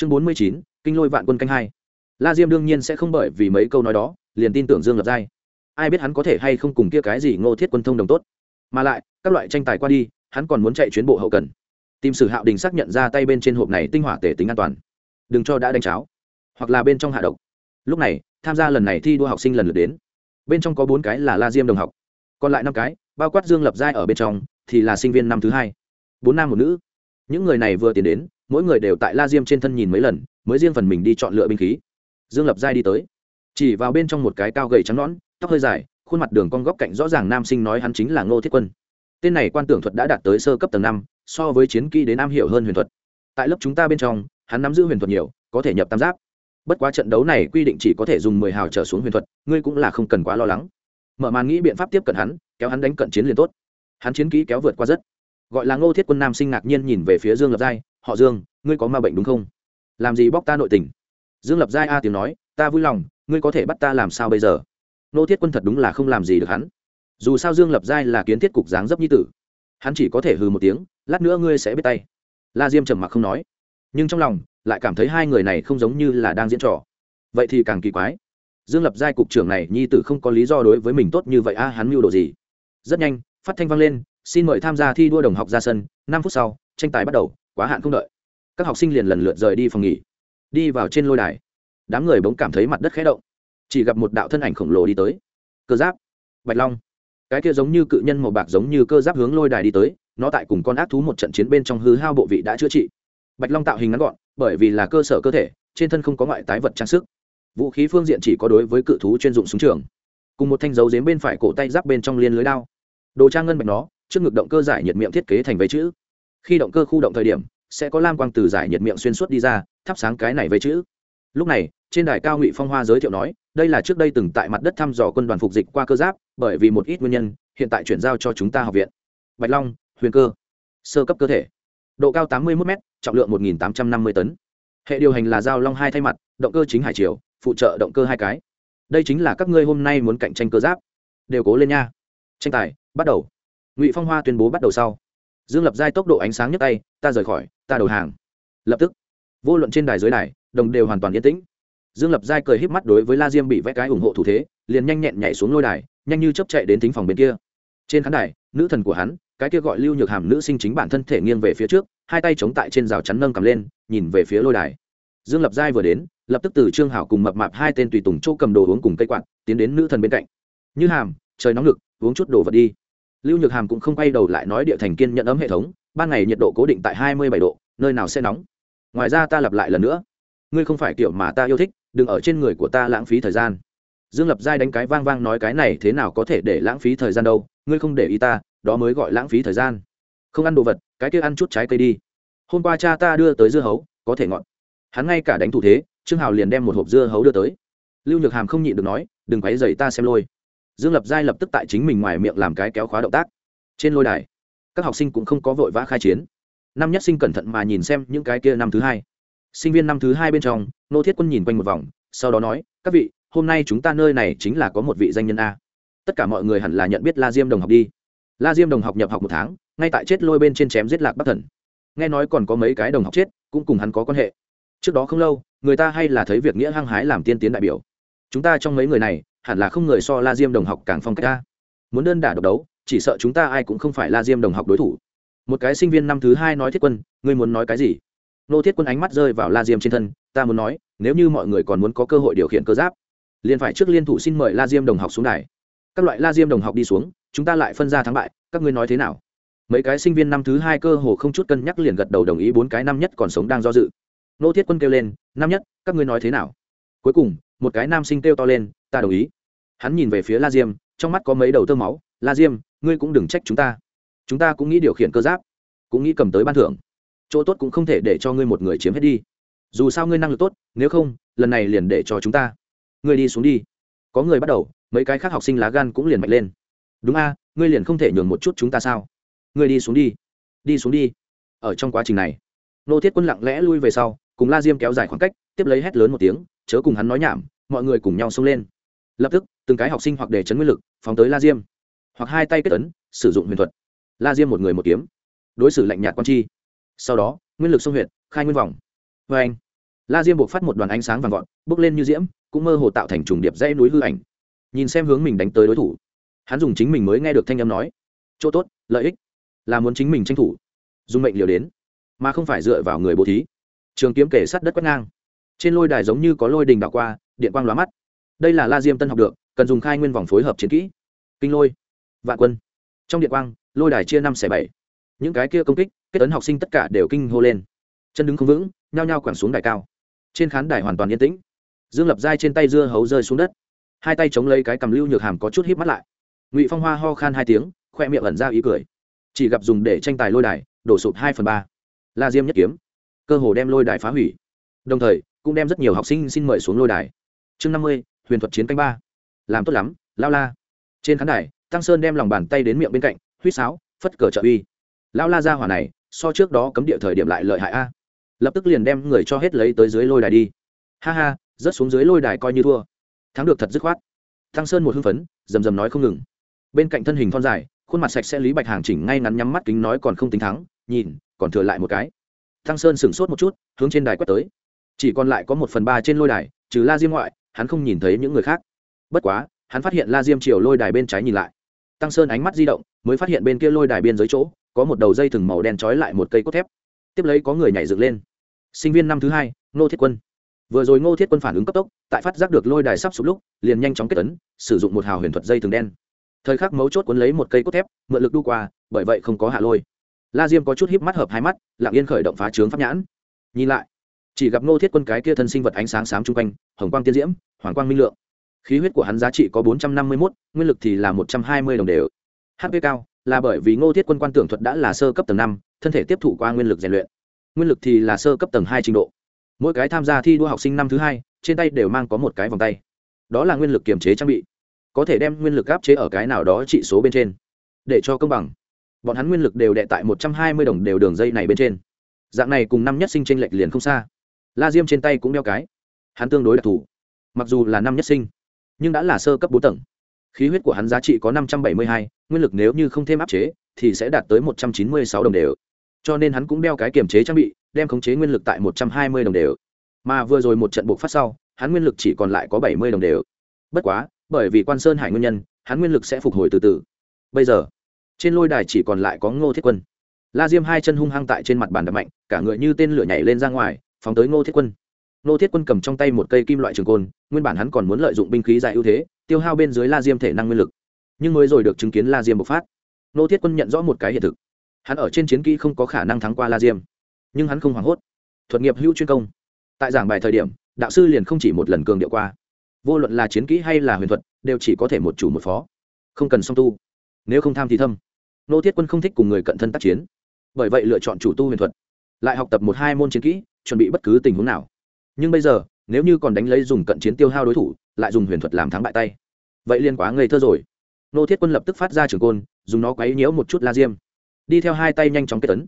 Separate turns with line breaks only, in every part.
chương bốn mươi chín, kinh lôi vạn quân canh hai. La diêm đương nhiên sẽ không bởi vì mấy câu nói đó, liền tin tưởng dương lập giai. Ai biết hắn có thể hay không cùng kia cái gì ngô thiết quân thông đồng tốt. Mà lại, các loại tranh tài qua đi, hắn còn muốn chạy chuyến bộ hậu cần. Tìm sử hạo đình xác nhận ra tay bên trên hộp này tinh hỏa tể tính an toàn. Đừng cho đã đánh cháo. Hoặc là bên trong hạ độc. Lúc này, tham gia lần này thi đua học sinh lần lượt đến. Bên trong có bốn cái là la diêm đồng học. Còn lại năm cái, bao quát dương lập giai ở bên trong, thì là sinh viên năm thứ hai. Bốn nam một nữ. Những người này vừa tiến đến mỗi người đều tại la diêm trên thân nhìn mấy lần, mới riêng phần mình đi chọn lựa binh khí. Dương lập giai đi tới. Chỉ vào bên trong một cái cao gầy trắng nõn, tóc hơi dài, khuôn mặt đường cong góc cạnh rõ ràng nam sinh nói hắn chính là ngô thiết quân. Tên này quan tưởng thuật đã đạt tới sơ cấp tầng năm, so với chiến kỹ đến am hiểu hơn huyền thuật. Tại lớp chúng ta bên trong, hắn nắm giữ huyền thuật nhiều, có thể nhập tam giáp. Bất quá trận đấu này quy định chỉ có thể dùng mười hào trở xuống huyền thuật, ngươi cũng là không cần quá lo lắng. Mở màn nghĩ biện pháp tiếp cận hắn, kéo hắn đánh cận chiến liền tốt. Hắn chiến kỹ kéo vượt qua rất. Gọi là ngô thiết quân nam sinh ngạc nhiên nhìn về phía dương lập giai họ dương, ngươi có ma bệnh đúng không? Làm gì bóc ta nội tình? Dương lập giai a tiếng nói, ta vui lòng, ngươi có thể bắt ta làm sao bây giờ? Nô thiết quân thật đúng là không làm gì được hắn. Dù sao dương lập giai là kiến thiết cục dáng dấp như tử. Hắn chỉ có thể hừ một tiếng, lát nữa ngươi sẽ biết tay. La diêm trầm mặc không nói. Nhưng trong lòng, lại cảm thấy hai người này không giống như là đang diễn trò. Vậy thì càng kỳ quái. Dương lập giai cục trưởng này nhi tử không có lý do đối với mình tốt như vậy a à, hắn mưu đồ gì? Rất nhanh, phát thanh vang lên, xin mời tham gia thi đua đồng học ra sân, năm phút sau, tranh tài bắt đầu quá hạn không đợi. Các học sinh liền lần lượt rời đi phòng nghỉ, đi vào trên lôi đài. Đám người bỗng cảm thấy mặt đất khẽ động. Chỉ gặp một đạo thân ảnh khổng lồ đi tới. Cơ giáp, bạch long. Cái kia giống như cự nhân màu bạc giống như cơ giáp hướng lôi đài đi tới, nó tại cùng con ác thú một trận chiến bên trong hư hao bộ vị đã chữa trị. Bạch long tạo hình ngắn gọn, bởi vì là cơ sở cơ thể, trên thân không có ngoại tái vật trang sức. Vũ khí phương diện chỉ có đối với cự thú chuyên dụng súng trường. Cùng một thanh dấu dếm bên phải cổ tay giáp bên trong liên lưới đao. Đồ trang ngân bạch nó, trước ngực động cơ giải nhiệt miệng thiết kế thành vây chữ khi động cơ khu động thời điểm, sẽ có lam quang từ giải nhiệt miệng xuyên suốt đi ra, thắp sáng cái này với chữ. Lúc này, trên đài cao ngụy phong hoa giới thiệu nói, đây là trước đây từng tại mặt đất thăm dò quân đoàn phục dịch qua cơ giáp, bởi vì một ít nguyên nhân, hiện tại chuyển giao cho chúng ta học viện. Bạch long, huyền cơ, sơ cấp cơ thể. Độ cao tám mươi một m trọng lượng một tám trăm năm mươi tấn. Hệ điều hành là giao long hai thay mặt, động cơ chính hải triều, phụ trợ động cơ hai cái. Đây chính là các ngươi hôm nay muốn cạnh tranh cơ giáp. Đều cố lên nha. Tranh tài bắt đầu. Ngụy phong hoa tuyên bố bắt đầu sau dương lập giai tốc độ ánh sáng nhấc tay, ta rời khỏi, ta đầu hàng. Lập tức, vô luận trên đài dưới đài, đồng đều hoàn toàn yên tĩnh. Dương lập giai cười híp mắt đối với la diêm bị vẽ cái ủng hộ thủ thế, liền nhanh nhẹn nhảy xuống lôi đài, nhanh như chấp chạy đến thính phòng bên kia. Trên khán đài, nữ thần của hắn, cái kia gọi lưu nhược hàm nữ sinh chính bản thân thể nghiêng về phía trước, hai tay chống tại trên rào chắn nâng cầm lên, nhìn về phía lôi đài. Dương lập giai vừa đến, lập tức từ trương hảo cùng mập mạp hai tên tùy tùng chỗ cầm đồ uống cùng cây quạt, tiến đến nữ thần bên cạnh. Như hàm, trời nóng lực uống chút đồ vật đi lưu nhược hàm cũng không quay đầu lại nói địa thành kiên nhận ấm hệ thống, ban ngày nhiệt độ cố định tại hai mươi bảy độ, nơi nào sẽ nóng? Ngoài ra ta lặp lại lần nữa. Ngươi không phải kiểu mà ta yêu thích, đừng ở trên người của ta lãng phí thời gian. Dương lập giai đánh cái vang vang nói cái này thế nào có thể để lãng phí thời gian đâu, ngươi không để ý ta, đó mới gọi lãng phí thời gian. Không ăn đồ vật, cái kia ăn chút trái cây đi. Hôm qua cha ta đưa tới dưa hấu, có thể ngọn hắn ngay cả đánh thủ thế, trương hào liền đem một hộp dưa hấu đưa tới. Lưu nhược hàm không nhịn được nói, đừng quấy dày ta xem lôi dương lập giai lập tức tại chính mình ngoài miệng làm cái kéo khóa động tác. Trên lôi đài, các học sinh cũng không có vội vã khai chiến. Năm nhất sinh cẩn thận mà nhìn xem những cái kia năm thứ hai. Sinh viên năm thứ hai bên trong, nô thiết quân nhìn quanh một vòng, sau đó nói, các vị, hôm nay chúng ta nơi này chính là có một vị danh nhân a. Tất cả mọi người hẳn là nhận biết la diêm đồng học đi. La diêm đồng học nhập học một tháng, ngay tại chết lôi bên trên chém giết lạc bắc thần. Nghe nói còn có mấy cái đồng học chết, cũng cùng hắn có quan hệ. Trước đó không lâu, người ta hay là thấy việc nghĩa hăng hái làm tiên tiến đại biểu. Chúng ta trong mấy người này hẳn là không người so la diêm đồng học càng phong cách ta. Muốn đơn đả độc đấu, chỉ sợ chúng ta ai cũng không phải la diêm đồng học đối thủ. Một cái sinh viên năm thứ hai nói thiết quân, ngươi muốn nói cái gì? Nô thiết quân ánh mắt rơi vào la diêm trên thân, ta muốn nói, nếu như mọi người còn muốn có cơ hội điều khiển cơ giáp, liền phải trước liên thủ xin mời la diêm đồng học xuống đài. Các loại la diêm đồng học đi xuống, chúng ta lại phân ra thắng bại, các ngươi nói thế nào? Mấy cái sinh viên năm thứ hai cơ hồ không chút cân nhắc liền gật đầu đồng ý bốn cái năm nhất còn sống đang do dự. Nô thiết quân kêu lên, năm nhất, các ngươi nói thế nào? Cuối cùng, một cái nam sinh kêu to lên ta đồng ý. Hắn nhìn về phía la diêm, trong mắt có mấy đầu tơ máu. La diêm, ngươi cũng đừng trách chúng ta. Chúng ta cũng nghĩ điều khiển cơ giáp, cũng nghĩ cầm tới ban thưởng. Chỗ tốt cũng không thể để cho ngươi một người chiếm hết đi. Dù sao ngươi năng lực tốt, nếu không, lần này liền để cho chúng ta. Ngươi đi xuống đi. Có người bắt đầu, mấy cái khác học sinh lá gan cũng liền mạnh lên. Đúng a, ngươi liền không thể nhường một chút chúng ta sao? Ngươi đi xuống đi. Đi xuống đi. Ở trong quá trình này, nô thiết quân lặng lẽ lui về sau, cùng la diêm kéo dài khoảng cách, tiếp lấy hét lớn một tiếng, chớ cùng hắn nói nhảm, mọi người cùng nhau xông lên lập tức, từng cái học sinh hoặc để chấn nguyên lực, phóng tới la diêm. Hoặc hai tay kết tấn sử dụng huyền thuật. La diêm một người một kiếm. Đối xử lạnh nhạt quan chi. Sau đó, nguyên lực sông huyện khai nguyên vòng. Vê anh, la diêm buộc phát một đoàn ánh sáng vàng gọn bước lên như diễm, cũng mơ hồ tạo thành trùng điệp dãy núi hư ảnh. Nhìn xem hướng mình đánh tới đối thủ. Hắn dùng chính mình mới nghe được thanh âm nói, chỗ tốt, lợi ích, là muốn chính mình tranh thủ. Dùng mệnh liều đến, mà không phải dựa vào người bố thí. Trường kiếm kể sát đất quét ngang. Trên lôi đài giống như có lôi đình đạo qua, điện quang lóa mắt đây là la diêm tân học được, cần dùng khai nguyên vòng phối hợp chiến kỹ. Kinh lôi, vạn quân. Trong điện quang, lôi đài chia năm xẻ bảy. Những cái kia công kích, kết tấn học sinh tất cả đều kinh hô lên. Chân đứng không vững, nhao nhao quẳng xuống đài cao. Trên khán đài hoàn toàn yên tĩnh. Dương lập dai trên tay dưa hấu rơi xuống đất. Hai tay chống lấy cái cầm lưu nhược hàm có chút híp mắt lại. Ngụy phong hoa ho khan hai tiếng, khoe miệng ẩn ra ý cười. Chỉ gặp dùng để tranh tài lôi đài, đổ sụp hai phần ba. La diêm nhất kiếm. Cơ hồ đem lôi đài phá hủy. Đồng thời, cũng đem rất nhiều học sinh xin mời xuống lôi đài. Chương năm mươi huyền thuật chiến canh ba. Làm tốt lắm lao la. Trên khán đài, tăng sơn đem lòng bàn tay đến miệng bên cạnh, huýt sáo, phất cờ trợ uy. Lao la ra hỏa này, so trước đó cấm địa thời điểm lại lợi hại a. Lập tức liền đem người cho hết lấy tới dưới lôi đài đi. Ha ha, rớt xuống dưới lôi đài coi như thua. Thắng được thật dứt khoát. Tăng sơn một hưng phấn, rầm rầm nói không ngừng. Bên cạnh thân hình thon dài, khuôn mặt sạch sẽ lý bạch hàng chỉnh ngay ngắn nhắm mắt kính nói còn không tính thắng, nhìn, còn thừa lại một cái. Tăng sơn sửng sốt một chút, hướng trên đài quét tới. Chỉ còn lại có một phần ba trên lôi đài, trừ la diêm ngoại hắn không nhìn thấy những người khác. Bất quá, hắn phát hiện la diêm chiều lôi đài bên trái nhìn lại. Tăng sơn ánh mắt di động, mới phát hiện bên kia lôi đài biên dưới chỗ, có một đầu dây thừng màu đen trói lại một cây cốt thép. Tiếp lấy có người nhảy dựng lên. Sinh viên năm thứ hai, ngô thiết quân. Vừa rồi ngô thiết quân phản ứng cấp tốc, tại phát giác được lôi đài sắp sụp lúc, liền nhanh chóng kết tấn sử dụng một hào huyền thuật dây thừng đen. Thời khắc mấu chốt cuốn lấy một cây cốt thép, mượn lực đu qua, bởi vậy không có hạ lôi. La diêm có chút híp mắt hợp hai mắt, lặng yên khởi động phá trướng pháp nhãn. Nhìn lại chỉ gặp ngô thiết quân cái kia thân sinh vật ánh sáng xám chung quanh, hồng quang tiên diễm, hoàng quang minh lượng. Khí huyết của hắn giá trị có bốn trăm năm mươi mốt, nguyên lực thì là một trăm hai mươi đồng đều. Hp cao là bởi vì ngô thiết quân quan tưởng thuật đã là sơ cấp tầng năm, thân thể tiếp thụ qua nguyên lực rèn luyện. Nguyên lực thì là sơ cấp tầng hai trình độ. Mỗi cái tham gia thi đua học sinh năm thứ hai, trên tay đều mang có một cái vòng tay. Đó là nguyên lực kiềm chế trang bị. Có thể đem nguyên lực áp chế ở cái nào đó trị số bên trên. Để cho công bằng. Bọn hắn nguyên lực đều đệ tại một trăm hai mươi đồng đều đường dây này bên trên. Dạng này cùng năm nhất sinh tranh lệch liền không xa la diêm trên tay cũng đeo cái. Hắn tương đối đặc thù, mặc dù là năm nhất sinh, nhưng đã là sơ cấp bốn tầng. Khí huyết của hắn giá trị có năm trăm bảy mươi hai, nguyên lực nếu như không thêm áp chế, thì sẽ đạt tới một trăm chín mươi sáu đồng đều. Cho nên hắn cũng đeo cái kiềm chế trang bị, đem khống chế nguyên lực tại một trăm hai mươi đồng đều. Mà vừa rồi một trận buộc phát sau, hắn nguyên lực chỉ còn lại có bảy mươi đồng đều. Bất quá, bởi vì quan sơn hải nguyên nhân, hắn nguyên lực sẽ phục hồi từ từ. Bây giờ, trên lôi đài chỉ còn lại có ngô thiết quân. La diêm hai chân hung hăng tại trên mặt bàn đập mạnh, cả người như tên lửa nhảy lên ra ngoài phóng tới ngô thiết quân. Ngô thiết quân cầm trong tay một cây kim loại trường côn, nguyên bản hắn còn muốn lợi dụng binh khí dài ưu thế, tiêu hao bên dưới la diêm thể năng nguyên lực. Nhưng mới rồi được chứng kiến la diêm bộc phát, ngô thiết quân nhận rõ một cái hiện thực. Hắn ở trên chiến kỹ không có khả năng thắng qua la diêm, nhưng hắn không hoảng hốt. Thuật nghiệp hữu chuyên công. Tại giảng bài thời điểm, đạo sư liền không chỉ một lần cường điệu qua. Vô luận là chiến kỹ hay là huyền thuật, đều chỉ có thể một chủ một phó. Không cần song tu. Nếu không tham thì thâm. Nô thiết quân không thích cùng người cận thân tác chiến. Bởi vậy lựa chọn chủ tu huyền thuật. Lại học tập một hai môn chiến kỹ chuẩn bị bất cứ tình huống nào. Nhưng bây giờ, nếu như còn đánh lấy dùng cận chiến tiêu hao đối thủ, lại dùng huyền thuật làm thắng bại tay, vậy liên quá ngây thơ rồi. Nô thiết quân lập tức phát ra trường côn, dùng nó quấy nhiễu một chút la diêm. Đi theo hai tay nhanh chóng kết tấn.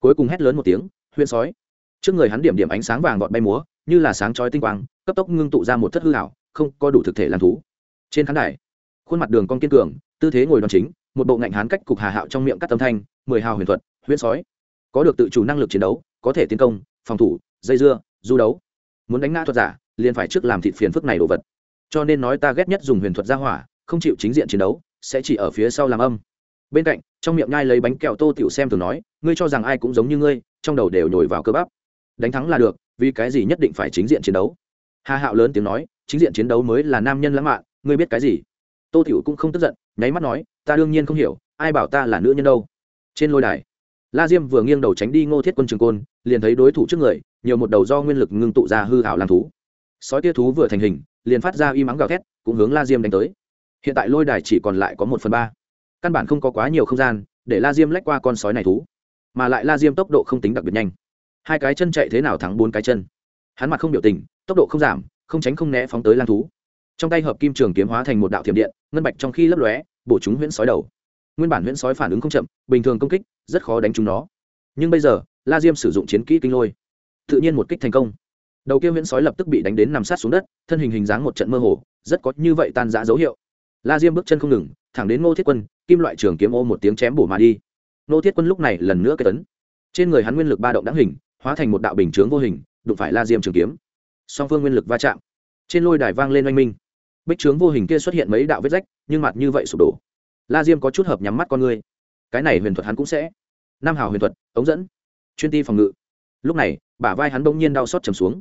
Cuối cùng hét lớn một tiếng huyên sói! Trước người hắn điểm điểm ánh sáng vàng vọt bay múa, như là sáng chói tinh quang, cấp tốc ngưng tụ ra một thất hư hảo không có đủ thực thể làm thú. Trên khán đài, khuôn mặt đường con kiên cường, tư thế ngồi đòn chính, một bộ ngạnh hán cách cục hà hạo trong miệng cắt tâm thanh, mười hào huyền thuật huyễn sói! Có được tự chủ năng lực chiến đấu, có thể tiến công, phòng thủ dây dưa, du đấu. Muốn đánh ngã thuật giả, liền phải trước làm thịt phiền phức này đồ vật. Cho nên nói ta ghét nhất dùng huyền thuật ra hỏa, không chịu chính diện chiến đấu, sẽ chỉ ở phía sau làm âm. Bên cạnh, trong miệng nhai lấy bánh kẹo tô tiểu xem thường nói, ngươi cho rằng ai cũng giống như ngươi, trong đầu đều nhồi vào cơ bắp. Đánh thắng là được, vì cái gì nhất định phải chính diện chiến đấu? Hà hạo lớn tiếng nói, chính diện chiến đấu mới là nam nhân lãng mạn, ngươi biết cái gì? Tô tiểu cũng không tức giận, nháy mắt nói, ta đương nhiên không hiểu, ai bảo ta là nữ nhân đâu? Trên lôi đài la diêm vừa nghiêng đầu tránh đi ngô thiết quân trường côn, liền thấy đối thủ trước người, nhiều một đầu do nguyên lực ngưng tụ ra hư hảo làm thú. Sói tia thú vừa thành hình, liền phát ra y mắng gào thét, cũng hướng la diêm đánh tới. Hiện tại lôi đài chỉ còn lại có một phần ba. Căn bản không có quá nhiều không gian, để la diêm lách qua con sói này thú. Mà lại la diêm tốc độ không tính đặc biệt nhanh. Hai cái chân chạy thế nào thắng bốn cái chân. Hắn mặt không biểu tình, tốc độ không giảm, không tránh không né phóng tới lang thú. Trong tay hợp kim trường kiếm hóa thành một đạo thiểm điện, ngân bạch trong khi lấp lóe, bổ chúng huyễn sói đầu nguyên bản huyễn sói phản ứng không chậm, bình thường công kích, rất khó đánh chúng nó. Nhưng bây giờ, la diêm sử dụng chiến kỹ kinh lôi. Tự nhiên một kích thành công. Đầu kia huyễn sói lập tức bị đánh đến nằm sát xuống đất, thân hình hình dáng một trận mơ hồ, rất có như vậy tan giã dấu hiệu. La diêm bước chân không ngừng, thẳng đến ngô thiết quân, kim loại trường kiếm ô một tiếng chém bổ mà đi. Ngô thiết quân lúc này lần nữa kết tấn trên người hắn nguyên lực ba động đáng hình, hóa thành một đạo bình chướng vô hình, đụng phải la diêm trường kiếm. Song phương nguyên lực va chạm. Trên lôi đài vang lên oanh minh. Bích trướng vô hình kia xuất hiện mấy đạo vết rách, nhưng mặt như vậy sụp đổ la diêm có chút hợp nhắm mắt con người cái này huyền thuật hắn cũng sẽ. Nam hào huyền thuật, ống dẫn. Chuyên ti phòng ngự. Lúc này, bả vai hắn bỗng nhiên đau xót trầm xuống.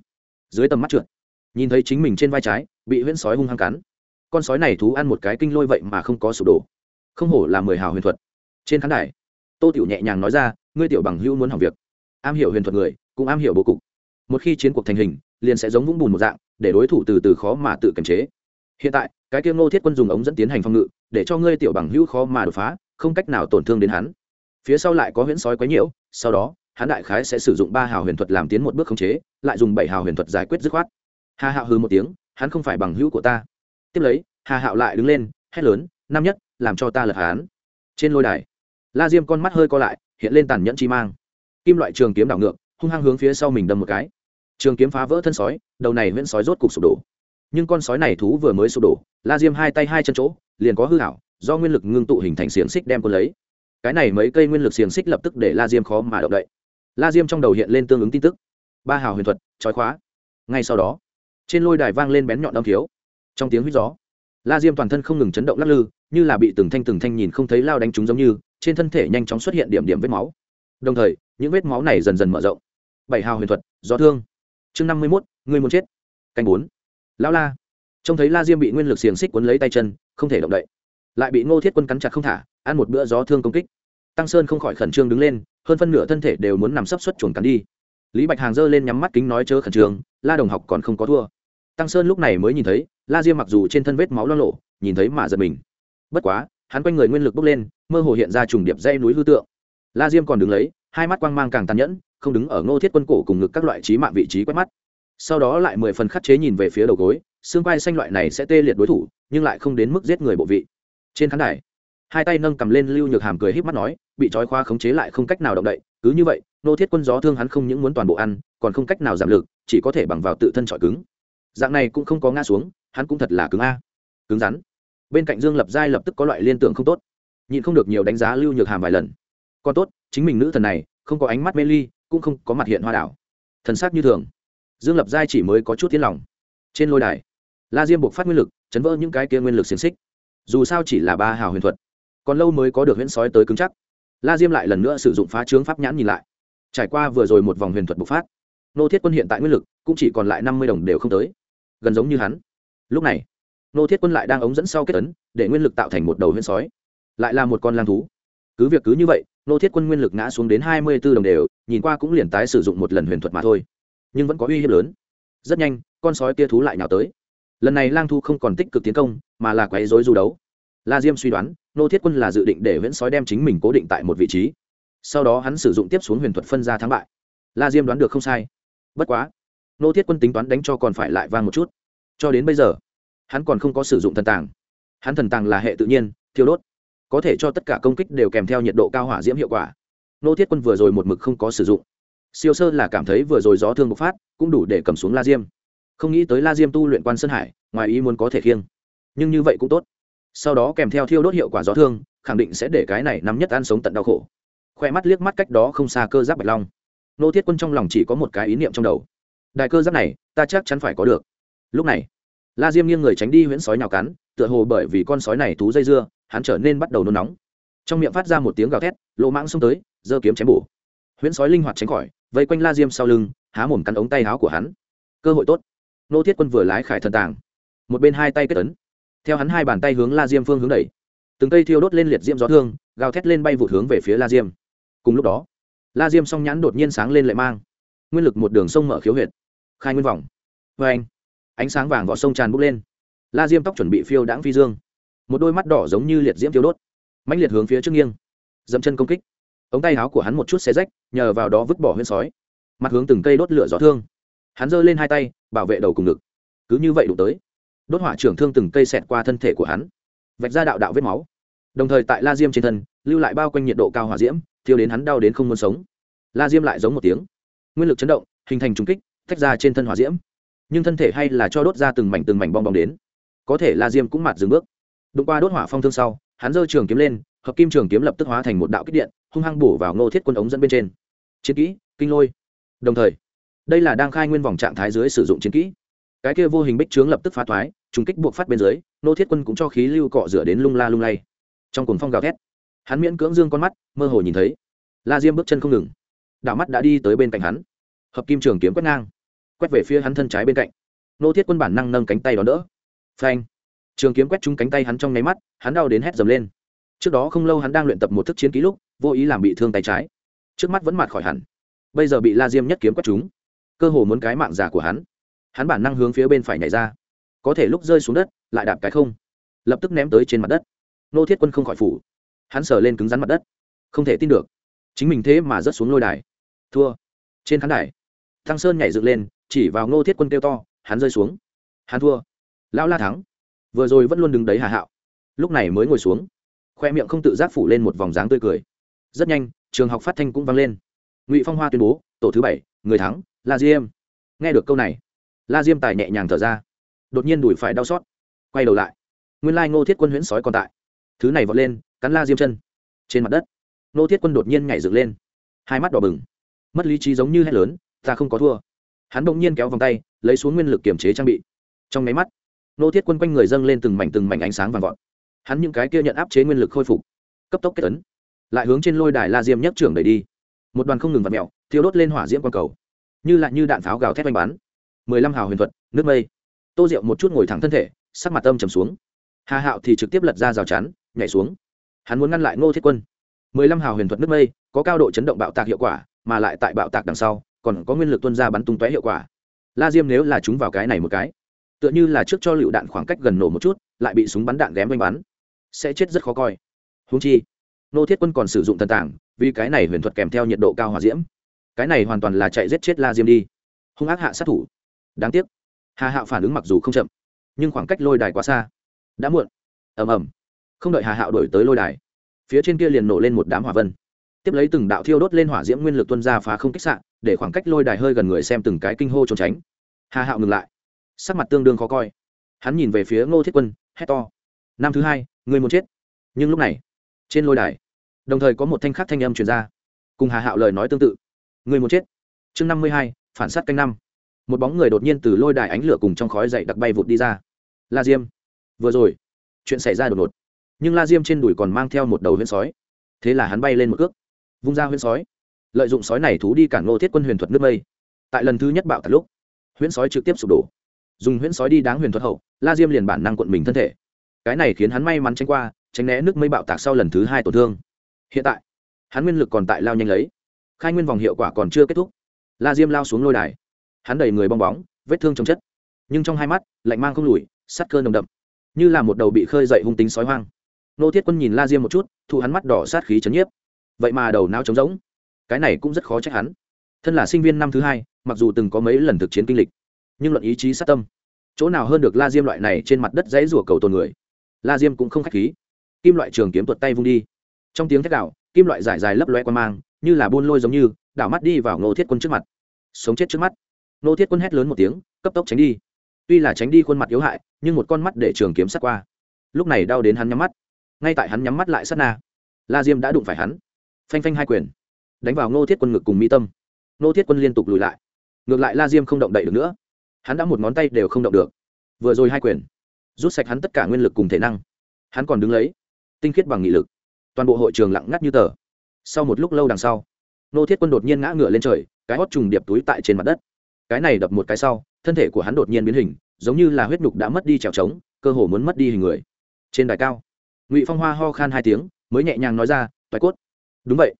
Dưới tầm mắt trượt, nhìn thấy chính mình trên vai trái, bị huyễn sói hung hăng cắn. Con sói này thú ăn một cái kinh lôi vậy mà không có sụp đổ. Không hổ là mười hào huyền thuật. Trên khán đài, tô tiểu nhẹ nhàng nói ra, ngươi tiểu bằng hữu muốn học việc. Am hiểu huyền thuật người, cũng am hiểu bố cục. Một khi chiến cuộc thành hình, liền sẽ giống vũng bùn một dạng, để đối thủ từ từ khó mà tự kiềm chế. Hiện tại, cái kia ngô thiết quân dùng ống dẫn tiến hành phòng ngự để cho ngươi tiểu bằng hữu khó mà đột phá, không cách nào tổn thương đến hắn. Phía sau lại có huyễn sói quấy nhiễu, sau đó, hắn đại khái sẽ sử dụng ba hào huyền thuật làm tiến một bước khống chế, lại dùng bảy hào huyền thuật giải quyết dứt khoát. Hà hạo hư một tiếng, hắn không phải bằng hữu của ta. Tiếp lấy, hà hạo lại đứng lên, hét lớn năm nhất, làm cho ta lật hán trên lôi đài, la diêm con mắt hơi co lại, hiện lên tàn nhẫn chi mang. Kim loại trường kiếm đảo ngược, hung hăng hướng phía sau mình đâm một cái. Trường kiếm phá vỡ thân sói, đầu này huyễn sói rốt cục sụp đổ. Nhưng con sói này thú vừa mới sụp đổ, la diêm hai tay hai chân chỗ liền có hư hảo, do nguyên lực ngưng tụ hình thành xiềng xích đem quân lấy. Cái này mấy cây nguyên lực xiềng xích lập tức để la diêm khó mà động đậy. La diêm trong đầu hiện lên tương ứng tin tức. Ba hào huyền thuật trói khóa. Ngay sau đó, trên lôi đài vang lên bén nhọn âm thiếu. Trong tiếng huýt gió, la diêm toàn thân không ngừng chấn động lắc lư, như là bị từng thanh từng thanh nhìn không thấy lao đánh trúng giống như, trên thân thể nhanh chóng xuất hiện điểm điểm vết máu. Đồng thời, những vết máu này dần dần mở rộng. Bảy hào huyền thuật, gió thương. Chương năm mươi mốt, người muốn chết. Canh bốn. Lao la trông thấy la diêm bị nguyên lực xiềng xích quấn lấy tay chân, không thể động đậy. Lại bị ngô thiết quân cắn chặt không thả, ăn một bữa gió thương công kích. Tăng sơn không khỏi khẩn trương đứng lên, hơn phân nửa thân thể đều muốn nằm sấp xuất chuồng cắn đi. Lý bạch hàng giơ lên nhắm mắt kính nói chớ khẩn trương, la đồng học còn không có thua. Tăng sơn lúc này mới nhìn thấy, la diêm mặc dù trên thân vết máu lo lộ, nhìn thấy mà giật mình. Bất quá, hắn quanh người nguyên lực bốc lên, mơ hồ hiện ra trùng điệp dây núi hư tượng. La diêm còn đứng lấy, hai mắt quang mang càng tàn nhẫn, không đứng ở ngô thiết quân cổ cùng ngực các loại trí mạng vị trí quét mắt sau đó lại mười phần khắc chế nhìn về phía đầu gối, xương vai xanh loại này sẽ tê liệt đối thủ, nhưng lại không đến mức giết người bộ vị. Trên khán đài, hai tay nâng cầm lên lưu nhược hàm cười híp mắt nói, bị trói khoa khống chế lại không cách nào động đậy, cứ như vậy, nô thiết quân gió thương hắn không những muốn toàn bộ ăn, còn không cách nào giảm lực, chỉ có thể bằng vào tự thân trọi cứng. Dạng này cũng không có ngã xuống, hắn cũng thật là cứng a. Cứng rắn. Bên cạnh dương lập giai lập tức có loại liên tưởng không tốt. Nhịn không được nhiều đánh giá lưu nhược hàm vài lần. Còn tốt, chính mình nữ thần này, không có ánh mắt mê ly, cũng không có mặt hiện hoa đảo. Thần sắc như thường dương lập giai chỉ mới có chút tiến lòng. Trên lôi đài, la diêm buộc phát nguyên lực, chấn vỡ những cái kia nguyên lực xiềng xích. Dù sao chỉ là ba hào huyền thuật, còn lâu mới có được huyễn sói tới cứng chắc. La diêm lại lần nữa sử dụng phá trướng pháp nhãn nhìn lại. Trải qua vừa rồi một vòng huyền thuật bộc phát, nô thiết quân hiện tại nguyên lực cũng chỉ còn lại năm mươi đồng đều không tới. Gần giống như hắn. Lúc này, nô thiết quân lại đang ống dẫn sau kết ấn, để nguyên lực tạo thành một đầu huyễn sói. Lại là một con lang thú. Cứ việc cứ như vậy, nô thiết quân nguyên lực ngã xuống đến hai mươi b ố đồng đều, nhìn qua cũng liền tái sử dụng một lần huyền thuật mà thôi nhưng vẫn có uy hiếp lớn. Rất nhanh, con sói kia thú lại nhào tới. Lần này lang thu không còn tích cực tiến công, mà là quấy dối du đấu. La diêm suy đoán, nô thiết quân là dự định để huyễn sói đem chính mình cố định tại một vị trí. Sau đó hắn sử dụng tiếp xuống huyền thuật phân ra thắng bại. La diêm đoán được không sai. Bất quá, nô thiết quân tính toán đánh cho còn phải lại vang một chút. Cho đến bây giờ, hắn còn không có sử dụng thần tàng. Hắn thần tàng là hệ tự nhiên, thiêu đốt. Có thể cho tất cả công kích đều kèm theo nhiệt độ cao hỏa diễm hiệu quả. Nô thiết quân vừa rồi một mực không có sử dụng siêu sơ là cảm thấy vừa rồi gió thương bộc phát, cũng đủ để cầm xuống la diêm. Không nghĩ tới la diêm tu luyện quan sơn hải, ngoài ý muốn có thể khiêng. Nhưng như vậy cũng tốt. Sau đó kèm theo thiêu đốt hiệu quả gió thương, khẳng định sẽ để cái này nắm nhất ăn sống tận đau khổ. Khoe mắt liếc mắt cách đó không xa cơ giáp bạch long. Nô thiết quân trong lòng chỉ có một cái ý niệm trong đầu. Đại cơ giáp này, ta chắc chắn phải có được. Lúc này, la diêm nghiêng người tránh đi huyễn sói nhào cắn, tựa hồ bởi vì con sói này thú dây dưa, hắn trở nên bắt đầu nôn nóng. Trong miệng phát ra một tiếng gào thét, lỗ mãng xông tới, giơ kiếm chém bổ. Huyễn sói linh hoạt tránh khỏi vây quanh la diêm sau lưng, há mồm cắn ống tay áo của hắn. Cơ hội tốt. Nô thiết quân vừa lái khải thần tàng. Một bên hai tay kết tấn theo hắn hai bàn tay hướng la diêm phương hướng đẩy. Từng cây thiêu đốt lên liệt diễm gió thương, gào thét lên bay vụt hướng về phía la diêm. Cùng lúc đó, la diêm song nhãn đột nhiên sáng lên lại mang. Nguyên lực một đường sông mở khiếu huyệt. Khai nguyên vòng vê anh, ánh sáng vàng vỏ sông tràn bốc lên. La diêm tóc chuẩn bị phiêu đãng phi dương. Một đôi mắt đỏ giống như liệt diễm thiêu đốt. Mãnh liệt hướng phía trước nghiêng. Dẫm chân công kích ống tay áo của hắn một chút xe rách, nhờ vào đó vứt bỏ huyên sói. Mặt hướng từng cây đốt lửa gió thương. Hắn giơ lên hai tay, bảo vệ đầu cùng ngực. Cứ như vậy đụng tới, đốt hỏa trưởng thương từng cây xẹt qua thân thể của hắn, vạch ra đạo đạo vết máu. Đồng thời tại la diêm trên thân, lưu lại bao quanh nhiệt độ cao hỏa diễm, thiêu đến hắn đau đến không muốn sống. La diêm lại giống một tiếng. Nguyên lực chấn động, hình thành trùng kích, tách ra trên thân hỏa diễm. Nhưng thân thể hay là cho đốt ra từng mảnh từng mảnh bong bóng đến. Có thể la diêm cũng mặt dừng bước. Đụng qua đốt hỏa phong thương sau, hắn giơ trường kiếm lên hợp kim trường kiếm lập tức hóa thành một đạo kích điện, hung hăng bổ vào ngô thiết quân ống dẫn bên trên. Chiến kỹ, kinh lôi. Đồng thời, đây là đang khai nguyên vòng trạng thái dưới sử dụng chiến kỹ. Cái kia vô hình bích trướng lập tức phá thoái, trùng kích buộc phát bên dưới nô thiết quân cũng cho khí lưu cọ rửa đến lung la lung lay. Trong cuồng phong gào thét, hắn miễn cưỡng dương con mắt, mơ hồ nhìn thấy, la diêm bước chân không ngừng. Đạo mắt đã đi tới bên cạnh hắn. Hợp kim trường kiếm quét ngang, quét về phía hắn thân trái bên cạnh. Nô thiết quân bản năng nâng cánh tay đón đỡ. Phanh. Trường kiếm quét trúng cánh tay hắn trong nháy mắt, hắn đau đến hét dầm lên trước đó không lâu hắn đang luyện tập một thức chiến ký lúc, vô ý làm bị thương tay trái. Trước mắt vẫn mạt khỏi hẳn. Bây giờ bị la diêm nhất kiếm quất trúng. Cơ hồ muốn cái mạng giả của hắn. Hắn bản năng hướng phía bên phải nhảy ra. Có thể lúc rơi xuống đất, lại đạp cái không. Lập tức ném tới trên mặt đất. Nô thiết quân không khỏi phủ. Hắn sờ lên cứng rắn mặt đất. Không thể tin được. Chính mình thế mà rớt xuống lôi đài. Thua. Trên khán đài, thăng sơn nhảy dựng lên, chỉ vào ngô thiết quân kêu to, hắn rơi xuống. Hắn thua. Lão la thắng. Vừa rồi vẫn luôn đứng đấy hà hạo. Lúc này mới ngồi xuống khoe miệng không tự giác phủ lên một vòng dáng tươi cười. Rất nhanh, trường học phát thanh cũng vang lên. Ngụy phong hoa tuyên bố, tổ thứ bảy, người thắng, la diêm. Nghe được câu này, la diêm tài nhẹ nhàng thở ra. Đột nhiên đùi phải đau xót, quay đầu lại. Nguyên lai ngô thiết quân huyễn sói còn tại. Thứ này vọt lên, cắn la diêm chân. Trên mặt đất, ngô thiết quân đột nhiên nhảy dựng lên. Hai mắt đỏ bừng. Mất lý trí giống như hét lớn, ta không có thua. Hắn bỗng nhiên kéo vòng tay, lấy xuống nguyên lực kiềm chế trang bị. Trong máy mắt, ngô thiết quân quanh người dâng lên từng mảnh từng mảnh ánh sáng vàng vọt hắn những cái kia nhận áp chế nguyên lực khôi phục, cấp tốc kết tấn lại hướng trên lôi đài la diêm nhất trưởng đẩy đi. Một đoàn không ngừng vặt mẹo thiêu đốt lên hỏa diễm quang cầu. Như lại như đạn pháo gào thét oanh bắn. Mười lăm hào huyền thuật, nước mây. Tô rượu một chút ngồi thẳng thân thể, sắc mặt tâm trầm xuống. Hà hạo thì trực tiếp lật ra rào chắn, nhảy xuống. Hắn muốn ngăn lại ngô thiết quân. Mười lăm hào huyền thuật nước mây, có cao độ chấn động bạo tạc hiệu quả, mà lại tại bạo tạc đằng sau, còn có nguyên lực tuân ra bắn tung tóe hiệu quả. La diêm nếu là chúng vào cái này một cái, tựa như là trước cho lựu đạn khoảng cách gần nổ một chút, lại bị súng bắn đạn ghém oanh bắn sẽ chết rất khó coi. Húng chi, nô thiết quân còn sử dụng thần tảng, vì cái này huyền thuật kèm theo nhiệt độ cao hòa diễm. Cái này hoàn toàn là chạy giết chết la diêm đi. Hung ác hạ sát thủ. Đáng tiếc. Hà hạo phản ứng mặc dù không chậm, nhưng khoảng cách lôi đài quá xa. Đã muộn. Ầm ầm. Không đợi hà hạo đổi tới lôi đài, phía trên kia liền nổ lên một đám hỏa vân. Tiếp lấy từng đạo thiêu đốt lên hỏa diễm nguyên lực tuân ra phá không kích sạn để khoảng cách lôi đài hơi gần người xem từng cái kinh hô trốn tránh. Hà hạo ngừng lại. Sắc mặt tương đương khó coi. Hắn nhìn về phía ngô thiết quân, hét to. Năm thứ hai ngươi muốn chết. Nhưng lúc này, trên lôi đài, đồng thời có một thanh khắc thanh âm truyền ra. Cùng hà hạo lời nói tương tự. Ngươi muốn chết. Chương năm mươi hai, phản s á t canh năm. Một bóng người đột nhiên từ lôi đài ánh lửa cùng trong khói dậy đặc bay vụt đi ra. La diêm. Vừa rồi, chuyện xảy ra đột ngột. Nhưng la diêm trên đùi còn mang theo một đầu huyễn sói. Thế là hắn bay lên một cước, vung ra huyễn sói. Lợi dụng sói này thú đi cản ngô thiết quân huyền thuật nước mây. Tại lần thứ nhất bạo tạt lúc, huyễn sói trực tiếp sụp đổ. Dùng huyễn sói đi đáng huyền thuật hậu, la diêm liền bản năng quận mình thân thể cái này khiến hắn may mắn tránh qua, tránh né nước mây bạo tạc sau lần thứ hai tổn thương. Hiện tại, hắn nguyên lực còn tại lao nhanh lấy. Khai nguyên vòng hiệu quả còn chưa kết thúc. La diêm lao xuống lôi đài. Hắn đầy người bong bóng, vết thương trong chất. Nhưng trong hai mắt, lạnh mang không lùi, sắt cơ nồng đậm. Như là một đầu bị khơi dậy hung tính sói hoang. Nô thiết quân nhìn la diêm một chút thụ hắn mắt đỏ sát khí chấn nhiếp. Vậy mà đầu não trống rỗng. Cái này cũng rất khó trách hắn. Thân là sinh viên năm thứ hai, mặc dù từng có mấy lần thực chiến kinh lịch, nhưng luận ý chí sát tâm. Chỗ nào hơn được la diêm loại này trên mặt đất dãy rủa cầu tồn người? La diêm cũng không k h á c h khí. Kim loại trường kiếm tuột tay vung đi. Trong tiếng thét đạo kim loại dài dài lấp loe qua mang, như là buôn lôi giống như, đảo mắt đi vào ngô thiết quân trước mặt. Sống chết trước mắt. Ngô thiết quân hét lớn một tiếng, cấp tốc tránh đi. Tuy là tránh đi khuôn mặt yếu hại, nhưng một con mắt để trường kiếm sát qua. Lúc này đau đến hắn nhắm mắt. Ngay tại hắn nhắm mắt lại sát na, la diêm đã đụng phải hắn. Phanh phanh hai quyền. Đánh vào ngô thiết quân ngực cùng mỹ tâm. Ngô thiết quân liên tục lùi lại. Ngược lại la diêm không động đậy được nữa. Hắn đã một ngón tay đều không động được. Vừa rồi hai quyền rút sạch hắn tất cả nguyên lực cùng thể năng. Hắn còn đứng lấy, tinh khiết bằng nghị lực. Toàn bộ hội trường lặng ngắt như tờ. Sau một lúc lâu đằng sau, nô thiết quân đột nhiên ngã ngửa lên trời, cái hót trùng điệp túi tại trên mặt đất. Cái này đập một cái sau, thân thể của hắn đột nhiên biến hình, giống như là huyết nhục đã mất đi trèo trống, cơ hồ muốn mất đi hình người. Trên đài cao, ngụy phong hoa ho khan hai tiếng, mới nhẹ nhàng nói ra, toái cốt. Đúng vậy.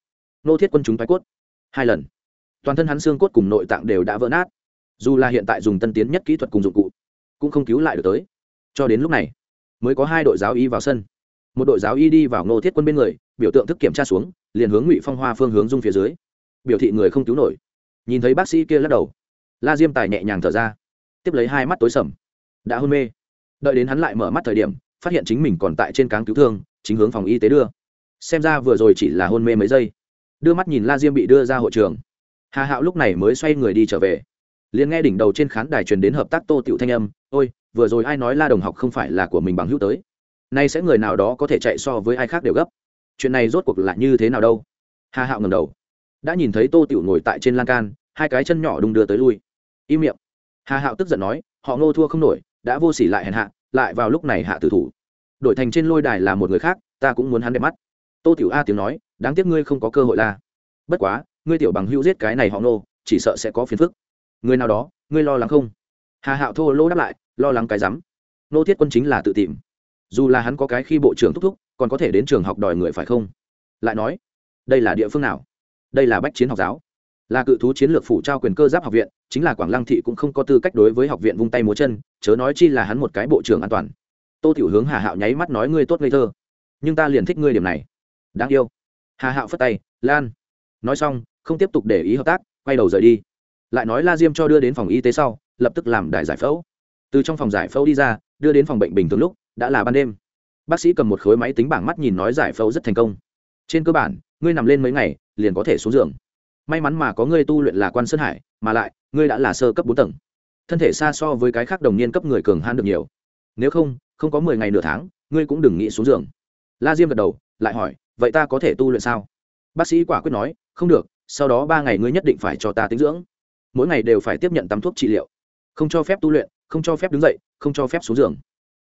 Nô thiết quân chúng toái cốt. Hai lần, toàn thân hắn xương cốt cùng nội tạng đều đã vỡ nát. Dù là hiện tại dùng tân tiến nhất kỹ thuật cùng dụng cụ, cũng không cứu lại được tới cho đến lúc này, mới có hai đội giáo y vào sân. Một đội giáo y đi vào ngô thiết quân bên người, biểu tượng thức kiểm tra xuống, liền hướng ngụy phong hoa phương hướng dung phía dưới. Biểu thị người không cứu nổi. Nhìn thấy bác sĩ kia lắc đầu, la diêm tài nhẹ nhàng thở ra, tiếp lấy hai mắt tối sầm. Đã hôn mê. Đợi đến hắn lại mở mắt thời điểm, phát hiện chính mình còn tại trên cáng cứu thương, chính hướng phòng y tế đưa. Xem ra vừa rồi chỉ là hôn mê mấy giây. Đưa mắt nhìn la diêm bị đưa ra hội trường. Hà hạo lúc này mới xoay người đi trở về liền nghe đỉnh đầu trên khán đài truyền đến hợp tác tô tiểu thanh âm, ôi, vừa rồi ai nói la đồng học không phải là của mình bằng hữu tới? Nay sẽ người nào đó có thể chạy so với ai khác đều gấp. Chuyện này rốt cuộc là như thế nào đâu? Hà hạo ngầm đầu. Đã nhìn thấy tô tiểu ngồi tại trên lan can, hai cái chân nhỏ đung đưa tới lui. Im miệng. Hà hạo tức giận nói, họ ngô thua không nổi, đã vô s ỉ lại hèn hạ, lại vào lúc này hạ tử thủ. Đổi thành trên lôi đài là một người khác, ta cũng muốn hắn đẹp mắt. Tô tiểu a tiếng nói, đáng tiếc ngươi không có cơ hội la. Bất quá, ngươi tiểu bằng hữu giết cái này họ ngô, chỉ sợ sẽ có phiền phức người nào đó, ngươi lo lắng không? Hà hạo thô lỗ đáp lại, lo lắng cái rắm. Nô thiết quân chính là tự tìm. Dù là hắn có cái khi bộ trưởng thúc thúc, còn có thể đến trường học đòi người phải không? Lại nói, đây là địa phương nào? Đây là bách chiến học giáo. Là cự thú chiến lược phủ trao quyền cơ giáp học viện, chính là quảng lăng thị cũng không có tư cách đối với học viện vung tay múa chân, chớ nói chi là hắn một cái bộ trưởng an toàn. Tô tiểu hướng hà hạo nháy mắt nói ngươi tốt ngây thơ. Nhưng ta liền thích ngươi điểm này. Đáng yêu. Hà hạo phất tay, lan. Nói xong, không tiếp tục để ý hợp tác, quay đầu rời đi lại nói la diêm cho đưa đến phòng y tế sau, lập tức làm đại giải phẫu. Từ trong phòng giải phẫu đi ra, đưa đến phòng bệnh bình thường lúc, đã là ban đêm. Bác sĩ cầm một khối máy tính bảng mắt nhìn nói giải phẫu rất thành công. Trên cơ bản, ngươi nằm lên mấy ngày, liền có thể xuống giường. May mắn mà có ngươi tu luyện là quan sơn hải, mà lại, ngươi đã là sơ cấp bốn tầng. Thân thể xa so với cái khác đồng niên cấp người cường han được nhiều. Nếu không không có mười ngày nửa tháng, ngươi cũng đừng nghĩ xuống giường. La diêm gật đầu, lại hỏi, vậy ta có thể tu luyện sao? Bác sĩ quả quyết nói, không được, sau đó ba ngày ngươi nhất định phải cho ta tính dưỡng mỗi ngày đều phải tiếp nhận tắm thuốc trị liệu. Không cho phép tu luyện, không cho phép đứng dậy, không cho phép xuống giường.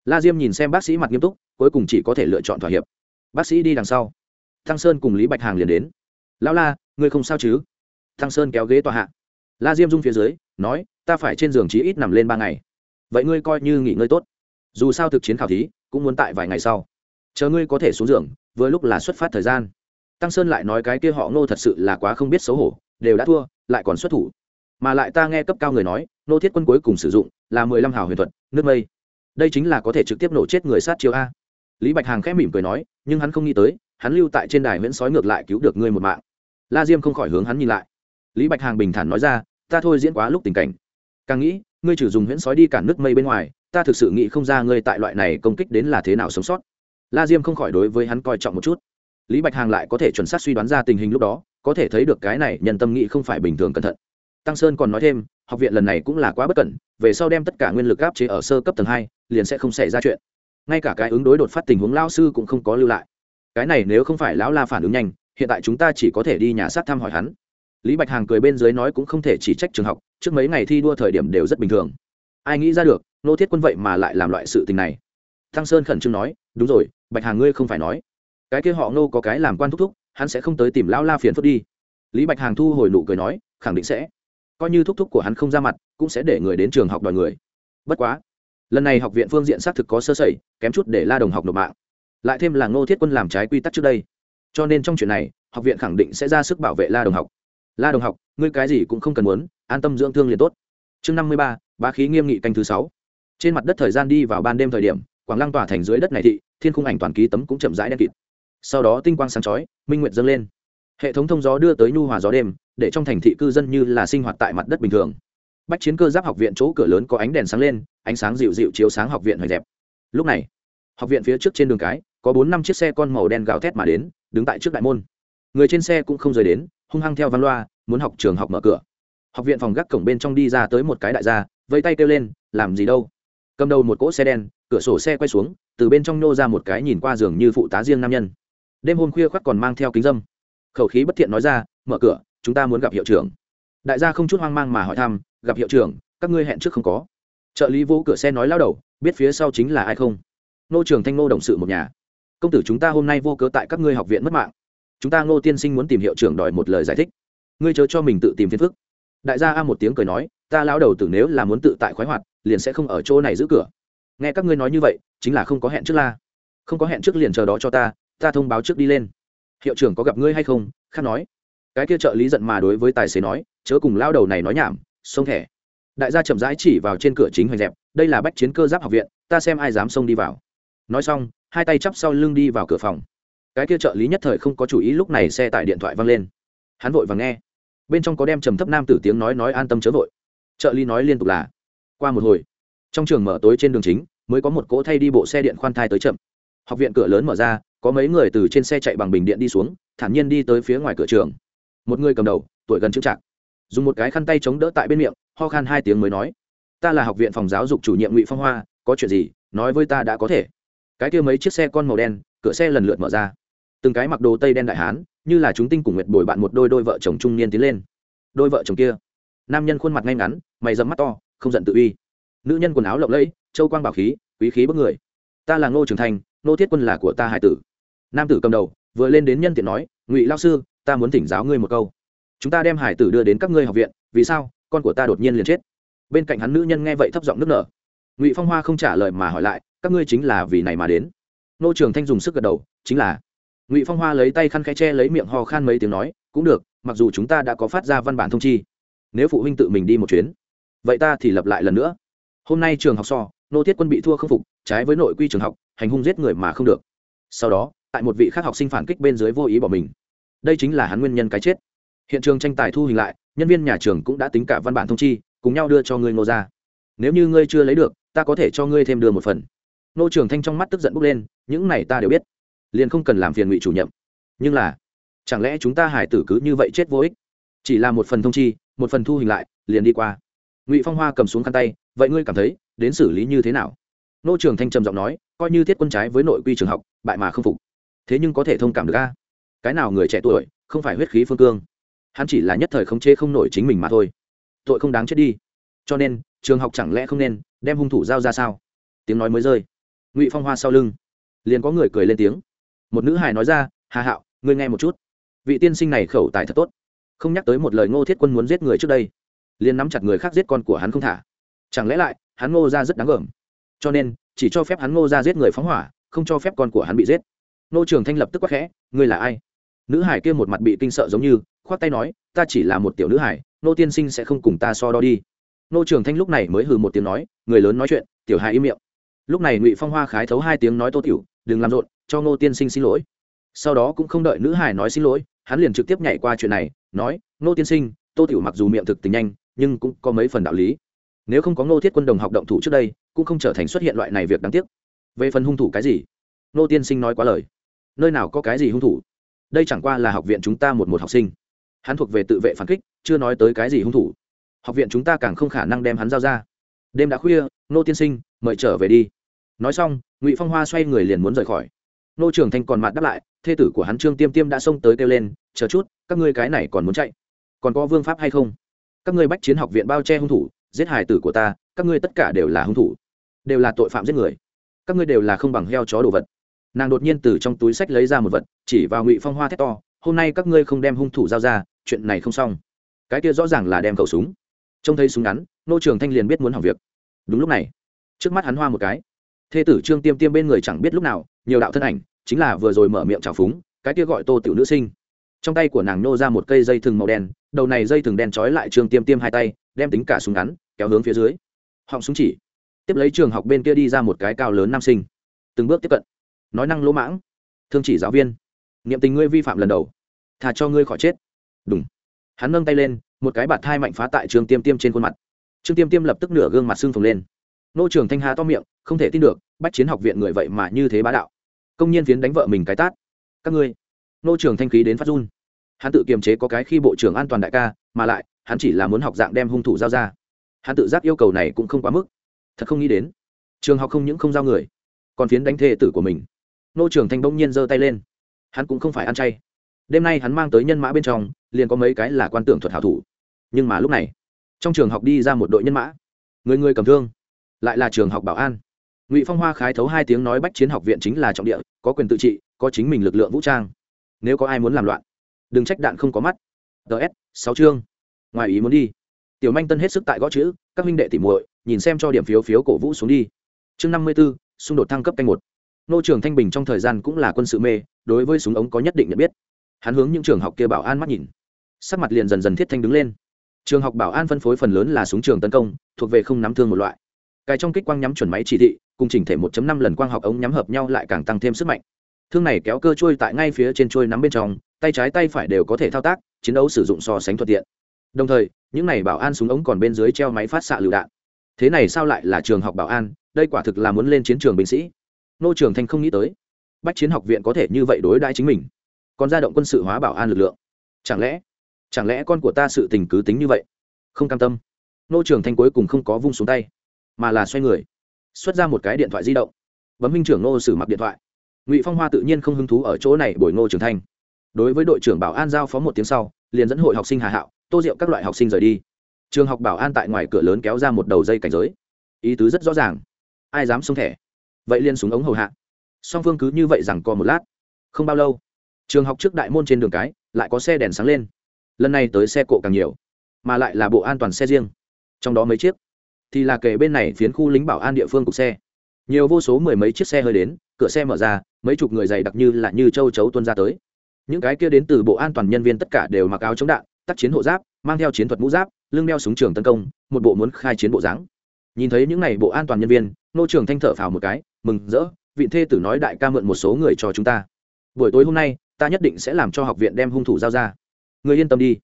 La diêm nhìn xem bác sĩ mặt nghiêm túc, cuối cùng chỉ có thể lựa chọn thỏa hiệp. Bác sĩ đi đằng sau. Thăng sơn cùng lý bạch hàng liền đến. Lão la, ngươi không sao chứ? Thăng sơn kéo ghế tòa hạ. La diêm rung phía dưới, nói, ta phải trên giường chí ít nằm lên ba ngày. Vậy ngươi coi như nghỉ ngơi tốt. Dù sao thực chiến khảo thí, cũng muốn tại vài ngày sau. Chờ ngươi có thể xuống giường, vừa lúc là xuất phát thời gian. Tăng sơn lại nói cái kia họ ngô thật sự là quá không biết xấu hổ, đều đã thua, lại còn xuất thủ mà lại ta nghe cấp cao người nói, nô thiết quân cuối cùng sử dụng là mười lăm hào huyền thuật, nước mây. Đây chính là có thể trực tiếp nổ chết người sát chiếu a. Lý bạch hàng khẽ mỉm cười nói, nhưng hắn không nghĩ tới, hắn lưu tại trên đài nguyễn sói ngược lại cứu được ngươi một mạng. La diêm không khỏi hướng hắn nhìn lại. Lý bạch hàng bình thản nói ra, ta thôi diễn quá lúc tình cảnh. Càng nghĩ, ngươi chỉ dùng huyễn sói đi cản nước mây bên ngoài, ta thực sự nghĩ không ra ngươi tại loại này công kích đến là thế nào sống sót. La diêm không khỏi đối với hắn coi trọng một chút. Lý bạch hàng lại có thể chuẩn xác suy đoán ra tình hình lúc đó, có thể thấy được cái này nhân tâm nghĩ không phải bình thường cẩn thận tăng sơn còn nói thêm, học viện lần này cũng là quá bất cẩn, về sau đem tất cả nguyên lực áp chế ở sơ cấp tầng hai, liền sẽ không xảy ra chuyện. Ngay cả cái ứng đối đột phát tình huống lao sư cũng không có lưu lại. Cái này nếu không phải lão la phản ứng nhanh, hiện tại chúng ta chỉ có thể đi nhà sát thăm hỏi hắn. Lý bạch hàng cười bên dưới nói cũng không thể chỉ trách trường học, trước mấy ngày thi đua thời điểm đều rất bình thường. Ai nghĩ ra được, nô thiết quân vậy mà lại làm loại sự tình này. Thăng sơn khẩn trương nói, đúng rồi, bạch hàng ngươi không phải nói. Cái kia họ nô có cái làm quan thúc thúc, hắn sẽ không tới tìm lão la phiền phức đi. Lý bạch hàng thu hồi nụ cười nói, khẳng định sẽ coi như thúc thúc của hắn không ra mặt, cũng sẽ để người đến trường học đòi người. Bất quá, lần này học viện phương diện xác thực có sơ sẩy, kém chút để la đồng học nộp mạng. Lại thêm là ngô thiết quân làm trái quy tắc trước đây. Cho nên trong chuyện này, học viện khẳng định sẽ ra sức bảo vệ la đồng học. La đồng học, ngươi cái gì cũng không cần muốn, an tâm dưỡng thương liền tốt. Chương năm mươi ba ba khí nghiêm nghị canh thứ sáu. Trên mặt đất thời gian đi vào ban đêm thời điểm, quảng lăng tỏa thành dưới đất này thị, thiên khung ảnh toàn ký tấm cũng chậm rãi đen kịt. Sau đó tinh quang sáng chói, minh nguyệt dâng lên hệ thống thông gió đưa tới nhu hòa gió đêm, để trong thành thị cư dân như là sinh hoạt tại mặt đất bình thường. Bách chiến cơ giáp học viện chỗ cửa lớn có ánh đèn sáng lên, ánh sáng dịu dịu chiếu sáng học viện hoành dẹp. Lúc này, học viện phía trước trên đường cái, có bốn năm chiếc xe con màu đen gào thét mà đến, đứng tại trước đại môn. Người trên xe cũng không rời đến, hung hăng theo văn loa, muốn học trường học mở cửa. Học viện phòng gác cổng bên trong đi ra tới một cái đại gia, vẫy tay kêu lên, làm gì đâu? Cầm đầu một cỗ xe đen, cửa sổ xe quay xuống, từ bên trong nô ra một cái nhìn qua giường như phụ tá riêng nam nhân. Đêm hôm khuya khoác còn mang theo kính dâm khẩu khí bất thiện nói ra, mở cửa, chúng ta muốn gặp hiệu trưởng. Đại gia không chút hoang mang mà hỏi thăm, gặp hiệu trưởng, các ngươi hẹn trước không có? Trợ lý vô cửa xe nói lao đầu, biết phía sau chính là ai không? Nô trường thanh nô đồng sự một nhà, công tử chúng ta hôm nay vô cớ tại các ngươi học viện mất mạng. Chúng ta ngô tiên sinh muốn tìm hiệu trưởng đòi một lời giải thích. Ngươi chớ cho mình tự tìm phiền phức. Đại gia a một tiếng cười nói, ta lão đầu tử nếu là muốn tự tại khoái hoạt, liền sẽ không ở chỗ này giữ cửa. Nghe các ngươi nói như vậy, chính là không có hẹn trước la. Không có hẹn trước liền chờ đó cho ta ta thông báo trước đi lên hiệu trưởng có gặp ngươi hay không? Khác nói. Cái kia trợ lý giận mà đối với tài xế nói, chớ cùng lao đầu này nói nhảm xông thẻ. Đại gia chậm rãi chỉ vào trên cửa chính hoành dẹp, đây là bách chiến cơ giáp học viện, ta xem ai dám xông đi vào. Nói xong, hai tay chắp sau lưng đi vào cửa phòng. Cái kia trợ lý nhất thời không có chủ ý lúc này xe tải điện thoại văng lên. Hắn vội và nghe. Bên trong có đem trầm thấp nam tử tiếng nói nói an tâm chớ vội. Trợ lý nói liên tục là, qua một hồi. Trong trường mở tối trên đường chính, mới có một cỗ thay đi bộ xe điện khoan thai tới chậm học viện cửa lớn mở ra, có mấy người từ trên xe chạy bằng bình điện đi xuống, thản nhiên đi tới phía ngoài cửa trường. Một người cầm đầu, tuổi gần chữ trạc dùng một cái khăn tay chống đỡ tại bên miệng, ho khan hai tiếng mới nói, ta là học viện phòng giáo dục chủ nhiệm ngụy phong hoa, có chuyện gì, nói với ta đã có thể. Cái kia mấy chiếc xe con màu đen, cửa xe lần lượt mở ra. Từng cái mặc đồ tây đen đại hán, như là chúng tinh cùng nguyệt bồi bạn một đôi đôi vợ chồng trung niên tiến lên. Đôi vợ chồng kia, nam nhân khuôn mặt ngay ngắn, mày dẫm mắt to, không giận tự uy. Nữ nhân quần áo lộng lẫy, châu quang bảo khí, quý khí bức người. Ta là ngô trường thành nô thiết quân là của ta hải tử. Nam tử cầm đầu, vừa lên đến nhân tiện nói, ngụy lao sư, ta muốn thỉnh giáo ngươi một câu. Chúng ta đem hải tử đưa đến các ngươi học viện, vì sao? Con của ta đột nhiên liền chết. Bên cạnh hắn nữ nhân nghe vậy thấp giọng nước nở. Ngụy phong hoa không trả lời mà hỏi lại, các ngươi chính là vì này mà đến? Nô trường thanh dùng sức gật đầu, chính là. Ngụy phong hoa lấy tay khăn khe che lấy miệng ho khan mấy tiếng nói, cũng được, mặc dù chúng ta đã có phát ra văn bản thông chi, nếu phụ huynh tự mình đi một chuyến, vậy ta thì lập lại lần nữa. Hôm nay trường học so, nô thiết quân bị thua không phục, trái với nội quy trường học hành hung giết người mà không được. Sau đó, tại một vị khác học sinh phản kích bên dưới vô ý bỏ mình. Đây chính là hắn nguyên nhân cái chết. Hiện trường tranh tài thu hình lại, nhân viên nhà trường cũng đã tính cả văn bản thông chi, cùng nhau đưa cho ngươi ngô ra nếu như ngươi chưa lấy được, ta có thể cho ngươi thêm đưa một phần. Nô trường thanh trong mắt tức giận bốc lên, những này ta đều biết. Liền không cần làm phiền ngụy chủ nhiệm. Nhưng là, chẳng lẽ chúng ta hải tử cứ như vậy chết vô ích? Chỉ là một phần thông chi, một phần thu hình lại, liền đi qua. Ngụy phong hoa cầm xuống khăn tay, vậy ngươi cảm thấy, đến xử lý như thế nào? Nô trường thanh trầm giọng nói, coi như thiết quân trái với nội quy trường học, bại mà không phục. Thế nhưng có thể thông cảm được a. Cái nào người trẻ tuổi, không phải huyết khí phương cương. Hắn chỉ là nhất thời khống chế không nổi chính mình mà thôi. Tội không đáng chết đi. Cho nên, trường học chẳng lẽ không nên đem hung thủ giao ra sao? Tiếng nói mới rơi. Ngụy phong hoa sau lưng, liền có người cười lên tiếng. Một nữ hài nói ra, hà hạo, ngươi nghe một chút. Vị tiên sinh này khẩu tài thật tốt. Không nhắc tới một lời ngô thiết quân muốn giết người trước đây, liền nắm chặt người khác giết con của hắn không thả. Chẳng lẽ lại, hắn ngô ra rất đáng gờm? Cho nên, chỉ cho phép hắn ngô ra giết người phóng hỏa, không cho phép con của hắn bị giết. Nô trường thanh lập tức quắc khẽ, ngươi là ai? Nữ hải kia một mặt bị kinh sợ giống như khoác tay nói, ta chỉ là một tiểu nữ hải nô tiên sinh sẽ không cùng ta so đo đi. Nô trường thanh lúc này mới hừ một tiếng nói, người lớn nói chuyện, tiểu hải im miệng. Lúc này ngụy phong hoa khái thấu hai tiếng nói tô tiểu, đừng làm rộn, cho nô tiên sinh xin lỗi. Sau đó cũng không đợi nữ hải nói xin lỗi, hắn liền trực tiếp nhảy qua chuyện này, nói nô tiên sinh, tô tiểu mặc dù miệng thực tình nhanh, nhưng cũng có mấy phần đạo lý. Nếu không có ngô thiết quân đồng học động thủ trước đây cũng không trở thành xuất hiện loại này việc đáng tiếc. Về phần hung thủ cái gì? Nô tiên sinh nói quá lời. Nơi nào có cái gì hung thủ? Đây chẳng qua là học viện chúng ta một một học sinh. Hắn thuộc về tự vệ phản kích, chưa nói tới cái gì hung thủ. Học viện chúng ta càng không khả năng đem hắn giao ra. Đêm đã khuya, nô tiên sinh, mời trở về đi. Nói xong, ngụy phong hoa xoay người liền muốn rời khỏi. Nô trưởng thanh còn mặt đáp lại, thê tử của hắn trương tiêm tiêm đã xông tới kêu lên, chờ chút, các ngươi cái này còn muốn chạy. Còn có vương pháp hay không? Các ngươi bách chiến học viện bao che hung thủ, giết hài tử của ta, các ngươi tất cả đều là hung thủ đều là tội phạm giết người. Các ngươi đều là không bằng heo chó đồ vật. Nàng đột nhiên từ trong túi sách lấy ra một vật, chỉ vào ngụy phong hoa thét to, hôm nay các ngươi không đem hung thủ giao ra, chuyện này không xong. Cái kia rõ ràng là đem khẩu súng. Trông thấy súng ngắn, nô trường thanh liền biết muốn hỏng việc. Đúng lúc này, trước mắt hắn hoa một cái. Thê tử trương tiêm tiêm bên người chẳng biết lúc nào, nhiều đạo thân ảnh, chính là vừa rồi mở miệng trào phúng, cái kia gọi tô tiểu nữ sinh. Trong tay của nàng nô ra một cây dây thừng màu đen, đầu này dây thừng đen trói lại trương tiêm tiêm hai tay, đem tính cả súng ngắn, kéo hướng phía dưới. Họng súng chỉ tiếp lấy trường học bên kia đi ra một cái cao lớn nam sinh, từng bước tiếp cận, nói năng lỗ mãng, thương chỉ giáo viên, niệm tình ngươi vi phạm lần đầu thà cho ngươi khỏi chết. Đúng hắn nâng tay lên, một cái bạt thai mạnh phá tại trường tiêm tiêm trên khuôn mặt. Trương tiêm tiêm lập tức nửa gương mặt xương phồng lên. Nô trường thanh hà to miệng, không thể tin được, bách chiến học viện người vậy mà như thế bá đạo. Công nhân phiến đánh vợ mình cái tát. Các ngươi. Nô trường thanh khí đến phát run. Hắn tự kiềm chế có cái khi bộ trưởng an toàn đại ca, mà lại, hắn chỉ là muốn học dạng đem hung thủ giao ra. Hắn tự giác yêu cầu này cũng không quá mức thật không nghĩ đến. Trường học không những không giao người, còn phiến đánh thê tử của mình. Nô trường thanh bỗng nhiên giơ tay lên. Hắn cũng không phải ăn chay. Đêm nay hắn mang tới nhân mã bên trong, liền có mấy cái là quan tưởng thuật hảo thủ. Nhưng mà lúc này, trong trường học đi ra một đội nhân mã. Người người cầm thương, lại là trường học bảo an. Ngụy phong hoa khái thấu hai tiếng nói bách chiến học viện chính là trọng địa, có quyền tự trị, có chính mình lực lượng vũ trang. Nếu có ai muốn làm loạn, đừng trách đạn không có mắt. Ts sáu chương. Ngoài ý muốn đi. Tiểu manh tân hết sức tại gõ chữ, các huynh đệ tỉ muội nhìn xem cho điểm phiếu phiếu cổ vũ xuống đi. Chương năm mươi b ố xung đột thăng cấp canh một. Nô trường thanh bình trong thời gian cũng là quân sự mê, đối với súng ống có nhất định nhận biết. Hắn hướng những trường học kia bảo an mắt nhìn. Sắc mặt liền dần dần thiết thanh đứng lên. Trường học bảo an phân phối phần lớn là súng trường tấn công, thuộc về không nắm thương một loại. Cài trong kích quang nhắm chuẩn máy chỉ thị, cùng chỉnh thể 1 năm lần quang học ống nhắm hợp nhau lại càng tăng thêm sức mạnh. Thương này kéo cơ trôi tại ngay phía trên trôi nắm bên trong, tay trái tay phải đều có thể thao tác, chiến đấu sử dụng so sánh thuận tiện. Đồng thời, những này bảo an súng ống còn bên dưới treo máy phát xạ lựu đạn thế này sao lại là trường học bảo an, đây quả thực là muốn lên chiến trường binh sĩ. Nô trường thanh không nghĩ tới, bách chiến học viện có thể như vậy đối đãi chính mình, còn ra động quân sự hóa bảo an lực lượng. Chẳng lẽ chẳng lẽ con của ta sự tình cứ tính như vậy? Không cam tâm. Nô trường thanh cuối cùng không có vung xuống tay, mà là xoay người, xuất ra một cái điện thoại di động. Bấm minh trưởng nô sử mặc điện thoại. Ngụy phong hoa tự nhiên không hứng thú ở chỗ này bồi ngô trường thanh. Đối với đội trưởng bảo an giao phó một tiếng sau, liền dẫn hội học sinh hà hạo, tô diệu các loại học sinh rời đi trường học bảo an tại ngoài cửa lớn kéo ra một đầu dây cảnh giới. Ý tứ rất rõ ràng. Ai dám xông thẻ? Vậy liên súng ống hầu hạ. Song phương cứ như vậy rằng co một lát. Không bao lâu, trường học trước đại môn trên đường cái, lại có xe đèn sáng lên. Lần này tới xe cộ càng nhiều, mà lại là bộ an toàn xe riêng. Trong đó mấy chiếc, thì là kề bên này phiến khu lính bảo an địa phương cục xe. Nhiều vô số mười mấy chiếc xe hơi đến, cửa xe mở ra, mấy chục người dày đặc như là như châu chấu tuân ra tới. Những cái kia đến từ bộ an toàn nhân viên tất cả đều mặc áo chống đạn, tác chiến hộ giáp, mang theo chiến thuật mũ giáp lưng đeo súng trường tấn công, một bộ muốn khai chiến bộ dáng. Nhìn thấy những n à y bộ an toàn nhân viên nô trường thanh thở phào một cái, mừng rỡ, vị thê tử nói đại ca mượn một số người cho chúng ta. Buổi tối hôm nay, ta nhất định sẽ làm cho học viện đem hung thủ giao ra. Người yên tâm đi.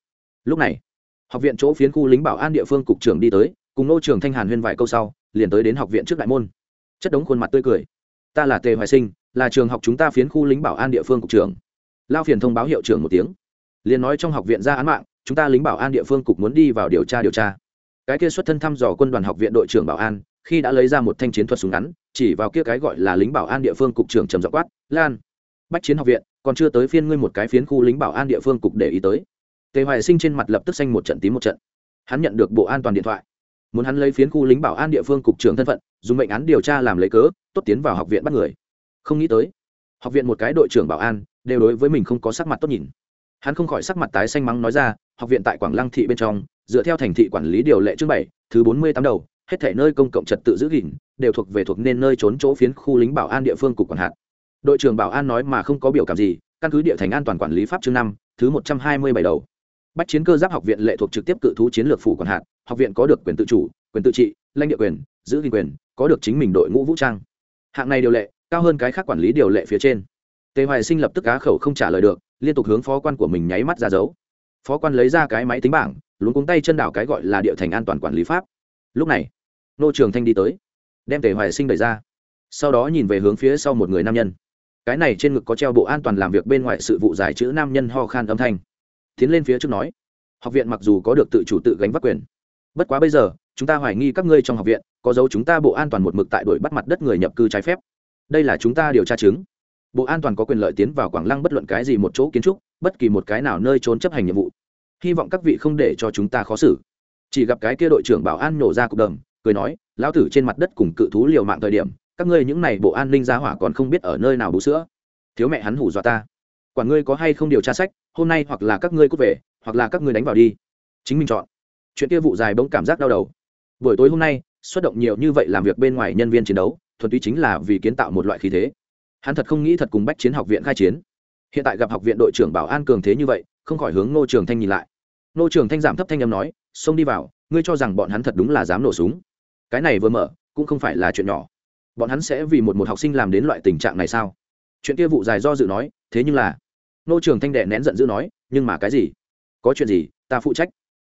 Lúc này, học viện chỗ phiến khu lính bảo an địa phương cục trưởng đi tới, cùng nô trường thanh hàn huyên vài câu sau, liền tới đến học viện trước đại môn. Chất đống khuôn mặt tươi cười. Ta là tề hoài sinh, là trường học chúng ta phiến khu lính bảo an địa phương cục trưởng. Lao phiền thông báo hiệu trưởng một tiếng. Liền nói trong học viện ra án mạng chúng ta lính bảo an địa phương cục muốn đi vào điều tra điều tra. Cái kia xuất thân thăm dò quân đoàn học viện đội trưởng bảo an, khi đã lấy ra một thanh chiến thuật súng ngắn, chỉ vào kia cái gọi là lính bảo an địa phương cục trưởng trầm dọ quát, lan, bách chiến học viện, còn chưa tới phiên ngươi một cái phiến khu lính bảo an địa phương cục để ý tới. Tề hoài sinh trên mặt lập tức xanh một trận tím một trận. Hắn nhận được bộ an toàn điện thoại. Muốn hắn lấy phiến khu lính bảo an địa phương cục trưởng thân phận, dùng mệnh án điều tra làm lấy cớ, tốt tiến vào học viện bắt người. Không nghĩ tới, học viện một cái đội trưởng bảo an, đều đối với mình không có sắc mặt tốt nhìn. Hắn không khỏi sắc mặt tái xanh mắng nói ra học viện tại quảng lăng thị bên trong, dựa theo thành thị quản lý điều lệ chương bảy, thứ bốn mươi tám đầu, hết thể nơi công cộng trật tự giữ gìn, đều thuộc về thuộc nên nơi trốn chỗ phiến khu lính bảo an địa phương cục quản hạt. Đội trưởng bảo an nói mà không có biểu cảm gì, căn cứ địa thành an toàn quản lý pháp chương năm, thứ một trăm hai mươi bảy đầu. Bách chiến cơ giáp học viện lệ thuộc trực tiếp cự thú chiến lược phủ quản hạt, học viện có được quyền tự chủ, quyền tự trị, lãnh địa quyền, giữ gìn quyền, có được chính mình đội ngũ vũ trang. Hạng này điều lệ, cao hơn cái khác quản lý điều lệ phía trên. Tề hoài sinh lập tức cá khẩu không trả lời được, liên tục hướng phó quan của mình nháy mắt ra dấu phó quan lấy ra cái máy tính bảng lún cuống tay chân đảo cái gọi là địa thành an toàn quản lý pháp. Lúc này, nô trường thanh đi tới, đem tề hoài sinh đẩy ra. Sau đó nhìn về hướng phía sau một người nam nhân. Cái này trên ngực có treo bộ an toàn làm việc bên ngoài sự vụ giải chữ nam nhân ho khan âm thanh. Tiến lên phía trước nói, học viện mặc dù có được tự chủ tự gánh vác quyền, bất quá bây giờ, chúng ta hoài nghi các ngươi trong học viện có dấu chúng ta bộ an toàn một mực tại đội bắt mặt đất người nhập cư trái phép. Đây là chúng ta điều tra chứng bộ an toàn có quyền lợi tiến vào quảng lăng bất luận cái gì một chỗ kiến trúc, bất kỳ một cái nào nơi trốn chấp hành nhiệm vụ. Hy vọng các vị không để cho chúng ta khó xử. Chỉ gặp cái kia đội trưởng bảo an nổ ra cục đầm, cười nói, lão tử trên mặt đất cùng cự thú liều mạng thời điểm, các ngươi những này bộ an ninh gia hỏa còn không biết ở nơi nào bú sữa. Thiếu mẹ hắn hủ dọa ta. Quản ngươi có hay không điều tra sách, hôm nay hoặc là các ngươi cút về, hoặc là các ngươi đánh vào đi. Chính mình chọn. Chuyện kia vụ dài bỗng cảm giác đau đầu. Buổi tối hôm nay, xuất động nhiều như vậy làm việc bên ngoài nhân viên chiến đấu, thuần túy chính là vì kiến tạo một loại khí thế hắn thật không nghĩ thật cùng bách chiến học viện khai chiến. Hiện tại gặp học viện đội trưởng bảo an cường thế như vậy, không khỏi hướng ngô trường thanh nhìn lại. Ngô trường thanh giảm thấp thanh âm nói, xông đi vào, ngươi cho rằng bọn hắn thật đúng là dám nổ súng. Cái này vừa mở, cũng không phải là chuyện nhỏ. Bọn hắn sẽ vì một một học sinh làm đến loại tình trạng này sao? Chuyện kia vụ dài do dự nói, thế nhưng là ngô trường thanh đệ nén giận dữ nói, nhưng mà cái gì? Có chuyện gì, ta phụ trách.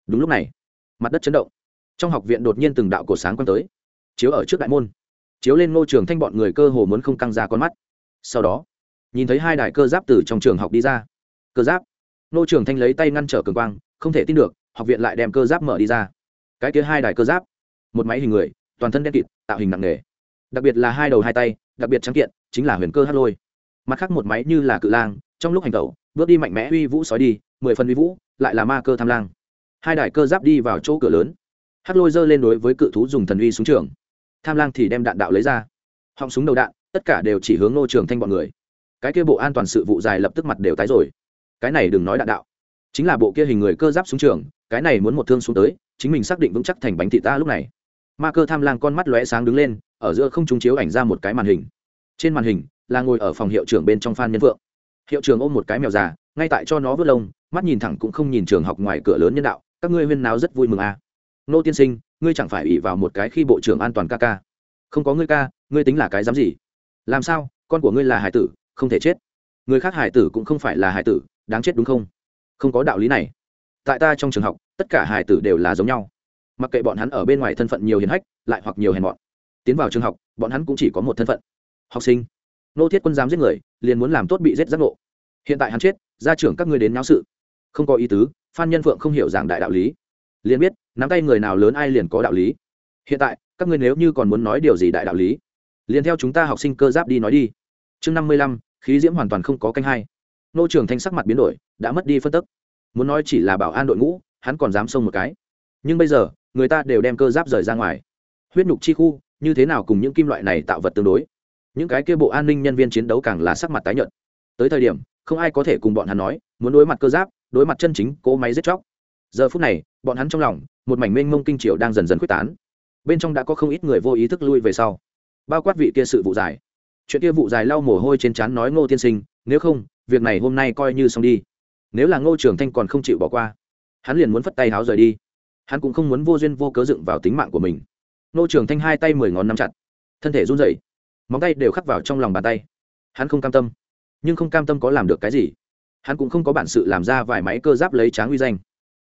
Đúng lúc này, mặt đất chấn động. Trong học viện đột nhiên từng đạo cổ sáng quăng tới, chiếu ở trước đại môn. Chiếu lên ngô trường thanh bọn người cơ hồ muốn không căng ra con mắt sau đó, nhìn thấy hai đại cơ giáp từ trong trường học đi ra. Cơ giáp. Nô trường thanh lấy tay ngăn trở cường quang, không thể tin được, học viện lại đem cơ giáp mở đi ra. Cái kia hai đại cơ giáp. Một máy hình người, toàn thân đen kịt, tạo hình nặng nề. Đặc biệt là hai đầu hai tay, đặc biệt trắng kiện, chính là huyền cơ hát lôi. Mặt khác một máy như là cự lang, trong lúc hành tẩu, bước đi mạnh mẽ uy vũ sói đi, mười phần uy vũ, lại là ma cơ tham lang. Hai đại cơ giáp đi vào chỗ cửa lớn. Hát lôi giơ lên đối với cự thú dùng thần uy súng trường. Tham lang thì đem đạn đạo lấy ra. Họng súng đầu đạn tất cả đều chỉ hướng nô trường thanh bọn người. Cái kia bộ an toàn sự vụ dài lập tức mặt đều tái rồi. Cái này đừng nói đạn đạo. Chính là bộ kia hình người cơ giáp xuống trường, cái này muốn một thương xuống tới, chính mình xác định vững chắc thành bánh thị ta lúc này. Ma cơ tham lang con mắt lóe sáng đứng lên, ở giữa không trung chiếu ảnh ra một cái màn hình. Trên màn hình, là ngồi ở phòng hiệu trưởng bên trong phan nhân vượng hiệu trưởng ôm một cái mèo già, ngay tại cho nó vớt lông, mắt nhìn thẳng cũng không nhìn trường học ngoài cửa lớn nhân đạo, các ngươi huyên náo rất vui mừng à. nô tiên sinh, ngươi chẳng phải ỉ vào một cái khi bộ trưởng an toàn ca ca. Không có ngươi ca, ngươi tính là cái dám gì? Làm sao? Con của ngươi là hải tử, không thể chết. Người khác hải tử cũng không phải là hải tử, đáng chết đúng không? Không có đạo lý này. Tại ta trong trường học, tất cả hải tử đều là giống nhau. Mặc kệ bọn hắn ở bên ngoài thân phận nhiều hiền hách, lại hoặc nhiều hèn mọn. Tiến vào trường học, bọn hắn cũng chỉ có một thân phận. Học sinh. Nô thiết quân dám giết người, liền muốn làm tốt bị giết giác ngộ. Hiện tại hắn chết, gia trưởng các ngươi đến náo sự. Không có ý tứ, phan nhân phượng không hiểu giảng đại đạo lý. Liền biết, nắm tay người nào lớn ai liền có đạo lý. Hiện tại, các ngươi nếu như còn muốn nói điều gì đại đạo lý? Liền theo chúng ta học sinh cơ giáp đi nói đi. Chương năm mươi lăm, khí diễm hoàn toàn không có canh hai. Nô trường thanh sắc mặt biến đổi, đã mất đi phân tức. Muốn nói chỉ là bảo an đội ngũ, hắn còn dám xông một cái. Nhưng bây giờ, người ta đều đem cơ giáp rời ra ngoài. Huyết nhục chi khu, như thế nào cùng những kim loại này tạo vật tương đối? Những cái kia bộ an ninh nhân viên chiến đấu càng là sắc mặt tái nhợt. Tới thời điểm, không ai có thể cùng bọn hắn nói, muốn đối mặt cơ giáp, đối mặt chân chính, cỗ máy giết chóc. Giờ phút này, bọn hắn trong lòng, một mảnh mênh mông kinh triều đang dần dần quyết tán. Bên trong đã có không ít người vô ý thức lui về sau bao quát vị kia sự vụ dài chuyện kia vụ dài lau mồ hôi trên trán nói ngô tiên sinh, nếu không, việc này hôm nay coi như xong đi. Nếu là ngô trường thanh còn không chịu bỏ qua, hắn liền muốn phất tay háo rời đi. Hắn cũng không muốn vô duyên vô cớ dựng vào tính mạng của mình. Ngô trường thanh hai tay mười ngón nắm chặt, thân thể run rẩy, móng tay đều khắc vào trong lòng bàn tay. Hắn không cam tâm, nhưng không cam tâm có làm được cái gì. Hắn cũng không có bản sự làm ra vài máy cơ giáp lấy tráng uy danh.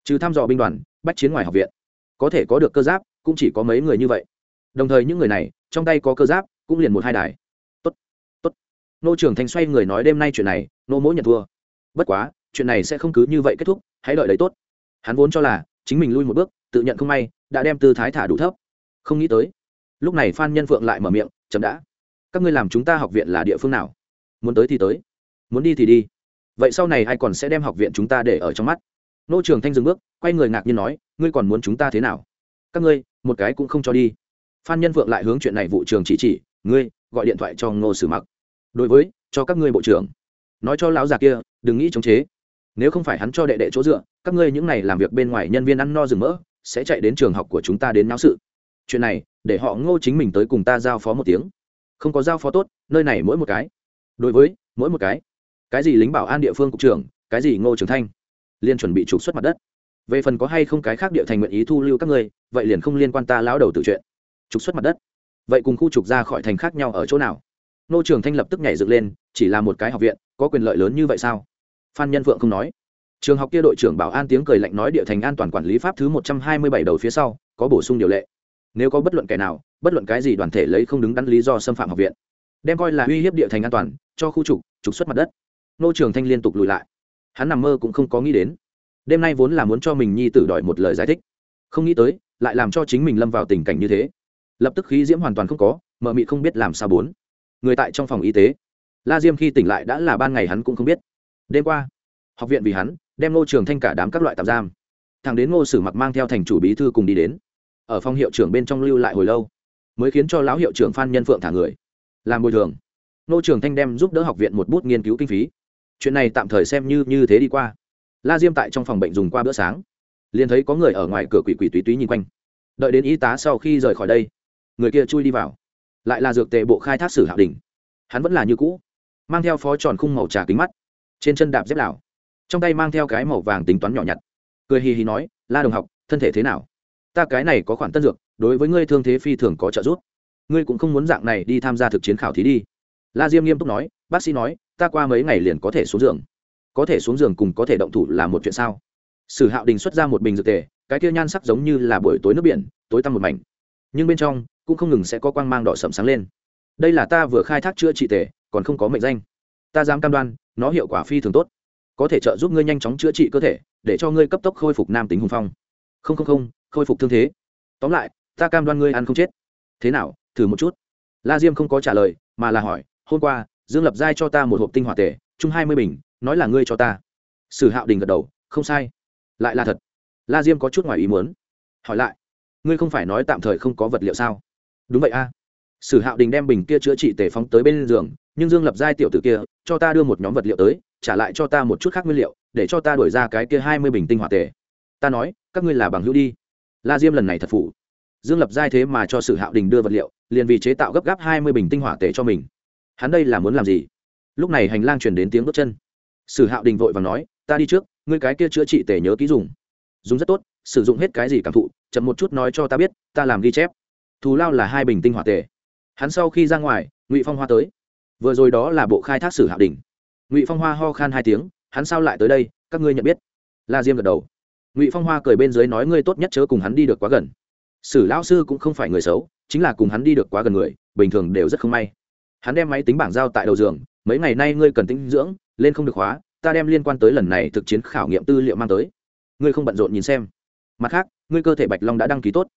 Trừ thăm dò binh đoàn, bách chiến ngoài học viện, có thể có được cơ giáp, cũng chỉ có mấy người như vậy đồng thời những người này, trong tay có cơ giáp, cũng liền một hai đài. Tốt tốt. Nô trưởng thành xoay người nói đêm nay chuyện này, nô mỗi nhận thua. Bất quá, chuyện này sẽ không cứ như vậy kết thúc, hãy đợi đấy tốt. Hắn vốn cho là, chính mình lui một bước, tự nhận không may, đã đem tư thái thả đủ thấp. Không nghĩ tới. Lúc này phan nhân phượng lại mở miệng chậm đã. Các ngươi làm chúng ta học viện là địa phương nào? Muốn tới thì tới. Muốn đi thì đi. Vậy sau này ai còn sẽ đem học viện chúng ta để ở trong mắt? Nô trường thanh dừng bước, quay người ngạc nhiên nói, ngươi còn muốn chúng ta thế nào? Các ngươi, một cái cũng không cho đi phan nhân vượng lại hướng chuyện này vụ trường chỉ chỉ, ngươi, gọi điện thoại cho ngô sử mặc. Đối với, cho các ngươi bộ trưởng. Nói cho lão già kia, đừng nghĩ chống chế. Nếu không phải hắn cho đệ đệ chỗ dựa, các ngươi những này làm việc bên ngoài nhân viên ăn no rừng mỡ, sẽ chạy đến trường học của chúng ta đến náo sự. Chuyện này, để họ ngô chính mình tới cùng ta giao phó một tiếng. Không có giao phó tốt, nơi này mỗi một cái. Đối với, mỗi một cái. Cái gì lính bảo an địa phương cục trưởng, cái gì ngô trường thanh liên chuẩn bị trục xuất mặt đất. Về phần có hay không cái khác địa thành nguyện ý thu lưu các ngươi, vậy liền không liên quan ta lão đầu tự chuyện trục xuất mặt đất. Vậy cùng khu trục ra khỏi thành khác nhau ở chỗ nào? Nô trường thanh lập tức nhảy dựng lên, chỉ là một cái học viện, có quyền lợi lớn như vậy sao? Phan nhân phượng không nói. Trường học kia đội trưởng bảo an tiếng cười lạnh nói địa thành an toàn quản lý pháp thứ một trăm hai mươi bảy đầu phía sau, có bổ sung điều lệ. Nếu có bất luận kẻ nào, bất luận cái gì đoàn thể lấy không đứng đắn lý do xâm phạm học viện, đem coi là uy hiếp địa thành an toàn, cho khu trục trục xuất mặt đất. Nô trường thanh liên tục lùi lại. Hắn nằm mơ cũng không có nghĩ đến. Đêm nay vốn là muốn cho mình nhi tử đòi một lời giải thích. Không nghĩ tới, lại làm cho chính mình lâm vào tình cảnh như thế lập tức khí diễm hoàn toàn không có mợ mị không biết làm sao bốn. Người tại trong phòng y tế. La diêm khi tỉnh lại đã là ban ngày hắn cũng không biết. Đêm qua, học viện vì hắn, đem ngô trường thanh cả đám các loại tạm giam. Thằng đến ngô sử mặc mang theo thành chủ bí thư cùng đi đến. Ở phòng hiệu trưởng bên trong lưu lại hồi lâu, mới khiến cho lão hiệu trưởng phan nhân phượng thả người. Làm bồi thường. Ngô trường thanh đem giúp đỡ học viện một bút nghiên cứu kinh phí. Chuyện này tạm thời xem như như thế đi qua. La diêm tại trong phòng bệnh dùng qua bữa sáng. Liền thấy có người ở ngoài cửa quỷ quỷ túy túy nhìn quanh. Đợi đến y tá sau khi rời khỏi đây người kia chui đi vào. Lại là dược tệ bộ khai thác sử hạ đình hắn vẫn là như cũ, mang theo phó tròn khung màu trà kính mắt, trên chân đạp dép lào trong tay mang theo cái màu vàng tính toán nhỏ nhặt. Cười hì hì nói, la đồng học, thân thể thế nào? Ta cái này có khoản tân dược, đối với ngươi thương thế phi thường có trợ giúp. Ngươi cũng không muốn dạng này đi tham gia thực chiến khảo thí đi. La diêm nghiêm túc nói, bác sĩ nói, ta qua mấy ngày liền có thể xuống giường. Có thể xuống giường cùng có thể động thủ là một chuyện sao? Sử hạo đình xuất ra một bình dược tề, cái kia nhan sắc giống như là buổi tối nước biển, tối tăm một mảnh. Nhưng bên trong cũng không ngừng sẽ có quang mang đỏ sậm sáng lên. Đây là ta vừa khai thác chữa trị tề, còn không có mệnh danh. Ta dám cam đoan, nó hiệu quả phi thường tốt. Có thể trợ giúp ngươi nhanh chóng chữa trị cơ thể, để cho ngươi cấp tốc khôi phục nam tính hùng phong. Không không không, khôi phục thương thế. Tóm lại, ta cam đoan ngươi ăn không chết. Thế nào, thử một chút. La diêm không có trả lời, mà là hỏi, hôm qua, dương lập giai cho ta một hộp tinh hỏa tề, chung hai mươi bình, nói là ngươi cho ta. Sử hạo đình gật đầu, không sai. Lại là thật. La diêm có chút ngoài ý muốn. Hỏi lại, ngươi không phải nói tạm thời không có vật liệu sao? Đúng vậy a. Sử hạo đình đem bình kia chữa trị tề phóng tới bên giường, nhưng dương lập giai tiểu tử kia, cho ta đưa một nhóm vật liệu tới, trả lại cho ta một chút khác nguyên liệu, để cho ta đổi ra cái kia hai mươi bình tinh hỏa tề. Ta nói, các ngươi là bằng hữu đi. La diêm lần này thật phụ dương lập giai thế mà cho sử hạo đình đưa vật liệu, liền vì chế tạo gấp gáp hai mươi bình tinh hỏa tề cho mình. Hắn đây là muốn làm gì? Lúc này hành lang chuyển đến tiếng bước chân. Sử hạo đình vội và nói, ta đi trước, ngươi cái kia chữa trị tề nhớ ký dùng. Dùng rất tốt, sử dụng hết cái gì cảm thụ, chậm một chút nói cho ta biết, ta làm ghi chép thù lao là hai bình tinh hỏa tề. Hắn sau khi ra ngoài, ngụy phong hoa tới. Vừa rồi đó là bộ khai thác sử hạ đình ngụy phong hoa ho khan hai tiếng, hắn sao lại tới đây? Các ngươi nhận biết. La diêm gật đầu. Ngụy phong hoa cười bên dưới nói, ngươi tốt nhất chớ cùng hắn đi được quá gần. Sử lão sư cũng không phải người xấu, chính là cùng hắn đi được quá gần người, bình thường đều rất không may. Hắn đem máy tính bảng giao tại đầu giường, mấy ngày nay ngươi cần tinh dưỡng, lên không được hóa ta đem liên quan tới lần này thực chiến khảo nghiệm tư liệu mang tới. Ngươi không bận rộn nhìn xem. Mặt khác, ngươi cơ thể bạch long đã đăng ký tốt.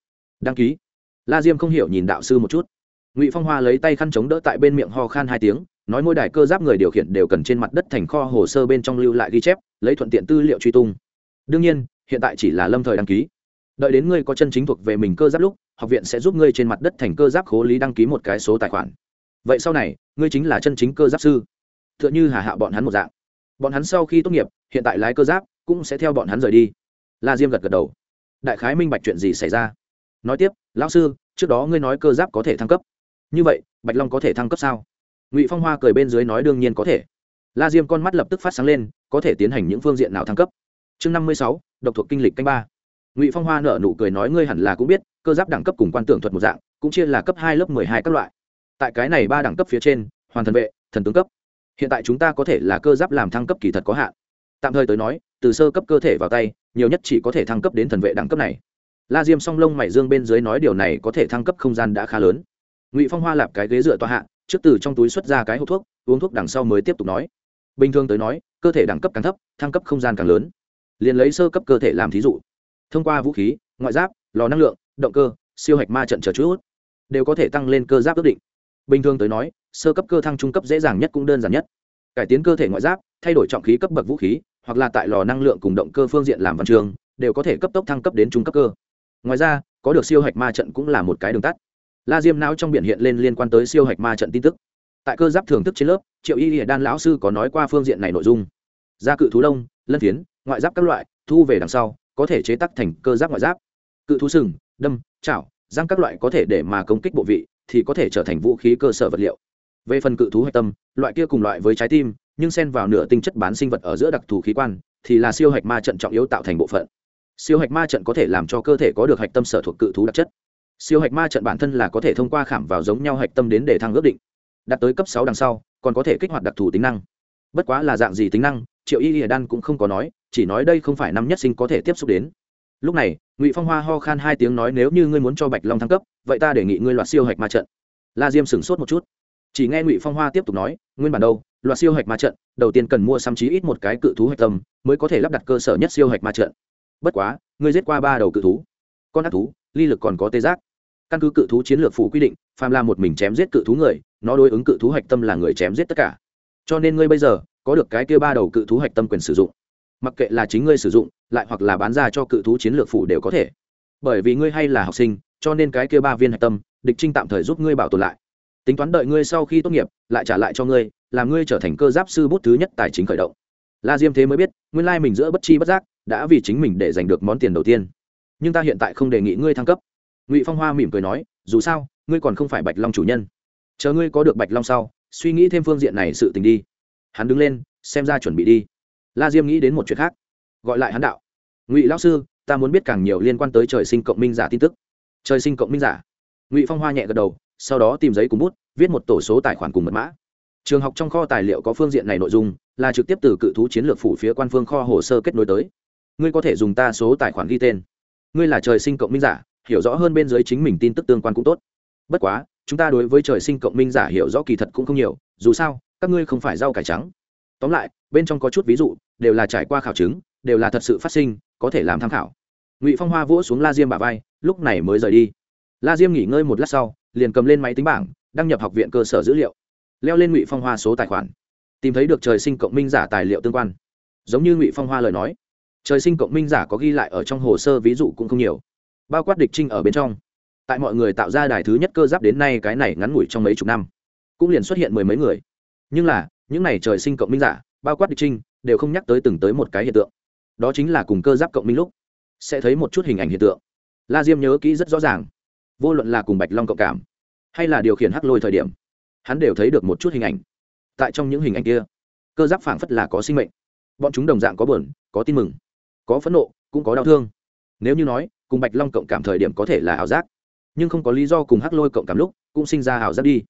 Đăng ký? La diêm không hiểu nhìn đạo sư một chút. Ngụy phong hoa lấy tay khăn chống đỡ tại bên miệng ho khan hai tiếng, nói mỗi đài cơ giáp người điều khiển đều cần trên mặt đất thành kho hồ sơ bên trong lưu lại ghi chép, lấy thuận tiện tư liệu truy tung. Đương nhiên, hiện tại chỉ là lâm thời đăng ký. Đợi đến ngươi có chân chính thuộc về mình cơ giáp lúc, học viện sẽ giúp ngươi trên mặt đất thành cơ giáp khố lý đăng ký một cái số tài khoản. Vậy sau này, ngươi chính là chân chính cơ giáp sư. T h ư ợ n h ư hà hạ bọn hắn một dạng. Bọn hắn sau khi tốt nghiệp, hiện tại lái cơ giáp, cũng sẽ theo bọn hắn rời đi. La diêm gật gật đầu. Đại khái minh bạch chuyện gì xảy ra? Nói tiếp lão sư, trước đó ngươi nói cơ giáp có thể thăng cấp. Như vậy, bạch long có thể thăng cấp sao? Ngụy phong hoa cười bên dưới nói đương nhiên có thể. La diêm con mắt lập tức phát sáng lên, có thể tiến hành những phương diện nào thăng cấp? Chương năm mươi sáu, độc thuộc kinh lịch canh ba. Ngụy phong hoa nở nụ cười nói ngươi hẳn là cũng biết, cơ giáp đẳng cấp cùng quan tưởng thuật một dạng, cũng chia là cấp hai, lớp mười hai các loại. Tại cái này ba đẳng cấp phía trên, hoàn thần vệ, thần tướng cấp. Hiện tại chúng ta có thể là cơ giáp làm thăng cấp kỳ thật có hạn. Tạm thời tới nói, từ sơ cấp cơ thể vào tay, nhiều nhất chỉ có thể thăng cấp đến thần vệ đẳng cấp này la diêm song lông mày dương bên dưới nói điều này có thể thăng cấp không gian đã khá lớn. Ngụy phong hoa lạp cái ghế dựa tòa hạ, trước từ trong túi xuất ra cái hộp thuốc, uống thuốc đằng sau mới tiếp tục nói. Bình thường tới nói, cơ thể đẳng cấp càng thấp, thăng cấp không gian càng lớn. Liền lấy sơ cấp cơ thể làm thí dụ. Thông qua vũ khí, ngoại giáp, lò năng lượng, động cơ, siêu hạch ma trận chờ chút, đều có thể tăng lên cơ giáp ước định. Bình thường tới nói, sơ cấp cơ thăng trung cấp dễ dàng nhất cũng đơn giản nhất. Cải tiến cơ thể ngoại giáp, thay đổi trọng khí cấp bậc vũ khí, hoặc là tại lò năng lượng cùng động cơ phương diện làm văn trường, đều có thể cấp tốc thăng cấp đến trung cấp cơ ngoài ra, có được siêu hạch ma trận cũng là một cái đường tắt. La diêm não trong biển hiện lên liên quan tới siêu hạch ma trận tin tức. Tại cơ giáp thưởng thức trên lớp, triệu y hiển đan lão sư có nói qua phương diện này nội dung. Gia cự thú lông, lân phiến, ngoại giáp các loại, thu về đằng sau, có thể chế tác thành cơ giáp ngoại giáp. Cự thú sừng, đâm, chảo, răng các loại có thể để mà công kích bộ vị, thì có thể trở thành vũ khí cơ sở vật liệu. Về phần cự thú hạch tâm, loại kia cùng loại với trái tim, nhưng xen vào nửa tinh chất bán sinh vật ở giữa đặc thù khí quan, thì là siêu hạch ma trận trọng yếu tạo thành bộ phận siêu hạch ma trận có thể làm cho cơ thể có được hạch tâm sở thuộc cự thú đặc chất. Siêu hạch ma trận bản thân là có thể thông qua khảm vào giống nhau hạch tâm đến để thăng ước định. Đạt tới cấp sáu đằng sau, còn có thể kích hoạt đặc thù tính năng. Bất quá là dạng gì tính năng, triệu y ỉa đan cũng không có nói, chỉ nói đây không phải năm nhất sinh có thể tiếp xúc đến. Lúc này, ngụy phong hoa ho khan hai tiếng nói nếu như ngươi muốn cho bạch long thăng cấp, vậy ta đề nghị ngươi loạt siêu hạch ma trận. La diêm sửng sốt một chút. Chỉ nghe ngụy phong hoa tiếp tục nói, nguyên bản đâu, loạt siêu hạch ma trận, đầu tiên cần mua xăm chí ít một cái cự thú hạch tâm, mới có thể lắp đặt cơ sở nhất siêu hạch ma trận bất quá, ngươi giết qua ba đầu cự thú. Con ác thú, ly lực còn có tê giác. Căn cứ cự thú chiến lược phủ quy định, phàm là một mình chém giết cự thú người, nó đối ứng cự thú hạch tâm là người chém giết tất cả. Cho nên ngươi bây giờ, có được cái kia ba đầu cự thú hạch tâm quyền sử dụng. Mặc kệ là chính ngươi sử dụng, lại hoặc là bán ra cho cự thú chiến lược phủ đều có thể. Bởi vì ngươi hay là học sinh, cho nên cái kia ba viên hạch tâm, địch trinh tạm thời giúp ngươi bảo tồn lại. Tính toán đợi ngươi sau khi tốt nghiệp, lại trả lại cho ngươi, làm ngươi trở thành cơ giáp sư bút thứ nhất tài chính khởi động. La diêm thế mới biết, nguyên lai mình giữa bất chi bất giác đã vì chính mình để giành được món tiền đầu tiên. Nhưng ta hiện tại không đề nghị ngươi thăng cấp. Ngụy phong hoa mỉm cười nói, dù sao, ngươi còn không phải bạch long chủ nhân. Chờ ngươi có được bạch long sau, suy nghĩ thêm phương diện này sự tình đi. Hắn đứng lên, xem ra chuẩn bị đi. La diêm nghĩ đến một chuyện khác. Gọi lại hắn đạo. Ngụy lão sư, ta muốn biết càng nhiều liên quan tới trời sinh cộng minh giả tin tức. Trời sinh cộng minh giả. Ngụy phong hoa nhẹ gật đầu, sau đó tìm giấy cùng bút, viết một tổ số tài khoản cùng mật mã. Trường học trong kho tài liệu có phương diện này nội dung, là trực tiếp từ cự thú chiến lược phủ phía quan phương kho hồ sơ kết nối tới ngươi có thể dùng ta số tài khoản ghi tên. Ngươi là trời sinh cộng minh giả, hiểu rõ hơn bên dưới chính mình tin tức tương quan cũng tốt. Bất quá, chúng ta đối với trời sinh cộng minh giả hiểu rõ kỳ thật cũng không nhiều, dù sao, các ngươi không phải rau cải trắng. Tóm lại, bên trong có chút ví dụ, đều là trải qua khảo chứng, đều là thật sự phát sinh, có thể làm tham khảo. Ngụy phong hoa vỗ xuống la diêm bà vai, lúc này mới rời đi. La diêm nghỉ ngơi một lát sau, liền cầm lên máy tính bảng, đăng nhập học viện cơ sở dữ liệu. Leo lên ngụy phong hoa số tài khoản. Tìm thấy được trời sinh cộng minh giả tài liệu tương quan. Giống như ngụy phong hoa lời nói trời sinh cộng minh giả có ghi lại ở trong hồ sơ ví dụ cũng không nhiều. Bao quát địch trinh ở bên trong. Tại mọi người tạo ra đài thứ nhất cơ giáp đến nay cái này ngắn ngủi trong mấy chục năm, cũng liền xuất hiện mười mấy người. Nhưng là, những này trời sinh cộng minh giả, bao quát địch trinh, đều không nhắc tới từng tới một cái hiện tượng. Đó chính là cùng cơ giáp cộng minh lúc, sẽ thấy một chút hình ảnh hiện tượng. La diêm nhớ kỹ rất rõ ràng. Vô luận là cùng bạch long cộng cảm, hay là điều khiển hắc lôi thời điểm, hắn đều thấy được một chút hình ảnh. Tại trong những hình ảnh kia, cơ giáp phảng phất là có sinh mệnh. Bọn chúng đồng dạng có buồn, có tin mừng có phẫn nộ, cũng có đau thương. Nếu như nói, cùng bạch long cộng cảm thời điểm có thể là ảo giác, nhưng không có lý do cùng hắc lôi cộng cảm lúc, cũng sinh ra ảo giác đi.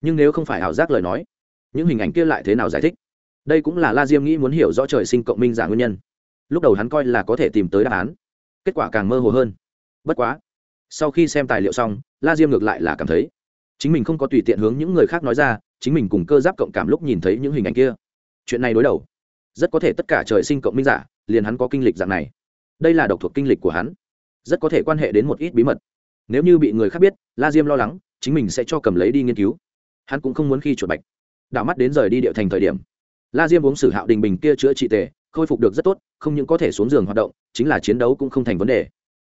Nhưng nếu không phải ảo giác lời nói, những hình ảnh kia lại thế nào giải thích? Đây cũng là la diêm nghĩ muốn hiểu rõ trời sinh cộng minh giả nguyên nhân. Lúc đầu hắn coi là có thể tìm tới đáp án, kết quả càng mơ hồ hơn. Bất quá, sau khi xem tài liệu xong, la diêm ngược lại là cảm thấy, chính mình không có tùy tiện hướng những người khác nói ra, chính mình cùng cơ giáp cộng cảm lúc nhìn thấy những hình ảnh kia. Chuyện này đối đầu rất có thể tất cả trời sinh cộng minh giả, liền hắn có kinh lịch dạng này. Đây là độc thuộc kinh lịch của hắn. Rất có thể quan hệ đến một ít bí mật. Nếu như bị người khác biết, la diêm lo lắng, chính mình sẽ cho cầm lấy đi nghiên cứu. Hắn cũng không muốn khi chuột bạch. Đảo mắt đến rời đi địa thành thời điểm. La diêm uống sử hạo đình bình kia chữa trị tề, khôi phục được rất tốt, không những có thể xuống giường hoạt động, chính là chiến đấu cũng không thành vấn đề.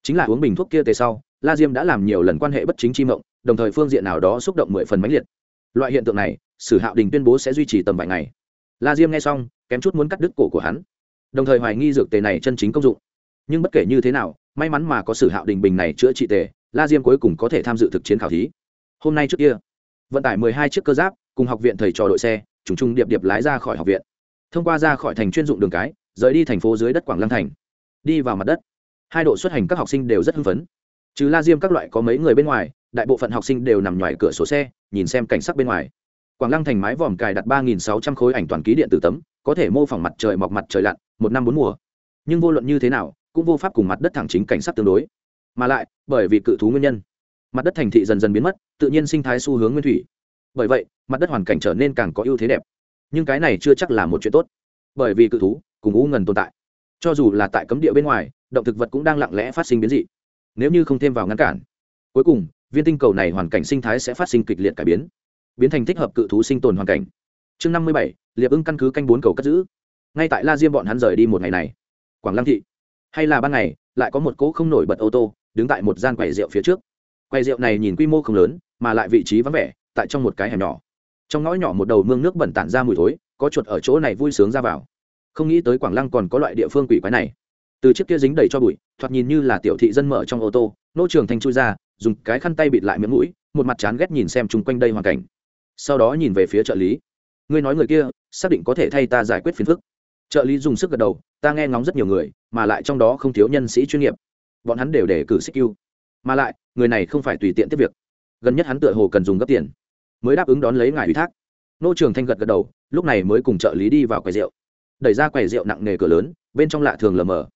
Chính là uống bình thuốc kia tề sau, la diêm đã làm nhiều lần quan hệ bất chính chi mộng, đồng thời phương diện nào đó xúc động mười phần mãnh liệt. Loại hiện tượng này, sử hạo đình tuyên bố sẽ duy trì tầm vài ngày la diêm nghe xong, kém chút muốn cắt đứt cổ của hắn. Đồng thời hoài nghi dược tề này chân chính công dụng. Nhưng bất kể như thế nào, may mắn mà có sử hạo đình bình này chữa trị tề, la diêm cuối cùng có thể tham dự thực chiến khảo thí. Hôm nay trước kia, vận tải mười hai chiếc cơ giáp, cùng học viện thầy trò đội xe chúng chung điệp điệp lái ra khỏi học viện. Thông qua ra khỏi thành chuyên dụng đường cái, rời đi thành phố dưới đất quảng lăng thành. Đi vào mặt đất. Hai độ xuất hành các học sinh đều rất hưng phấn. Trừ la diêm các loại có mấy người bên ngoài, đại bộ phận học sinh đều nằm ngoài cửa sổ xe, nhìn xem cảnh sắc bên ngoài quảng lăng thành mái vòm cài đặt ba nghìn sáu trăm khối ảnh toàn ký điện tử tấm, có thể mô phỏng mặt trời mọc mặt trời lặn, một năm bốn mùa. Nhưng vô luận như thế nào, cũng vô pháp cùng mặt đất thẳng chính cảnh sát tương đối. Mà lại, bởi vì cự thú nguyên nhân, mặt đất thành thị dần dần biến mất, tự nhiên sinh thái xu hướng nguyên thủy. Bởi vậy, mặt đất hoàn cảnh trở nên càng có ưu thế đẹp. Nhưng cái này chưa chắc là một chuyện tốt. Bởi vì cự thú cùng u ngần tồn tại. Cho dù là tại cấm địa bên ngoài, động thực vật cũng đang lặng lẽ phát sinh biến dị. Nếu như không thêm vào ngăn cản, cuối cùng, viên tinh cầu này hoàn cảnh sinh thái sẽ phát sinh kịch liệt cải biến biến thành thích hợp cự thú sinh tồn hoàn cảnh. Chương năm mươi bảy, liệp ưng căn cứ canh bốn cầu cất giữ. Ngay tại la diêm bọn hắn rời đi một ngày này, quảng lăng thị, hay là ban ngày, lại có một cỗ không nổi bật ô tô đứng tại một gian quầy rượu phía trước. Quầy rượu này nhìn quy mô không lớn, mà lại vị trí vắng vẻ, tại trong một cái hẻm nhỏ. Trong ngõ nhỏ một đầu mương nước bẩn tản ra mùi thối, có chuột ở chỗ này vui sướng ra vào. Không nghĩ tới quảng lăng còn có loại địa phương quỷ quái này. Từ chiếc kia dính đầy cho bụi, thoạt nhìn như là tiểu thị dân mở trong ô tô, nô trường thanh chui ra, dùng cái khăn tay bịt lại miệng mũi, một mặt chán ghét nhìn xem chung quanh đây hoàn cảnh sau đó nhìn về phía trợ lý. Ngươi nói người kia, xác định có thể thay ta giải quyết phiền phức. Trợ lý dùng sức gật đầu, ta nghe ngóng rất nhiều người, mà lại trong đó không thiếu nhân sĩ chuyên nghiệp. Bọn hắn đều để cử xích ưu. Mà lại, người này không phải tùy tiện tiếp việc. Gần nhất hắn tựa hồ cần dùng gấp tiền. Mới đáp ứng đón lấy ngài ủy thác. Nô trường thanh gật gật đầu, lúc này mới cùng trợ lý đi vào quầy rượu. Đẩy ra quầy rượu nặng nề cửa lớn, bên trong lạ thường lờ mờ.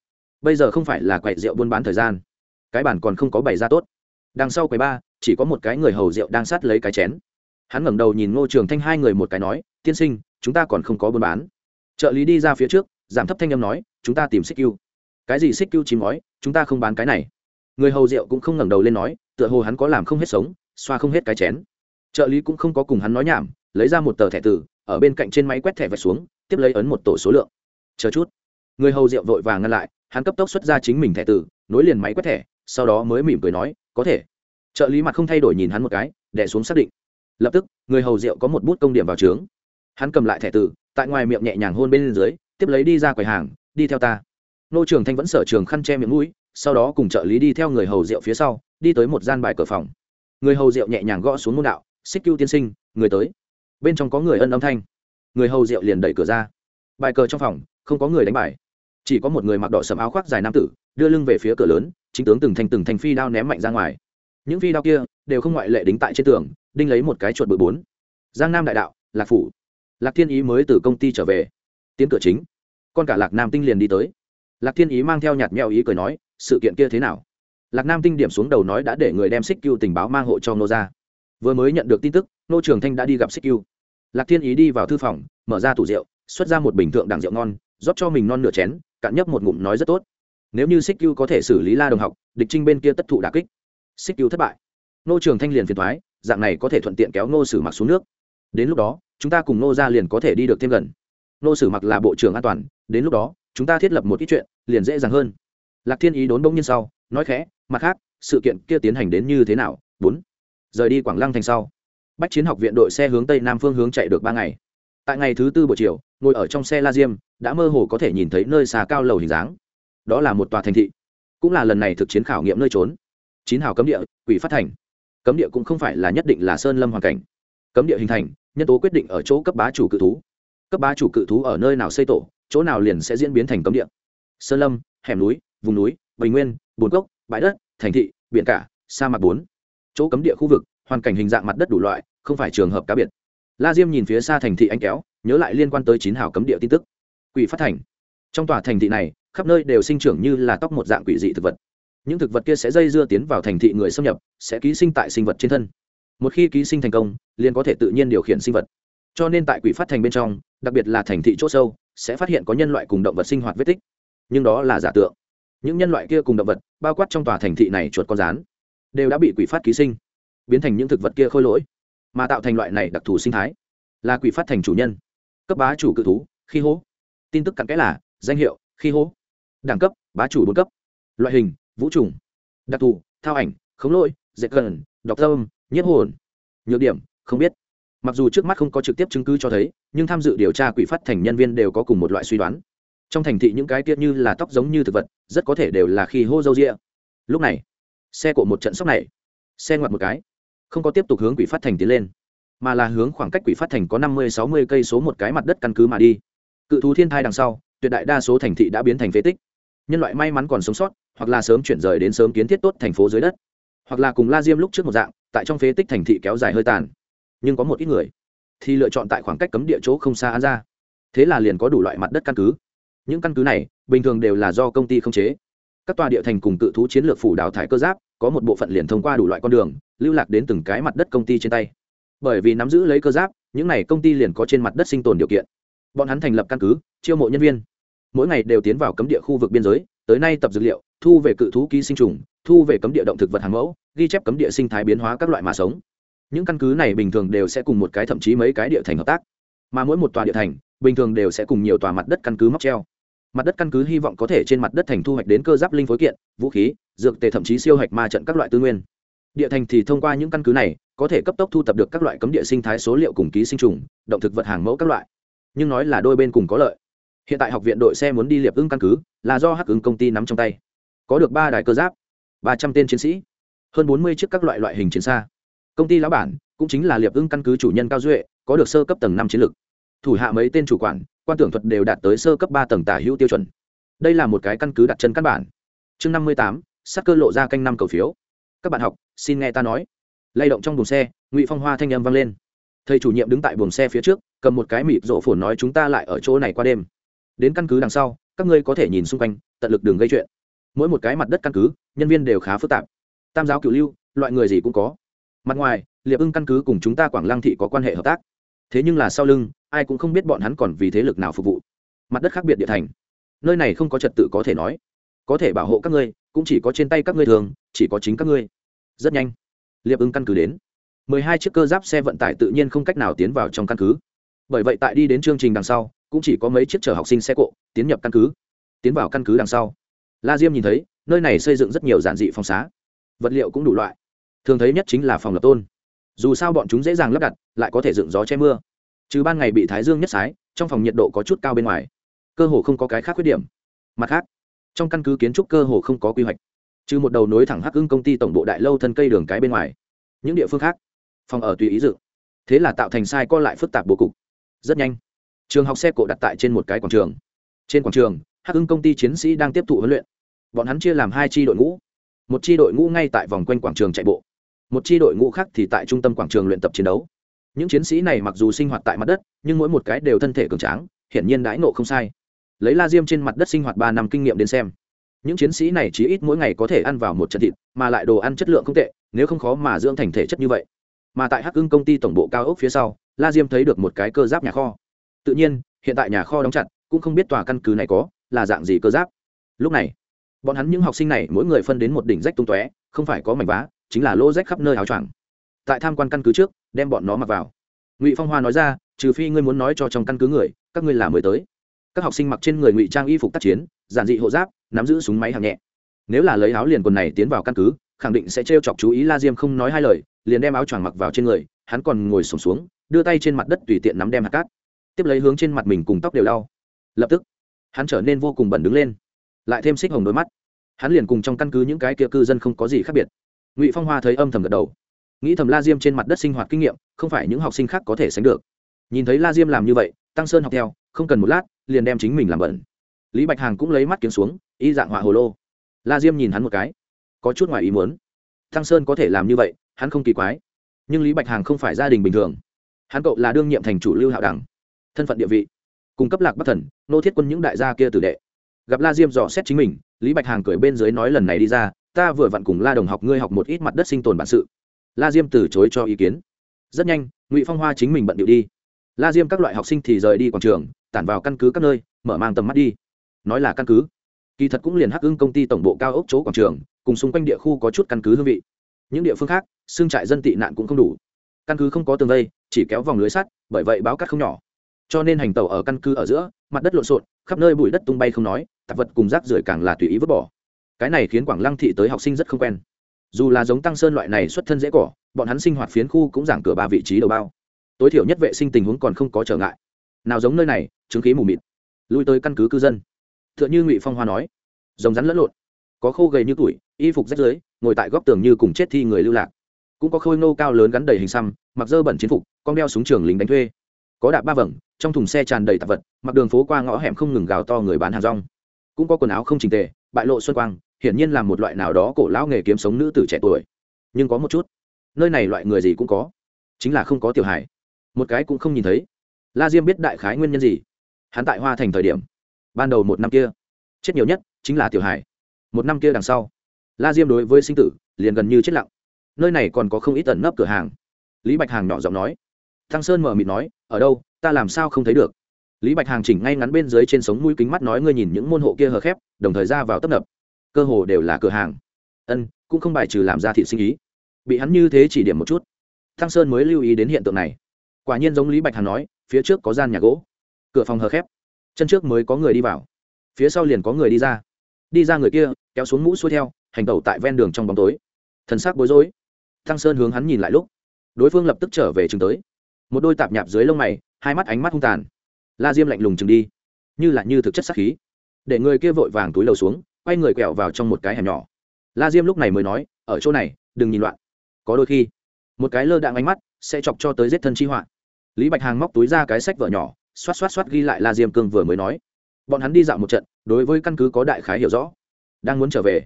Bây giờ không phải là quầy rượu buôn bán thời gian. Cái bản còn không có bày ra tốt. Đằng sau quầy ba, chỉ có một cái người hầu rượu đang sát lấy cái chén hắn ngẩng đầu nhìn ngô trường thanh hai người một cái nói tiên sinh chúng ta còn không có buôn bán. Trợ lý đi ra phía trước giảm thấp thanh âm nói chúng ta tìm xích cưu cái gì xích cưu chìm nói, chúng ta không bán cái này. Người hầu rượu cũng không ngẩng đầu lên nói tựa hồ hắn có làm không hết sống xoa không hết cái chén. Trợ lý cũng không có cùng hắn nói nhảm lấy ra một tờ thẻ từ ở bên cạnh trên máy quét thẻ vạch xuống tiếp lấy ấn một tổ số lượng. Chờ chút. Người hầu rượu vội vàng ngăn lại hắn cấp tốc xuất ra chính mình thẻ từ nối liền máy quét thẻ sau đó mới mỉm cười nói có thể. Trợ lý mặt không thay đổi nhìn hắn một cái đẻ xuống xác định lập tức, người hầu rượu có một bút công điểm vào trướng. Hắn cầm lại thẻ tử, tại ngoài miệng nhẹ nhàng hôn bên dưới, tiếp lấy đi ra quầy hàng, đi theo ta. Nô trường thanh vẫn sở trường khăn che miệng mũi, sau đó cùng trợ lý đi theo người hầu rượu phía sau, đi tới một gian bài cửa phòng. Người hầu rượu nhẹ nhàng gõ xuống môn đạo, xích cưu tiên sinh, người tới. Bên trong có người ân âm thanh. Người hầu rượu liền đẩy cửa ra. Bài cờ trong phòng, không có người đánh bài. Chỉ có một người mặc đỏ sầm áo khoác dài nam tử, đưa lưng về phía cửa lớn, chính tướng từng thành từng thành phi đao ném mạnh ra ngoài. Những phi đao kia đều không ngoại lệ đính tại trên tường đinh lấy một cái chuột bự bốn. Giang nam đại đạo, lạc phủ. Lạc thiên ý mới từ công ty trở về. Tiến cửa chính. Con cả lạc nam tinh liền đi tới. Lạc thiên ý mang theo nhạt nhẽo ý cười nói, sự kiện kia thế nào? Lạc nam tinh điểm xuống đầu nói đã để người đem xích cưu tình báo mang hộ cho nô ra vừa mới nhận được tin tức nô trường thanh đã đi gặp xích cưu lạc thiên ý đi vào thư phòng, mở ra tủ rượu, xuất ra một bình thượng đẳng rượu ngon, rót cho mình non nửa chén, cạn nhấp một ngụm nói rất tốt. Nếu như xích cưu có thể xử lý la đồng học, địch trinh bên kia tất thụ đà kích. Xích cưu thất bại. Nô trường thanh liền phiền thoái dạng này có thể thuận tiện kéo Ngô sử mặc xuống nước. Đến lúc đó, chúng ta cùng Ngô ra liền có thể đi được thêm gần. Ngô sử mặc là bộ trưởng an toàn, đến lúc đó, chúng ta thiết lập một ít chuyện, liền dễ dàng hơn. Lạc thiên ý đốn bỗng nhiên sau, nói khẽ, mặt khác, sự kiện kia tiến hành đến như thế nào? Bốn, rời đi quảng lăng thành sau. Bách chiến học viện đội xe hướng tây nam phương hướng chạy được ba ngày. Tại ngày thứ tư buổi chiều, ngồi ở trong xe la diêm, đã mơ hồ có thể nhìn thấy nơi xa cao lầu hình dáng. Đó là một tòa thành thị, cũng là lần này thực chiến khảo nghiệm nơi trốn. Chín hào cấm địa, quỷ phát thành cấm địa cũng không phải là nhất định là sơn lâm hoàn cảnh. Cấm địa hình thành, nhân tố quyết định ở chỗ cấp bá chủ cự thú. Cấp bá chủ cự thú ở nơi nào xây tổ, chỗ nào liền sẽ diễn biến thành cấm địa. Sơn lâm, hẻm núi, vùng núi, bình nguyên, bồn cốc, bãi đất, thành thị, biển cả, sa mạc bốn. Chỗ cấm địa khu vực, hoàn cảnh hình dạng mặt đất đủ loại, không phải trường hợp cá biệt. La diêm nhìn phía xa thành thị anh kéo, nhớ lại liên quan tới chín hào cấm địa tin tức. Quỷ phát thành. Trong tòa thành thị này, khắp nơi đều sinh trưởng như là tóc một dạng quỷ dị thực vật những thực vật kia sẽ dây dưa tiến vào thành thị người xâm nhập, sẽ ký sinh tại sinh vật trên thân. Một khi ký sinh thành công, liền có thể tự nhiên điều khiển sinh vật. Cho nên tại quỷ phát thành bên trong, đặc biệt là thành thị c h ỗ sâu, sẽ phát hiện có nhân loại cùng động vật sinh hoạt vết tích. Nhưng đó là giả tượng. Những nhân loại kia cùng động vật, bao quát trong tòa thành thị này chuột con rán, đều đã bị quỷ phát ký sinh, biến thành những thực vật kia khôi lỗi, mà tạo thành loại này đặc thù sinh thái, là quỷ phát thành chủ nhân, cấp bá chủ cự thú, khi hố tin tức cặn kẽ là, danh hiệu, khi hố đẳng cấp, bá chủ bốn cấp. Loại hình vũ trùng, đặc thù, thao ảnh, khống lỗi, dệt cần đọc tâm, nhiếp hồn. Nhược điểm, không biết. Mặc dù trước mắt không có trực tiếp chứng cứ cho thấy, nhưng tham dự điều tra quỷ phát thành nhân viên đều có cùng một loại suy đoán. Trong thành thị những cái tiết như là tóc giống như thực vật, rất có thể đều là khi hô dâu rịa lúc này, xe cộ một trận sóc này. Xe ngoặt một cái. Không có tiếp tục hướng quỷ phát thành tiến lên, mà là hướng khoảng cách quỷ phát thành có năm mươi, sáu mươi cây số một cái mặt đất căn cứ mà đi. Cự thú thiên thai đằng sau, tuyệt đại đa số thành thị đã biến thành phế tích. Nhân loại may mắn còn sống sót hoặc là sớm chuyển rời đến sớm kiến thiết tốt thành phố dưới đất. Hoặc là cùng la diêm lúc trước một dạng, tại trong phế tích thành thị kéo dài hơi tàn. Nhưng có một ít người thì lựa chọn tại khoảng cách cấm địa chỗ không xa an ra thế là liền có đủ loại mặt đất căn cứ. Những căn cứ này bình thường đều là do công ty không chế. Các tòa địa thành cùng cự thú chiến lược phủ đào thải cơ giáp, có một bộ phận liền thông qua đủ loại con đường, lưu lạc đến từng cái mặt đất công ty trên tay. Bởi vì nắm giữ lấy cơ giáp, những n à y công ty liền có trên mặt đất sinh tồn điều kiện. Bọn hắn thành lập căn cứ, chiêu mộ nhân viên. Mỗi ngày đều tiến vào cấm địa khu vực biên giới, tới nay tập dược liệu thu về cự thú ký sinh trùng, thu về cấm địa động thực vật hàng mẫu, ghi chép cấm địa sinh thái biến hóa các loại mà sống. Những căn cứ này bình thường đều sẽ cùng một cái thậm chí mấy cái địa thành hợp tác. Mà mỗi một tòa địa thành, bình thường đều sẽ cùng nhiều tòa mặt đất căn cứ móc treo. Mặt đất căn cứ hy vọng có thể trên mặt đất thành thu hoạch đến cơ giáp linh phối kiện, vũ khí, dược tề thậm chí siêu hạch ma trận các loại tư nguyên. Địa thành thì thông qua những căn cứ này, có thể cấp tốc thu thập được các loại cấm địa sinh thái số liệu cùng ký sinh trùng, động thực vật hàng mẫu các loại. Nhưng nói là đôi bên cùng có lợi. Hiện tại học viện đội xe muốn đi liệp ưng căn cứ, là do hắc ứng công ty nắm trong tay có được ba đài cơ giáp, ba trăm tên chiến sĩ, hơn bốn mươi chiếc các loại loại hình chiến xa. Công ty lão bản cũng chính là liệp ưng căn cứ chủ nhân cao duệ, có được sơ cấp tầng năm chiến lược. Thủ hạ mấy tên chủ quản, quan tưởng thuật đều đạt tới sơ cấp ba tầng tả hữu tiêu chuẩn. Đây là một cái căn cứ đặt chân căn bản. Chương năm mươi tám, sắc cơ lộ ra canh năm cầu phiếu. Các bạn học, xin nghe ta nói. Lay động trong buồng xe, ngụy phong hoa thanh âm vang lên. Thầy chủ nhiệm đứng tại buồng xe phía trước, cầm một cái mịt rổ phồn nói chúng ta lại ở chỗ này qua đêm. Đến căn cứ đằng sau, các ngươi có thể nhìn xung quanh, tận lực đường gây chuyện mỗi một cái mặt đất căn cứ, nhân viên đều khá phức tạp. Tam giáo cựu lưu, loại người gì cũng có. Mặt ngoài, liệp ưng căn cứ cùng chúng ta quảng lăng thị có quan hệ hợp tác. Thế nhưng là sau lưng, ai cũng không biết bọn hắn còn vì thế lực nào phục vụ. Mặt đất khác biệt địa thành. Nơi này không có trật tự có thể nói. Có thể bảo hộ các ngươi, cũng chỉ có trên tay các ngươi thường, chỉ có chính các ngươi. Rất nhanh, liệp ưng căn cứ đến. Mười hai chiếc cơ giáp xe vận tải tự nhiên không cách nào tiến vào trong căn cứ. Bởi vậy tại đi đến chương trình đằng sau, cũng chỉ có mấy chiếc chở học sinh xe cộ, tiến nhập căn cứ. Tiến vào căn cứ đằng sau la diêm nhìn thấy, nơi này xây dựng rất nhiều giản dị phòng xá. Vật liệu cũng đủ loại. Thường thấy nhất chính là phòng lập tôn. Dù sao bọn chúng dễ dàng lắp đặt, lại có thể dựng gió che mưa. Trừ ban ngày bị thái dương nhất sái, trong phòng nhiệt độ có chút cao bên ngoài. Cơ hồ không có cái khác khuyết điểm. Mặt khác, trong căn cứ kiến trúc cơ hồ không có quy hoạch. Trừ một đầu nối thẳng hắc ưng công ty tổng bộ đại lâu thân cây đường cái bên ngoài. Những địa phương khác, phòng ở tùy ý dựng. Thế là tạo thành sai co lại phức tạp bố cục. Rất nhanh, trường học xe cộ đặt tại trên một cái quảng trường. Trên quảng trường hắc ưng công ty chiến sĩ đang tiếp thụ huấn luyện. Bọn hắn chia làm hai tri đội ngũ. Một tri đội ngũ ngay tại vòng quanh quảng trường chạy bộ. Một tri đội ngũ khác thì tại trung tâm quảng trường luyện tập chiến đấu. Những chiến sĩ này mặc dù sinh hoạt tại mặt đất, nhưng mỗi một cái đều thân thể cường tráng, hiển nhiên đãi nộ không sai. Lấy la diêm trên mặt đất sinh hoạt ba năm kinh nghiệm đến xem, những chiến sĩ này chỉ ít mỗi ngày có thể ăn vào một trận thịt, mà lại đồ ăn chất lượng không tệ, nếu không khó mà dưỡng thành thể chất như vậy. Mà tại hắc ưng công ty tổng bộ cao ốc phía sau, la diêm thấy được một cái cơ giáp nhà kho. Tự nhiên, hiện tại nhà kho đóng chặt, cũng không biết tòa căn cứ này có là dạng gì cơ giáp? Lúc này bọn hắn những học sinh này mỗi người phân đến một đỉnh rách tung tóe không phải có mảnh vá chính là lô rách khắp nơi áo choàng. Tại tham quan căn cứ trước đem bọn nó mặc vào. Ngụy phong hoa nói ra trừ phi ngươi muốn nói cho trong căn cứ người các ngươi là mới tới. Các học sinh mặc trên người ngụy trang y phục tác chiến giản dị hộ giáp nắm giữ súng máy hạng nhẹ. Nếu là lấy áo liền quần này tiến vào căn cứ khẳng định sẽ t chọc chú ý la diêm không nói hai lời liền đem áo choàng mặc vào trên người hắn còn ngồi sùng xuống, xuống đưa tay trên mặt đất tùy tiện nắm đem hạt cát. Tiếp lấy hướng trên mặt mình cùng tóc đều đau. Lập tức hắn trở nên vô cùng bẩn đứng lên, lại thêm xích hồng đôi mắt. Hắn liền cùng trong căn cứ những cái kia cư dân không có gì khác biệt. Ngụy phong hoa thấy âm thầm gật đầu. Nghĩ thầm la diêm trên mặt đất sinh hoạt kinh nghiệm, không phải những học sinh khác có thể sánh được. Nhìn thấy la diêm làm như vậy, tăng sơn học theo, không cần một lát, liền đem chính mình làm bẩn. Lý bạch hàng cũng lấy mắt kiếm xuống, y dạng họa hồ lô. La diêm nhìn hắn một cái, có chút ngoài ý muốn. Tăng sơn có thể làm như vậy, hắn không kỳ quái. Nhưng lý bạch hàng không phải gia đình bình thường. Hắn cậu là đương nhiệm thành chủ lưu hạo đẳng, thân phận địa vị cung cấp lạc bắc thần, nô thiết quân những đại gia kia tử đệ. Gặp la diêm dò xét chính mình, lý bạch hàng cười bên dưới nói lần này đi ra, ta vừa vặn cùng la đồng học ngươi học một ít mặt đất sinh tồn bản sự. La diêm từ chối cho ý kiến. Rất nhanh, ngụy phong hoa chính mình bận điệu đi. La diêm các loại học sinh thì rời đi quảng trường, tản vào căn cứ các nơi, mở mang tầm mắt đi. Nói là căn cứ, kỳ thật cũng liền hắc ưng công ty tổng bộ cao ốc chỗ quảng trường, cùng xung quanh địa khu có chút căn cứ hương vị. Những địa phương khác, xương trại dân tị nạn cũng không đủ. Căn cứ không có tường vây, chỉ kéo vòng lưới sắt, bởi vậy báo cắt không nhỏ cho nên hành tàu ở căn cứ ở giữa, mặt đất lộn xộn, khắp nơi bụi đất tung bay không nói, tạp vật cùng rác rưởi càng là tùy ý vứt bỏ. Cái này khiến quảng lăng thị tới học sinh rất không quen. Dù là giống tăng sơn loại này xuất thân dễ cỏ, bọn hắn sinh hoạt phiến khu cũng giảm cửa ba vị trí đầu bao. Tối thiểu nhất vệ sinh tình huống còn không có trở ngại. Nào giống nơi này, chứng khí mù mịt. Lui tới căn cứ cư dân. T h ư ợ n h ư ngụy phong hoa nói giống rắn lẫn lộn. Có khô gầy như tuổi, y phục rách rưới, ngồi tại góc tường như cùng chết thi người lưu lạc. Cũng có khôi nô cao lớn gắn đầy hình xăm, mặc dơ bẩn chiến phục, con đeo súng trường lính đánh thuê có đạp ba vầng, trong thùng xe tràn đầy tạp vật, mặc đường phố qua ngõ hẻm không ngừng gào to người bán hàng rong. Cũng có quần áo không trình tề, bại lộ xuân quang, hiển nhiên là một loại nào đó cổ lão nghề kiếm sống nữ tử trẻ tuổi. Nhưng có một chút, nơi này loại người gì cũng có, chính là không có tiểu hải một cái cũng không nhìn thấy. La diêm biết đại khái nguyên nhân gì. Hắn tại hoa thành thời điểm, ban đầu một năm kia, chết nhiều nhất chính là tiểu hải một năm kia đằng sau, la diêm đối với sinh tử liền gần như chết lặng. Nơi này còn có không ít tẩn nấp cửa hàng. Lý bạch hàng nhỏ giọng nói thăng sơn mở mịt nói, ở đâu? Ta làm sao không thấy được? Lý bạch hàng chỉnh ngay ngắn bên dưới trên sống mũi kính mắt nói, ngươi nhìn những môn hộ kia hờ khép, đồng thời ra vào tấp nập. Cơ hồ đều là cửa hàng. Ân, cũng không bài trừ làm ra thị sinh ý. Bị hắn như thế chỉ điểm một chút, thăng sơn mới lưu ý đến hiện tượng này. Quả nhiên giống lý bạch Hàng nói, phía trước có gian nhà gỗ, cửa phòng hờ khép, chân trước mới có người đi vào, phía sau liền có người đi ra. Đi ra người kia, kéo xuống mũ xuôi theo, hành tẩu tại ven đường trong bóng tối. Thần sắc bối rối. Thăng sơn hướng hắn nhìn lại lúc, đối phương lập tức trở về chừng tới một đôi tạp nhạp dưới lông mày, hai mắt ánh mắt hung tàn. La diêm lạnh lùng chừng đi. Như là như thực chất sắc khí. Để người kia vội vàng túi lầu xuống, quay người quẹo vào trong một cái hẻm nhỏ. La diêm lúc này mới nói, ở chỗ này, đừng nhìn loạn. Có đôi khi, một cái lơ đạn ánh mắt sẽ chọc cho tới giết thân chi họa. Lý bạch hàng móc túi ra cái sách vở nhỏ, xoát xoát xoát ghi lại la diêm cương vừa mới nói. Bọn hắn đi dạo một trận, đối với căn cứ có đại khái hiểu rõ. Đang muốn trở về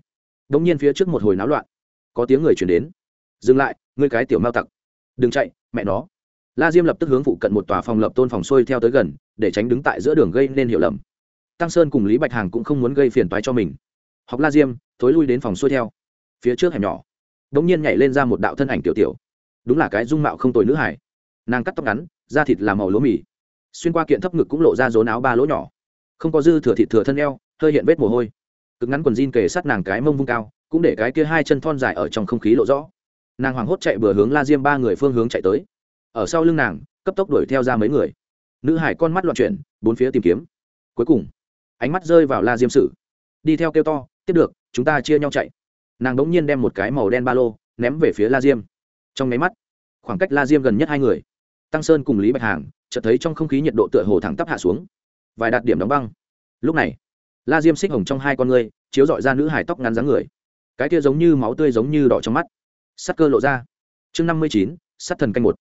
đ ỗ n g nhiên phía trước một hồi náo loạn. Có tiếng người chuyển đến. Dừng lại, ngươi cái tiểu mao tặc. Đừng chạy, mẹ nó la diêm lập tức hướng phụ cận một tòa phòng lập tôn phòng xuôi theo tới gần, để tránh đứng tại giữa đường gây nên hiểu lầm. Tăng sơn cùng lý bạch hàng cũng không muốn gây phiền toái cho mình. Học la diêm, thối lui đến phòng xuôi theo. Phía trước hẻm nhỏ đ ỗ n g nhiên nhảy lên ra một đạo thân ảnh tiểu tiểu. Đúng là cái dung mạo không tồi nữ hải nàng cắt tóc ngắn, da thịt làm màu lúa mì. Xuyên qua kiện thấp ngực cũng lộ ra rốn áo ba lỗ nhỏ. Không có dư thừa thịt thừa thân eo, hơi hiện vết mồ hôi. Cực ngắn quần jean kề sát nàng cái mông vung cao, cũng để cái kia hai chân thon dài ở trong không khí lộ rõ. Nàng hoảng hốt chạy bừa hướng la diêm ba người phương hướng chạy tới ở sau lưng nàng, cấp tốc đuổi theo ra mấy người. Nữ hải con mắt loạn chuyển, bốn phía tìm kiếm. Cuối cùng, ánh mắt rơi vào la diêm sử. Đi theo kêu to, tiếp được, chúng ta chia nhau chạy. Nàng đống nhiên đem một cái màu đen ba lô ném về phía la diêm. Trong nháy mắt, khoảng cách la diêm gần nhất hai người, tăng sơn cùng lý bạch hàng, chợt thấy trong không khí nhiệt độ tựa hồ thẳng tắp hạ xuống. Vài đạt điểm đóng băng. Lúc này, la diêm xích hồng trong hai con ngươi, chiếu dọi ra nữ hải tóc ngắn dáng người. Cái kia giống như máu tươi giống như đỏ trong mắt. Sắc cơ lộ ra. Chương năm mươi chín sắt thần canh một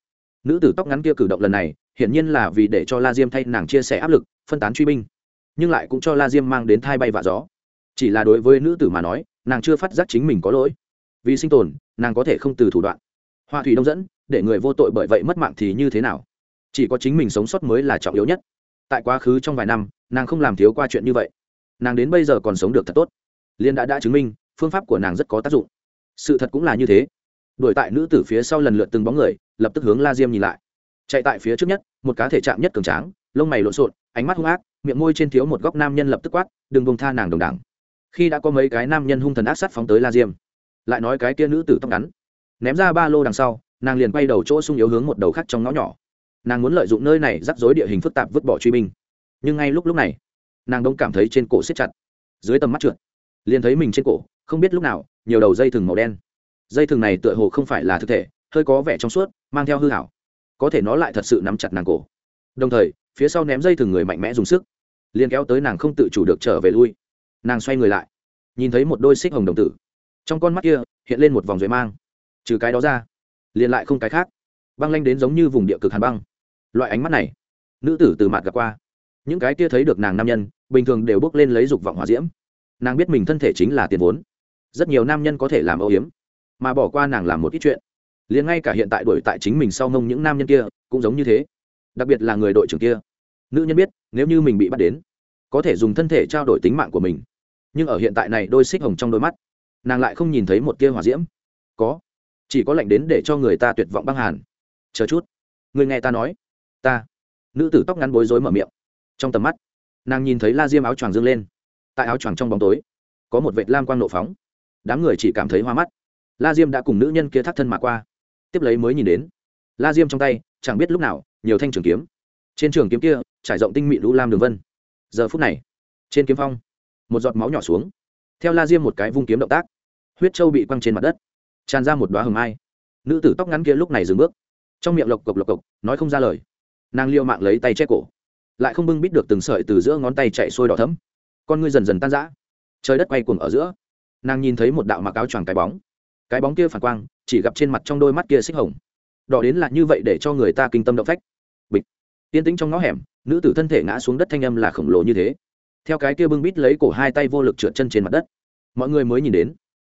nữ tử tóc ngắn kia cử động lần này, hiển nhiên là vì để cho la diêm thay nàng chia sẻ áp lực, phân tán truy binh. Nhưng lại cũng cho la diêm mang đến thai bay vạ gió. Chỉ là đối với nữ tử mà nói, nàng chưa phát giác chính mình có lỗi. Vì sinh tồn, nàng có thể không từ thủ đoạn. Hoa thủy đông dẫn, để người vô tội bởi vậy mất mạng thì như thế nào? Chỉ có chính mình sống sót mới là trọng yếu nhất. Tại quá khứ trong vài năm, nàng không làm thiếu qua chuyện như vậy. Nàng đến bây giờ còn sống được thật tốt. Liên đã đã chứng minh, phương pháp của nàng rất có tác dụng. Sự thật cũng là như thế đuổi tại nữ tử phía sau lần lượt từng bóng người, lập tức hướng la diêm nhìn lại. Chạy tại phía trước nhất, một cá thể chạm nhất cường tráng, lông mày lộn xộn, ánh mắt hung ác, miệng môi trên thiếu một góc nam nhân lập tức quát, đừng bông tha nàng đồng đẳng. Khi đã có mấy cái nam nhân hung thần ác sát phóng tới la diêm, lại nói cái kia nữ tử tóc ngắn, ném ra ba lô đằng sau, nàng liền quay đầu chỗ sung yếu hướng một đầu khác trong ngõ nhỏ. Nàng muốn lợi dụng nơi này rắc rối địa hình phức tạp vứt bỏ truy binh. Nhưng ngay lúc lúc này, nàng đông cảm thấy trên cổ xếp chặt, dưới tầm mắt trượt, liền thấy mình trên cổ, không biết lúc nào, nhiều đầu dây thừng màu đen dây thừng này tựa hồ không phải là thực thể, hơi có vẻ trong suốt, mang theo hư hảo. Có thể nó lại thật sự nắm chặt nàng cổ. Đồng thời, phía sau ném dây thừng người mạnh mẽ dùng sức, liền kéo tới nàng không tự chủ được trở về lui. Nàng xoay người lại, nhìn thấy một đôi xích hồng đồng tử. Trong con mắt kia, hiện lên một vòng dưới mang. Trừ cái đó ra, liền lại không cái khác. Băng lanh đến giống như vùng địa cực hàn băng. Loại ánh mắt này, nữ tử từ mặt gặp qua. Những cái kia thấy được nàng nam nhân, bình thường đều bước lên lấy dục vọng hòa diễm. Nàng biết mình thân thể chính là tiền vốn. Rất nhiều nam nhân có thể làm âu hiếm mà bỏ qua nàng làm một ít chuyện. Liền ngay cả hiện tại đuổi tại chính mình sau mông những nam nhân kia, cũng giống như thế. Đặc biệt là người đội trưởng kia. Nữ nhân biết, nếu như mình bị bắt đến, có thể dùng thân thể trao đổi tính mạng của mình. Nhưng ở hiện tại này đôi xích hồng trong đôi mắt, nàng lại không nhìn thấy một tia hỏa diễm. Có. Chỉ có lạnh đến để cho người ta tuyệt vọng băng hàn. Chờ chút. Người nghe ta nói. Ta. Nữ tử tóc ngắn bối rối mở miệng. Trong tầm mắt, nàng nhìn thấy la diêm áo choàng dương lên. Tại áo choàng trong bóng tối, có một vệt lam quang nộ phóng. Đám người chỉ cảm thấy hoa mắt la diêm đã cùng nữ nhân kia thắt thân mà qua. Tiếp lấy mới nhìn đến. La diêm trong tay, chẳng biết lúc nào, nhiều thanh trường kiếm. Trên trường kiếm kia, trải rộng tinh mị lũ lam đường vân. Giờ phút này, trên kiếm phong, một giọt máu nhỏ xuống. Theo la diêm một cái vung kiếm động tác, huyết trâu bị quăng trên mặt đất, tràn ra một đoá hầm ai nữ tử tóc ngắn kia lúc này dừng bước. Trong miệng lộc cộc lộc cộc, nói không ra lời. Nàng liêu mạng lấy tay che cổ, lại không bưng bít được từng sợi từ giữa ngón tay chạy sôi đỏ thấm con ngươi dần dần tan rã. Trời đất quay cuồng ở giữa. Nàng nhìn thấy một đạo mặc áo choàng cái bóng cái bóng kia phản quang, chỉ gặp trên mặt trong đôi mắt kia xích hồng. Đỏ đến là như vậy để cho người ta kinh tâm động phách. Bịch. Yên tĩnh trong ngõ hẻm, nữ tử thân thể ngã xuống đất thanh âm là khổng lồ như thế. Theo cái kia bưng bít lấy cổ hai tay vô lực trượt chân trên mặt đất. Mọi người mới nhìn đến,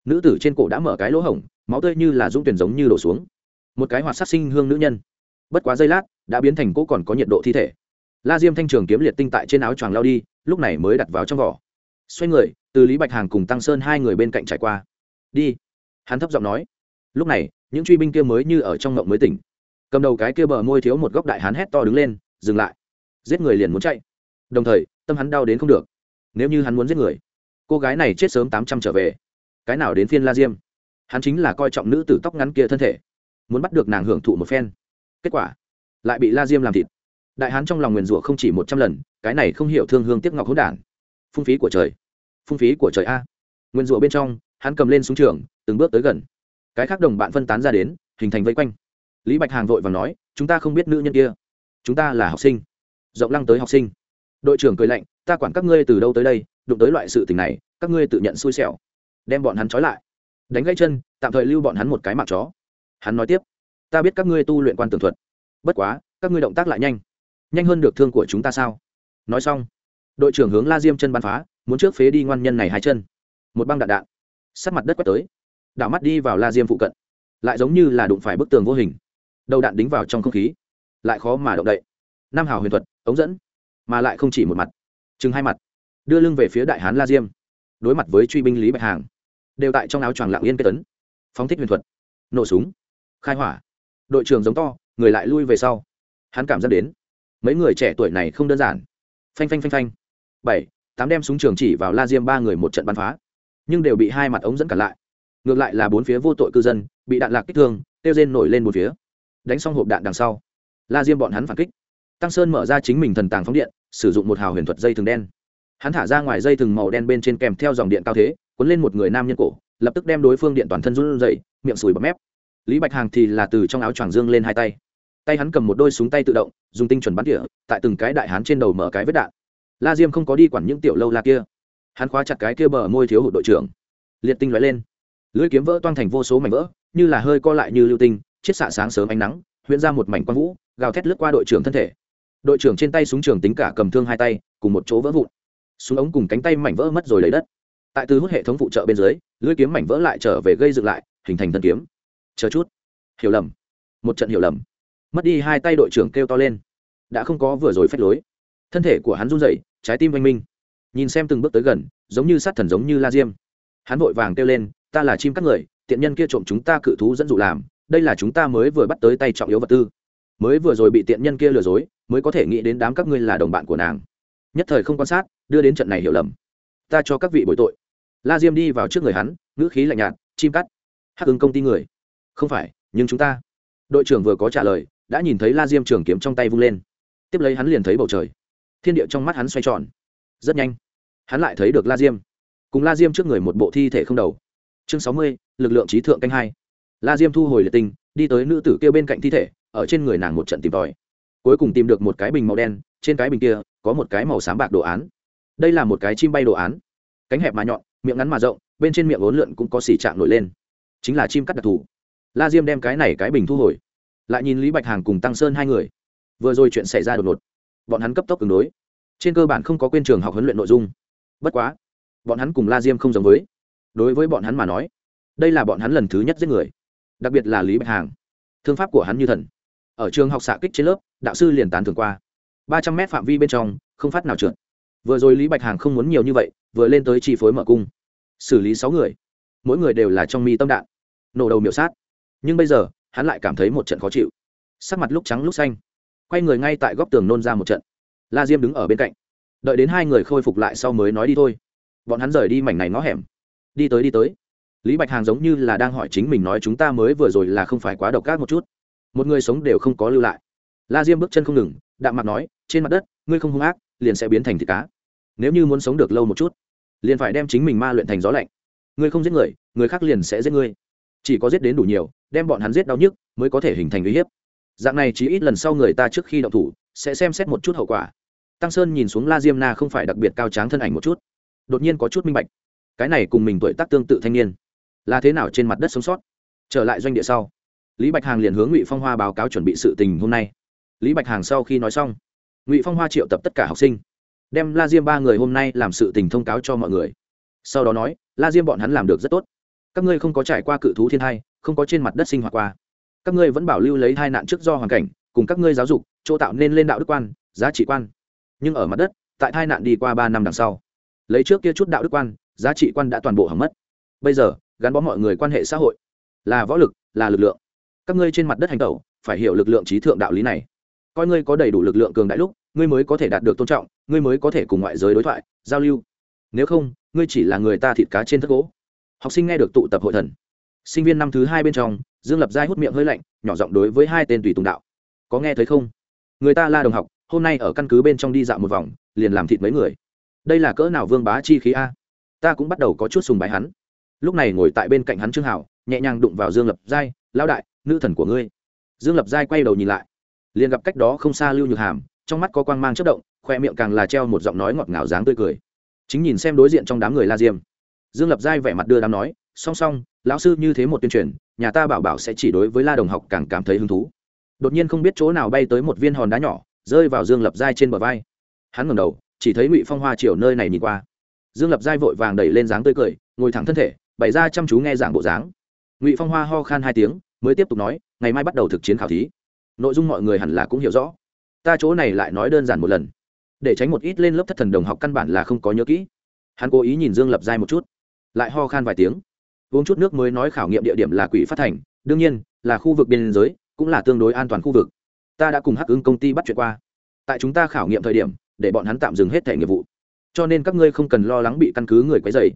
nữ tử trên cổ đã mở cái lỗ hổng, máu tươi như là dũng tuyển giống như đổ xuống. Một cái hoạt sát sinh hương nữ nhân. Bất quá giây lát, đã biến thành cỗ còn có nhiệt độ thi thể. La diêm thanh trường kiếm liệt tinh tại trên áo choàng lao đi, lúc này mới đặt vào trong vỏ. Xoay người, từ lý bạch hàng cùng tăng sơn hai người bên cạnh trải qua. Đi hắn thấp giọng nói, lúc này, những truy binh kia mới như ở trong ngộng mới tỉnh. Cầm đầu cái kia bờ môi thiếu một góc đại hắn hét to đứng lên, dừng lại. Giết người liền muốn chạy. Đồng thời, tâm hắn đau đến không được. Nếu như hắn muốn giết người, cô gái này chết sớm tám trăm trở về. Cái nào đến phiên la diêm? Hắn chính là coi trọng nữ tử tóc ngắn kia thân thể. Muốn bắt được nàng hưởng thụ một phen. Kết quả, lại bị la diêm làm thịt. Đại hán trong lòng nguyền rủa không chỉ một trăm lần, cái này không hiểu thương hương tiếc ngọc hỗn đản. Phung phí của trời. Phung phí của trời a. Nguyền rủa bên trong, hắn cầm lên súng trường từng bước tới gần. Cái khác đồng bạn phân tán ra đến, hình thành vây quanh. Lý bạch hàng vội và nói, chúng ta không biết nữ nhân kia. Chúng ta là học sinh. Rộng lăng tới học sinh. Đội trưởng cười lạnh, ta quản các ngươi từ đâu tới đây, đụng tới loại sự tình này, các ngươi tự nhận xui xẻo. Đem bọn hắn trói lại. Đánh gãy chân, tạm thời lưu bọn hắn một cái mạng chó. Hắn nói tiếp, ta biết các ngươi tu luyện quan tường thuật. Bất quá, các ngươi động tác lại nhanh. Nhanh hơn được thương của chúng ta sao? Nói xong, đội trưởng hướng la diêm chân bắn phá, muốn trước phế đi ngoan nhân này hai chân. Một băng đạn đạn. Sắt mặt đất quét tới đảo mắt đi vào la diêm phụ cận. Lại giống như là đụng phải bức tường vô hình. Đầu đạn đính vào trong không khí. Lại khó mà động đậy. Nam hào huyền thuật, ống dẫn. Mà lại không chỉ một mặt. Chừng hai mặt. Đưa lưng về phía đại hán la diêm. Đối mặt với truy binh lý bạch hàng. Đều tại trong áo choàng lạng yên kết tấn. Phóng thích huyền thuật. Nổ súng. Khai hỏa. Đội trưởng giống to, người lại lui về sau. Hắn cảm giác đến, mấy người trẻ tuổi này không đơn giản. Phanh phanh phanh phanh. Bảy, tám đem súng trường chỉ vào la diêm ba người một trận bắn phá. Nhưng đều bị hai mặt ống dẫn cản lại ngược lại là bốn phía vô tội cư dân, bị đạn lạc kích thương tiêu rên nổi lên một phía. Đánh xong hộp đạn đằng sau, la diêm bọn hắn phản kích. Tăng sơn mở ra chính mình thần tàng phóng điện, sử dụng một hào huyền thuật dây thừng đen. Hắn thả ra ngoài dây thừng màu đen bên trên kèm theo dòng điện cao thế, cuốn lên một người nam nhân cổ, lập tức đem đối phương điện toàn thân run dậy miệng sùi bấm mép. Lý bạch hàng thì là từ trong áo choàng dương lên hai tay. Tay hắn cầm một đôi súng tay tự động, dùng tinh chuẩn bắn tỉa, tại từng cái đại hắn trên đầu mở cái vết đạn. La diêm không có đi quản những tiểu lâu la kia. Hắn khóa chặt cái kia bờ môi thiếu hụt đội trưởng. Liệt tinh nói lên lưỡi kiếm vỡ toang thành vô số mảnh vỡ, như là hơi co lại như lưu tinh, chiết xạ sáng sớm ánh nắng, huyễn ra một mảnh quang vũ, gào thét lướt qua đội trưởng thân thể. Đội trưởng trên tay súng trường tính cả cầm thương hai tay, cùng một chỗ vỡ vụn. Súng ống cùng cánh tay mảnh vỡ mất rồi lấy đất. Tại từ hút hệ thống phụ trợ bên dưới, lưỡi kiếm mảnh vỡ lại trở về gây dựng lại, hình thành thân kiếm. Chờ chút. Hiểu lầm. Một trận hiểu lầm. Mất đi hai tay đội trưởng kêu to lên. Đã không có vừa rồi phép lối. Thân thể của hắn run rẩy, trái tim oanh minh. Nhìn xem từng bước tới gần, giống như sát thần giống như la diêm. Hắn vội vàng kêu lên ta là chim các người, tiện nhân kia trộm chúng ta cự thú dẫn dụ làm, đây là chúng ta mới vừa bắt tới tay trọng yếu vật tư. Mới vừa rồi bị tiện nhân kia lừa dối, mới có thể nghĩ đến đám các ngươi là đồng bạn của nàng. Nhất thời không quan sát, đưa đến trận này hiểu lầm. Ta cho các vị bồi tội. La diêm đi vào trước người hắn, ngữ khí lạnh nhạt, chim cắt. Hắc ứng công ty người. Không phải, nhưng chúng ta. Đội trưởng vừa có trả lời, đã nhìn thấy la diêm trường kiếm trong tay vung lên. Tiếp lấy hắn liền thấy bầu trời. Thiên địa trong mắt hắn xoay tròn. Rất nhanh, hắn lại thấy được la diêm. Cùng la diêm trước người một bộ thi thể không đầu chương sáu mươi, lực lượng trí thượng canh hai. La diêm thu hồi liệt tinh, đi tới nữ tử kia bên cạnh thi thể, ở trên người nàng một trận tìm tòi. Cuối cùng tìm được một cái bình màu đen, trên cái bình kia có một cái màu xám bạc đồ án. Đây là một cái chim bay đồ án. Cánh hẹp mà nhọn, miệng ngắn mà rộng, bên trên miệng ốn lượn cũng có xỉ trạng nổi lên. Chính là chim cắt đặc thù. La diêm đem cái này cái bình thu hồi. Lại nhìn lý bạch hàng cùng tăng sơn hai người. Vừa rồi chuyện xảy ra đột ngột. Bọn hắn cấp tốc ứng đối. Trên cơ bản không có quên trường học huấn luyện nội dung. Bất quá, bọn hắn cùng la diêm không giống với đối với bọn hắn mà nói, đây là bọn hắn lần thứ nhất giết người, đặc biệt là lý bạch hàng. Thương pháp của hắn như thần. Ở trường học xạ kích trên lớp, đạo sư liền tán thường qua. Ba trăm mét phạm vi bên trong, không phát nào trượt. Vừa rồi lý bạch hàng không muốn nhiều như vậy, vừa lên tới chi phối mở cung. Xử lý sáu người. Mỗi người đều là trong mi tâm đạn. Nổ đầu miểu sát. Nhưng bây giờ, hắn lại cảm thấy một trận khó chịu. Sắc mặt lúc trắng lúc xanh. Quay người ngay tại góc tường nôn ra một trận. La diêm đứng ở bên cạnh. Đợi đến hai người khôi phục lại sau mới nói đi thôi. Bọn hắn rời đi mảnh này ngõ hẻm đi tới đi tới. Lý bạch hàng giống như là đang hỏi chính mình nói chúng ta mới vừa rồi là không phải quá độc ác một chút. Một người sống đều không có lưu lại. La diêm bước chân không ngừng, đạm mặt nói, trên mặt đất, ngươi không hung ác, liền sẽ biến thành thịt cá. Nếu như muốn sống được lâu một chút, liền phải đem chính mình ma luyện thành gió lạnh. Ngươi không giết người người khác liền sẽ giết ngươi. Chỉ có giết đến đủ nhiều, đem bọn hắn giết đau nhức, mới có thể hình thành uy hiếp. Dạng này chỉ ít lần sau người ta trước khi động thủ, sẽ xem xét một chút hậu quả. Tăng sơn nhìn xuống la diêm na không phải đặc biệt cao tráng thân ảnh một chút, đột nhiên có chút minh bạch cái này cùng mình tuổi tác tương tự thanh niên. Là thế nào trên mặt đất sống sót? Trở lại doanh địa sau, lý bạch hàng liền hướng ngụy phong hoa báo cáo chuẩn bị sự tình hôm nay. Lý bạch hàng sau khi nói xong, ngụy phong hoa triệu tập tất cả học sinh, đem la diêm ba người hôm nay làm sự tình thông cáo cho mọi người. Sau đó nói, la diêm bọn hắn làm được rất tốt. Các ngươi không có trải qua cự thú thiên thai, không có trên mặt đất sinh hoạt qua. Các ngươi vẫn bảo lưu lấy hai nạn trước do hoàn cảnh, cùng các ngươi giáo dục, chỗ tạo nên lên đạo đức quan, giá trị quan. Nhưng ở mặt đất, tại hai nạn đi qua ba năm đằng sau, lấy trước kia chút đạo đức quan giá trị quan đã toàn bộ hỏng mất. Bây giờ, gắn bó mọi người quan hệ xã hội, là võ lực, là lực lượng. Các ngươi trên mặt đất hành tẩu, phải hiểu lực lượng trí thượng đạo lý này. Coi ngươi có đầy đủ lực lượng cường đại lúc, ngươi mới có thể đạt được tôn trọng, ngươi mới có thể cùng ngoại giới đối thoại, giao lưu. Nếu không, ngươi chỉ là người ta thịt cá trên thất gỗ. Học sinh nghe được tụ tập hội thần. Sinh viên năm thứ hai bên trong, dương lập giai hút miệng hơi lạnh, nhỏ giọng đối với hai tên tùy tùng đạo. Có nghe thấy không? Người ta la đồng học, hôm nay ở căn cứ bên trong đi dạo một vòng, liền làm thịt mấy người. Đây là cỡ nào vương bá chi khí a? Ta cũng bắt đầu có chút sùng bái hắn. Lúc này ngồi tại bên cạnh hắn trương hảo, nhẹ nhàng đụng vào dương lập giai, lão đại, nữ thần của ngươi. Dương lập giai quay đầu nhìn lại, liền gặp cách đó không xa lưu nhược hàm, trong mắt có quang mang chất động, khoe miệng càng là treo một giọng nói ngọt ngào dáng tươi cười. Chính nhìn xem đối diện trong đám người la diêm. Dương lập giai vẻ mặt đưa đám nói, song song, lão sư như thế một tuyên truyền, nhà ta bảo bảo sẽ chỉ đối với la đồng học càng cảm thấy hứng thú. Đột nhiên không biết chỗ nào bay tới một viên hòn đá nhỏ, rơi vào dương lập giai trên bờ vai. Hắn ngẩng đầu, chỉ thấy ngụy phong hoa chiều nơi này nhìn qua dương lập giai vội vàng đẩy lên dáng tươi cười, ngồi thẳng thân thể, bày ra chăm chú nghe giảng bộ dáng. Ngụy phong hoa ho khan hai tiếng, mới tiếp tục nói, ngày mai bắt đầu thực chiến khảo thí. Nội dung mọi người hẳn là cũng hiểu rõ. Ta chỗ này lại nói đơn giản một lần. Để tránh một ít lên lớp thất thần đồng học căn bản là không có nhớ kỹ. Hắn cố ý nhìn dương lập giai một chút, lại ho khan vài tiếng. Uống chút nước mới nói khảo nghiệm địa điểm là quỷ phát thành, đương nhiên, là khu vực biên giới, cũng là tương đối an toàn khu vực. Ta đã cùng hắc ứng công ty bắt chuyện qua. Tại chúng ta khảo nghiệm thời điểm, để bọn hắn tạm dừng hết thẻ nghiệp vụ cho nên các ngươi không cần lo lắng bị căn cứ người quấy dày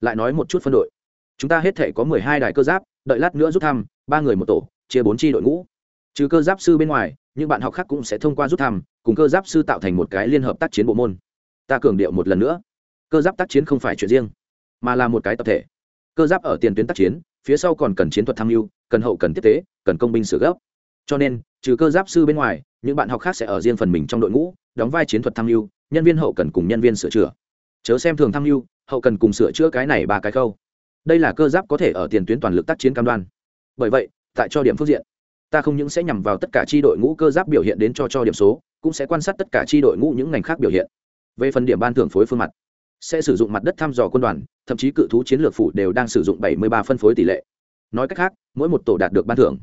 lại nói một chút phân đội. Chúng ta hết thể có mười hai đài cơ giáp, đợi lát nữa rút thăm, ba người một tổ, chia bốn tri đội ngũ. Trừ cơ giáp sư bên ngoài, những bạn học khác cũng sẽ thông qua rút thăm, cùng cơ giáp sư tạo thành một cái liên hợp tác chiến bộ môn. Ta cường điệu một lần nữa. Cơ giáp tác chiến không phải chuyện riêng, mà là một cái tập thể. Cơ giáp ở tiền tuyến tác chiến, phía sau còn cần chiến thuật tham mưu, cần hậu cần tiếp tế, cần công binh sửa gấp. Cho nên, trừ cơ giáp sư bên ngoài, những bạn học khác sẽ ở riêng phần mình trong đội ngũ, đóng vai chiến thuật tham mưu nhân viên hậu cần cùng nhân viên sửa chữa. Chớ xem thường tham mưu, hậu cần cùng sửa chữa cái này ba cái khâu. Đây là cơ giáp có thể ở tiền tuyến toàn lực tác chiến cam đoan. Bởi vậy, tại cho điểm phương diện, ta không những sẽ nhằm vào tất cả tri đội ngũ cơ giáp biểu hiện đến cho cho điểm số, cũng sẽ quan sát tất cả tri đội ngũ những ngành khác biểu hiện. Về phần điểm ban thưởng phối phương mặt, sẽ sử dụng mặt đất thăm dò quân đoàn, thậm chí cự thú chiến lược phủ đều đang sử dụng 73 phân phối tỷ lệ. Nói cách khác, mỗi một tổ đạt được ban thưởng,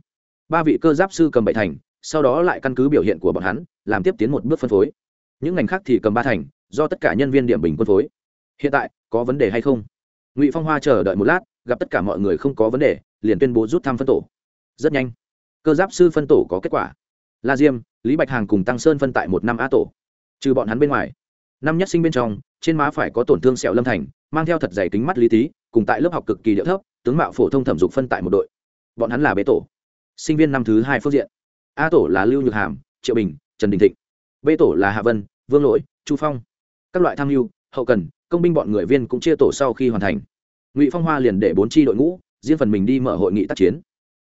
ba vị cơ giáp sư cầm bảy thành, sau đó lại căn cứ biểu hiện của bọn hắn, làm tiếp tiến một bước phân phối những ngành khác thì cầm ba thành, do tất cả nhân viên điểm bình quân phối. Hiện tại, có vấn đề hay không? Ngụy phong hoa chờ đợi một lát, gặp tất cả mọi người không có vấn đề, liền tuyên bố rút thăm phân tổ. Rất nhanh, cơ giáp sư phân tổ có kết quả. La diêm, lý bạch hàng cùng tăng sơn phân tại một năm a tổ. Trừ bọn hắn bên ngoài, năm nhất sinh bên trong, trên má phải có tổn thương sẹo lâm thành, mang theo thật dày kính mắt lý tý cùng tại lớp học cực kỳ điệu thấp, tướng mạo phổ thông thẩm dục phân tại một đội. Bọn hắn là bế tổ. Sinh viên năm thứ hai phương diện. A tổ là lưu nhược hàm, triệu bình, trần đình thịnh bê tổ là hạ vân, vương lỗi, chu phong. Các loại tham mưu, hậu cần, công binh bọn người viên cũng chia tổ sau khi hoàn thành. Ngụy phong hoa liền để bốn tri đội ngũ, riêng phần mình đi mở hội nghị tác chiến.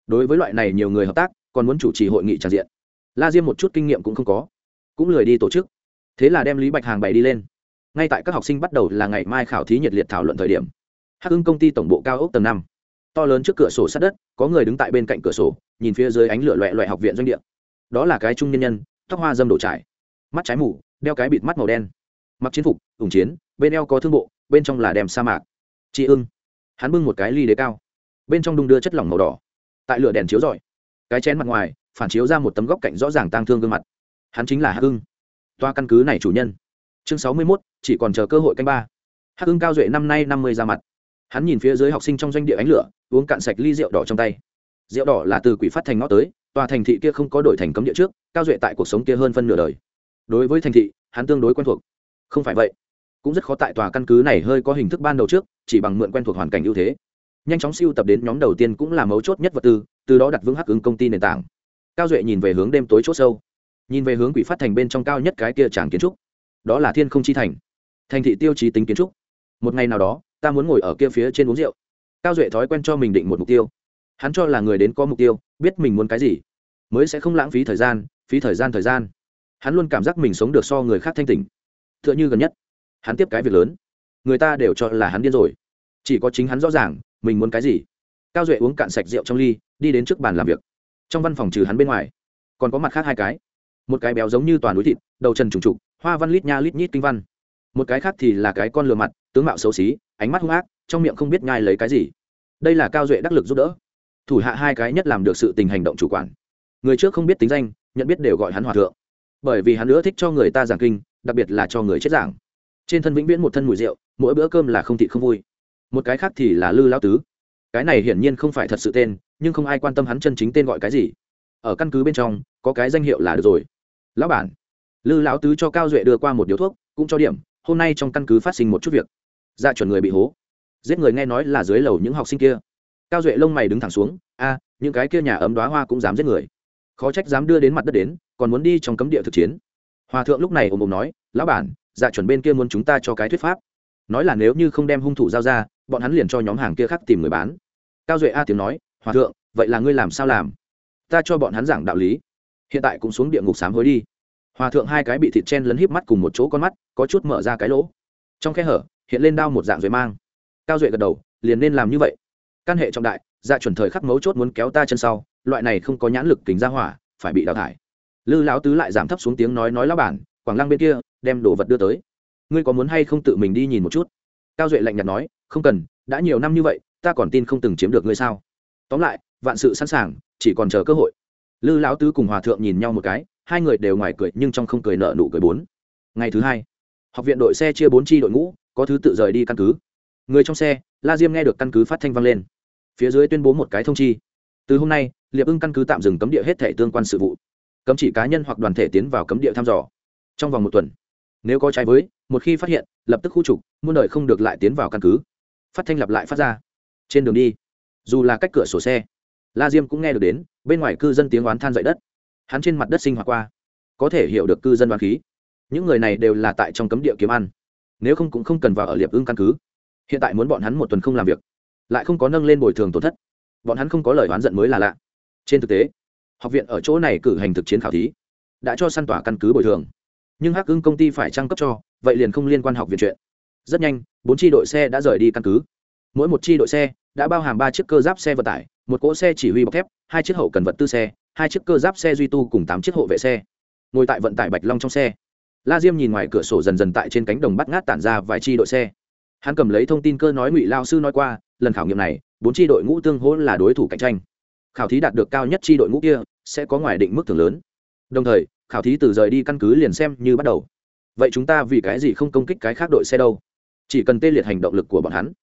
Đối với loại này nhiều người hợp tác, còn muốn chủ trì hội nghị tràn diện. La diêm một chút kinh nghiệm cũng không có. Cũng lười đi tổ chức. Thế là đem lý bạch hàng bày đi lên. Ngay tại các học sinh bắt đầu là ngày mai khảo thí nhiệt liệt thảo luận thời điểm. Hắc hưng công ty tổng bộ cao ốc tầng năm. To lớn trước cửa sổ sát đất, có người đứng tại bên cạnh cửa sổ, nhìn phía dưới ánh lửa loẹ loẹ học viện doanh địa. Đó là cái trung nhân nhân, tóc hoa dâm đổ trải mắt trái mù, đeo cái bịt mắt màu đen. Mặc chiến phục, ủng chiến, bên eo có thương bộ, bên trong là đèm sa mạc. Chị ưng. Hắn bưng một cái ly đế cao. Bên trong đung đưa chất lỏng màu đỏ. Tại lửa đèn chiếu rọi. Cái chén mặt ngoài, phản chiếu ra một tấm góc cạnh rõ ràng tang thương gương mặt. Hắn chính là hắc ưng. Toa căn cứ này chủ nhân. Chương sáu mươi mốt, chỉ còn chờ cơ hội canh ba. Hắc ưng cao duệ năm nay năm mươi ra mặt. Hắn nhìn phía dưới học sinh trong doanh địa ánh lửa, uống cạn sạch ly rượu đỏ trong tay. Rượu đỏ là từ quỷ phát thành ngõ tới, tòa thành thị kia không có đổi thành cấm địa trước, cao duệ tại cuộc sống kia hơn phân nửa đời đối với thành thị, hắn tương đối quen thuộc. Không phải vậy, cũng rất khó tại tòa căn cứ này hơi có hình thức ban đầu trước, chỉ bằng mượn quen thuộc hoàn cảnh ưu thế. Nhanh chóng siêu tập đến nhóm đầu tiên cũng là mấu chốt nhất vật tư, từ đó đặt vững hắc ứng công ty nền tảng. Cao duệ nhìn về hướng đêm tối chốt sâu. Nhìn về hướng quỷ phát thành bên trong cao nhất cái kia tràng kiến trúc. Đó là thiên không chi thành thành thị tiêu chí tính kiến trúc. Một ngày nào đó, ta muốn ngồi ở kia phía trên uống rượu. Cao duệ thói quen cho mình định một mục tiêu. Hắn cho là người đến có mục tiêu, biết mình muốn cái gì, mới sẽ không lãng phí thời gian, phí thời gian thời gian hắn luôn cảm giác mình sống được so người khác thanh tỉnh. T h ư ợ n h ư gần nhất, hắn tiếp cái việc lớn. Người ta đều cho là hắn điên rồi. Chỉ có chính hắn rõ ràng, mình muốn cái gì. Cao duệ uống cạn sạch rượu trong ly, đi đến trước bàn làm việc. Trong văn phòng trừ hắn bên ngoài, còn có mặt khác hai cái. Một cái béo giống như toàn núi thịt, đầu trần trùng trục, hoa văn lít nha lít nhít kinh văn. Một cái khác thì là cái con lừa mặt, tướng mạo xấu xí, ánh mắt hung ác, trong miệng không biết nhai lấy cái gì. Đây là cao duệ đắc lực giúp đỡ. Thủ hạ hai cái nhất làm được sự tình hành động chủ quản. Người trước không biết tính danh, nhận biết đều gọi hắn hòa thượng bởi vì hắn nữa thích cho người ta giảng kinh, đặc biệt là cho người chết giảng. Trên thân vĩnh viễn một thân mùi rượu, mỗi bữa cơm là không thịt không vui. Một cái khác thì là lư lao tứ. Cái này hiển nhiên không phải thật sự tên, nhưng không ai quan tâm hắn chân chính tên gọi cái gì. Ở căn cứ bên trong, có cái danh hiệu là được rồi. Lão bản. Lư lão tứ cho cao duệ đưa qua một điếu thuốc, cũng cho điểm, hôm nay trong căn cứ phát sinh một chút việc. Dạ chuẩn người bị hố. Giết người nghe nói là dưới lầu những học sinh kia. Cao duệ lông mày đứng thẳng xuống, a, những cái kia nhà ấm đoá hoa cũng dám giết người. Khó trách dám đưa đến mặt đất đến còn muốn đi trong cấm địa thực chiến. Hòa thượng lúc này ồm ồm nói, lão bản dạ chuẩn bên kia muốn chúng ta cho cái thuyết pháp. Nói là nếu như không đem hung thủ giao ra, bọn hắn liền cho nhóm hàng kia khác tìm người bán. Cao duệ a tiếng nói, hòa thượng, vậy là ngươi làm sao làm? Ta cho bọn hắn giảng đạo lý. Hiện tại cũng xuống địa ngục sám hối đi. Hòa thượng hai cái bị thịt chen lấn híp mắt cùng một chỗ con mắt, có chút mở ra cái lỗ. Trong khe hở, hiện lên đao một dạng rồi mang. Cao duệ gật đầu, liền nên làm như vậy. Căn hệ trọng đại dạ chuẩn thời khắc mấu chốt muốn kéo ta chân sau, loại này không có nhãn lực kính ra hỏa, phải bị đào thải lư lão tứ lại giảm thấp xuống tiếng nói nói lão bản, quảng lăng bên kia, đem đồ vật đưa tới. Ngươi có muốn hay không tự mình đi nhìn một chút? Cao duệ lạnh nhạt nói, không cần, đã nhiều năm như vậy, ta còn tin không từng chiếm được ngươi sao. Tóm lại, vạn sự sẵn sàng, chỉ còn chờ cơ hội. Lư lão tứ cùng hòa thượng nhìn nhau một cái, hai người đều ngoài cười, nhưng trong không cười nợ nụ cười bốn. Ngày thứ hai, học viện đội xe chia bốn chi đội ngũ, có thứ tự rời đi căn cứ. Người trong xe, la diêm nghe được căn cứ phát thanh vang lên. Phía dưới tuyên bố một cái thông chi. Từ hôm nay, liệp ưng căn cứ tạm dừng cấm địa hết thể tương quan sự vụ cấm chỉ cá nhân hoặc đoàn thể tiến vào cấm địa thăm dò. Trong vòng một tuần, nếu có trái với, một khi phát hiện, lập tức khu trục, muôn đời không được lại tiến vào căn cứ. Phát thanh lặp lại phát ra. Trên đường đi, dù là cách cửa sổ xe, la diêm cũng nghe được đến, bên ngoài cư dân tiếng oán than dậy đất. Hắn trên mặt đất sinh hoạt qua, có thể hiểu được cư dân đoán khí. Những người này đều là tại trong cấm địa kiếm ăn, nếu không cũng không cần vào ở liệp ưng căn cứ. Hiện tại muốn bọn hắn một tuần không làm việc, lại không có nâng lên bồi thường tổn thất. Bọn hắn không có lời oán giận mới là lạ. Trên thực tế học viện ở chỗ này cử hành thực chiến khảo thí, đã cho săn tỏa căn cứ bồi thường. Nhưng hắc ưng công ty phải trang cấp cho, vậy liền không liên quan học viện chuyện. Rất nhanh, bốn tri đội xe đã rời đi căn cứ. Mỗi một tri đội xe đã bao hàm ba chiếc cơ giáp xe vận tải, một cỗ xe chỉ huy bọc thép, hai chiếc hậu cần vật tư xe, hai chiếc cơ giáp xe duy tu cùng tám chiếc hộ vệ xe. Ngồi tại vận tải bạch long trong xe, la diêm nhìn ngoài cửa sổ dần dần tại trên cánh đồng bắt ngát tản ra vài tri đội xe. Hắn cầm lấy thông tin cơ nói ngụy lao sư nói qua, lần khảo nghiệm này, bốn tri đội ngũ tương hỗ là đối thủ cạnh tranh. Khảo thí đạt được cao nhất tri đội ngũ kia sẽ có ngoài định mức thưởng lớn. Đồng thời, khảo thí từ rời đi căn cứ liền xem như bắt đầu. Vậy chúng ta vì cái gì không công kích cái khác đội xe đâu? Chỉ cần tê liệt hành động lực của bọn hắn,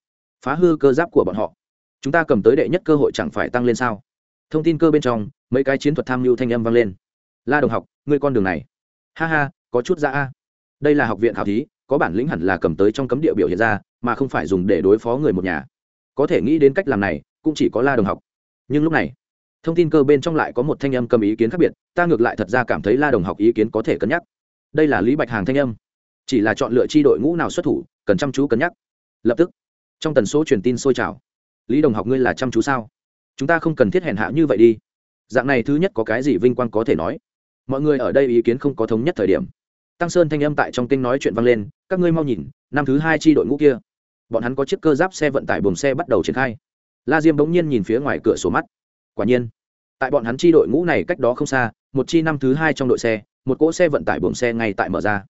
phá hư cơ giáp của bọn họ, chúng ta cầm tới đệ nhất cơ hội chẳng phải tăng lên sao? Thông tin cơ bên trong, mấy cái chiến thuật tham mưu thanh âm vang lên. La đồng học, ngươi con đường này. Ha ha, có chút ra a. Đây là học viện khảo thí, có bản lĩnh hẳn là cầm tới trong cấm địa biểu hiện ra, mà không phải dùng để đối phó người một nhà. Có thể nghĩ đến cách làm này, cũng chỉ có la đồng học. Nhưng lúc này thông tin cơ bên trong lại có một thanh âm cầm ý kiến khác biệt, ta ngược lại thật ra cảm thấy la đồng học ý kiến có thể cân nhắc. Đây là lý bạch hàng thanh âm. Chỉ là chọn lựa chi đội ngũ nào xuất thủ, cần chăm chú cân nhắc. Lập tức, trong tần số truyền tin sôi trào. Lý đồng học ngươi là chăm chú sao? Chúng ta không cần thiết hèn hạ như vậy đi. Dạng này thứ nhất có cái gì vinh quang có thể nói? Mọi người ở đây ý kiến không có thống nhất thời điểm. Tăng sơn thanh âm tại trong kinh nói chuyện vang lên, các ngươi mau nhìn, năm thứ hai chi đội ngũ kia. Bọn hắn có chiếc cơ giáp xe vận tải buồng xe bắt đầu triển khai. La diêm bỗng nhiên nhìn phía ngoài cửa sổ mắt quả nhiên, tại bọn hắn chi đội ngũ này cách đó không xa, một chi năm thứ hai trong đội xe, một cỗ xe vận tải buồng xe ngay tại mở ra.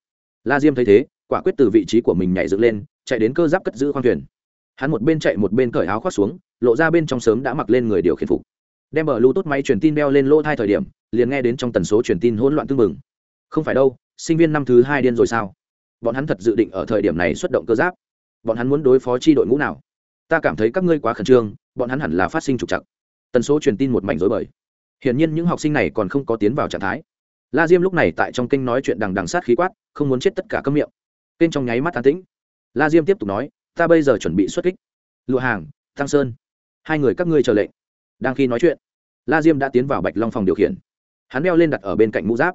La diêm thấy thế, quả quyết từ vị trí của mình nhảy dựng lên, chạy đến cơ giáp cất giữ khoang thuyền. Hắn một bên chạy một bên cởi áo khoác xuống, lộ ra bên trong sớm đã mặc lên người điều khiển phục. Đem bờ lưu tốt máy truyền tin đeo lên lỗ thai thời điểm, liền nghe đến trong tần số truyền tin hỗn loạn tương mừng không phải đâu, sinh viên năm thứ hai điên rồi sao? Bọn hắn thật dự định ở thời điểm này xuất động cơ giáp. Bọn hắn muốn đối phó chi đội ngũ nào? Ta cảm thấy các ngươi quá khẩn trương, bọn hắn hẳn là phát sinh trục trặc tần số truyền tin một mảnh rối bời. Hiển nhiên những học sinh này còn không có tiến vào trạng thái. La diêm lúc này tại trong kênh nói chuyện đằng đằng sát khí quát, không muốn chết tất cả câm miệng. Kênh trong nháy mắt tán tĩnh. La diêm tiếp tục nói, ta bây giờ chuẩn bị xuất kích. Lụa hàng, thăng sơn, hai người các ngươi chờ lệnh. Đang khi nói chuyện, la diêm đã tiến vào bạch long phòng điều khiển. Hắn đeo lên đặt ở bên cạnh mũ giáp.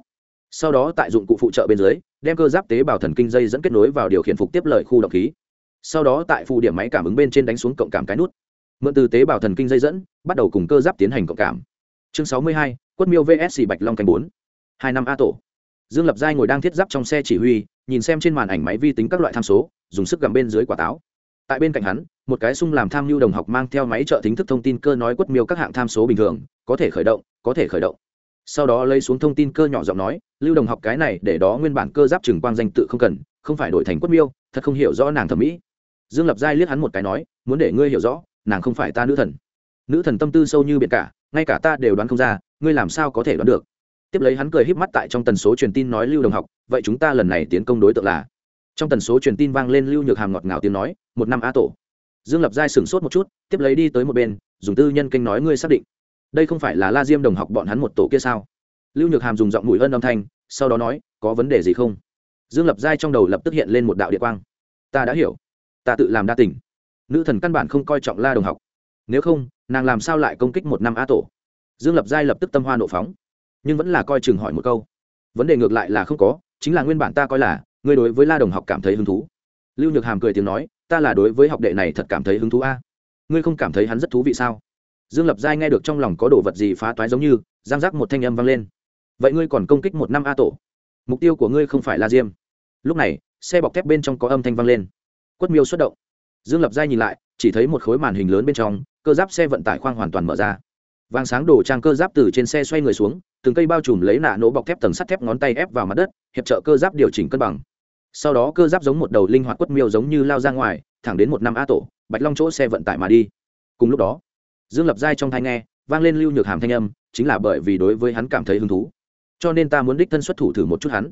Sau đó tại dụng cụ phụ trợ bên dưới, đem cơ giáp tế bào thần kinh dây dẫn kết nối vào điều khiển phục tiếp lời khu động khí. Sau đó tại phụ điểm máy cảm ứng bên trên đánh xuống cộng cảm cái nút mượn từ tế bào thần kinh dây dẫn, bắt đầu cùng cơ giáp tiến hành cộng cảm. Chương sáu mươi hai, quất miêu vsc bạch long canh bốn. Hai năm a tổ. Dương lập giai ngồi đang thiết giáp trong xe chỉ huy, nhìn xem trên màn ảnh máy vi tính các loại tham số, dùng sức gầm bên dưới quả táo. Tại bên cạnh hắn, một cái sung làm tham mưu đồng học mang theo máy trợ tính thức thông tin cơ nói quất miêu các hạng tham số bình thường, có thể khởi động, có thể khởi động. Sau đó lấy xuống thông tin cơ nhỏ giọng nói, lưu đồng học cái này, để đó nguyên bản cơ giáp trừng quang danh tự không cần, không phải đổi thành quất miêu, thật không hiểu rõ nàng thẩm mỹ. Dương lập giai liếc hắn một cái nói, muốn để ngươi hiểu rõ nàng không phải ta nữ thần. Nữ thần tâm tư sâu như biển cả, ngay cả ta đều đoán không ra, ngươi làm sao có thể đoán được? Tiếp lấy hắn cười híp mắt tại trong tần số truyền tin nói lưu đồng học, vậy chúng ta lần này tiến công đối tượng là? Trong tần số truyền tin vang lên lưu nhược hàm ngọt ngào tiếng nói, một năm a tổ. Dương lập giai sửng sốt một chút, tiếp lấy đi tới một bên, dùng tư nhân kênh nói ngươi xác định. Đây không phải là la diêm đồng học bọn hắn một tổ kia sao? Lưu nhược hàm dùng giọng mùi ân âm thanh, sau đó nói, có vấn đề gì không? Dương lập giai trong đầu lập tức hiện lên một đạo địa quang. Ta đã hiểu. Ta tự làm đa tỉnh nữ thần căn bản không coi trọng la đồng học. Nếu không, nàng làm sao lại công kích một năm a tổ? Dương lập giai lập tức tâm hoa nộ phóng. Nhưng vẫn là coi chừng hỏi một câu. Vấn đề ngược lại là không có, chính là nguyên bản ta coi là, ngươi đối với la đồng học cảm thấy hứng thú. Lưu nhược hàm cười tiếng nói, ta là đối với học đệ này thật cảm thấy hứng thú a. Ngươi không cảm thấy hắn rất thú vị sao? Dương lập giai nghe được trong lòng có đồ vật gì phá toái giống như, giang giác một thanh âm vang lên. Vậy ngươi còn công kích một năm a tổ? Mục tiêu của ngươi không phải là diêm. Lúc này, xe bọc thép bên trong có âm thanh vang lên. Quất miêu xuất động dương lập giai nhìn lại, chỉ thấy một khối màn hình lớn bên trong, cơ giáp xe vận tải khoang hoàn toàn mở ra. Vàng sáng đổ trang cơ giáp từ trên xe xoay người xuống, từng cây bao trùm lấy nạ nổ bọc thép tầng sắt thép ngón tay ép vào mặt đất, hiệp trợ cơ giáp điều chỉnh cân bằng. Sau đó cơ giáp giống một đầu linh hoạt quất miêu giống như lao ra ngoài, thẳng đến một năm a tổ, bạch long chỗ xe vận tải mà đi. Cùng lúc đó, dương lập giai trong thai nghe, vang lên lưu nhược hàm thanh âm, chính là bởi vì đối với hắn cảm thấy hứng thú. Cho nên ta muốn đích thân xuất thủ thử một chút hắn,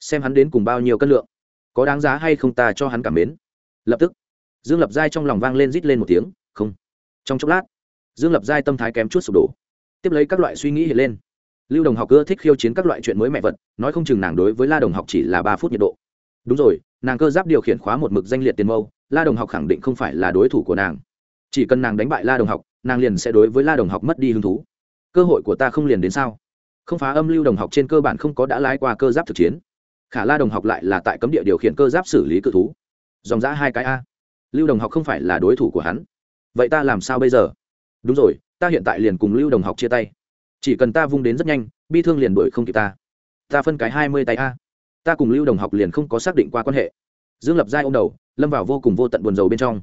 xem hắn đến cùng bao nhiêu cân lượng, có đáng giá hay không ta cho hắn cảm mến. Lập tức dương lập giai trong lòng vang lên rít lên một tiếng, không. Trong chốc lát, dương lập giai tâm thái kém chút sụp đổ. Tiếp lấy các loại suy nghĩ hiện lên. Lưu đồng học ưa thích khiêu chiến các loại chuyện mới mẹ vật, nói không chừng nàng đối với la đồng học chỉ là ba phút nhiệt độ. Đúng rồi, nàng cơ giáp điều khiển khóa một mực danh liệt tiền mâu, la đồng học khẳng định không phải là đối thủ của nàng. Chỉ cần nàng đánh bại la đồng học, nàng liền sẽ đối với la đồng học mất đi hứng thú. Cơ hội của ta không liền đến sao? Không phá âm lưu đồng học trên cơ bản không có đã lái qua cơ giáp thực chiến. Khả la đồng học lại là tại cấm địa điều khiển cơ giáp xử lý cự thú. Dòng giã hai cái a lưu đồng học không phải là đối thủ của hắn. Vậy ta làm sao bây giờ? Đúng rồi, ta hiện tại liền cùng lưu đồng học chia tay. Chỉ cần ta vung đến rất nhanh, bi thương liền đuổi không kịp ta. Ta phân cái hai mươi tay a. Ta cùng lưu đồng học liền không có xác định qua quan hệ. Dương lập giai ô m đầu, lâm vào vô cùng vô tận buồn dầu bên trong.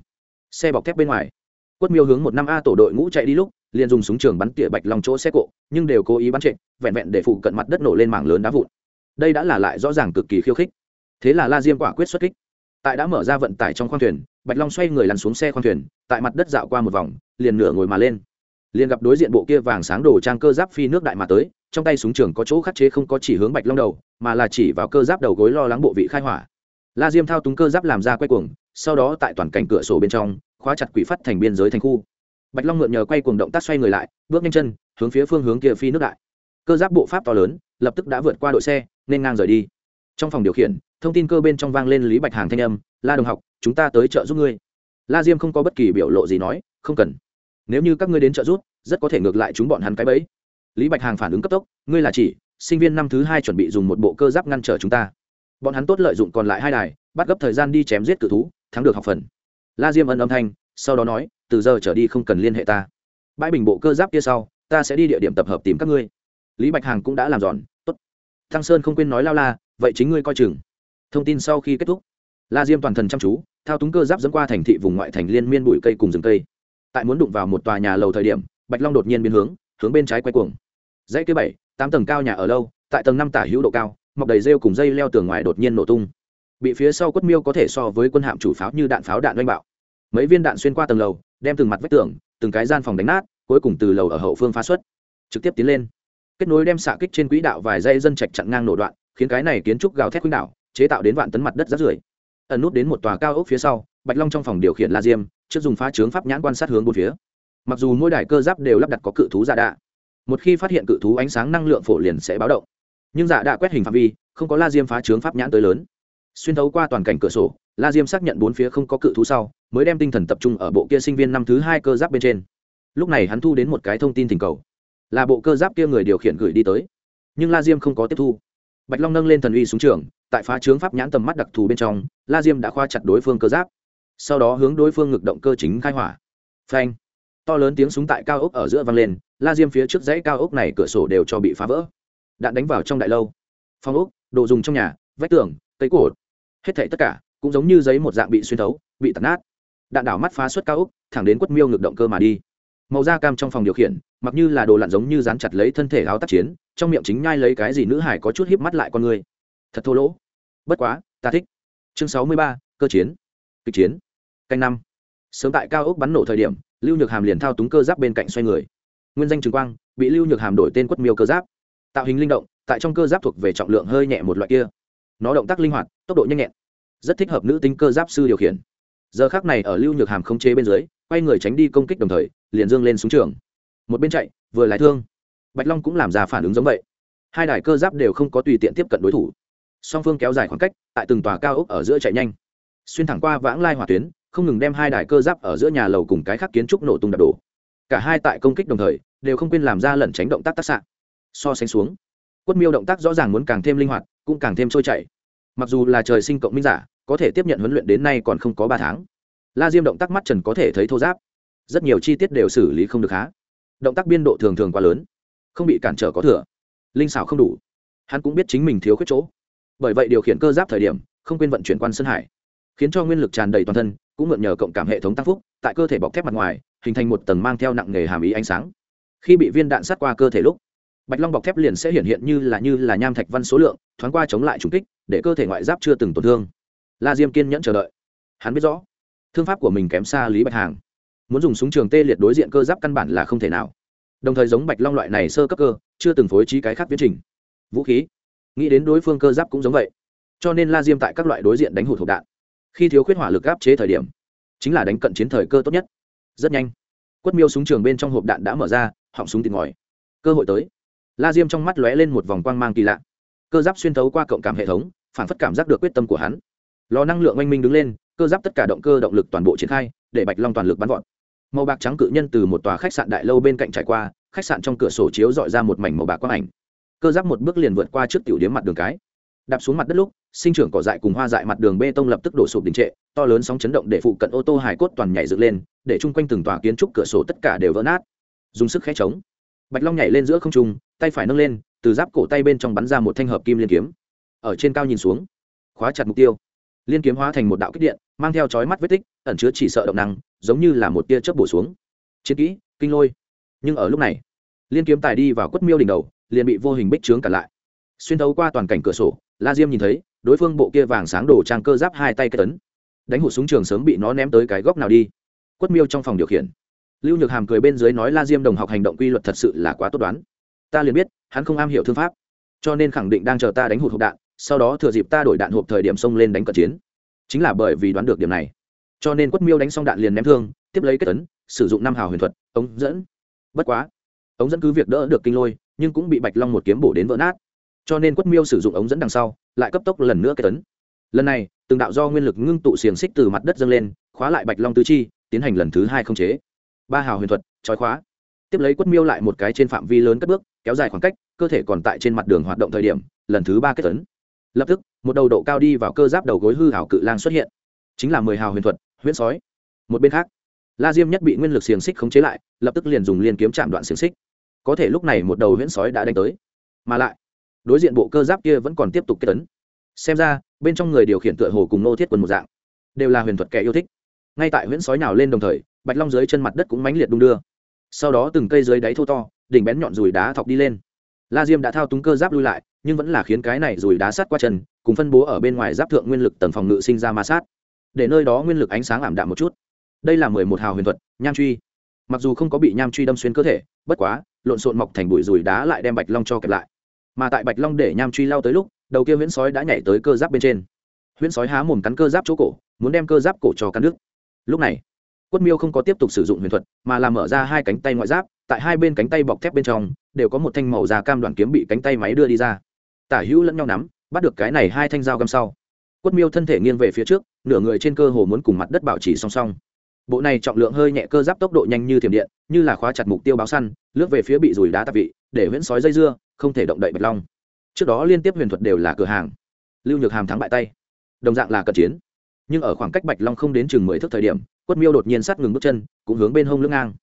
Xe bọc thép bên ngoài. Quất miêu hướng một năm a tổ đội ngũ chạy đi lúc, liền dùng súng trường bắn tỉa bạch lòng chỗ xe cộ, nhưng đều cố ý bắn trệ, vẹn vẹn để phụ cận mặt đất nổ lên mảng lớn đá vụn. Đây đã là lại rõ ràng cực kỳ khiêu khích. Thế là la diêm quả quyết xuất kích. Tại đã mở ra vận tải trong khoang thuyền bạch long xoay người lăn xuống xe khoang thuyền, tại mặt đất dạo qua một vòng, liền nửa ngồi mà lên. Liền gặp đối diện bộ kia vàng sáng đồ trang cơ giáp phi nước đại mà tới, trong tay súng trường có chỗ khắc chế không có chỉ hướng bạch long đầu, mà là chỉ vào cơ giáp đầu gối lo lắng bộ vị khai hỏa. La diêm thao túng cơ giáp làm ra quay cuồng, sau đó tại toàn cảnh cửa sổ bên trong, khóa chặt quỷ phát thành biên giới thành khu. Bạch long mượn nhờ quay cuồng động tác xoay người lại, bước nhanh chân, hướng phía phương hướng kia phi nước đại. Cơ giáp bộ pháp to lớn, lập tức đã vượt qua đội xe, nên ngang rời đi. Trong phòng điều khiển thông tin cơ bên trong vang lên lý bạch hàng thanh âm, la đồng học, chúng ta tới chợ giúp ngươi. La diêm không có bất kỳ biểu lộ gì nói, không cần. Nếu như các ngươi đến trợ giúp, rất có thể ngược lại chúng bọn hắn cái bẫy. Lý bạch hàng phản ứng cấp tốc, ngươi là chỉ, sinh viên năm thứ hai chuẩn bị dùng một bộ cơ giáp ngăn trở chúng ta. Bọn hắn tốt lợi dụng còn lại hai đài, bắt gấp thời gian đi chém giết cự thú, thắng được học phần. La diêm ân âm thanh, sau đó nói, từ giờ trở đi không cần liên hệ ta. Bãi bình bộ cơ giáp kia sau, ta sẽ đi địa điểm tập hợp tìm các ngươi. Lý bạch hàng cũng đã làm giòn, tốt. Thăng sơn không quên nói lao la, vậy chính ngươi coi chừng thông tin sau khi kết thúc, la diêm toàn thần chăm chú, thao túng cơ giáp dẫn qua thành thị vùng ngoại thành liên miên bụi cây cùng rừng cây. Tại muốn đụng vào một tòa nhà lầu thời điểm, bạch long đột nhiên biến hướng hướng bên trái quay cuồng. Dãy kế bảy, tám tầng cao nhà ở lâu, tại tầng năm tả hữu độ cao, mọc đầy rêu cùng dây leo tường ngoài đột nhiên nổ tung. Bị phía sau quất miêu có thể so với quân hạm chủ pháo như đạn pháo đạn oanh bạo. Mấy viên đạn xuyên qua tầng lầu, đem từng mặt vách tường, từng cái gian phòng đánh nát, cuối cùng từ lầu ở hậu phương phá xuất. Trực tiếp tiến lên. Kết nối đem xạ kích trên quỹ đạo vài dây dân trạch chặn ngang nổ đoạn, khiến cái này kiến trúc gào thét quýnh đạo chế tạo đến vạn tấn mặt đất rát rưởi. Ẩn nút đến một tòa cao ốc phía sau, bạch long trong phòng điều khiển la diêm, trước dùng phá trướng pháp nhãn quan sát hướng bốn phía. Mặc dù mỗi đài cơ giáp đều lắp đặt có cự thú giả đạ, một khi phát hiện cự thú ánh sáng năng lượng phổ liền sẽ báo động. Nhưng giả đạ quét hình phạm vi, không có la diêm phá trướng pháp nhãn tới lớn. Xuyên thấu qua toàn cảnh cửa sổ, la diêm xác nhận bốn phía không có cự thú sau, mới đem tinh thần tập trung ở bộ kia sinh viên năm thứ hai cơ giáp bên trên. Lúc này hắn thu đến một cái thông tin thỉnh cầu, là bộ cơ giáp kia người điều khiển gửi đi tới. Nhưng la diêm không có tiếp thu bạch long nâng lên thần uy xuống trường, tại phá trướng pháp nhãn tầm mắt đặc thù bên trong, la diêm đã khoa chặt đối phương cơ giáp. Sau đó hướng đối phương ngực động cơ chính khai hỏa. Phanh! To lớn tiếng súng tại cao ốc ở giữa vang lên, la diêm phía trước dãy cao ốc này cửa sổ đều cho bị phá vỡ. Đạn đánh vào trong đại lâu. Phòng ốc, đồ dùng trong nhà, vách tường, cây cổ hết thảy tất cả cũng giống như giấy một dạng bị xuyên thấu, bị tạt nát. Đạn đảo mắt phá suất cao ốc, thẳng đến quất miêu ngực động cơ mà đi màu da cam trong phòng điều khiển, mặc như là đồ lặn giống như dán chặt lấy thân thể áo tác chiến, trong miệng chính nhai lấy cái gì nữ hải có chút híp mắt lại con người. Thật thô lỗ. Bất quá, ta thích. Chương sáu mươi ba, cơ chiến. Kịch chiến. Canh năm. Sớm tại cao ốc bắn nổ thời điểm, lưu nhược hàm liền thao túng cơ giáp bên cạnh xoay người. Nguyên danh trường quang, bị lưu nhược hàm đổi tên quất miêu cơ giáp. Tạo hình linh động, tại trong cơ giáp thuộc về trọng lượng hơi nhẹ một loại kia. Nó động tác linh hoạt, tốc độ nhanh nhẹn. Rất thích hợp nữ tính cơ giáp sư điều khiển giờ khác này ở lưu nhược hàm không chế bên dưới, quay người tránh đi công kích đồng thời, liền dương lên xuống trường. Một bên chạy, vừa lái thương. Bạch long cũng làm ra phản ứng giống vậy. Hai đài cơ giáp đều không có tùy tiện tiếp cận đối thủ. Song phương kéo dài khoảng cách, tại từng tòa cao ốc ở giữa chạy nhanh. Xuyên thẳng qua vãng lai hỏa tuyến, không ngừng đem hai đài cơ giáp ở giữa nhà lầu cùng cái khác kiến trúc nổ tung đập đổ. Cả hai tại công kích đồng thời, đều không quên làm ra lẩn tránh động tác tác xạ. So sánh xuống, quất miêu động tác rõ ràng muốn càng thêm linh hoạt, cũng càng thêm trôi chảy. Mặc dù là trời sinh cộng minh giả có thể tiếp nhận huấn luyện đến nay còn không có ba tháng. La diêm động tác mắt trần có thể thấy thô giáp. Rất nhiều chi tiết đều xử lý không được há động tác biên độ thường thường quá lớn, không bị cản trở có thừa. Linh xảo không đủ. Hắn cũng biết chính mình thiếu khuyết chỗ. Bởi vậy điều khiển cơ giáp thời điểm, không quên vận chuyển quan sơn hải, khiến cho nguyên lực tràn đầy toàn thân, cũng mượn nhờ cộng cảm hệ thống tăng phúc, tại cơ thể bọc thép mặt ngoài, hình thành một tầng mang theo nặng nghề hàm ý ánh sáng. Khi bị viên đạn sát qua cơ thể lúc, bạch long bọc thép liền sẽ hiện hiện như là như là nham thạch văn số lượng, thoáng qua chống lại trùng kích, để cơ thể ngoại giáp chưa từng tổn thương la diêm kiên nhẫn chờ đợi. Hắn biết rõ, thương pháp của mình kém xa lý bạch hàng. Muốn dùng súng trường tê liệt đối diện cơ giáp căn bản là không thể nào. Đồng thời giống bạch long loại này sơ cấp cơ, chưa từng phối trí cái khác viễn trình. Vũ khí. Nghĩ đến đối phương cơ giáp cũng giống vậy. Cho nên la diêm tại các loại đối diện đánh hụt hộp đạn. Khi thiếu khuyết hỏa lực áp chế thời điểm, chính là đánh cận chiến thời cơ tốt nhất. Rất nhanh, quất miêu súng trường bên trong hộp đạn đã mở ra, họng súng tìm ngòi. Cơ hội tới. La diêm trong mắt lóe lên một vòng quang mang kỳ lạ. Cơ giáp xuyên thấu qua cộng cảm hệ thống, phản phất cảm giác được quyết tâm của hắn lò năng lượng oanh minh đứng lên, cơ giáp tất cả động cơ động lực toàn bộ triển khai, để bạch long toàn lực bắn vọt. Màu bạc trắng cự nhân từ một tòa khách sạn đại lâu bên cạnh trải qua, khách sạn trong cửa sổ chiếu dọi ra một mảnh màu bạc quang ảnh. Cơ giáp một bước liền vượt qua trước tiểu điếm mặt đường cái. Đạp xuống mặt đất lúc, sinh trưởng cỏ dại cùng hoa dại mặt đường bê tông lập tức đổ sụp đình trệ, to lớn sóng chấn động để phụ cận ô tô hải cốt toàn nhảy dựng lên, để chung quanh từng tòa kiến trúc cửa sổ tất cả đều vỡ nát. Dùng sức khẽ chống. Bạch long nhảy lên giữa không trung, tay phải nâng lên, từ giáp cổ tay bên trong bắn ra một thanh hợp kim liên kiếm. Ở trên cao nhìn xuống, khóa chặt mục tiêu liên kiếm hóa thành một đạo kích điện, mang theo chói mắt vết tích, ẩn chứa chỉ sợ động năng, giống như là một tia chớp bổ xuống. Chiến kỹ, kinh lôi. Nhưng ở lúc này, liên kiếm tài đi vào quất miêu đỉnh đầu, liền bị vô hình bích trướng cản lại. Xuyên thấu qua toàn cảnh cửa sổ, la diêm nhìn thấy, đối phương bộ kia vàng sáng đổ trang cơ giáp hai tay cái tấn. Đánh hụt súng trường sớm bị nó ném tới cái góc nào đi. Quất miêu trong phòng điều khiển. Lưu nhược hàm cười bên dưới nói la diêm đồng học hành động quy luật thật sự là quá tốt đoán. Ta liền biết, hắn không am hiểu thương pháp, cho nên khẳng định đang chờ ta đánh hụt hộp đạn sau đó thừa dịp ta đổi đạn hộp thời điểm xông lên đánh cận chiến. Chính là bởi vì đoán được điểm này. Cho nên quất miêu đánh xong đạn liền ném thương, tiếp lấy kết tấn, sử dụng năm hào huyền thuật, ống dẫn. Bất quá, ống dẫn cứ việc đỡ được kinh lôi, nhưng cũng bị bạch long một kiếm bổ đến vỡ nát. Cho nên quất miêu sử dụng ống dẫn đằng sau, lại cấp tốc lần nữa kết tấn. Lần này, từng đạo do nguyên lực ngưng tụ xiềng xích từ mặt đất dâng lên, khóa lại bạch long tứ chi, tiến hành lần thứ hai không chế. Ba hào huyền thuật, trói khóa. Tiếp lấy quất miêu lại một cái trên phạm vi lớn cất bước, kéo dài khoảng cách, cơ thể còn tại trên mặt đường hoạt động thời điểm, lần thứ ba kết tấn lập tức, một đầu độ cao đi vào cơ giáp đầu gối hư hảo cự lang xuất hiện. Chính là mười hào huyền thuật, huyễn sói. Một bên khác, la diêm nhất bị nguyên lực xiềng xích khống chế lại, lập tức liền dùng liên kiếm chạm đoạn xiềng xích. Có thể lúc này một đầu huyễn sói đã đánh tới. Mà lại, đối diện bộ cơ giáp kia vẫn còn tiếp tục kết tấn. Xem ra, bên trong người điều khiển tựa hồ cùng nô thiết quân một dạng, đều là huyền thuật kẻ yêu thích. Ngay tại huyễn sói nào lên đồng thời, bạch long dưới chân mặt đất cũng mãnh liệt đung đưa. Sau đó từng cây dưới đáy thô to, đỉnh bén nhọn rùi đá thọc đi lên. La diêm đã thao túng cơ giáp lui lại nhưng vẫn là khiến cái này rùi đá sát qua chân, cùng phân bố ở bên ngoài giáp thượng nguyên lực tầng phòng ngự sinh ra ma sát. Để nơi đó nguyên lực ánh sáng ảm đạm một chút. Đây là mười một hào huyền thuật, nham truy. Mặc dù không có bị nham truy đâm xuyên cơ thể, bất quá, lộn xộn mọc thành bụi rùi đá lại đem bạch long cho kẹp lại. Mà tại bạch long để nham truy lao tới lúc, đầu kia huyễn sói đã nhảy tới cơ giáp bên trên. Huyễn sói há mồm cắn cơ giáp chỗ cổ, muốn đem cơ giáp cổ cho cắn nước lúc này, quất miêu không có tiếp tục sử dụng huyền thuật, mà làm mở ra hai cánh tay ngoại giáp, tại hai bên cánh tay bọc thép bên trong, đều có một thanh màu da cam đoàn kiếm bị cánh tay máy đưa đi ra tả hữu lẫn nhau nắm, bắt được cái này hai thanh dao găm sau. Quất miêu thân thể nghiêng về phía trước, nửa người trên cơ hồ muốn cùng mặt đất bảo trì song song. Bộ này trọng lượng hơi nhẹ cơ giáp tốc độ nhanh như thiểm điện, như là khóa chặt mục tiêu báo săn, lướt về phía bị rùi đá tạp vị, để huyễn sói dây dưa, không thể động đậy bạch long. Trước đó liên tiếp huyền thuật đều là cửa hàng. Lưu nhược hàm thắng bại tay. Đồng dạng là cận chiến. Nhưng ở khoảng cách bạch long không đến chừng mười thước thời điểm, quất miêu đột nhiên sát ngừng bước chân, cũng hướng bên hông lưng ngang.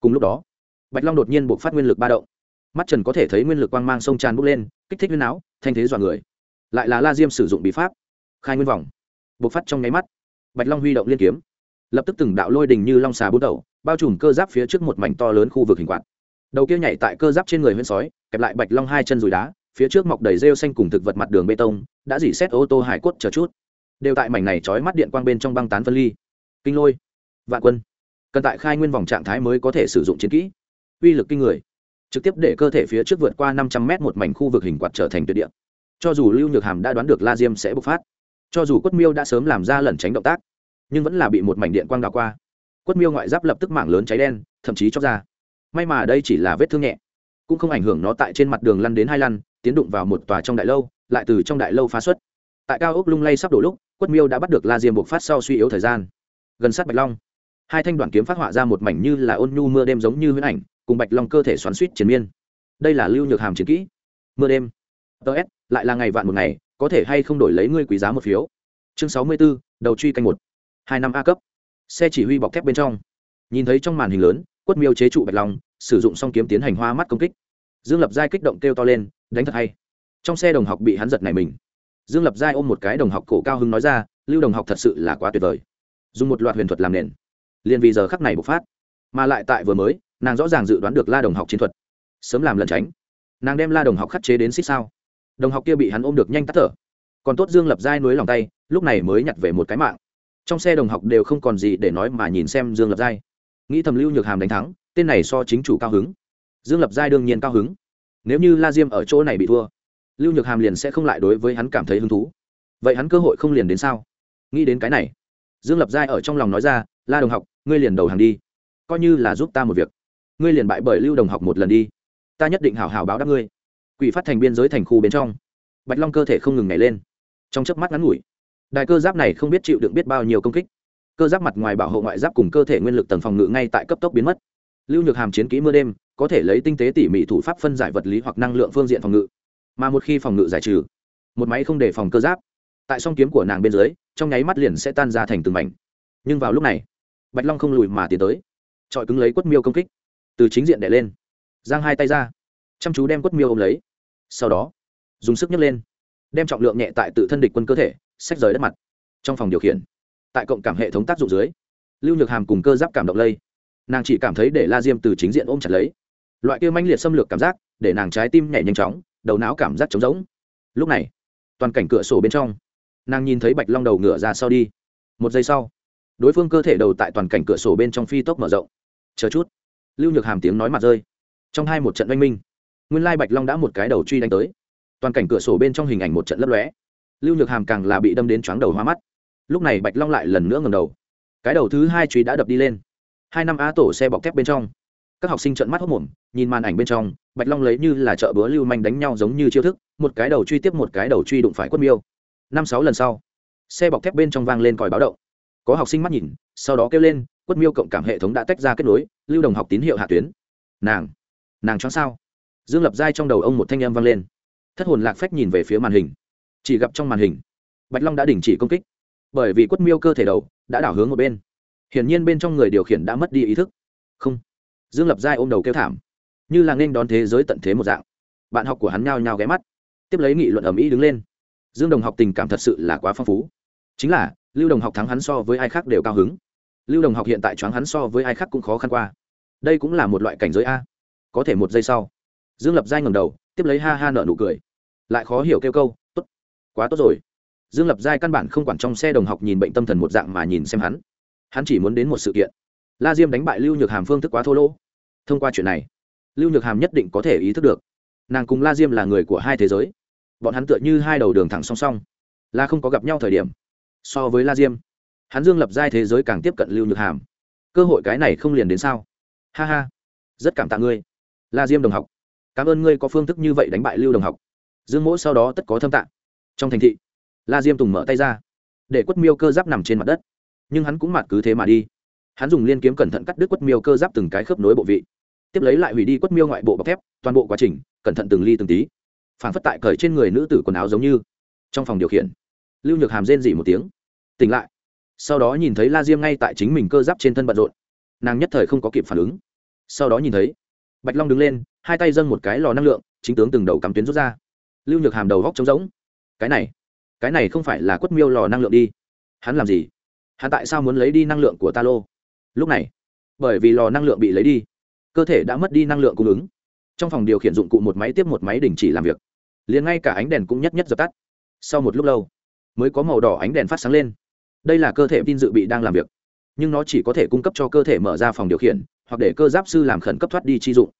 Cùng lúc đó, bạch long đột nhiên buộc phát nguyên lực ba động mắt trần có thể thấy nguyên lực quang mang sông tràn bốc lên, kích thích huyên áo, thanh thế dọa người. Lại là la diêm sử dụng bí pháp, khai nguyên vòng, bộc phát trong nháy mắt. Bạch long huy động liên kiếm, lập tức từng đạo lôi đình như long xà bút đầu, bao trùm cơ giáp phía trước một mảnh to lớn khu vực hình quạt. Đầu kia nhảy tại cơ giáp trên người huyên sói, kẹp lại bạch long hai chân rùi đá, phía trước mọc đầy rêu xanh cùng thực vật mặt đường bê tông, đã dỉ xét ô tô hải cốt chờ chút. Đều tại mảnh này trói mắt điện quang bên trong băng tán phân ly. Kinh lôi, vạn quân, cần tại khai nguyên vòng trạng thái mới có thể sử dụng chiến kỹ. Uy lực kinh người trực tiếp để cơ thể phía trước vượt qua năm trăm mét một mảnh khu vực hình quạt trở thành tuyệt địa. Cho dù lưu nhược hàm đã đoán được la diêm sẽ bộc phát, cho dù quất miêu đã sớm làm ra lẩn tránh động tác, nhưng vẫn là bị một mảnh điện quang đào qua. Quất miêu ngoại giáp lập tức mảng lớn cháy đen, thậm chí chóc ra. May mà đây chỉ là vết thương nhẹ, cũng không ảnh hưởng nó tại trên mặt đường lăn đến hai lăn, tiến đụng vào một tòa trong đại lâu, lại từ trong đại lâu phá xuất. Tại cao ốc lung lay sắp đổ lúc, quất miêu đã bắt được la diêm bộc phát sau suy yếu thời gian. Gần sát bạch long, hai thanh đoàn kiếm phát họa ra một mảnh như là ôn nhu mưa đêm giống như huyễn ảnh cùng bạch long cơ thể xoắn suýt chiến miên. Đây là lưu nhược hàm chiến kỹ. Mưa đêm. Ts lại là ngày vạn một ngày có thể hay không đổi lấy ngươi quý giá một phiếu? Chương sáu mươi 64, đầu truy canh một. Hai năm a cấp. Xe chỉ huy bọc thép bên trong. Nhìn thấy trong màn hình lớn quất miêu chế trụ bạch long sử dụng song kiếm tiến hành hoa mắt công kích. Dương lập giai kích động kêu to lên đánh thật hay. Trong xe đồng học bị hắn giật này mình. Dương lập giai ôm một cái đồng học cổ cao hưng nói ra lưu đồng học thật sự là quá tuyệt vời. Dùng một loạt huyền thuật làm nền. Liền vì giờ khắc này bộc phát mà lại tại vừa mới, nàng rõ ràng dự đoán được la đồng học chiến thuật. Sớm làm lần tránh. Nàng đem la đồng học khắc chế đến xích sao. Đồng học kia bị hắn ôm được nhanh tắt thở. Còn tốt dương lập giai nối lòng tay, lúc này mới nhặt về một cái mạng. Trong xe đồng học đều không còn gì để nói mà nhìn xem dương lập giai. Nghĩ thầm lưu nhược hàm đánh thắng, tên này so chính chủ cao hứng. Dương lập giai đương nhiên cao hứng. Nếu như la diêm ở chỗ này bị thua, lưu nhược hàm liền sẽ không lại đối với hắn cảm thấy hứng thú. Vậy hắn cơ hội không liền đến sao? Nghĩ đến cái này, dương lập giai ở trong lòng nói ra, la đồng học, ngươi liền đầu hàng đi coi như là giúp ta một việc. Ngươi liền bại bởi lưu đồng học một lần đi. Ta nhất định hào hào báo đáp ngươi. Quỷ phát thành biên giới thành khu bên trong, bạch long cơ thể không ngừng nhảy lên. Trong chớp mắt ngắn ngủi, đài cơ giáp này không biết chịu đựng biết bao nhiêu công kích. Cơ giáp mặt ngoài bảo hộ ngoại giáp cùng cơ thể nguyên lực tầng phòng ngự ngay tại cấp tốc biến mất. Lưu nhược hàm chiến kỹ mưa đêm, có thể lấy tinh tế tỉ mỉ thủ pháp phân giải vật lý hoặc năng lượng phương diện phòng ngự. Mà một khi phòng ngự giải trừ, một máy không đề phòng cơ giáp, tại song kiếm của nàng bên dưới, trong nháy mắt liền sẽ tan ra thành từng mảnh. Nhưng vào lúc này, bạch long không lùi mà tiến tới trọi cứng lấy quất miêu công kích. Từ chính diện đẻ lên. Giang hai tay ra. Chăm chú đem quất miêu ôm lấy. Sau đó, dùng sức nhấc lên. Đem trọng lượng nhẹ tại tự thân địch quân cơ thể sách rời đất mặt. Trong phòng điều khiển, tại cộng cảm hệ thống tác dụng dưới, lưu nhược hàm cùng cơ giáp cảm động lây. Nàng chỉ cảm thấy để la diêm từ chính diện ôm chặt lấy. Loại kia manh liệt xâm lược cảm giác, để nàng trái tim nhảy nhanh chóng, đầu não cảm giác trống rỗng. Lúc này, toàn cảnh cửa sổ bên trong, nàng nhìn thấy bạch long đầu ngựa ra sau đi. Một giây sau, đối phương cơ thể đầu tại toàn cảnh cửa sổ bên trong phi tốc mở rộng chờ chút. Lưu nhược hàm tiếng nói mặt rơi. Trong hai một trận oanh minh, nguyên lai bạch long đã một cái đầu truy đánh tới. Toàn cảnh cửa sổ bên trong hình ảnh một trận lấp lóe. Lưu nhược hàm càng là bị đâm đến chóng đầu hoa mắt. Lúc này bạch long lại lần nữa ngầm đầu. Cái đầu thứ hai truy đã đập đi lên. Hai năm á tổ xe bọc thép bên trong. Các học sinh trận mắt hốc mồm nhìn màn ảnh bên trong, bạch long lấy như là chợ búa lưu manh đánh nhau giống như chiêu thức, một cái đầu truy tiếp một cái đầu truy đụng phải quất miêu. Năm sáu lần sau, xe bọc thép bên trong vang lên còi báo động. Có học sinh mắt nhìn, sau đó kêu lên quất miêu cộng cảm hệ thống đã tách ra kết nối, lưu đồng học tín hiệu hạ tuyến. Nàng nàng cho sao? Dương lập giai trong đầu ông một thanh âm vang lên. Thất hồn lạc phách nhìn về phía màn hình. Chỉ gặp trong màn hình, bạch long đã đình chỉ công kích. Bởi vì quất miêu cơ thể đầu đã đảo hướng một bên. Hiển nhiên bên trong người điều khiển đã mất đi ý thức. Không. Dương lập giai ôm đầu kêu thảm. Như là nên đón thế giới tận thế một dạng. Bạn học của hắn nhao nhao ghé mắt. Tiếp lấy nghị luận ầm ĩ đứng lên. Dương đồng học tình cảm thật sự là quá phong phú. Chính là, lưu đồng học thắng hắn so với ai khác đều cao hứng lưu đồng học hiện tại choáng hắn so với ai khác cũng khó khăn qua. Đây cũng là một loại cảnh giới a. Có thể một giây sau, dương lập giai ngầm đầu, tiếp lấy ha ha nợ nụ cười. Lại khó hiểu kêu câu, tốt, quá tốt rồi. Dương lập giai căn bản không quản trong xe đồng học nhìn bệnh tâm thần một dạng mà nhìn xem hắn. Hắn chỉ muốn đến một sự kiện. La diêm đánh bại lưu nhược hàm phương thức quá thô lỗ. Thông qua chuyện này, lưu nhược hàm nhất định có thể ý thức được, nàng cùng la diêm là người của hai thế giới. Bọn hắn tựa như hai đầu đường thẳng song song, là không có gặp nhau thời điểm. So với la diêm hắn dương lập giai thế giới càng tiếp cận lưu nhược hàm. Cơ hội cái này không liền đến sao? Ha ha, rất cảm tạ ngươi. La diêm đồng học, cảm ơn ngươi có phương thức như vậy đánh bại lưu đồng học. Dương mỗ sau đó tất có thâm tạng. Trong thành thị, la diêm tùng mở tay ra, để quất miêu cơ giáp nằm trên mặt đất. Nhưng hắn cũng mặt cứ thế mà đi. Hắn dùng liên kiếm cẩn thận cắt đứt quất miêu cơ giáp từng cái khớp nối bộ vị. Tiếp lấy lại hủy đi quất miêu ngoại bộ bọc thép, toàn bộ quá trình, cẩn thận từng ly từng tí. Phản phất tại cởi trên người nữ tử quần áo giống như. Trong phòng điều khiển, lưu nhược hàm rên dỉ một tiếng. Tỉnh lại sau đó nhìn thấy la diêm ngay tại chính mình cơ giáp trên thân bận rộn. Nàng nhất thời không có kịp phản ứng. Sau đó nhìn thấy, bạch long đứng lên, hai tay dâng một cái lò năng lượng, chính tướng từng đầu cắm tuyến rút ra. Lưu nhược hàm đầu góc trống rỗng. Cái này cái này không phải là quất miêu lò năng lượng đi. Hắn làm gì? Hắn tại sao muốn lấy đi năng lượng của ta lô? Lúc này, bởi vì lò năng lượng bị lấy đi, cơ thể đã mất đi năng lượng cung ứng. Trong phòng điều khiển dụng cụ một máy tiếp một máy đình chỉ làm việc. Liền ngay cả ánh đèn cũng nhất nhất dập tắt. Sau một lúc lâu, mới có màu đỏ ánh đèn phát sáng lên đây là cơ thể tin dự bị đang làm việc. Nhưng nó chỉ có thể cung cấp cho cơ thể mở ra phòng điều khiển, hoặc để cơ giáp sư làm khẩn cấp thoát đi chi dụng.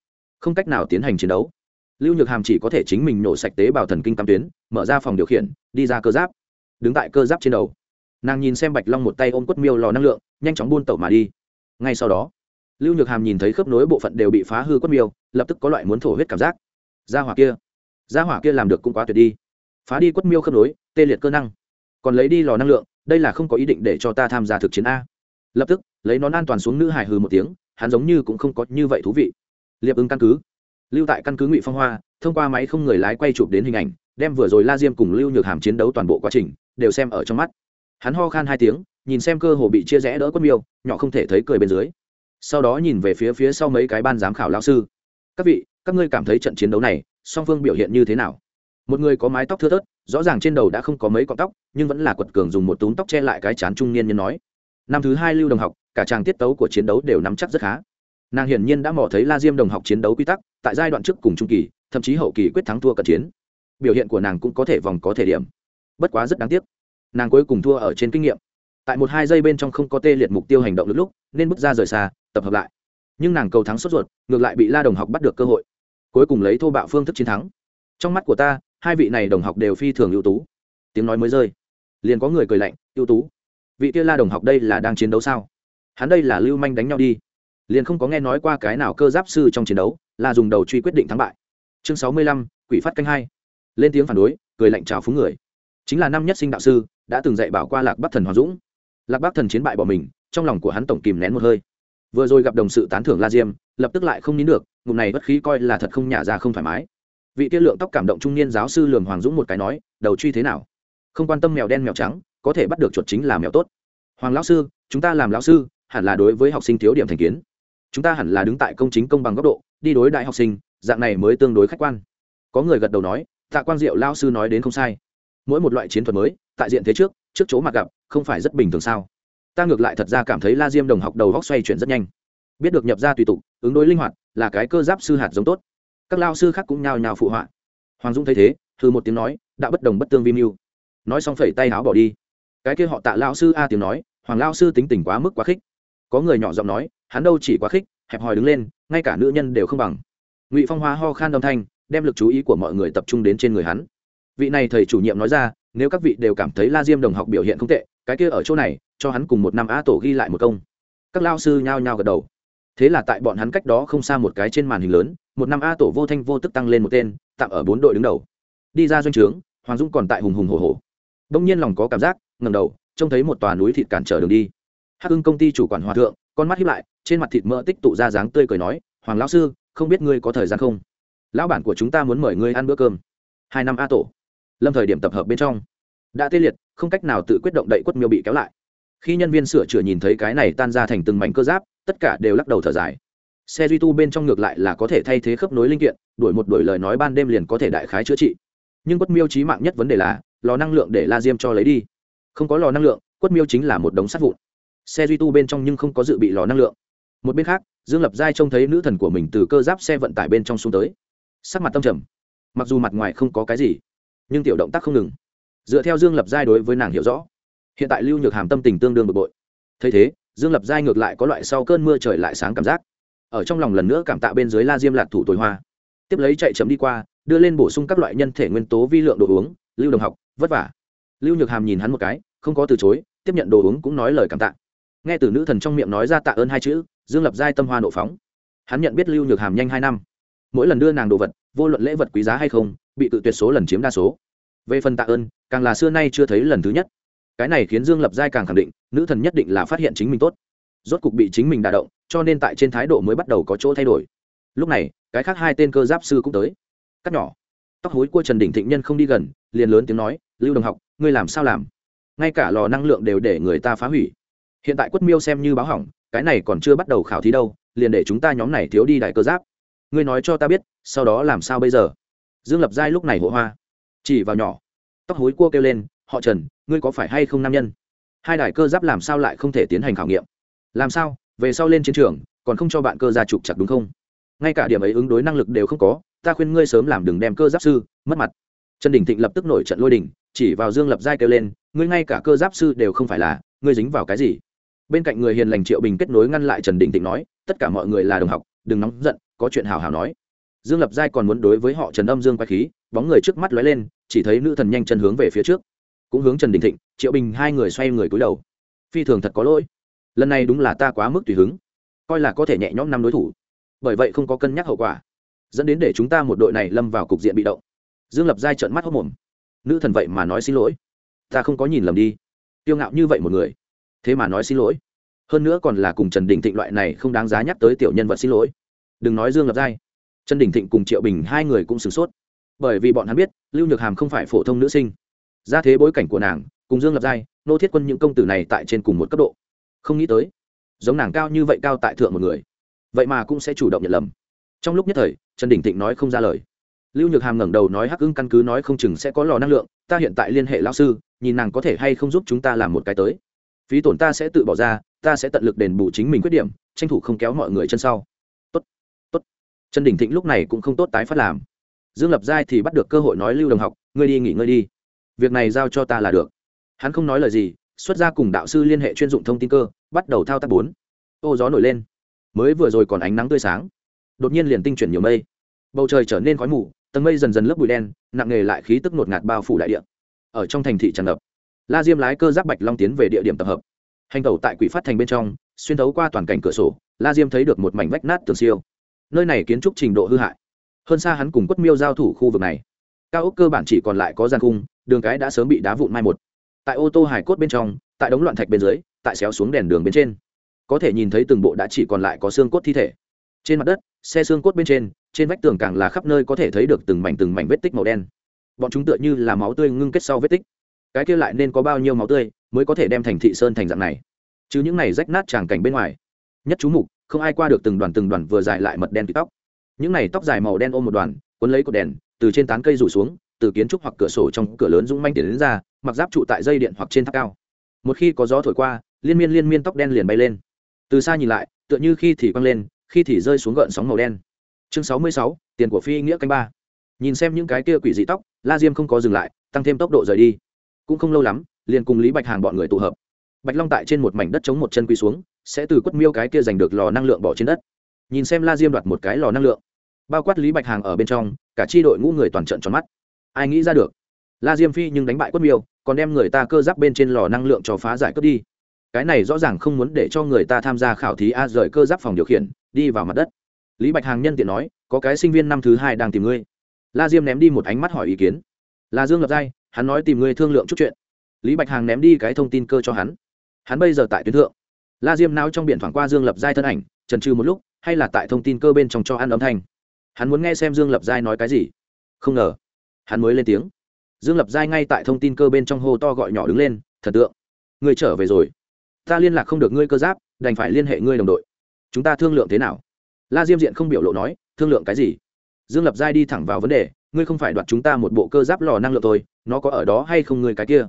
Không cách nào tiến hành chiến đấu. Lưu nhược hàm chỉ có thể chính mình nổ sạch tế bào thần kinh tam tuyến, mở ra phòng điều khiển, đi ra cơ giáp. Đứng tại cơ giáp trên đầu. Nàng nhìn xem bạch long một tay ôm quất miêu lò năng lượng, nhanh chóng buôn tẩu mà đi. Ngay sau đó, lưu nhược hàm nhìn thấy khớp nối bộ phận đều bị phá hư quất miêu, lập tức có loại muốn thổ huyết cảm giác. Ra hỏa kia ra hỏa kia làm được cũng quá tuyệt đi. Phá đi quất miêu khớp nối, tê liệt cơ năng. Còn lấy đi lò năng lượng đây là không có ý định để cho ta tham gia thực chiến a. Lập tức, lấy nón an toàn xuống nữ hải hừ một tiếng, hắn giống như cũng không có như vậy thú vị. Liệp ứng căn cứ. Lưu tại căn cứ ngụy phong hoa, thông qua máy không người lái quay chụp đến hình ảnh, đem vừa rồi la diêm cùng lưu nhược hàm chiến đấu toàn bộ quá trình, đều xem ở trong mắt. Hắn ho khan hai tiếng, nhìn xem cơ hồ bị chia rẽ đỡ quất miêu, nhỏ không thể thấy cười bên dưới. Sau đó nhìn về phía phía sau mấy cái ban giám khảo lao sư. Các vị, các ngươi cảm thấy trận chiến đấu này, song phương biểu hiện như thế nào? Một người có mái tóc thưa thớt rõ ràng trên đầu đã không có mấy cọng tóc, nhưng vẫn là quật cường dùng một túm tóc che lại cái chán trung niên nhân nói. Năm thứ hai lưu đồng học, cả chàng tiết tấu của chiến đấu đều nắm chắc rất khá. Nàng hiển nhiên đã mò thấy la diêm đồng học chiến đấu quy tắc, tại giai đoạn trước cùng trung kỳ, thậm chí hậu kỳ quyết thắng thua cận chiến. Biểu hiện của nàng cũng có thể vòng có thể điểm. Bất quá rất đáng tiếc, nàng cuối cùng thua ở trên kinh nghiệm. Tại một hai giây bên trong không có tê liệt mục tiêu hành động lúc lúc, nên bước ra rời xa, tập hợp lại. Nhưng nàng cầu thắng sốt ruột, ngược lại bị la đồng học bắt được cơ hội. Cuối cùng lấy thô bạo phương thức chiến thắng. Trong mắt của ta hai vị này đồng học đều phi thường ưu tú. Tiếng nói mới rơi, liền có người cười lạnh, ưu tú, vị kia la đồng học đây là đang chiến đấu sao? Hắn đây là lưu manh đánh nhau đi. Liền không có nghe nói qua cái nào cơ giáp sư trong chiến đấu là dùng đầu truy quyết định thắng bại. Chương sáu mươi lăm, quỷ phát canh hai. Lên tiếng phản đối, cười lạnh trào phúng người. Chính là năm nhất sinh đạo sư, đã từng dạy bảo qua lạc bắc thần hoàng dũng. Lạc bắc thần chiến bại bỏ mình, trong lòng của hắn tổng kìm nén một hơi. Vừa rồi gặp đồng sự tán thưởng la diêm, lập tức lại không nín được, ngụm này bất khí coi là thật không nhả ra không thoải mái vị tiết lượng tóc cảm động trung niên giáo sư lường hoàng dũng một cái nói, đầu truy thế nào? Không quan tâm mèo đen mèo trắng, có thể bắt được chuột chính là mèo tốt. Hoàng lão sư, chúng ta làm lão sư, hẳn là đối với học sinh thiếu điểm thành kiến. Chúng ta hẳn là đứng tại công chính công bằng góc độ, đi đối đại học sinh, dạng này mới tương đối khách quan. Có người gật đầu nói, tạ quang diệu lao sư nói đến không sai. Mỗi một loại chiến thuật mới, tại diện thế trước trước chỗ mặt gặp, không phải rất bình thường sao? Ta ngược lại thật ra cảm thấy la diêm đồng học đầu góc xoay chuyển rất nhanh. Biết được nhập ra tùy tục, ứng đối linh hoạt, là cái cơ giáp sư hạt giống tốt các lao sư khác cũng nhào nhào phụ họa. Hoàng dũng thấy thế thư một tiếng nói đã bất đồng bất tương vi mưu. Nói xong phẩy tay áo bỏ đi. Cái kia họ tạ lao sư a tiếng nói, hoàng lao sư tính tình quá mức quá khích. Có người nhỏ giọng nói, hắn đâu chỉ quá khích, hẹp hòi đứng lên, ngay cả nữ nhân đều không bằng. Ngụy phong hoa ho khan âm thanh, đem lực chú ý của mọi người tập trung đến trên người hắn. Vị này thầy chủ nhiệm nói ra, nếu các vị đều cảm thấy la diêm đồng học biểu hiện không tệ, cái kia ở chỗ này, cho hắn cùng một năm a tổ ghi lại một công. Các lao sư nhao nhao gật đầu. Thế là tại bọn hắn cách đó không xa một cái trên màn hình lớn một năm a tổ vô thanh vô tức tăng lên một tên, tạm ở bốn đội đứng đầu. Đi ra doanh trướng, hoàng dũng còn tại hùng hùng hồ hồ đông nhiên lòng có cảm giác ngầm đầu, trông thấy một tòa núi thịt cản trở đường đi. Hắc hưng công ty chủ quản hòa thượng, con mắt hiếp lại, trên mặt thịt mỡ tích tụ ra dáng tươi cười nói, hoàng lão sư, không biết ngươi có thời gian không? Lão bản của chúng ta muốn mời ngươi ăn bữa cơm. Hai năm a tổ. Lâm thời điểm tập hợp bên trong. Đã tê liệt, không cách nào tự quyết động đậy quất miêu bị kéo lại. Khi nhân viên sửa chữa nhìn thấy cái này tan ra thành từng mảnh cơ giáp, tất cả đều lắc đầu thở dài xe duy tu bên trong ngược lại là có thể thay thế khớp nối linh kiện, đổi một đổi lời nói ban đêm liền có thể đại khái chữa trị. Nhưng quất miêu trí mạng nhất vấn đề là, lò năng lượng để la diêm cho lấy đi. Không có lò năng lượng, quất miêu chính là một đống sắt vụn. Xe duy tu bên trong nhưng không có dự bị lò năng lượng. Một bên khác, dương lập giai trông thấy nữ thần của mình từ cơ giáp xe vận tải bên trong xuống tới. Sắc mặt tâm trầm. Mặc dù mặt ngoài không có cái gì, nhưng tiểu động tác không ngừng. Dựa theo dương lập giai đối với nàng hiểu rõ, hiện tại lưu nhược hàm tâm tình tương đương bực bội. Thấy thế, dương lập giai ngược lại có loại sau cơn mưa trời lại sáng cảm giác ở trong lòng lần nữa cảm tạ bên dưới la diêm lạc thủ tối hoa. Tiếp lấy chạy chấm đi qua, đưa lên bổ sung các loại nhân thể nguyên tố vi lượng đồ uống, lưu đồng học, vất vả. Lưu nhược hàm nhìn hắn một cái, không có từ chối, tiếp nhận đồ uống cũng nói lời cảm tạ. Nghe từ nữ thần trong miệng nói ra tạ ơn hai chữ, dương lập giai tâm hoa nộ phóng. Hắn nhận biết lưu nhược hàm nhanh hai năm. Mỗi lần đưa nàng đồ vật, vô luận lễ vật quý giá hay không, bị tự tuyệt số lần chiếm đa số. Về phần tạ ơn, càng là xưa nay chưa thấy lần thứ nhất. Cái này khiến dương lập giai càng khẳng định, nữ thần nhất định là phát hiện chính mình tốt. Rốt cục bị chính mình đả động cho nên tại trên thái độ mới bắt đầu có chỗ thay đổi. Lúc này, cái khác hai tên cơ giáp sư cũng tới. Cắt nhỏ. Tóc hối của trần đình thịnh nhân không đi gần, liền lớn tiếng nói, lưu đồng học, ngươi làm sao làm? Ngay cả lò năng lượng đều để người ta phá hủy. Hiện tại quất miêu xem như báo hỏng, cái này còn chưa bắt đầu khảo thí đâu, liền để chúng ta nhóm này thiếu đi đại cơ giáp. Ngươi nói cho ta biết, sau đó làm sao bây giờ? Dương lập giai lúc này hộ hoa. Chỉ vào nhỏ. Tóc hối cua kêu lên, họ trần, ngươi có phải hay không nam nhân? Hai đại cơ giáp làm sao lại không thể tiến hành khảo nghiệm? Làm sao? Về sau lên chiến trường, còn không cho bạn cơ gia trục chặt đúng không? Ngay cả điểm ấy ứng đối năng lực đều không có, ta khuyên ngươi sớm làm đừng đem cơ giáp sư mất mặt. Trần đình thịnh lập tức nổi trận lôi đình, chỉ vào dương lập giai kêu lên, ngươi ngay cả cơ giáp sư đều không phải là, ngươi dính vào cái gì? Bên cạnh người hiền lành triệu bình kết nối ngăn lại trần đình thịnh nói, tất cả mọi người là đồng học, đừng nóng giận, có chuyện hào hào nói. Dương lập giai còn muốn đối với họ trần âm dương quay khí, bóng người trước mắt lóe lên, chỉ thấy nữ thần nhanh chân hướng về phía trước. Cũng hướng trần đình thịnh, triệu bình hai người xoay người cúi đầu. Phi thường thật có lỗi lần này đúng là ta quá mức tùy hứng, coi là có thể nhẹ nhõm năm đối thủ. Bởi vậy không có cân nhắc hậu quả, dẫn đến để chúng ta một đội này lâm vào cục diện bị động. Dương lập giai trợn mắt hốc mồm. Nữ thần vậy mà nói xin lỗi. Ta không có nhìn lầm đi. Tiêu ngạo như vậy một người, thế mà nói xin lỗi. Hơn nữa còn là cùng trần đình thịnh loại này không đáng giá nhắc tới tiểu nhân vật xin lỗi. Đừng nói dương lập giai, trần đình thịnh cùng triệu bình hai người cũng sửng sốt. Bởi vì bọn hắn biết, lưu nhược hàm không phải phổ thông nữ sinh. Ra thế bối cảnh của nàng, cùng dương lập giai, nô thiết quân những công tử này tại trên cùng một cấp độ không nghĩ tới. Giống nàng cao như vậy cao tại thượng một người, vậy mà cũng sẽ chủ động nhận lầm. Trong lúc nhất thời, trần đình thịnh nói không ra lời. Lưu nhược hàm ngẩng đầu nói hắc ưng căn cứ nói không chừng sẽ có lò năng lượng, ta hiện tại liên hệ lão sư, nhìn nàng có thể hay không giúp chúng ta làm một cái tới. Phí tổn ta sẽ tự bỏ ra, ta sẽ tận lực đền bù chính mình khuyết điểm, tranh thủ không kéo mọi người chân sau. Tốt tốt. Trần đình thịnh lúc này cũng không tốt tái phát làm. Dương lập giai thì bắt được cơ hội nói lưu đồng học, ngươi đi nghỉ ngơi đi. Việc này giao cho ta là được. Hắn không nói lời gì xuất ra cùng đạo sư liên hệ chuyên dụng thông tin cơ, bắt đầu thao tác bốn. Ô, gió nổi lên. Mới vừa rồi còn ánh nắng tươi sáng. Đột nhiên liền tinh chuyển nhiều mây. Bầu trời trở nên khói mù, tầng mây dần dần lớp bụi đen, nặng nề lại khí tức ngột ngạt bao phủ đại địa. Ở trong thành thị tràn ngập, la diêm lái cơ giáp bạch long tiến về địa điểm tập hợp. Hành tẩu tại quỷ phát thành bên trong, xuyên thấu qua toàn cảnh cửa sổ, la diêm thấy được một mảnh vách nát tường siêu. Nơi này kiến trúc trình độ hư hại. Hơn xa hắn cùng quất miêu giao thủ khu vực này. Cao ốc cơ bản chỉ còn lại có gian cung, đường cái đã sớm bị đá vụn mai một tại ô tô hải cốt bên trong, tại đống loạn thạch bên dưới, tại xéo xuống đèn đường bên trên. Có thể nhìn thấy từng bộ đã chỉ còn lại có xương cốt thi thể. Trên mặt đất, xe xương cốt bên trên trên vách tường càng là khắp nơi có thể thấy được từng mảnh từng mảnh vết tích màu đen. Bọn chúng tựa như là máu tươi ngưng kết sau vết tích. Cái kia lại nên có bao nhiêu máu tươi mới có thể đem thành thị sơn thành dạng này? Chứ những này rách nát tràng cảnh bên ngoài, nhất chú mục, không ai qua được từng đoàn từng đoàn vừa dài lại mật đen tóc. Những này tóc dài màu đen ôm một đoàn quấn lấy cột đèn, từ trên tán cây rủ xuống từ kiến trúc hoặc cửa sổ trong cửa lớn dũng manh tiền đến ra, mặc giáp trụ tại dây điện hoặc trên tháp cao. Một khi có gió thổi qua, liên miên liên miên tóc đen liền bay lên. Từ xa nhìn lại, tựa như khi thì quăng lên, khi thì rơi xuống gợn sóng màu đen. Chương sáu mươi sáu, tiền của phi nghĩa canh ba. Nhìn xem những cái kia quỷ dị tóc, la diêm không có dừng lại, tăng thêm tốc độ rời đi. Cũng không lâu lắm, liền cùng lý bạch hàng bọn người tụ hợp. Bạch long tại trên một mảnh đất chống một chân quỳ xuống, sẽ từ quất miêu cái kia giành được lò năng lượng bỏ trên đất. Nhìn xem la diêm đoạt một cái lò năng lượng. Bao quát lý bạch hàng ở bên trong, cả tri đội ngũ người toàn trận tròn mắt ai nghĩ ra được. La diêm phi nhưng đánh bại quất miêu, còn đem người ta cơ giáp bên trên lò năng lượng cho phá giải cướp đi. Cái này rõ ràng không muốn để cho người ta tham gia khảo thí a rời cơ giáp phòng điều khiển, đi vào mặt đất. Lý bạch hàng nhân tiện nói, có cái sinh viên năm thứ hai đang tìm ngươi. La diêm ném đi một ánh mắt hỏi ý kiến. Là dương lập giai, hắn nói tìm ngươi thương lượng chút chuyện. Lý bạch hàng ném đi cái thông tin cơ cho hắn. Hắn bây giờ tại tuyến thượng. La diêm nao trong biển thoảng qua dương lập giai thân ảnh trần trừ một lúc, hay là tại thông tin cơ bên trong cho ăn âm thanh. Hắn muốn nghe xem dương lập giai nói cái gì. Không ngờ hắn mới lên tiếng. Dương lập giai ngay tại thông tin cơ bên trong hô to gọi nhỏ đứng lên, thần tượng, ngươi trở về rồi. Ta liên lạc không được ngươi cơ giáp, đành phải liên hệ ngươi đồng đội. Chúng ta thương lượng thế nào? La diêm diện không biểu lộ nói, thương lượng cái gì? Dương lập giai đi thẳng vào vấn đề, ngươi không phải đoạt chúng ta một bộ cơ giáp lò năng lượng thôi, nó có ở đó hay không ngươi cái kia?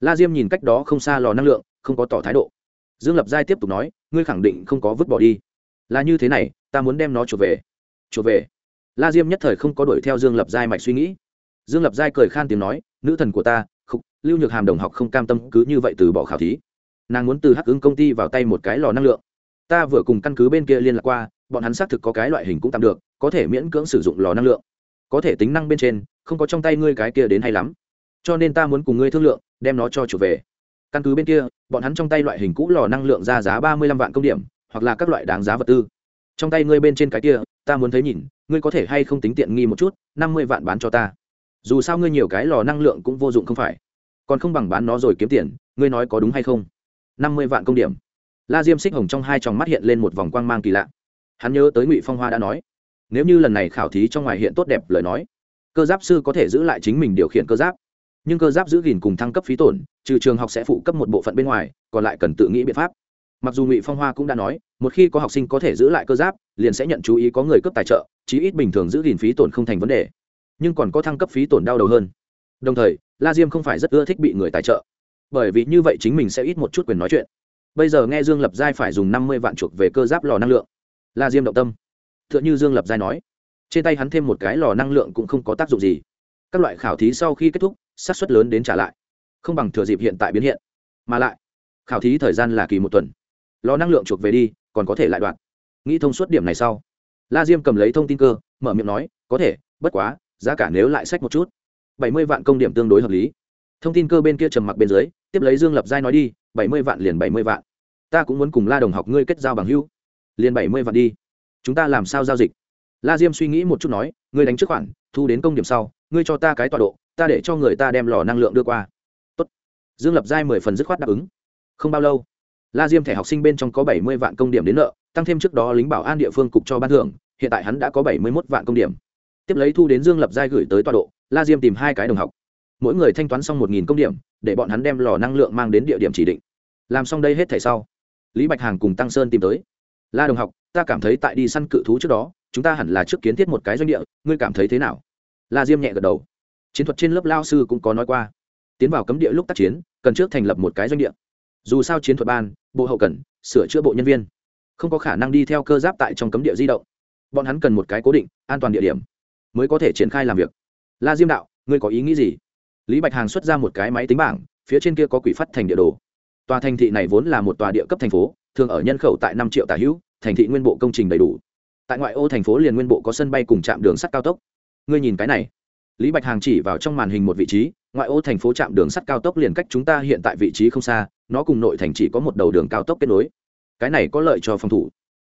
La diêm nhìn cách đó không xa lò năng lượng, không có tỏ thái độ. Dương lập giai tiếp tục nói, ngươi khẳng định không có vứt bỏ đi. Là như thế này, ta muốn đem nó chuộc về. Chuộc về. La diêm nhất thời không có đuổi theo dương lập giai mạch suy nghĩ dương lập giai cười khan tiếng nói, nữ thần của ta khúc lưu nhược hàm đồng học không cam tâm cứ như vậy từ bỏ khảo thí. Nàng muốn từ hắc ứng công ty vào tay một cái lò năng lượng. Ta vừa cùng căn cứ bên kia liên lạc qua, bọn hắn xác thực có cái loại hình cũng tạm được, có thể miễn cưỡng sử dụng lò năng lượng. Có thể tính năng bên trên, không có trong tay ngươi cái kia đến hay lắm. Cho nên ta muốn cùng ngươi thương lượng, đem nó cho chủ về. Căn cứ bên kia, bọn hắn trong tay loại hình cũ lò năng lượng ra giá ba mươi lăm vạn công điểm, hoặc là các loại đáng giá vật tư. Trong tay ngươi bên trên cái kia, ta muốn thấy nhìn, ngươi có thể hay không tính tiện nghi một chút, năm mươi vạn bán cho ta dù sao ngươi nhiều cái lò năng lượng cũng vô dụng không phải. Còn không bằng bán nó rồi kiếm tiền, ngươi nói có đúng hay không? Năm mươi vạn công điểm. La diêm xích hồng trong hai tròng mắt hiện lên một vòng quang mang kỳ lạ. Hắn nhớ tới ngụy phong hoa đã nói, nếu như lần này khảo thí trong ngoài hiện tốt đẹp lời nói, cơ giáp sư có thể giữ lại chính mình điều khiển cơ giáp. Nhưng cơ giáp giữ gìn cùng thăng cấp phí tổn, trừ trường học sẽ phụ cấp một bộ phận bên ngoài, còn lại cần tự nghĩ biện pháp. Mặc dù ngụy phong hoa cũng đã nói, một khi có học sinh có thể giữ lại cơ giáp, liền sẽ nhận chú ý có người cấp tài trợ, chí ít bình thường giữ gìn phí tổn không thành vấn đề nhưng còn có thăng cấp phí tổn đau đầu hơn. Đồng thời, la diêm không phải rất ưa thích bị người tài trợ. Bởi vì như vậy chính mình sẽ ít một chút quyền nói chuyện. Bây giờ nghe dương lập giai phải dùng năm mươi vạn chuộc về cơ giáp lò năng lượng. La diêm động tâm. T h ư ợ n h ư dương lập giai nói, trên tay hắn thêm một cái lò năng lượng cũng không có tác dụng gì. Các loại khảo thí sau khi kết thúc sát xuất lớn đến trả lại. Không bằng thừa dịp hiện tại biến hiện. Mà lại, khảo thí thời gian là kỳ một tuần. Lò năng lượng chuộc về đi, còn có thể lại đoạn. Nghĩ thông suốt điểm này sau, la diêm cầm lấy thông tin cơ, mở miệng nói, có thể, bất quá giá cả nếu lại sách một chút. Bảy mươi vạn công điểm tương đối hợp lý. Thông tin cơ bên kia trầm mặc bên dưới tiếp lấy dương lập giai nói đi bảy mươi vạn liền bảy mươi vạn. Ta cũng muốn cùng la đồng học ngươi kết giao bằng hưu, liền bảy mươi vạn đi. Chúng ta làm sao giao dịch? La diêm suy nghĩ một chút nói ngươi đánh trước khoản thu đến công điểm sau ngươi cho ta cái tọa độ ta để cho người ta đem lò năng lượng đưa qua. Tốt. dương lập giai mười phần dứt khoát đáp ứng. Không bao lâu la diêm thẻ học sinh bên trong có bảy mươi vạn công điểm đến nợ tăng thêm trước đó lính bảo an địa phương cục cho ban thưởng hiện tại hắn đã có bảy mươi một vạn công điểm tiếp lấy thu đến dương lập giai gửi tới tọa độ, la diêm tìm hai cái đồng học. Mỗi người thanh toán xong một nghìn công điểm, để bọn hắn đem lò năng lượng mang đến địa điểm chỉ định. Làm xong đây hết thảy sau, lý bạch hàng cùng tăng sơn tìm tới. La đồng học, ta cảm thấy tại đi săn cự thú trước đó, chúng ta hẳn là trước kiến thiết một cái doanh địa, ngươi cảm thấy thế nào? La diêm nhẹ gật đầu. Chiến thuật trên lớp lao sư cũng có nói qua. Tiến vào cấm địa lúc tác chiến, cần trước thành lập một cái doanh địa. Dù sao chiến thuật ban, bộ hậu cần, sửa chữa bộ nhân viên. Không có khả năng đi theo cơ giáp tại trong cấm địa di động. Bọn hắn cần một cái cố định, an toàn địa điểm mới có thể triển khai làm việc. La diêm đạo, ngươi có ý nghĩ gì? Lý bạch hàng xuất ra một cái máy tính bảng, phía trên kia có quỷ phát thành địa đồ. Tòa thành thị này vốn là một tòa địa cấp thành phố, thường ở nhân khẩu tại năm triệu tả hữu, thành thị nguyên bộ công trình đầy đủ. Tại ngoại ô thành phố liền nguyên bộ có sân bay cùng trạm đường sắt cao tốc. Ngươi nhìn cái này. Lý bạch hàng chỉ vào trong màn hình một vị trí, ngoại ô thành phố trạm đường sắt cao tốc liền cách chúng ta hiện tại vị trí không xa, nó cùng nội thành chỉ có một đầu đường cao tốc kết nối. Cái này có lợi cho phòng thủ.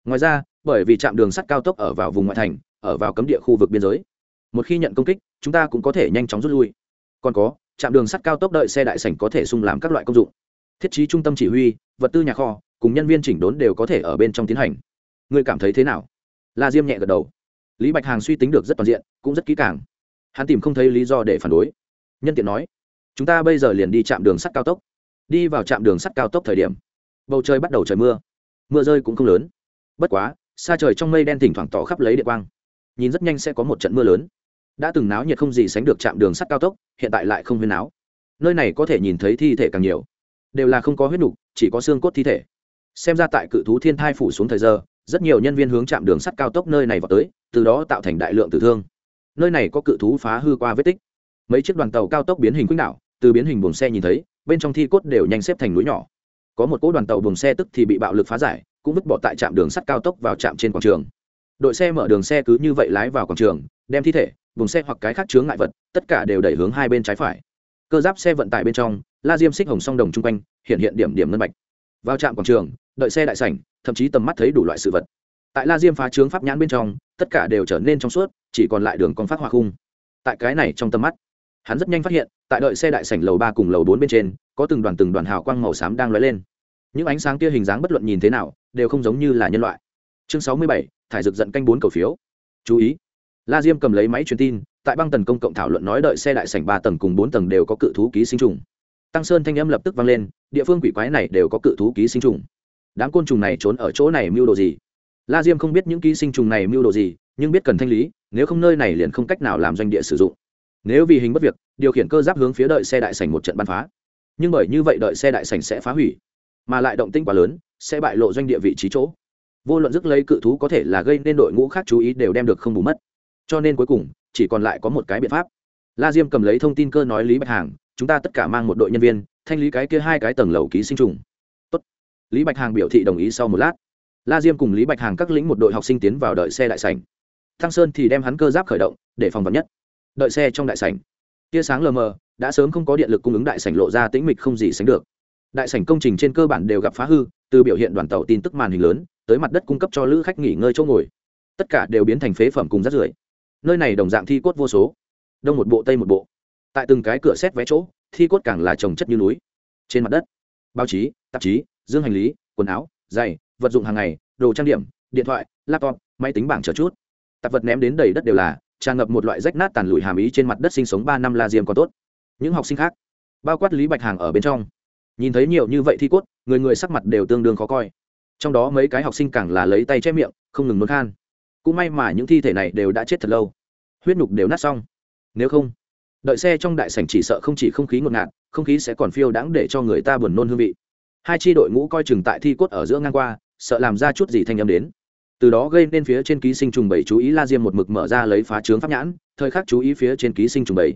Ngoài ra, bởi vì trạm đường sắt cao tốc ở vào vùng ngoại thành, ở vào cấm địa khu vực biên giới một khi nhận công kích, chúng ta cũng có thể nhanh chóng rút lui. Còn có trạm đường sắt cao tốc đợi xe đại sảnh có thể sung làm các loại công dụng. Thiết trí trung tâm chỉ huy, vật tư nhà kho, cùng nhân viên chỉnh đốn đều có thể ở bên trong tiến hành. Ngươi cảm thấy thế nào? La diêm nhẹ gật đầu. Lý bạch hàng suy tính được rất toàn diện, cũng rất kỹ càng. Hắn tìm không thấy lý do để phản đối. Nhân tiện nói, chúng ta bây giờ liền đi trạm đường sắt cao tốc. Đi vào trạm đường sắt cao tốc thời điểm, bầu trời bắt đầu trời mưa. Mưa rơi cũng không lớn. Bất quá, xa trời trong mây đen thỉnh thoảng tỏ khắp lấy địa quang. Nhìn rất nhanh sẽ có một trận mưa lớn đã từng náo nhiệt không gì sánh được chạm đường sắt cao tốc, hiện tại lại không huyên náo. Nơi này có thể nhìn thấy thi thể càng nhiều. Đều là không có huyết nục, chỉ có xương cốt thi thể. Xem ra tại cự thú thiên thai phủ xuống thời giờ, rất nhiều nhân viên hướng chạm đường sắt cao tốc nơi này vào tới, từ đó tạo thành đại lượng tử thương. Nơi này có cự thú phá hư qua vết tích. Mấy chiếc đoàn tàu cao tốc biến hình quýnh đạo, từ biến hình buồng xe nhìn thấy, bên trong thi cốt đều nhanh xếp thành núi nhỏ. Có một cỗ đoàn tàu buồng xe tức thì bị bạo lực phá giải, cũng vứt bỏ tại trạm đường sắt cao tốc vào trạm trên quảng trường. Đội xe mở đường xe cứ như vậy lái vào quảng trường, đem thi thể vùng xe hoặc cái khác chướng ngại vật, tất cả đều đẩy hướng hai bên trái phải. Cơ giáp xe vận tải bên trong, la diêm xích hồng song đồng chung quanh, hiện hiện điểm điểm ngân bạch. Vào trạm quảng trường, đợi xe đại sảnh, thậm chí tầm mắt thấy đủ loại sự vật. Tại la diêm phá trướng pháp nhãn bên trong, tất cả đều trở nên trong suốt, chỉ còn lại đường con phát hoa khung. Tại cái này trong tầm mắt, hắn rất nhanh phát hiện, tại đợi xe đại sảnh lầu ba cùng lầu bốn bên trên, có từng đoàn từng đoàn hào quang màu xám đang lóe lên. Những ánh sáng kia hình dáng bất luận nhìn thế nào, đều không giống như là nhân loại. Chương sáu mươi bảy, thải rực giận canh bốn cầu phiếu. Chú ý la diêm cầm lấy máy truyền tin, tại băng tần công cộng thảo luận nói đợi xe đại sảnh ba tầng cùng bốn tầng đều có cự thú ký sinh trùng. Tăng sơn thanh âm lập tức vang lên, địa phương quỷ quái này đều có cự thú ký sinh trùng. Đám côn trùng này trốn ở chỗ này mưu đồ gì? La diêm không biết những ký sinh trùng này mưu đồ gì, nhưng biết cần thanh lý, nếu không nơi này liền không cách nào làm doanh địa sử dụng. Nếu vì hình bất việc, điều khiển cơ giáp hướng phía đợi xe đại sảnh một trận bắn phá. Nhưng bởi như vậy đợi xe đại sảnh sẽ phá hủy, mà lại động tinh quá lớn, sẽ bại lộ doanh địa vị trí chỗ. Vô luận dứt lấy cự thú có thể là gây nên đội ngũ khác chú ý đều đem được không bù mất cho nên cuối cùng, chỉ còn lại có một cái biện pháp. La diêm cầm lấy thông tin cơ nói lý bạch hàng, chúng ta tất cả mang một đội nhân viên, thanh lý cái kia hai cái tầng lầu ký sinh trùng. Tốt. lý bạch hàng biểu thị đồng ý sau một lát. La diêm cùng lý bạch hàng các lĩnh một đội học sinh tiến vào đợi xe đại sảnh. Thăng sơn thì đem hắn cơ giáp khởi động, để phòng vật nhất. Đợi xe trong đại sảnh. Tia sáng lờ mờ, đã sớm không có điện lực cung ứng đại sảnh lộ ra tĩnh mịch không gì sánh được. Đại sảnh công trình trên cơ bản đều gặp phá hư, từ biểu hiện đoàn tàu tin tức màn hình lớn, tới mặt đất cung cấp cho lữ khách nghỉ ngơi chỗ ngồi. Tất cả đều biến thành phế phẩm cùng rác rưởi nơi này đồng dạng thi cốt vô số, đông một bộ, tây một bộ. Tại từng cái cửa xét vé chỗ, thi cốt càng là trồng chất như núi. Trên mặt đất, báo chí, tạp chí, dương hành lý, quần áo, giày, vật dụng hàng ngày, đồ trang điểm, điện thoại, laptop, máy tính bảng chờ chút. Tạp vật ném đến đầy đất đều là, tràn ngập một loại rách nát tàn lụi hàm ý trên mặt đất sinh sống ba năm la diêm còn tốt. Những học sinh khác, bao quát lý bạch hàng ở bên trong, nhìn thấy nhiều như vậy thi cốt, người người sắc mặt đều tương đương khó coi. Trong đó mấy cái học sinh càng là lấy tay che miệng, không ngừng nôn khan cũng may mà những thi thể này đều đã chết thật lâu. Huyết nhục đều nát xong. Nếu không, đợi xe trong đại sảnh chỉ sợ không chỉ không khí ngột ngạt, không khí sẽ còn phiêu đáng để cho người ta buồn nôn hương vị. Hai tri đội ngũ coi chừng tại thi cốt ở giữa ngang qua, sợ làm ra chút gì thanh âm đến. Từ đó gây nên phía trên ký sinh trùng bảy chú ý la diêm một mực mở ra lấy phá trướng pháp nhãn, thời khắc chú ý phía trên ký sinh trùng bảy.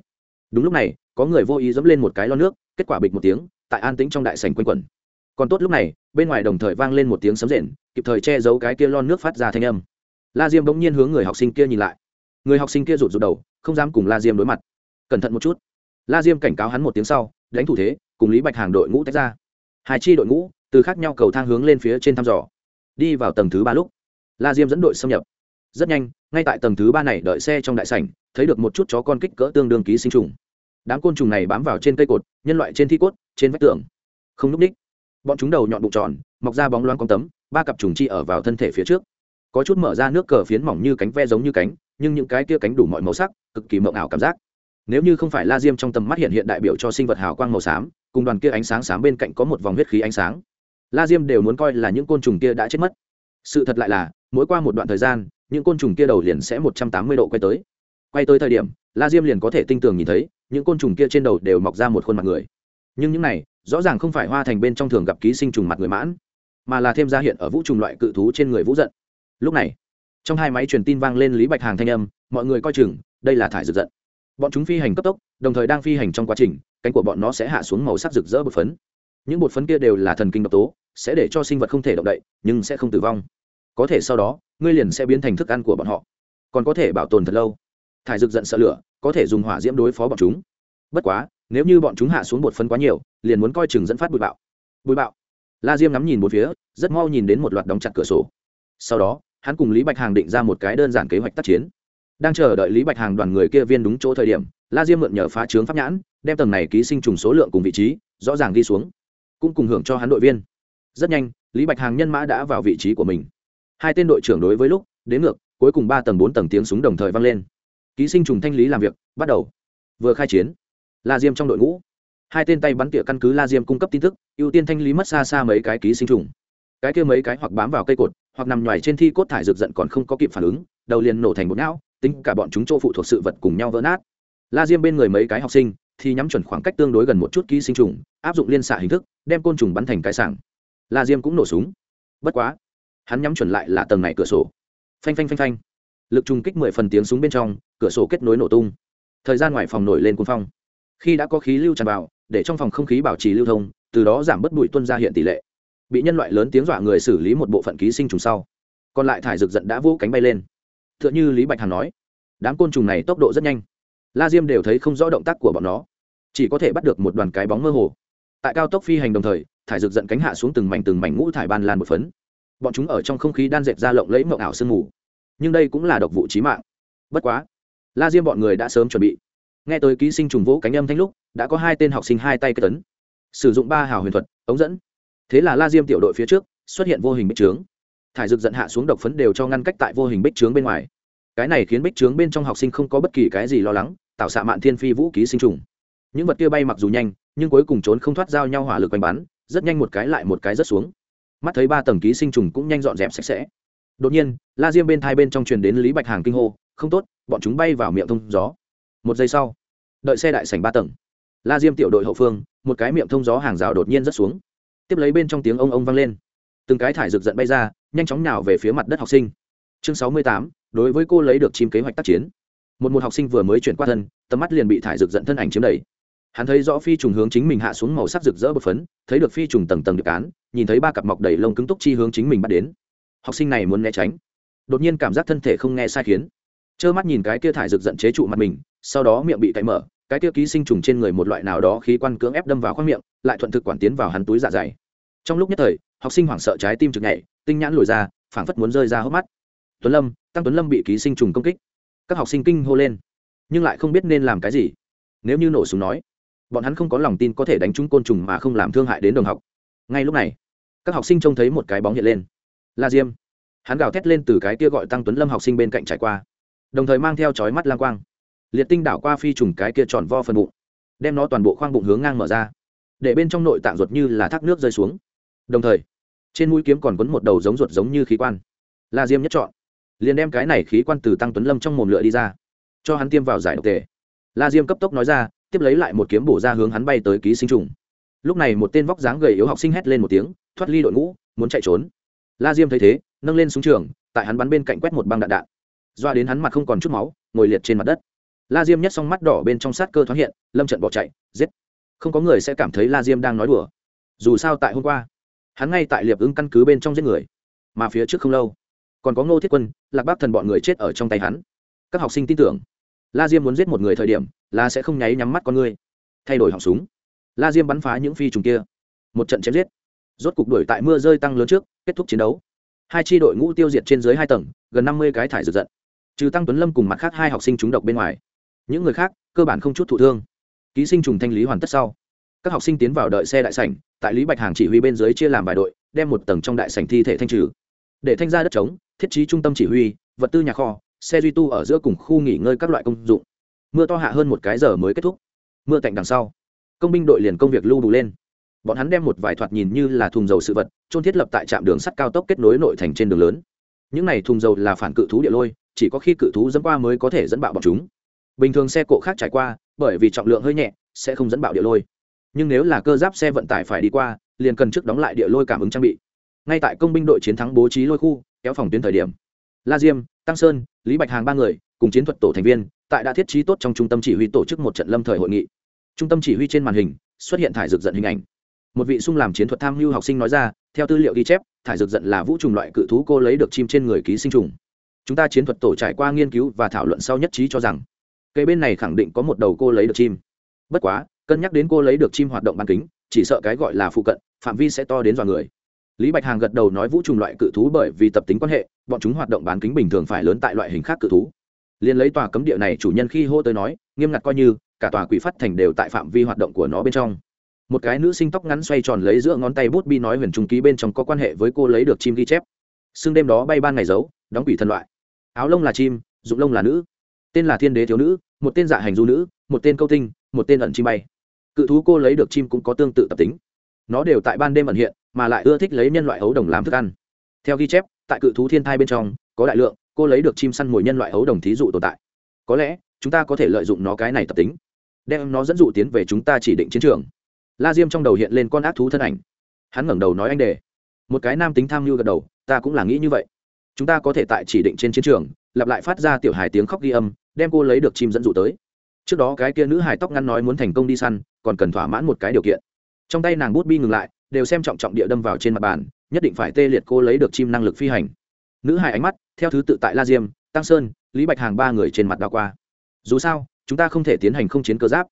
Đúng lúc này, có người vô ý dẫm lên một cái lo nước, kết quả bịch một tiếng, tại an tĩnh trong đại sảnh quanh quẩn. Còn tốt lúc này, bên ngoài đồng thời vang lên một tiếng sấm rền, kịp thời che giấu cái kia lon nước phát ra thanh âm la diêm bỗng nhiên hướng người học sinh kia nhìn lại. Người học sinh kia rụt rụt đầu, không dám cùng la diêm đối mặt. Cẩn thận một chút. La diêm cảnh cáo hắn một tiếng sau, đánh thủ thế, cùng lý bạch hàng đội ngũ tách ra. Hai chi đội ngũ, từ khác nhau cầu thang hướng lên phía trên thăm dò. Đi vào tầng thứ ba lúc, la diêm dẫn đội xâm nhập. Rất nhanh, ngay tại tầng thứ ba này đợi xe trong đại sảnh, thấy được một chút chó con kích cỡ tương đương ký sinh trùng. Đám côn trùng này bám vào trên cây cột, nhân loại trên thi cốt, trên vách tường. Không núp ních bọn chúng đầu nhọn bụng tròn, mọc ra bóng loáng con tấm, ba cặp trùng chi ở vào thân thể phía trước có chút mở ra nước cờ phiến mỏng như cánh ve giống như cánh, nhưng những cái kia cánh đủ mọi màu sắc, cực kỳ mộng ảo cảm giác. Nếu như không phải la diêm trong tầm mắt hiện hiện đại biểu cho sinh vật hào quang màu xám, cùng đoàn kia ánh sáng xám bên cạnh có một vòng huyết khí ánh sáng, la diêm đều muốn coi là những côn trùng kia đã chết mất. Sự thật lại là, mỗi qua một đoạn thời gian, những côn trùng kia đầu liền sẽ một trăm tám mươi độ quay tới. Quay tới thời điểm, la diêm liền có thể tinh tường nhìn thấy, những côn trùng kia trên đầu đều mọc ra một khuôn mặt người. Nhưng những này, rõ ràng không phải hoa thành bên trong thường gặp ký sinh trùng mặt người mãn, mà là thêm ra hiện ở vũ trùng loại cự thú trên người vũ giận lúc này, trong hai máy truyền tin vang lên lý bạch hàng thanh âm, mọi người coi chừng, đây là thải rực giận. Bọn chúng phi hành cấp tốc, đồng thời đang phi hành trong quá trình, cánh của bọn nó sẽ hạ xuống màu sắc rực rỡ bột phấn. Những bột phấn kia đều là thần kinh độc tố, sẽ để cho sinh vật không thể động đậy, nhưng sẽ không tử vong. Có thể sau đó, ngươi liền sẽ biến thành thức ăn của bọn họ. Còn có thể bảo tồn thật lâu. Thải rực giận sợ lửa, có thể dùng hỏa diễm đối phó bọn chúng. Bất quá, nếu như bọn chúng hạ xuống bột phấn quá nhiều, liền muốn coi chừng dẫn phát bụi bạo. Bụi bạo. La diêm ngắm nhìn một phía, rất mau nhìn đến một loạt đóng chặt cửa sổ. Sau đó hắn cùng lý bạch hàng định ra một cái đơn giản kế hoạch tác chiến. Đang chờ đợi lý bạch hàng đoàn người kia viên đúng chỗ thời điểm, la diêm mượn nhờ phá trướng pháp nhãn, đem tầng này ký sinh trùng số lượng cùng vị trí, rõ ràng đi xuống. Cũng cùng hưởng cho hắn đội viên. Rất nhanh, lý bạch hàng nhân mã đã vào vị trí của mình. Hai tên đội trưởng đối với lúc, đến ngược, cuối cùng ba tầng bốn tầng tiếng súng đồng thời vang lên. Ký sinh trùng thanh lý làm việc, bắt đầu. Vừa khai chiến, la diêm trong đội ngũ. Hai tên tay bắn tỉa căn cứ la diêm cung cấp tin tức, ưu tiên thanh lý mất xa xa mấy cái ký sinh trùng. Cái kia mấy cái hoặc bám vào cây cột hoặc nằm ngoài trên thi cốt thải rực giận còn không có kịp phản ứng, đầu liền nổ thành một não, tính cả bọn chúng chỗ phụ thuộc sự vật cùng nhau vỡ nát. La diêm bên người mấy cái học sinh thì nhắm chuẩn khoảng cách tương đối gần một chút ký sinh trùng, áp dụng liên xạ hình thức, đem côn trùng bắn thành cái sảng. La diêm cũng nổ súng. Bất quá, hắn nhắm chuẩn lại là tầng này cửa sổ. Phanh phanh phanh phanh. Lực trùng kích mười phần tiếng súng bên trong, cửa sổ kết nối nổ tung. Thời gian ngoài phòng nổi lên cuốn phong. Khi đã có khí lưu tràn vào, để trong phòng không khí bảo trì lưu thông, từ đó giảm bớt bụi tuân ra hiện tỷ lệ bị nhân loại lớn tiếng dọa người xử lý một bộ phận ký sinh trùng sau. Còn lại thải rực giận đã vỗ cánh bay lên. T h ư ợ n h ư lý bạch hàn nói, đám côn trùng này tốc độ rất nhanh. La diêm đều thấy không rõ động tác của bọn nó. Chỉ có thể bắt được một đoàn cái bóng mơ hồ. Tại cao tốc phi hành đồng thời, thải rực giận cánh hạ xuống từng mảnh từng mảnh ngũ thải ban lan một phấn. Bọn chúng ở trong không khí đan dẹp ra lộng lẫy mộng ảo sương mù. Nhưng đây cũng là độc vụ trí mạng. Bất quá, la diêm bọn người đã sớm chuẩn bị. Nghe tới ký sinh trùng vỗ cánh âm thanh lúc, đã có hai tên học sinh hai tay cây tấn. Sử dụng ba hào huyền thuật, ống dẫn thế là la diêm tiểu đội phía trước xuất hiện vô hình bích trướng. Thải dực giận hạ xuống độc phấn đều cho ngăn cách tại vô hình bích trướng bên ngoài. Cái này khiến bích trướng bên trong học sinh không có bất kỳ cái gì lo lắng, tạo xạ mạn thiên phi vũ ký sinh trùng. Những vật kia bay mặc dù nhanh, nhưng cuối cùng trốn không thoát giao nhau hỏa lực quanh bắn, rất nhanh một cái lại một cái rất xuống. Mắt thấy ba tầng ký sinh trùng cũng nhanh dọn dẹp sạch sẽ. Đột nhiên, la diêm bên thai bên trong truyền đến lý bạch hàng kinh hô, không tốt, bọn chúng bay vào miệng thông gió. Một giây sau, đợi xe đại sảnh ba tầng, la diêm tiểu đội hậu phương, một cái miệng thông gió hàng rào đột nhiên rất xuống tiếp lấy bên trong tiếng ông ông vang lên. Từng cái thải rực giận bay ra, nhanh chóng nào về phía mặt đất học sinh. Chương sáu mươi tám, đối với cô lấy được chim kế hoạch tác chiến. Một một học sinh vừa mới chuyển qua thân, tầm mắt liền bị thải rực giận thân ảnh chiếm đầy. Hắn thấy rõ phi trùng hướng chính mình hạ xuống màu sắc rực rỡ bột phấn, thấy được phi trùng tầng tầng được cán, nhìn thấy ba cặp mọc đầy lông cứng túc chi hướng chính mình bắt đến. Học sinh này muốn né tránh. Đột nhiên cảm giác thân thể không nghe sai khiến. Trơ mắt nhìn cái kia thải rực giận chế trụ mặt mình, sau đó miệng bị cậy mở cái kia ký sinh trùng trên người một loại nào đó khí quan cưỡng ép đâm vào khoang miệng, lại thuận thực quản tiến vào hắn túi dạ dày. Trong lúc nhất thời, học sinh hoảng sợ trái tim trực nhảy, tinh nhãn lồi ra, phảng phất muốn rơi ra hốc mắt. Tuấn lâm, tăng tuấn lâm bị ký sinh trùng công kích. Các học sinh kinh hô lên, nhưng lại không biết nên làm cái gì. Nếu như nổ súng nói, bọn hắn không có lòng tin có thể đánh trúng côn trùng mà không làm thương hại đến đồng học. Ngay lúc này, các học sinh trông thấy một cái bóng hiện lên. La diêm. Hắn gào thét lên từ cái kia gọi tăng tuấn lâm học sinh bên cạnh trải qua, đồng thời mang theo chói mắt lang quang liệt tinh đảo qua phi trùng cái kia tròn vo phần bụng, đem nó toàn bộ khoang bụng hướng ngang mở ra, để bên trong nội tạng ruột như là thác nước rơi xuống. Đồng thời, trên mũi kiếm còn quấn một đầu giống ruột giống như khí quan, la diêm nhất chọn, liền đem cái này khí quan từ tăng tuấn lâm trong mồm lựa đi ra, cho hắn tiêm vào giải độc tề. La diêm cấp tốc nói ra, tiếp lấy lại một kiếm bổ ra hướng hắn bay tới ký sinh trùng. Lúc này một tên vóc dáng gầy yếu học sinh hét lên một tiếng, thoát ly đội ngũ, muốn chạy trốn. La diêm thấy thế, nâng lên súng trường, tại hắn bắn bên cạnh quét một băng đạn đạn. Doa đến hắn mặt không còn chút máu, ngồi liệt trên mặt đất la diêm nhất s mắt đỏ bên trong sát cơ thoáng hiện, lâm trận bỏ chạy, giết. Không có người sẽ cảm thấy la diêm đang nói đùa. Dù sao tại hôm qua, hắn ngay tại liệp ứng căn cứ bên trong giết người, mà phía trước không lâu, còn có ngô thiết quân, lạc bác thần bọn người chết ở trong tay hắn. Các học sinh tin tưởng, la diêm muốn giết một người thời điểm là sẽ không nháy nhắm mắt con người, thay đổi họng súng. La diêm bắn phá những phi trùng kia, một trận chém giết. Rốt cục đuổi tại mưa rơi tăng lớn trước, kết thúc chiến đấu. Hai tri đội ngũ tiêu diệt trên dưới hai tầng, gần năm mươi cái thải rực giận trừ tăng tuấn lâm cùng mặt khác hai học sinh trúng độc bên ngoài những người khác, cơ bản không chút thụ thương. Ký sinh trùng thanh lý hoàn tất sau, các học sinh tiến vào đợi xe đại sảnh, tại lý bạch hàng chỉ huy bên dưới chia làm bài đội, đem một tầng trong đại sảnh thi thể thanh trừ. Để thanh ra đất trống, thiết trí trung tâm chỉ huy, vật tư nhà kho, xe duy tu ở giữa cùng khu nghỉ ngơi các loại công dụng. Mưa to hạ hơn một cái giờ mới kết thúc. Mưa tạnh đằng sau, công binh đội liền công việc lưu đủ lên. Bọn hắn đem một vài thoạt nhìn như là thùng dầu sự vật trôn thiết lập tại trạm đường sắt cao tốc kết nối nội thành trên đường lớn. Những này thùng dầu là phản cự thú địa lôi, chỉ có khi cự thú dẫn qua mới có thể dẫn bạo bọn chúng bình thường xe cộ khác trải qua, bởi vì trọng lượng hơi nhẹ, sẽ không dẫn bạo địa lôi. Nhưng nếu là cơ giáp xe vận tải phải đi qua, liền cần trước đóng lại địa lôi cảm ứng trang bị. Ngay tại công binh đội chiến thắng bố trí lôi khu, kéo phòng tuyến thời điểm, la diêm, tăng sơn, lý bạch hàng ba người cùng chiến thuật tổ thành viên tại đã thiết trí tốt trong trung tâm chỉ huy tổ chức một trận lâm thời hội nghị. Trung tâm chỉ huy trên màn hình xuất hiện thải dược Dận hình ảnh. Một vị sung làm chiến thuật tham mưu học sinh nói ra, theo tư liệu ghi chép, thải dược Dận là vũ trùng loại cự thú cô lấy được chim trên người ký sinh trùng. Chúng ta chiến thuật tổ trải qua nghiên cứu và thảo luận sau nhất trí cho rằng cây bên này khẳng định có một đầu cô lấy được chim. Bất quá, cân nhắc đến cô lấy được chim hoạt động bán kính, chỉ sợ cái gọi là phụ cận, phạm vi sẽ to đến dọa người. Lý bạch hàng gật đầu nói vũ trùng loại cự thú bởi vì tập tính quan hệ, bọn chúng hoạt động bán kính bình thường phải lớn tại loại hình khác cự thú. Liền lấy tòa cấm địa này chủ nhân khi hô tới nói, nghiêm ngặt coi như, cả tòa quỷ phát thành đều tại phạm vi hoạt động của nó bên trong. Một cái nữ sinh tóc ngắn xoay tròn lấy giữa ngón tay bút bi nói huyền trung ký bên trong có quan hệ với cô lấy được chim ghi chép. Xương đêm đó bay ban ngày giấu, đóng quỷ thần loại. Áo lông là chim dụng lông là nữ tên là thiên đế thiếu nữ, một tên dạ hành du nữ, một tên câu tinh, một tên ẩn chim bay. Cự thú cô lấy được chim cũng có tương tự tập tính. Nó đều tại ban đêm ẩn hiện, mà lại ưa thích lấy nhân loại ấu đồng làm thức ăn. Theo ghi chép, tại cự thú thiên thai bên trong, có đại lượng, cô lấy được chim săn mồi nhân loại ấu đồng thí dụ tồn tại. Có lẽ, chúng ta có thể lợi dụng nó cái này tập tính, đem nó dẫn dụ tiến về chúng ta chỉ định chiến trường. La diêm trong đầu hiện lên con ác thú thân ảnh. Hắn ngẩng đầu nói anh đề. Một cái nam tính tham mưu gật đầu, ta cũng là nghĩ như vậy. Chúng ta có thể tại chỉ định trên chiến trường, lặp lại phát ra tiểu hài tiếng khóc ghi âm đem cô lấy được chim dẫn dụ tới. Trước đó cái kia nữ hài tóc ngắn nói muốn thành công đi săn, còn cần thỏa mãn một cái điều kiện. Trong tay nàng bút bi ngừng lại, đều xem trọng trọng địa đâm vào trên mặt bàn, nhất định phải tê liệt cô lấy được chim năng lực phi hành. Nữ hài ánh mắt, theo thứ tự tại la diêm, tăng sơn, lý bạch hàng ba người trên mặt đào qua. Dù sao, chúng ta không thể tiến hành không chiến cơ giáp.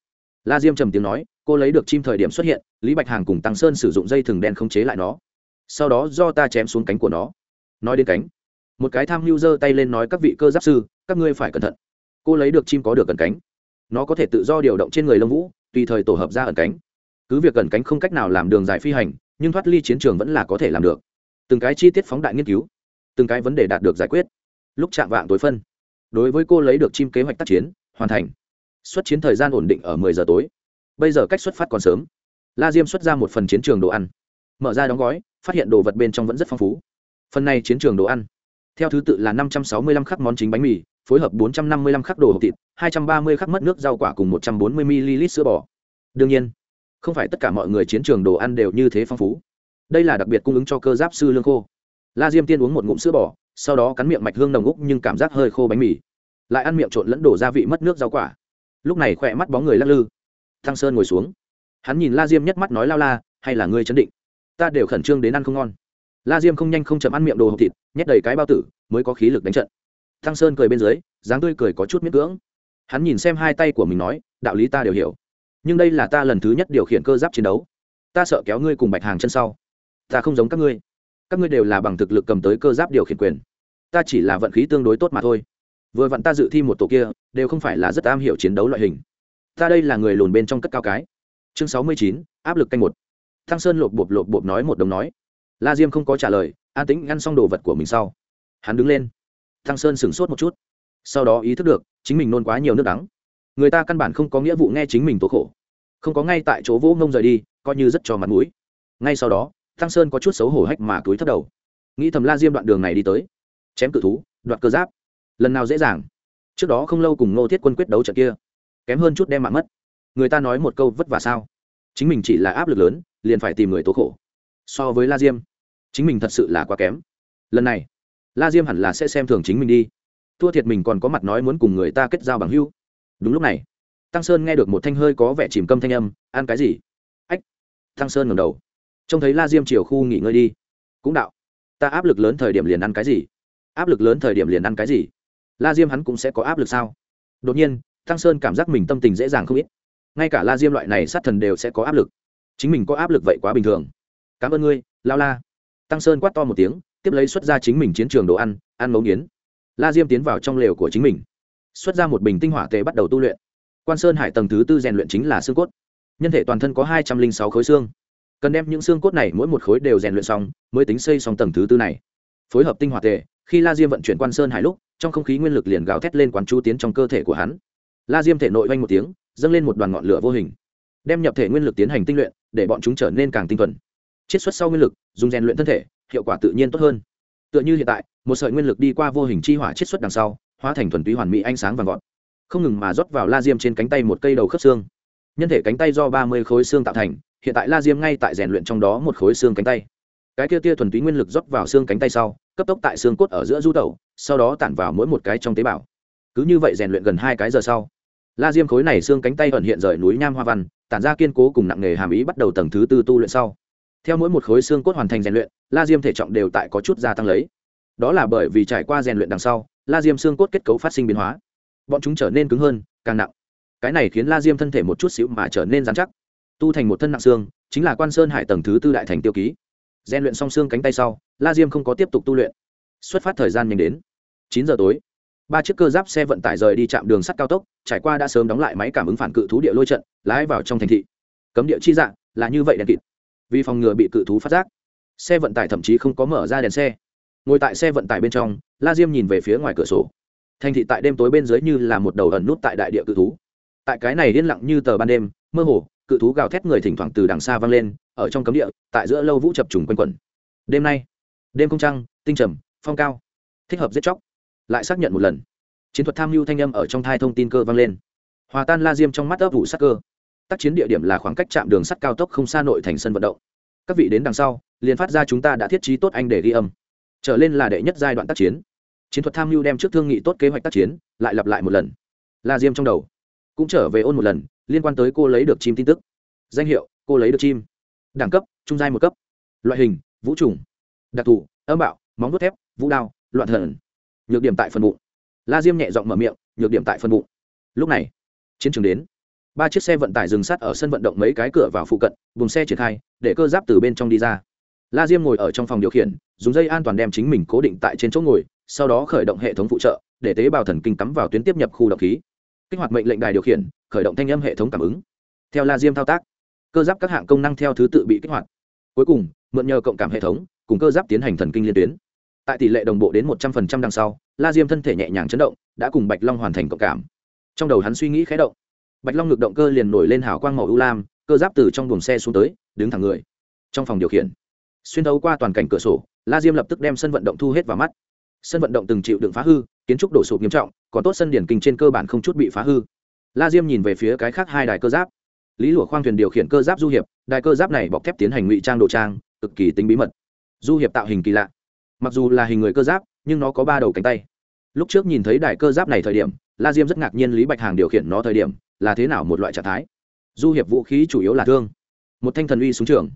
La diêm trầm tiếng nói, cô lấy được chim thời điểm xuất hiện, lý bạch hàng cùng tăng sơn sử dụng dây thừng đen không chế lại nó. Sau đó do ta chém xuống cánh của nó. Nói đến cánh, một cái tham mưu giơ tay lên nói các vị cơ giáp sư, các ngươi phải cẩn thận cô lấy được chim có được cần cánh. Nó có thể tự do điều động trên người lông vũ, tùy thời tổ hợp ra ẩn cánh. Cứ việc ẩn cánh không cách nào làm đường dài phi hành, nhưng thoát ly chiến trường vẫn là có thể làm được. Từng cái chi tiết phóng đại nghiên cứu, từng cái vấn đề đạt được giải quyết. Lúc chạm vạng tối phân, đối với cô lấy được chim kế hoạch tác chiến, hoàn thành. Xuất chiến thời gian ổn định ở mười giờ tối. Bây giờ cách xuất phát còn sớm. La diêm xuất ra một phần chiến trường đồ ăn. Mở ra đóng gói, phát hiện đồ vật bên trong vẫn rất phong phú. Phần này chiến trường đồ ăn. Theo thứ tự là năm trăm sáu mươi lăm khắc món chính bánh mì phối hợp bốn trăm năm mươi lăm khắc đồ hộp thịt, hai trăm ba mươi khắc mất nước rau quả cùng một trăm bốn mươi ml sữa bò. Đương nhiên, không phải tất cả mọi người chiến trường đồ ăn đều như thế phong phú. Đây là đặc biệt cung ứng cho cơ giáp sư lương khô. La diêm tiên uống một ngụm sữa bò, sau đó cắn miệng mạch hương nồng úc nhưng cảm giác hơi khô bánh mì. Lại ăn miệng trộn lẫn đổ gia vị mất nước rau quả. Lúc này khỏe mắt bóng người lắc lư. Thăng sơn ngồi xuống. Hắn nhìn la diêm nhất mắt nói lao la, hay là ngươi chấn định? Ta đều khẩn trương đến ăn không ngon. La diêm không nhanh không chậm ăn miệng đồ hộp thịt, nhét đầy cái bao tử, mới có khí lực đánh trận thăng sơn cười bên dưới, dáng tươi cười có chút miết cưỡng. Hắn nhìn xem hai tay của mình nói, đạo lý ta đều hiểu. Nhưng đây là ta lần thứ nhất điều khiển cơ giáp chiến đấu. Ta sợ kéo ngươi cùng bạch hàng chân sau. Ta không giống các ngươi. Các ngươi đều là bằng thực lực cầm tới cơ giáp điều khiển quyền. Ta chỉ là vận khí tương đối tốt mà thôi. Vừa vặn ta dự thi một tổ kia, đều không phải là rất am hiểu chiến đấu loại hình. Ta đây là người lùn bên trong cất cao cái. Chương sáu mươi chín, áp lực canh một. Thăng sơn lộp bộp lộp bộp nói một đồng nói. La diêm không có trả lời, an tĩnh ngăn xong đồ vật của mình sau. Hắn đứng lên thăng sơn sửng sốt một chút. Sau đó ý thức được, chính mình nôn quá nhiều nước đắng. Người ta căn bản không có nghĩa vụ nghe chính mình tố khổ. Không có ngay tại chỗ vỗ ngông rời đi, coi như rất cho mặt mũi. Ngay sau đó, Thăng sơn có chút xấu hổ hách mà túi thất đầu. Nghĩ thầm la diêm đoạn đường này đi tới. Chém cự thú, đoạt cơ giáp. Lần nào dễ dàng. Trước đó không lâu cùng ngô thiết quân quyết đấu trận kia. Kém hơn chút đem mạng mất. Người ta nói một câu vất vả sao? Chính mình chỉ là áp lực lớn, liền phải tìm người tố khổ. So với la diêm, chính mình thật sự là quá kém. Lần này la diêm hẳn là sẽ xem thường chính mình đi. Thua thiệt mình còn có mặt nói muốn cùng người ta kết giao bằng hưu đúng lúc này, tăng sơn nghe được một thanh hơi có vẻ chìm câm thanh âm, ăn cái gì? Ách. Tăng sơn ngầm đầu. Trông thấy la diêm chiều khu nghỉ ngơi đi. Cũng đạo, ta áp lực lớn thời điểm liền ăn cái gì? Áp lực lớn thời điểm liền ăn cái gì? La diêm hắn cũng sẽ có áp lực sao? Đột nhiên, tăng sơn cảm giác mình tâm tình dễ dàng không ít. Ngay cả la diêm loại này sát thần đều sẽ có áp lực. Chính mình có áp lực vậy quá bình thường. Cảm ơn ngươi, lao la. Tăng sơn quát to một tiếng tiếp lấy xuất ra chính mình chiến trường đồ ăn ăn mấu nghiến. La diêm tiến vào trong lều của chính mình, xuất ra một bình tinh hỏa tề bắt đầu tu luyện. Quan sơn hải tầng thứ tư rèn luyện chính là xương cốt. Nhân thể toàn thân có hai trăm linh sáu khối xương. Cần đem những xương cốt này mỗi một khối đều rèn luyện xong, mới tính xây xong tầng thứ tư này. Phối hợp tinh hỏa tề khi la diêm vận chuyển quan sơn hải lúc, trong không khí nguyên lực liền gào thét lên quán chú tiến trong cơ thể của hắn. La diêm thể nội oanh một tiếng, dâng lên một đoàn ngọn lửa vô hình, đem nhập thể nguyên lực tiến hành tinh luyện, để bọn chúng trở nên càng tinh thuần. Chiết xuất sau nguyên lực, dùng rèn luyện thân thể hiệu quả tự nhiên tốt hơn. Tựa như hiện tại, một sợi nguyên lực đi qua vô hình chi hỏa chiết xuất đằng sau, hóa thành thuần túy hoàn mỹ ánh sáng vàng gọn không ngừng mà rót vào la diêm trên cánh tay một cây đầu khớp xương. Nhân thể cánh tay do ba mươi khối xương tạo thành, hiện tại la diêm ngay tại rèn luyện trong đó một khối xương cánh tay. Cái kia tia thuần túy nguyên lực rót vào xương cánh tay sau, cấp tốc tại xương cốt ở giữa du tẩu, sau đó tản vào mỗi một cái trong tế bào. Cứ như vậy rèn luyện gần hai cái giờ sau, la diêm khối này xương cánh tay ẩn hiện rời núi nham hoa văn, tản ra kiên cố cùng nặng nghề hàm ý bắt đầu tầng thứ tư tu luyện sau theo mỗi một khối xương cốt hoàn thành rèn luyện, la diêm thể trọng đều tại có chút gia tăng lấy. Đó là bởi vì trải qua rèn luyện đằng sau, la diêm xương cốt kết cấu phát sinh biến hóa. Bọn chúng trở nên cứng hơn, càng nặng. Cái này khiến la diêm thân thể một chút xíu mà trở nên dán chắc. Tu thành một thân nặng xương, chính là quan sơn hải tầng thứ tư đại thành tiêu ký. Rèn luyện song xương cánh tay sau, la diêm không có tiếp tục tu luyện. Xuất phát thời gian nhanh đến chín giờ tối. Ba chiếc cơ giáp xe vận tải rời đi trạm đường sắt cao tốc, trải qua đã sớm đóng lại máy cảm ứng phản cự thú địa lôi trận, lái vào trong thành thị. Cấm địa chi dạng là như vậy đèn kịt vì phòng ngừa bị cự thú phát giác. Xe vận tải thậm chí không có mở ra đèn xe. Ngồi tại xe vận tải bên trong, la diêm nhìn về phía ngoài cửa sổ. Thành thị tại đêm tối bên dưới như là một đầu ẩn nút tại đại địa cự thú. Tại cái này yên lặng như tờ ban đêm, mơ hồ, cự thú gào thét người thỉnh thoảng từ đằng xa vang lên, ở trong cấm địa, tại giữa lâu vũ chập trùng quanh quẩn. Đêm nay, đêm không trăng, tinh trầm, phong cao. Thích hợp giết chóc. Lại xác nhận một lần. Chiến thuật tham mưu thanh âm ở trong thai thông tin cơ vang lên. Hòa tan la diêm trong mắt ấp vụ sắc cơ tác chiến địa điểm là khoảng cách trạm đường sắt cao tốc không xa nội thành sân vận động. Các vị đến đằng sau, liền phát ra chúng ta đã thiết trí tốt anh để ghi âm. Trở lên là đệ nhất giai đoạn tác chiến. Chiến thuật tham mưu đem trước thương nghị tốt kế hoạch tác chiến, lại lặp lại một lần. La diêm trong đầu, cũng trở về ôn một lần, liên quan tới cô lấy được chim tin tức. Danh hiệu, cô lấy được chim. Đẳng cấp, trung giai một cấp. Loại hình, vũ trùng. Đặc thù, âm bạo, móng vuốt thép, vũ đao, loạn thần. Nhược điểm tại phần bụng. La diêm nhẹ giọng mở miệng, nhược điểm tại phần bụng. Lúc này, chiến trường đến ba chiếc xe vận tải dừng sắt ở sân vận động mấy cái cửa vào phụ cận vùng xe triển khai, để cơ giáp từ bên trong đi ra. La diêm ngồi ở trong phòng điều khiển, dùng dây an toàn đem chính mình cố định tại trên chỗ ngồi, sau đó khởi động hệ thống phụ trợ, để tế bào thần kinh cắm vào tuyến tiếp nhập khu động khí. Kích hoạt mệnh lệnh đài điều khiển, khởi động thanh âm hệ thống cảm ứng. Theo la diêm thao tác, cơ giáp các hạng công năng theo thứ tự bị kích hoạt. Cuối cùng, mượn nhờ cộng cảm hệ thống, cùng cơ giáp tiến hành thần kinh liên tuyến. Tại tỷ lệ đồng bộ đến một trăm phần trăm đằng sau, la diêm thân thể nhẹ nhàng chấn động, đã cùng bạch long hoàn thành cộng cảm. Trong đầu hắn suy nghĩ khé động bạch long ngực động cơ liền nổi lên hào quang màu ưu lam, cơ giáp từ trong buồng xe xuống tới, đứng thẳng người. Trong phòng điều khiển, xuyên thấu qua toàn cảnh cửa sổ, la diêm lập tức đem sân vận động thu hết vào mắt. Sân vận động từng chịu đựng phá hư, kiến trúc đổ sụp nghiêm trọng, còn tốt sân điển kinh trên cơ bản không chút bị phá hư. La diêm nhìn về phía cái khác hai đài cơ giáp. Lý lụa khoang thuyền điều khiển cơ giáp du hiệp, đài cơ giáp này bọc thép tiến hành ngụy trang đồ trang, cực kỳ tính bí mật. Du hiệp tạo hình kỳ lạ. Mặc dù là hình người cơ giáp, nhưng nó có ba đầu cánh tay. Lúc trước nhìn thấy đài cơ giáp này thời điểm, la diêm rất ngạc nhiên lý bạch hàng điều khiển nó thời điểm là thế nào một loại trạng thái? Du hiệp vũ khí chủ yếu là thương. Một thanh thần uy súng trường.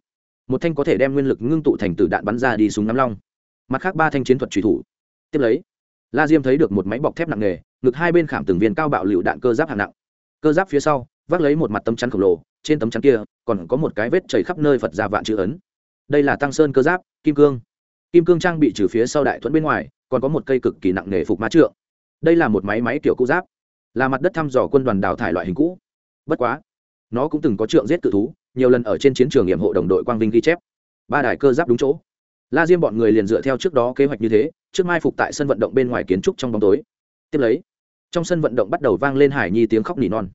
Một thanh có thể đem nguyên lực ngưng tụ thành từ đạn bắn ra đi súng nắm long. Mặt khác ba thanh chiến thuật truy thủ. Tiếp lấy, la diêm thấy được một máy bọc thép nặng nề, ngực hai bên khảm từng viên cao bạo lựu đạn cơ giáp hạng nặng. Cơ giáp phía sau, vác lấy một mặt tấm chắn khổng lồ, trên tấm chắn kia còn có một cái vết chảy khắp nơi phật ra vạn chữ ấn. Đây là tăng sơn cơ giáp, kim cương. Kim cương trang bị trừ phía sau đại thuẫn bên ngoài, còn có một cây cực kỳ nặng nề phục ma trượng. Đây là một máy máy kiểu cũ giáp là mặt đất thăm dò quân đoàn đào thải loại hình cũ. Bất quá, nó cũng từng có trượng giết cự thú, nhiều lần ở trên chiến trường nghiệm hộ đồng đội quang vinh ghi chép. Ba đài cơ giáp đúng chỗ. La diêm bọn người liền dựa theo trước đó kế hoạch như thế, trước mai phục tại sân vận động bên ngoài kiến trúc trong bóng tối. Tiếp lấy, trong sân vận động bắt đầu vang lên hải nhi tiếng khóc nỉ non.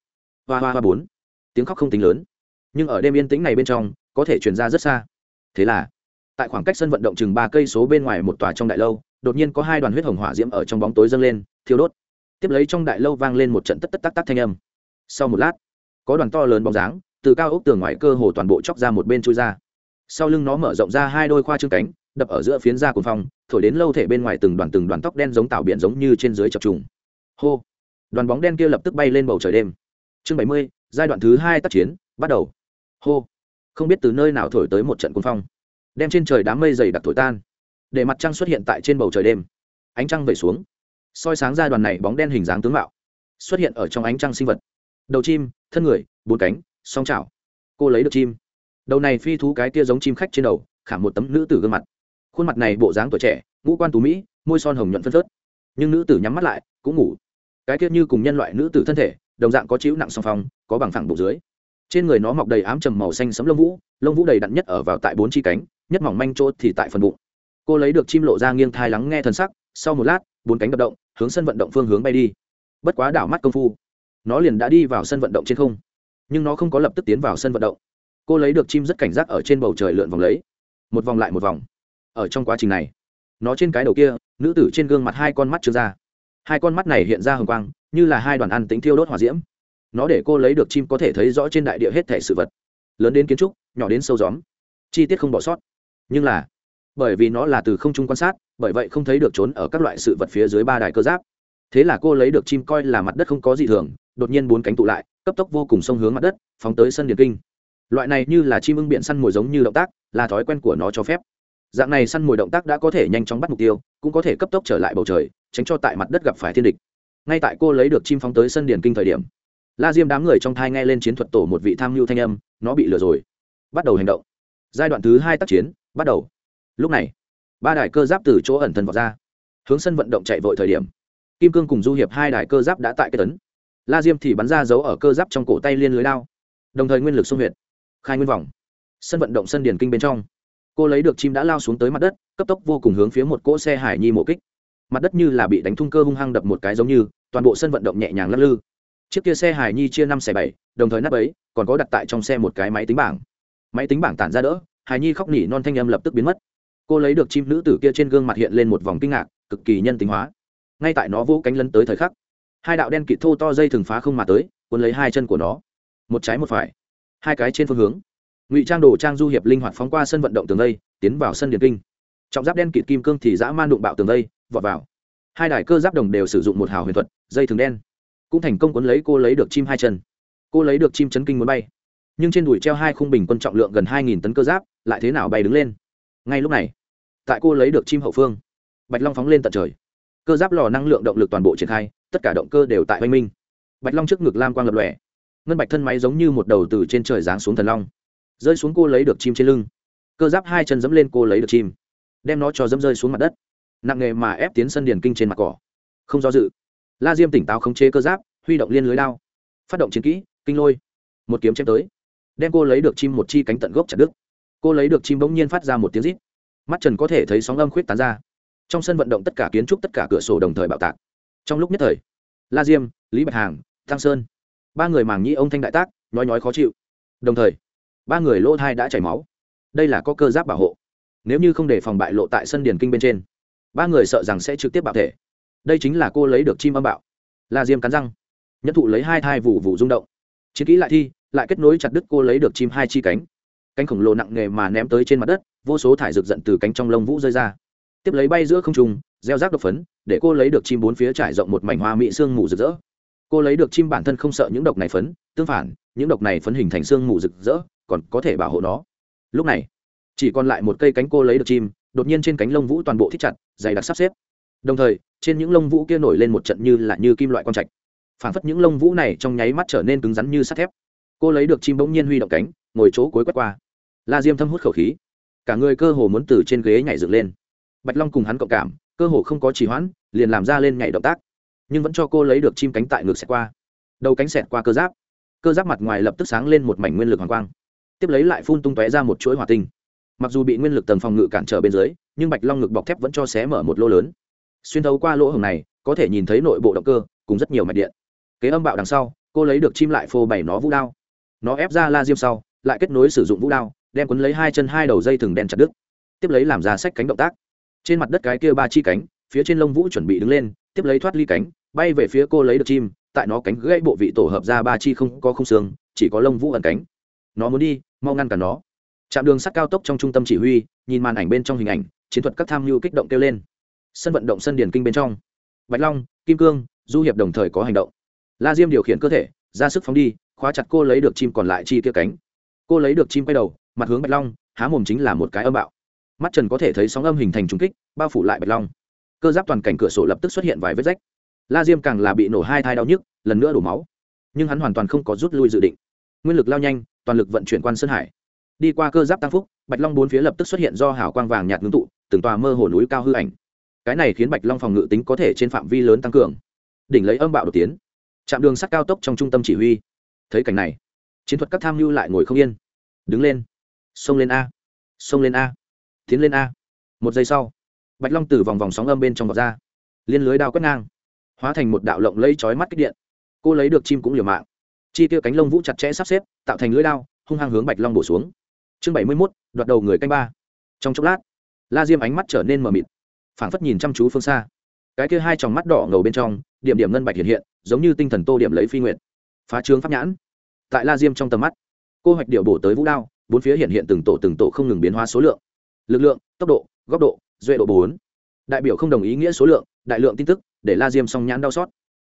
Hoa hoa hoa bốn. Tiếng khóc không tính lớn. Nhưng ở đêm yên tĩnh này bên trong, có thể chuyển ra rất xa. Thế là, tại khoảng cách sân vận động chừng ba cây số bên ngoài một tòa trong đại lâu, đột nhiên có hai đoàn huyết hồng hỏa diễm ở trong bóng tối dâng lên, thiêu đốt tiếp lấy trong đại lâu vang lên một trận tất tất tắc tắc thanh âm. Sau một lát, có đoàn to lớn bóng dáng, từ cao ốc tường ngoài cơ hồ toàn bộ chóc ra một bên chui ra. Sau lưng nó mở rộng ra hai đôi khoa trương cánh, đập ở giữa phiến da cuồng phong, thổi đến lâu thể bên ngoài từng đoàn từng đoàn tóc đen giống tạo biển giống như trên dưới chập trùng. Hô! Đoàn bóng đen kia lập tức bay lên bầu trời đêm. Chương bảy mươi, giai đoạn thứ hai tác chiến, bắt đầu. Hô! Không biết từ nơi nào thổi tới một trận cuồng phong, đem trên trời đám mây dày đặc thổi tan. Để mặt trăng xuất hiện tại trên bầu trời đêm. Ánh trăng vẩy xuống soi sáng ra đoàn này bóng đen hình dáng tướng mạo, xuất hiện ở trong ánh trăng sinh vật. Đầu chim, thân người, bốn cánh, song chảo. Cô lấy được chim. Đầu này phi thú cái kia giống chim khách trên đầu, khả một tấm nữ tử gương mặt. Khuôn mặt này bộ dáng tuổi trẻ, ngũ quan tú mỹ, môi son hồng nhuận phân phớt. Nhưng nữ tử nhắm mắt lại, cũng ngủ. Cái kia như cùng nhân loại nữ tử thân thể, đồng dạng có chịu nặng song phong, có bằng phẳng bụng dưới. Trên người nó mọc đầy ám trầm màu xanh sấm lông vũ lông vũ đầy đặn nhất ở vào tại bốn chi cánh, nhất mỏng manh chốt thì tại phần bụng. Cô lấy được chim lộ ra nghiêng thai lắng nghe thân sắc, sau một lát bốn cánh đập động, hướng sân vận động phương hướng bay đi. Bất quá đảo mắt công phu, nó liền đã đi vào sân vận động trên không. Nhưng nó không có lập tức tiến vào sân vận động. Cô lấy được chim rất cảnh giác ở trên bầu trời lượn vòng lấy. Một vòng lại một vòng. Ở trong quá trình này, nó trên cái đầu kia, nữ tử trên gương mặt hai con mắt trương ra. Hai con mắt này hiện ra hồng quang, như là hai đoàn ăn tính thiêu đốt hỏa diễm. Nó để cô lấy được chim có thể thấy rõ trên đại địa hết thể sự vật. Lớn đến kiến trúc, nhỏ đến sâu gióm. Chi tiết không bỏ sót. Nhưng là, bởi vì nó là từ không trung quan sát bởi vậy không thấy được trốn ở các loại sự vật phía dưới ba đài cơ giáp. Thế là cô lấy được chim coi là mặt đất không có gì thường, đột nhiên bốn cánh tụ lại, cấp tốc vô cùng sông hướng mặt đất, phóng tới sân điền kinh. Loại này như là chim ưng biện săn mồi giống như động tác, là thói quen của nó cho phép. Dạng này săn mồi động tác đã có thể nhanh chóng bắt mục tiêu, cũng có thể cấp tốc trở lại bầu trời, tránh cho tại mặt đất gặp phải thiên địch. Ngay tại cô lấy được chim phóng tới sân điền kinh thời điểm, la diêm đám người trong thai nghe lên chiến thuật tổ một vị tham mưu thanh âm, nó bị lừa rồi. Bắt đầu hành động. Giai đoạn thứ hai tác chiến, bắt đầu. Lúc này ba đài cơ giáp từ chỗ ẩn thân vào ra. Hướng sân vận động chạy vội thời điểm, kim cương cùng du hiệp hai đài cơ giáp đã tại cái tấn. La diêm thì bắn ra giấu ở cơ giáp trong cổ tay liên lưới lao đồng thời nguyên lực xung huyệt, khai nguyên vòng. Sân vận động sân điền kinh bên trong, cô lấy được chim đã lao xuống tới mặt đất, cấp tốc vô cùng hướng phía một cỗ xe hải nhi mổ kích. Mặt đất như là bị đánh thung cơ hung hăng đập một cái giống như, toàn bộ sân vận động nhẹ nhàng lắc lư. Chiếc kia xe hải nhi chia năm xẻ bảy, đồng thời nắp ấy, còn có đặt tại trong xe một cái máy tính bảng. Máy tính bảng tản ra đỡ, hải nhi khóc nỉ non thanh âm lập tức biến mất cô lấy được chim nữ tử kia trên gương mặt hiện lên một vòng kinh ngạc, cực kỳ nhân tính hóa. Ngay tại nó vỗ cánh lấn tới thời khắc, hai đạo đen kịt thô to dây thừng phá không mà tới, cuốn lấy hai chân của nó. Một trái một phải, hai cái trên phương hướng. Ngụy trang đồ trang du hiệp linh hoạt phóng qua sân vận động tường đây tiến vào sân điện kinh. Trọng giáp đen kịt kim cương thì dã man đụng bạo tường đây vọt vào. Hai đài cơ giáp đồng đều sử dụng một hào huyền thuật, dây thừng đen. Cũng thành công cuốn lấy cô lấy được chim hai chân. Cô lấy được chim chấn kinh muốn bay. Nhưng trên đùi treo hai khung bình quân trọng lượng gần hai nghìn tấn cơ giáp, lại thế nào bay đứng lên? Ngay lúc này tại cô lấy được chim hậu phương. Bạch long phóng lên tận trời. Cơ giáp lò năng lượng động lực toàn bộ triển khai, tất cả động cơ đều tại oanh minh. Bạch long trước ngực lam quang lập lòe. Ngân bạch thân máy giống như một đầu từ trên trời giáng xuống thần long. Rơi xuống cô lấy được chim trên lưng. Cơ giáp hai chân dẫm lên cô lấy được chim. Đem nó cho dẫm rơi xuống mặt đất. Nặng nghề mà ép tiến sân điền kinh trên mặt cỏ. Không do dự. La diêm tỉnh táo khống chế cơ giáp, huy động liên lưới lao phát động chiến kỹ, kinh lôi. Một kiếm chém tới. Đem cô lấy được chim một chi cánh tận gốc chặt đứt. Cô lấy được chim bỗng nhiên phát ra một tiếng rít mắt trần có thể thấy sóng âm khuyết tán ra. Trong sân vận động tất cả kiến trúc, tất cả cửa sổ đồng thời bạo tạc. Trong lúc nhất thời, la diêm, lý bạch hàng, thăng sơn, ba người màng nhĩ ông thanh đại tác, nhói nhói khó chịu. Đồng thời, ba người lỗ thai đã chảy máu. Đây là có cơ giáp bảo hộ. Nếu như không để phòng bại lộ tại sân điền kinh bên trên, ba người sợ rằng sẽ trực tiếp bạo thể. Đây chính là cô lấy được chim âm bạo. La diêm cắn răng, nhất thụ lấy hai thai vụ vụ rung động. Chiến kỹ lại thi, lại kết nối chặt đứt cô lấy được chim hai chi cánh. Cánh khổng lồ nặng nề mà ném tới trên mặt đất vô số thải rực giận từ cánh trong lông vũ rơi ra. Tiếp lấy bay giữa không trung, gieo rác độc phấn, để cô lấy được chim bốn phía trải rộng một mảnh hoa mỹ sương mù rực rỡ. Cô lấy được chim bản thân không sợ những độc này phấn, tương phản, những độc này phấn hình thành sương mù rực rỡ, còn có thể bảo hộ nó. Lúc này, chỉ còn lại một cây cánh cô lấy được chim, đột nhiên trên cánh lông vũ toàn bộ thích chặt, dày đặc sắp xếp. Đồng thời, trên những lông vũ kia nổi lên một trận như là như kim loại quang trạch. Phảng phất những lông vũ này trong nháy mắt trở nên cứng rắn như sắt thép. Cô lấy được chim bỗng nhiên huy động cánh, ngồi chỗ cuối quét qua. La diêm thâm hút khẩu khí cả người cơ hồ muốn từ trên ghế nhảy dựng lên. Bạch long cùng hắn cộng cảm, cơ hồ không có trì hoãn, liền làm ra lên nhảy động tác. Nhưng vẫn cho cô lấy được chim cánh tại ngược xẹt qua. Đầu cánh xẹt qua cơ giáp. Cơ giáp mặt ngoài lập tức sáng lên một mảnh nguyên lực hoàng quang. Tiếp lấy lại phun tung tóe ra một chuỗi hỏa tinh. Mặc dù bị nguyên lực tầng phòng ngự cản trở bên dưới, nhưng bạch long ngực bọc thép vẫn cho xé mở một lỗ lớn. Xuyên thấu qua lỗ hồng này, có thể nhìn thấy nội bộ động cơ, cùng rất nhiều mạch điện. Kế âm bạo đằng sau, cô lấy được chim lại phô bày nó vũ đao. Nó ép ra la diêm sau, lại kết nối sử dụng vũ đao đem quấn lấy hai chân hai đầu dây thừng đen chặt đứt, tiếp lấy làm ra sách cánh động tác. Trên mặt đất cái kia ba chi cánh, phía trên lông vũ chuẩn bị đứng lên, tiếp lấy thoát ly cánh, bay về phía cô lấy được chim, tại nó cánh gãy bộ vị tổ hợp ra ba chi không có không xương, chỉ có lông vũ ẩn cánh. Nó muốn đi, mau ngăn cả nó. Trạm đường sắt cao tốc trong trung tâm chỉ huy, nhìn màn ảnh bên trong hình ảnh, chiến thuật các tham mưu kích động kêu lên. Sân vận động sân điển kinh bên trong. Bạch long, kim cương, du hiệp đồng thời có hành động. La diêm điều khiển cơ thể, ra sức phóng đi, khóa chặt cô lấy được chim còn lại chi kia cánh. Cô lấy được chim quay đầu mặt hướng bạch long, há mồm chính là một cái âm bạo. Mắt trần có thể thấy sóng âm hình thành trùng kích, bao phủ lại bạch long. Cơ giáp toàn cảnh cửa sổ lập tức xuất hiện vài vết rách. La diêm càng là bị nổ hai thai đau nhức, lần nữa đổ máu. Nhưng hắn hoàn toàn không có rút lui dự định. Nguyên lực lao nhanh, toàn lực vận chuyển quan sơn hải. Đi qua cơ giáp tăng phúc, bạch long bốn phía lập tức xuất hiện do hảo quang vàng nhạt ngưng tụ, từng tòa mơ hồ núi cao hư ảnh. Cái này khiến bạch long phòng ngự tính có thể trên phạm vi lớn tăng cường. Đỉnh lấy âm bạo đột tiến. Chạm đường sắt cao tốc trong trung tâm chỉ huy. Thấy cảnh này, chiến thuật các tham mưu lại ngồi không yên. Đứng lên xông lên a. Xông lên a. Tiến lên a. Một giây sau, bạch long từ vòng vòng sóng âm bên trong vọt ra, liên lưới đao quét ngang, hóa thành một đạo lộng lấy chói mắt kích điện. Cô lấy được chim cũng liều mạng. Chi tiêu cánh lông vũ chặt chẽ sắp xếp, tạo thành lưới đao, hung hăng hướng bạch long bổ xuống. Chương bảy mươi mốt, đoạt đầu người canh ba. Trong chốc lát, la diêm ánh mắt trở nên mờ mịt, phảng phất nhìn chăm chú phương xa. Cái kia hai tròng mắt đỏ ngầu bên trong, điểm điểm ngân bạch hiện hiện, giống như tinh thần tô điểm lấy phi nguyện phá trướng pháp nhãn. Tại la diêm trong tầm mắt, cô hoạch điệu bổ tới vũ đao bốn phía hiện hiện từng tổ từng tổ không ngừng biến hóa số lượng. Lực lượng, tốc độ, góc độ, duệ độ bốn. Đại biểu không đồng ý nghĩa số lượng, đại lượng tin tức, để la diêm song nhãn đau xót.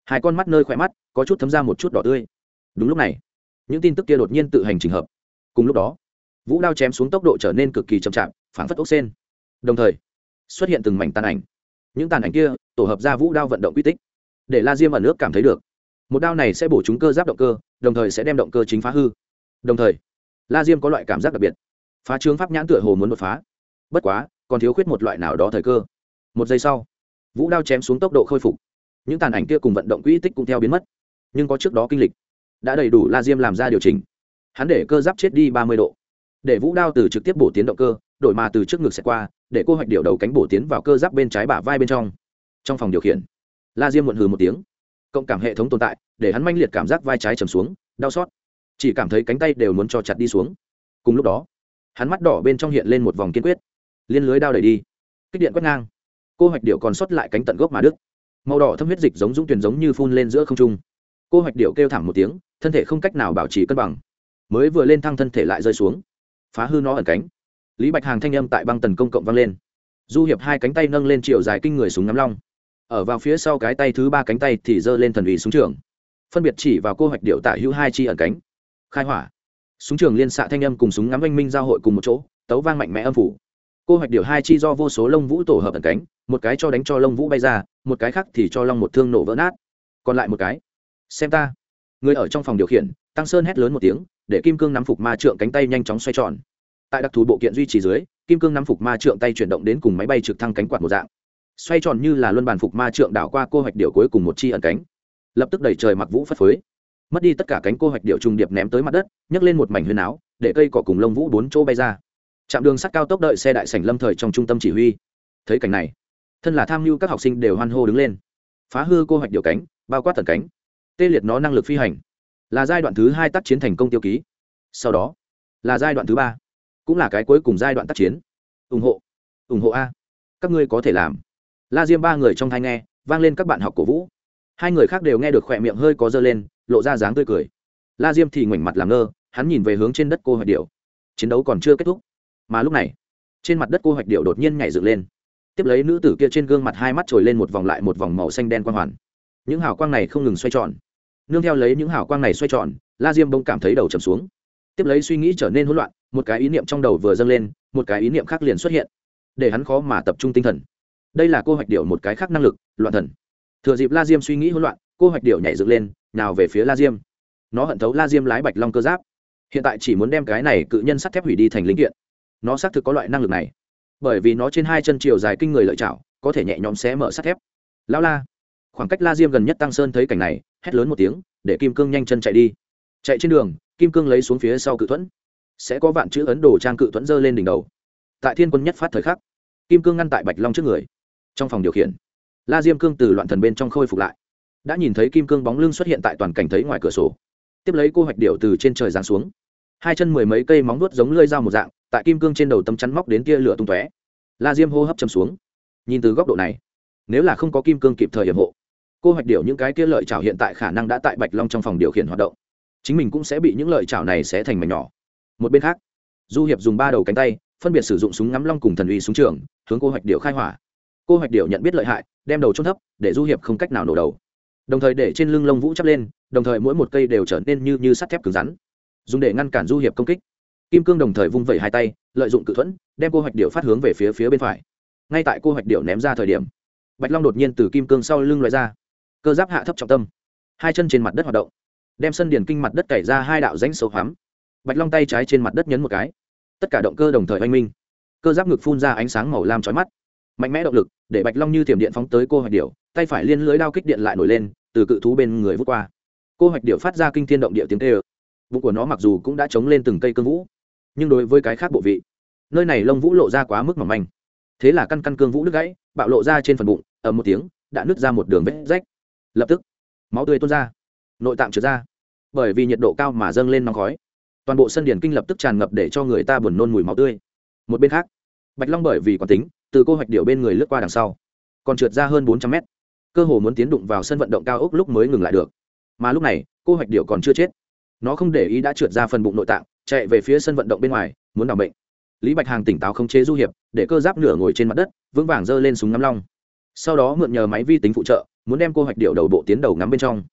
Hai con mắt nơi khỏe mắt, có chút thấm ra một chút đỏ tươi. Đúng lúc này, những tin tức kia đột nhiên tự hành trình hợp. Cùng lúc đó, vũ đao chém xuống tốc độ trở nên cực kỳ chậm chạp phản phất ốc sen đồng thời, xuất hiện từng mảnh tàn ảnh. Những tàn ảnh kia, tổ hợp ra vũ đao vận động quy tích, để la diêm và nước cảm thấy được. Một đao này sẽ bổ trúng cơ giáp động cơ, đồng thời sẽ đem động cơ chính phá hư. Đồng thời la diêm có loại cảm giác đặc biệt. Phá trướng pháp nhãn tựa hồ muốn đột phá. Bất quá, còn thiếu khuyết một loại nào đó thời cơ. Một giây sau, vũ đao chém xuống tốc độ khôi phục. Những tàn ảnh kia cùng vận động quỹ tích cũng theo biến mất. Nhưng có trước đó kinh lịch, đã đầy đủ la diêm làm ra điều chỉnh. Hắn để cơ giáp chết đi ba mươi độ. Để vũ đao từ trực tiếp bổ tiến động cơ, đổi mà từ trước ngực xẹt qua, để cô hoạch điệu đầu cánh bổ tiến vào cơ giáp bên trái bả vai bên trong. Trong phòng điều khiển, la diêm muộn hừ một tiếng. Cộng cảm hệ thống tồn tại, để hắn manh liệt cảm giác vai trái trầm xuống, đau xót chỉ cảm thấy cánh tay đều muốn cho chặt đi xuống. Cùng lúc đó, hắn mắt đỏ bên trong hiện lên một vòng kiên quyết. Liên lưới đao đẩy đi, kích điện quét ngang. Cô hoạch điệu còn sót lại cánh tận gốc mà đức màu đỏ thâm huyết dịch giống dũng tuyền giống như phun lên giữa không trung. Cô hoạch điệu kêu thảm một tiếng, thân thể không cách nào bảo trì cân bằng. Mới vừa lên thăng thân thể lại rơi xuống. Phá hư nó ẩn cánh. Lý bạch hàng thanh âm tại băng tần công cộng vang lên. Du hiệp hai cánh tay nâng lên chiều dài kinh người súng ngắm long. Ở vào phía sau cái tay thứ ba cánh tay thì giơ lên thần ủy súng trường. Phân biệt chỉ vào cô hoạch điệu tả hữu hai chi ẩn cánh khai hỏa. Súng trường liên xạ thanh âm cùng súng ngắm oanh minh giao hội cùng một chỗ, tấu vang mạnh mẽ âm phủ. Cô hoạch điều hai chi do vô số lông vũ tổ hợp ẩn cánh, một cái cho đánh cho lông vũ bay ra, một cái khác thì cho long một thương nổ vỡ nát. Còn lại một cái. Xem ta. Người ở trong phòng điều khiển, tăng sơn hét lớn một tiếng, để kim cương nắm phục ma trượng cánh tay nhanh chóng xoay tròn. Tại đặc thù bộ kiện duy trì dưới, kim cương nắm phục ma trượng tay chuyển động đến cùng máy bay trực thăng cánh quạt một dạng. Xoay tròn như là luân bàn phục ma trượng đảo qua cô hoạch điều cuối cùng một chi ẩn cánh. Lập tức đẩy trời mặc vũ phất phới mất đi tất cả cánh cô hoạch điệu trùng điệp ném tới mặt đất, nhấc lên một mảnh huyền áo, để cây cỏ cùng lông vũ bốn chỗ bay ra. Chạm đường sắt cao tốc đợi xe đại sảnh lâm thời trong trung tâm chỉ huy. Thấy cảnh này, thân là tham mưu các học sinh đều hoan hô đứng lên. Phá hư cô hoạch điều cánh, bao quát tần cánh. Tê liệt nó năng lực phi hành. Là giai đoạn thứ hai tác chiến thành công tiêu ký. Sau đó, là giai đoạn thứ ba, cũng là cái cuối cùng giai đoạn tác chiến. Ủng hộ ủng hộ a. Các ngươi có thể làm. La diêm ba người trong thai nghe, vang lên các bạn học cổ vũ. Hai người khác đều nghe được khỏe miệng hơi có dơ lên lộ ra dáng tươi cười. La diêm thì ngoảnh mặt làm ngơ, hắn nhìn về hướng trên đất cô hoạch điệu chiến đấu còn chưa kết thúc. Mà lúc này, trên mặt đất cô hoạch điệu đột nhiên nhảy dựng lên. Tiếp lấy nữ tử kia trên gương mặt hai mắt trồi lên một vòng lại một vòng màu xanh đen quang hoàn. Những hào quang này không ngừng xoay tròn. Nương theo lấy những hào quang này xoay tròn, la diêm bông cảm thấy đầu trầm xuống. Tiếp lấy suy nghĩ trở nên hỗn loạn, một cái ý niệm trong đầu vừa dâng lên, một cái ý niệm khác liền xuất hiện. Để hắn khó mà tập trung tinh thần. Đây là cô hoạch điệu một cái khác năng lực, loạn thần. Thừa dịp la diêm suy nghĩ hỗn loạn cô hoạch điệu nhảy dựng lên nào về phía la diêm. Nó hận thấu la diêm lái bạch long cơ giáp. Hiện tại chỉ muốn đem cái này cự nhân sắt thép hủy đi thành linh kiện. Nó xác thực có loại năng lực này. Bởi vì nó trên hai chân chiều dài kinh người lợi chảo có thể nhẹ nhõm xé mở sắt thép. Lao la. Khoảng cách la diêm gần nhất tăng sơn thấy cảnh này, hét lớn một tiếng, để kim cương nhanh chân chạy đi. Chạy trên đường, kim cương lấy xuống phía sau cự thuẫn. Sẽ có vạn chữ ấn đồ trang cự thuẫn dơ lên đỉnh đầu. Tại thiên quân nhất phát thời khắc, kim cương ngăn tại bạch long trước người. Trong phòng điều khiển, la diêm cương từ loạn thần bên trong khôi phục lại đã nhìn thấy kim cương bóng lưng xuất hiện tại toàn cảnh thấy ngoài cửa sổ. Tiếp lấy cô hoạch điệu từ trên trời giáng xuống. Hai chân mười mấy cây móng vuốt giống lơi dao một dạng, tại kim cương trên đầu tấm chắn móc đến tia lửa tung tóe. La diêm hô hấp châm xuống. Nhìn từ góc độ này, nếu là không có kim cương kịp thời hiểm hộ, cô hoạch điệu những cái tia lợi chảo hiện tại khả năng đã tại bạch long trong phòng điều khiển hoạt động. Chính mình cũng sẽ bị những lợi chảo này sẽ thành mảnh nhỏ. Một bên khác, du hiệp dùng ba đầu cánh tay, phân biệt sử dụng súng ngắm long cùng thần uy súng trường, hướng cô hoạch điệu khai hỏa. Cô hoạch điệu nhận biết lợi hại, đem đầu trôn thấp, để du hiệp không cách nào nổ đầu đồng thời để trên lưng lông vũ chắp lên, đồng thời mỗi một cây đều trở nên như như sắt thép cứng rắn, dùng để ngăn cản du hiệp công kích. Kim cương đồng thời vung vẩy hai tay, lợi dụng cự thuẫn, đem cô hoạch điệu phát hướng về phía phía bên phải. Ngay tại cô hoạch điệu ném ra thời điểm, bạch long đột nhiên từ kim cương sau lưng loại ra, cơ giáp hạ thấp trọng tâm, hai chân trên mặt đất hoạt động, đem sân điền kinh mặt đất cày ra hai đạo rãnh sâu hoắm. Bạch long tay trái trên mặt đất nhấn một cái, tất cả động cơ đồng thời oanh minh, cơ giáp ngực phun ra ánh sáng màu lam trói mắt, mạnh mẽ động lực, để bạch long như thiểm điện phóng tới cô hoạch điệu tay phải liên lưới đao kích điện lại nổi lên từ cự thú bên người vút qua. Cô hoạch điệu phát ra kinh thiên động địa tiếng tê ơ bụng của nó mặc dù cũng đã chống lên từng cây cương vũ, nhưng đối với cái khác bộ vị, nơi này lông vũ lộ ra quá mức mỏng manh. Thế là căn căn cương vũ đứt gãy, bạo lộ ra trên phần bụng, ầm một tiếng, đã nứt ra một đường vết rách. Lập tức, máu tươi tuôn ra, nội tạng trượt ra. Bởi vì nhiệt độ cao mà dâng lên nóng khói, toàn bộ sân điển kinh lập tức tràn ngập để cho người ta buồn nôn mùi máu tươi. Một bên khác, bạch long bởi vì quán tính, từ cô hoạch điệu bên người lướt qua đằng sau, còn trượt ra hơn bốn trăm mét cơ hồ muốn tiến đụng vào sân vận động cao ốc lúc mới ngừng lại được. Mà lúc này, cô hoạch điệu còn chưa chết. Nó không để ý đã trượt ra phần bụng nội tạng, chạy về phía sân vận động bên ngoài, muốn đ ả o bệnh lý bạch hàng tỉnh táo không chế du hiệp, để cơ giáp nửa ngồi trên mặt đất, vững vàng giơ lên súng ngắm long. Sau đó mượn nhờ máy vi tính phụ trợ, muốn đem cô hoạch điệu đầu bộ tiến đầu ngắm bên trong.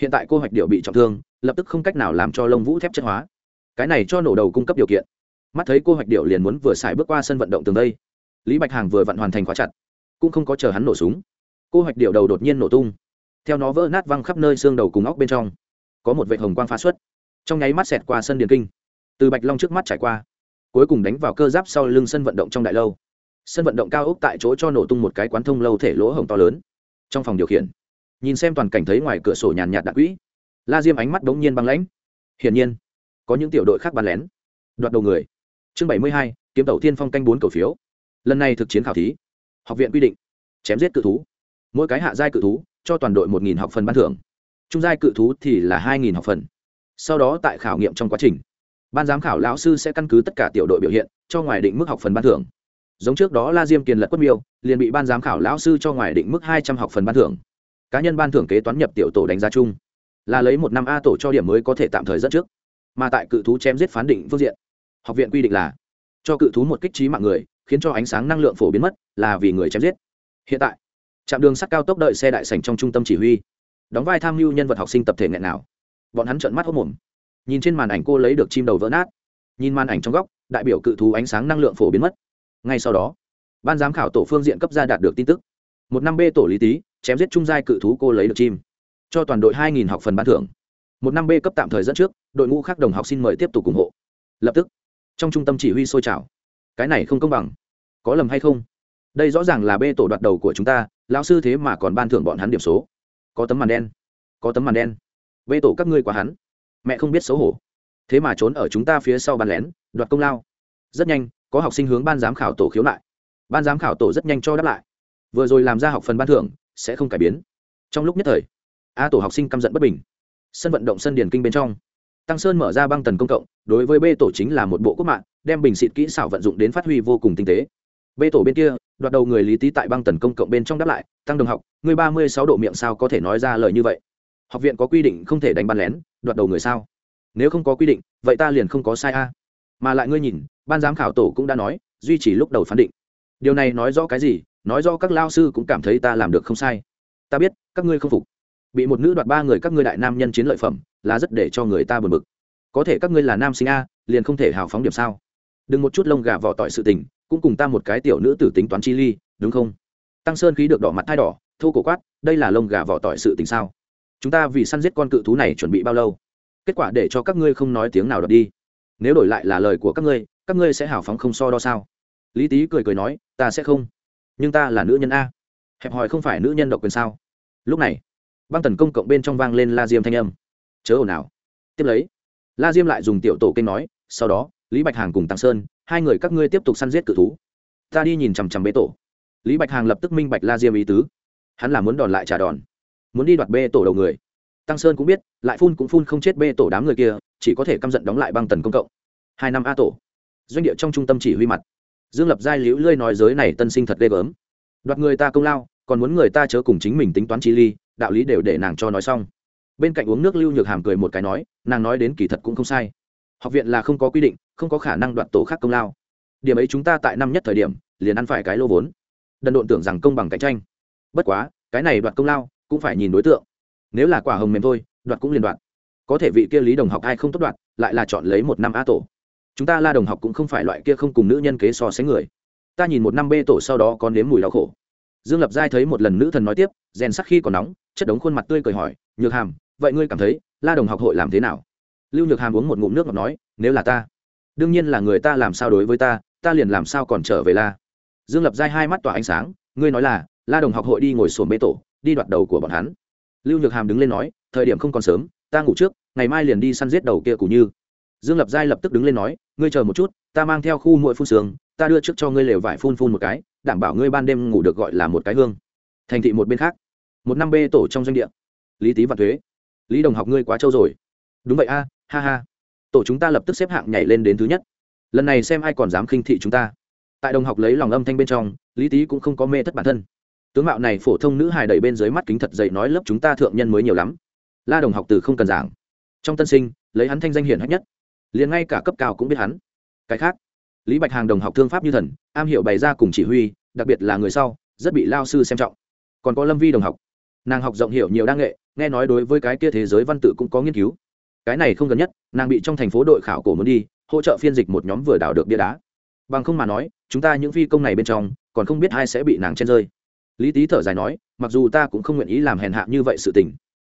Hiện tại cô hoạch điệu bị trọng thương, lập tức không cách nào làm cho lông vũ thép chất hóa. Cái này cho nổ đầu cung cấp điều kiện. Mắt thấy cô hoạch điệu liền muốn vừa xài bước qua sân vận động tường đây, lý bạch hàng vừa vặn hoàn thành khóa chặt, cũng không có chờ hắn nổ súng cô hoạch điệu đầu đột nhiên nổ tung. Theo nó vỡ nát văng khắp nơi xương đầu cùng óc bên trong. Có một vệ hồng quang phá xuất. Trong nháy mắt xẹt qua sân điền kinh. Từ bạch long trước mắt trải qua, cuối cùng đánh vào cơ giáp sau lưng sân vận động trong đại lâu. Sân vận động cao ốc tại chỗ cho nổ tung một cái quán thông lâu thể lỗ hồng to lớn. Trong phòng điều khiển, nhìn xem toàn cảnh thấy ngoài cửa sổ nhàn nhạt đạn quỹ. La diêm ánh mắt đống nhiên băng lãnh. Hiển nhiên, có những tiểu đội khác bắn lén. Đoạt đầu người. Chương bảy mươi hai, kiếm tàu tiên phong canh bốn cổ phiếu. Lần này thực chiến khảo thí. Học viện quy định, chém giết cự thú mỗi cái hạ giai cự thú, cho toàn đội một nghìn học phần ban thưởng. Trung giai cự thú thì là hai nghìn học phần. Sau đó tại khảo nghiệm trong quá trình, ban giám khảo lão sư sẽ căn cứ tất cả tiểu đội biểu hiện, cho ngoài định mức học phần ban thưởng. Giống trước đó la diêm kiền lật quất miêu, liền bị ban giám khảo lão sư cho ngoài định mức hai trăm học phần ban thưởng. Cá nhân ban thưởng kế toán nhập tiểu tổ đánh giá chung, là lấy một năm a tổ cho điểm mới có thể tạm thời dẫn trước. Mà tại cự thú chém giết phán định phương diện, học viện quy định là, cho cự thú một kích trí mạng người, khiến cho ánh sáng năng lượng phổ biến mất, là vì người chém giết. Hiện tại trạm đường sắt cao tốc đợi xe đại sành trong trung tâm chỉ huy. Đóng vai tham mưu nhân vật học sinh tập thể nghẹn nào. Bọn hắn trợn mắt hốc mồm. Nhìn trên màn ảnh cô lấy được chim đầu vỡ nát. Nhìn màn ảnh trong góc, đại biểu cự thú ánh sáng năng lượng phổ biến mất. Ngay sau đó, ban giám khảo tổ phương diện cấp ra đạt được tin tức. Một năm b tổ lý tý chém giết trung giai cự thú cô lấy được chim. Cho toàn đội hai học phần ban thưởng. Một năm b cấp tạm thời dẫn trước, đội ngũ khác đồng học xin mời tiếp tục ủng hộ. Lập tức, trong trung tâm chỉ huy sôi trào. Cái này không công bằng. Có lầm hay không? Đây rõ ràng là b tổ đoạt đầu của chúng ta, lão sư thế mà còn ban thưởng bọn hắn điểm số. Có tấm màn đen. Có tấm màn đen. B tổ các ngươi quá hắn. Mẹ không biết xấu hổ. Thế mà trốn ở chúng ta phía sau bàn lén, đoạt công lao. Rất nhanh, có học sinh hướng ban giám khảo tổ khiếu nại ban giám khảo tổ rất nhanh cho đáp lại. Vừa rồi làm ra học phần ban thưởng, sẽ không cải biến. Trong lúc nhất thời, a tổ học sinh căm giận bất bình. Sân vận động sân điền kinh bên trong. Tăng sơn mở ra băng tần công cộng, đối với b tổ chính là một bộ quốc mạng, đem bình xịt kỹ xảo vận dụng đến phát huy vô cùng tinh tế bê tổ bên kia, đoạt đầu người lý tý tại băng tần công cộng bên trong đáp lại, tăng đồng học người ba mươi sáu độ miệng sao có thể nói ra lời như vậy? Học viện có quy định không thể đánh bắn lén, đoạt đầu người sao? Nếu không có quy định, vậy ta liền không có sai a. Mà lại ngươi nhìn, ban giám khảo tổ cũng đã nói, duy trì lúc đầu phán định. Điều này nói rõ cái gì? Nói rõ các lao sư cũng cảm thấy ta làm được không sai. Ta biết, các ngươi không phục. Bị một nữ đoạt ba người các ngươi đại nam nhân chiến lợi phẩm, là rất để cho người ta buồn bực. Có thể các ngươi là nam sinh a, liền không thể hào phóng điểm sao? Đừng một chút lông gà vỏ tỏi sự tình cũng cùng ta một cái tiểu nữ tử tính toán chi ly, đúng không? Tăng sơn khí được đỏ mặt thai đỏ, thô cổ quát, đây là lông gà vỏ tỏi sự tình sao? Chúng ta vì săn giết con cự thú này chuẩn bị bao lâu? Kết quả để cho các ngươi không nói tiếng nào đọc đi. Nếu đổi lại là lời của các ngươi các ngươi sẽ hào phóng không so đo sao? Lý tý cười cười nói, ta sẽ không. Nhưng ta là nữ nhân a. Hẹp hòi không phải nữ nhân độc quyền sao? Lúc này, băng tần công cộng bên trong vang lên la diêm thanh âm. Chớ ồn ào. Tiếp lấy, la diêm lại dùng tiểu tổ kênh nói, sau đó, lý bạch hàng cùng tăng sơn hai người các ngươi tiếp tục săn giết cự thú. Ta đi nhìn chằm chằm bê tổ. Lý bạch hàng lập tức minh bạch la diêm ý tứ. Hắn là muốn đòn lại trả đòn. Muốn đi đoạt bê tổ đầu người. Tăng sơn cũng biết, lại phun cũng phun không chết bê tổ đám người kia, chỉ có thể căm giận đóng lại băng tần công cộng. Hai năm a tổ. Doanh địa trong trung tâm chỉ huy mặt. Dương lập giai liễu lơi nói giới này tân sinh thật ghê gớm. Đoạt người ta công lao, còn muốn người ta chớ cùng chính mình tính toán chi ly, đạo lý đều để nàng cho nói xong. Bên cạnh uống nước lưu nhược hàm cười một cái nói, nàng nói đến kỳ thật cũng không sai. Học viện là không có quy định không có khả năng đoạt tổ khác công lao. Điểm ấy chúng ta tại năm nhất thời điểm, liền ăn phải cái lô vốn. Đần độn tưởng rằng công bằng cạnh tranh. Bất quá, cái này đoạt công lao, cũng phải nhìn đối tượng. Nếu là quả hồng mềm thôi, đoạt cũng liền đoạt. có thể vị kia lý đồng học ai không tốt đoạt, lại là chọn lấy một năm a tổ. Chúng ta la đồng học cũng không phải loại kia không cùng nữ nhân kế so sánh người. Ta nhìn một năm b tổ sau đó có nếm mùi đau khổ. Dương lập giai thấy một lần nữ thần nói tiếp, rèn sắc khi còn nóng, chất đống khuôn mặt tươi cười hỏi, nhược hàm, vậy ngươi cảm thấy la đồng học hội làm thế nào? Lưu nhược hàm uống một ngụm nước ngọt nói, nếu là ta đương nhiên là người ta làm sao đối với ta ta liền làm sao còn trở về la. Dương lập giai hai mắt tỏa ánh sáng, ngươi nói là, la đồng học hội đi ngồi sồn bê tổ, đi đoạt đầu của bọn hắn. Lưu nhược hàm đứng lên nói, thời điểm không còn sớm, ta ngủ trước, ngày mai liền đi săn giết đầu kia cù như. Dương lập giai lập tức đứng lên nói, ngươi chờ một chút, ta mang theo khu muội phun sương, ta đưa trước cho ngươi lều vải phun phun một cái, đảm bảo ngươi ban đêm ngủ được gọi là một cái hương. Thành thị một bên khác, một năm b tổ trong doanh địa. Lý tý và thuế. Lý đồng học ngươi quá trâu rồi. Đúng vậy a, ha ha tổ chúng ta lập tức xếp hạng nhảy lên đến thứ nhất. Lần này xem ai còn dám khinh thị chúng ta. Tại đồng học lấy lòng âm thanh bên trong, lý tý cũng không có mê thất bản thân. Tướng mạo này phổ thông nữ hài đầy bên dưới mắt kính thật dậy nói lớp chúng ta thượng nhân mới nhiều lắm. La đồng học từ không cần giảng. Trong tân sinh, lấy hắn thanh danh hiển hách nhất. Liền ngay cả cấp cao cũng biết hắn. Cái khác, lý bạch hàng đồng học thương pháp như thần, am hiểu bày ra cùng chỉ huy, đặc biệt là người sau, rất bị lao sư xem trọng. Còn có lâm vi đồng học. Nàng học rộng hiểu nhiều đa nghệ, nghe nói đối với cái kia thế giới văn tự cũng có nghiên cứu cái này không gần nhất, nàng bị trong thành phố đội khảo cổ muốn đi, hỗ trợ phiên dịch một nhóm vừa đào được bia đá. Bằng không mà nói, chúng ta những phi công này bên trong, còn không biết ai sẽ bị nàng chen rơi. Lý tý thở dài nói, mặc dù ta cũng không nguyện ý làm hèn hạ như vậy sự tình.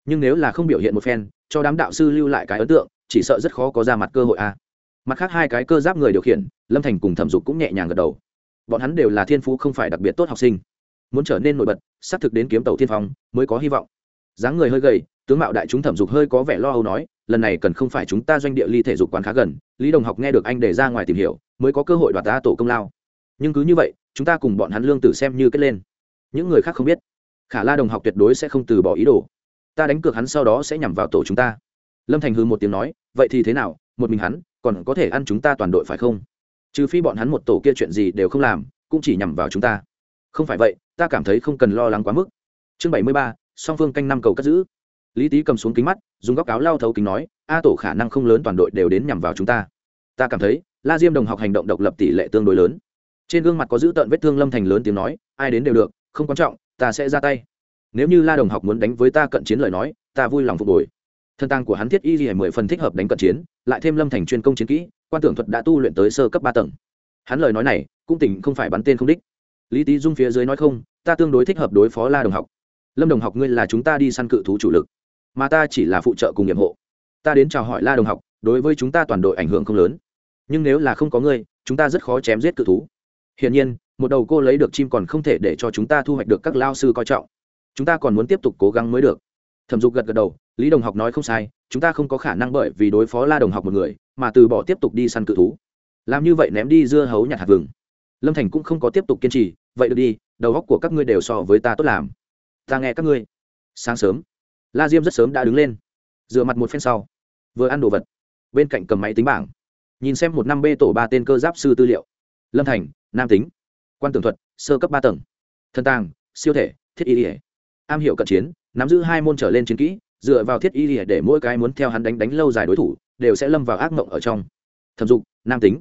Nhưng nếu là không biểu hiện một phen, cho đám đạo sư lưu lại cái ấn tượng, chỉ sợ rất khó có ra mặt cơ hội a. Mặt khác hai cái cơ giáp người điều khiển, lâm thành cùng thẩm dục cũng nhẹ nhàng gật đầu. Bọn hắn đều là thiên phú không phải đặc biệt tốt học sinh. Muốn trở nên nổi bật, xác thực đến kiếm tàu tiên phong, mới có hy vọng. Dáng người hơi gầy, tướng mạo đại chúng thẩm dục hơi có vẻ lo âu nói lần này cần không phải chúng ta doanh địa ly thể dục quán khá gần, lý đồng học nghe được anh để ra ngoài tìm hiểu, mới có cơ hội đoạt ta tổ công lao. Nhưng cứ như vậy, chúng ta cùng bọn hắn lương tử xem như kết lên. Những người khác không biết. Khả la đồng học tuyệt đối sẽ không từ bỏ ý đồ. Ta đánh cược hắn sau đó sẽ nhằm vào tổ chúng ta. Lâm thành hư một tiếng nói, vậy thì thế nào, một mình hắn, còn có thể ăn chúng ta toàn đội phải không? Trừ phi bọn hắn một tổ kia chuyện gì đều không làm, cũng chỉ nhằm vào chúng ta. Không phải vậy, ta cảm thấy không cần lo lắng quá mức. Chương bảy mươi ba, song phương canh năm cầu cất giữ lý tý cầm xuống kính mắt, dùng góc áo lao thấu kính nói, a tổ khả năng không lớn toàn đội đều đến nhằm vào chúng ta. Ta cảm thấy, la diêm đồng học hành động độc lập tỷ lệ tương đối lớn. Trên gương mặt có giữ tợn vết thương lâm thành lớn tiếng nói, ai đến đều được, không quan trọng, ta sẽ ra tay. Nếu như la đồng học muốn đánh với ta cận chiến lời nói, ta vui lòng phục hồi. Thân tăng của hắn thiết y hề mười phần thích hợp đánh cận chiến, lại thêm lâm thành chuyên công chiến kỹ, quan tưởng thuật đã tu luyện tới sơ cấp ba tầng. Hắn lời nói này, cũng tỉnh không phải bắn tên không đích. Lý tý dung phía dưới nói không, ta tương đối thích hợp đối phó la đồng học. Lâm đồng học ngươi là chúng ta đi săn cự thú chủ lực mà ta chỉ là phụ trợ cùng nhiệm hộ. Ta đến chào hỏi la đồng học, đối với chúng ta toàn đội ảnh hưởng không lớn. Nhưng nếu là không có ngươi, chúng ta rất khó chém giết cự thú. Hiển nhiên, một đầu cô lấy được chim còn không thể để cho chúng ta thu hoạch được các lao sư coi trọng. Chúng ta còn muốn tiếp tục cố gắng mới được. Thẩm dục gật gật đầu, lý đồng học nói không sai, chúng ta không có khả năng bởi vì đối phó la đồng học một người, mà từ bỏ tiếp tục đi săn cự thú. Làm như vậy ném đi dưa hấu nhặt hạt vừng. Lâm thành cũng không có tiếp tục kiên trì, vậy được đi, đầu góc của các ngươi đều so với ta tốt làm. Ta nghe các ngươi. Sáng sớm la diêm rất sớm đã đứng lên, rửa mặt một phen sau, vừa ăn đồ vật, bên cạnh cầm máy tính bảng, nhìn xem một năm b tổ ba tên cơ giáp sư tư liệu. Lâm thành, nam tính, quan tường thuật, sơ cấp ba tầng thân tàng, siêu thể, thiết y ỉa am hiểu cận chiến, nắm giữ hai môn trở lên chiến kỹ, dựa vào thiết y ỉa để mỗi cái muốn theo hắn đánh đánh lâu dài đối thủ, đều sẽ lâm vào ác mộng ở trong. Thẩm dục, nam tính,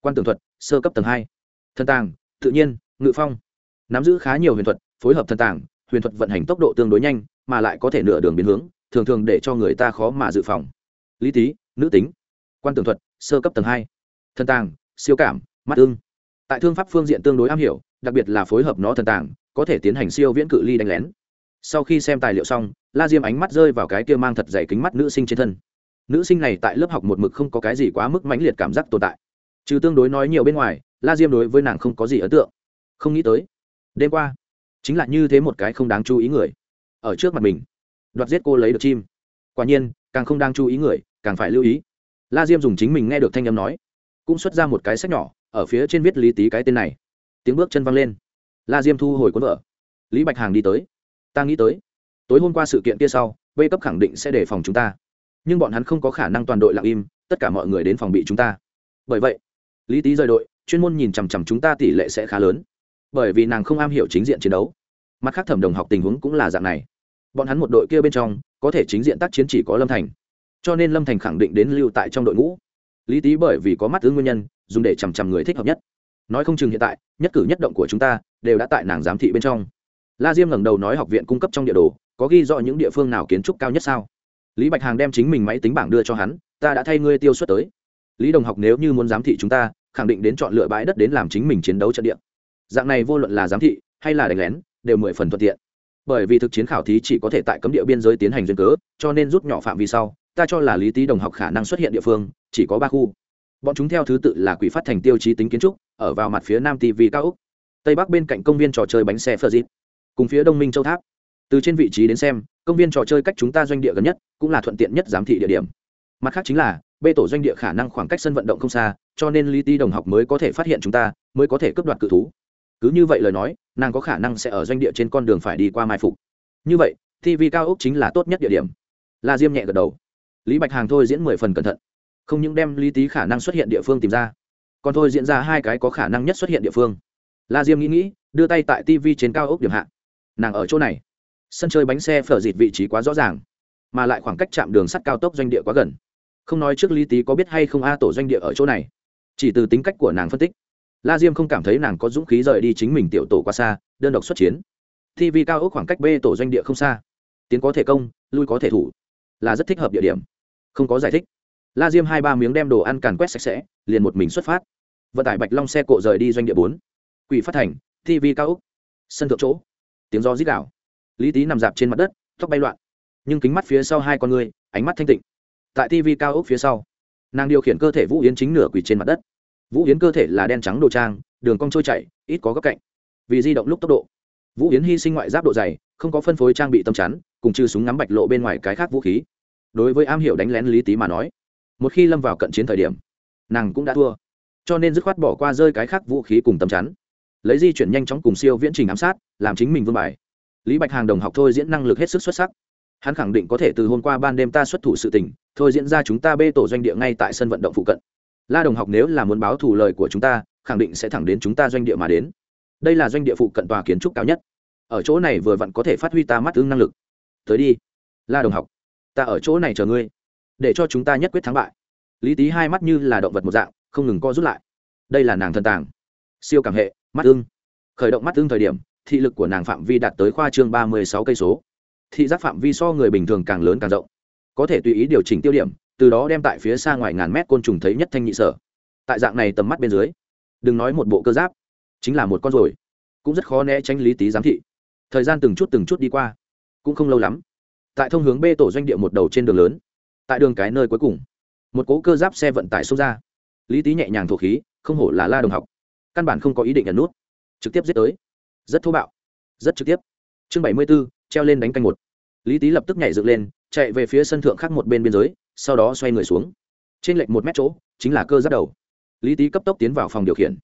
quan tường thuật, sơ cấp tầng hai thân tàng, tự nhiên, ngự phong. Nắm giữ khá nhiều huyền thuật, phối hợp thân tàng, huyền thuật vận hành tốc độ tương đối nhanh mà lại có thể nửa đường biến hướng, thường thường để cho người ta khó mà dự phòng. Lý tý, nữ tính. Quan tường thuật, sơ cấp tầng hai. Thần tàng, siêu cảm, mắt ưng. Tại thương pháp phương diện tương đối am hiểu, đặc biệt là phối hợp nó thần tàng, có thể tiến hành siêu viễn cự ly đánh lén. Sau khi xem tài liệu xong, la diêm ánh mắt rơi vào cái kia mang thật dày kính mắt nữ sinh trên thân. Nữ sinh này tại lớp học một mực không có cái gì quá mức mãnh liệt cảm giác tồn tại. Trừ tương đối nói nhiều bên ngoài, la diêm đối với nàng không có gì ấn tượng. Không nghĩ tới, đêm qua, chính là như thế một cái không đáng chú ý người ở trước mặt mình. Đoạt giết cô lấy được chim. Quả nhiên, càng không đang chú ý người, càng phải lưu ý. La diêm dùng chính mình nghe được thanh âm nói, cũng xuất ra một cái sách nhỏ, ở phía trên viết lý tý cái tên này. Tiếng bước chân văng lên. La diêm thu hồi cuốn vợ lý bạch hàng đi tới. Ta nghĩ tới, tối hôm qua sự kiện kia sau vây cấp khẳng định sẽ đề phòng chúng ta. Nhưng bọn hắn không có khả năng toàn đội lặng im, tất cả mọi người đến phòng bị chúng ta. Bởi vậy, lý tý rời đội, chuyên môn nhìn chằm chằm chúng ta tỷ lệ sẽ khá lớn. Bởi vì nàng không am hiểu chính diện chiến đấu mặt khác thẩm đồng học tình huống cũng là dạng này. Bọn hắn một đội kia bên trong, có thể chính diện tác chiến chỉ có lâm thành. Cho nên lâm thành khẳng định đến lưu tại trong đội ngũ. Lý tý bởi vì có mắt ứng nguyên nhân, dùng để chằm chằm người thích hợp nhất. Nói không chừng hiện tại, nhất cử nhất động của chúng ta, đều đã tại nàng giám thị bên trong. La diêm ngẩng đầu nói học viện cung cấp trong địa đồ, có ghi rõ những địa phương nào kiến trúc cao nhất sao? Lý bạch hàng đem chính mình máy tính bảng đưa cho hắn, ta đã thay ngươi tiêu xuất tới. Lý đồng học nếu như muốn giám thị chúng ta, khẳng định đến chọn lựa bãi đất đến làm chính mình chiến đấu trận địa. Dạng này vô luận là giám thị hay là đánh lén đều mười phần thuận tiện. Bởi vì thực chiến khảo thí chỉ có thể tại cấm địa biên giới tiến hành duyên cớ, cho nên rút nhỏ phạm vi sau, ta cho là lý tý đồng học khả năng xuất hiện địa phương, chỉ có ba khu. Bọn chúng theo thứ tự là quỷ phát thành tiêu chí tính kiến trúc, ở vào mặt phía nam tv cao úc. Tây bắc bên cạnh công viên trò chơi bánh xe phơ dịp. Cùng phía đông minh châu tháp. Từ trên vị trí đến xem, công viên trò chơi cách chúng ta doanh địa gần nhất cũng là thuận tiện nhất giám thị địa điểm. Mặt khác chính là, bê tổ doanh địa khả năng khoảng cách sân vận động không xa, cho nên lý ti đồng học mới có thể phát hiện chúng ta, mới có thể cướp đoạt cự thú cứ như vậy lời nói, nàng có khả năng sẽ ở doanh địa trên con đường phải đi qua mai phục. Như vậy tv cao ốc chính là tốt nhất địa điểm. La diêm nhẹ gật đầu. Lý bạch hàng thôi diễn mười phần cẩn thận. Không những đem lý tý khả năng xuất hiện địa phương tìm ra, còn thôi diễn ra hai cái có khả năng nhất xuất hiện địa phương. La diêm nghĩ nghĩ, đưa tay tại tv trên cao ốc điểm hạ. Nàng ở chỗ này. Sân chơi bánh xe phở dịt vị trí quá rõ ràng, mà lại khoảng cách chạm đường sắt cao tốc doanh địa quá gần. Không nói trước lý tý có biết hay không a tổ doanh địa ở chỗ này, chỉ từ tính cách của nàng phân tích la diêm không cảm thấy nàng có dũng khí rời đi chính mình tiểu tổ qua xa, đơn độc xuất chiến. Tv cao ốc khoảng cách b tổ doanh địa không xa. Tiến có thể công, lui có thể thủ. Là rất thích hợp địa điểm. Không có giải thích. La diêm hai ba miếng đem đồ ăn càn quét sạch sẽ, liền một mình xuất phát. Vận tải bạch long xe cộ rời đi doanh địa bốn. Quỷ phát thành tv cao ốc. Sân thượng chỗ. Tiếng do rít đảo lý tý nằm dạp trên mặt đất, tóc bay loạn. Nhưng kính mắt phía sau hai con người, ánh mắt thanh tịnh. Tại tv cao ốc phía sau, nàng điều khiển cơ thể vũ yến chính nửa quỳ trên mặt đất vũ yến cơ thể là đen trắng đồ trang, đường cong trôi chảy, ít có góc cạnh. Vì di động lúc tốc độ, vũ yến hy sinh ngoại giáp độ dày, không có phân phối trang bị tâm chắn, cùng trừ súng ngắm bạch lộ bên ngoài cái khác vũ khí. Đối với am hiểu đánh lén lý tý mà nói, một khi lâm vào cận chiến thời điểm, nàng cũng đã thua. Cho nên dứt khoát bỏ qua rơi cái khác vũ khí cùng tâm chắn. Lấy di chuyển nhanh chóng cùng siêu viễn trình ám sát, làm chính mình vương bài. Lý bạch hàng đồng học thôi diễn năng lực hết sức xuất sắc. Hắn khẳng định có thể từ hôm qua ban đêm ta xuất thủ sự tình, thôi diễn ra chúng ta bê tổ doanh địa ngay tại sân vận động phụ cận la đồng học nếu là muốn báo thù lời của chúng ta, khẳng định sẽ thẳng đến chúng ta doanh địa mà đến. Đây là doanh địa phụ cận tòa kiến trúc cao nhất. Ở chỗ này vừa vặn có thể phát huy ta mắt ứng năng lực. Tới đi, la đồng học. Ta ở chỗ này chờ ngươi. Để cho chúng ta nhất quyết thắng bại. Lý tý hai mắt như là động vật một dạng, không ngừng co rút lại. Đây là nàng thần tàng. Siêu cảm hệ, mắt ưng. Khởi động mắt ưng thời điểm, thị lực của nàng phạm vi đạt tới khoa trương ba mươi sáu cây số. Thị giác phạm vi so người bình thường càng lớn càng rộng. Có thể tùy ý điều chỉnh tiêu điểm từ đó đem tại phía xa ngoài ngàn mét côn trùng thấy nhất thanh nhị sở. Tại dạng này tầm mắt bên dưới, đừng nói một bộ cơ giáp, chính là một con rồi. Cũng rất khó né tránh lý tý giám thị. Thời gian từng chút từng chút đi qua, cũng không lâu lắm, tại thông hướng b tổ doanh địa một đầu trên đường lớn, tại đường cái nơi cuối cùng, một cố cơ giáp xe vận tải xông ra. Lý tý nhẹ nhàng thổ khí, không hổ là la đồng học. Căn bản không có ý định nhận nút, trực tiếp giết tới. Rất thô bạo, rất trực tiếp. Chương bảy mươi b ố treo lên đánh canh một. Lý tý lập tức nhảy dựng lên, chạy về phía sân thượng khác một bên biên giới sau đó xoay người xuống. Trên lệch một mét chỗ, chính là cơ giáp đầu. Lý tý cấp tốc tiến vào phòng điều khiển.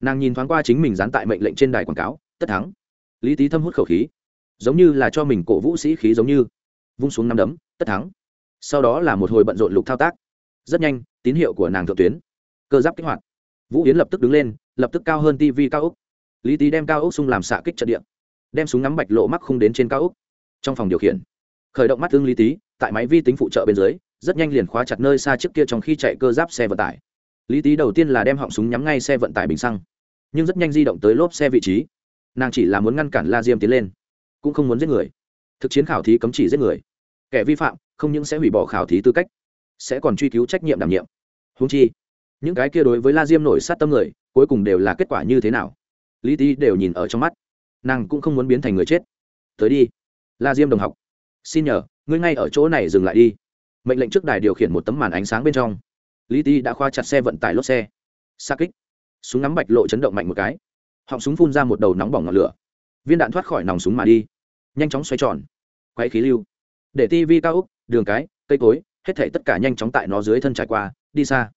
Nàng nhìn thoáng qua chính mình dán tại mệnh lệnh trên đài quảng cáo, tất thắng. Lý tý thâm hút khẩu khí. Giống như là cho mình cổ vũ sĩ khí giống như. Vung xuống năm đấm, tất thắng. Sau đó là một hồi bận rộn lục thao tác. Rất nhanh, tín hiệu của nàng thượng tuyến. Cơ giáp kích hoạt. Vũ yến lập tức đứng lên, lập tức cao hơn tv cao úc lý tý đem cao úc xung làm xạ kích trận điện đem súng ngắm bạch lộ mắc không đến trên cao úc trong phòng điều khiển, khởi động mắt tương lý tý, tại máy vi tính phụ trợ bên dưới rất nhanh liền khóa chặt nơi xa trước kia trong khi chạy cơ giáp xe vận tải. Lý tý đầu tiên là đem họng súng nhắm ngay xe vận tải bình xăng, nhưng rất nhanh di động tới lốp xe vị trí. Nàng chỉ là muốn ngăn cản la diêm tiến lên, cũng không muốn giết người. Thực chiến khảo thí cấm chỉ giết người. Kẻ vi phạm, không những sẽ hủy bỏ khảo thí tư cách, sẽ còn truy cứu trách nhiệm đảm nhiệm. Húng chi, những cái kia đối với la diêm nổi sát tâm người, cuối cùng đều là kết quả như thế nào? Lý tý đều nhìn ở trong mắt. Nàng cũng không muốn biến thành người chết. Tới đi, la diêm đồng học. Xin nhờ, ngươi ngay ở chỗ này dừng lại đi mệnh lệnh trước đài điều khiển một tấm màn ánh sáng bên trong. Lý ti đã khoa chặt xe vận tải lốt xe. Xa kích. Súng ngắm bạch lộ chấn động mạnh một cái. Họng súng phun ra một đầu nóng bỏng ngọn lửa. Viên đạn thoát khỏi nòng súng mà đi. Nhanh chóng xoay tròn. Quay khí lưu. Để tivi cao úc, đường cái, cây cối, hết thể tất cả nhanh chóng tại nó dưới thân trải qua, đi xa.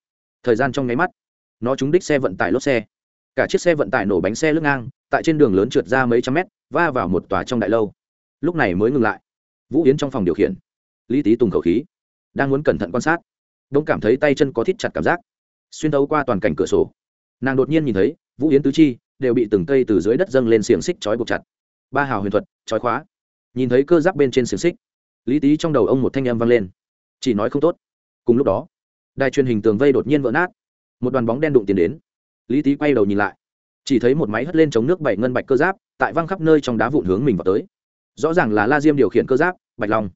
Thời gian trong nháy mắt, nó trúng đích xe vận tải lốt xe. Cả chiếc xe vận tải nổ bánh xe lướt ngang, tại trên đường lớn trượt ra mấy trăm mét, va vào một tòa trong đại lâu. Lúc này mới ngừng lại. Vũ yến trong phòng điều khiển. Lý tý tùng khẩu khí đang muốn cẩn thận quan sát. Đông cảm thấy tay chân có thít chặt cảm giác. Xuyên thấu qua toàn cảnh cửa sổ, nàng đột nhiên nhìn thấy, vũ yến tứ chi đều bị từng cây từ dưới đất dâng lên xiềng xích trói buộc chặt. Ba hào huyền thuật, trói khóa. Nhìn thấy cơ giáp bên trên xiềng xích, lý tý trong đầu ông một thanh âm vang lên. Chỉ nói không tốt. Cùng lúc đó, đài truyền hình tường vây đột nhiên vỡ nát. Một đoàn bóng đen đụng tiền đến. Lý tý quay đầu nhìn lại, chỉ thấy một máy hất lên chống nước bảy ngân bạch cơ giáp, tại văng khắp nơi trong đá vụn hướng mình vào tới. Rõ ràng là la diêm điều khiển cơ giáp, bạch long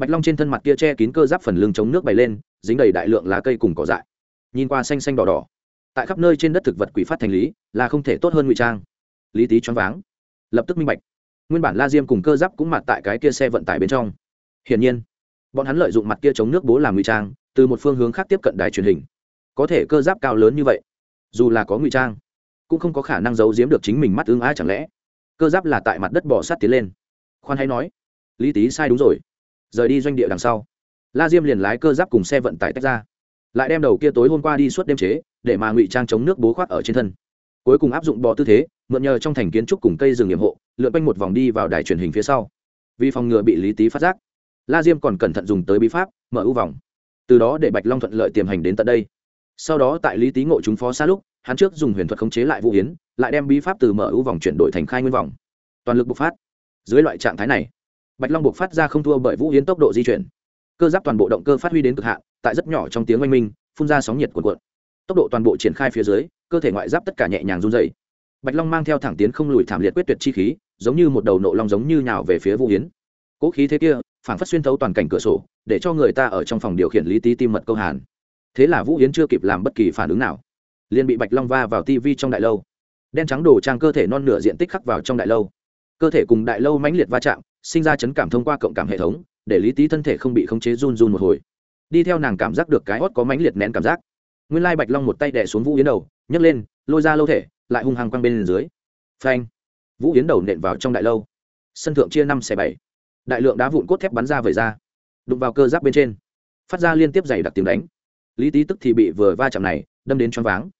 bạch long trên thân mặt kia che kín cơ giáp phần lưng chống nước bày lên, dính đầy đại lượng lá cây cùng cỏ dại. Nhìn qua xanh xanh đỏ đỏ. Tại khắp nơi trên đất thực vật quỷ phát thành lý, là không thể tốt hơn ngụy trang. Lý tý choáng váng. Lập tức minh bạch. Nguyên bản la diêm cùng cơ giáp cũng mặt tại cái kia xe vận tải bên trong. Hiển nhiên, bọn hắn lợi dụng mặt kia chống nước bố làm ngụy trang, từ một phương hướng khác tiếp cận đài truyền hình. Có thể cơ giáp cao lớn như vậy, dù là có ngụy trang, cũng không có khả năng giấu giếm được chính mình mắt ứng ai chẳng lẽ. Cơ giáp là tại mặt đất bỏ sát tiến lên. Khoan hay nói, lý tý sai đúng rồi rời đi doanh địa đằng sau. La diêm liền lái cơ giáp cùng xe vận tải tách ra. Lại đem đầu kia tối hôm qua đi suốt đêm chế, để mà ngụy trang chống nước bố khoác ở trên thân. Cuối cùng áp dụng bò tư thế, mượn nhờ trong thành kiến trúc cùng cây rừng nghiệm hộ, lượn quanh một vòng đi vào đài truyền hình phía sau. Vì phòng ngừa bị lý tý phát giác, la diêm còn cẩn thận dùng tới bí pháp, mở ưu vòng. Từ đó để bạch long thuận lợi tiềm hành đến tận đây. Sau đó tại lý tý ngộ chúng phó xa lúc, hắn trước dùng huyền thuật khống chế lại vũ hiến lại đem bí pháp từ mở ưu vòng chuyển đổi thành khai nguyên vòng. Toàn lực bộc phát. Dưới loại trạng thái này bạch long bộc phát ra không thua bởi vũ hiến tốc độ di chuyển. Cơ giáp toàn bộ động cơ phát huy đến cực hạn, tại rất nhỏ trong tiếng oanh minh, phun ra sóng nhiệt cuộn cuộn. Tốc độ toàn bộ triển khai phía dưới, cơ thể ngoại giáp tất cả nhẹ nhàng run dày bạch long mang theo thẳng tiến không lùi thảm liệt quyết tuyệt chi khí, giống như một đầu nộ long giống như nhào về phía vũ hiến. Cố khí thế kia phản phát xuyên thấu toàn cảnh cửa sổ, để cho người ta ở trong phòng điều khiển lý tý tim mật câu hàn. Thế là vũ hiến chưa kịp làm bất kỳ phản ứng nào, liền bị bạch long va vào tivi trong đại lâu. Đen trắng đổ trang cơ thể non nửa diện tích khắc vào trong đại lâu. Cơ thể cùng đại lâu mãnh liệt va chạm sinh ra chấn cảm thông qua cộng cảm hệ thống, để lý tý thân thể không bị khống chế run run một hồi. Đi theo nàng cảm giác được cái hót có mãnh liệt nén cảm giác. Nguyên lai bạch long một tay đẻ xuống vũ yến đầu, nhấc lên, lôi ra lâu thể, lại hung hăng quăng bên dưới. Phanh! Vũ yến đầu nện vào trong đại lâu. Sân thượng chia năm xẻ bảy. Đại lượng đá vụn cốt thép bắn ra vời ra, đụng vào cơ giáp bên trên. Phát ra liên tiếp dày đặc tiếng đánh. Lý tý tức thì bị vừa va chạm này, đâm đến choáng váng.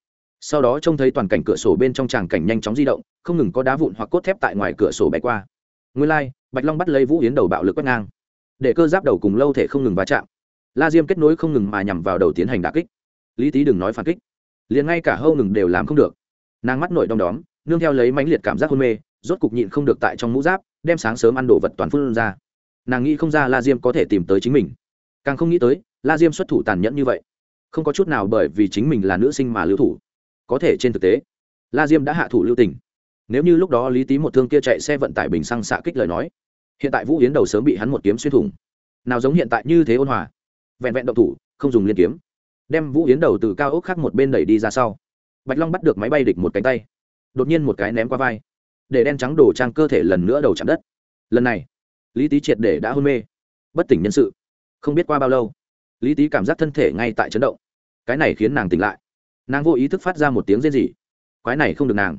Sau đó trông thấy toàn cảnh cửa sổ bên trong tràng cảnh nhanh chóng di động, không ngừng có đá vụn hoặc cốt thép tại ngoài cửa sổ bay qua nguyên Lai, bạch long bắt lấy vũ yến đầu bạo lực quét ngang. Để cơ giáp đầu cùng lâu thể không ngừng va chạm. La diêm kết nối không ngừng mà nhằm vào đầu tiến hành đà kích. Lý tý đừng nói phản kích. Liền ngay cả hâu ngừng đều làm không được. Nàng mắt nội đong đóm nương theo lấy mãnh liệt cảm giác hôn mê rốt cục nhịn không được tại trong mũ giáp đem sáng sớm ăn đồ vật toàn phun ra. Nàng nghĩ không ra la diêm có thể tìm tới chính mình. Càng không nghĩ tới la diêm xuất thủ tàn nhẫn như vậy. Không có chút nào bởi vì chính mình là nữ sinh mà lưu thủ. Có thể trên thực tế la diêm đã hạ thủ lưu tình nếu như lúc đó lý tý một thương kia chạy xe vận tải bình xăng xạ kích lời nói, hiện tại vũ yến đầu sớm bị hắn một kiếm xuyên thủng. Nào giống hiện tại như thế ôn hòa, vẹn vẹn động thủ, không dùng liên kiếm, đem vũ yến đầu từ cao ốc khác một bên đẩy đi ra sau. Bạch long bắt được máy bay địch một cánh tay, đột nhiên một cái ném qua vai, để đen trắng đổ trang cơ thể lần nữa đầu chạm đất. Lần này, lý tý triệt để đã hôn mê, bất tỉnh nhân sự, không biết qua bao lâu, lý tý cảm giác thân thể ngay tại chấn động. Cái này khiến nàng tỉnh lại. Nàng vô ý thức phát ra một tiếng rên rỉ. Quái này không được nàng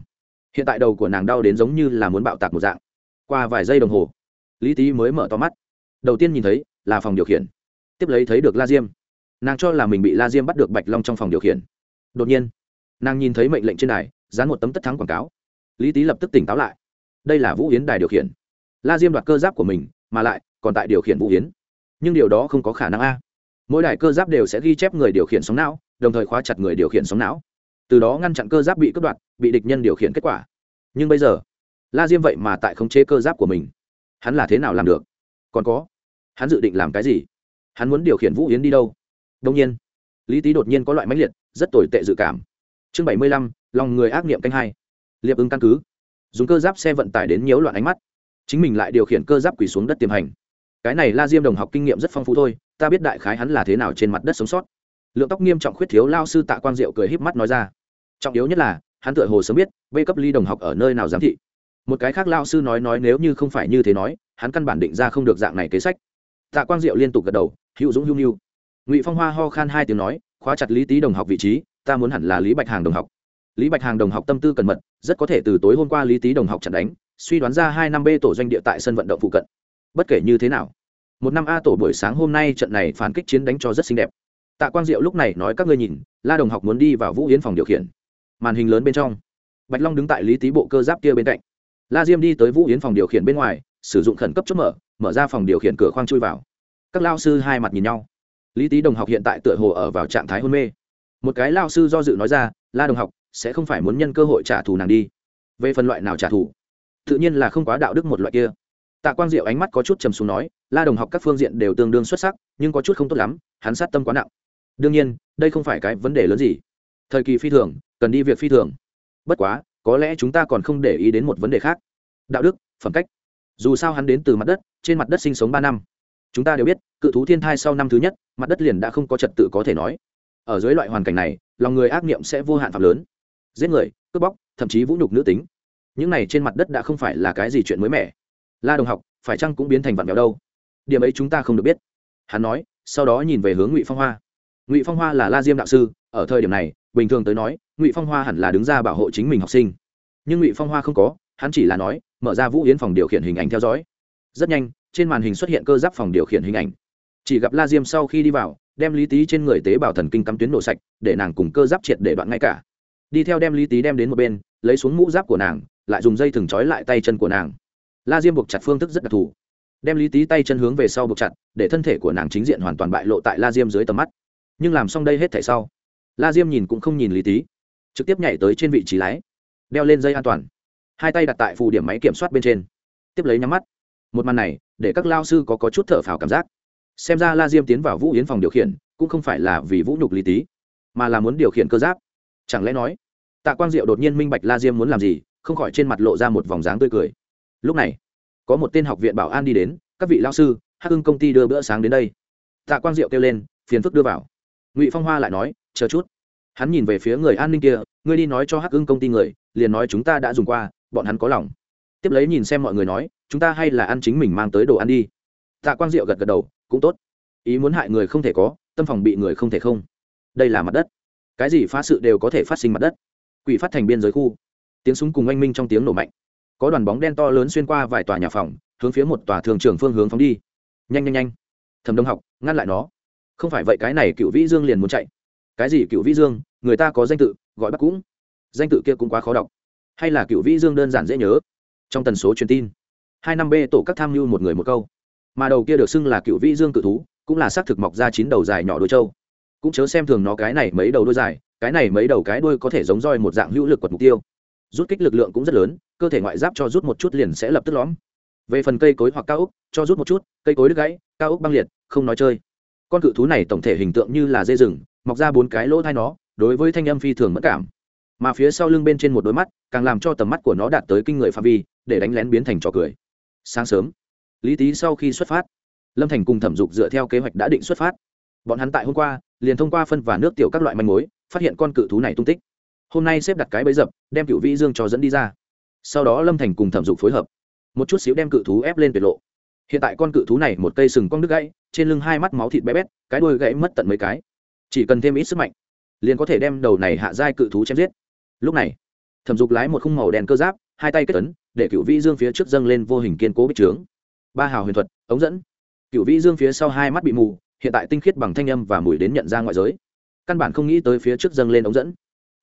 hiện tại đầu của nàng đau đến giống như là muốn bạo tạc một dạng. Qua vài giây đồng hồ, lý tý mới mở to mắt. Đầu tiên nhìn thấy là phòng điều khiển. Tiếp lấy thấy được la diêm. Nàng cho là mình bị la diêm bắt được bạch long trong phòng điều khiển. Đột nhiên, nàng nhìn thấy mệnh lệnh trên đài, dán một tấm tất thắng quảng cáo. Lý tý lập tức tỉnh táo lại. Đây là vũ yến đài điều khiển. La diêm đoạt cơ giáp của mình, mà lại còn tại điều khiển vũ yến. Nhưng điều đó không có khả năng a. Mỗi đài cơ giáp đều sẽ ghi chép người điều khiển sóng não, đồng thời khóa chặt người điều khiển sóng não từ đó ngăn chặn cơ giáp bị cướp đoạt, bị địch nhân điều khiển kết quả. Nhưng bây giờ, la diêm vậy mà tại khống chế cơ giáp của mình. Hắn là thế nào làm được? Còn có, hắn dự định làm cái gì? Hắn muốn điều khiển vũ yến đi đâu? Đông nhiên, lý tý đột nhiên có loại mãnh liệt, rất tồi tệ dự cảm. Chương bảy mươi lăm, lòng người ác niệm canh hai. Liệp ứng căn cứ. Dùng cơ giáp xe vận tải đến nhiễu loạn ánh mắt. Chính mình lại điều khiển cơ giáp quỳ xuống đất tiềm hành. Cái này la diêm đồng học kinh nghiệm rất phong phú thôi, ta biết đại khái hắn là thế nào trên mặt đất sống sót. Lượng tóc nghiêm trọng khuyết thiếu lao sư tạ quang diệu cười híp mắt nói ra trọng yếu nhất là, hắn tựa hồ sớm biết, b cấp ly đồng học ở nơi nào giám thị. Một cái khác lao sư nói nói nếu như không phải như thế nói, hắn căn bản định ra không được dạng này kế sách. Tạ quang diệu liên tục gật đầu, hữu dũng hữu nhu. Ngụy phong hoa ho khan hai tiếng nói, khóa chặt lý tý đồng học vị trí, ta muốn hẳn là lý bạch hàng đồng học. Lý bạch hàng đồng học tâm tư cẩn mật, rất có thể từ tối hôm qua lý tý đồng học chặn đánh, suy đoán ra hai năm b tổ doanh địa tại sân vận động phụ cận. Bất kể như thế nào, một năm a tổ buổi sáng hôm nay trận này phản kích chiến đánh cho rất xinh đẹp. Tạ quang diệu lúc này nói các ngươi nhìn, la đồng học muốn đi vào vũ yến phòng điều khiển màn hình lớn bên trong. Bạch long đứng tại lý tý bộ cơ giáp kia bên cạnh. La diêm đi tới vũ yến phòng điều khiển bên ngoài, sử dụng khẩn cấp chốt mở mở ra phòng điều khiển cửa khoang chui vào. Các lao sư hai mặt nhìn nhau. Lý tý đồng học hiện tại tựa hồ ở vào trạng thái hôn mê. Một cái lao sư do dự nói ra, la đồng học, sẽ không phải muốn nhân cơ hội trả thù nàng đi. Về phần loại nào trả thù? Tự nhiên là không quá đạo đức một loại kia. Tạ quang diệu ánh mắt có chút trầm xuống nói, la đồng học các phương diện đều tương đương xuất sắc, nhưng có chút không tốt lắm, hắn sát tâm quá nặng. Đương nhiên, đây không phải cái vấn đề lớn gì. Thời kỳ phi thường cần đi việc phi thường. Bất quá, có lẽ chúng ta còn không để ý đến một vấn đề khác. Đạo đức, phẩm cách. Dù sao hắn đến từ mặt đất, trên mặt đất sinh sống ba năm. Chúng ta đều biết, cự thú thiên thai sau năm thứ nhất, mặt đất liền đã không có trật tự có thể nói. Ở dưới loại hoàn cảnh này, lòng người ác niệm sẽ vô hạn phạm lớn. Giết người, cướp bóc, thậm chí vũ nhục nữ tính. Những này trên mặt đất đã không phải là cái gì chuyện mới mẻ. La đồng học, phải chăng cũng biến thành vạn béo đâu? Điểm ấy chúng ta không được biết. Hắn nói, sau đó nhìn về hướng ngụy phong hoa. Ngụy phong hoa là la diêm đạo sư, ở thời điểm này bình thường tới nói, ngụy phong hoa hẳn là đứng ra bảo hộ chính mình học sinh. Nhưng ngụy phong hoa không có, hắn chỉ là nói, mở ra vũ yến phòng điều khiển hình ảnh theo dõi. Rất nhanh, trên màn hình xuất hiện cơ giáp phòng điều khiển hình ảnh. Chỉ gặp la diêm sau khi đi vào, đem lý tý trên người tế bào thần kinh cắm tuyến nổ sạch, để nàng cùng cơ giáp triệt để đoạn ngay cả. Đi theo đem lý tý đem đến một bên, lấy xuống mũ giáp của nàng, lại dùng dây thừng trói lại tay chân của nàng. La diêm buộc chặt phương thức rất đặc thù. Đem lý tý tay chân hướng về sau buộc chặt, để thân thể của nàng chính diện hoàn toàn bại lộ tại la diêm dưới tầm mắt. Nhưng làm xong đây hết thể sau la diêm nhìn cũng không nhìn lý tý trực tiếp nhảy tới trên vị trí lái đeo lên dây an toàn. Hai tay đặt tại phù điểm máy kiểm soát bên trên tiếp lấy nhắm mắt. Một màn này để các lao sư có, có chút thở phào cảm giác. Xem ra la diêm tiến vào vũ yến phòng điều khiển cũng không phải là vì vũ nhục lý tý mà là muốn điều khiển cơ giáp. Chẳng lẽ nói tạ quang diệu đột nhiên minh bạch la diêm muốn làm gì không khỏi trên mặt lộ ra một vòng dáng tươi cười. Lúc này có một tên học viện bảo an đi đến các vị lao sư hắc hưng công ty đưa bữa sáng đến đây. Tạ quang diệu kêu lên phiền phức đưa vào. Ngụy phong hoa lại nói chờ chút. Hắn nhìn về phía người an ninh kia, ngươi đi nói cho hắc hưng công ty người, liền nói chúng ta đã dùng qua, bọn hắn có lòng. Tiếp lấy nhìn xem mọi người nói, chúng ta hay là ăn chính mình mang tới đồ ăn đi. Tạ quang diệu gật gật đầu, cũng tốt. Ý muốn hại người không thể có, tâm phòng bị người không thể không. Đây là mặt đất. Cái gì phá sự đều có thể phát sinh mặt đất. Quỷ phát thành biên giới khu. Tiếng súng cùng oanh minh trong tiếng nổ mạnh. Có đoàn bóng đen to lớn xuyên qua vài tòa nhà phòng, hướng phía một tòa thường trường phương hướng phóng đi. Nhanh nhanh nhanh. Thẩm đông học, ngăn lại nó. Không phải vậy cái này cựu vĩ dương liền muốn chạy cái gì cựu vĩ dương, người ta có danh tự, gọi bắc cũng. Danh tự kia cũng quá khó đọc. Hay là cựu vĩ dương đơn giản dễ nhớ. Trong tần số truyền tin, hai năm b tổ các tham mưu một người một câu. Mà đầu kia được xưng là cựu vĩ dương cự thú, cũng là xác thực mọc ra chín đầu dài nhỏ đôi trâu. Cũng chớ xem thường nó cái này mấy đầu đôi dài, cái này mấy đầu cái đuôi có thể giống roi một dạng hữu lực quật mục tiêu. Rút kích lực lượng cũng rất lớn, cơ thể ngoại giáp cho rút một chút liền sẽ lập tức lõm. Về phần cây cối hoặc cao ốc, cho rút một chút, cây cối đứt gãy, cao ốc băng liệt, không nói chơi. Con cự thú này tổng thể hình tượng như là dê rừng mọc ra bốn cái lỗ thai nó, đối với thanh âm phi thường mất cảm. Mà phía sau lưng bên trên một đôi mắt, càng làm cho tầm mắt của nó đạt tới kinh người phạm vi, để đánh lén biến thành trò cười. Sáng sớm, lý tý sau khi xuất phát, lâm thành cùng thẩm dục dựa theo kế hoạch đã định xuất phát. Bọn hắn tại hôm qua, liền thông qua phân và nước tiểu các loại manh mối, phát hiện con cự thú này tung tích. Hôm nay xếp đặt cái bẫy dập, đem cựu vĩ dương cho dẫn đi ra. Sau đó lâm thành cùng thẩm dục phối hợp. Một chút xíu đem cự thú ép lên tuyệt lộ. Hiện tại con cự thú này một cây sừng cong đứt gãy, trên lưng hai mắt máu thịt bé bét, cái đuôi gãy mất tận mấy cái chỉ cần thêm ít sức mạnh, liền có thể đem đầu này hạ giai cự thú chém giết. Lúc này, thẩm dục lái một khung màu đen cơ giáp, hai tay kết tấn để cựu vĩ dương phía trước dâng lên vô hình kiên cố bích trướng. Ba hào huyền thuật, ống dẫn. Cựu vĩ dương phía sau hai mắt bị mù, hiện tại tinh khiết bằng thanh âm và mùi đến nhận ra ngoại giới. Căn bản không nghĩ tới phía trước dâng lên ống dẫn.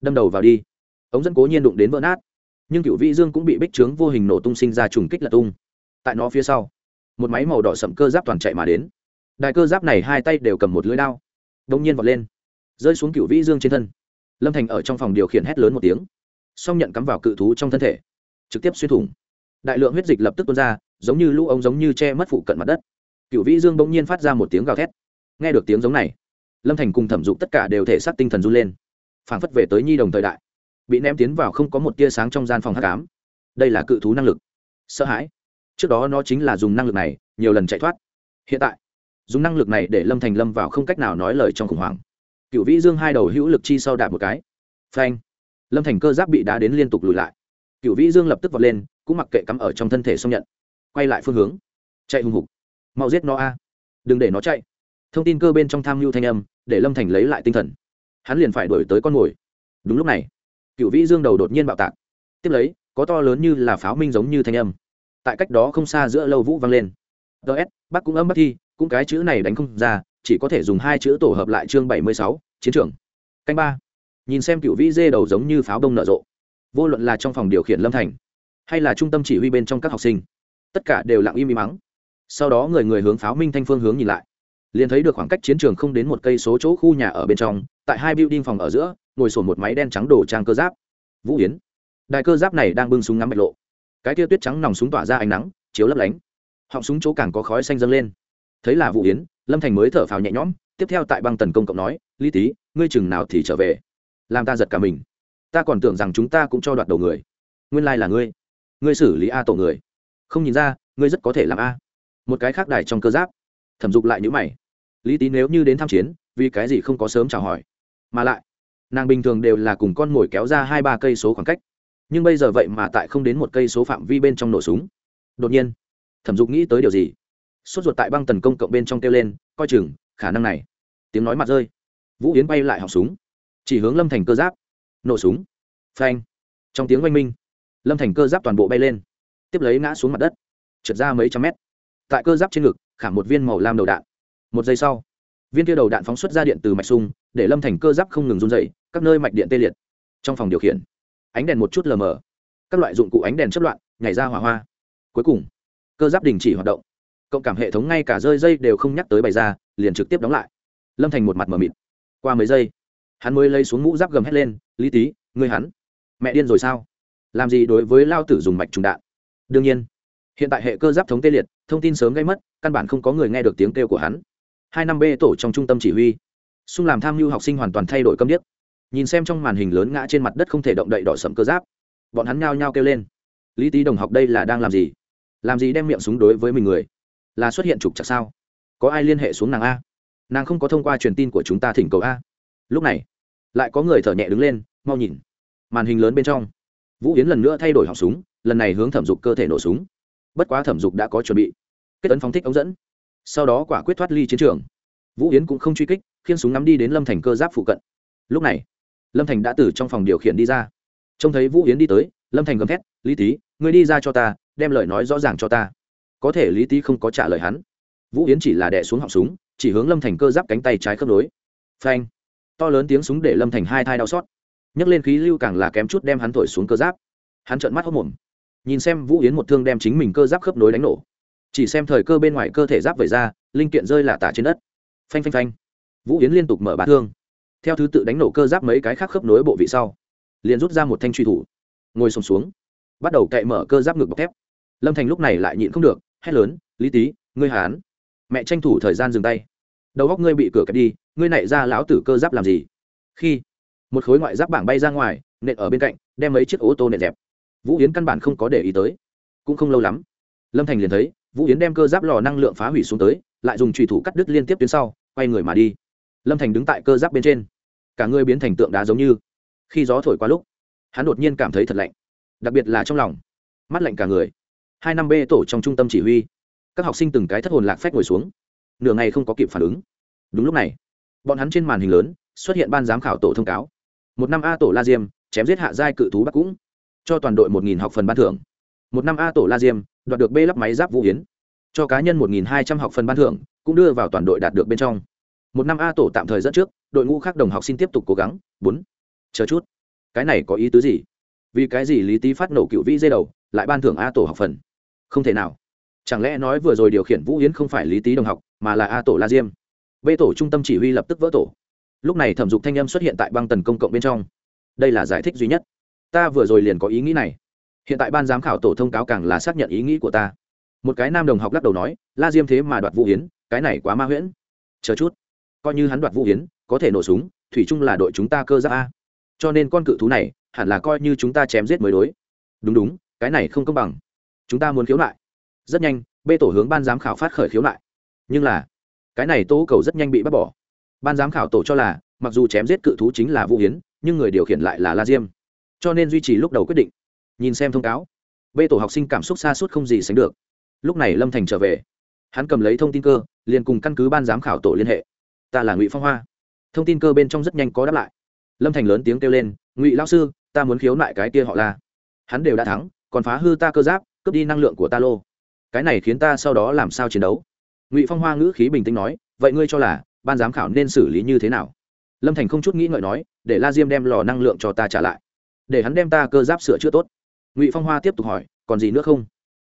Đâm đầu vào đi. Ống dẫn cố nhiên đụng đến vỡ nát. Nhưng cựu vĩ dương cũng bị bích trướng vô hình nổ tung sinh ra trùng kích lật tung. Tại nó phía sau, một máy màu đỏ sậm cơ giáp toàn chạy mà đến. Đại cơ giáp này hai tay đều cầm một lưỡi đao đông nhiên vọt lên, rơi xuống cựu vĩ dương trên thân. Lâm thành ở trong phòng điều khiển hét lớn một tiếng, song nhận cắm vào cự thú trong thân thể, trực tiếp xuyên thủng. Đại lượng huyết dịch lập tức tuôn ra, giống như lũ ống giống như che mất phụ cận mặt đất. Cựu vĩ dương bỗng nhiên phát ra một tiếng gào thét. Nghe được tiếng giống này, lâm thành cùng thẩm dục tất cả đều thể xác tinh thần run lên, phảng phất về tới nhi đồng thời đại, bị ném tiến vào không có một tia sáng trong gian phòng hắc ám. đây là cự thú năng lực. Sợ hãi. Trước đó nó chính là dùng năng lực này, nhiều lần chạy thoát. Hiện tại dùng năng lực này để lâm thành lâm vào không cách nào nói lời trong khủng hoảng cựu vĩ dương hai đầu hữu lực chi sau đạp một cái phanh lâm thành cơ giáp bị đá đến liên tục lùi lại cựu vĩ dương lập tức vọt lên cũng mặc kệ cắm ở trong thân thể xong nhận quay lại phương hướng chạy hùng hục mau giết nó a đừng để nó chạy thông tin cơ bên trong tham mưu thanh âm để lâm thành lấy lại tinh thần hắn liền phải đổi tới con mồi đúng lúc này cựu vĩ dương đầu đột nhiên bạo tạc tiếp lấy có to lớn như là pháo minh giống như thanh âm tại cách đó không xa giữa lâu vũ vang lên ts bác cũng âm bác thi cũng cái chữ này đánh không ra, chỉ có thể dùng hai chữ tổ hợp lại chương bảy mươi sáu, chiến trường. Canh ba. Nhìn xem cựu vĩ dê đầu giống như pháo đông nở rộ. Vô luận là trong phòng điều khiển lâm thành, hay là trung tâm chỉ huy bên trong các học sinh, tất cả đều lặng im im mắng. Sau đó người người hướng pháo minh thanh phương hướng nhìn lại. Liền thấy được khoảng cách chiến trường không đến một cây số chỗ khu nhà ở bên trong, tại hai building phòng ở giữa, ngồi sổn một máy đen trắng đổ trang cơ giáp. Vũ yến. Đài cơ giáp này đang bưng súng ngắm bạch lộ. Cái tia tuyết trắng nòng súng tỏa ra ánh nắng, chiếu lấp lánh. Họng súng chỗ càng có khói xanh dâng lên thấy là vũ yến, lâm thành mới thở phào nhẹ nhõm, tiếp theo tại băng tần công cộng nói, lý tý, ngươi chừng nào thì trở về? Làm ta giật cả mình. Ta còn tưởng rằng chúng ta cũng cho đoạt đầu người. Nguyên lai là ngươi. Ngươi xử lý a tổ người. Không nhìn ra, ngươi rất có thể làm a. Một cái khác đài trong cơ giáp. Thẩm dục lại nhữ mày. Lý tý nếu như đến tham chiến, vì cái gì không có sớm chào hỏi? Mà lại, nàng bình thường đều là cùng con mồi kéo ra hai ba cây số khoảng cách. Nhưng bây giờ vậy mà tại không đến một cây số phạm vi bên trong nổ súng. Đột nhiên, thẩm dục nghĩ tới điều gì? Sốt ruột tại băng tần công cộng bên trong kêu lên, coi chừng, khả năng này. Tiếng nói mặt rơi. Vũ yến bay lại họng súng. Chỉ hướng lâm thành cơ giáp. Nổ súng. Phanh. Trong tiếng oanh minh, lâm thành cơ giáp toàn bộ bay lên. Tiếp lấy ngã xuống mặt đất. Trượt ra mấy trăm mét. Tại cơ giáp trên ngực, khảm một viên màu lam đầu đạn. Một giây sau, viên kia đầu đạn phóng xuất ra điện từ mạch sung, để lâm thành cơ giáp không ngừng run dày các nơi mạch điện tê liệt. Trong phòng điều khiển, ánh đèn một chút lờ mờ. Các loại dụng cụ ánh đèn chất loạn, nhảy ra hỏa hoa. Cuối cùng, cơ giáp đình chỉ hoạt động cộng cảm hệ thống ngay cả rơi dây đều không nhắc tới bày ra, liền trực tiếp đóng lại. Lâm thành một mặt mờ mịt. Qua mấy giây, hắn mới lấy xuống mũ giáp gầm hét lên, lý tý, ngươi hắn? Mẹ điên rồi sao? Làm gì đối với lao tử dùng mạch trùng đạn? Đương nhiên, hiện tại hệ cơ giáp thống tê liệt, thông tin sớm gây mất, căn bản không có người nghe được tiếng kêu của hắn. Hai năm b tổ trong trung tâm chỉ huy, xung làm tham mưu học sinh hoàn toàn thay đổi câm điếc. Nhìn xem trong màn hình lớn ngã trên mặt đất không thể động đậy đỏ sầm cơ giáp, bọn hắn nhao nhao kêu lên, lý tý đồng học đây là đang làm gì? Làm gì đem miệng súng đối với mình người? Là xuất hiện trục chặt sao? Có ai liên hệ xuống nàng a? Nàng không có thông qua truyền tin của chúng ta thỉnh cầu a. Lúc này, lại có người thở nhẹ đứng lên, mau nhìn. Màn hình lớn bên trong. Vũ yến lần nữa thay đổi họng súng, lần này hướng thẩm dục cơ thể nổ súng. Bất quá thẩm dục đã có chuẩn bị. Kết ấn phóng thích ống dẫn. Sau đó quả quyết thoát ly chiến trường. Vũ yến cũng không truy kích khiên súng nắm đi đến lâm thành cơ giáp phụ cận. Lúc này, lâm thành đã từ trong phòng điều khiển đi ra. Trông thấy vũ yến đi tới, lâm thành gầm thét, lý tý người đi ra cho ta, đem lời nói rõ ràng cho ta có thể lý tý không có trả lời hắn. Vũ yến chỉ là đẻ xuống họng súng chỉ hướng lâm thành cơ giáp cánh tay trái khớp nối. Phanh! To lớn tiếng súng để lâm thành hai thai đau xót. Nhấc lên khí lưu càng là kém chút đem hắn thổi xuống cơ giáp. Hắn trợn mắt hốc mồm. Nhìn xem vũ yến một thương đem chính mình cơ giáp khớp nối đánh nổ. Chỉ xem thời cơ bên ngoài cơ thể giáp vẩy ra linh kiện rơi là tả trên đất. Phanh phanh phanh. Vũ yến liên tục mở bát thương. Theo thứ tự đánh nổ cơ giáp mấy cái khác khớp nối bộ vị sau liền rút ra một thanh truy thủ. Ngồi sùng xuống, xuống. Bắt đầu cậy mở cơ giáp ngực bọc thép. Lâm thành lúc này lại nhịn không được hét lớn, lý tý, ngươi hán. Mẹ tranh thủ thời gian dừng tay. Đầu góc ngươi bị cửa kẹp đi, ngươi nảy ra lão tử cơ giáp làm gì? Khi một khối ngoại giáp bảng bay ra ngoài, nện ở bên cạnh, đem mấy chiếc ô tô nện dẹp. Vũ yến căn bản không có để ý tới. Cũng không lâu lắm, lâm thành liền thấy, vũ yến đem cơ giáp lò năng lượng phá hủy xuống tới, lại dùng trùy thủ cắt đứt liên tiếp tuyến sau, quay người mà đi. Lâm thành đứng tại cơ giáp bên trên. Cả người biến thành tượng đá giống như. Khi gió thổi qua lúc, hắn đột nhiên cảm thấy thật lạnh, đặc biệt là trong lòng. Mắt lạnh cả người hai năm b tổ trong trung tâm chỉ huy, các học sinh từng cái thất hồn lạc phách ngồi xuống. Nửa ngày không có kịp phản ứng. Đúng lúc này, bọn hắn trên màn hình lớn xuất hiện ban giám khảo tổ thông cáo. Một năm a tổ la diêm chém giết hạ giai cự thú bắc cũng, cho toàn đội một nghìn học phần ban thưởng. Một năm a tổ la diêm đoạt được b lắp máy giáp vũ hiến cho cá nhân một nghìn hai trăm học phần ban thưởng, cũng đưa vào toàn đội đạt được bên trong. Một năm a tổ tạm thời dẫn trước, đội ngũ khác đồng học xin tiếp tục cố gắng. Bốn, chờ chút. Cái này có ý tứ gì? Vì cái gì lý tý phát nổ cựu vĩ dây đầu, lại ban thưởng a tổ học phần? Không thể nào. Chẳng lẽ nói vừa rồi điều khiển vũ yến không phải lý tý đồng học, mà là a tổ la diêm? B tổ trung tâm chỉ huy lập tức vỡ tổ. Lúc này thẩm dục thanh âm xuất hiện tại băng tần công cộng bên trong. Đây là giải thích duy nhất. Ta vừa rồi liền có ý nghĩ này. Hiện tại ban giám khảo tổ thông cáo càng là xác nhận ý nghĩ của ta. Một cái nam đồng học lắc đầu nói, la diêm thế mà đoạt vũ hiến cái này quá ma huyễn. Chờ chút. Coi như hắn đoạt vũ hiến có thể nổ súng, thủy chung là đội chúng ta cơ giáp a. Cho nên con cự thú này, hẳn là coi như chúng ta chém giết mới đối. Đúng đúng, cái này không công bằng chúng ta muốn khiếu nại. Rất nhanh, bê tổ hướng ban giám khảo phát khởi khiếu nại. Nhưng là, cái này tố cầu rất nhanh bị bắt bỏ. Ban giám khảo tổ cho là, mặc dù chém giết cự thú chính là vũ hiến nhưng người điều khiển lại là la diêm. Cho nên duy trì lúc đầu quyết định. Nhìn xem thông cáo, bê tổ học sinh cảm xúc xa suốt không gì sánh được. Lúc này lâm thành trở về. Hắn cầm lấy thông tin cơ, liền cùng căn cứ ban giám khảo tổ liên hệ. Ta là ngụy phong hoa. Thông tin cơ bên trong rất nhanh có đáp lại. Lâm thành lớn tiếng kêu lên, ngụy lao sư, ta muốn khiếu nại cái kia họ la. Hắn đều đã thắng, còn phá hư ta cơ giáp cướp đi năng lượng của ta lô. Cái này khiến ta sau đó làm sao chiến đấu? Ngụy phong hoa ngữ khí bình tĩnh nói, vậy ngươi cho là ban giám khảo nên xử lý như thế nào? Lâm thành không chút nghĩ ngợi nói, để la diêm đem lò năng lượng cho ta trả lại. Để hắn đem ta cơ giáp sửa chữa tốt. Ngụy phong hoa tiếp tục hỏi, còn gì nữa không?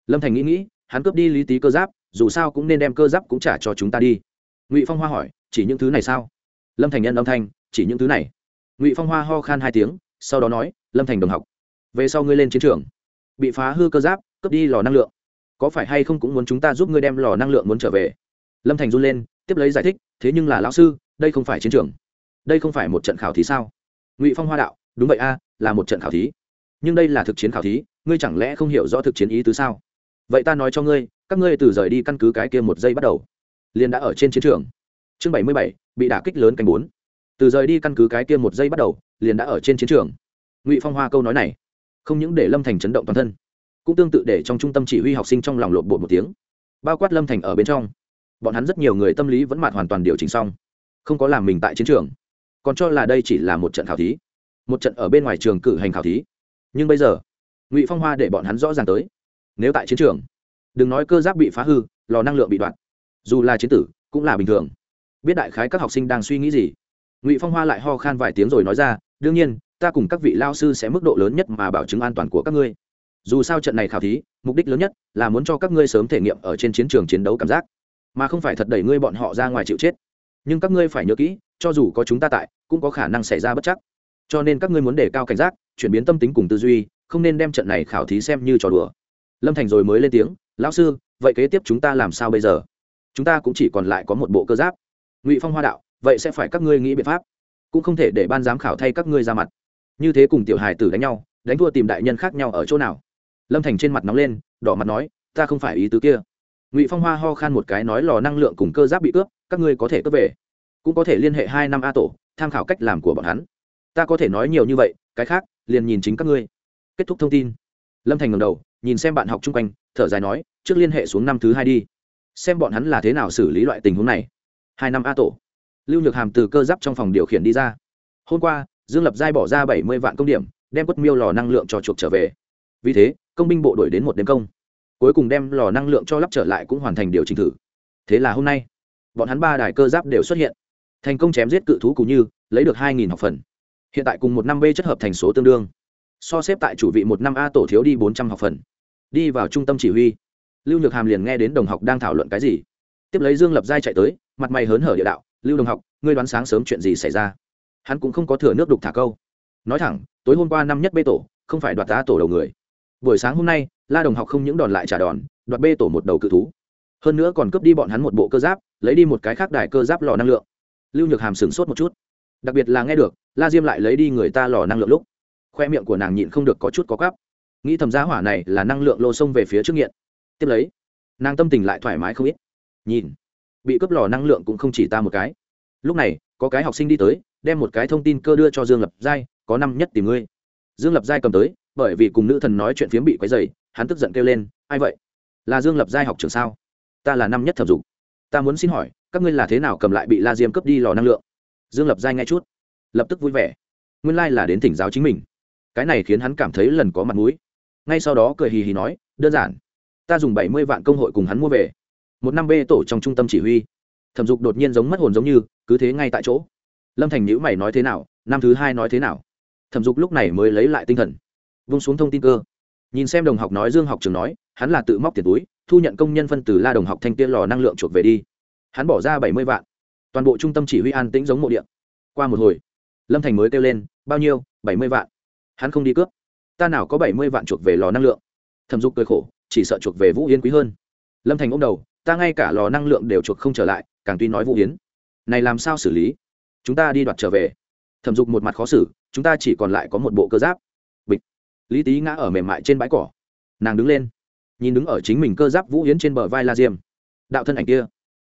Lâm thành nghĩ nghĩ, hắn cướp đi lý tý cơ giáp, dù sao cũng nên đem cơ giáp cũng trả cho chúng ta đi. Ngụy phong hoa hỏi, chỉ những thứ này sao? Lâm thành nhân âm thanh, chỉ những thứ này. Ngụy phong hoa ho khan hai tiếng, sau đó nói, lâm thành đồng học, về sau ngươi lên chiến trường. Bị phá hư cơ giáp cướp đi lò năng lượng. Có phải hay không cũng muốn chúng ta giúp ngươi đem lò năng lượng muốn trở về? Lâm thành run lên, tiếp lấy giải thích, thế nhưng là lão sư, đây không phải chiến trường. Đây không phải một trận khảo thí sao? Ngụy phong hoa đạo, đúng vậy a, là một trận khảo thí. Nhưng đây là thực chiến khảo thí, ngươi chẳng lẽ không hiểu rõ thực chiến ý tứ sao? Vậy ta nói cho ngươi, các ngươi từ rời đi căn cứ cái kia một giây bắt đầu, liền đã ở trên chiến trường. Chương bảy mươi bảy, bị đả kích lớn canh bốn. Từ rời đi căn cứ cái kia một giây bắt đầu, liền đã ở trên chiến trường. Ngụy phong hoa câu nói này, không những để lâm thành chấn động toàn thân cũng tương tự để trong trung tâm chỉ huy học sinh trong lòng lộn bộ một tiếng. Bao quát lâm thành ở bên trong, bọn hắn rất nhiều người tâm lý vẫn mạt hoàn toàn điều chỉnh xong, không có làm mình tại chiến trường. Còn cho là đây chỉ là một trận khảo thí, một trận ở bên ngoài trường cử hành khảo thí. Nhưng bây giờ, ngụy phong hoa để bọn hắn rõ ràng tới, nếu tại chiến trường, đừng nói cơ giáp bị phá hư, lò năng lượng bị đoạn, dù là chiến tử cũng là bình thường. Biết đại khái các học sinh đang suy nghĩ gì? Ngụy phong hoa lại ho khan vài tiếng rồi nói ra, đương nhiên, ta cùng các vị lao sư sẽ mức độ lớn nhất mà bảo chứng an toàn của các ngươi dù sao trận này khảo thí, mục đích lớn nhất là muốn cho các ngươi sớm thể nghiệm ở trên chiến trường chiến đấu cảm giác. Mà không phải thật đẩy ngươi bọn họ ra ngoài chịu chết. Nhưng các ngươi phải nhớ kỹ, cho dù có chúng ta tại, cũng có khả năng xảy ra bất chắc. Cho nên các ngươi muốn đề cao cảnh giác, chuyển biến tâm tính cùng tư duy, không nên đem trận này khảo thí xem như trò đùa. Lâm thành rồi mới lên tiếng, lão sư, vậy kế tiếp chúng ta làm sao bây giờ? Chúng ta cũng chỉ còn lại có một bộ cơ giáp. Ngụy phong hoa đạo, vậy sẽ phải các ngươi nghĩ biện pháp. Cũng không thể để ban giám khảo thay các ngươi ra mặt. Như thế cùng tiểu hài tử đánh nhau, đánh thua tìm đại nhân khác nhau ở chỗ nào? Lâm thành trên mặt nóng lên, đỏ mặt nói, ta không phải ý tứ kia. Ngụy phong hoa ho khan một cái nói, lò năng lượng cùng cơ giáp bị cướp, các ngươi có thể cướp về. Cũng có thể liên hệ hai năm a tổ, tham khảo cách làm của bọn hắn. Ta có thể nói nhiều như vậy, cái khác, liền nhìn chính các ngươi. Kết thúc thông tin. Lâm thành ngầm đầu, nhìn xem bạn học chung quanh, thở dài nói, trước liên hệ xuống năm thứ hai đi. Xem bọn hắn là thế nào xử lý loại tình huống này. Hai năm a tổ. Lưu nhược hàm từ cơ giáp trong phòng điều khiển đi ra. Hôm qua, dương lập giai bỏ ra bảy mươi vạn công điểm, đem quất miêu lò năng lượng cho chuộc trở về. Vì thế công binh bộ đổi đến một đêm công. Cuối cùng đem lò năng lượng cho lắp trở lại cũng hoàn thành điều chỉnh thử. Thế là hôm nay, bọn hắn ba đài cơ giáp đều xuất hiện. Thành công chém giết cự thú cù như, lấy được hai nghìn học phần. Hiện tại cùng một năm b chất hợp thành số tương đương. So xếp tại chủ vị một năm a tổ thiếu đi bốn trăm học phần. Đi vào trung tâm chỉ huy. Lưu nhược hàm liền nghe đến đồng học đang thảo luận cái gì. Tiếp lấy dương lập giai chạy tới, mặt mày hớn hở địa đạo, lưu đồng học, ngươi đoán sáng sớm chuyện gì xảy ra? Hắn cũng không có thừa nước đục thả câu. Nói thẳng, tối hôm qua năm nhất bê tổ, không phải đoạt ta tổ đầu người buổi sáng hôm nay, la đồng học không những đòn lại trả đòn, đoạt bê tổ một đầu cự thú. Hơn nữa còn cướp đi bọn hắn một bộ cơ giáp, lấy đi một cái khác đài cơ giáp lò năng lượng. Lưu nhược hàm sửng sốt một chút. Đặc biệt là nghe được, la diêm lại lấy đi người ta lò năng lượng lúc, khoe miệng của nàng nhịn không được có chút có cắp nghĩ thầm giá hỏa này là năng lượng lô sông về phía trước nghiện. Tiếp lấy, nàng tâm tình lại thoải mái không ít. Nhìn, bị cướp lò năng lượng cũng không chỉ ta một cái. Lúc này, có cái học sinh đi tới, đem một cái thông tin cơ đưa cho dương lập giai, có năm nhất tìm ngươi. Dương lập giai cầm tới bởi vì cùng nữ thần nói chuyện phiếm bị quấy dày hắn tức giận kêu lên, ai vậy? Là dương lập giai học trường sao? Ta là năm nhất thẩm dục. Ta muốn xin hỏi, các ngươi là thế nào cầm lại bị la diêm cướp đi lò năng lượng? Dương lập giai nghe chút, lập tức vui vẻ. Nguyên lai、like、là đến thỉnh giáo chính mình. Cái này khiến hắn cảm thấy lần có mặt mũi. Ngay sau đó cười hì hì nói, đơn giản. Ta dùng bảy mươi vạn công hội cùng hắn mua về. Một năm b tổ trong trung tâm chỉ huy. Thẩm dục đột nhiên giống mất hồn giống như, cứ thế ngay tại chỗ. Lâm thành nhữ mày nói thế nào, năm thứ hai nói thế nào. Thẩm dục lúc này mới lấy lại tinh thần vung xuống thông tin cơ. Nhìn xem đồng học nói dương học trường nói, hắn là tự móc tiền túi, thu nhận công nhân phân từ la đồng học thanh tiên lò năng lượng chuộc về đi. Hắn bỏ ra bảy mươi vạn. Toàn bộ trung tâm chỉ huy an tĩnh giống mộ điện qua một hồi, lâm thành mới kêu lên, bao nhiêu? bảy mươi vạn. Hắn không đi cướp. Ta nào có bảy mươi vạn chuộc về lò năng lượng? Thẩm dục cười khổ, chỉ sợ chuộc về vũ yên quý hơn. Lâm thành ôm đầu, ta ngay cả lò năng lượng đều chuộc không trở lại, càng tuy nói vũ yến. Này làm sao xử lý? Chúng ta đi đoạt trở về. Thẩm dục một mặt khó xử, chúng ta chỉ còn lại có một bộ cơ giáp lý tý ngã ở mềm mại trên bãi cỏ. Nàng đứng lên, nhìn đứng ở chính mình cơ giáp vũ yến trên bờ vai la diêm. Đạo thân ảnh kia,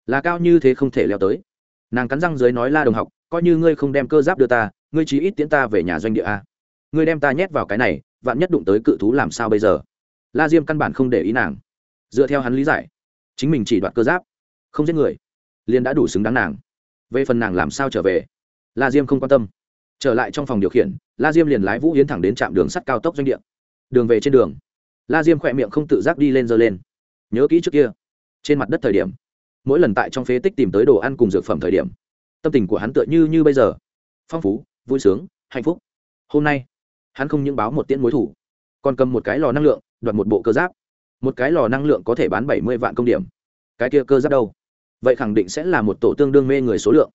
là cao như thế không thể leo tới. Nàng cắn răng dưới nói la đồng học, coi như ngươi không đem cơ giáp đưa ta, ngươi chí ít tiễn ta về nhà doanh địa a. Ngươi đem ta nhét vào cái này, vạn nhất đụng tới cự thú làm sao bây giờ? La diêm căn bản không để ý nàng. Dựa theo hắn lý giải, chính mình chỉ đoạt cơ giáp, không giết người, liền đã đủ xứng đáng nàng. Về phần nàng làm sao trở về, la diêm không quan tâm trở lại trong phòng điều khiển, la diêm liền lái vũ yến thẳng đến trạm đường sắt cao tốc doanh địa. Đường về trên đường, la diêm khỏe miệng không tự giác đi lên giơ lên. Nhớ kỹ trước kia, trên mặt đất thời điểm, mỗi lần tại trong phế tích tìm tới đồ ăn cùng dược phẩm thời điểm, tâm tình của hắn tựa như như bây giờ. Phong phú, vui sướng, hạnh phúc. Hôm nay, hắn không những báo một tiễn mối thủ, còn cầm một cái lò năng lượng, đoạt một bộ cơ giáp. Một cái lò năng lượng có thể bán bảy mươi vạn công điểm. Cái kia cơ giáp đâu? Vậy khẳng định sẽ là một tổ tương đương mê người số lượng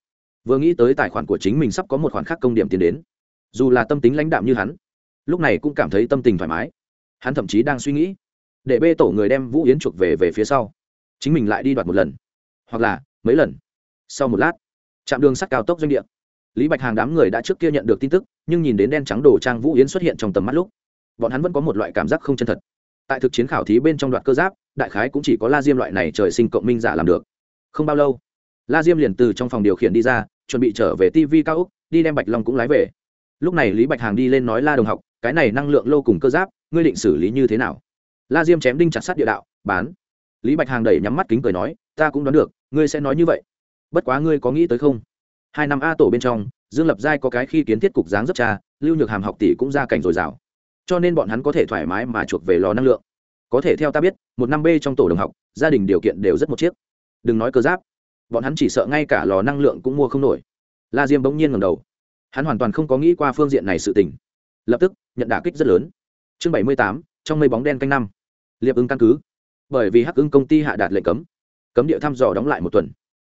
vừa nghĩ tới tài khoản của chính mình sắp có một khoản khác công điểm tiền đến. Dù là tâm tính lãnh đạm như hắn, lúc này cũng cảm thấy tâm tình thoải mái. Hắn thậm chí đang suy nghĩ, để bê tổ người đem vũ yến chuộc về về phía sau. Chính mình lại đi đoạt một lần, hoặc là mấy lần. Sau một lát trạm đường sắt cao tốc doanh địa. Lý bạch hàng đám người đã trước kia nhận được tin tức, nhưng nhìn đến đen trắng đồ trang vũ yến xuất hiện trong tầm mắt lúc, bọn hắn vẫn có một loại cảm giác không chân thật. Tại thực chiến khảo thí bên trong đoạn cơ giáp, đại khái cũng chỉ có la diêm loại này trời sinh cộng minh giả làm được. Không bao lâu, la diêm liền từ trong phòng điều khiển đi ra chuẩn bị trở về tv cao úc, đi đem bạch long cũng lái về. Lúc này lý bạch hàng đi lên nói la đồng học, cái này năng lượng lô cùng cơ giáp, ngươi định xử lý như thế nào? La diêm chém đinh chặt sát địa đạo, bán. Lý bạch hàng đẩy nhắm mắt kính cười nói, ta cũng đoán được, ngươi sẽ nói như vậy. Bất quá ngươi có nghĩ tới không? Hai năm a tổ bên trong, dương lập giai có cái khi kiến thiết cục dáng rất cha, lưu nhược hàm học tỷ cũng ra cảnh dồi dào. Cho nên bọn hắn có thể thoải mái mà chuộc về lò năng lượng. Có thể theo ta biết, một năm b trong tổ đồng học, gia đình điều kiện đều rất một chiếc. Đừng nói cơ giáp bọn hắn chỉ sợ ngay cả lò năng lượng cũng mua không nổi. La diêm bỗng nhiên ngầm đầu. Hắn hoàn toàn không có nghĩ qua phương diện này sự tình. Lập tức, nhận đả kích rất lớn. Chương bảy mươi tám, trong mây bóng đen canh năm. Liệp ứng căn cứ. Bởi vì hắc ứng công ty hạ đạt lệnh cấm. Cấm địa thăm dò đóng lại một tuần.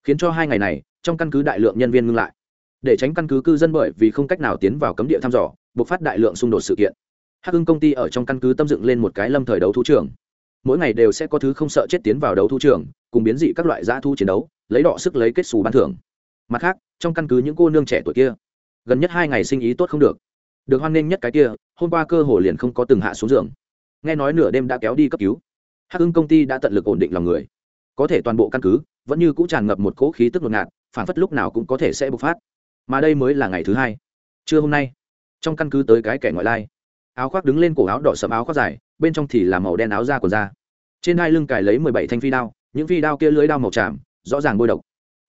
Khiến cho hai ngày này, trong căn cứ đại lượng nhân viên ngưng lại. Để tránh căn cứ cư dân bởi vì không cách nào tiến vào cấm địa thăm dò buộc phát đại lượng xung đột sự kiện. Hắc Ưng công ty ở trong căn cứ tâm dựng lên một cái lâm thời đấu thú trường. Mỗi ngày đều sẽ có thứ không sợ chết tiến vào đấu thú trường, cùng biến dị các loại dã thu chiến đấu lấy đọ sức lấy kết xù ban thưởng. Mặt khác, trong căn cứ những cô nương trẻ tuổi kia, gần nhất hai ngày sinh ý tốt không được. Được hoan nghênh nhất cái kia, hôm qua cơ hồ liền không có từng hạ xuống giường. Nghe nói nửa đêm đã kéo đi cấp cứu. Hắc hưng công ty đã tận lực ổn định lòng người. Có thể toàn bộ căn cứ, vẫn như cũng tràn ngập một cỗ khí tức ngột ngạt, phản phất lúc nào cũng có thể sẽ bộc phát. Mà đây mới là ngày thứ hai. Trưa hôm nay, trong căn cứ tới cái kẻ ngoại lai. Áo khoác đứng lên cổ áo đỏ sẫm áo khoác dài, bên trong thì là màu đen áo da của da. Trên hai lưng cài lấy mười bảy thanh phi đao, những phi đao kia lưới đao màu tràm rõ ràng bôi độc.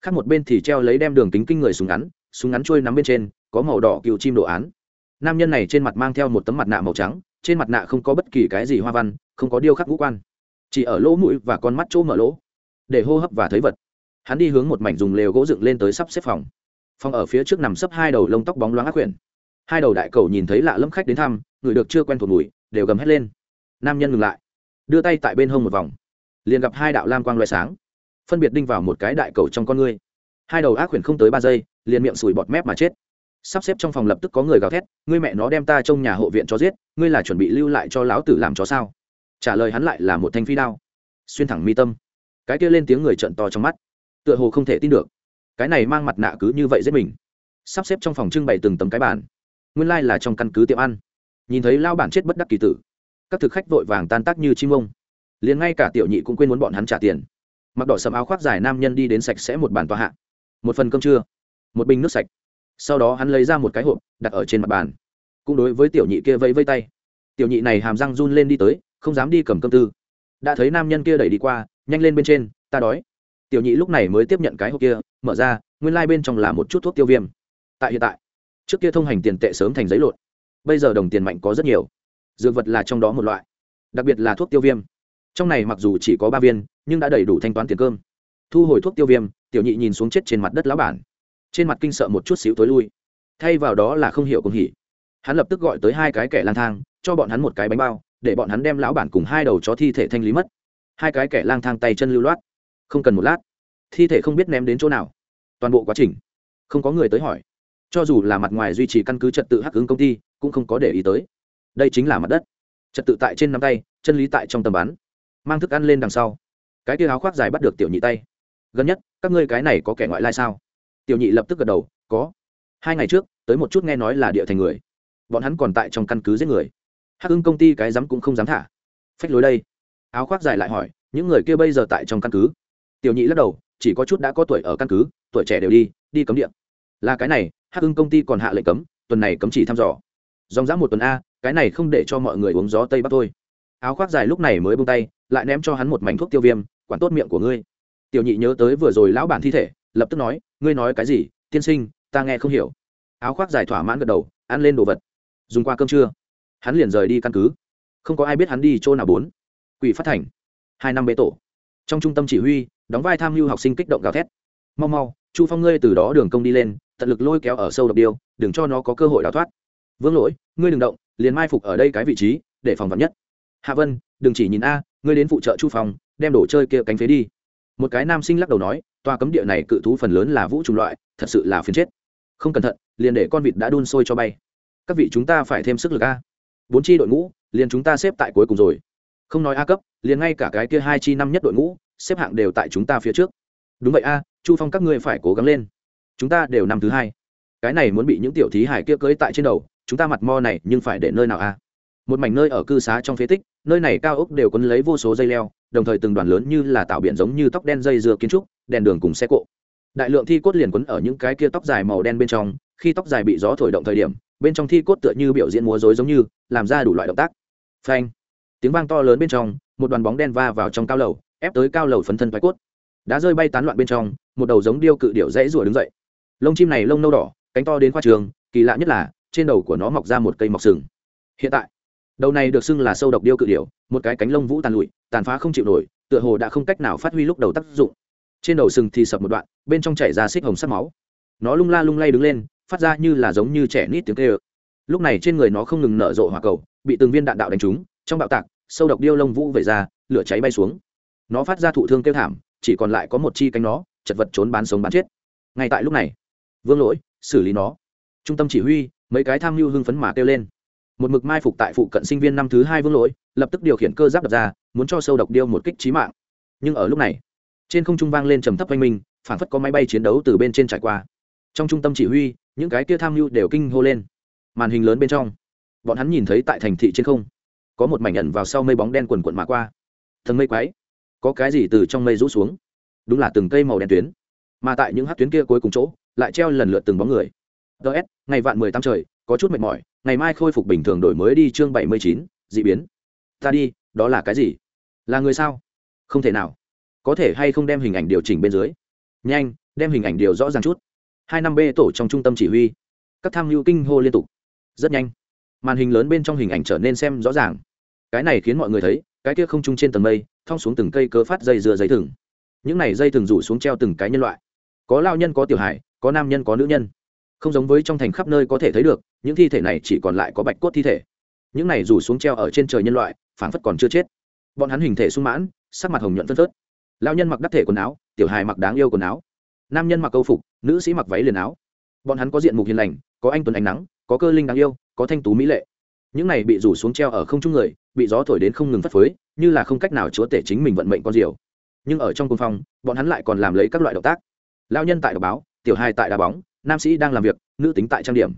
Khác một bên thì treo lấy đem đường kính kinh người súng ngắn súng ngắn trôi nắm bên trên, có màu đỏ cựu chim đồ án. Nam nhân này trên mặt mang theo một tấm mặt nạ màu trắng, trên mặt nạ không có bất kỳ cái gì hoa văn, không có điêu khắc ngũ quan. Chỉ ở lỗ mũi và con mắt chỗ mở lỗ, để hô hấp và thấy vật. Hắn đi hướng một mảnh dùng lều gỗ dựng lên tới sắp xếp phòng. Phòng ở phía trước nằm sấp hai đầu lông tóc bóng loáng ác quyển. Hai đầu đại cầu nhìn thấy lạ lẫm khách đến thăm, người được chưa quen thuộc mùi, đều gầm hét lên. Nam nhân ngừng lại, đưa tay tại bên hông một vòng. Liền gặp hai đạo lam quang loại sáng phân biệt đinh vào một cái đại cầu trong con ngươi. Hai đầu ác quyển không tới ba giây, liền miệng sùi bọt mép mà chết. Sắp xếp trong phòng lập tức có người gào thét, ngươi mẹ nó đem ta trong nhà hộ viện cho giết, ngươi là chuẩn bị lưu lại cho lão tử làm chó sao? Trả lời hắn lại là một thanh phi đao. Xuyên thẳng mi tâm. Cái kia lên tiếng người trận to trong mắt. Tựa hồ không thể tin được. Cái này mang mặt nạ cứ như vậy giết mình. Sắp xếp trong phòng trưng bày từng tấm cái bàn. Nguyên lai、like、là trong căn cứ tiệm ăn. Nhìn thấy lao bản chết bất đắc kỳ tử, các thực khách vội vàng tan tác như chim ông. Liền ngay cả tiểu nhị cũng quên muốn bọn hắn trả tiền mặc đỏ sầm áo khoác dài nam nhân đi đến sạch sẽ một bàn tòa hạ. Một phần cơm trưa, một bình nước sạch. Sau đó hắn lấy ra một cái hộp, đặt ở trên mặt bàn. Cũng đối với tiểu nhị kia vẫy vây tay. Tiểu nhị này hàm răng run lên đi tới, không dám đi cầm cơm tư. Đã thấy nam nhân kia đẩy đi qua, nhanh lên bên trên, ta đói. Tiểu nhị lúc này mới tiếp nhận cái hộp kia, mở ra, nguyên lai、like、bên trong là một chút thuốc tiêu viêm. Tại hiện tại, trước kia thông hành tiền tệ sớm thành giấy lộn. Bây giờ đồng tiền mạnh có rất nhiều. Dược vật là trong đó một loại, đặc biệt là thuốc tiêu viêm. Trong này mặc dù chỉ có ba viên nhưng đã đầy đủ thanh toán tiền cơm. Thu hồi thuốc tiêu viêm, tiểu nhị nhìn xuống chết trên mặt đất lão bản. Trên mặt kinh sợ một chút xíu tối lui. Thay vào đó là không hiểu cùng hỉ. Hắn lập tức gọi tới hai cái kẻ lang thang, cho bọn hắn một cái bánh bao, để bọn hắn đem lão bản cùng hai đầu chó thi thể thanh lý mất. Hai cái kẻ lang thang tay chân lưu loát. Không cần một lát. Thi thể không biết ném đến chỗ nào. Toàn bộ quá trình, không có người tới hỏi. Cho dù là mặt ngoài duy trì căn cứ trật tự hắc ứng công ty, cũng không có để ý tới. Đây chính là mặt đất. Trật tự tại trên nắm tay, chân lý tại trong tầm bắn. Mang thức ăn lên đằng sau cái kia áo khoác dài bắt được tiểu nhị tay. Gần nhất, các ngươi cái này có kẻ ngoại lai sao? Tiểu nhị lập tức gật đầu, có. Hai ngày trước, tới một chút nghe nói là địa thành người. Bọn hắn còn tại trong căn cứ giết người. Hắc hưng công ty cái dám cũng không dám thả. Phách lối đây. Áo khoác dài lại hỏi, những người kia bây giờ tại trong căn cứ? Tiểu nhị lắc đầu, chỉ có chút đã có tuổi ở căn cứ, tuổi trẻ đều đi đi cấm điện là cái này, hắc hưng công ty còn hạ lệnh cấm, tuần này cấm chỉ thăm dò. Dòng dã một tuần a, cái này không để cho mọi người uống gió tây bắc thôi. Áo khoác dài lúc này mới bông tay, lại ném cho hắn một mảnh thuốc tiêu viêm quản tốt miệng của ngươi. Tiểu nhị nhớ tới vừa rồi lão bản thi thể, lập tức nói, ngươi nói cái gì, tiên sinh, ta nghe không hiểu. Áo khoác dài thỏa mãn gật đầu, ăn lên đồ vật. Dùng qua cơm trưa. Hắn liền rời đi căn cứ. Không có ai biết hắn đi chỗ nào bốn. Quỷ phát thành. Hai năm bế tổ. Trong trung tâm chỉ huy, đóng vai tham mưu học sinh kích động gào thét. Mau mau, chu phong ngươi từ đó đường công đi lên, tận lực lôi kéo ở sâu độc điêu, đừng cho nó có cơ hội đào thoát. Vương lỗi, ngươi đừng động, liền mai phục ở đây cái vị trí, để phòng vật nhất hạ vân, đừng chỉ nhìn a, ngươi đến phụ trợ chu phòng đem đồ chơi kia cánh phế đi. Một cái nam sinh lắc đầu nói, tòa cấm địa này cự thú phần lớn là vũ trùng loại, thật sự là phiền chết. Không cẩn thận, liền để con vịt đã đun sôi cho bay. Các vị chúng ta phải thêm sức lực a. Bốn chi đội ngũ, liền chúng ta xếp tại cuối cùng rồi. Không nói a cấp, liền ngay cả cái kia hai chi năm nhất đội ngũ, xếp hạng đều tại chúng ta phía trước. Đúng vậy a, chu phong các ngươi phải cố gắng lên. Chúng ta đều năm thứ hai. Cái này muốn bị những tiểu thí hải kia cưới tại trên đầu, chúng ta mặt mo này nhưng phải để nơi nào a? Một mảnh nơi ở cư xá trong phế tích nơi này cao ốc đều quấn lấy vô số dây leo, đồng thời từng đoàn lớn như là tạo biển giống như tóc đen dây dừa kiến trúc, đèn đường cùng xe cộ. Đại lượng thi cốt liền quấn ở những cái kia tóc dài màu đen bên trong, khi tóc dài bị gió thổi động thời điểm, bên trong thi cốt tựa như biểu diễn múa rối giống như, làm ra đủ loại động tác. Phanh! Tiếng vang to lớn bên trong, một đoàn bóng đen va vào trong cao lầu, ép tới cao lầu phấn thân thoái cốt. Đã rơi bay tán loạn bên trong, một đầu giống điêu cự điệu dãy rủa đứng dậy. Lông chim này lông nâu đỏ, cánh to đến khoa trường, kỳ lạ nhất là, trên đầu của nó mọc ra một cây mọc sừng. Hiện tại đầu này được xưng là sâu độc điêu cự điểu, một cái cánh lông vũ tàn lụi tàn phá không chịu nổi tựa hồ đã không cách nào phát huy lúc đầu tác dụng. Trên đầu sừng thì sập một đoạn bên trong chảy ra xích hồng sắc máu. Nó lung la lung lay đứng lên phát ra như là giống như trẻ nít tiếng kêu. Lúc này trên người nó không ngừng nở rộ hỏa cầu bị từng viên đạn đạo đánh trúng trong bạo tạc sâu độc điêu lông vũ về ra lửa cháy bay xuống. Nó phát ra thụ thương kêu thảm chỉ còn lại có một chi cánh nó chật vật trốn bán sống bán chết. Ngay tại lúc này vương lỗi xử lý nó. Trung tâm chỉ huy mấy cái tham mưu hưng phấn mà kêu lên một mực mai phục tại phụ cận sinh viên năm thứ hai vương lỗi, lập tức điều khiển cơ giáp đập ra, muốn cho sâu độc điêu một kích trí mạng. Nhưng ở lúc này, trên không trung vang lên trầm thấp oanh minh, phản phất có máy bay chiến đấu từ bên trên trải qua. Trong trung tâm chỉ huy, những cái kia tham mưu đều kinh hô lên. Màn hình lớn bên trong, bọn hắn nhìn thấy tại thành thị trên không, có một mảnh ẩn vào sau mây bóng đen quần quận mà qua. Thần mây quái, có cái gì từ trong mây rũ xuống? Đúng là từng cây màu đen tuyến. Mà tại những hát tuyến kia cuối cùng chỗ, lại treo lần lượt từng bóng người. Ts ngày vạn mười tám trời có chút mệt mỏi, ngày mai khôi phục bình thường đổi mới đi chương bảy mươi chín d ị biến. Ta đi, đó là cái gì? Là người sao? Không thể nào. Có thể hay không đem hình ảnh điều chỉnh bên dưới? Nhanh, đem hình ảnh điều rõ ràng chút. Hai năm b tổ trong trung tâm chỉ huy. Các tham mưu kinh hô liên tục. Rất nhanh. Màn hình lớn bên trong hình ảnh trở nên xem rõ ràng. Cái này khiến mọi người thấy, cái kia không chung trên tầng mây, thong xuống từng cây cớ phát dây dừa dây thừng. Những này dây thừng rủ xuống treo từng cái nhân loại. Có lao nhân, có tiểu hải có nam nhân, có nữ nhân không giống với trong thành khắp nơi có thể thấy được, những thi thể này chỉ còn lại có bạch cốt thi thể. Những này rủ xuống treo ở trên trời nhân loại, phảng phất còn chưa chết. Bọn hắn hình thể sung mãn, sắc mặt hồng nhuận phân phớt. Lao nhân mặc đắc thể quần áo, tiểu hài mặc đáng yêu quần áo. Nam nhân mặc câu phục, nữ sĩ mặc váy liền áo. Bọn hắn có diện mục hiền lành, có anh tuấn ánh nắng, có cơ linh đáng yêu, có thanh tú mỹ lệ. Những này bị rủ xuống treo ở không trung người, bị gió thổi đến không ngừng phất phới, như là không cách nào chúa tể chính mình vận mệnh con diều. Nhưng ở trong cung phong, bọn hắn lại còn làm lấy các loại động tác. Lao nhân tại đọc báo, tiểu hai tại đá bóng nam sĩ đang làm việc, nữ tính tại trang điểm.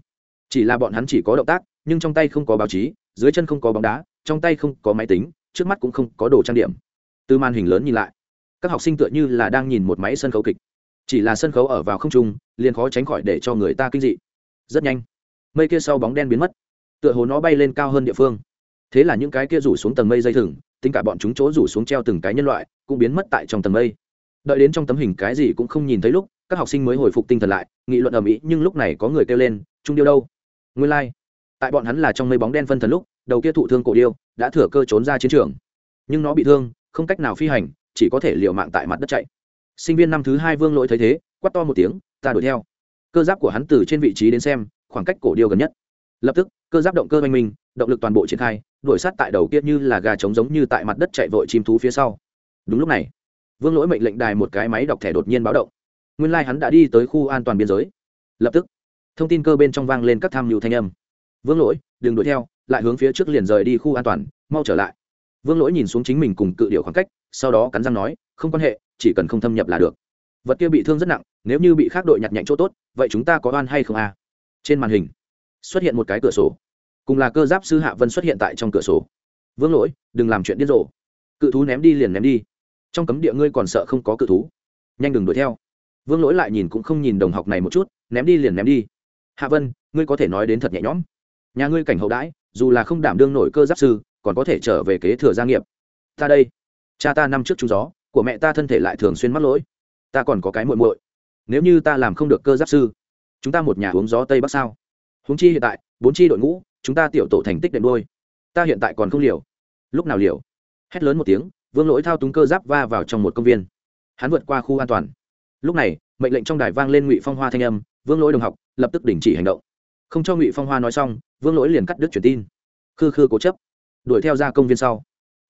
Chỉ là bọn hắn chỉ có động tác, nhưng trong tay không có báo chí, dưới chân không có bóng đá, trong tay không có máy tính, trước mắt cũng không có đồ trang điểm. Từ màn hình lớn nhìn lại, các học sinh tựa như là đang nhìn một máy sân khấu kịch. Chỉ là sân khấu ở vào không trung, liền khó tránh khỏi để cho người ta kinh dị. Rất nhanh, mây kia sau bóng đen biến mất, tựa hồ nó bay lên cao hơn địa phương. Thế là những cái kia rủ xuống tầng mây dây thừng, tính cả bọn chúng chỗ rủ xuống treo từng cái nhân loại, cũng biến mất tại trong tầng mây. Đợi đến trong tấm hình cái gì cũng không nhìn thấy lúc các học sinh mới hồi phục tinh thần lại, nghị luận ầm ĩ, nhưng lúc này có người kêu lên, trung điêu đâu? Nguyên lai、like. tại bọn hắn là trong mây bóng đen phân thần lúc, đầu kia thụ thương cổ điêu đã thừa cơ trốn ra chiến trường. Nhưng nó bị thương, không cách nào phi hành, chỉ có thể liều mạng tại mặt đất chạy. Sinh viên năm thứ hai vương lỗi thấy thế quắt to một tiếng, ta đuổi theo. Cơ giáp của hắn từ trên vị trí đến xem, khoảng cách cổ điêu gần nhất. Lập tức, cơ giáp động cơ oanh minh động lực toàn bộ triển khai, đuổi sát tại đầu kia như là gà trống giống như tại mặt đất chạy vội chim thú phía sau. Đúng lúc này, vương lỗi mệnh lệnh đài một cái máy đọc thẻ đột nhiên báo động nguyên lai、like、hắn đã đi tới khu an toàn biên giới. Lập tức, thông tin cơ bên trong vang lên các tham mưu thanh âm. Vương lỗi, đừng đuổi theo, lại hướng phía trước liền rời đi khu an toàn, mau trở lại. Vương lỗi nhìn xuống chính mình cùng cự điệu khoảng cách, sau đó cắn răng nói, không quan hệ, chỉ cần không thâm nhập là được. Vật kia bị thương rất nặng, nếu như bị khác đội nhặt nhạnh chỗ tốt, vậy chúng ta có oan hay không à? trên màn hình, xuất hiện một cái cửa sổ. Cùng là cơ giáp sư hạ vân xuất hiện tại trong cửa sổ. Vương lỗi, đừng làm chuyện điên rồ. Cự thú ném đi liền ném đi. Trong cấm địa ngươi còn sợ không có cự thú. Nhanh đừng đuổi theo vương lỗi lại nhìn cũng không nhìn đồng học này một chút, ném đi liền ném đi. Hạ vân, ngươi có thể nói đến thật nhẹ nhõm. Nhà ngươi cảnh hậu đãi, dù là không đảm đương nổi cơ giáp sư, còn có thể trở về kế thừa gia nghiệp. Ta đây. Cha ta năm trước trúng gió, của mẹ ta thân thể lại thường xuyên mắc lỗi. Ta còn có cái muội muội. Nếu như ta làm không được cơ giáp sư, chúng ta một nhà uống gió tây bắc sao? Huống chi hiện tại, bốn chi đội ngũ, chúng ta tiểu tổ thành tích đệm đôi. Ta hiện tại còn không liều. Lúc nào liều? Hét lớn một tiếng, vương lỗi thao túng cơ giáp va vào trong một công viên. Hắn vượt qua khu an toàn lúc này, mệnh lệnh trong đài vang lên ngụy phong hoa thanh âm, vương lỗi đồng học, lập tức đình chỉ hành động. Không cho ngụy phong hoa nói xong, vương lỗi liền cắt đứt truyền tin. Khư khư cố chấp, đuổi theo ra công viên sau.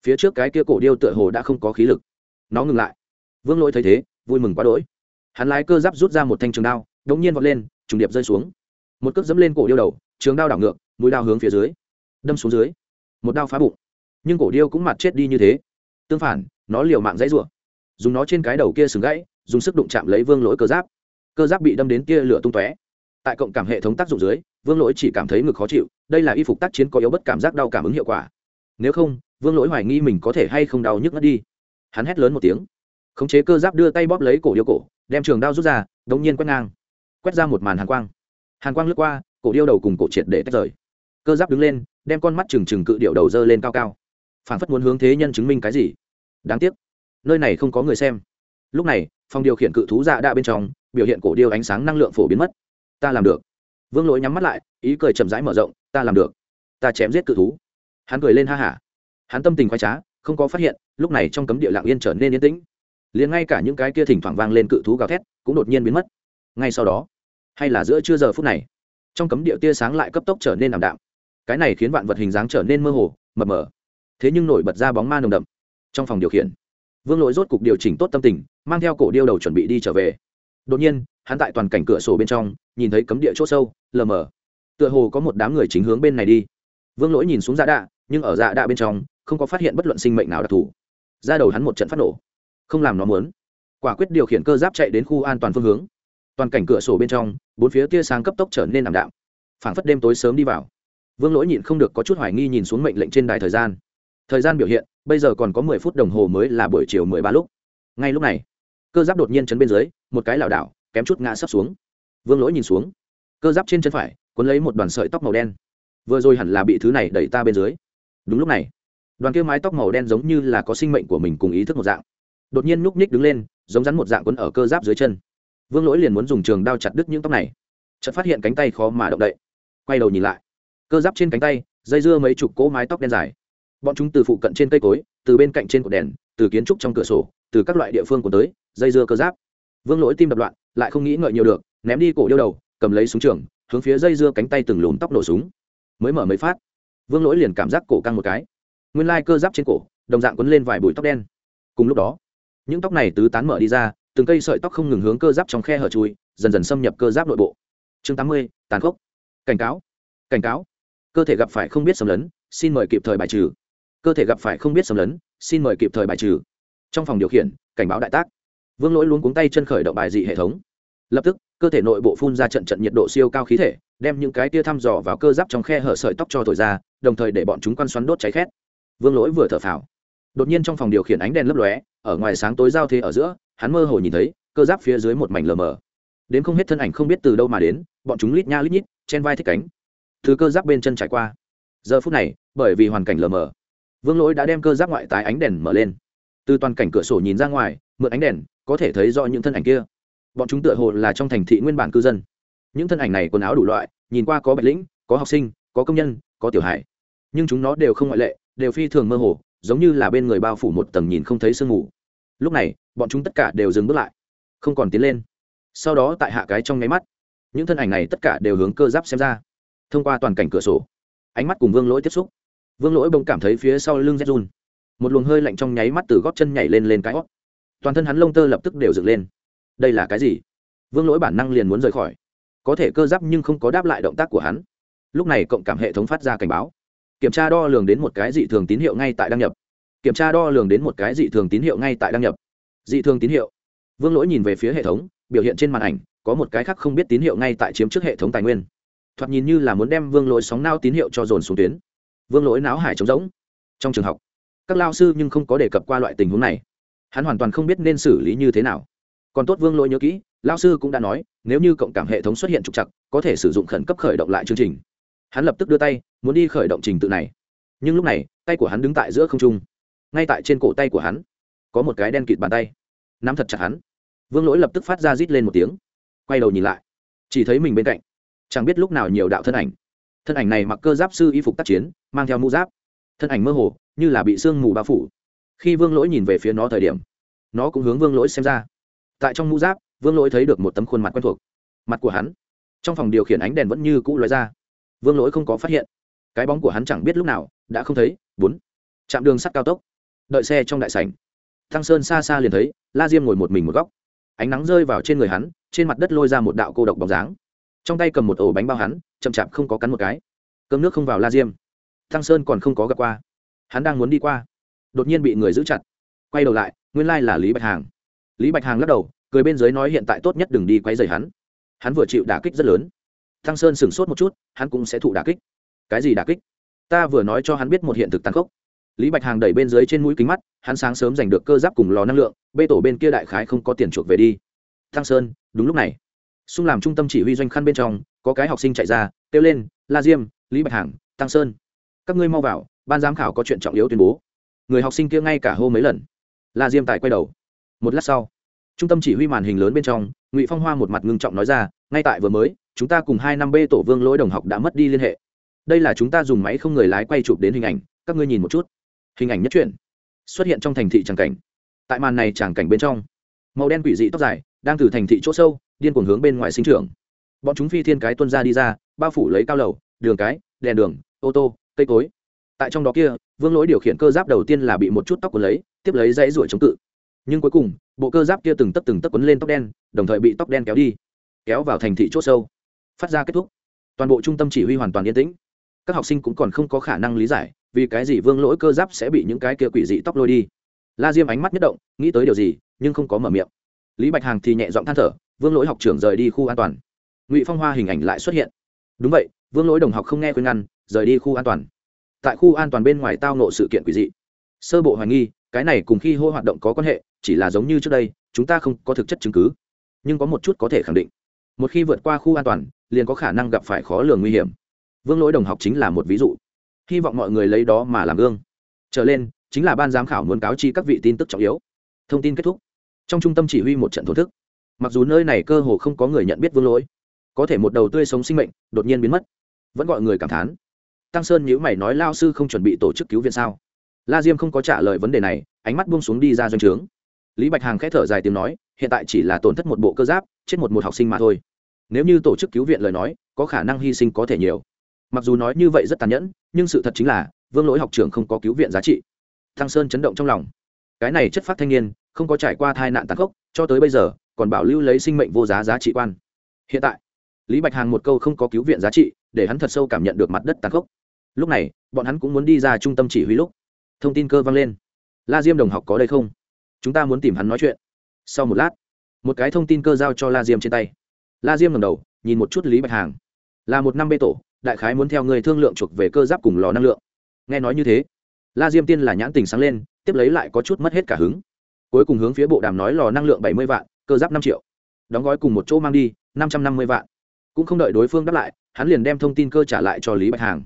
Phía trước cái kia cổ điêu tựa hồ đã không có khí lực. Nó ngừng lại. Vương lỗi thấy thế, vui mừng quá đỗi. Hắn lái cơ giáp rút ra một thanh trường đao đống nhiên vọt lên, trùng điệp rơi xuống. Một cước dẫm lên cổ điêu đầu, trường đao đảo ngược, mũi đao hướng phía dưới. Đâm xuống dưới. Một đao phá bụng. Nhưng cổ điêu cũng mặt chết đi như thế. Tương phản, nó liều mạng dãy rủa. Dùng nó trên cái đầu kia sừng gãy dùng sức đụng chạm lấy vương lỗi cơ giáp. Cơ giáp bị đâm đến kia lửa tung tóe. Tại cộng cảm hệ thống tác dụng dưới, vương lỗi chỉ cảm thấy ngực khó chịu, đây là y phục tác chiến có yếu bất cảm giác đau cảm ứng hiệu quả. Nếu không, vương lỗi hoài nghi mình có thể hay không đau nhức ngất đi. Hắn hét lớn một tiếng. Khống chế cơ giáp đưa tay bóp lấy cổ điêu cổ, đem trường đao rút ra, đống nhiên quét ngang. Quét ra một màn hàn quang. Hàn quang lướt qua, cổ điêu đầu cùng cổ triệt để tách rời. Cơ giáp đứng lên, đem con mắt trừng trừng cự điệu đầu dơ lên cao cao. Phản phất muốn hướng thế nhân chứng minh cái gì. Đáng tiếc, nơi này không có người xem. Lúc này phòng điều khiển cự thú dạ đạ bên trong, biểu hiện cổ điêu ánh sáng năng lượng phổ biến mất. Ta làm được. Vương lỗi nhắm mắt lại, ý cười chậm rãi mở rộng, ta làm được. Ta chém giết cự thú. Hắn cười lên ha hả. Hắn tâm tình khoái trá, không có phát hiện, lúc này trong cấm địa lạng yên trở nên yên tĩnh. Liền ngay cả những cái kia thỉnh thoảng vang lên cự thú gào thét, cũng đột nhiên biến mất. Ngay sau đó, hay là giữa trưa giờ phút này, trong cấm địa tia sáng lại cấp tốc trở nên ảm đạm. Cái này khiến vạn vật hình dáng trở nên mơ hồ mập mờ. Thế nhưng nổi bật ra bóng ma nồng đậm trong phòng điều khiển vương lỗi rốt cục điều chỉnh tốt tâm tình, mang theo cổ điêu đầu chuẩn bị đi trở về. Đột nhiên, hắn tại toàn cảnh cửa sổ bên trong, nhìn thấy cấm địa c h ỗ sâu, lờ mờ. Tựa hồ có một đám người chính hướng bên này đi. Vương lỗi nhìn xuống dạ đạ, nhưng ở dạ đạ bên trong, không có phát hiện bất luận sinh mệnh nào đặc thù. Ra đầu hắn một trận phát nổ. Không làm nó muốn. Quả quyết điều khiển cơ giáp chạy đến khu an toàn phương hướng. Toàn cảnh cửa sổ bên trong, bốn phía tia sáng cấp tốc trở nên ảm đạm. Phảng phất đêm tối sớm đi vào. Vương lỗi nhịn không được có chút hoài nghi nhìn xuống mệnh lệnh trên đài thời gian thời gian biểu hiện, bây giờ còn có mười phút đồng hồ mới là buổi chiều mười ba lúc. Ngay lúc này, cơ giáp đột nhiên chấn bên dưới, một cái lảo đảo, kém chút ngã sấp xuống. Vương lỗi nhìn xuống. Cơ giáp trên chân phải, cuốn lấy một đoàn sợi tóc màu đen. Vừa rồi hẳn là bị thứ này đẩy ta bên dưới. Đúng lúc này, đoàn kia mái tóc màu đen giống như là có sinh mệnh của mình cùng ý thức một dạng. Đột nhiên nhúc nhích đứng lên, giống rắn một dạng quấn ở cơ giáp dưới chân. Vương lỗi liền muốn dùng trường đao chặt đứt những tóc này. Chợt phát hiện cánh tay khó mà động đậy. Quay đầu nhìn lại. Cơ giáp trên cánh tay, dây dưa mấy chục cỗ mái tóc đen dài bọn chúng từ phụ cận trên cây cối, từ bên cạnh trên cột đèn, từ kiến trúc trong cửa sổ, từ các loại địa phương của tới, dây dưa cơ giáp. Vương lỗi tim đập loạn, lại không nghĩ ngợi nhiều được, ném đi cổ điêu đầu, cầm lấy súng trường, hướng phía dây dưa cánh tay từng lùm tóc nổ súng. Mới mở mới phát, vương lỗi liền cảm giác cổ căng một cái. Nguyên lai cơ giáp trên cổ, đồng dạng quấn lên vài bụi tóc đen. Cùng lúc đó, những tóc này tứ tán mở đi ra, từng cây sợi tóc không ngừng hướng cơ giáp trong khe hở chui, dần dần xâm nhập cơ giáp nội bộ. Chương tám mươi, tàn khốc. Cảnh cáo cảnh cáo. Cơ thể gặp phải không biết xâm lấn, xin mời kịp thời bài trừ cơ thể gặp phải không biết xâm lấn, xin mời kịp thời bài trừ. Trong phòng điều khiển, cảnh báo đại tác. Vương lỗi luôn cuống tay chân khởi động bài dị hệ thống. Lập tức, cơ thể nội bộ phun ra trận trận nhiệt độ siêu cao khí thể, đem những cái tia thăm dò vào cơ giáp trong khe hở sợi tóc cho thổi ra, đồng thời để bọn chúng quan xoắn đốt cháy khét. Vương lỗi vừa thở phào. Đột nhiên trong phòng điều khiển ánh đèn lấp lóe, ở ngoài sáng tối giao thế ở giữa, hắn mơ hồ nhìn thấy, cơ giáp phía dưới một mảnh lờ mờ. Đến không hết thân ảnh không biết từ đâu mà đến, bọn chúng lít nha lít nhít, chen vai thích cánh. Thứ cơ giáp bên chân trải qua. Giờ phút này, bởi vì hoàn cảnh lờ mờ vương lỗi đã đem cơ giáp ngoại tái ánh đèn mở lên. Từ toàn cảnh cửa sổ nhìn ra ngoài, mượn ánh đèn, có thể thấy rõ những thân ảnh kia. Bọn chúng tựa hồ là trong thành thị nguyên bản cư dân. Những thân ảnh này quần áo đủ loại, nhìn qua có bạch lĩnh, có học sinh, có công nhân, có tiểu hải nhưng chúng nó đều không ngoại lệ, đều phi thường mơ hồ, giống như là bên người bao phủ một tầng nhìn không thấy sương mù. Lúc này, bọn chúng tất cả đều dừng bước lại, không còn tiến lên. Sau đó tại hạ cái trong nháy mắt, những thân ảnh này tất cả đều hướng cơ giáp xem ra. Thông qua toàn cảnh cửa sổ, ánh mắt cùng vương lỗi tiếp xúc vương lỗi bỗng cảm thấy phía sau lưng rét run. Một luồng hơi lạnh trong nháy mắt từ gót chân nhảy lên lên cái hót. Toàn thân hắn lông tơ lập tức đều dựng lên. Đây là cái gì? Vương lỗi bản năng liền muốn rời khỏi. Có thể cơ giáp nhưng không có đáp lại động tác của hắn. Lúc này cộng cảm hệ thống phát ra cảnh báo. Kiểm tra đo lường đến một cái dị thường tín hiệu ngay tại đăng nhập. Kiểm tra đo lường đến một cái dị thường tín hiệu ngay tại đăng nhập. Dị thường tín hiệu. Vương lỗi nhìn về phía hệ thống, biểu hiện trên màn ảnh, có một cái khác không biết tín hiệu ngay tại chiếm trước hệ thống tài nguyên. Thoạt nhìn như là muốn đem vương lỗi sóng nao tín hiệu cho dồn xuống tuyến vương lỗi náo hải trống rỗng. Trong trường học, các lao sư nhưng không có đề cập qua loại tình huống này. Hắn hoàn toàn không biết nên xử lý như thế nào. Còn tốt vương lỗi nhớ kỹ, lao sư cũng đã nói, nếu như cộng cảm hệ thống xuất hiện trục chặt có thể sử dụng khẩn cấp khởi động lại chương trình. Hắn lập tức đưa tay, muốn đi khởi động trình tự này. Nhưng lúc này, tay của hắn đứng tại giữa không trung. Ngay tại trên cổ tay của hắn, có một cái đen kịt bàn tay. Nắm thật chặt hắn. Vương lỗi lập tức phát ra rít lên một tiếng. Quay đầu nhìn lại, chỉ thấy mình bên cạnh, chẳng biết lúc nào nhiều đạo thân ảnh thân ảnh này mặc cơ giáp sư y phục tác chiến, mang theo mũ giáp. Thân ảnh mơ hồ, như là bị sương mù bao phủ. Khi vương lỗi nhìn về phía nó thời điểm, nó cũng hướng vương lỗi xem ra. Tại trong mũ giáp, vương lỗi thấy được một tấm khuôn mặt quen thuộc. Mặt của hắn, trong phòng điều khiển ánh đèn vẫn như cũ lóe ra. Vương lỗi không có phát hiện. Cái bóng của hắn chẳng biết lúc nào, đã không thấy. Bốn. Trạm đường sắt cao tốc. Đợi xe trong đại sảnh. Thăng sơn xa xa liền thấy, la diêm ngồi một mình một góc. Ánh nắng rơi vào trên người hắn, trên mặt đất lôi ra một đạo cô độc bóng dáng trong tay cầm một ổ bánh bao hắn, chậm chạp không có cắn một cái. Cơm nước không vào la diêm. Thăng sơn còn không có gặp qua. Hắn đang muốn đi qua. Đột nhiên bị người giữ chặt. Quay đầu lại, nguyên lai là lý bạch hàng. Lý bạch hàng lắc đầu, cười bên dưới nói hiện tại tốt nhất đừng đi quay dày hắn. Hắn vừa chịu đả kích rất lớn. Thăng sơn sửng sốt một chút, hắn cũng sẽ thụ đả kích. Cái gì đả kích? Ta vừa nói cho hắn biết một hiện thực tàn khốc. Lý bạch hàng đẩy bên dưới trên mũi kính mắt, hắn sáng sớm giành được cơ giáp cùng lò năng lượng, bê tổ bên kia đại khái không có tiền chuộc về đi. Thăng sơn, đúng lúc này xung làm trung tâm chỉ huy doanh khăn bên trong, có cái học sinh chạy ra, kêu lên, la diêm, lý bạch hàng tăng sơn. Các ngươi mau vào, ban giám khảo có chuyện trọng yếu tuyên bố. Người học sinh kia ngay cả hô mấy lần. La diêm tài quay đầu. Một lát sau, trung tâm chỉ huy màn hình lớn bên trong, ngụy phong hoa một mặt ngưng trọng nói ra, ngay tại vừa mới, chúng ta cùng hai năm b tổ vương lỗi đồng học đã mất đi liên hệ. Đây là chúng ta dùng máy không người lái quay chụp đến hình ảnh, các ngươi nhìn một chút. Hình ảnh nhất truyện xuất hiện trong thành thị tràng cảnh. Tại màn này tràng cảnh bên trong, màu đen quỷ dị tóc dài đang từ thành thị chỗ sâu, điên cuồng hướng bên ngoài sinh trưởng. Bọn chúng phi thiên cái tuân ra đi ra, bao phủ lấy cao lầu, đường cái, đèn đường, ô tô, cây cối. Tại trong đó kia, vương lỗi điều khiển cơ giáp đầu tiên là bị một chút tóc quấn lấy, tiếp lấy dãy ruổi chống cự. Nhưng cuối cùng, bộ cơ giáp kia từng tấc từng tấc quấn lên tóc đen, đồng thời bị tóc đen kéo đi, kéo vào thành thị c h ỗ sâu. Phát ra kết thúc. Toàn bộ trung tâm chỉ huy hoàn toàn yên tĩnh. Các học sinh cũng còn không có khả năng lý giải, vì cái gì vương lỗi cơ giáp sẽ bị những cái kia quỷ dị tóc lôi đi. La diêm ánh mắt nhất động, nghĩ tới điều gì, nhưng không có mở miệng lý bạch hàng thì nhẹ giọng than thở, vương lỗi học trưởng rời đi khu an toàn. Ngụy phong hoa hình ảnh lại xuất hiện. Đúng vậy, vương lỗi đồng học không nghe khuyên ngăn, rời đi khu an toàn. Tại khu an toàn bên ngoài tao nộ sự kiện quỷ dị. Sơ bộ hoài nghi, cái này cùng khi hô hoạt động có quan hệ, chỉ là giống như trước đây, chúng ta không có thực chất chứng cứ. Nhưng có một chút có thể khẳng định, một khi vượt qua khu an toàn, liền có khả năng gặp phải khó lường nguy hiểm. Vương lỗi đồng học chính là một ví dụ. Hy vọng mọi người lấy đó mà làm gương. Trở lên, chính là ban giám khảo muốn cáo chi các vị tin tức trọng yếu. Thông tin kết thúc trong trung tâm chỉ huy một trận thổ thức. Mặc dù nơi này cơ hồ không có người nhận biết vương lỗi, có thể một đầu tươi sống sinh mệnh đột nhiên biến mất. Vẫn gọi người cảm thán. Tăng sơn nhữ mày nói lao sư không chuẩn bị tổ chức cứu viện sao? La diêm không có trả lời vấn đề này, ánh mắt buông xuống đi ra doanh trướng. Lý bạch hàng k h ẽ thở dài tiếng nói, hiện tại chỉ là tổn thất một bộ cơ giáp, chết một một học sinh mà thôi. Nếu như tổ chức cứu viện lời nói, có khả năng hy sinh có thể nhiều. Mặc dù nói như vậy rất tàn nhẫn, nhưng sự thật chính là, vương lỗi học trường không có cứu viện giá trị. Thăng sơn chấn động trong lòng. Cái này chất phát thanh niên không có trải qua tai nạn tàn khốc, cho tới bây giờ, còn bảo lưu lấy sinh mệnh vô giá giá trị quan. Hiện tại, lý bạch hàng một câu không có cứu viện giá trị, để hắn thật sâu cảm nhận được mặt đất tàn khốc. Lúc này, bọn hắn cũng muốn đi ra trung tâm chỉ huy lúc. Thông tin cơ vang lên. La diêm đồng học có đây không? Chúng ta muốn tìm hắn nói chuyện. Sau một lát, một cái thông tin cơ giao cho la diêm trên tay. La diêm ngầm đầu, nhìn một chút lý bạch hàng. Là một năm bê tổ, đại khái muốn theo người thương lượng chuộc về cơ giáp cùng lò năng lượng. Nghe nói như thế, la diêm tiên là nhãn tình sáng lên, tiếp lấy lại có chút mất hết cả hứng cuối cùng hướng phía bộ đàm nói lò năng lượng bảy mươi vạn, cơ giáp năm triệu. Đóng gói cùng một chỗ mang đi, năm trăm năm mươi vạn. Cũng không đợi đối phương đáp lại, hắn liền đem thông tin cơ trả lại cho lý bạch hàng.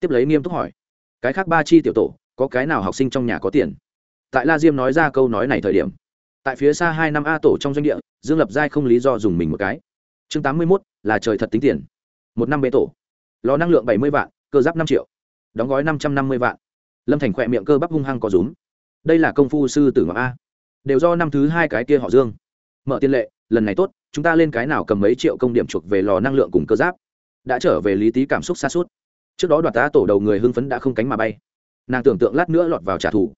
Tiếp lấy nghiêm túc hỏi, cái khác ba chi tiểu tổ, có cái nào học sinh trong nhà có tiền? Tại la diêm nói ra câu nói này thời điểm, tại phía xa hai năm a tổ trong doanh địa, dương lập giai không lý do dùng mình một cái. Chương tám mươi mốt, là trời thật tính tiền. Một năm bê tổ. Lò năng lượng bảy mươi vạn, cơ giáp năm triệu. Đóng gói năm trăm năm mươi vạn. Lâm thành khỏe miệng cơ bắp hung hăng có rúm. Đây là công phu sư tử ngọc a đều do năm thứ hai cái kia họ dương. Mở tiên lệ, lần này tốt, chúng ta lên cái nào cầm mấy triệu công điểm chuộc về lò năng lượng cùng cơ giáp. Đã trở về lý tý cảm xúc xa suốt. Trước đó đoạt tá tổ đầu người hưng phấn đã không cánh mà bay. Nàng tưởng tượng lát nữa lọt vào trả thù.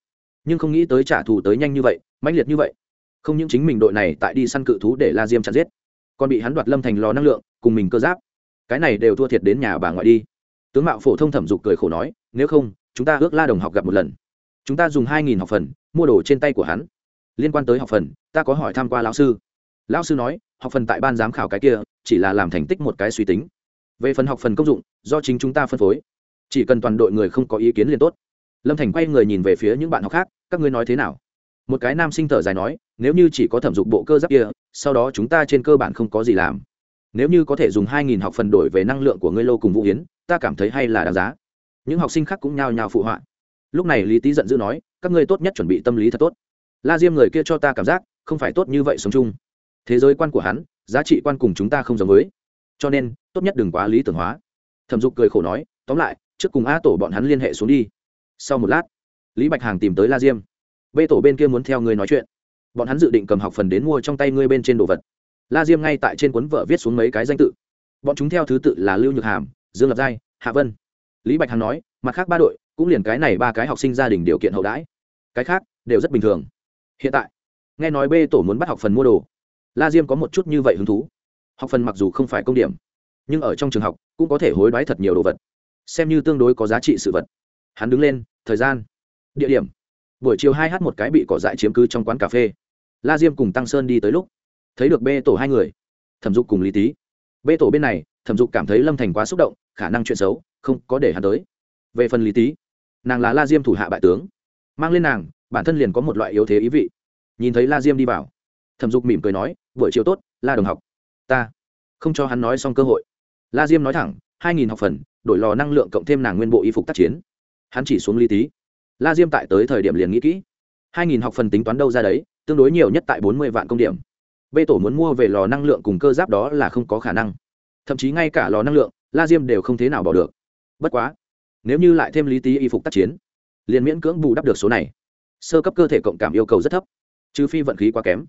Nhưng không nghĩ tới trả thù tới nhanh như vậy, mãnh liệt như vậy. Không những chính mình đội này tại đi săn cự thú để la diêm chặt giết, còn bị hắn đoạt lâm thành lò năng lượng, cùng mình cơ giáp. Cái này đều thua thiệt đến nhà bà ngoại đi. Tướng mạo phổ thông thẩm dục cười khổ nói, nếu không, chúng ta ước la đồng học gặp một lần. Chúng ta dùng hai nghìn học phần, mua đồ trên tay của hắn liên quan tới học phần, ta có hỏi tham q u a lão sư. Lão sư nói, học phần tại ban giám khảo cái kia, chỉ là làm thành tích một cái suy tính. Về phần học phần công dụng, do chính chúng ta phân phối. Chỉ cần toàn đội người không có ý kiến liền tốt. Lâm thành quay người nhìn về phía những bạn học khác, các ngươi nói thế nào? Một cái nam sinh thở dài nói, nếu như chỉ có thẩm dục bộ cơ giáp kia, sau đó chúng ta trên cơ bản không có gì làm. Nếu như có thể dùng hai nghìn học phần đổi về năng lượng của ngươi lô cùng vũ hiến ta cảm thấy hay là đáng giá. Những học sinh khác cũng nhao nhao phụ họa. Lúc này lý tý giận dữ nói, các ngươi tốt nhất chuẩn bị tâm lý thật tốt la diêm người kia cho ta cảm giác, không phải tốt như vậy sống chung. Thế giới quan của hắn, giá trị quan cùng chúng ta không giống với. Cho nên, tốt nhất đừng quá lý tưởng hóa. Thẩm dục cười khổ nói, tóm lại, trước cùng a tổ bọn hắn liên hệ xuống đi. Sau một lát, lý bạch hàng tìm tới la diêm. B tổ bên kia muốn theo ngươi nói chuyện. Bọn hắn dự định cầm học phần đến mua trong tay ngươi bên trên đồ vật. La diêm ngay tại trên cuốn vợ viết xuống mấy cái danh tự. Bọn chúng theo thứ tự là lưu nhược hàm, dương lập giai, hạ vân. Lý bạch hằng nói, mặt khác ba đội, cũng liền cái này ba cái học sinh gia đình điều kiện hậu đãi. Cái khác, đều rất bình thường hiện tại, nghe nói b tổ muốn bắt học phần mua đồ. La diêm có một chút như vậy hứng thú. Học phần mặc dù không phải công điểm, nhưng ở trong trường học cũng có thể hối đoái thật nhiều đồ vật. Xem như tương đối có giá trị sự vật. Hắn đứng lên, thời gian, địa điểm. Buổi chiều hai h một cái bị cỏ dại chiếm cứ trong quán cà phê. La diêm cùng tăng sơn đi tới lúc, thấy được b tổ hai người. Thẩm dục cùng lý tý. B tổ bên này, thẩm dục cảm thấy lâm thành quá xúc động, khả năng chuyện xấu không có để hắn tới. Về phần lý tý, nàng là la diêm thủ hạ bại tướng. Mang lên nàng bản thân liền có một loại yếu thế ý vị. Nhìn thấy la diêm đi vào, thẩm dục mỉm cười nói, buổi chiều tốt, la đồng học. Ta. Không cho hắn nói xong cơ hội. La diêm nói thẳng, hai nghìn học phần, đổi lò năng lượng cộng thêm nàng nguyên bộ y phục tác chiến. Hắn chỉ xuống ly tí. La diêm tại tới thời điểm liền nghĩ kỹ. Hai nghìn học phần tính toán đâu ra đấy, tương đối nhiều nhất tại bốn mươi vạn công điểm. B tổ muốn mua về lò năng lượng cùng cơ giáp đó là không có khả năng. Thậm chí ngay cả lò năng lượng, la diêm đều không thế nào bỏ được. Bất quá, nếu như lại thêm lý tý y phục tác chiến, liền miễn cưỡng bù đắp được số này sơ cấp cơ thể cộng cảm yêu cầu rất thấp, trừ phi vận khí quá kém.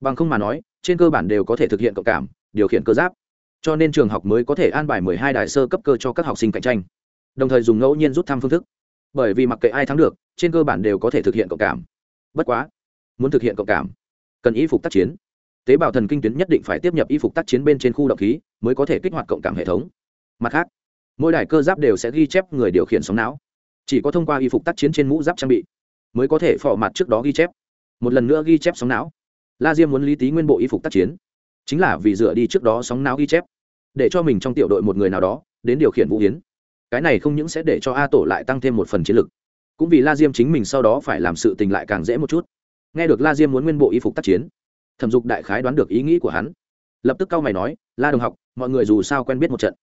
Bằng không mà nói, trên cơ bản đều có thể thực hiện cộng cảm, điều khiển cơ giáp. Cho nên trường học mới có thể an bài mười hai đài sơ cấp cơ cho các học sinh cạnh tranh. Đồng thời dùng ngẫu nhiên rút thăm phương thức. Bởi vì mặc kệ ai thắng được, trên cơ bản đều có thể thực hiện cộng cảm. Bất quá, muốn thực hiện cộng cảm, cần y phục tác chiến. Tế bào thần kinh tuyến nhất định phải tiếp nhập y phục tác chiến bên trên khu động khí, mới có thể kích hoạt cộng cảm hệ thống. Mặt khác, mỗi đài cơ giáp đều sẽ ghi chép người điều khiển sóng não. Chỉ có thông qua y phục tác chiến trên mũ giáp trang bị mới có thể phò mặt trước đó ghi chép. Một lần nữa ghi chép sóng não. La diêm muốn lý tý nguyên bộ y phục tác chiến. Chính là vì dựa đi trước đó sóng não ghi chép. Để cho mình trong tiểu đội một người nào đó đến điều khiển vũ hiến cái này không những sẽ để cho a tổ lại tăng thêm một phần chiến lực, cũng vì la diêm chính mình sau đó phải làm sự tình lại càng dễ một chút. Nghe được la diêm muốn nguyên bộ y phục tác chiến, thẩm dục đại khái đoán được ý nghĩ của hắn. Lập tức cau mày nói, la đồng học, mọi người dù sao quen biết một trận,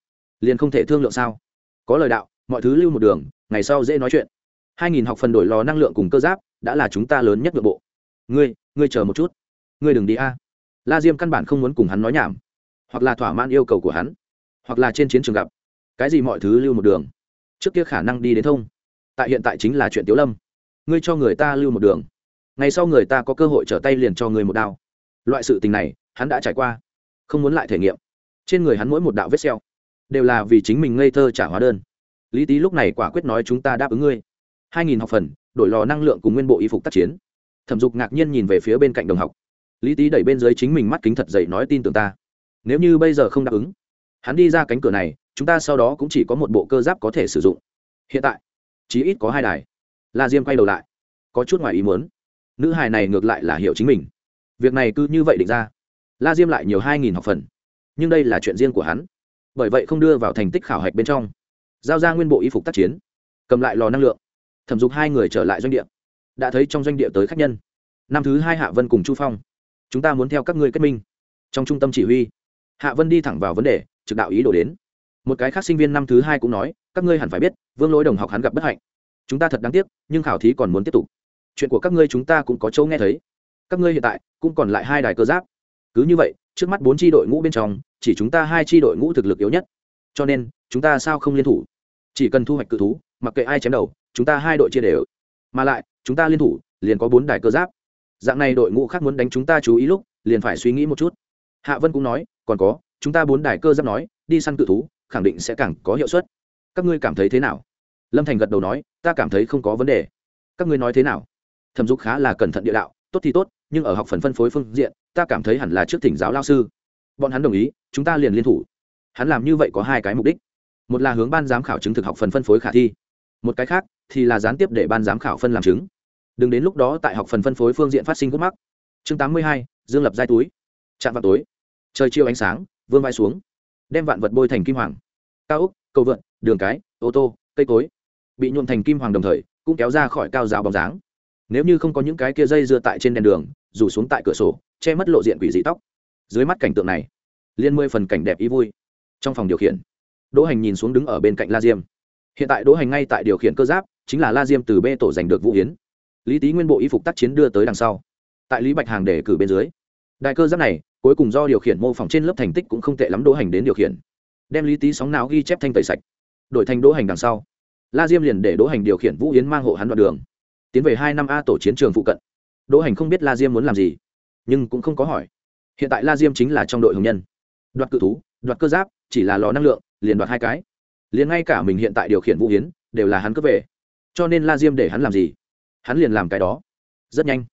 liền không thể thương lượng sao? Có lời đạo, mọi thứ lưu một đường, ngày sau dễ nói chuyện hai nghìn học phần đổi lò năng lượng cùng cơ giáp đã là chúng ta lớn nhất nội bộ. Ngươi ngươi chờ một chút. Ngươi đừng đi a. La diêm căn bản không muốn cùng hắn nói nhảm, hoặc là thỏa mãn yêu cầu của hắn, hoặc là trên chiến trường gặp. Cái gì mọi thứ lưu một đường. Trước kia khả năng đi đến thông. Tại hiện tại chính là chuyện tiếu lâm. Ngươi cho người ta lưu một đường. Ngày sau người ta có cơ hội trở tay liền cho người một đao. Loại sự tình này, hắn đã trải qua. Không muốn lại thể nghiệm. Trên người hắn mỗi một đạo vết xeo đều là vì chính mình ngây thơ trả hóa đơn. Lý tý lúc này quả quyết nói chúng ta đáp ứng ngươi hai nghìn học phần, đổi lò năng lượng cùng nguyên bộ y phục tác chiến. Thẩm dục ngạc nhiên nhìn về phía bên cạnh đồng học. Lý tý đẩy bên dưới chính mình mắt kính thật dậy nói tin tưởng ta. Nếu như bây giờ không đáp ứng, hắn đi ra cánh cửa này, chúng ta sau đó cũng chỉ có một bộ cơ giáp có thể sử dụng. Hiện tại, chí ít có hai đài. La diêm quay đầu lại, có chút ngoài ý muốn. Nữ hài này ngược lại là hiểu chính mình. Việc này cứ như vậy định ra. La diêm lại nhiều hai nghìn học phần. Nhưng đây là chuyện riêng của hắn. Bởi vậy không đưa vào thành tích khảo hạch bên trong. Giao ra nguyên bộ y phục tác chiến. Cầm lại lò năng lượng thẩm dục hai người trở lại doanh địa. Đã thấy trong doanh địa tới khách nhân. Năm thứ hai hạ vân cùng chu phong. Chúng ta muốn theo các ngươi kết minh. Trong trung tâm chỉ huy, hạ vân đi thẳng vào vấn đề, trực đạo ý đổ đến. Một cái khác sinh viên năm thứ hai cũng nói, các ngươi hẳn phải biết, vương lỗi đồng học hắn gặp bất hạnh. Chúng ta thật đáng tiếc, nhưng khảo thí còn muốn tiếp tục. Chuyện của các ngươi chúng ta cũng có châu nghe thấy. Các ngươi hiện tại, cũng còn lại hai đài cơ giáp. Cứ như vậy, trước mắt bốn tri đội ngũ bên trong, chỉ chúng ta hai tri đội ngũ thực lực yếu nhất. Cho nên, chúng ta sao không liên thủ? Chỉ cần thu hoạch cự thú mặc kệ ai chém đầu, chúng ta hai đội chia đều. Mà lại, chúng ta liên thủ, liền có bốn đài cơ giáp. Dạng này đội ngũ khác muốn đánh chúng ta chú ý lúc, liền phải suy nghĩ một chút. Hạ vân cũng nói, còn có, chúng ta bốn đài cơ giáp nói, đi săn cự thú, khẳng định sẽ càng có hiệu suất. Các ngươi cảm thấy thế nào? Lâm thành gật đầu nói, ta cảm thấy không có vấn đề. Các ngươi nói thế nào? Thẩm dục khá là cẩn thận địa đạo, tốt thì tốt, nhưng ở học phần phân phối phương diện, ta cảm thấy hẳn là trước thỉnh giáo lao sư. Bọn hắn đồng ý, chúng ta liền liên thủ. Hắn làm như vậy có hai cái mục đích. Một là hướng ban giám khảo chứng thực học phần phân phối khả thi một cái khác thì là gián tiếp để ban giám khảo phân làm chứng. Đừng đến lúc đó tại học phần phân phối phương diện phát sinh khúc mắc. Chương tám mươi hai, dương lập giai túi. Chạm vào tối trời chiều ánh sáng, vương vai xuống. Đem vạn vật bôi thành kim hoàng. Cao úc cầu vượn, đường cái, ô tô, cây cối. Bị nhuộm thành kim hoàng đồng thời, cũng kéo ra khỏi cao giáo bóng dáng. Nếu như không có những cái kia dây dựa tại trên đèn đường rủ xuống tại cửa sổ, che mất lộ diện quỷ dị tóc. Dưới mắt cảnh tượng này, liên mười phần cảnh đẹp ý vui. Trong phòng điều khiển, đỗ hành nhìn xuống đứng ở bên cạnh la diêm hiện tại đỗ hành ngay tại điều khiển cơ giáp, chính là la diêm từ b tổ giành được vũ hiến lý tý nguyên bộ y phục tác chiến đưa tới đằng sau. Tại lý bạch hàng để cử bên dưới đại cơ giáp này, cuối cùng do điều khiển mô phỏng trên lớp thành tích cũng không tệ lắm đỗ hành đến điều khiển. Đem lý tý sóng não ghi chép thanh tẩy sạch, đổi thành đỗ hành đằng sau. La diêm liền để đỗ hành điều khiển vũ yến mang hộ hắn đoạn đường, tiến về hai năm a tổ chiến trường phụ cận. Đỗ hành không biết la diêm muốn làm gì, nhưng cũng không có hỏi. Hiện tại la diêm chính là trong đội hồng nhân. Đoạt cự thú, đoạt cơ giáp, chỉ là lò năng lượng, liền đoạt hai cái liền ngay cả mình hiện tại điều khiển vũ hiến đều là hắn cướp về. Cho nên la diêm để hắn làm gì? Hắn liền làm cái đó. Rất nhanh,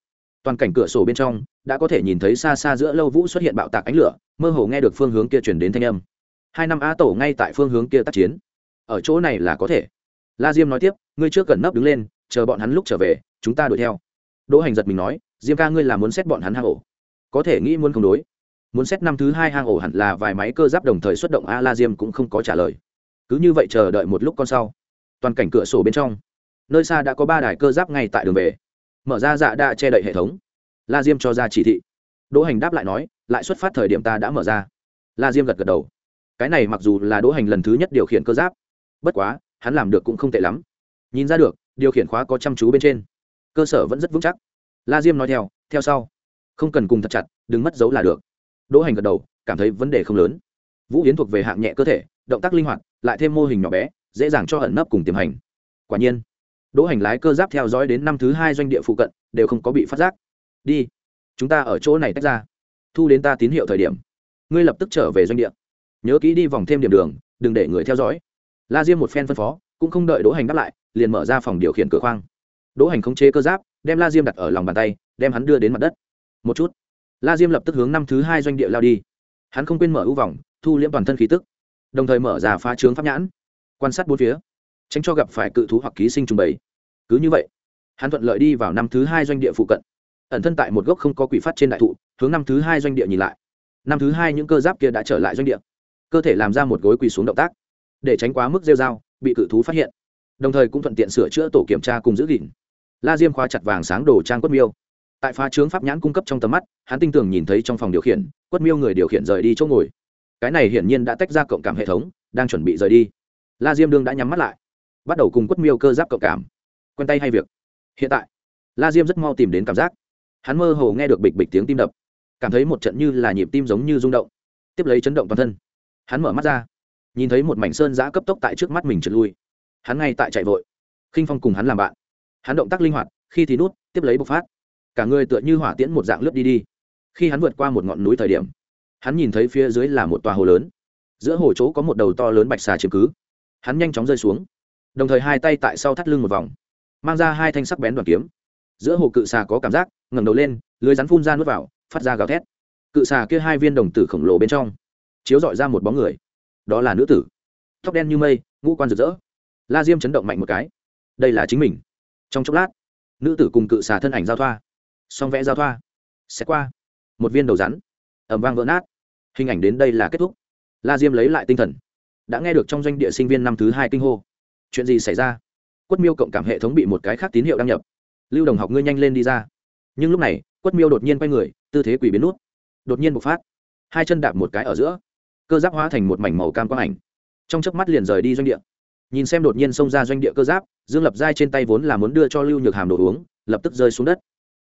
toàn cảnh cửa sổ bên trong đã có thể nhìn thấy xa xa giữa lâu vũ xuất hiện bạo tạc ánh lửa, mơ hồ nghe được phương hướng kia chuyển đến thanh âm. Hai năm a tổ ngay tại phương hướng kia tác chiến. Ở chỗ này là có thể. La diêm nói tiếp, ngươi trước gần nấp đứng lên, chờ bọn hắn lúc trở về, chúng ta đuổi theo. Đỗ hành giật mình nói, diêm ca ngươi là muốn xét bọn hắn hang ổ? Có thể nghĩ muốn không đối. Muốn xét năm thứ hai hang ổ hẳn là vài máy cơ giáp đồng thời xuất động a la diêm cũng không có trả lời cứ như vậy chờ đợi một lúc con sau. Toàn cảnh cửa sổ bên trong, nơi xa đã có ba đài cơ giáp ngay tại đường về. Mở ra dạ đã che đậy hệ thống. La diêm cho ra chỉ thị. Đỗ hành đáp lại nói, lại xuất phát thời điểm ta đã mở ra. La diêm gật gật đầu. Cái này mặc dù là đỗ hành lần thứ nhất điều khiển cơ giáp, bất quá, hắn làm được cũng không tệ lắm. Nhìn ra được, điều khiển khóa có chăm chú bên trên. Cơ sở vẫn rất vững chắc. La diêm nói theo theo sau. Không cần cùng thật chặt, đừng mất dấu là được. Đỗ hành gật đầu, cảm thấy vấn đề không lớn. Vũ hiến thuộc về hạng nhẹ cơ thể, động tác linh hoạt lại thêm mô hình nhỏ bé, dễ dàng cho ẩn nấp cùng tiềm hành. Quả nhiên, đỗ hành lái cơ giáp theo dõi đến năm thứ hai doanh địa phụ cận, đều không có bị phát giác. Đi, chúng ta ở chỗ này tách ra. Thu đến ta tín hiệu thời điểm. Ngươi lập tức trở về doanh địa. Nhớ kỹ đi vòng thêm điểm đường, đừng để người theo dõi. La diêm một phen phân phó, cũng không đợi đỗ hành đáp lại, liền mở ra phòng điều khiển cửa khoang. Đỗ hành khống chế cơ giáp, đem la diêm đặt ở lòng bàn tay, đem hắn đưa đến mặt đất. Một chút. La diêm lập tức hướng năm thứ hai doanh địa lao đi. Hắn không quên mở ưu vòng, thu liễm toàn thân khí tức đồng thời mở ra phá trướng pháp nhãn, quan sát bốn phía, tránh cho gặp phải cự thú hoặc ký sinh trùng bầy. Cứ như vậy, hắn thuận lợi đi vào năm thứ hai doanh địa phụ cận. Ẩn thân tại một gốc không có quỷ phát trên đại thụ, hướng năm thứ hai doanh địa nhìn lại. Năm thứ hai những cơ giáp kia đã trở lại doanh địa. Cơ thể làm ra một gối quỳ xuống động tác, để tránh quá mức rêu dao bị cự thú phát hiện. Đồng thời cũng thuận tiện sửa chữa tổ kiểm tra cùng giữ gìn. La diêm khóa chặt vàng sáng đồ trang quất miêu. Tại phá trướng pháp nhãn cung cấp trong tầm mắt, hắn tinh tường nhìn thấy trong phòng điều khiển, quất miêu người điều khiển rời đi chỗ ngồi cái này hiển nhiên đã tách ra cộng cảm hệ thống, đang chuẩn bị rời đi. La diêm đương đã nhắm mắt lại, bắt đầu cùng quất miêu cơ giáp cộng cảm. Quen tay hay việc? Hiện tại, la diêm rất mau tìm đến cảm giác. Hắn mơ hồ nghe được bịch bịch tiếng tim đập, cảm thấy một trận như là nhịp tim giống như rung động, tiếp lấy chấn động toàn thân. Hắn mở mắt ra, nhìn thấy một mảnh sơn giã cấp tốc tại trước mắt mình trượt lui. Hắn ngay tại chạy vội, khinh phong cùng hắn làm bạn. Hắn động tác linh hoạt, khi thì nút, tiếp lấy bộc phát. Cả người tựa như hỏa tiễn một dạng lướt đi đi. Khi hắn vượt qua một ngọn núi thời điểm hắn nhìn thấy phía dưới là một tòa hồ lớn. Giữa hồ chỗ có một đầu to lớn bạch xà chiếm cứ. Hắn nhanh chóng rơi xuống. Đồng thời hai tay tại sau thắt lưng một vòng, mang ra hai thanh sắc bén đoàn kiếm. Giữa hồ cự xà có cảm giác, ngẩng đầu lên, lưới rắn phun ra nuốt vào, phát ra gào thét. Cự xà kia hai viên đồng tử khổng lồ bên trong, chiếu dọi ra một bóng người. Đó là nữ tử. Tóc đen như mây, ngũ quan rực rỡ. La diêm chấn động mạnh một cái. Đây là chính mình. Trong chốc lát, nữ tử cùng cự xà thân ảnh giao thoa. Song vẽ giao thoa. Sẽ qua. Một viên đầu rắn ẩm vang vỡ nát. Hình ảnh đến đây là kết thúc. La diêm lấy lại tinh thần. Đã nghe được trong doanh địa sinh viên năm thứ hai kinh hô. Chuyện gì xảy ra? Quất miêu cộng cảm hệ thống bị một cái khác tín hiệu đăng nhập. Lưu đồng học ngươi nhanh lên đi ra. Nhưng lúc này, quất miêu đột nhiên quay người, tư thế quỷ biến nút. Đột nhiên bộc phát. Hai chân đạp một cái ở giữa. Cơ giáp hóa thành một mảnh màu cam quang ảnh. Trong chớp mắt liền rời đi doanh địa. Nhìn xem đột nhiên xông ra doanh địa cơ giáp, dương lập giai trên tay vốn là muốn đưa cho lưu nhược hàm đồ uống, lập tức rơi xuống đất.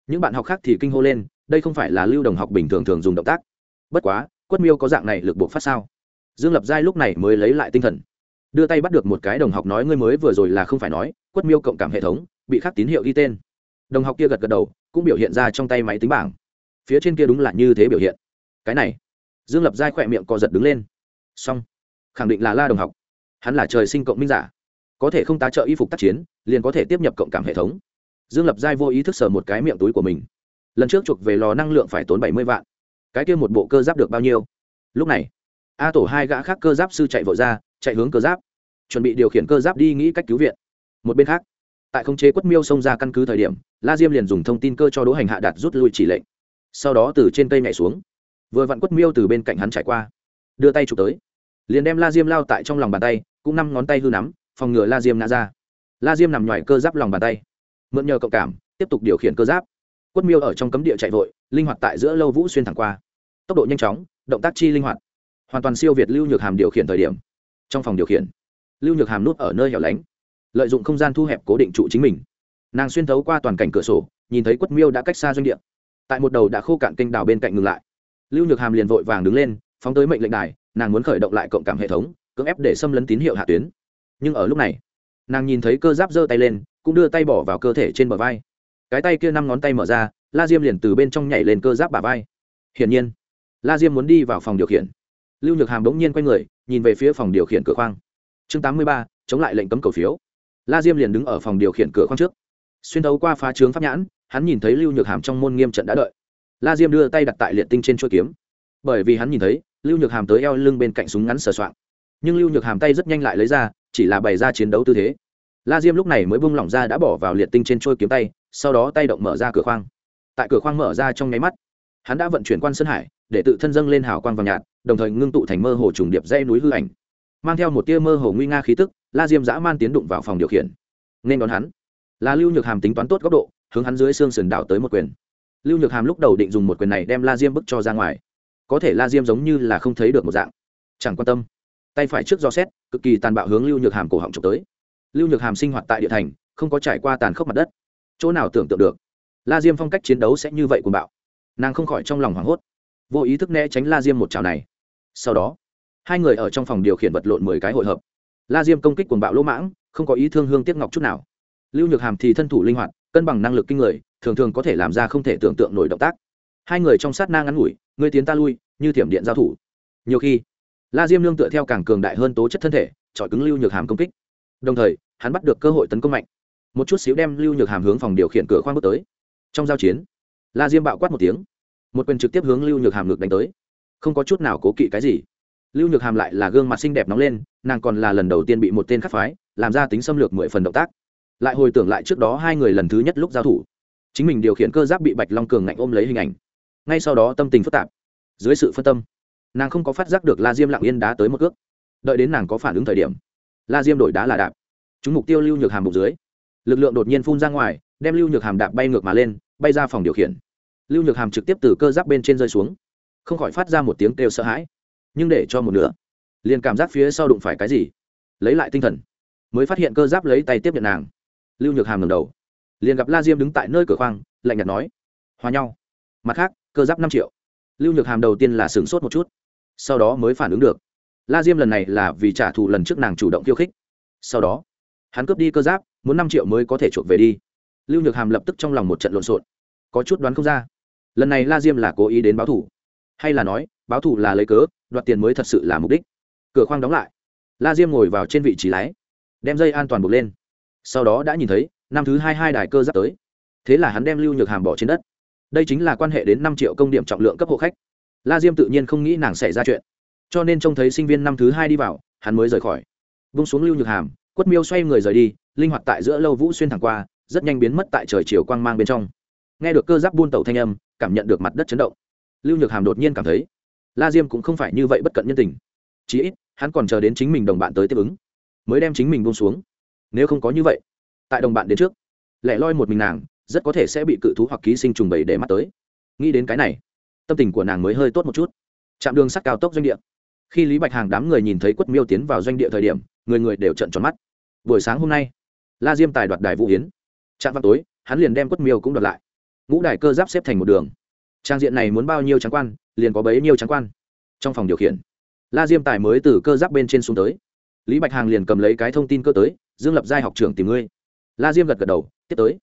Những bạn học khác thì kinh hô lên, đây không phải là lưu đồng học bình thường thường dùng động tác bất quá, quất miêu có dạng này lực buộc phát sao? Dương lập giai lúc này mới lấy lại tinh thần. Đưa tay bắt được một cái đồng học nói ngươi mới vừa rồi là không phải nói, quất miêu cộng cảm hệ thống, bị khắc tín hiệu ghi tên. Đồng học kia gật gật đầu, cũng biểu hiện ra trong tay máy tính bảng. Phía trên kia đúng là như thế biểu hiện. Cái này, dương lập giai khỏe miệng co giật đứng lên. Xong. Khẳng định là la đồng học. Hắn là trời sinh cộng minh giả. Có thể không tá trợ y phục tác chiến, liền có thể tiếp nhập cộng cảm hệ thống. Dương lập giai vô ý thức sờ một cái miệng túi của mình. Lần trước chuộc về lò năng lượng phải tốn bảy mươi vạn cái kia một bộ cơ giáp được bao nhiêu? Lúc này, a tổ hai gã khác cơ giáp sư chạy vội ra, chạy hướng cơ giáp, chuẩn bị điều khiển cơ giáp đi nghĩ cách cứu viện. Một bên khác, tại khống chế quất miêu xông ra căn cứ thời điểm, la diêm liền dùng thông tin cơ cho đỗ hành hạ đạt rút lui chỉ lệnh. Sau đó từ trên cây nhảy xuống. Vừa vặn quất miêu từ bên cạnh hắn chạy qua, đưa tay chụp tới. Liền đem la diêm lao tại trong lòng bàn tay, cũng năm ngón tay hư nắm, phòng ngừa la diêm ngã ra. La diêm nằm ngoài cơ giáp lòng bàn tay, mượn nhờ cộng cảm, tiếp tục điều khiển cơ giáp. Quất miêu ở trong cấm địa chạy vội linh hoạt tại giữa lâu vũ xuyên thẳng qua. Tốc độ nhanh chóng, động tác chi linh hoạt. Hoàn toàn siêu việt lưu nhược hàm điều khiển thời điểm. Trong phòng điều khiển, lưu nhược hàm nút ở nơi hẻo lánh, lợi dụng không gian thu hẹp cố định trụ chính mình. Nàng xuyên thấu qua toàn cảnh cửa sổ, nhìn thấy quất miêu đã cách xa doanh địa. Tại một đầu đã khô cạn kênh đào bên cạnh ngừng lại. Lưu nhược hàm liền vội vàng đứng lên, phóng tới mệnh lệnh đài, nàng muốn khởi động lại cộng cảm hệ thống, cưỡng ép để xâm lấn tín hiệu hạ tuyến. Nhưng ở lúc này, nàng nhìn thấy cơ giáp giơ tay lên, cũng đưa tay bỏ vào cơ thể trên bờ vai. Cái tay kia năm ngón tay mở ra la diêm liền từ bên trong nhảy lên cơ giáp bà vai. Hiển nhiên, la diêm muốn đi vào phòng điều khiển. Lưu nhược hàm đống nhiên quay người, nhìn về phía phòng điều khiển cửa khoang. Chương tám mươi ba, chống lại lệnh cấm cầu phiếu. La diêm liền đứng ở phòng điều khiển cửa khoang trước. Xuyên thấu qua phá trướng pháp nhãn, hắn nhìn thấy lưu nhược hàm trong môn nghiêm trận đã đợi. La diêm đưa tay đặt tại liệt tinh trên chuỗi kiếm. Bởi vì hắn nhìn thấy, lưu nhược hàm tới eo lưng bên cạnh súng ngắn sờ soạng. Nhưng lưu nhược hàm tay rất nhanh lại lấy ra, chỉ là bày ra chiến đấu tư thế. La diêm lúc này mới bung lỏng ra đã bỏ vào liệt tinh trên trôi kiếm tay, sau đó tay động mở ra cửa khoang tại cửa khoang mở ra trong nháy mắt, hắn đã vận chuyển quan sơn hải, để tự thân dâng lên hào quang vàng nhạt, đồng thời ngưng tụ thành mơ hồ trùng điệp dây núi hư ảnh, mang theo một tia mơ hồ nguy nga khí tức, la diêm dã man tiến đụng vào phòng điều khiển. Nên đón hắn. Là lưu nhược hàm tính toán tốt góc độ, hướng hắn dưới xương sườn đảo tới một quyền. Lưu nhược hàm lúc đầu định dùng một quyền này đem la diêm bức cho ra ngoài. Có thể la diêm giống như là không thấy được một dạng. Chẳng quan tâm. Tay phải trước do xét, cực kỳ tàn bạo hướng lưu nhược hàm cổ họng trục tới. Lưu nhược hàm sinh hoạt tại địa thành, không có trải qua tàn khốc mặt đất. Chỗ nào tưởng tượng được? La diêm phong cách chiến đấu sẽ như vậy của bạo. Nàng không khỏi trong lòng hoảng hốt. Vô ý thức né tránh la diêm một chảo này. Sau đó, hai người ở trong phòng điều khiển vật lộn mười cái hội hợp. La diêm công kích cuồng bạo lỗ mãng, không có ý thương hương tiếc ngọc chút nào. Lưu nhược hàm thì thân thủ linh hoạt, cân bằng năng lực kinh người, thường thường có thể làm ra không thể tưởng tượng nổi động tác. Hai người trong sát na ngắn ngủi người tiến ta lui, như thiểm điện giao thủ. Nhiều khi, la diêm lương tựa theo càng cường đại hơn tố chất thân thể, chọi cứng lưu nhược hàm công kích. Đồng thời, hắn bắt được cơ hội tấn công mạnh. Một chút xíu đem lưu nhược hàm hướng phòng điều khiển cửa khoang bước tới trong giao chiến, la diêm bạo quát một tiếng. Một quyền trực tiếp hướng lưu nhược hàm ngược đánh tới. Không có chút nào cố kỵ cái gì. Lưu nhược hàm lại là gương mặt xinh đẹp nóng lên, nàng còn là lần đầu tiên bị một tên khắc phái, làm ra tính xâm lược mười phần động tác. Lại hồi tưởng lại trước đó hai người lần thứ nhất lúc giao thủ. Chính mình điều khiển cơ giáp bị bạch long cường ngạnh ôm lấy hình ảnh. Ngay sau đó tâm tình phức tạp. Dưới sự phân tâm, nàng không có phát giác được la diêm lặng yên đá tới một cước. Đợi đến nàng có phản ứng thời điểm, la diêm đổi đá là đạp. Chúng mục tiêu lưu nhược hàm bụng dưới, lực lượng đột nhiên phun ra ngoài đem lưu nhược hàm đạp bay ngược mà lên, bay ra phòng điều khiển. Lưu nhược hàm trực tiếp từ cơ giáp bên trên rơi xuống. Không khỏi phát ra một tiếng kêu sợ hãi. Nhưng để cho một nửa, liền cảm giác phía sau đụng phải cái gì. Lấy lại tinh thần, mới phát hiện cơ giáp lấy tay tiếp nhận nàng. Lưu nhược hàm ngầm đầu, liền gặp la diêm đứng tại nơi cửa khoang, lạnh nhạt nói, hòa nhau. Mặt khác, cơ giáp năm triệu. Lưu nhược hàm đầu tiên là sửng sốt một chút, sau đó mới phản ứng được. La diêm lần này là vì trả thù lần trước nàng chủ động khiêu khích. Sau đó, hắn cướp đi cơ giáp, muốn năm triệu mới có thể chuộc về đi lưu nhược hàm lập tức trong lòng một trận lộn xộn, có chút đoán không ra. Lần này la diêm là cố ý đến báo thủ, hay là nói, báo thủ là lấy cớ, đoạt tiền mới thật sự là mục đích. Cửa khoang đóng lại, la diêm ngồi vào trên vị trí lái, đem dây an toàn buộc lên. Sau đó đã nhìn thấy, năm thứ hai hai đài cơ giáp tới. Thế là hắn đem lưu nhược hàm bỏ trên đất. Đây chính là quan hệ đến năm triệu công điểm trọng lượng cấp hộ khách. La diêm tự nhiên không nghĩ nàng xảy ra chuyện, cho nên trông thấy sinh viên năm thứ hai đi vào, hắn mới rời khỏi. Vung xuống lưu nhược hàm, quất miêu xoay người rời đi, linh hoạt tại giữa lâu vũ xuyên thẳng qua rất nhanh biến mất tại trời chiều quang mang bên trong. Nghe được cơ giáp buôn tàu thanh âm, cảm nhận được mặt đất chấn động. Lưu nhược hàm đột nhiên cảm thấy, la diêm cũng không phải như vậy bất cận nhân tình. Chí ít, hắn còn chờ đến chính mình đồng bạn tới tiếp ứng, mới đem chính mình buông xuống. Nếu không có như vậy, tại đồng bạn đến trước, lẻ loi một mình nàng, rất có thể sẽ bị cự thú hoặc ký sinh trùng bầy để mắt tới. Nghĩ đến cái này, tâm tình của nàng mới hơi tốt một chút. Chạm đường sắt cao tốc doanh địa. Khi lý bạch hàng đám người nhìn thấy quất miêu tiến vào doanh địa thời điểm, người người đều trận tròn mắt. Buổi sáng hôm nay, la diêm tài đoạt đài vũ hiến trạm vào tối, hắn liền đem quất miêu cũng đoạt lại. Ngũ đài cơ giáp xếp thành một đường. Trang diện này muốn bao nhiêu trắng quan, liền có bấy nhiêu trắng quan. Trong phòng điều khiển, la diêm tài mới từ cơ giáp bên trên xuống tới. Lý bạch hàng liền cầm lấy cái thông tin cơ tới, dương lập giai học trưởng tìm ngươi. La diêm gật gật đầu, tiếp tới.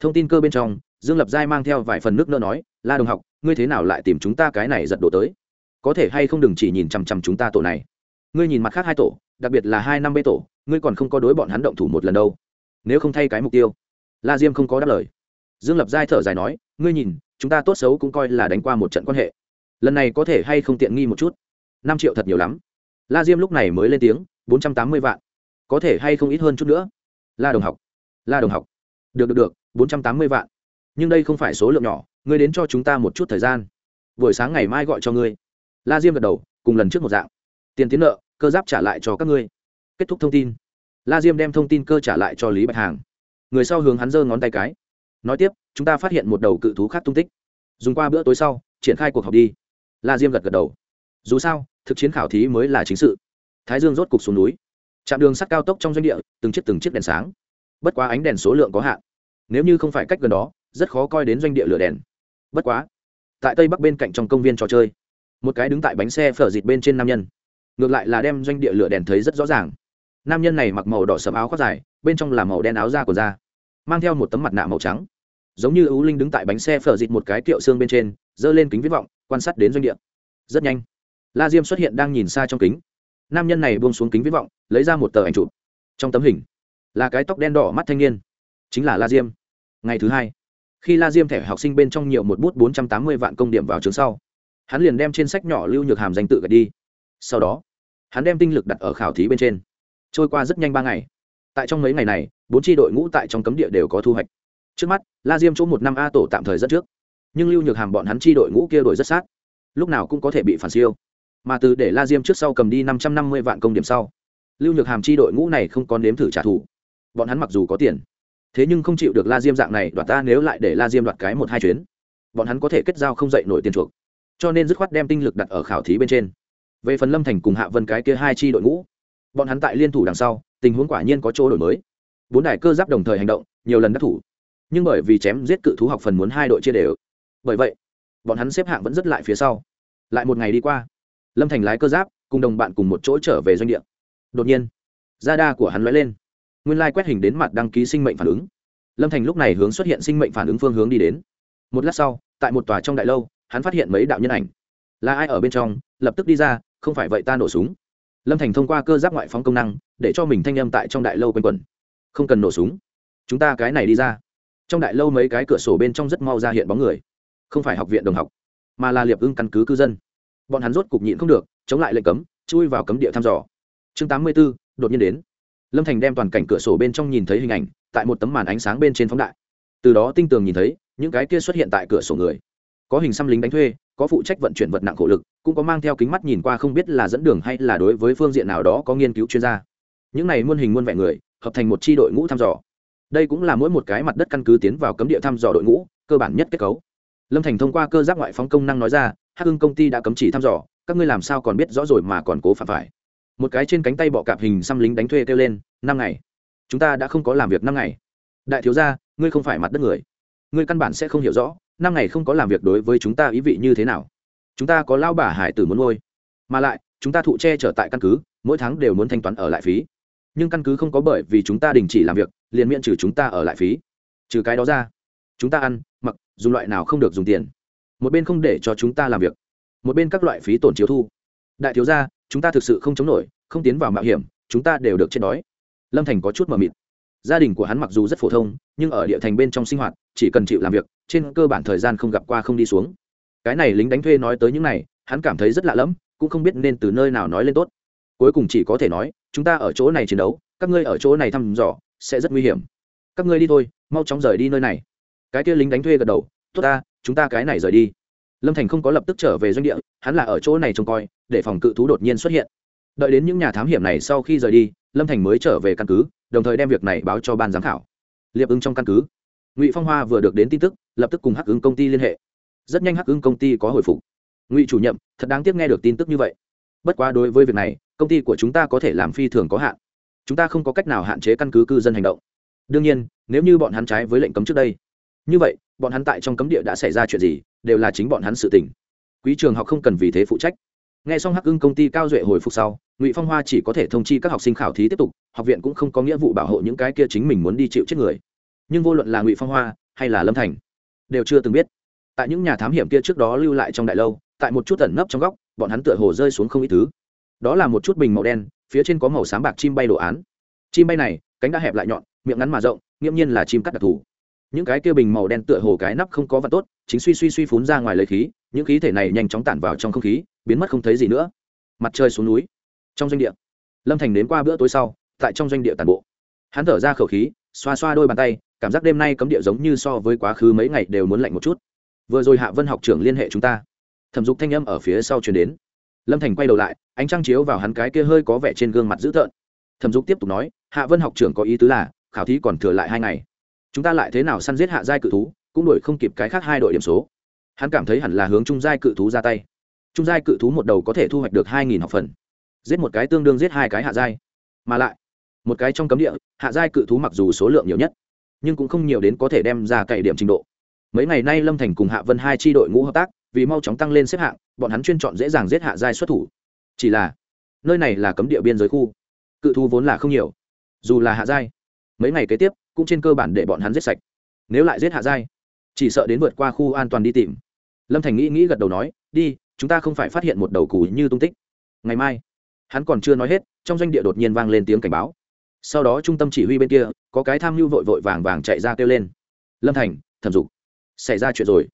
Thông tin cơ bên trong, dương lập giai mang theo vài phần nước nơ nói, la đồng học, ngươi thế nào lại tìm chúng ta cái này giật đổ tới? Có thể hay không đừng chỉ nhìn chằm chằm chúng ta tổ này. Ngươi nhìn mặt khác hai tổ, đặc biệt là hai năm bê tổ, ngươi còn không có đối bọn hắn động thủ một lần đâu. Nếu không thay cái mục tiêu la diêm không có đáp lời. Dương lập giai thở dài nói, ngươi nhìn, chúng ta tốt xấu cũng coi là đánh qua một trận quan hệ. Lần này có thể hay không tiện nghi một chút? Năm triệu thật nhiều lắm. La diêm lúc này mới lên tiếng, bốn trăm tám mươi vạn. Có thể hay không ít hơn chút nữa? La đồng học. La đồng học. Được được được, bốn trăm tám mươi vạn. Nhưng đây không phải số lượng nhỏ, ngươi đến cho chúng ta một chút thời gian. Buổi sáng ngày mai gọi cho ngươi. La diêm gật đầu, cùng lần trước một dạng. Tiền tiến nợ, cơ giáp trả lại cho các ngươi. Kết thúc thông tin. La diêm đem thông tin cơ trả lại cho lý bạch hàng người sau hướng hắn giơ ngón tay cái. Nói tiếp, chúng ta phát hiện một đầu cự thú khác tung tích. Dùng qua bữa tối sau, triển khai cuộc họp đi. La diêm gật gật đầu. Dù sao, thực chiến khảo thí mới là chính sự. Thái dương rốt cục xuống núi. Trạm đường sắt cao tốc trong doanh địa, từng chiếc từng chiếc đèn sáng. Bất quá ánh đèn số lượng có hạn. Nếu như không phải cách gần đó, rất khó coi đến doanh địa lửa đèn. Bất quá, tại tây bắc bên cạnh trong công viên trò chơi, một cái đứng tại bánh xe phở dịt bên trên nam nhân. Ngược lại là đem doanh địa lửa đèn thấy rất rõ ràng nam nhân này mặc màu đỏ sẫm áo khoác dài, bên trong là màu đen áo da của da, mang theo một tấm mặt nạ màu trắng. Giống như ưu linh đứng tại bánh xe phở dịt một cái kiệu xương bên trên, giơ lên kính viết vọng, quan sát đến doanh địa. Rất nhanh, la diêm xuất hiện đang nhìn xa trong kính. Nam nhân này buông xuống kính viết vọng, lấy ra một tờ ảnh chụp. Trong tấm hình, là cái tóc đen đỏ mắt thanh niên, chính là la diêm. Ngày thứ hai, khi la diêm thẻ học sinh bên trong nhiều một bút bốn trăm tám mươi vạn công điểm vào trường sau, hắn liền đem trên sách nhỏ lưu nhược hàm danh tự gạch đi. Sau đó, hắn đem tinh lực đặt ở khảo thí bên trên trôi qua rất nhanh ba ngày. Tại trong mấy ngày này, bốn tri đội ngũ tại trong cấm địa đều có thu hoạch. Trước mắt, la diêm chỗ một năm a tổ tạm thời dẫn trước. Nhưng lưu nhược hàm bọn hắn tri đội ngũ kia đổi rất sát. Lúc nào cũng có thể bị phản siêu. Mà từ để la diêm trước sau cầm đi năm trăm năm mươi vạn công điểm sau, lưu nhược hàm tri đội ngũ này không có nếm thử trả thù. Bọn hắn mặc dù có tiền, thế nhưng không chịu được la diêm dạng này đoạt ta nếu lại để la diêm đoạt cái một hai chuyến. Bọn hắn có thể kết giao không dậy nổi tiền chuộc. Cho nên dứt khoát đem tinh lực đặt ở khảo thí bên trên. Về phần lâm thành cùng hạ vân cái kia hai chi đội ngũ bọn hắn tại liên thủ đằng sau, tình huống quả nhiên có chỗ đổi mới. Bốn đài cơ giáp đồng thời hành động, nhiều lần đắc thủ. Nhưng bởi vì chém giết cự thú học phần muốn hai đội chia đều. Bởi vậy, bọn hắn xếp hạng vẫn rất lại phía sau. Lại một ngày đi qua, lâm thành lái cơ giáp, cùng đồng bạn cùng một chỗ trở về doanh địa. Đột nhiên da đa của hắn lóe lên. Nguyên lai quét hình đến mặt đăng ký sinh mệnh phản ứng. Lâm thành lúc này hướng xuất hiện sinh mệnh phản ứng phương hướng đi đến. Một lát sau, tại một tòa trong đại lâu, hắn phát hiện mấy đạo nhân ảnh. Là ai ở bên trong? Lập tức đi ra, không phải vậy ta nổ súng lâm thành thông qua cơ giáp ngoại phóng công năng, để cho mình thanh âm tại trong đại lâu quanh quẩn. Không cần nổ súng. Chúng ta cái này đi ra. Trong đại lâu mấy cái cửa sổ bên trong rất mau ra hiện bóng người. Không phải học viện đồng học, mà là liệp ưng căn cứ cư dân. Bọn hắn rốt cục nhịn không được, chống lại lệnh cấm, chui vào cấm địa thăm dò. Chương tám mươi b ố đột nhiên đến. Lâm thành đem toàn cảnh cửa sổ bên trong nhìn thấy hình ảnh, tại một tấm màn ánh sáng bên trên phóng đại. Từ đó tinh tường nhìn thấy, những cái kia xuất hiện tại cửa sổ người. Có hình xăm lính đánh thuê có phụ trách vận chuyển vật nặng khổ lực, cũng có mang theo kính mắt nhìn qua không biết là dẫn đường hay là đối với phương diện nào đó có nghiên cứu chuyên gia. Những này muôn hình muôn vẻ người, hợp thành một c h i đội ngũ thăm dò. Đây cũng là mỗi một cái mặt đất căn cứ tiến vào cấm địa thăm dò đội ngũ, cơ bản nhất kết cấu. Lâm thành thông qua cơ giác ngoại phóng công năng nói ra, hắc hưng công ty đã cấm chỉ thăm dò, các ngươi làm sao còn biết rõ rồi mà còn cố phạm phải? Một cái trên cánh tay bọ cạp hình xăm lính đánh thuê kêu lên, năm ngày, chúng ta đã không có làm việc năm ngày. Đại thiếu gia, ngươi không phải mặt đất người. Ngươi căn bản sẽ không hiểu rõ năm ngày không có làm việc đối với chúng ta ý vị như thế nào? Chúng ta có lao bà hải tử muốn ngôi mà lại, chúng ta thụ che trở tại căn cứ, mỗi tháng đều muốn thanh toán ở lại phí. Nhưng căn cứ không có bởi vì chúng ta đình chỉ làm việc, liền miễn trừ chúng ta ở lại phí. Trừ cái đó ra, chúng ta ăn, mặc, dùng loại nào không được dùng tiền. Một bên không để cho chúng ta làm việc, một bên các loại phí tổn chiếu thu. Đại thiếu gia, chúng ta thực sự không chống nổi, không tiến vào mạo hiểm, chúng ta đều được chết đói. Lâm thành có chút mờ mịt gia đình của hắn mặc dù rất phổ thông, nhưng ở địa thành bên trong sinh hoạt, chỉ cần chịu làm việc, trên cơ bản thời gian không gặp qua không đi xuống. Cái này lính đánh thuê nói tới những này, hắn cảm thấy rất lạ lẫm, cũng không biết nên từ nơi nào nói lên tốt. Cuối cùng chỉ có thể nói, chúng ta ở chỗ này chiến đấu, các ngươi ở chỗ này thăm dò, sẽ rất nguy hiểm. Các ngươi đi thôi, mau chóng rời đi nơi này. Cái kia lính đánh thuê gật đầu, tốt ta, chúng ta cái này rời đi. Lâm thành không có lập tức trở về doanh địa, hắn là ở chỗ này trông coi, để phòng cự thú đột nhiên xuất hiện đợi đến những nhà thám hiểm này sau khi rời đi, lâm thành mới trở về căn cứ, đồng thời đem việc này báo cho ban giám khảo. Liệp ứng trong căn cứ. Ngụy phong hoa vừa được đến tin tức, lập tức cùng hắc ứng công ty liên hệ. Rất nhanh hắc ứng công ty có hồi phục. Ngụy chủ nhiệm, thật đáng tiếc nghe được tin tức như vậy. Bất quá đối với việc này, công ty của chúng ta có thể làm phi thường có hạn. Chúng ta không có cách nào hạn chế căn cứ cư dân hành động. Đương nhiên, nếu như bọn hắn trái với lệnh cấm trước đây, như vậy, bọn hắn tại trong cấm địa đã xảy ra chuyện gì, đều là chính bọn hắn sự tình. Quý trường học không cần vì thế phụ trách nghe xong hắc ưng công ty cao duệ hồi phục sau, ngụy phong hoa chỉ có thể thông chi các học sinh khảo thí tiếp tục, học viện cũng không có nghĩa vụ bảo hộ những cái kia chính mình muốn đi chịu chết người. Nhưng vô luận là ngụy phong hoa hay là lâm thành, đều chưa từng biết. Tại những nhà thám hiểm kia trước đó lưu lại trong đại lâu, tại một chút ẩn nấp trong góc, bọn hắn tựa hồ rơi xuống không ít thứ. Đó là một chút bình màu đen, phía trên có màu sáng bạc chim bay đồ án. Chim bay này, cánh đã hẹp lại nhọn, miệng ngắn mà rộng, nghiễm nhiên là chim cắt đặc thù những cái kia bình màu đen tựa hồ cái nắp không có vật tốt, chính suy suy suy phún ra ngoài lấy khí, những khí thể này nhanh chóng tản vào trong không khí, biến mất không thấy gì nữa. Mặt trời xuống núi. Trong doanh địa. Lâm thành đến qua bữa tối sau, tại trong doanh địa tàn bộ. Hắn thở ra khẩu khí, xoa xoa đôi bàn tay, cảm giác đêm nay cấm địa giống như so với quá khứ mấy ngày đều muốn lạnh một chút. Vừa rồi hạ vân học trưởng liên hệ chúng ta. Thẩm dục thanh âm ở phía sau chuyển đến. Lâm thành quay đầu lại, ánh trăng chiếu vào hắn cái kia hơi có vẻ trên gương mặt dữ tợn. Thẩm dục tiếp tục nói, hạ vân học trưởng có ý tứ là, khảo thí còn thừa lại hai ngày chúng ta lại thế nào săn giết hạ giai cự thú, cũng đổi không kịp cái khác hai đội điểm số. Hắn cảm thấy hẳn là hướng trung giai cự thú ra tay. Trung giai cự thú một đầu có thể thu hoạch được hai nghìn học phần. Giết một cái tương đương giết hai cái hạ giai. Mà lại, một cái trong cấm địa, hạ giai cự thú mặc dù số lượng nhiều nhất, nhưng cũng không nhiều đến có thể đem ra cậy điểm trình độ. Mấy ngày nay lâm thành cùng hạ vân hai tri đội ngũ hợp tác, vì mau chóng tăng lên xếp hạng, bọn hắn chuyên chọn dễ dàng giết hạ giai xuất thủ. Chỉ là, nơi này là cấm địa biên giới khu, cự thú vốn là không nhiều. Dù là hạ giai, mấy ngày kế tiếp cũng trên cơ bản để bọn hắn giết sạch. Nếu lại giết hạ giai, chỉ sợ đến vượt qua khu an toàn đi tìm. Lâm thành nghĩ nghĩ gật đầu nói, đi, chúng ta không phải phát hiện một đầu cù như tung tích. Ngày mai, hắn còn chưa nói hết, trong doanh địa đột nhiên vang lên tiếng cảnh báo. Sau đó trung tâm chỉ huy bên kia, có cái tham mưu vội vội vàng vàng chạy ra kêu lên. Lâm thành, thẩm dục, xảy ra chuyện rồi.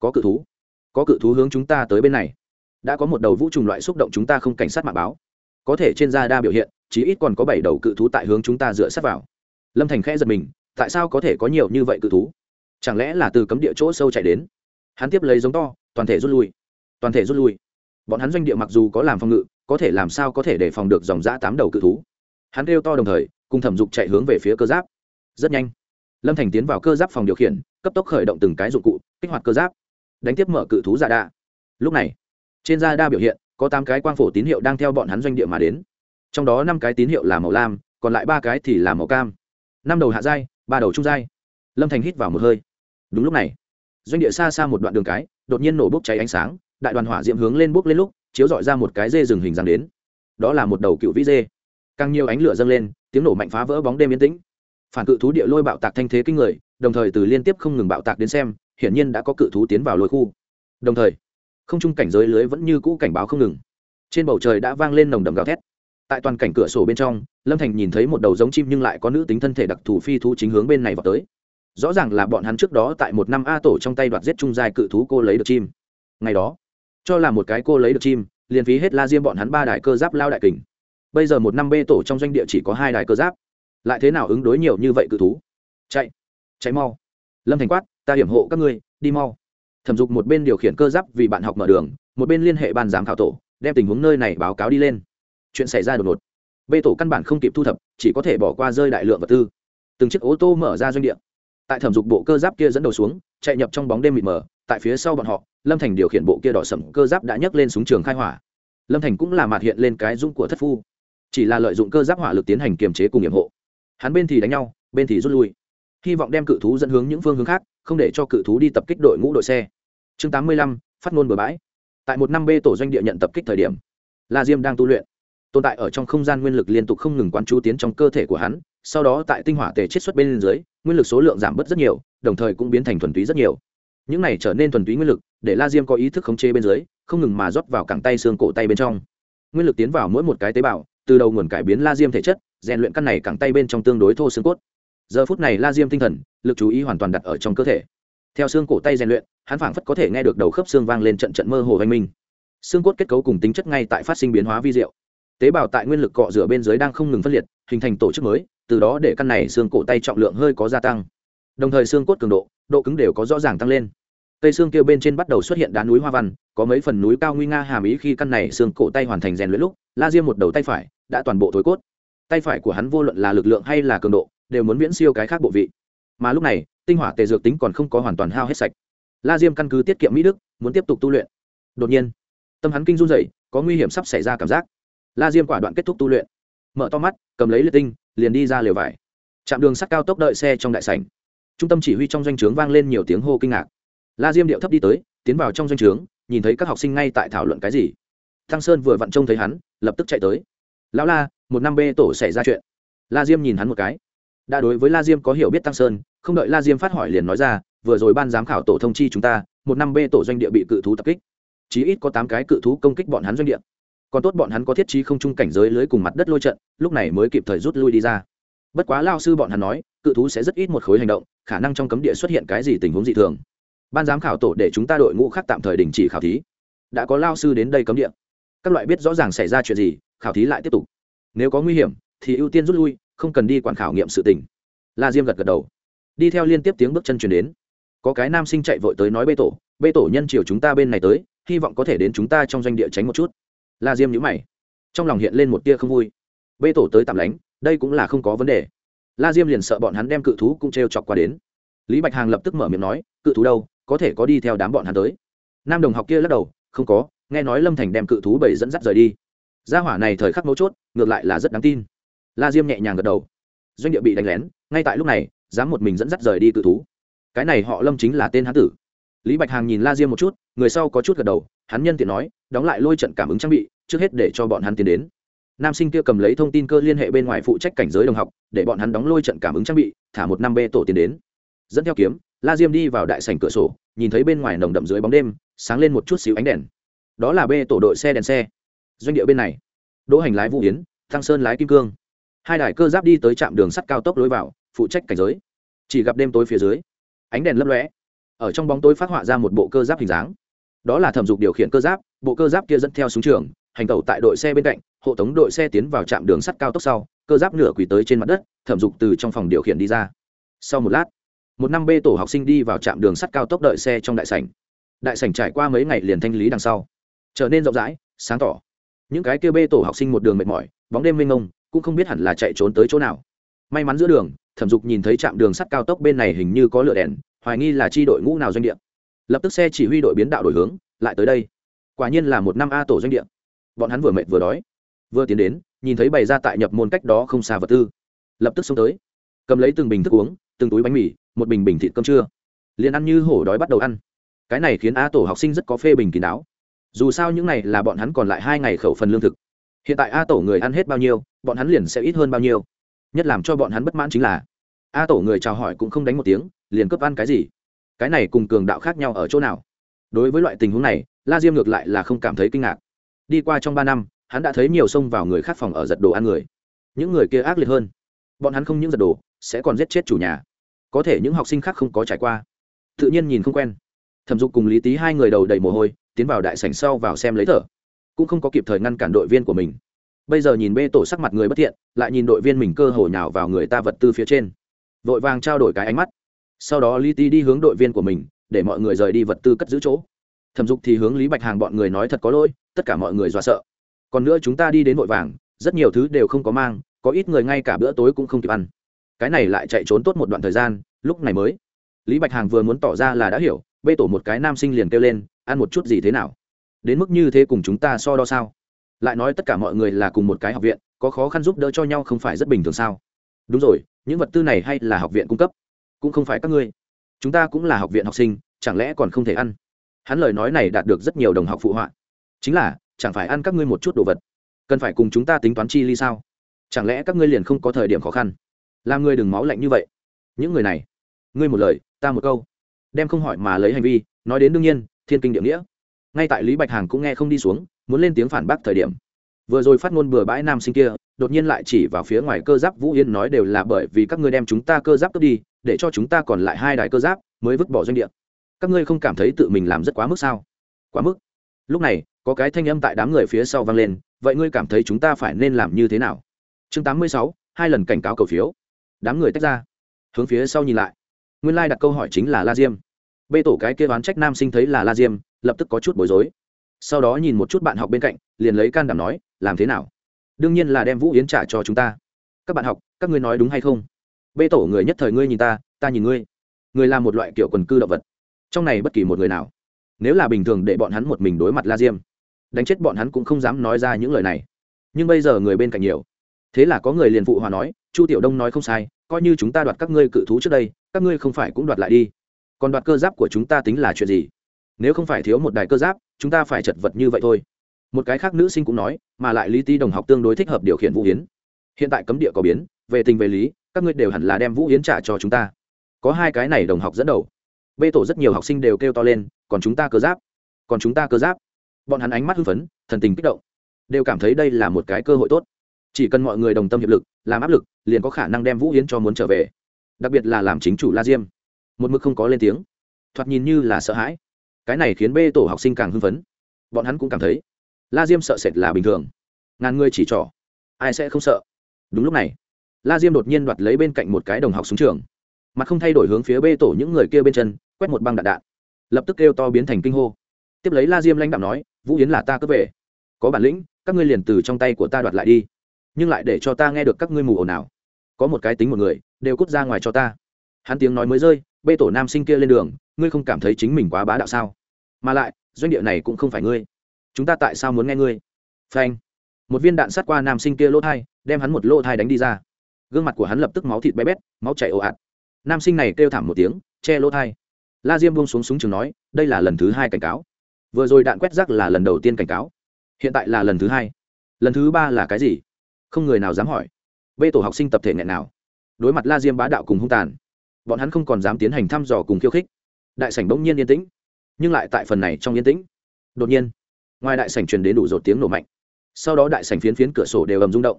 Có cự thú, có cự thú hướng chúng ta tới bên này. Đã có một đầu vũ trùng loại xúc động chúng ta không cảnh sát mạng báo. Có thể trên da đa biểu hiện, chí ít còn có bảy đầu cự thú tại hướng chúng ta dựa sát vào lâm thành khẽ giật mình, tại sao có thể có nhiều như vậy cự thú? Chẳng lẽ là từ cấm địa chỗ sâu chạy đến? Hắn tiếp lấy giống to, toàn thể rút lui. Toàn thể rút lui. Bọn hắn doanh địa mặc dù có làm phòng ngự, có thể làm sao có thể để phòng được dòng giã tám đầu cự thú? Hắn kêu to đồng thời, cùng thẩm dục chạy hướng về phía cơ giáp. Rất nhanh, lâm thành tiến vào cơ giáp phòng điều khiển, cấp tốc khởi động từng cái dụng cụ, kích hoạt cơ giáp, đánh tiếp mở cự thú giả đa. Lúc này, trên da đa biểu hiện, có tám cái quang phổ tín hiệu đang theo bọn hắn doanh địa mà đến. Trong đó năm cái tín hiệu là màu lam, còn lại ba cái thì là màu cam năm đầu hạ giai, ba đầu trung giai. Lâm thành hít vào một hơi. Đúng lúc này, doanh địa xa xa một đoạn đường cái, đột nhiên nổ bốc cháy ánh sáng, đại đoàn hỏa diễm hướng lên bốc lên lúc, chiếu dọi ra một cái dê rừng hình dáng đến. Đó là một đầu cựu vĩ dê. Càng nhiều ánh lửa dâng lên, tiếng nổ mạnh phá vỡ bóng đêm yên tĩnh. Phản cự thú địa lôi bạo tạc thanh thế kinh người, đồng thời từ liên tiếp không ngừng bạo tạc đến xem, hiển nhiên đã có cự thú tiến vào lôi khu. Đồng thời, không trung cảnh giới lưới vẫn như cũ cảnh báo không ngừng. Trên bầu trời đã vang lên nồng đậm gào thét tại toàn cảnh cửa sổ bên trong, lâm thành nhìn thấy một đầu giống chim nhưng lại có nữ tính thân thể đặc thù phi thú chính hướng bên này vào tới. Rõ ràng là bọn hắn trước đó tại một năm a tổ trong tay đoạt giết trung giai cự thú cô lấy được chim. Ngày đó, cho là một cái cô lấy được chim, liền phí hết la diêm bọn hắn ba đại cơ giáp lao đại kình. Bây giờ một năm b tổ trong doanh địa chỉ có hai đại cơ giáp. Lại thế nào ứng đối nhiều như vậy cự thú? Chạy chạy mau. Lâm thành quát, ta hiểm hộ các ngươi, đi mau. Thẩm dục một bên điều khiển cơ giáp vì bạn học mở đường, một bên liên hệ ban giám khảo tổ, đem tình huống nơi này báo cáo đi lên chuyện xảy ra đột ngột. Bê tổ căn bản không kịp thu thập, chỉ có thể bỏ qua rơi đại lượng vật tư. Từng chiếc ô tô mở ra doanh địa. Tại thẩm dục bộ cơ giáp kia dẫn đầu xuống, chạy nhập trong bóng đêm mịt mờ, tại phía sau bọn họ, lâm thành điều khiển bộ kia đỏ sầm cơ giáp đã nhấc lên súng trường khai hỏa. Lâm thành cũng là mặt hiện lên cái dung của thất phu. Chỉ là lợi dụng cơ giáp hỏa lực tiến hành kiềm chế cùng nhiệm hộ. Hắn bên thì đánh nhau, bên thì rút lui. Hy vọng đem cự thú dẫn hướng những phương hướng khác, không để cho cự thú đi tập kích đội ngũ đội xe. Chương tám mươi lăm, phát ngôn bừa bãi. Tại một năm b tổ doanh địa nhận tập kích thời điểm, la diêm đang tu luyện tồn tại ở trong không gian nguyên lực liên tục không ngừng quán chú tiến trong cơ thể của hắn, sau đó tại tinh hỏa tề chiết xuất bên dưới, nguyên lực số lượng giảm bớt rất nhiều, đồng thời cũng biến thành thuần túy rất nhiều. Những này trở nên thuần túy nguyên lực, để la diêm có ý thức khống chế bên dưới, không ngừng mà rót vào cẳng tay xương cổ tay bên trong. Nguyên lực tiến vào mỗi một cái tế bào, từ đầu nguồn cải biến la diêm thể chất, rèn luyện căn này cẳng tay bên trong tương đối thô xương cốt. Giờ phút này la diêm tinh thần, lực chú ý hoàn toàn đặt ở trong cơ thể. Theo xương cổ tay rèn luyện, hắn phảng phất có thể nghe được đầu khớp xương vang lên trận trận mơ hồ oanh minh. Xương cốt kết cấu cùng tính chất ngay tại phát sinh biến hóa vi diệu tế bào tại nguyên lực cọ rửa bên dưới đang không ngừng phân liệt, hình thành tổ chức mới, từ đó để căn này xương cổ tay trọng lượng hơi có gia tăng. Đồng thời xương cốt cường độ độ cứng đều có rõ ràng tăng lên. Cây xương kia bên trên bắt đầu xuất hiện đá núi hoa văn, có mấy phần núi cao nguy nga hàm ý khi căn này xương cổ tay hoàn thành rèn luyện lúc, la diêm một đầu tay phải đã toàn bộ thối cốt. Tay phải của hắn vô luận là lực lượng hay là cường độ, đều muốn viễn siêu cái khác bộ vị. Mà lúc này, tinh hỏa tề dược tính còn không có hoàn toàn hao hết sạch. La diêm căn cứ tiết kiệm mỹ đức, muốn tiếp tục tu luyện. Đột nhiên, tâm hắn kinh run dậy có nguy hiểm sắp xảy ra cảm giác la diêm quả đoạn kết thúc tu luyện. Mở to mắt, cầm lấy liệt tinh, liền đi ra lều vải. Chạm đường sắt cao tốc đợi xe trong đại sảnh. Trung tâm chỉ huy trong doanh trướng vang lên nhiều tiếng hô kinh ngạc. La diêm điệu thấp đi tới, tiến vào trong doanh trướng, nhìn thấy các học sinh ngay tại thảo luận cái gì. Thăng sơn vừa vặn trông thấy hắn, lập tức chạy tới. Lão la, một năm b tổ xảy ra chuyện. La diêm nhìn hắn một cái. Đã đối với la diêm có hiểu biết tăng sơn, không đợi la diêm phát hỏi liền nói ra, vừa rồi ban giám khảo tổ thông chi chúng ta, một năm b tổ doanh địa bị cự thú tập kích. Chí ít có tám cái cự thú công kích bọn hắn doanh địa còn tốt bọn hắn có thiết trí không chung cảnh giới lưới cùng mặt đất lôi trận, lúc này mới kịp thời rút lui đi ra. Bất quá lao sư bọn hắn nói, cự thú sẽ rất ít một khối hành động, khả năng trong cấm địa xuất hiện cái gì tình huống dị thường. Ban giám khảo tổ để chúng ta đội ngũ khác tạm thời đình chỉ khảo thí. Đã có lao sư đến đây cấm địa. Các loại biết rõ ràng xảy ra chuyện gì, khảo thí lại tiếp tục. Nếu có nguy hiểm, thì ưu tiên rút lui, không cần đi quản khảo nghiệm sự tình. La diêm gật gật đầu. Đi theo liên tiếp tiếng bước chân chuyển đến. Có cái nam sinh chạy vội tới nói bê tổ bê tổ nhân chiều chúng ta bên này tới, hy vọng có thể đến chúng ta trong doanh địa tránh một chút la diêm nhữ mày. Trong lòng hiện lên một tia không vui. Bê tổ tới tạm lánh, đây cũng là không có vấn đề. La diêm liền sợ bọn hắn đem cự thú cũng t r e o chọc qua đến. Lý bạch hàng lập tức mở miệng nói, cự thú đâu? Có thể có đi theo đám bọn hắn tới. Nam đồng học kia lắc đầu, không có, nghe nói lâm thành đem cự thú bảy dẫn dắt rời đi. Gia hỏa này thời khắc mấu chốt, ngược lại là rất đáng tin. La diêm nhẹ nhàng gật đầu. Doanh địa bị đánh lén, ngay tại lúc này, dám một mình dẫn dắt rời đi cự thú. Cái này họ lâm chính là tên hán tử. Lý bạch hàng nhìn la diêm một chút, người sau có chút gật đầu, hắn nhân tiện nói đóng lại lôi trận cảm ứng trang bị, trước hết để cho bọn hắn tiến đến. Nam sinh kia cầm lấy thông tin cơ liên hệ bên ngoài phụ trách cảnh giới đồng học, để bọn hắn đóng lôi trận cảm ứng trang bị, thả một năm b tổ tiến đến. Dẫn theo kiếm, la diêm đi vào đại sảnh cửa sổ, nhìn thấy bên ngoài nồng đậm dưới bóng đêm, sáng lên một chút xíu ánh đèn. Đó là b tổ đội xe đèn xe. Doanh địa bên này, đỗ hành lái vũ yến, thăng sơn lái kim cương. Hai đài cơ giáp đi tới trạm đường sắt cao tốc lối vào, phụ trách cảnh giới. Chỉ gặp đêm tối phía dưới, ánh đèn lấp lóe. Ở trong bóng tối phát họa ra một bộ cơ giáp hình dáng đó là thẩm dục điều khiển cơ giáp, bộ cơ giáp kia dẫn theo súng trường, hành tẩu tại đội xe bên cạnh, hộ tống đội xe tiến vào trạm đường sắt cao tốc sau, cơ giáp nửa quỳ tới trên mặt đất, thẩm dục từ trong phòng điều khiển đi ra. Sau một lát, một năm b tổ học sinh đi vào trạm đường sắt cao tốc đợi xe trong đại sảnh. Đại sảnh trải qua mấy ngày liền thanh lý đằng sau. Trở nên rộng rãi, sáng tỏ. Những cái kia bê tổ học sinh một đường mệt mỏi, bóng đêm mênh mông, cũng không biết hẳn là chạy trốn tới chỗ nào. May mắn giữa đường, thẩm dục nhìn thấy trạm đường sắt cao tốc bên này hình như có lửa đèn, hoài nghi là chi đội ngũ nào doanh địa lập tức xe chỉ huy đội biến đạo đổi hướng, lại tới đây. Quả nhiên là một năm a tổ doanh địa. Bọn hắn vừa mệt vừa đói. Vừa tiến đến, nhìn thấy bày ra tại nhập môn cách đó không xa vật tư. Lập tức xông tới. Cầm lấy từng bình thức uống, từng túi bánh mì, một bình bình thịt cơm trưa. Liền ăn như hổ đói bắt đầu ăn. Cái này khiến a tổ học sinh rất có phê bình kín đáo. Dù sao những này là bọn hắn còn lại hai ngày khẩu phần lương thực. Hiện tại a tổ người ăn hết bao nhiêu, bọn hắn liền sẽ ít hơn bao nhiêu. Nhất làm cho bọn hắn bất mãn chính là, a tổ người chào hỏi cũng không đánh một tiếng, liền cướp ăn cái gì cái này cùng cường đạo khác nhau ở chỗ nào? Đối với loại tình huống này, la diêm ngược lại là không cảm thấy kinh ngạc. Đi qua trong ba năm, hắn đã thấy nhiều xông vào người khác phòng ở giật đồ ăn người. Những người kia ác liệt hơn. Bọn hắn không những giật đồ, sẽ còn giết chết chủ nhà. Có thể những học sinh khác không có trải qua. Tự nhiên nhìn không quen. Thẩm dục cùng lý tý hai người đầu đầy mồ hôi, tiến vào đại sảnh sau vào xem lấy thở. Cũng không có kịp thời ngăn cản đội viên của mình. Bây giờ nhìn bê tổ sắc mặt người bất thiện, lại nhìn đội viên mình cơ hồ nhào vào người ta vật tư phía trên. Vội vàng trao đổi cái ánh mắt sau đó lý ti đi hướng đội viên của mình, để mọi người rời đi vật tư cất giữ chỗ. Thẩm dục thì hướng lý bạch hàng bọn người nói thật có lỗi, tất cả mọi người dọa sợ. Còn nữa chúng ta đi đến vội vàng, rất nhiều thứ đều không có mang, có ít người ngay cả bữa tối cũng không kịp ăn. Cái này lại chạy trốn tốt một đoạn thời gian, lúc này mới. Lý bạch hàng vừa muốn tỏ ra là đã hiểu, bê tổ một cái nam sinh liền kêu lên, ăn một chút gì thế nào? Đến mức như thế cùng chúng ta so đo sao? Lại nói tất cả mọi người là cùng một cái học viện, có khó khăn giúp đỡ cho nhau không phải rất bình thường sao? Đúng rồi, những vật tư này hay là học viện cung cấp? Cũng không phải các ngươi. Chúng ta cũng là học viện học sinh, chẳng lẽ còn không thể ăn? Hắn lời nói này đạt được rất nhiều đồng học phụ họa. Chính là, chẳng phải ăn các ngươi một chút đồ vật? Cần phải cùng chúng ta tính toán chi ly sao? Chẳng lẽ các ngươi liền không có thời điểm khó khăn? Làm ngươi đừng máu lạnh như vậy. Những người này, ngươi một lời, ta một câu. Đem không hỏi mà lấy hành vi, nói đến đương nhiên, thiên kinh địa nghĩa. Ngay tại lý bạch hàng cũng nghe không đi xuống, muốn lên tiếng phản bác thời điểm vừa rồi phát ngôn bừa bãi nam sinh kia, đột nhiên lại chỉ vào phía ngoài cơ giáp vũ yên nói đều là bởi vì các ngươi đem chúng ta cơ giáp cướp đi, để cho chúng ta còn lại hai đài cơ giáp mới vứt bỏ doanh địa. Các ngươi không cảm thấy tự mình làm rất quá mức sao? Quá mức. Lúc này, có cái thanh âm tại đám người phía sau vang lên, vậy ngươi cảm thấy chúng ta phải nên làm như thế nào? Chương tám mươi sáu, hai lần cảnh cáo cầu phiếu. Đám người tách ra. Hướng phía sau nhìn lại. Nguyên lai đặt câu hỏi chính là la diêm. Bê tổ cái kia đoán trách nam sinh thấy là la diêm, lập tức có chút bối rối. Sau đó nhìn một chút bạn học bên cạnh, liền lấy can đảm nói làm thế nào? Đương nhiên là đem vũ yến trả cho chúng ta. Các bạn học, các ngươi nói đúng hay không? Bê tổ người nhất thời ngươi nhìn ta ta nhìn ngươi. Người là một loại kiểu quần cư động vật. Trong này bất kỳ một người nào, nếu là bình thường để bọn hắn một mình đối mặt la diêm, đánh chết bọn hắn cũng không dám nói ra những lời này. Nhưng bây giờ người bên cạnh nhiều. Thế là có người liền phụ hòa nói, chu tiểu đông nói không sai, coi như chúng ta đoạt các ngươi cự thú trước đây, các ngươi không phải cũng đoạt lại đi. Còn đoạt cơ giáp của chúng ta tính là chuyện gì? Nếu không phải thiếu một đài cơ giáp, chúng ta phải chật vật như vậy thôi một cái khác nữ sinh cũng nói, mà lại lý ti đồng học tương đối thích hợp điều khiển vũ hiến hiện tại cấm địa có biến, về tình về lý, các ngươi đều hẳn là đem vũ hiến trả cho chúng ta. Có hai cái này đồng học dẫn đầu. Bê tổ rất nhiều học sinh đều kêu to lên, còn chúng ta cơ giáp, còn chúng ta cơ giáp. Bọn hắn ánh mắt hưng phấn, thần tình kích động. Đều cảm thấy đây là một cái cơ hội tốt. Chỉ cần mọi người đồng tâm hiệp lực, làm áp lực, liền có khả năng đem vũ yến cho muốn trở về. Đặc biệt là làm chính chủ la diêm. Một mực không có lên tiếng. Thoạt nhìn như là sợ hãi. Cái này khiến bê tổ học sinh càng hưng phấn. Bọn hắn cũng cảm thấy la diêm sợ sệt là bình thường. Ngàn người chỉ trỏ, ai sẽ không sợ? Đúng lúc này, la diêm đột nhiên đoạt lấy bên cạnh một cái đồng học súng trường. Mặt không thay đổi hướng phía bê tổ những người kia bên chân, quét một băng đạn đạn. Lập tức kêu to biến thành kinh hô. Tiếp lấy la diêm lãnh đạo nói, vũ yến là ta cướp về. Có bản lĩnh, các ngươi liền từ trong tay của ta đoạt lại đi. Nhưng lại để cho ta nghe được các ngươi mù ồn nào có một cái tính một người, đều cút ra ngoài cho ta. Hắn tiếng nói mới rơi, bê tổ nam sinh kia lên đường, ngươi không cảm thấy chính mình quá bá đạo sao? Mà lại, doanh địa này cũng không phải ngươi chúng ta tại sao muốn nghe ngươi? Phanh. Một viên đạn sát qua nam sinh kia lỗ thai, đem hắn một lỗ thai đánh đi ra. Gương mặt của hắn lập tức máu thịt bé bét, máu chảy ồ ạt. Nam sinh này kêu thảm một tiếng, che lỗ thai. La diêm buông xuống súng trường nói, đây là lần thứ hai cảnh cáo. Vừa rồi đạn quét rác là lần đầu tiên cảnh cáo. Hiện tại là lần thứ hai. Lần thứ ba là cái gì? Không người nào dám hỏi. Bê tổ học sinh tập thể nghẹn nào. Đối mặt la diêm bá đạo cùng hung tàn, bọn hắn không còn dám tiến hành thăm dò cùng khiêu khích. Đại sảnh bỗng nhiên yên tĩnh, nhưng lại tại phần này trong yên tĩnh. Đột nhiên ngoài đại sảnh truyền đến đủ rột tiếng nổ mạnh. Sau đó đại sảnh phiến phiến cửa sổ đều ầm rung động.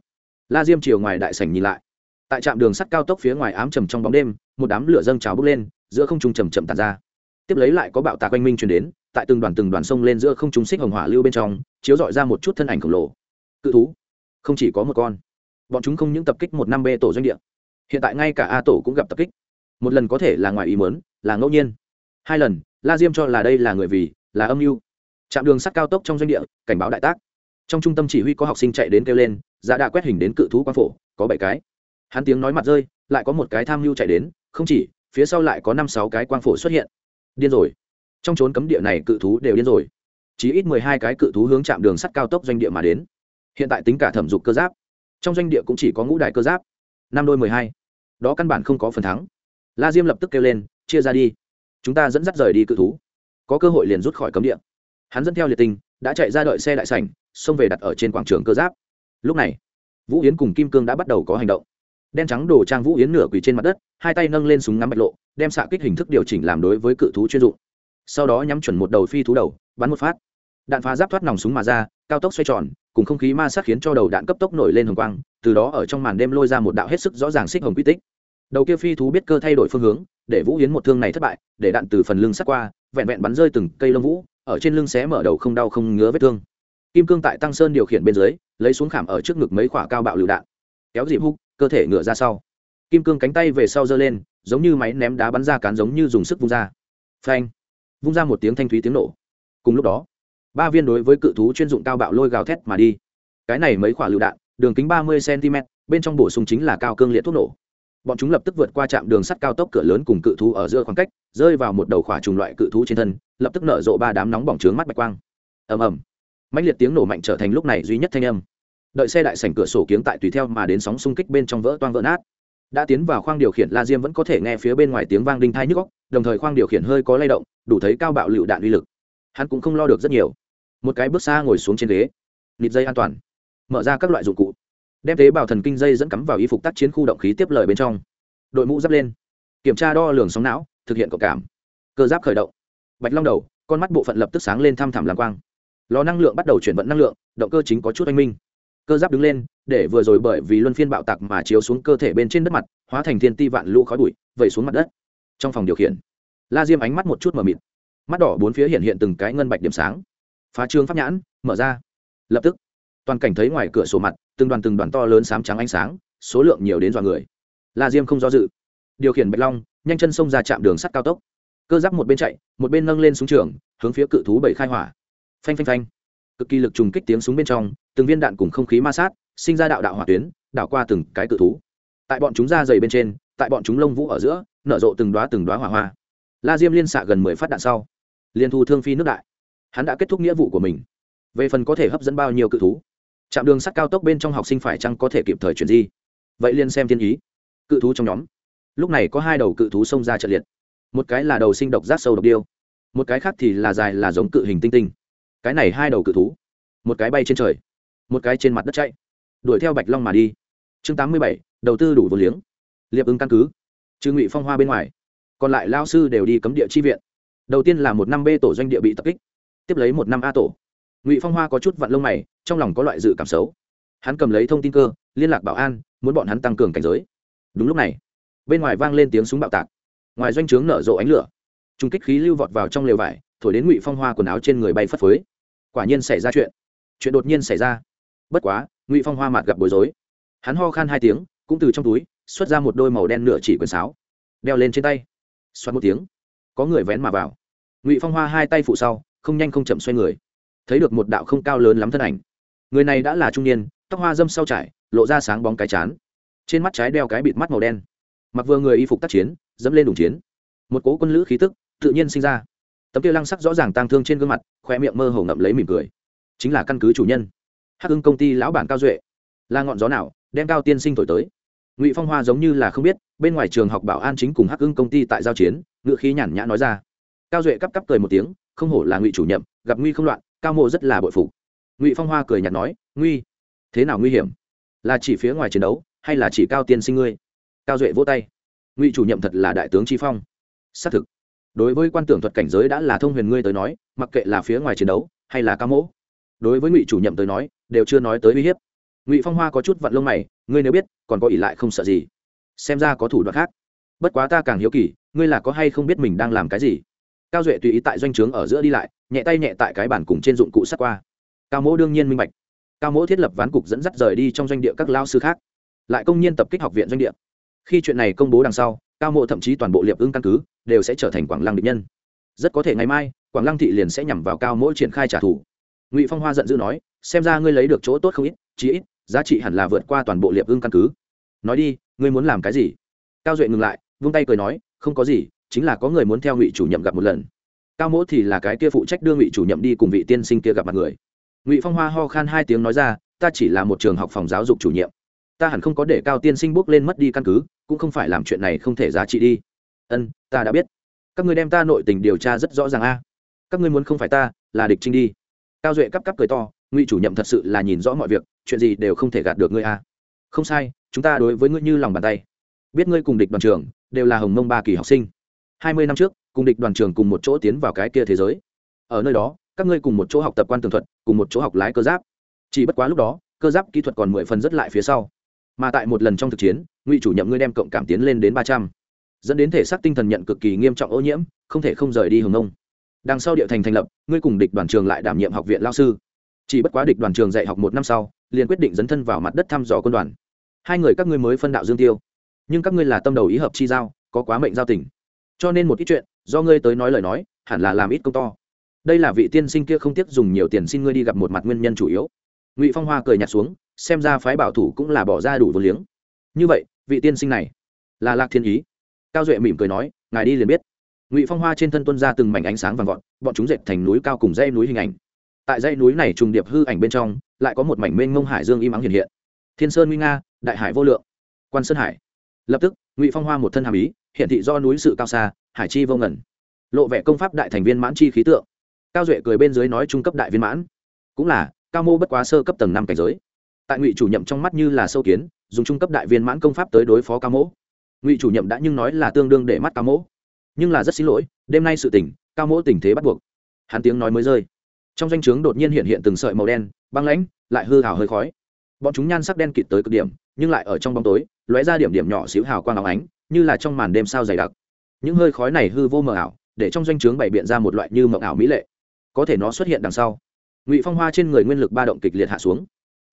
La diêm chiều ngoài đại sảnh nhìn lại. Tại trạm đường sắt cao tốc phía ngoài ám trầm trong bóng đêm, một đám lửa dâng trào bốc lên, giữa không trung chầm chậm tàn ra. Tiếp lấy lại có bạo tạc oanh minh truyền đến, tại từng đoàn từng đoàn sông lên giữa không trung xích hồng hỏa lưu bên trong, chiếu dọi ra một chút thân ảnh khổng lồ. Cự thú, không chỉ có một con. Bọn chúng không những tập kích một năm b tổ doanh địa, hiện tại ngay cả a tổ cũng gặp tập kích. Một lần có thể là ngoài ý mớn là ngẫu nhiên. Hai lần, la diêm cho là đây là người vì, là âm mưu trạm đường sắt cao tốc trong doanh địa, cảnh báo đại tác. Trong trung tâm chỉ huy có học sinh chạy đến kêu lên dạ giá đã quét hình đến cự thú quang phổ, có bảy cái. Hắn tiếng nói mặt rơi, lại có một cái tham mưu chạy đến, không chỉ, phía sau lại có năm sáu cái quang phổ xuất hiện. Điên rồi. Trong trốn cấm địa này cự thú đều điên rồi. Chỉ ít mười hai cái cự thú hướng chạm đường sắt cao tốc doanh địa mà đến. Hiện tại tính cả thẩm dục cơ giáp. Trong doanh địa cũng chỉ có ngũ đại cơ giáp. Năm đôi mười hai. Đó căn bản không có phần thắng. La diêm lập tức kêu lên, chia ra đi. Chúng ta dẫn dắt rời đi cự thú. Có cơ hội liền rút khỏi cấm địa hắn dẫn theo liệt tinh, đã chạy ra đợi xe đại sảnh, xông về đặt ở trên quảng trường cơ giáp. Lúc này, vũ yến cùng kim cương đã bắt đầu có hành động. Đen trắng đồ trang vũ yến nửa quỳ trên mặt đất, hai tay nâng lên súng ngắm bạch lộ, đem xạ kích hình thức điều chỉnh làm đối với cự thú chuyên dụng. Sau đó nhắm chuẩn một đầu phi thú đầu, bắn một phát. Đạn phá giáp thoát nòng súng mà ra, cao tốc xoay tròn, cùng không khí ma sát khiến cho đầu đạn cấp tốc nổi lên hồng quang, từ đó ở trong màn đêm lôi ra một đạo hết sức rõ ràng xích hồng quy tích đầu kia phi thú biết cơ thay đổi phương hướng, để vũ hiến một thương này thất bại, để đạn từ phần lưng sắt qua, vẹn vẹn bắn rơi từng cây lông vũ, ở trên lưng xé mở đầu không đau không ngứa vết thương. Kim cương tại tăng sơn điều khiển bên dưới, lấy xuống khảm ở trước ngực mấy quả cao bạo lựu đạn. Kéo dịp hút, cơ thể ngựa ra sau. Kim cương cánh tay về sau giơ lên, giống như máy ném đá bắn ra cán giống như dùng sức vung ra. Phanh! Vung ra một tiếng thanh thúy tiếng nổ. Cùng lúc đó, ba viên đối với cự thú chuyên dụng cao bạo lôi gào thét mà đi. Cái này mấy quả lựu đạn, đường kính ba mươi cm bên trong bổ sung chính là cao cương liệt thuốc nổ bọn chúng lập tức vượt qua trạm đường sắt cao tốc cửa lớn cùng cự thú ở giữa khoảng cách, rơi vào một đầu khỏa trùng loại cự thú trên thân, lập tức nở rộ ba đám nóng bỏng trướng mắt bạch quang. Ầm ầm. Mạnh liệt tiếng nổ mạnh trở thành lúc này duy nhất thanh âm. Đợi xe đại sảnh cửa sổ kiếng tại tùy theo mà đến sóng xung kích bên trong vỡ toang vỡ nát. Đã tiến vào khoang điều khiển, la diêm vẫn có thể nghe phía bên ngoài tiếng vang đinh thai nhức góc đồng thời khoang điều khiển hơi có lay động, đủ thấy cao bạo lựu đạn uy lực. Hắn cũng không lo được rất nhiều. Một cái bước xa ngồi xuống trên ghế. Nịt dây an toàn. Mở ra các loại dụng cụ đem tế bào thần kinh dây dẫn cắm vào y phục tác chiến khu động khí tiếp lời bên trong. Đội mũ giáp lên. Kiểm tra đo lường sóng não, thực hiện cộng cảm. Cơ giáp khởi động. Bạch long đầu, con mắt bộ phận lập tức sáng lên thăm thẳm làm quang. Lò năng lượng bắt đầu chuyển vận năng lượng, động cơ chính có chút oanh minh. Cơ giáp đứng lên, để vừa rồi bởi vì luân phiên bạo tạc mà chiếu xuống cơ thể bên trên đất mặt, hóa thành thiên ti vạn lũ khói bụi, vẩy xuống mặt đất. Trong phòng điều khiển, la diêm ánh mắt một chút mờ mịt. Mắt đỏ bốn phía hiện hiện từng cái ngân bạch điểm sáng. Phá trương pháp nhãn, mở ra. Lập tức toàn cảnh thấy ngoài cửa sổ mặt, từng đoàn từng đoàn to lớn sám trắng ánh sáng, số lượng nhiều đến dọa người. La diêm không do dự. Điều khiển bạch long, nhanh chân xông ra chạm đường sắt cao tốc. Cơ giáp một bên chạy, một bên nâng lên súng trường, hướng phía cự thú bảy khai hỏa. Phanh phanh phanh. Cực kỳ lực trùng kích tiếng súng bên trong, từng viên đạn cùng không khí ma sát, sinh ra đạo đạo hỏa tuyến, đảo qua từng cái cự thú. Tại bọn chúng ra dày bên trên, tại bọn chúng lông vũ ở giữa, nở rộ từng đoá từng đoá hỏa hoa. La diêm liên xạ gần mười phát đạn sau liên thu thương phi nước đại. Hắn đã kết thúc nghĩa vụ của mình. Về phần có thể hấp dẫn bao nhiêu cự thú trạm đường sắt cao tốc bên trong học sinh phải chăng có thể kịp thời chuyển di? Vậy liên xem thiên ý. Cự thú trong nhóm. Lúc này có hai đầu cự thú xông ra trận liệt. Một cái là đầu sinh độc giác sâu độc điêu. Một cái khác thì là dài là giống cự hình tinh tinh. Cái này hai đầu cự thú. Một cái bay trên trời, một cái trên mặt đất chạy. Đuổi theo bạch long mà đi. Chương tám mươi bảy, đầu tư đủ vô liếng. Liệp ứng căn cứ. Trừ ngụy phong hoa bên ngoài. Còn lại lao sư đều đi cấm địa chi viện. Đầu tiên là một năm b tổ doanh địa bị tập kích. Tiếp lấy một năm a tổ ngụy phong hoa có chút vặn lông mày trong lòng có loại dự cảm xấu hắn cầm lấy thông tin cơ liên lạc bảo an muốn bọn hắn tăng cường cảnh giới đúng lúc này bên ngoài vang lên tiếng súng bạo tạc ngoài doanh trướng nở rộ ánh lửa trung kích khí lưu vọt vào trong lều vải thổi đến ngụy phong hoa quần áo trên người bay phất phới quả nhiên xảy ra chuyện chuyện đột nhiên xảy ra bất quá ngụy phong hoa mặt gặp bối rối hắn ho khan hai tiếng cũng từ trong túi xuất ra một đôi màu đen nửa chỉ quần sáo đeo lên trên tay xoát một tiếng có người vén mà vào ngụy phong hoa hai tay phụ sau không nhanh không chậm xoay người thấy được một đạo không cao lớn lắm thân ảnh. Người này đã là trung niên, tóc hoa dâm sau trải, lộ ra sáng bóng cái chán. Trên mắt trái đeo cái bịt mắt màu đen. Mặc vừa người y phục tác chiến, dẫm lên đủng chiến. Một cố quân lữ khí tức, tự nhiên sinh ra. Tấm kia lăng sắc rõ ràng tang thương trên gương mặt, khoe miệng mơ hồ ngậm lấy mỉm cười. Chính là căn cứ chủ nhân. Hắc hưng công ty lão bản cao duệ. Là ngọn gió nào, đem cao tiên sinh thổi tới. Ngụy phong hoa giống như là không biết, bên ngoài trường học bảo an chính cùng hắc hưng công ty tại giao chiến ngựa khí nhàn nhã nói ra. Cao duệ cắp cắp cười một tiếng, không hổ là ngụy chủ nhiệm, gặp nguy không loạn cao mộ rất là bội phục. Ngụy phong hoa cười nhạt nói, nguy, thế nào nguy hiểm? Là chỉ phía ngoài chiến đấu, hay là chỉ cao tiên sinh ngươi? Cao duệ vỗ tay. Ngụy chủ nhiệm thật là đại tướng tri phong. Xác thực, đối với quan tưởng thuật cảnh giới đã là thông huyền ngươi tới nói, mặc kệ là phía ngoài chiến đấu, hay là cao mỗ đối với ngụy chủ nhiệm tới nói, đều chưa nói tới uy hiếp. Ngụy phong hoa có chút vặn lông mày, ngươi nếu biết, còn có ỷ lại không sợ gì? Xem ra có thủ đoạn khác. Bất quá ta càng hiếu kỳ, ngươi là có hay không biết mình đang làm cái gì? Cao duệ tùy ý tại doanh trướng ở giữa đi lại, nhẹ tay nhẹ tại cái bản cùng trên dụng cụ sắt qua. Cao mỗ đương nhiên minh bạch. Cao mỗ thiết lập ván cục dẫn dắt rời đi trong doanh địa các lao sư khác, lại công nhiên tập kích học viện doanh địa. Khi chuyện này công bố đằng sau, cao mộ thậm chí toàn bộ liệp ưng căn cứ đều sẽ trở thành quảng lăng địch nhân. Rất có thể ngày mai, quảng lăng thị liền sẽ nhằm vào cao mỗi triển khai trả thù. Ngụy phong hoa giận dữ nói, xem ra ngươi lấy được chỗ tốt không ít, chí ít, giá trị hẳn là vượt qua toàn bộ liệp ưng căn cứ. Nói đi, ngươi muốn làm cái gì? Cao duệ ngừng lại, vung tay cười nói, không có gì chính là có người muốn theo ngụy chủ nhậm gặp một lần. Cao mỗ thì là cái kia phụ trách đưa ngụy chủ nhậm đi cùng vị tiên sinh kia gặp mặt người. Ngụy phong hoa ho khan hai tiếng nói ra, ta chỉ là một trường học phòng giáo dục chủ nhiệm. Ta hẳn không có để cao tiên sinh bước lên mất đi căn cứ, cũng không phải làm chuyện này không thể giá trị đi. Ân, ta đã biết. Các ngươi đem ta nội tình điều tra rất rõ ràng a. Các ngươi muốn không phải ta, là địch trinh đi. Cao duệ cắp cắp cười to, ngụy chủ nhậm thật sự là nhìn rõ mọi việc, chuyện gì đều không thể gạt được ngươi a. Không sai, chúng ta đối với ngươi như lòng bàn tay. Biết ngươi cùng địch đoàn trường đều là hồng mông ba kỳ học sinh hai mươi năm trước, cùng địch đoàn trường cùng một chỗ tiến vào cái kia thế giới. Ở nơi đó, các ngươi cùng một chỗ học tập quan tường thuật, cùng một chỗ học lái cơ giáp. Chỉ bất quá lúc đó, cơ giáp kỹ thuật còn mười phần rất lại phía sau. Mà tại một lần trong thực chiến, ngụy chủ nhậm ngươi đem cộng cảm tiến lên đến ba trăm. Dẫn đến thể xác tinh thần nhận cực kỳ nghiêm trọng ô nhiễm, không thể không rời đi hồng nông đằng sau địa thành thành lập, ngươi cùng địch đoàn trường lại đảm nhiệm học viện lao sư. Chỉ bất quá địch đoàn trường dạy học một năm sau, liền quyết định dấn thân vào mặt đất thăm dò quân đoàn. Hai người các ngươi mới phân đạo dương tiêu. Nhưng các ngươi là tâm đầu ý hợp chi giao, có quá mệnh giao tình cho nên một ít chuyện, do ngươi tới nói lời nói, hẳn là làm ít công to. Đây là vị tiên sinh kia không tiếc dùng nhiều tiền xin ngươi đi gặp một mặt nguyên nhân chủ yếu. Ngụy phong hoa cười nhạt xuống, xem ra phái bảo thủ cũng là bỏ ra đủ vô liếng. Như vậy, vị tiên sinh này, là lạc thiên ý. Cao duệ mỉm cười nói, ngài đi liền biết. Ngụy phong hoa trên thân tuân ra từng mảnh ánh sáng vàng vọt, bọn chúng dệt thành núi cao cùng dãy núi hình ảnh. Tại dãy núi này trùng điệp hư ảnh bên trong, lại có một mảnh mênh ngông hải dương im ắng hiện hiện. Thiên sơn nguy nga, đại hải vô lượng. Quan sơn hải. Lập tức ngụy phong hoa một thân hàm ý hiện thị do núi sự cao xa hải chi vô ngẩn lộ vẻ công pháp đại thành viên mãn chi khí tượng cao duệ cười bên dưới nói trung cấp đại viên mãn cũng là cao mô bất quá sơ cấp tầng năm cảnh giới tại ngụy chủ nhậm trong mắt như là sâu kiến dùng trung cấp đại viên mãn công pháp tới đối phó cao mỗ ngụy chủ nhậm đã nhưng nói là tương đương để mắt cao mỗ nhưng là rất xin lỗi đêm nay sự tỉnh cao mỗ tình thế bắt buộc hắn tiếng nói mới rơi trong danh o chướng đột nhiên hiện hiện từng sợi màu đen băng lãnh lại hư hào hơi khói bọn chúng nhan sắc đen kịt tới cực điểm nhưng lại ở trong bóng tối, lóe ra điểm điểm nhỏ xíu hào quang áo ánh, như là trong màn đêm sao dày đặc. Những hơi khói này hư vô mờ ảo, để trong doanh trướng bày biện ra một loại như mộng ảo mỹ lệ. Có thể nó xuất hiện đằng sau. Ngụy phong hoa trên người nguyên lực ba động kịch liệt hạ xuống.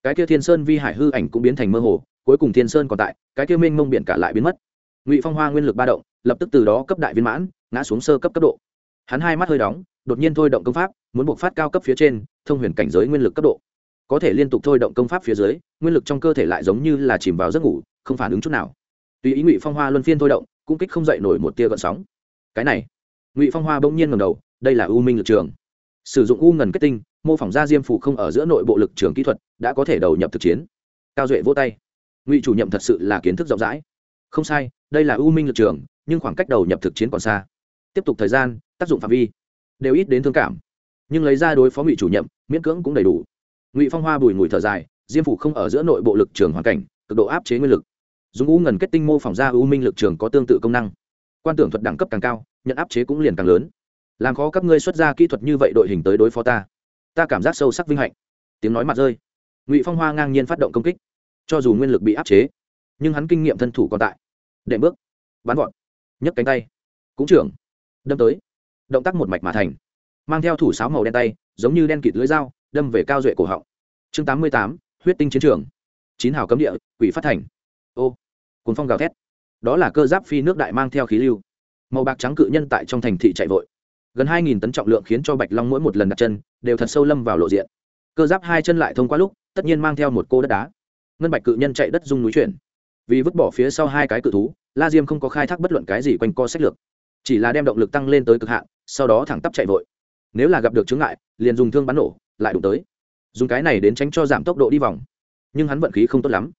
Cái kia thiên sơn vi hải hư ảnh cũng biến thành mơ hồ, cuối cùng thiên sơn còn tại, cái kia minh mông biển cả lại biến mất. Ngụy phong hoa nguyên lực ba động, lập tức từ đó cấp đại viên mãn, ngã xuống sơ cấp cấp độ. Hắn hai mắt hơi đóng, đột nhiên thôi động công pháp, muốn buộc phát cao cấp phía trên, thông huyền cảnh giới nguyên lực cấp độ có thể liên tục thôi động công pháp phía dưới, nguyên lực trong cơ thể lại giống như là chìm vào giấc ngủ, không phản ứng chút nào. Tùy ý ngụy phong hoa luân phiên thôi động, cũng kích không dậy nổi một tia gợn sóng. Cái này, ngụy phong hoa bỗng nhiên ngầm đầu, đây là u minh lực trường. Sử dụng u ngần kết tinh, mô phỏng ra diêm phụ không ở giữa nội bộ lực trường kỹ thuật, đã có thể đầu nhập thực chiến. Cao duệ vỗ tay. Ngụy chủ nhiệm thật sự là kiến thức rộng rãi. Không sai, đây là u minh lực trường, nhưng khoảng cách đầu nhập thực chiến còn xa. Tiếp tục thời gian, tác dụng phạm vi, đều ít đến thương cảm. Nhưng lấy ra đối phó ngụy chủ nhiệm, miễn cưỡng cũng đầy đủ ngụy phong hoa bùi ngùi thở dài diêm phủ không ở giữa nội bộ lực trường hoàn cảnh cực độ áp chế nguyên lực dùng u ngần kết tinh mô phỏng ra u minh lực trường có tương tự công năng quan tưởng thuật đẳng cấp càng cao nhận áp chế cũng liền càng lớn làm khó các ngươi xuất ra kỹ thuật như vậy đội hình tới đối phó ta ta cảm giác sâu sắc vinh hạnh tiếng nói mặt rơi ngụy phong hoa ngang nhiên phát động công kích cho dù nguyên lực bị áp chế nhưng hắn kinh nghiệm thân thủ còn tại đệm bước bắn gọn nhấc cánh tay cũng trưởng đâm tới động tác một mạch mà thành mang theo thủ sáo màu đen tay giống như đen kịt lưới dao đâm về cao duệ cổ họng. Chương tám mươi tám, huyết tinh chiến trường. Chín hào cấm địa, quỷ phát thành. Ô cuốn phong gào thét. Đó là cơ giáp phi nước đại mang theo khí lưu. Màu bạc trắng cự nhân tại trong thành thị chạy vội. Gần hai nghìn tấn trọng lượng khiến cho bạch long mỗi một lần đặt chân, đều thật sâu lâm vào lộ diện. Cơ giáp hai chân lại thông qua lúc, tất nhiên mang theo một cô đất đá. Ngân bạch cự nhân chạy đất dung núi chuyển. Vì vứt bỏ phía sau hai cái cự thú, la diêm không có khai thác bất luận cái gì quanh co sách lược. Chỉ là đem động lực tăng lên tới cực hạn, sau đó thẳng tắp chạy vội. Nếu là gặp được chướng ngại, liền dùng thương bắn nổ lại đụng tới. Dùng cái này đến tránh cho giảm tốc độ đi vòng. Nhưng hắn vận khí không tốt lắm.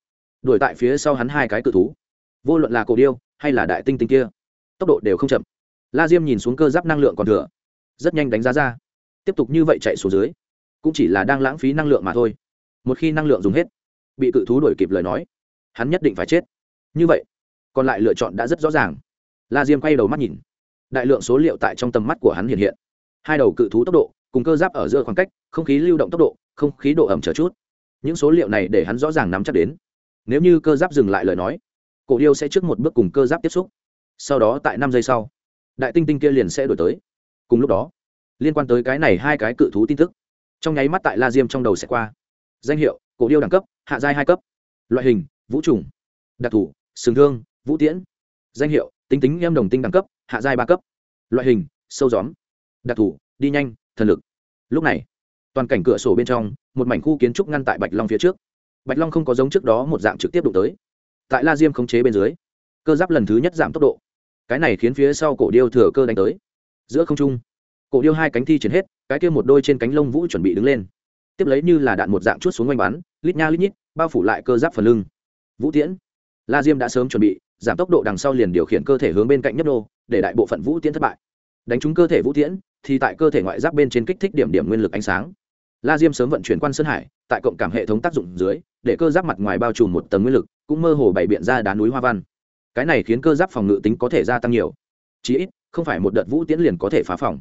Đuổi tại phía sau hắn hai cái cự thú. Vô luận là cổ điêu hay là đại tinh tinh kia, tốc độ đều không chậm. La diêm nhìn xuống cơ giáp năng lượng còn thừa, rất nhanh đánh giá ra. Tiếp tục như vậy chạy xuống dưới, cũng chỉ là đang lãng phí năng lượng mà thôi. Một khi năng lượng dùng hết, bị cự thú đuổi kịp lời nói, hắn nhất định phải chết. Như vậy, còn lại lựa chọn đã rất rõ ràng. La diêm quay đầu mắt nhìn. Đại lượng số liệu tại trong tầm mắt của hắn hiện hiện. Hai đầu cự thú tốc độ cùng cơ giáp ở giữa khoảng cách, không khí lưu động tốc độ, không khí độ ẩm trở chút. Những số liệu này để hắn rõ ràng nắm chắc đến. Nếu như cơ giáp dừng lại lời nói, cổ điêu sẽ trước một bước cùng cơ giáp tiếp xúc. Sau đó tại năm giây sau, đại tinh tinh kia liền sẽ đổi tới. Cùng lúc đó, liên quan tới cái này hai cái cự thú tin tức, trong nháy mắt tại la diêm trong đầu sẽ qua. Danh hiệu, cổ điêu đẳng cấp, hạ giai hai cấp. Loại hình, vũ trùng, đặc thù, sừng thương, vũ tiễn. Danh hiệu tính tính em đồng tinh đẳng cấp, hạ giai ba cấp. Loại hình, sâu gióm, đặc thù, đi nhanh thần lực. Lúc này, toàn cảnh cửa sổ bên trong, một mảnh khu kiến trúc ngăn tại bạch long phía trước. Bạch long không có giống trước đó một dạng trực tiếp đụng tới. Tại la diêm khống chế bên dưới, cơ giáp lần thứ nhất giảm tốc độ. Cái này khiến phía sau cổ điêu thừa cơ đánh tới. Giữa không trung, cổ điêu hai cánh thi triển hết, cái kia một đôi trên cánh lông vũ chuẩn bị đứng lên. Tiếp lấy như là đạn một dạng chút xuống oanh bắn lít nha lít nhít, bao phủ lại cơ giáp phần lưng. Vũ tiễn, la diêm đã sớm chuẩn bị, giảm tốc độ đằng sau liền điều khiển cơ thể hướng bên cạnh nhấp đô để đại bộ phận vũ tiễn thất bại. Đánh trúng cơ thể vũ tiễn thì tại cơ thể ngoại giáp bên trên kích thích điểm điểm nguyên lực ánh sáng. La diêm sớm vận chuyển quan sơn hải, tại cộng cảm hệ thống tác dụng dưới, để cơ giáp mặt ngoài bao trùm một tầng nguyên lực, cũng mơ hồ bày biện ra đá núi hoa văn. Cái này khiến cơ giáp phòng ngự tính có thể gia tăng nhiều. Chí ít, không phải một đợt vũ tiễn liền có thể phá phòng.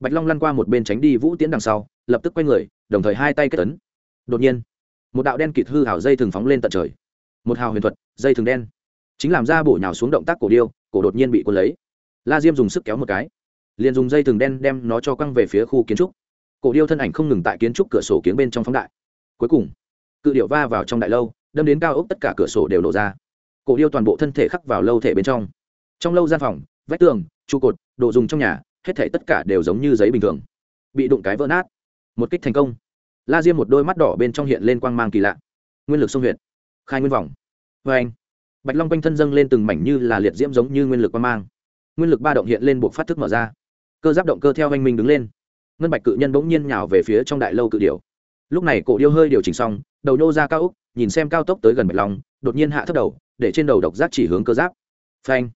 Bạch long lăn qua một bên tránh đi vũ tiễn đằng sau, lập tức quay người, đồng thời hai tay kết tấn đột nhiên, một đạo đen kịt hư hào dây thường phóng lên tận trời. Một hào huyền thuật, dây thường đen. Chính làm ra bổ nhào xuống động tác cổ điêu, cổ đột nhiên bị quân lấy. La diêm dùng sức kéo một cái liền dùng dây thừng đen đem nó cho quăng về phía khu kiến trúc. Cổ điêu thân ảnh không ngừng tại kiến trúc cửa sổ kiếng bên trong phóng đại. Cuối cùng, cự điệu va vào trong đại lâu, đâm đến cao ốc tất cả cửa sổ đều nổ ra. Cổ điêu toàn bộ thân thể khắc vào lâu thể bên trong. Trong lâu gian phòng, vách tường, trụ cột, đồ dùng trong nhà, hết thể tất cả đều giống như giấy bình thường. Bị đụng cái vỡ nát. Một kích thành công. La diêm một đôi mắt đỏ bên trong hiện lên quang mang kỳ lạ. Nguyên lực sông huyện khai nguyên vòng vê anh, bạch long quanh thân dâng lên từng mảnh như là liệt diễm giống như nguyên lực quang mang. Nguyên lực ba động hiện lên buộc phát thức mở ra cơ giáp động cơ theo anh minh đứng lên. Ngân bạch cự nhân bỗng nhiên nhào về phía trong đại lâu cự điểu. Lúc này cổ điêu hơi điều chỉnh xong, đầu nhô ra cao úc, nhìn xem cao tốc tới gần bạch long, đột nhiên hạ thấp đầu, để trên đầu độc giác chỉ hướng cơ giáp. Phanh!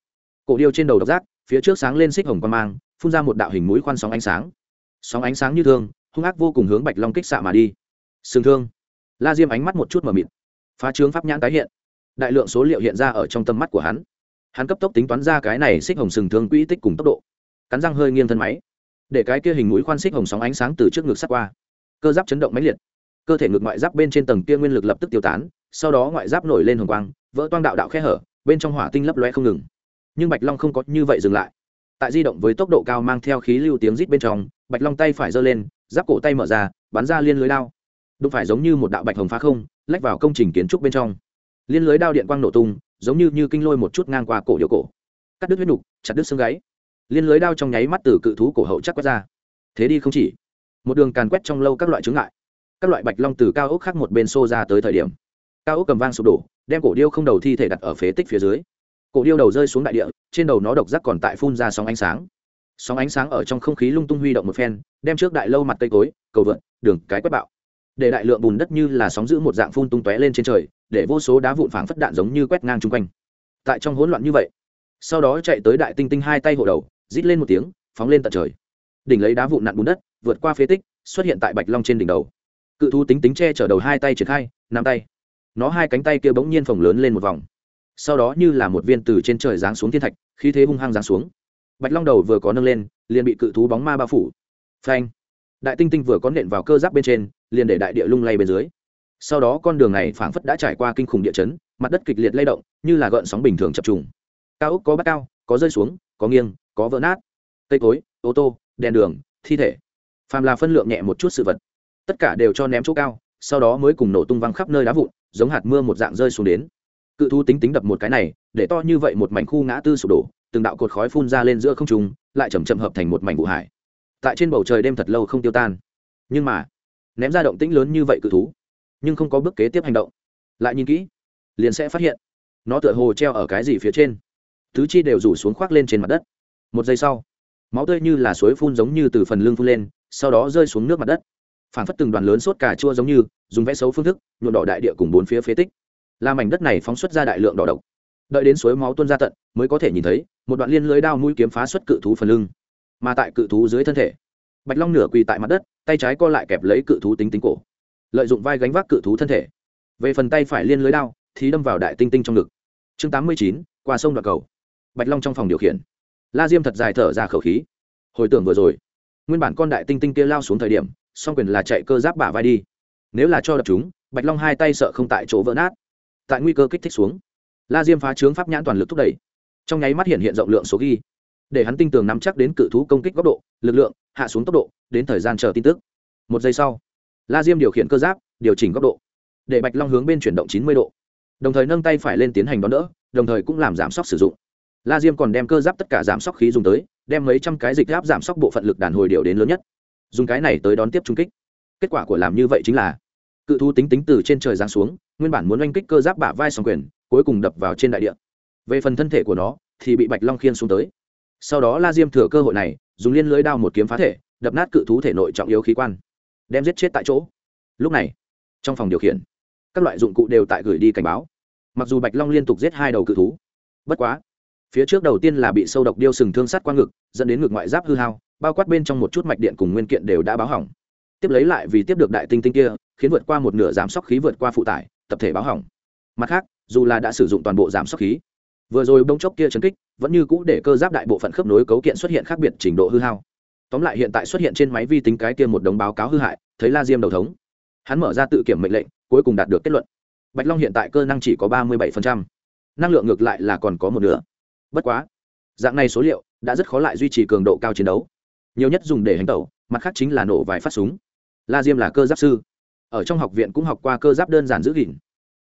Cổ điêu trên đầu độc giác, phía trước sáng lên xích hồng quan mang, phun ra một đạo hình mũi khoan sóng ánh sáng. Sóng ánh sáng như thương, hung ác vô cùng hướng bạch long kích xạ mà đi. Sừng thương! La diêm ánh mắt một chút mờ mịt. Phá trướng pháp nhãn tái hiện. Đại lượng số liệu hiện ra ở trong tâm mắt của hắn. Hắn cấp tốc tính toán ra cái này xích hồng sừng thương quỹ tích cùng tốc độ cắn răng hơi nghiêng thân máy. Để cái kia hình mũi khoan xích hồng sóng ánh sáng từ trước ngực sắt qua. Cơ giáp chấn động mãnh liệt. Cơ thể ngực ngoại giáp bên trên tầng kia nguyên lực lập tức tiêu tán, sau đó ngoại giáp nổi lên hồng quang, vỡ toang đạo đạo khe hở, bên trong hỏa tinh lấp loe không ngừng. Nhưng bạch long không có như vậy dừng lại. Tại di động với tốc độ cao mang theo khí lưu tiếng rít bên trong, bạch long tay phải giơ lên, giáp cổ tay mở ra, bắn ra liên lưới đao. Đụng phải giống như một đạo bạch hồng phá không, lách vào công trình kiến trúc bên trong. Liên lưới đao điện quang nổ tung, giống như như kinh lôi một chút ngang qua cổ điệu cổ. Cắt đứt huyết nục, chặt đứt xương gáy liên lưới đao trong nháy mắt từ cự thú cổ hậu chắc quét ra. Thế đi không chỉ, một đường càn quét trong lâu các loại chướng ngại. Các loại bạch long từ cao ốc khác một bên xô ra tới thời điểm, cao ốc cầm vang sụp đổ, đem cổ điêu không đầu thi thể đặt ở phế tích phía dưới. Cổ điêu đầu rơi xuống đại địa, trên đầu nó độc giác còn tại phun ra sóng ánh sáng. Sóng ánh sáng ở trong không khí lung tung huy động một phen, đem trước đại lâu mặt cây cối, cầu vượn, đường, cái quét bạo. Để đại lượng bùn đất như là sóng giữ một dạng phun tung tóe lên trên trời, để vô số đá vụn phảng phất đạn giống như quét ngang chung quanh. Tại trong hỗn loạn như vậy, sau đó chạy tới đại tinh tinh hai tay hộ đầu rít lên một tiếng, phóng lên tận trời. Đỉnh lấy đá vụn nặn bùn đất, vượt qua phế tích, xuất hiện tại bạch long trên đỉnh đầu. Cự thú tính tính che chở đầu hai tay triển khai, nắm tay. Nó hai cánh tay kia bỗng nhiên phồng lớn lên một vòng. Sau đó như là một viên từ trên trời giáng xuống thiên thạch, khí thế hung hăng giáng xuống. Bạch long đầu vừa có nâng lên, liền bị cự thú bóng ma bao phủ. Phanh! Đại tinh tinh vừa có nện vào cơ giáp bên trên, liền để đại địa lung lay bên dưới. Sau đó con đường này phảng phất đã trải qua kinh khủng địa chấn, mặt đất kịch liệt lay động, như là gợn sóng bình thường chập trùng. Cao ốc có bắt cao, có rơi xuống, có nghiêng có vỡ nát. Cây cối, ô tô, đèn đường, thi thể. Phàm là phân lượng nhẹ một chút sự vật, tất cả đều cho ném chỗ cao, sau đó mới cùng nổ tung văng khắp nơi đá vụn, giống hạt mưa một dạng rơi xuống đến. Cự thú tính tính đập một cái này, để to như vậy một mảnh khu ngã tư sụp đổ, từng đạo cột khói phun ra lên giữa không trung, lại chầm chậm hợp thành một mảnh vụ hải. Tại trên bầu trời đêm thật lâu không tiêu tan. Nhưng mà, ném ra động tĩnh lớn như vậy cự thú, nhưng không có bước kế tiếp hành động. Lại nhìn kỹ, liền sẽ phát hiện, nó tựa hồ treo ở cái gì phía trên. Thứ chi đều rủ xuống khoác lên trên mặt đất một giây sau, máu tươi như là suối phun giống như từ phần lưng phun lên, sau đó rơi xuống nước mặt đất. Phản phất từng đoàn lớn sốt cà chua giống như, dùng vẽ xấu phương thức, nhuộm đỏ đại địa cùng bốn phía phế tích. Làm mảnh đất này phóng xuất ra đại lượng đỏ độc. Đợi đến suối máu tuôn ra tận, mới có thể nhìn thấy, một đoạn liên lưới đao mũi kiếm phá xuất cự thú phần lưng. Mà tại cự thú dưới thân thể, bạch long nửa quỳ tại mặt đất, tay trái co lại kẹp lấy cự thú tính tính cổ. Lợi dụng vai gánh vác cự thú thân thể. Về phần tay phải liên lưới đao, thì đâm vào đại tinh tinh trong ngực. Chương tám mươi chín, qua sông đoạn cầu. Bạch long trong phòng điều khiển la diêm thật dài thở ra khẩu khí. Hồi tưởng vừa rồi, nguyên bản con đại tinh tinh kia lao xuống thời điểm, song quyền là chạy cơ giáp bả vai đi. Nếu là cho đập chúng, bạch long hai tay sợ không tại chỗ vỡ nát. Tại nguy cơ kích thích xuống, la diêm phá trướng pháp nhãn toàn lực thúc đẩy. Trong nháy mắt hiện hiện rộng lượng số ghi, để hắn tinh tường nắm chắc đến cự thú công kích góc độ, lực lượng, hạ xuống tốc độ, đến thời gian chờ tin tức. Một giây sau, la diêm điều khiển cơ giáp, điều chỉnh góc độ, để bạch long hướng bên chuyển động chín mươi độ. Đồng thời nâng tay phải lên tiến hành đón đỡ, đồng thời cũng làm giảm sốc sử dụng la diêm còn đem cơ giáp tất cả giảm sóc khí dùng tới, đem mấy trăm cái dịch giáp giảm sóc bộ phận lực đàn hồi điều đến lớn nhất. Dùng cái này tới đón tiếp trung kích. Kết quả của làm như vậy chính là, cự thú tính tính từ trên trời giáng xuống, nguyên bản muốn oanh kích cơ giáp bả vai sòng quyền, cuối cùng đập vào trên đại địa. Về phần thân thể của nó, thì bị bạch long khiên xuống tới. Sau đó la diêm thừa cơ hội này, dùng liên lưới đao một kiếm phá thể, đập nát cự thú thể nội trọng yếu khí quan. Đem giết chết tại chỗ. Lúc này, trong phòng điều khiển, các loại dụng cụ đều tại gửi đi cảnh báo. Mặc dù bạch long liên tục giết hai đầu cự thú, bất quá phía trước đầu tiên là bị sâu độc điêu sừng thương sát qua ngực, dẫn đến ngực ngoại giáp hư hao, bao quát bên trong một chút mạch điện cùng nguyên kiện đều đã báo hỏng. Tiếp lấy lại vì tiếp được đại tinh tinh kia, khiến vượt qua một nửa giảm sóc khí vượt qua phụ tải, tập thể báo hỏng. Mặt khác, dù là đã sử dụng toàn bộ giảm sóc khí, vừa rồi bông chốc kia chấn kích, vẫn như cũ để cơ giáp đại bộ phận khớp nối cấu kiện xuất hiện khác biệt trình độ hư hao. Tóm lại hiện tại xuất hiện trên máy vi tính cái kia một đống báo cáo hư hại, thấy la diêm đầu thống. Hắn mở ra tự kiểm mệnh lệnh, cuối cùng đạt được kết luận. Bạch long hiện tại cơ năng chỉ có ba mươi bảy năng lượng ngược lại là còn có một nửa bất quá, dạng này số liệu đã rất khó lại duy trì cường độ cao chiến đấu. Nhiều nhất dùng để hành tẩu, mặt khác chính là nổ vài phát súng. La diêm là cơ giáp sư. Ở trong học viện cũng học qua cơ giáp đơn giản giữ gìn.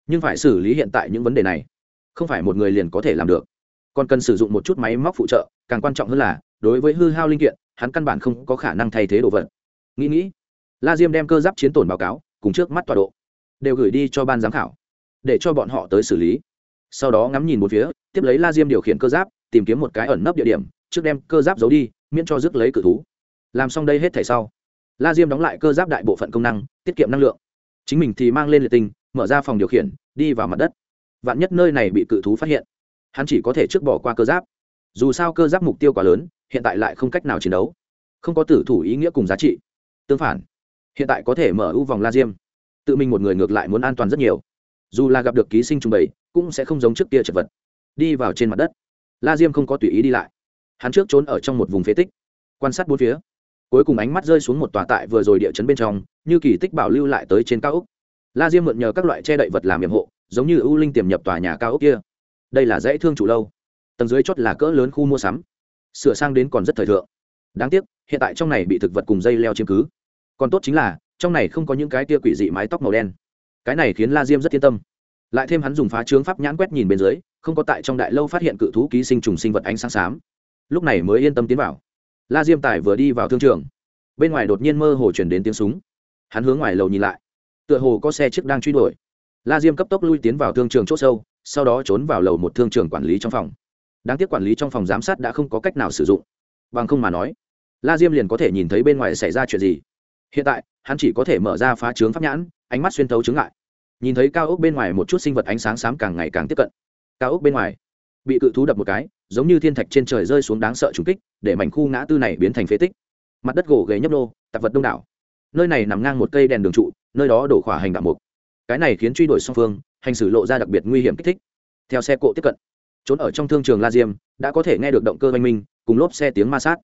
Nhưng phải xử lý hiện tại những vấn đề này, không phải một người liền có thể làm được. Còn cần sử dụng một chút máy móc phụ trợ, càng quan trọng hơn là, đối với hư hao linh kiện, hắn căn bản không có khả năng thay thế đồ vật. Nghĩ nghĩ, la diêm đem cơ giáp chiến tổn báo cáo, cùng trước mắt tọa độ, đều gửi đi cho ban giám khảo, để cho bọn họ tới xử lý sau đó ngắm nhìn một phía, tiếp lấy la diêm điều khiển cơ giáp, tìm kiếm một cái ẩn nấp địa điểm, trước đem cơ giáp giấu đi, miễn cho rước lấy cự thú. Làm xong đây hết thảy sau, la diêm đóng lại cơ giáp đại bộ phận công năng, tiết kiệm năng lượng. Chính mình thì mang lên liệt tinh, mở ra phòng điều khiển, đi vào mặt đất. Vạn nhất nơi này bị cự thú phát hiện, hắn chỉ có thể trước bỏ qua cơ giáp. Dù sao cơ giáp mục tiêu quá lớn, hiện tại lại không cách nào chiến đấu. Không có tử thủ ý nghĩa cùng giá trị. Tương phản, hiện tại có thể mở ưu vòng la diêm. Tự mình một người ngược lại muốn an toàn rất nhiều dù là gặp được ký sinh trùng bầy, cũng sẽ không giống trước kia chật vật. Đi vào trên mặt đất. La diêm không có tùy ý đi lại. Hắn trước trốn ở trong một vùng phế tích, quan sát bốn phía. Cuối cùng ánh mắt rơi xuống một tòa tại vừa rồi địa chấn bên trong, như kỳ tích bảo lưu lại tới trên cao ốc. La diêm mượn nhờ các loại che đậy vật làm nhiệm hộ, giống như ưu linh tiềm nhập tòa nhà cao ốc kia. Đây là dãy thương chủ lâu. Tầng dưới chót là cỡ lớn khu mua sắm. Sửa sang đến còn rất thời thượng. Đáng tiếc, hiện tại trong này bị thực vật cùng dây leo chiếm cứ. Còn tốt chính là, trong này không có những cái tia quỷ dị mái tóc màu đen cái này khiến la diêm rất yên tâm. Lại thêm hắn dùng phá trướng pháp nhãn quét nhìn bên dưới, không có tại trong đại lâu phát hiện cự thú ký sinh trùng sinh vật ánh sáng xám. Lúc này mới yên tâm tiến vào. La diêm tài vừa đi vào thương trường, bên ngoài đột nhiên mơ hồ chuyển đến tiếng súng. Hắn hướng ngoài lầu nhìn lại. Tựa hồ có xe chiếc đang truy đuổi. La diêm cấp tốc lui tiến vào thương trường c h ỗ sâu, sau đó trốn vào lầu một thương trường quản lý trong phòng. Đáng tiếc quản lý trong phòng giám sát đã không có cách nào sử dụng. Bằng không mà nói, la diêm liền có thể nhìn thấy bên ngoài xảy ra chuyện gì. Hiện tại, hắn chỉ có thể mở ra phá trướng pháp nhãn ánh mắt xuyên thấu chứng ngại, nhìn thấy cao ốc bên ngoài một chút sinh vật ánh sáng xám càng ngày càng tiếp cận. Cao ốc bên ngoài bị cự thú đập một cái giống như thiên thạch trên trời rơi xuống đáng sợ trùng kích để mảnh khu ngã tư này biến thành phế tích. Mặt đất gỗ ghế nhấp nô tạp vật đông đảo. Nơi này nằm ngang một cây đèn đường trụ nơi đó đổ khỏa hành đạo mục. Cái này khiến truy đuổi song phương hành xử lộ ra đặc biệt nguy hiểm kích thích. Theo xe cộ tiếp cận trốn ở trong thương trường la diêm đã có thể nghe được động cơ oanh minh cùng lốp xe tiếng ma sát.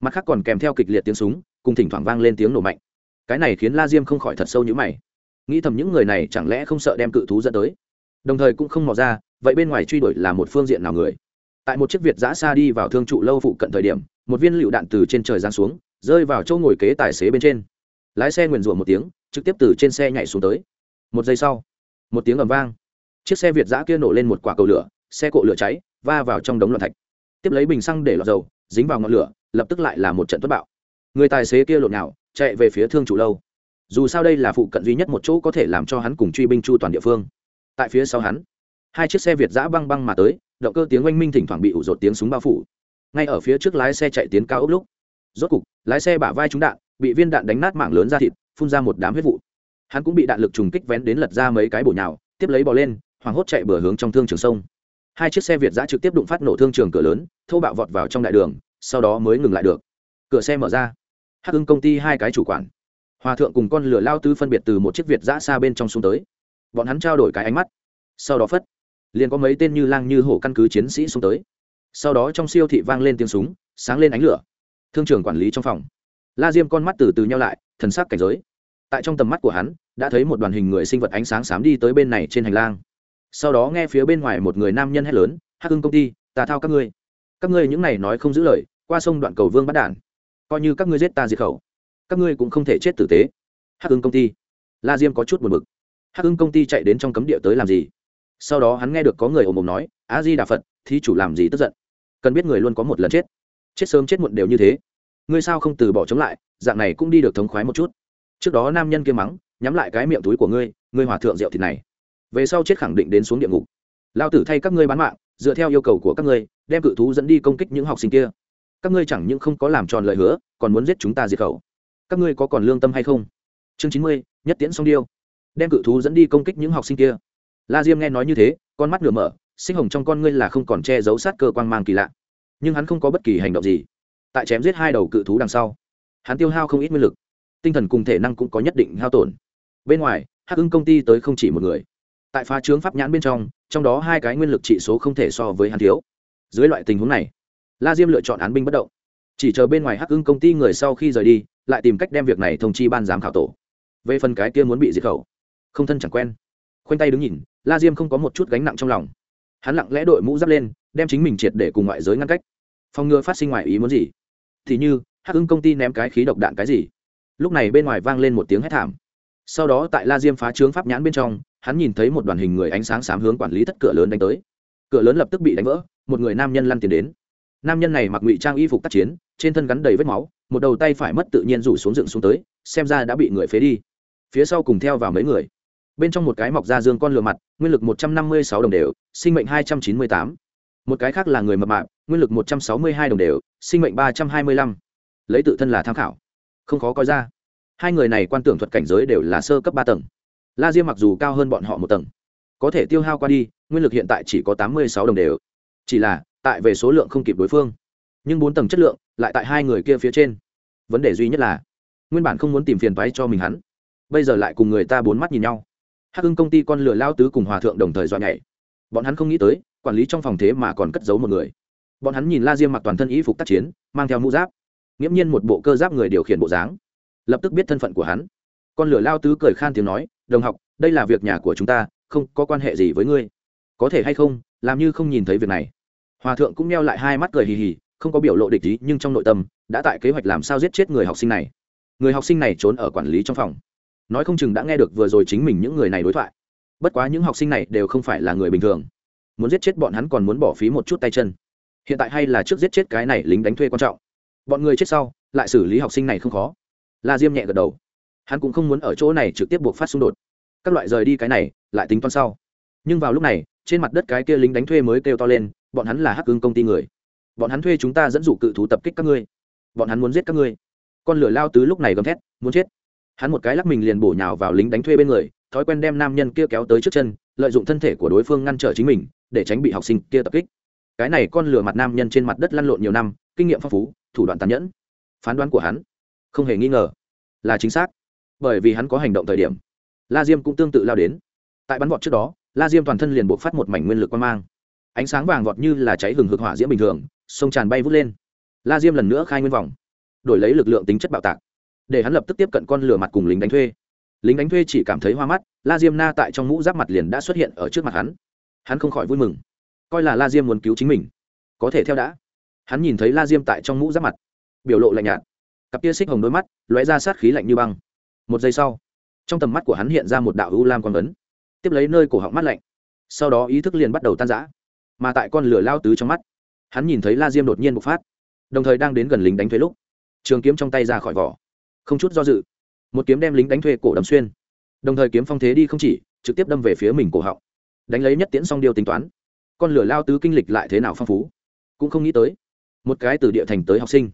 Mặt khác còn kèm theo kịch liệt tiếng súng cùng thỉnh thoảng vang lên tiếng nổ mạnh. Cái này khiến la diêm không khỏi thật sâu như mày nghĩ thầm những người này chẳng lẽ không sợ đem cự thú dẫn tới? Đồng thời cũng không mò ra, vậy bên ngoài truy đuổi là một phương diện nào người? Tại một chiếc việt giã xa đi vào thương trụ lâu phụ cận thời điểm, một viên lựu đạn từ trên trời giáng xuống, rơi vào chỗ ngồi kế tài xế bên trên. Lái xe nguyền rủa một tiếng, trực tiếp từ trên xe nhảy xuống tới. Một giây sau, một tiếng ầm vang. Chiếc xe việt giã kia nổ lên một quả cầu lửa, xe cộ lửa cháy, va vào trong đống loạn thạch. Tiếp lấy bình xăng để lọt dầu, dính vào ngọn lửa, lập tức lại là một trận tuất bạo. Người tài xế kia lộn nào chạy về phía thương trụ lâu dù sao đây là phụ cận duy nhất một chỗ có thể làm cho hắn cùng truy binh chu toàn địa phương. Tại phía sau hắn, hai chiếc xe việt giã băng băng mà tới, động cơ tiếng oanh minh thỉnh thoảng bị ủ rột tiếng súng bao phủ. Ngay ở phía trước lái xe chạy tiến cao ốc lúc, rốt cục, lái xe bả vai trúng đạn, bị viên đạn đánh nát mạng lớn ra thịt, phun ra một đám huyết vụ. Hắn cũng bị đạn lực trùng kích vén đến lật ra mấy cái bổ nhào, tiếp lấy bò lên, hoảng hốt chạy bừa hướng trong thương trường sông. Hai chiếc xe việt giã trực tiếp đụng phát nổ thương trường cửa lớn, thô bạo vọt vào trong đại đường, sau đó mới ngừng lại được. Cửa xe mở ra. Hắc hưng công ty hai cái chủ quản hòa thượng cùng con lửa lao tư phân biệt từ một chiếc việt giã xa bên trong xuống tới. Bọn hắn trao đổi cái ánh mắt. Sau đó phất, liền có mấy tên như lang như hổ căn cứ chiến sĩ xuống tới. Sau đó trong siêu thị vang lên tiếng súng, sáng lên ánh lửa. Thương trường quản lý trong phòng. La diêm con mắt từ từ nhau lại, thần sắc cảnh giới. Tại trong tầm mắt của hắn, đã thấy một đoàn hình người sinh vật ánh sáng xám đi tới bên này trên hành lang. Sau đó nghe phía bên ngoài một người nam nhân hét lớn, hắc hưng công ty, ta thao các ngươi. Các ngươi những này nói không giữ lời, qua sông đoạn cầu vương bắt đản coi như các ngươi giết ta diệt khẩu các ngươi cũng không thể chết tử tế. Hắc ưng công ty. La diêm có chút buồn bực. Hắc ưng công ty chạy đến trong cấm địa tới làm gì? Sau đó hắn nghe được có người ồm ồm nói á di đà phật thì chủ làm gì tức giận? Cần biết người luôn có một lần chết. Chết sớm chết muộn đều như thế. Ngươi sao không từ bỏ chống lại? Dạng này cũng đi được thống khoái một chút. Trước đó nam nhân kia mắng, nhắm lại cái miệng túi của ngươi ngươi hòa thượng rượu thịt này. Về sau chết khẳng định đến xuống địa ngục. Lao tử thay các ngươi bán mạng, dựa theo yêu cầu của các ngươi, đem cự thú dẫn đi công kích những học sinh kia. Các ngươi chẳng những không có làm tròn lời hứa, còn muốn giết chúng ta diệt khẩu các ngươi có còn lương tâm hay không? Chương chín mươi, nhất tiễn song điêu. Đem cự thú dẫn đi công kích những học sinh kia. La diêm nghe nói như thế, con mắt nửa mở, sinh hồng trong con ngươi là không còn che giấu sát cơ quan mang kỳ lạ. Nhưng hắn không có bất kỳ hành động gì. Tại chém giết hai đầu cự thú đằng sau, hắn tiêu hao không ít nguyên lực. Tinh thần cùng thể năng cũng có nhất định hao tổn. Bên ngoài, hắc ưng công ty tới không chỉ một người. Tại phá trướng pháp nhãn bên trong trong đó hai cái nguyên lực trị số không thể so với hắn thiếu. Dưới loại tình huống này, la diêm lựa chọn án binh bất động. Chỉ chờ bên ngoài hắc ưng công ty người sau khi rời đi lại tìm cách đem việc này thông chi ban giám khảo tổ. Về phần cái kia muốn bị diệt khẩu, không thân chẳng quen. Khoanh tay đứng nhìn, la diêm không có một chút gánh nặng trong lòng. Hắn lặng lẽ đội mũ giáp lên, đem chính mình triệt để cùng ngoại giới ngăn cách. Phòng ngừa phát sinh ngoài ý muốn gì? Thì như, hắc ưng công ty ném cái khí độc đạn cái gì? Lúc này bên ngoài vang lên một tiếng hét thảm. Sau đó tại la diêm phá trướng pháp nhãn bên trong, hắn nhìn thấy một đoàn hình người ánh sáng xám hướng quản lý thất cửa lớn đánh tới. Cửa lớn lập tức bị đánh vỡ, một người nam nhân lăn tiền đến. Nam nhân này mặc ngụy trang y phục tác chiến, trên thân gắn đầy vết máu một đầu tay phải mất tự nhiên rủ xuống dựng xuống tới, xem ra đã bị người phế đi. Phía sau cùng theo vào mấy người. Bên trong một cái mọc ra dương con lừa mặt, nguyên lực một trăm năm mươi sáu đồng đều, sinh mệnh hai trăm chín mươi tám. Một cái khác là người mập mạp, nguyên lực một trăm sáu mươi hai đồng đều, sinh mệnh ba trăm hai mươi lăm. Lấy tự thân là tham khảo. Không khó coi ra. Hai người này quan tưởng thuật cảnh giới đều là sơ cấp ba tầng. La diêm mặc dù cao hơn bọn họ một tầng, có thể tiêu hao qua đi, nguyên lực hiện tại chỉ có tám mươi sáu đồng đều. Chỉ là, tại về số lượng không kịp đối phương. Nhưng bốn tầng chất lượng lại tại hai người kia phía trên vấn đề duy nhất là, nguyên bản không muốn tìm phiền toái cho mình hắn, bây giờ lại cùng người ta bốn mắt nhìn nhau. Hắc hưng công ty con lửa lao tứ cùng hòa thượng đồng thời dọa nhảy. Bọn hắn không nghĩ tới, quản lý trong phòng thế mà còn cất giấu một người. Bọn hắn nhìn la diêm mặc toàn thân y phục tác chiến, mang theo mũ giáp, nghiễm nhiên một bộ cơ giáp người điều khiển bộ dáng. Lập tức biết thân phận của hắn. Con lửa lao tứ cười khan tiếng nói, đồng học, đây là việc nhà của chúng ta, không có quan hệ gì với ngươi. Có thể hay không, làm như không nhìn thấy việc này. Hòa thượng cũng neo lại hai mắt cười hì hì không có biểu lộ địch ý, nhưng trong nội tâm, đã tại kế hoạch làm sao giết chết người học sinh này. Người học sinh này trốn ở quản lý trong phòng. Nói không chừng đã nghe được vừa rồi chính mình những người này đối thoại. Bất quá những học sinh này đều không phải là người bình thường. Muốn giết chết bọn hắn còn muốn bỏ phí một chút tay chân. Hiện tại hay là trước giết chết cái này lính đánh thuê quan trọng. Bọn người chết sau, lại xử lý học sinh này không khó. La diêm nhẹ gật đầu. Hắn cũng không muốn ở chỗ này trực tiếp buộc phát xung đột. Các loại rời đi cái này, lại tính toán sau. Nhưng vào lúc này, trên mặt đất cái kia lính đánh thuê mới kêu to lên, bọn hắn là hắc ứng công ty người bọn hắn thuê chúng ta dẫn dụ cự thú tập kích các ngươi. Bọn hắn muốn giết các ngươi. Con lửa lao tứ lúc này gầm thét, muốn chết. Hắn một cái lắc mình liền bổ nhào vào lính đánh thuê bên người, thói quen đem nam nhân kia kéo tới trước chân, lợi dụng thân thể của đối phương ngăn trở chính mình, để tránh bị học sinh kia tập kích. Cái này con lửa mặt nam nhân trên mặt đất lăn lộn nhiều năm, kinh nghiệm phong phú, thủ đoạn tàn nhẫn. Phán đoán của hắn, không hề nghi ngờ, là chính xác. Bởi vì hắn có hành động thời điểm, la diêm cũng tương tự lao đến. Tại bắn vọt trước đó, la diêm toàn thân liền buộc phát một mảnh nguyên lực quan mang. Ánh sáng vàng vọt như là cháy hừng hực hỏa diễm bình thường sông tràn bay vút lên. La diêm lần nữa khai nguyên vòng đổi lấy lực lượng tính chất bạo tạc, để hắn lập tức tiếp cận con lửa mặt cùng lính đánh thuê. Lính đánh thuê chỉ cảm thấy hoa mắt, la diêm na tại trong mũ giáp mặt liền đã xuất hiện ở trước mặt hắn. Hắn không khỏi vui mừng. Coi là la diêm muốn cứu chính mình, có thể theo đã. Hắn nhìn thấy la diêm tại trong mũ giáp mặt, biểu lộ lạnh nhạt. Cặp tia xích hồng đôi mắt lóe ra sát khí lạnh như băng. Một giây sau, trong tầm mắt của hắn hiện ra một đạo u lam quang ấn, tiếp lấy nơi cổ họng mắt lạnh. Sau đó ý thức liền bắt đầu tan rã, mà tại con lửa lao tứ trong mắt hắn nhìn thấy la diêm đột nhiên bộc phát, đồng thời đang đến gần lính đánh thuê lúc, trường kiếm trong tay ra khỏi vỏ, không chút do dự, một kiếm đem lính đánh thuê cổ đầm xuyên, đồng thời kiếm phong thế đi không chỉ, trực tiếp đâm về phía mình cổ họng, đánh lấy nhất tiễn xong điều tính toán, con lửa lao tứ kinh lịch lại thế nào phong phú, cũng không nghĩ tới, một cái từ địa thành tới học sinh,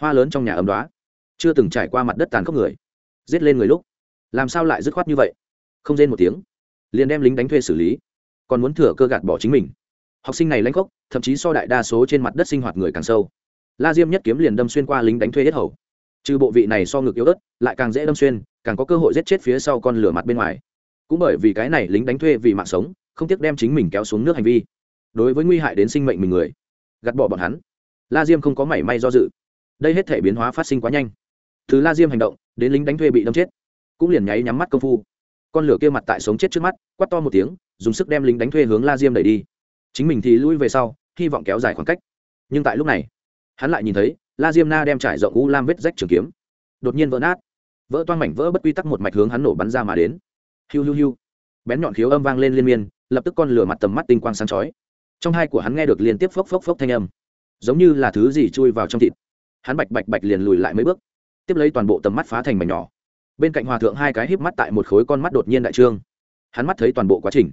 hoa lớn trong nhà ấm đoá chưa từng trải qua mặt đất tàn khốc người, giết lên người lúc, làm sao lại dứt khoát như vậy, không rên một tiếng, liền đem lính đánh thuê xử lý, còn muốn thừa cơ gạt bỏ chính mình học sinh này lãnh khốc, thậm chí so đại đa số trên mặt đất sinh hoạt người càng sâu. La diêm nhất kiếm liền đâm xuyên qua lính đánh thuê hết hầu. Trừ bộ vị này so ngực yếu ớt, lại càng dễ đâm xuyên, càng có cơ hội giết chết phía sau con lửa mặt bên ngoài. Cũng bởi vì cái này lính đánh thuê vì mạng sống, không tiếc đem chính mình kéo xuống nước hành vi. Đối với nguy hại đến sinh mệnh mình người, gạt bỏ bọn hắn. La diêm không có mảy may do dự. Đây hết thể biến hóa phát sinh quá nhanh. Thứ la diêm hành động, đến lính đánh thuê bị đâm chết, cũng liền nháy nhắm mắt công phu. Con lửa kia mặt tại sống chết trước mắt quắt to một tiếng, dùng sức đem lính đánh thuê hướng la diêm đẩy đi chính mình thì lui về sau, hy vọng kéo dài khoảng cách. Nhưng tại lúc này, hắn lại nhìn thấy, la diêm na đem trải rộng u lam vết rách trường kiếm, đột nhiên vỡ nát. Vỡ toan mảnh vỡ bất quy tắc một mạch hướng hắn nổ bắn ra mà đến. Hiu hiu hiu. Bén nhọn khiếu âm vang lên liên miên, lập tức con lửa mặt tầm mắt tinh quang sáng chói. Trong hai của hắn nghe được liên tiếp phốc phốc phốc thanh âm, giống như là thứ gì chui vào trong thịt. Hắn bạch bạch bạch liền lùi lại mấy bước, tiếp lấy toàn bộ tầm mắt phá thành mảnh nhỏ. Bên cạnh hòa thượng hai cái híp mắt tại một khối con mắt đột nhiên đại trương. Hắn mắt thấy toàn bộ quá trình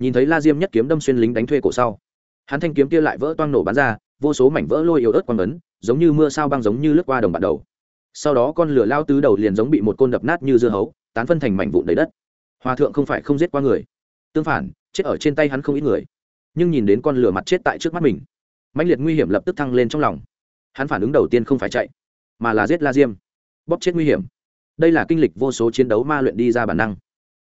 nhìn thấy la diêm nhất kiếm đâm xuyên lính đánh thuê cổ sau. Hắn thanh kiếm kia lại vỡ toang nổ bắn ra, vô số mảnh vỡ lôi yếu ớt quang ấn, giống như mưa sao băng giống như lướt qua đồng bạn đầu. Sau đó con lửa lao tứ đầu liền giống bị một côn đập nát như dưa hấu, tán phân thành mảnh vụn đầy đất. Hòa thượng không phải không giết qua người. Tương phản, chết ở trên tay hắn không ít người. Nhưng nhìn đến con lửa mặt chết tại trước mắt mình, mãnh liệt nguy hiểm lập tức thăng lên trong lòng. Hắn phản ứng đầu tiên không phải chạy, mà là giết la diêm. Bóp chết nguy hiểm. Đây là kinh lịch vô số chiến đấu ma luyện đi ra bản năng.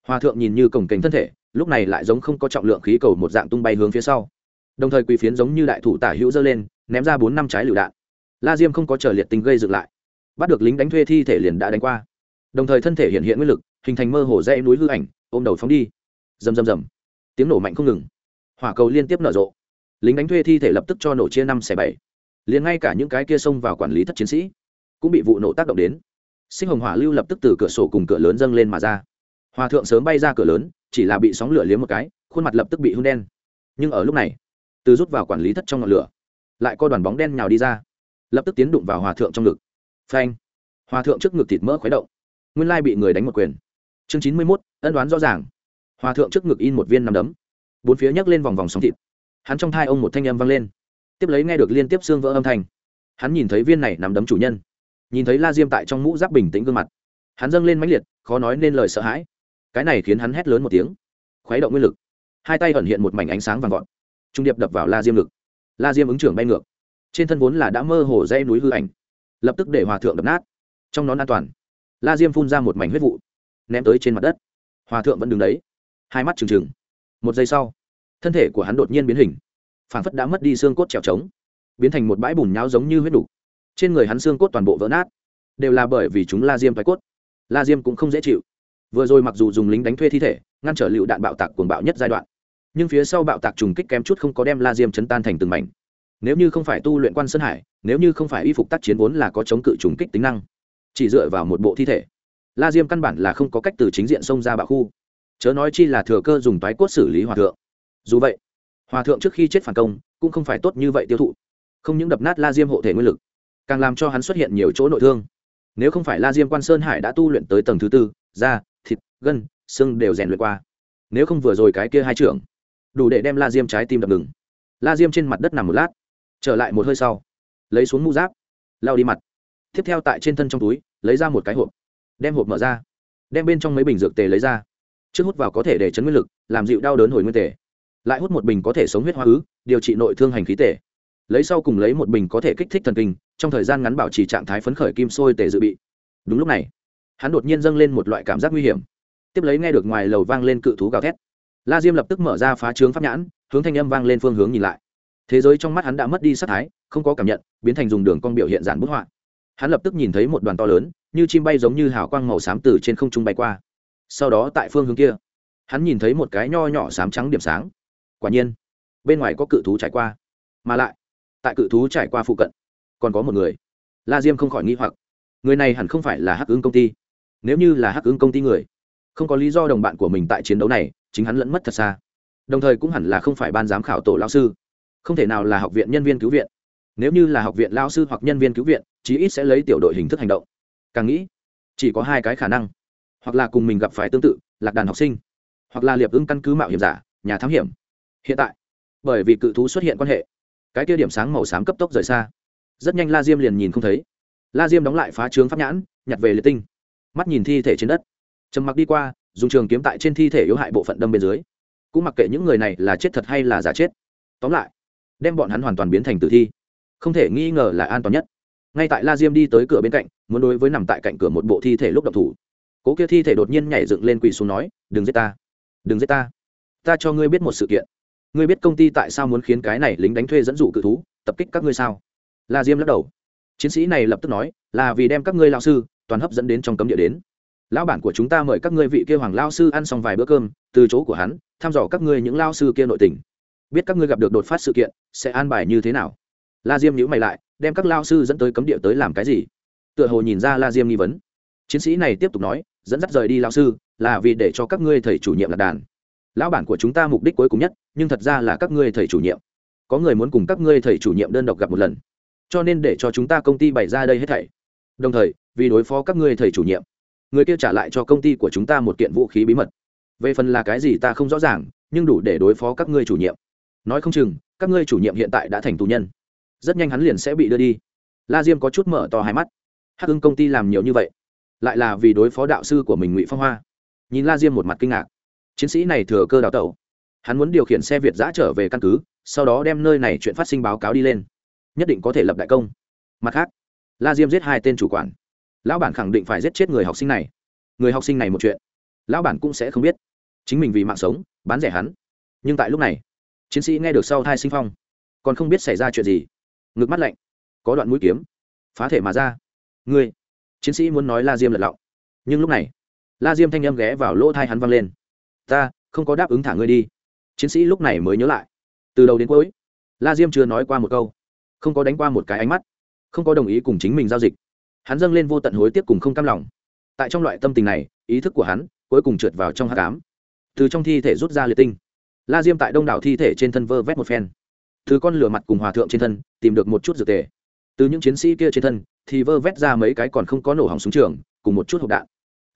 Hòa thượng nhìn như cổng cảnh thân thể lúc này lại giống không có trọng lượng khí cầu một dạng tung bay hướng phía sau. Đồng thời quỳ phiến giống như đại thủ tả hữu dơ lên, ném ra bốn năm trái lựu đạn. La diêm không có chờ liệt tình gây dựng lại. Bắt được lính đánh thuê thi thể liền đã đánh qua. Đồng thời thân thể hiện hiện nguyên lực, hình thành mơ hồ dây núi hư ảnh, ôm đầu phóng đi. Rầm rầm rầm. Tiếng nổ mạnh không ngừng. Hỏa cầu liên tiếp nở rộ. Lính đánh thuê thi thể lập tức cho nổ chia năm xẻ bảy. Liền ngay cả những cái kia xông vào quản lý thất chiến sĩ, cũng bị vụ nổ tác động đến. Sinh hồng hỏa lưu lập tức từ cửa sổ cùng cửa lớn dâng lên mà ra. Hòa thượng sớm bay ra cửa lớn chỉ là bị sóng lửa liếm một cái, khuôn mặt lập tức bị hưng đen. Nhưng ở lúc này, từ rút vào quản lý thất trong ngọn lửa, lại có đoàn bóng đen nhào đi ra, lập tức tiến đụng vào hòa thượng trong ngực. Phanh! Hòa thượng trước ngực thịt mỡ khuấy động, nguyên lai bị người đánh một quyền. Chương chín mươi mốt, ân đoán rõ ràng. Hòa thượng trước ngực in một viên nằm đấm. Bốn phía nhấc lên vòng vòng sóng thịt. Hắn trong thai ông một thanh âm vang lên. Tiếp lấy nghe được liên tiếp xương vỡ âm thanh. Hắn nhìn thấy viên này nằm đấm chủ nhân. Nhìn thấy la diêm tại trong mũ giáp bình tĩnh gương mặt. Hắn dâng lên mãnh liệt, khó nói nên lời sợ hãi cái này khiến hắn hét lớn một tiếng. Khuấy động nguyên lực. Hai tay ẩn hiện một mảnh ánh sáng vàng vọt. Trung điệp đập vào la diêm ngực. La diêm ứng trưởng bay ngược. Trên thân vốn là đã mơ hồ dây núi hư ảnh. Lập tức để hòa thượng đập nát. Trong nón an toàn, la diêm phun ra một mảnh huyết vụ, ném tới trên mặt đất. Hòa thượng vẫn đứng đấy. Hai mắt trừng trừng. Một giây sau, thân thể của hắn đột nhiên biến hình. Phản phất đã mất đi xương cốt trèo trống. Biến thành một bãi bùn nháo giống như huyết đục. Trên người hắn xương cốt toàn bộ vỡ nát. Đều là bởi vì chúng la diêm thoái cốt. La diêm cũng không dễ chịu vừa rồi mặc dù dùng lính đánh thuê thi thể, ngăn trở lựu đạn bạo tạc cuồng bạo nhất giai đoạn, nhưng phía sau bạo tạc trùng kích kém chút không có đem la diêm chấn tan thành từng mảnh. Nếu như không phải tu luyện quan sơn hải, nếu như không phải y phục tác chiến vốn là có chống cự trùng kích tính năng, chỉ dựa vào một bộ thi thể, la diêm căn bản là không có cách từ chính diện xông ra bạo khu. Chớ nói chi là thừa cơ dùng toái cốt xử lý hòa thượng. Dù vậy, hòa thượng trước khi chết phản công, cũng không phải tốt như vậy tiêu thụ. Không những đập nát la diêm hộ thể nguyên lực, càng làm cho hắn xuất hiện nhiều chỗ nội thương. Nếu không phải la diêm quan sơn hải đã tu luyện tới tầng thứ tư, ra thịt, gân, xương đều rèn luyện qua. Nếu không vừa rồi cái kia hai trưởng, đủ để đem la diêm trái tim đập ngừng. La diêm trên mặt đất nằm một lát, trở lại một hơi sau, lấy xuống mũ giáp, lao đi mặt. Tiếp theo tại trên thân trong túi, lấy ra một cái hộp, đem hộp mở ra, đem bên trong mấy bình dược tề lấy ra. Trước hút vào có thể để chấn nguyên lực, làm dịu đau đớn hồi nguyên tề. Lại hút một bình có thể sống huyết hoa ứ, điều trị nội thương hành khí tề. Lấy sau cùng lấy một bình có thể kích thích thần kinh, trong thời gian ngắn bảo trì trạng thái phấn khởi kim sôi tề dự bị. Đúng lúc này hắn đột nhiên dâng lên một loại cảm giác nguy hiểm. Tiếp lấy nghe được ngoài lầu vang lên cự thú gào thét. La diêm lập tức mở ra phá trướng pháp nhãn, hướng thanh âm vang lên phương hướng nhìn lại. Thế giới trong mắt hắn đã mất đi sắc thái, không có cảm nhận, biến thành dùng đường con biểu hiện giản bút họa. Hắn lập tức nhìn thấy một đoàn to lớn, như chim bay giống như hào quang màu xám từ trên không trung bay qua. Sau đó tại phương hướng kia, hắn nhìn thấy một cái nho nhỏ xám trắng điểm sáng. Quả nhiên, bên ngoài có cự thú trải qua, mà lại, tại cự thú trải qua phụ cận, còn có một người. La diêm không khỏi nghi hoặc. Người này hẳn không phải là hắc ứng công ty nếu như là hắc ứng công ty người, không có lý do đồng bạn của mình tại chiến đấu này, chính hắn lẫn mất thật xa. Đồng thời cũng hẳn là không phải ban giám khảo tổ lao sư. Không thể nào là học viện nhân viên cứu viện. Nếu như là học viện lao sư hoặc nhân viên cứu viện, chí ít sẽ lấy tiểu đội hình thức hành động. Càng nghĩ, chỉ có hai cái khả năng. Hoặc là cùng mình gặp phải tương tự, lạc đàn học sinh. Hoặc là liệp ứng căn cứ mạo hiểm giả, nhà thám hiểm. Hiện tại, bởi vì cự thú xuất hiện quan hệ, cái kia điểm sáng màu xám cấp tốc rời xa. Rất nhanh la diêm liền nhìn không thấy. La diêm đóng lại phá trướng pháp nhãn, nhặt về liệt tinh mắt nhìn thi thể trên đất. Trầm mặc đi qua, dùng trường kiếm tại trên thi thể yếu hại bộ phận đâm bên dưới. Cũng mặc kệ những người này là chết thật hay là giả chết. Tóm lại, đem bọn hắn hoàn toàn biến thành tử thi. Không thể nghi ngờ là an toàn nhất. Ngay tại la diêm đi tới cửa bên cạnh, muốn đối với nằm tại cạnh cửa một bộ thi thể lúc đập thủ. Cố kia thi thể đột nhiên nhảy dựng lên quỳ xuống nói, đừng giết ta. Đừng giết ta. Ta cho ngươi biết một sự kiện. Ngươi biết công ty tại sao muốn khiến cái này lính đánh thuê dẫn dụ cự thú, tập kích các ngươi sao? La diêm lắc đầu. Chiến sĩ này lập tức nói, là vì đem các ngươi lao sư toàn hấp dẫn đến trong cấm địa đến. Lão bản của chúng ta mời các ngươi vị kia hoàng lao sư ăn xong vài bữa cơm, từ chỗ của hắn, thăm dò các ngươi những lao sư kia nội tình. Biết các ngươi gặp được đột phát sự kiện, sẽ an bài như thế nào? La diêm nhữ mày lại, đem các lao sư dẫn tới cấm địa tới làm cái gì? Tựa hồ nhìn ra la diêm nghi vấn. Chiến sĩ này tiếp tục nói, dẫn dắt rời đi lao sư, là vì để cho các ngươi thầy chủ nhiệm lạc đàn. Lão bản của chúng ta mục đích cuối cùng nhất, nhưng thật ra là các ngươi thầy chủ nhiệm. Có người muốn cùng các ngươi thầy chủ nhiệm đơn độc gặp một lần. Cho nên để cho chúng ta công ty bày ra đây hết thảy đồng thời, vì đối phó các ngươi thầy chủ nhiệm, người kia trả lại cho công ty của chúng ta một kiện vũ khí bí mật. Về phần là cái gì ta không rõ ràng, nhưng đủ để đối phó các ngươi chủ nhiệm. Nói không chừng, các ngươi chủ nhiệm hiện tại đã thành tù nhân. Rất nhanh hắn liền sẽ bị đưa đi. La diêm có chút mở to hai mắt. Hắc hưng công ty làm nhiều như vậy, lại là vì đối phó đạo sư của mình ngụy phong hoa. Nhìn la diêm một mặt kinh ngạc. Chiến sĩ này thừa cơ đào tẩu. Hắn muốn điều khiển xe việt giã trở về căn cứ, sau đó đem nơi này chuyện phát sinh báo cáo đi lên. Nhất định có thể lập đại công. Mặt khác la diêm giết hai tên chủ quản. Lão bản khẳng định phải giết chết người học sinh này. Người học sinh này một chuyện, lão bản cũng sẽ không biết. Chính mình vì mạng sống, bán rẻ hắn. Nhưng tại lúc này, chiến sĩ nghe được sau thai sinh phong, còn không biết xảy ra chuyện gì. Ngực mắt lạnh, có đoạn mũi kiếm, phá thể mà ra. Ngươi, chiến sĩ muốn nói la diêm lật lọng. Nhưng lúc này, la diêm thanh â m ghé vào lỗ thai hắn văng lên. Ta, không có đáp ứng thả ngươi đi. Chiến sĩ lúc này mới nhớ lại. Từ đầu đến cuối, la diêm chưa nói qua một câu, không có đánh qua một cái ánh mắt không có đồng ý cùng chính mình giao dịch. Hắn dâng lên vô tận hối tiếc cùng không cam lòng. Tại trong loại tâm tình này, ý thức của hắn cuối cùng trượt vào trong hát cám từ trong thi thể rút ra liệt tinh. La diêm tại đông đảo thi thể trên thân vơ vét một phen. Từ con lửa mặt cùng hòa thượng trên thân, tìm được một chút dược tề. Từ những chiến sĩ kia trên thân, thì vơ vét ra mấy cái còn không có nổ hỏng súng trường, cùng một chút hộp đạn.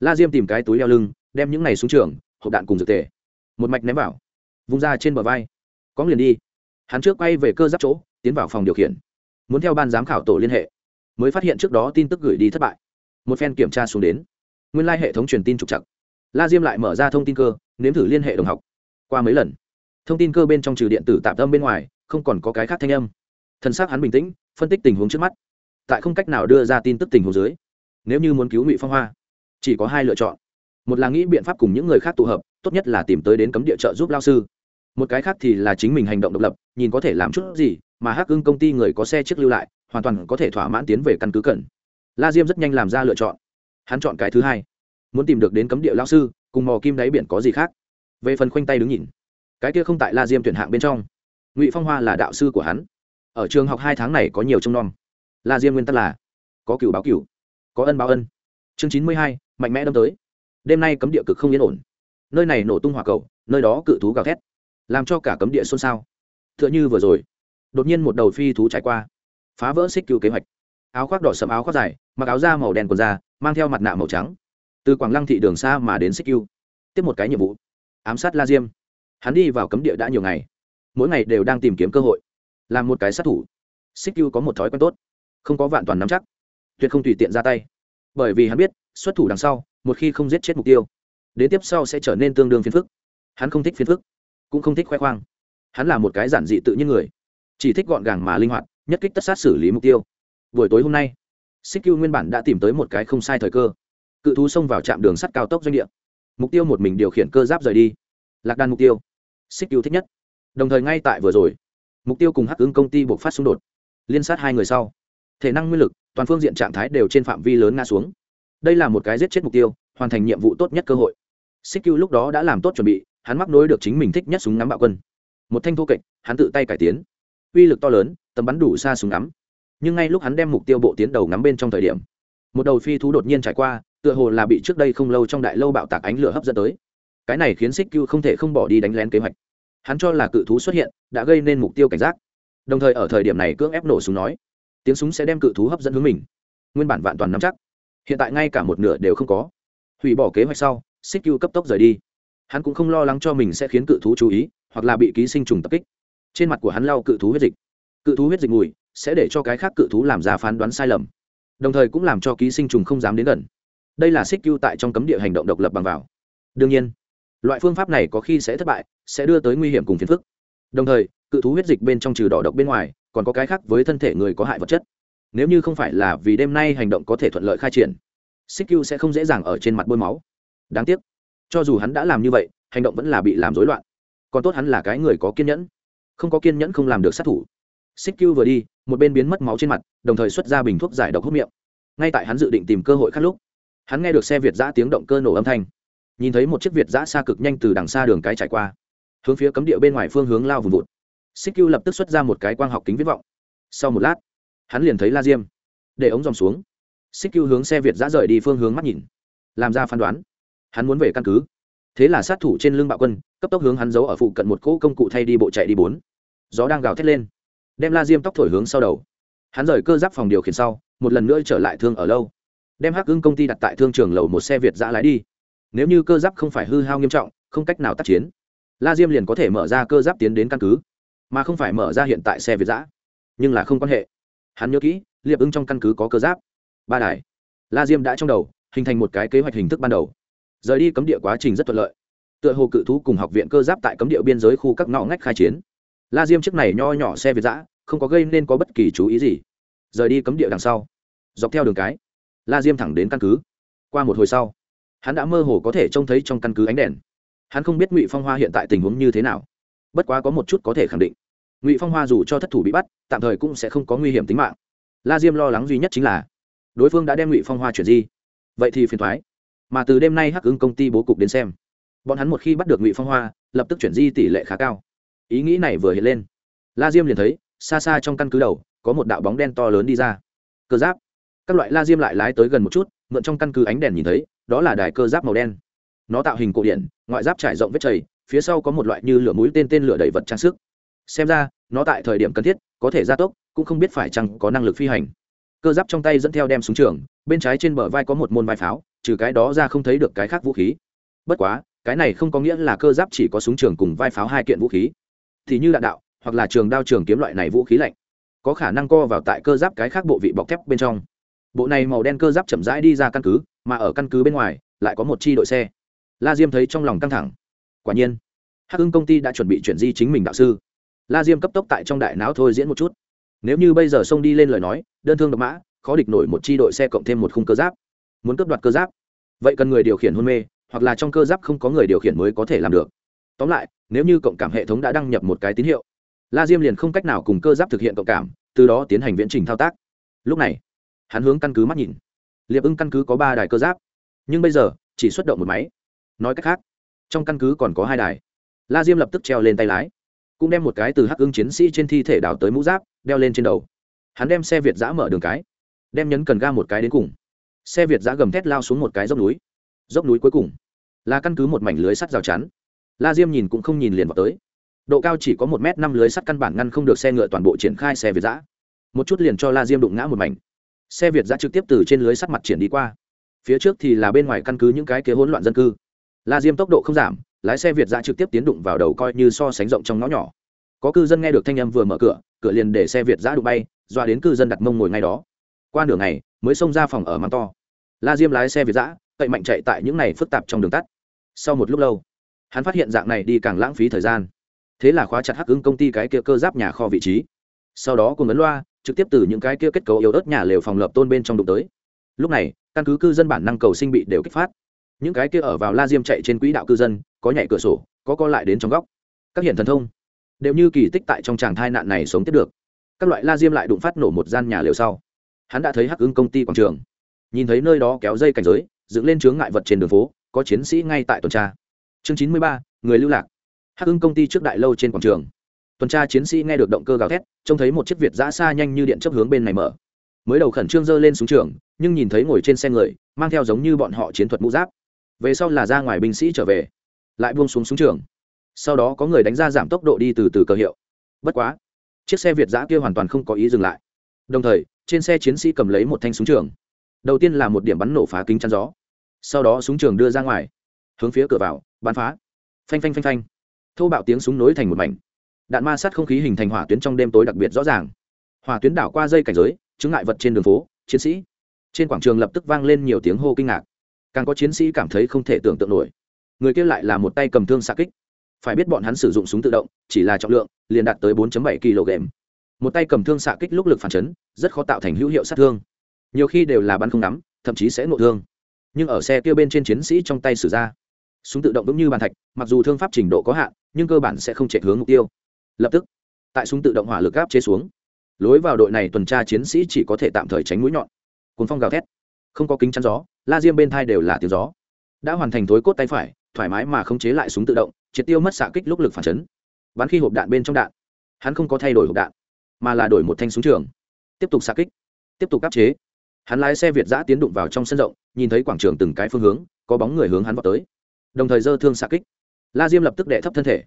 La diêm tìm cái túi leo lưng, đem những này xuống trường, hộp đạn cùng dược tề. Một mạch ném vào. Vung ra trên bờ vai. Có liền đi. Hắn trước quay về cơ giáp chỗ, tiến vào phòng điều khiển muốn theo ban giám khảo tổ liên hệ, mới phát hiện trước đó tin tức gửi đi thất bại. Một phen kiểm tra xuống đến, nguyên lai hệ thống truyền tin trục chặt la diêm lại mở ra thông tin cơ, nếm thử liên hệ đồng học. Qua mấy lần, thông tin cơ bên trong trừ điện tử tạm tâm bên ngoài, không còn có cái khác thanh âm. Thân xác hắn bình tĩnh, phân tích tình huống trước mắt. Tại không cách nào đưa ra tin tức tình huống dưới, nếu như muốn cứu ngụy phong hoa, chỉ có hai lựa chọn. Một là nghĩ biện pháp cùng những người khác tụ hợp, tốt nhất là tìm tới đến cấm địa trợ giúp lao sư. Một cái khác thì là chính mình hành động độc lập, nhìn có thể làm chút gì mà hắc ưng công ty người có xe chiếc lưu lại, hoàn toàn có thể thỏa mãn tiến về căn cứ cần. La diêm rất nhanh làm ra lựa chọn. Hắn chọn cái thứ hai. Muốn tìm được đến cấm địa lao sư, cùng mò kim đáy biển có gì khác? Về phần khoanh tay đứng nhìn. Cái kia không tại la diêm tuyển hạng bên trong. Ngụy phong hoa là đạo sư của hắn. Ở trường học hai tháng này có nhiều trông nom. La diêm nguyên tắc là, có cựu báo cựu có ân báo ân. Chương chín mươi hai, mạnh mẽ đâm tới. Đêm nay cấm địa cực không yên ổn. Nơi này nổ tung hỏa cầu, nơi đó cự thú gào thét, làm cho cả cấm địa xôn xao. T h ư ợ n h ư vừa rồi đột nhiên một đầu phi thú trải qua, phá vỡ xích cứu kế hoạch. Áo khoác đỏ sầm áo khoác dài, mặc áo da màu đen quần da, mang theo mặt nạ màu trắng. Từ quảng lăng thị đường xa mà đến xích cứu tiếp một cái nhiệm vụ, ám sát la diêm. Hắn đi vào cấm địa đã nhiều ngày, mỗi ngày đều đang tìm kiếm cơ hội, làm một cái sát thủ. Xích cứu có một thói quen tốt, không có vạn toàn nắm chắc, tuyệt không tùy tiện ra tay. Bởi vì hắn biết, xuất thủ đằng sau, một khi không giết chết mục tiêu, đến tiếp sau sẽ trở nên tương đương phiền phức. Hắn không thích phiền phức, cũng không thích khoe khoang. Hắn là một cái giản dị tự nhiên người chỉ thích gọn gàng mà linh hoạt, nhất kích tất sát xử lý mục tiêu. Buổi tối hôm nay, xích cưu nguyên bản đã tìm tới một cái không sai thời cơ. Cự thú xông vào trạm đường sắt cao tốc doanh địa. Mục tiêu một mình điều khiển cơ giáp rời đi. Lạc đàn mục tiêu. Xích cưu thích nhất. Đồng thời ngay tại vừa rồi, mục tiêu cùng hắc ứng công ty buộc phát xung đột. Liên sát hai người sau, thể năng nguyên lực, toàn phương diện trạng thái đều trên phạm vi lớn ngã xuống. Đây là một cái giết chết mục tiêu, hoàn thành nhiệm vụ tốt nhất cơ hội. Xích cưu lúc đó đã làm tốt chuẩn bị, hắn mắc nối được chính mình thích nhất súng ngắm bạo quân. Một thanh thô kệch, hắn tự tay cải tiến uy lực to lớn, tầm bắn đủ xa súng ngắm. Nhưng ngay lúc hắn đem mục tiêu bộ tiến đầu ngắm bên trong thời điểm, một đầu phi thú đột nhiên trải qua, tựa hồ là bị trước đây không lâu trong đại lâu bạo tạc ánh lửa hấp dẫn tới. Cái này khiến xích cưu không thể không bỏ đi đánh lén kế hoạch. Hắn cho là cự thú xuất hiện, đã gây nên mục tiêu cảnh giác. Đồng thời ở thời điểm này cưỡng ép nổ súng nói, tiếng súng sẽ đem cự thú hấp dẫn hướng mình. Nguyên bản vạn toàn nắm chắc. Hiện tại ngay cả một nửa đều không có. Hủy bỏ kế hoạch sau xích cưu cấp tốc rời đi. Hắn cũng không lo lắng cho mình sẽ khiến cự thú chú ý, hoặc là bị ký sinh trùng tập kích trên mặt của hắn lau cự thú huyết dịch. Cự thú huyết dịch mùi sẽ để cho cái khác cự thú làm ra phán đoán sai lầm. Đồng thời cũng làm cho ký sinh trùng không dám đến gần. Đây là xích cưu tại trong cấm địa hành động độc lập bằng vào. Đương nhiên, loại phương pháp này có khi sẽ thất bại, sẽ đưa tới nguy hiểm cùng phiền phức. Đồng thời, cự thú huyết dịch bên trong trừ đỏ độc bên ngoài, còn có cái khác với thân thể người có hại vật chất. Nếu như không phải là vì đêm nay hành động có thể thuận lợi khai triển, xích cưu sẽ không dễ dàng ở trên mặt bôi máu. Đáng tiếc, cho dù hắn đã làm như vậy, hành động vẫn là bị làm rối loạn. Còn tốt hắn là cái người có kiên nhẫn không có kiên nhẫn không làm được sát thủ. Xích cưu vừa đi, một bên biến mất máu trên mặt, đồng thời xuất ra bình thuốc giải độc hút miệng. Ngay tại hắn dự định tìm cơ hội khác lúc, hắn nghe được xe việt giã tiếng động cơ nổ âm thanh. Nhìn thấy một chiếc việt giã xa cực nhanh từ đằng xa đường cái trải qua, hướng phía cấm địa bên ngoài phương hướng lao vùng vụt. Xích cưu lập tức xuất ra một cái quang học kính viết vọng. Sau một lát, hắn liền thấy la diêm, để ống dòng xuống. Xích cưu hướng xe việt giã rời đi phương hướng mắt nhìn, làm ra phán đoán. Hắn muốn về căn cứ thế là sát thủ trên lưng bạo quân, cấp tốc hướng hắn giấu ở phụ cận một cỗ công cụ thay đi bộ chạy đi bốn. Gió đang gào thét lên, đem la diêm tóc thổi hướng sau đầu. Hắn rời cơ giáp phòng điều khiển sau, một lần nữa trở lại thương ở lâu. Đem hắc hưng công ty đặt tại thương trường lầu một xe việt giã lái đi. Nếu như cơ giáp không phải hư hao nghiêm trọng, không cách nào tác chiến, la diêm liền có thể mở ra cơ giáp tiến đến căn cứ, mà không phải mở ra hiện tại xe việt giã nhưng là không quan hệ. Hắn nhớ kỹ, liệp ứng trong căn cứ có cơ giáp. Ba đài. La diêm đã trong đầu, hình thành một cái kế hoạch hình thức ban đầu rời đi cấm địa quá trình rất thuận lợi. Tựa hồ cự thú cùng học viện cơ giáp tại cấm địa biên giới khu các ngõ ngách khai chiến. La diêm chiếc này nho nhỏ xe việt giã không có gây nên có bất kỳ chú ý gì. Rời đi cấm địa đằng sau, dọc theo đường cái, la diêm thẳng đến căn cứ. Qua một hồi sau, hắn đã mơ hồ có thể trông thấy trong căn cứ ánh đèn. Hắn không biết ngụy phong hoa hiện tại tình huống như thế nào. Bất quá có một chút có thể khẳng định, ngụy phong hoa dù cho thất thủ bị bắt, tạm thời cũng sẽ không có nguy hiểm tính mạng. La diêm lo lắng duy nhất chính là, đối phương đã đem ngụy phong hoa chuyển di. Vậy thì phiền thoái mà từ đêm nay hắc ứng công ty bố cục đến xem. Bọn hắn một khi bắt được ngụy phong hoa, lập tức chuyển di tỷ lệ khá cao. Ý nghĩ này vừa hiện lên. La diêm liền thấy, xa xa trong căn cứ đầu, có một đạo bóng đen to lớn đi ra. Cơ giáp. Các loại la diêm lại lái tới gần một chút, mượn trong căn cứ ánh đèn nhìn thấy, đó là đài cơ giáp màu đen. Nó tạo hình cổ điển, ngoại giáp trải rộng vết chảy phía sau có một loại như lửa mũi tên tên lửa đầy vật trang sức. Xem ra, nó tại thời điểm cần thiết, có thể gia tốc, cũng không biết phải chăng có năng lực phi hành. Cơ giáp trong tay dẫn theo đem súng trường, bên trái trên bờ vai có một môn vai pháo trừ cái đó ra không thấy được cái khác vũ khí. Bất quá, cái này không có nghĩa là cơ giáp chỉ có súng trường cùng vai pháo hai kiện vũ khí. Thì như đạn đạo, hoặc là trường đao trường kiếm loại này vũ khí lạnh, có khả năng co vào tại cơ giáp cái khác bộ vị bọc thép bên trong. Bộ này màu đen cơ giáp chậm rãi đi ra căn cứ, mà ở căn cứ bên ngoài, lại có một chi đội xe. La diêm thấy trong lòng căng thẳng. Quả nhiên, hắc hưng công ty đã chuẩn bị chuyển di chính mình đạo sư. La diêm cấp tốc tại trong đại não thôi diễn một chút. Nếu như bây giờ xông đi lên lời nói, đơn thương độc mã, khó địch nổi một chi đội xe cộng thêm một khung cơ giáp muốn cướp đoạt cơ giáp. Vậy cần người điều khiển hôn mê, hoặc là trong cơ giáp không có người điều khiển mới có thể làm được. Tóm lại, nếu như cộng cảm hệ thống đã đăng nhập một cái tín hiệu, la diêm liền không cách nào cùng cơ giáp thực hiện cộng cảm, từ đó tiến hành viễn trình thao tác. Lúc này, hắn hướng căn cứ mắt nhìn. Liệp ưng căn cứ có ba đài cơ giáp, nhưng bây giờ chỉ xuất động một máy. Nói cách khác, trong căn cứ còn có hai đài. La diêm lập tức treo lên tay lái, cũng đem một cái từ hắc ưng chiến sĩ trên thi thể đào tới mũ giáp, đeo lên trên đầu. Hắn đem xe việt giã mở đường cái, đem nhấn cần ga một cái đến cùng xe việt giã gầm thét lao xuống một cái dốc núi. Dốc núi cuối cùng là căn cứ một mảnh lưới sắt rào chắn. La diêm nhìn cũng không nhìn liền vào tới. Độ cao chỉ có một m năm lưới sắt căn bản ngăn không được xe ngựa toàn bộ triển khai xe việt giã. Một chút liền cho la diêm đụng ngã một mảnh. Xe việt giã trực tiếp từ trên lưới sắt mặt triển đi qua. Phía trước thì là bên ngoài căn cứ những cái kế hỗn loạn dân cư. La diêm tốc độ không giảm, lái xe việt giã trực tiếp tiến đụng vào đầu coi như so sánh rộng trong ngõ nhỏ. Có cư dân nghe được thanh âm vừa mở cửa cửa liền để xe việt giã đụng bay, doa đến cư dân đặt mông ngồi ngay đó. Qua nửa ngày mới xông ra phòng ở mắng to. La diêm lái xe việt giã cậy mạnh chạy tại những này phức tạp trong đường tắt. Sau một lúc lâu, hắn phát hiện dạng này đi càng lãng phí thời gian. Thế là khóa chặt hắc ứng công ty cái kia cơ giáp nhà kho vị trí. Sau đó cùng ấn loa, trực tiếp từ những cái kia kết cấu yếu ớt nhà lều phòng lập tôn bên trong đụng tới. Lúc này, căn cứ cư dân bản năng cầu sinh bị đều kích phát. Những cái kia ở vào la diêm chạy trên quỹ đạo cư dân, có nhảy cửa sổ, có co lại đến trong góc. Các hiện thần thông, đều như kỳ tích tại trong tràng thai nạn này sống tiếp được. Các loại la diêm lại đụng phát nổ một gian nhà lều sau hắn đã thấy hắc ứng công ty quảng trường. Nhìn thấy nơi đó kéo dây cảnh giới, dựng lên chướng ngại vật trên đường phố, có chiến sĩ ngay tại tuần tra. Chương chín mươi ba, người lưu lạc. Hắc ưng công ty trước đại lâu trên quảng trường. Tuần tra chiến sĩ nghe được động cơ gào thét, trông thấy một chiếc việt giã xa nhanh như điện chấp hướng bên này mở. Mới đầu khẩn trương dơ lên xuống trường, nhưng nhìn thấy ngồi trên xe người, mang theo giống như bọn họ chiến thuật mũ giáp. Về sau là ra ngoài binh sĩ trở về, lại buông xuống xuống trường. Sau đó có người đánh ra giảm tốc độ đi từ từ cờ hiệu. Bất quá, chiếc xe việt giã kia hoàn toàn không có ý dừng lại. Đồng thời trên xe chiến sĩ cầm lấy một thanh súng trường. Đầu tiên là một điểm bắn nổ phá kính chắn gió. Sau đó súng trường đưa ra ngoài. Hướng phía cửa vào, bắn phá. Phanh phanh phanh phanh. Thô bạo tiếng súng nối thành một mảnh. Đạn ma sát không khí hình thành hỏa tuyến trong đêm tối đặc biệt rõ ràng. Hỏa tuyến đảo qua dây cảnh giới chứng ngại vật trên đường phố, chiến sĩ. Trên quảng trường lập tức vang lên nhiều tiếng hô kinh ngạc. Càng có chiến sĩ cảm thấy không thể tưởng tượng nổi. Người kia lại là một tay cầm thương xa kích. Phải biết bọn hắn sử dụng súng tự động, chỉ là trọng lượng, liền đạt tới 4 bảy kg một tay cầm thương xạ kích lúc lực phản chấn, rất khó tạo thành hữu hiệu sát thương. Nhiều khi đều là bắn không nắm thậm chí sẽ nộ thương. Nhưng ở xe kia bên trên chiến sĩ trong tay sử ra, súng tự động vững như bàn thạch, mặc dù thương pháp trình độ có hạn, nhưng cơ bản sẽ không chạy hướng mục tiêu. Lập tức, tại súng tự động hỏa lực áp chế xuống, lối vào đội này tuần tra chiến sĩ chỉ có thể tạm thời tránh mũi nhọn. Cuốn phong gào thét, không có kính chắn gió, la diêm bên thai đều là tiếng gió. Đã hoàn thành thối cốt tay phải, thoải mái mà không chế lại súng tự động, triệt tiêu mất xạ kích lúc lực phản chấn. Bắn khi hộp đạn bên trong đạn, hắn không có thay đổi hộp đạn mà là đổi một thanh súng trường. Tiếp tục xa kích, tiếp tục áp chế. Hắn lái xe việt giã tiến đụng vào trong sân rộng, nhìn thấy quảng trường từng cái phương hướng, có bóng người hướng hắn vào tới. Đồng thời dơ thương xạ kích. La diêm lập tức đệ thấp thân thể,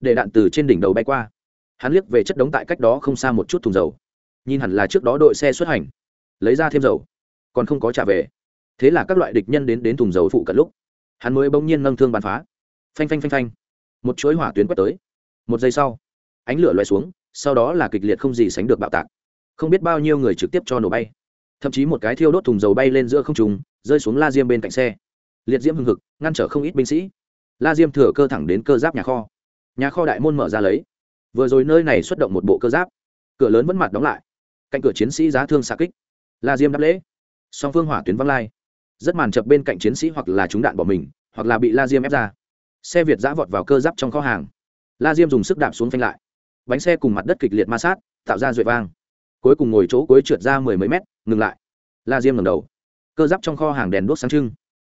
để đạn từ trên đỉnh đầu bay qua. Hắn liếc về chất đống tại cách đó không xa một chút thùng dầu. Nhìn hẳn là trước đó đội xe xuất hành, lấy ra thêm dầu, còn không có trả về. Thế là các loại địch nhân đến đến thùng dầu phụ cận lúc, hắn mới bỗng nhiên nâng thương bắn phá. Phanh phanh phanh phanh. Một chuỗi hỏa tuyến quét tới. Một giây sau, ánh lửa loay xuống sau đó là kịch liệt không gì sánh được bạo tạc. Không biết bao nhiêu người trực tiếp cho nổ bay. Thậm chí một cái thiêu đốt thùng dầu bay lên giữa không trùng rơi xuống la diêm bên cạnh xe. Liệt diễm hưng hực, ngăn trở không ít binh sĩ. La diêm thừa cơ thẳng đến cơ giáp nhà kho. Nhà kho đại môn mở ra lấy. Vừa rồi nơi này xuất động một bộ cơ giáp. Cửa lớn vẫn mặt đóng lại. Cạnh cửa chiến sĩ giá thương xạ kích. La diêm đáp lễ. Song phương hỏa tuyến văng lai. Rất màn chập bên cạnh chiến sĩ hoặc là trúng đạn bỏ mình, hoặc là bị la diêm ép ra. Xe việt giã vọt vào cơ giáp trong kho hàng. La diêm dùng sức đạp xuống phanh lại bánh xe cùng mặt đất kịch liệt ma sát, tạo ra duệ vang. Cuối cùng ngồi chỗ cuối trượt ra mười mấy mét, ngừng lại. La diêm ngầm đầu. Cơ giáp trong kho hàng đèn đuốc sáng trưng.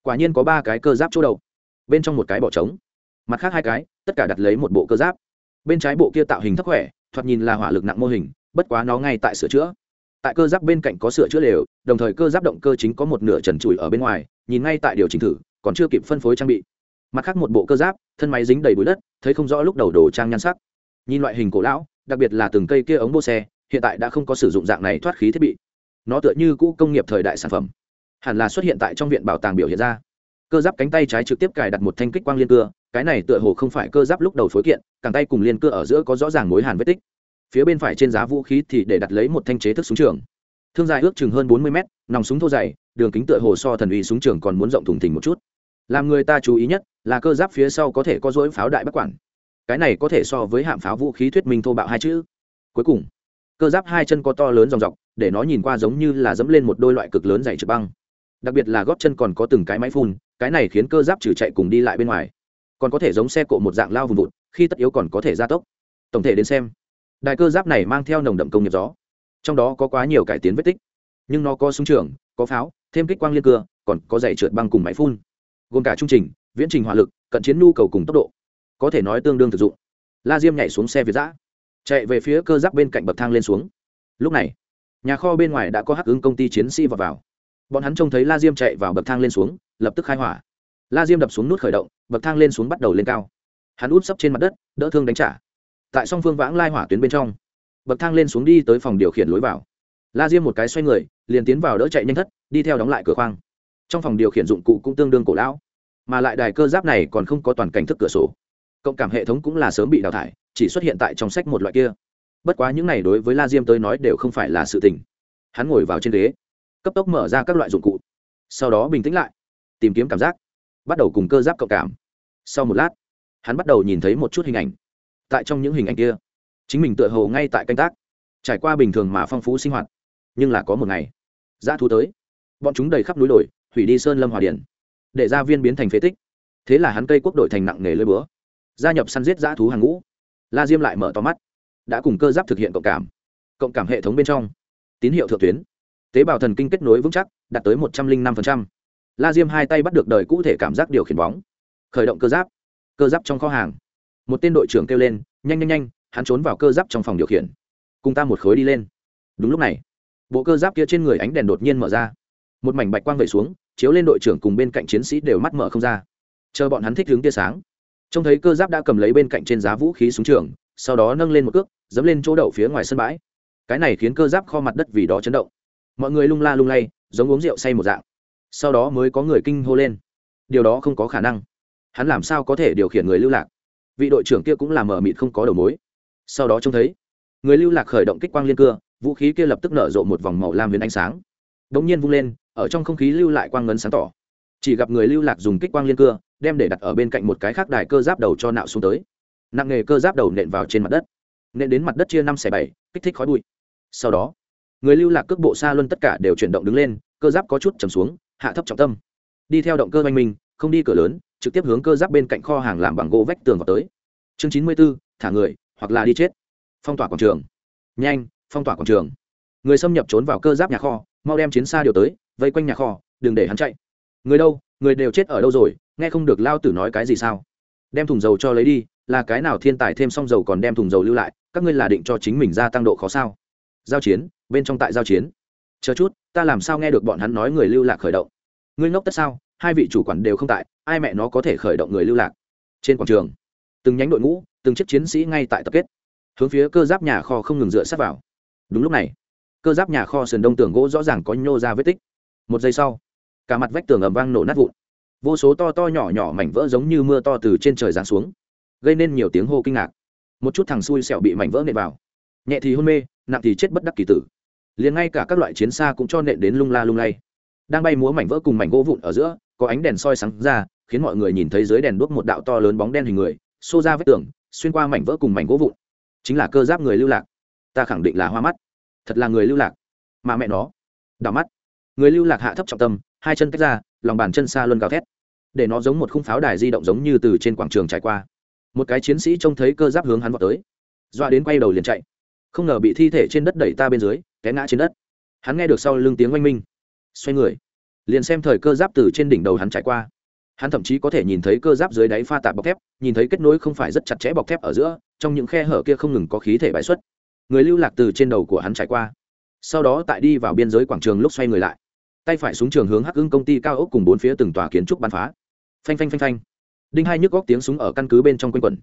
Quả nhiên có ba cái cơ giáp chỗ đầu. Bên trong một cái bỏ trống. Mặt khác hai cái, tất cả đặt lấy một bộ cơ giáp. Bên trái bộ kia tạo hình thấp khỏe, thoạt nhìn là hỏa lực nặng mô hình, bất quá nó ngay tại sửa chữa. Tại cơ giáp bên cạnh có sửa chữa lều, đồng thời cơ giáp động cơ chính có một nửa trần trụi ở bên ngoài, nhìn ngay tại điều chỉnh thử, còn chưa kịp phân phối trang bị. Mặt khác một bộ cơ giáp, thân máy dính đầy bụi đất, thấy không rõ lúc đầu đồ trang nhan sắc nhìn loại hình cổ lão, đặc biệt là từng cây kia ống bô xe, hiện tại đã không có sử dụng dạng này thoát khí thiết bị. Nó tựa như cũ công nghiệp thời đại sản phẩm. Hẳn là xuất hiện tại trong viện bảo tàng biểu hiện ra. Cơ giáp cánh tay trái trực tiếp cài đặt một thanh kích quang liên cưa, cái này tựa hồ không phải cơ giáp lúc đầu phối kiện càng tay cùng liên cưa ở giữa có rõ ràng mối hàn vết tích. Phía bên phải trên giá vũ khí thì để đặt lấy một thanh chế thức súng trường. Thương dài ước chừng hơn bốn mươi mét, nòng súng thô dày, đường kính tựa hồ so thần uy súng trường còn muốn rộng thùng thình một chút. Làm người ta chú ý nhất là cơ giáp phía sau có thể có dỗi pháo đại bắc quản cái này có thể so với hạm pháo vũ khí thuyết minh thô bạo hai chữ. Cuối cùng, cơ giáp hai chân có to lớn dòng dọc, để nó nhìn qua giống như là dẫm lên một đôi loại cực lớn dày trực băng. Đặc biệt là góp chân còn có từng cái máy phun, cái này khiến cơ giáp trừ chạy cùng đi lại bên ngoài. Còn có thể giống xe cộ một dạng lao vùng vụt, khi tất yếu còn có thể gia tốc. Tổng thể đến xem, đài cơ giáp này mang theo nồng đậm công nghiệp gió. Trong đó có quá nhiều cải tiến vết tích. Nhưng nó có súng trường, có pháo, thêm kích quang liên cưa, còn có dày trượt băng cùng máy phun. Gồm cả trung trình, viễn trình hỏa lực, cận chiến nhu cầu cùng tốc độ có thể nói tương đương thực dụng. La diêm nhảy xuống xe việt giã chạy về phía cơ giáp bên cạnh bậc thang lên xuống. Lúc này nhà kho bên ngoài đã có hắc ứng công ty chiến sĩ vào, vào. Bọn hắn trông thấy la diêm chạy vào bậc thang lên xuống lập tức khai hỏa. La diêm đập xuống nút khởi động bậc thang lên xuống bắt đầu lên cao. Hắn út sấp trên mặt đất đỡ thương đánh trả. Tại song phương vãng lai hỏa tuyến bên trong bậc thang lên xuống đi tới phòng điều khiển lối vào. La diêm một cái xoay người liền tiến vào đỡ chạy nhanh thất đi theo đóng lại cửa khoang. Trong phòng điều khiển dụng cụ cũng tương đương cổ lão mà lại đài cơ giáp này còn không có toàn cảnh thức cửa sổ cộng cảm hệ thống cũng là sớm bị đào thải, chỉ xuất hiện tại trong sách một loại kia. Bất quá những này đối với la diêm tới nói đều không phải là sự tình. Hắn ngồi vào trên ghế, cấp tốc mở ra các loại dụng cụ, sau đó bình tĩnh lại, tìm kiếm cảm giác, bắt đầu cùng cơ giáp cộng cảm. Sau một lát, hắn bắt đầu nhìn thấy một chút hình ảnh. Tại trong những hình ảnh kia, chính mình tựa hồ ngay tại canh tác, trải qua bình thường mà phong phú sinh hoạt. Nhưng là có một ngày, dã thú tới. Bọn chúng đầy khắp núi đồi, hủy đi sơn lâm hòa điển, để ra viên biến thành phế tích. Thế là hắn cây quốc đội thành nặng nghề lơi búa gia nhập săn giết dã thú hàng ngũ. La diêm lại mở to mắt. Đã cùng cơ giáp thực hiện cộng cảm. Cộng cảm hệ thống bên trong. Tín hiệu thượng tuyến. Tế bào thần kinh kết nối vững chắc, đạt tới một trăm linh năm la diêm hai tay bắt được đời cụ thể cảm giác điều khiển bóng. Khởi động cơ giáp. Cơ giáp trong kho hàng. Một tên đội trưởng kêu lên, nhanh nhanh nhanh, hắn trốn vào cơ giáp trong phòng điều khiển. Cùng ta một khối đi lên. Đúng lúc này, bộ cơ giáp kia trên người ánh đèn đột nhiên mở ra. Một mảnh bạch quang vẩy xuống, chiếu lên đội trưởng cùng bên cạnh chiến sĩ đều mắt mở không ra. Chờ bọn hắn thích hướng tia sáng trông thấy cơ giáp đã cầm lấy bên cạnh trên giá vũ khí súng trường, sau đó nâng lên một cước, dẫm lên chỗ đậu phía ngoài sân bãi. Cái này khiến cơ giáp kho mặt đất vì đó chấn động. Mọi người lung la lung lay, giống uống rượu say một dạng. Sau đó mới có người kinh hô lên. Điều đó không có khả năng. Hắn làm sao có thể điều khiển người lưu lạc? Vị đội trưởng kia cũng làm mờ mịt không có đầu mối. Sau đó trông thấy, người lưu lạc khởi động kích quang liên cưa, vũ khí kia lập tức nở rộ một vòng màu lam viên ánh sáng. Đ ỗ n g nhiên vung lên, ở trong không khí lưu lại quang ngấn sáng tỏ. Chỉ gặp người lưu lạc dùng kích quang liên cưa đem để đặt ở bên cạnh một cái khác đài cơ giáp đầu cho nạo xuống tới. Nặng nghề cơ giáp đầu nện vào trên mặt đất. Nện đến mặt đất chia năm xẻ bảy, kích thích khói bụi. Sau đó, người lưu lạc cước bộ xa luân tất cả đều chuyển động đứng lên, cơ giáp có chút chầm xuống, hạ thấp trọng tâm. Đi theo động cơ oanh minh không đi cửa lớn, trực tiếp hướng cơ giáp bên cạnh kho hàng làm bằng gỗ vách tường vào tới. Chương chín mươi b ố thả người, hoặc là đi chết. Phong tỏa quảng trường. Nhanh, phong tỏa quảng trường. Người xâm nhập trốn vào cơ giáp nhà kho, mau đem chiến xa điều tới, vây quanh nhà kho, đừng để hắn chạy. Người đâu, người đều chết ở đâu rồi nghe không được lao tử nói cái gì sao? Đem thùng dầu cho lấy đi, là cái nào thiên tài thêm xong dầu còn đem thùng dầu lưu lại, các ngươi là định cho chính mình gia tăng độ khó sao? Giao chiến, bên trong tại giao chiến. Chờ chút, ta làm sao nghe được bọn hắn nói người lưu lạc khởi động? Ngươi ngốc tất sao? Hai vị chủ quản đều không tại, ai mẹ nó có thể khởi động người lưu lạc? Trên quảng trường, từng nhánh đội ngũ, từng chiếc chiến sĩ ngay tại tập kết. Hướng phía cơ giáp nhà kho không ngừng dựa sát vào. Đúng lúc này, cơ giáp nhà kho sườn đông tường gỗ rõ ràng có nhô ra vết tích. Một giây sau, cả mặt vách tường ầm vang nổ nát vụn vô số to to nhỏ nhỏ mảnh vỡ giống như mưa to từ trên trời giáng xuống, gây nên nhiều tiếng hô kinh ngạc. Một chút thằng xui xẹo bị mảnh vỡ nện vào. Nhẹ thì hôn mê, nặng thì chết bất đắc kỳ tử. Liền ngay cả các loại chiến xa cũng cho nện đến lung la lung lay. Đang bay múa mảnh vỡ cùng mảnh gỗ vụn ở giữa, có ánh đèn soi sáng ra, khiến mọi người nhìn thấy dưới đèn đuốc một đạo to lớn bóng đen hình người, xô ra vết tường, xuyên qua mảnh vỡ cùng mảnh gỗ vụn. Chính là cơ giáp người lưu lạc. Ta khẳng định là hoa mắt. Thật là người lưu lạc. Mà mẹ nó. Đỏ mắt. Người lưu lạc hạ thấp trọng tâm, hai chân tách ra, lòng bàn chân xa luân gào thét để nó giống một khung pháo đài di động giống như từ trên quảng trường trải qua. Một cái chiến sĩ trông thấy cơ giáp hướng hắn vào tới. Dọa đến quay đầu liền chạy. Không ngờ bị thi thể trên đất đẩy ta bên dưới, té ngã trên đất. Hắn nghe được sau lưng tiếng oanh minh. Xoay người, liền xem thời cơ giáp từ trên đỉnh đầu hắn trải qua. Hắn thậm chí có thể nhìn thấy cơ giáp dưới đáy pha tạp bọc thép, nhìn thấy kết nối không phải rất chặt chẽ bọc thép ở giữa, trong những khe hở kia không ngừng có khí thể bãi xuất. Người lưu lạc từ trên đầu của hắn trải qua. Sau đó tại đi vào biên giới quảng trường lúc xoay người lại. Tay phải xuống trường hướng hắc ưng công ty cao ốc cùng bốn phía từng tòa kiến trúc bắn phá phanh phanh phanh phanh. Đinh hai nhức góc tiếng súng ở căn cứ bên trong quanh quẩn.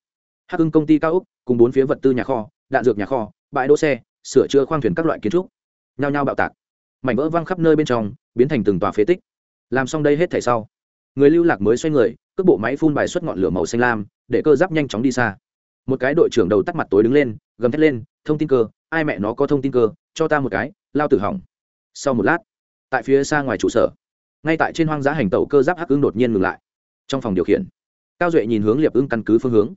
Hắc hưng công ty cao úc cùng bốn phía vật tư nhà kho, đạn dược nhà kho, bãi đỗ xe, sửa chữa khoang thuyền các loại kiến trúc. Nhao nhao bạo tạc. Mảnh vỡ văng khắp nơi bên trong, biến thành từng tòa phế tích. Làm xong đây hết thảy sau, người lưu lạc mới xoay người, cước bộ máy phun bài xuất ngọn lửa màu xanh lam, để cơ giáp nhanh chóng đi xa. Một cái đội trưởng đầu tắt mặt tối đứng lên, gầm thét lên, thông tin cơ, ai mẹ nó có thông tin cơ, cho ta một cái, lao tử hỏng. Sau một lát, tại phía xa ngoài trụ sở, ngay tại trên hoang dã hành tàu cơ giáp hắc ưng đột nhiên ngừng lại trong phòng điều khiển. Cao duệ nhìn hướng liệp ưng căn cứ phương hướng.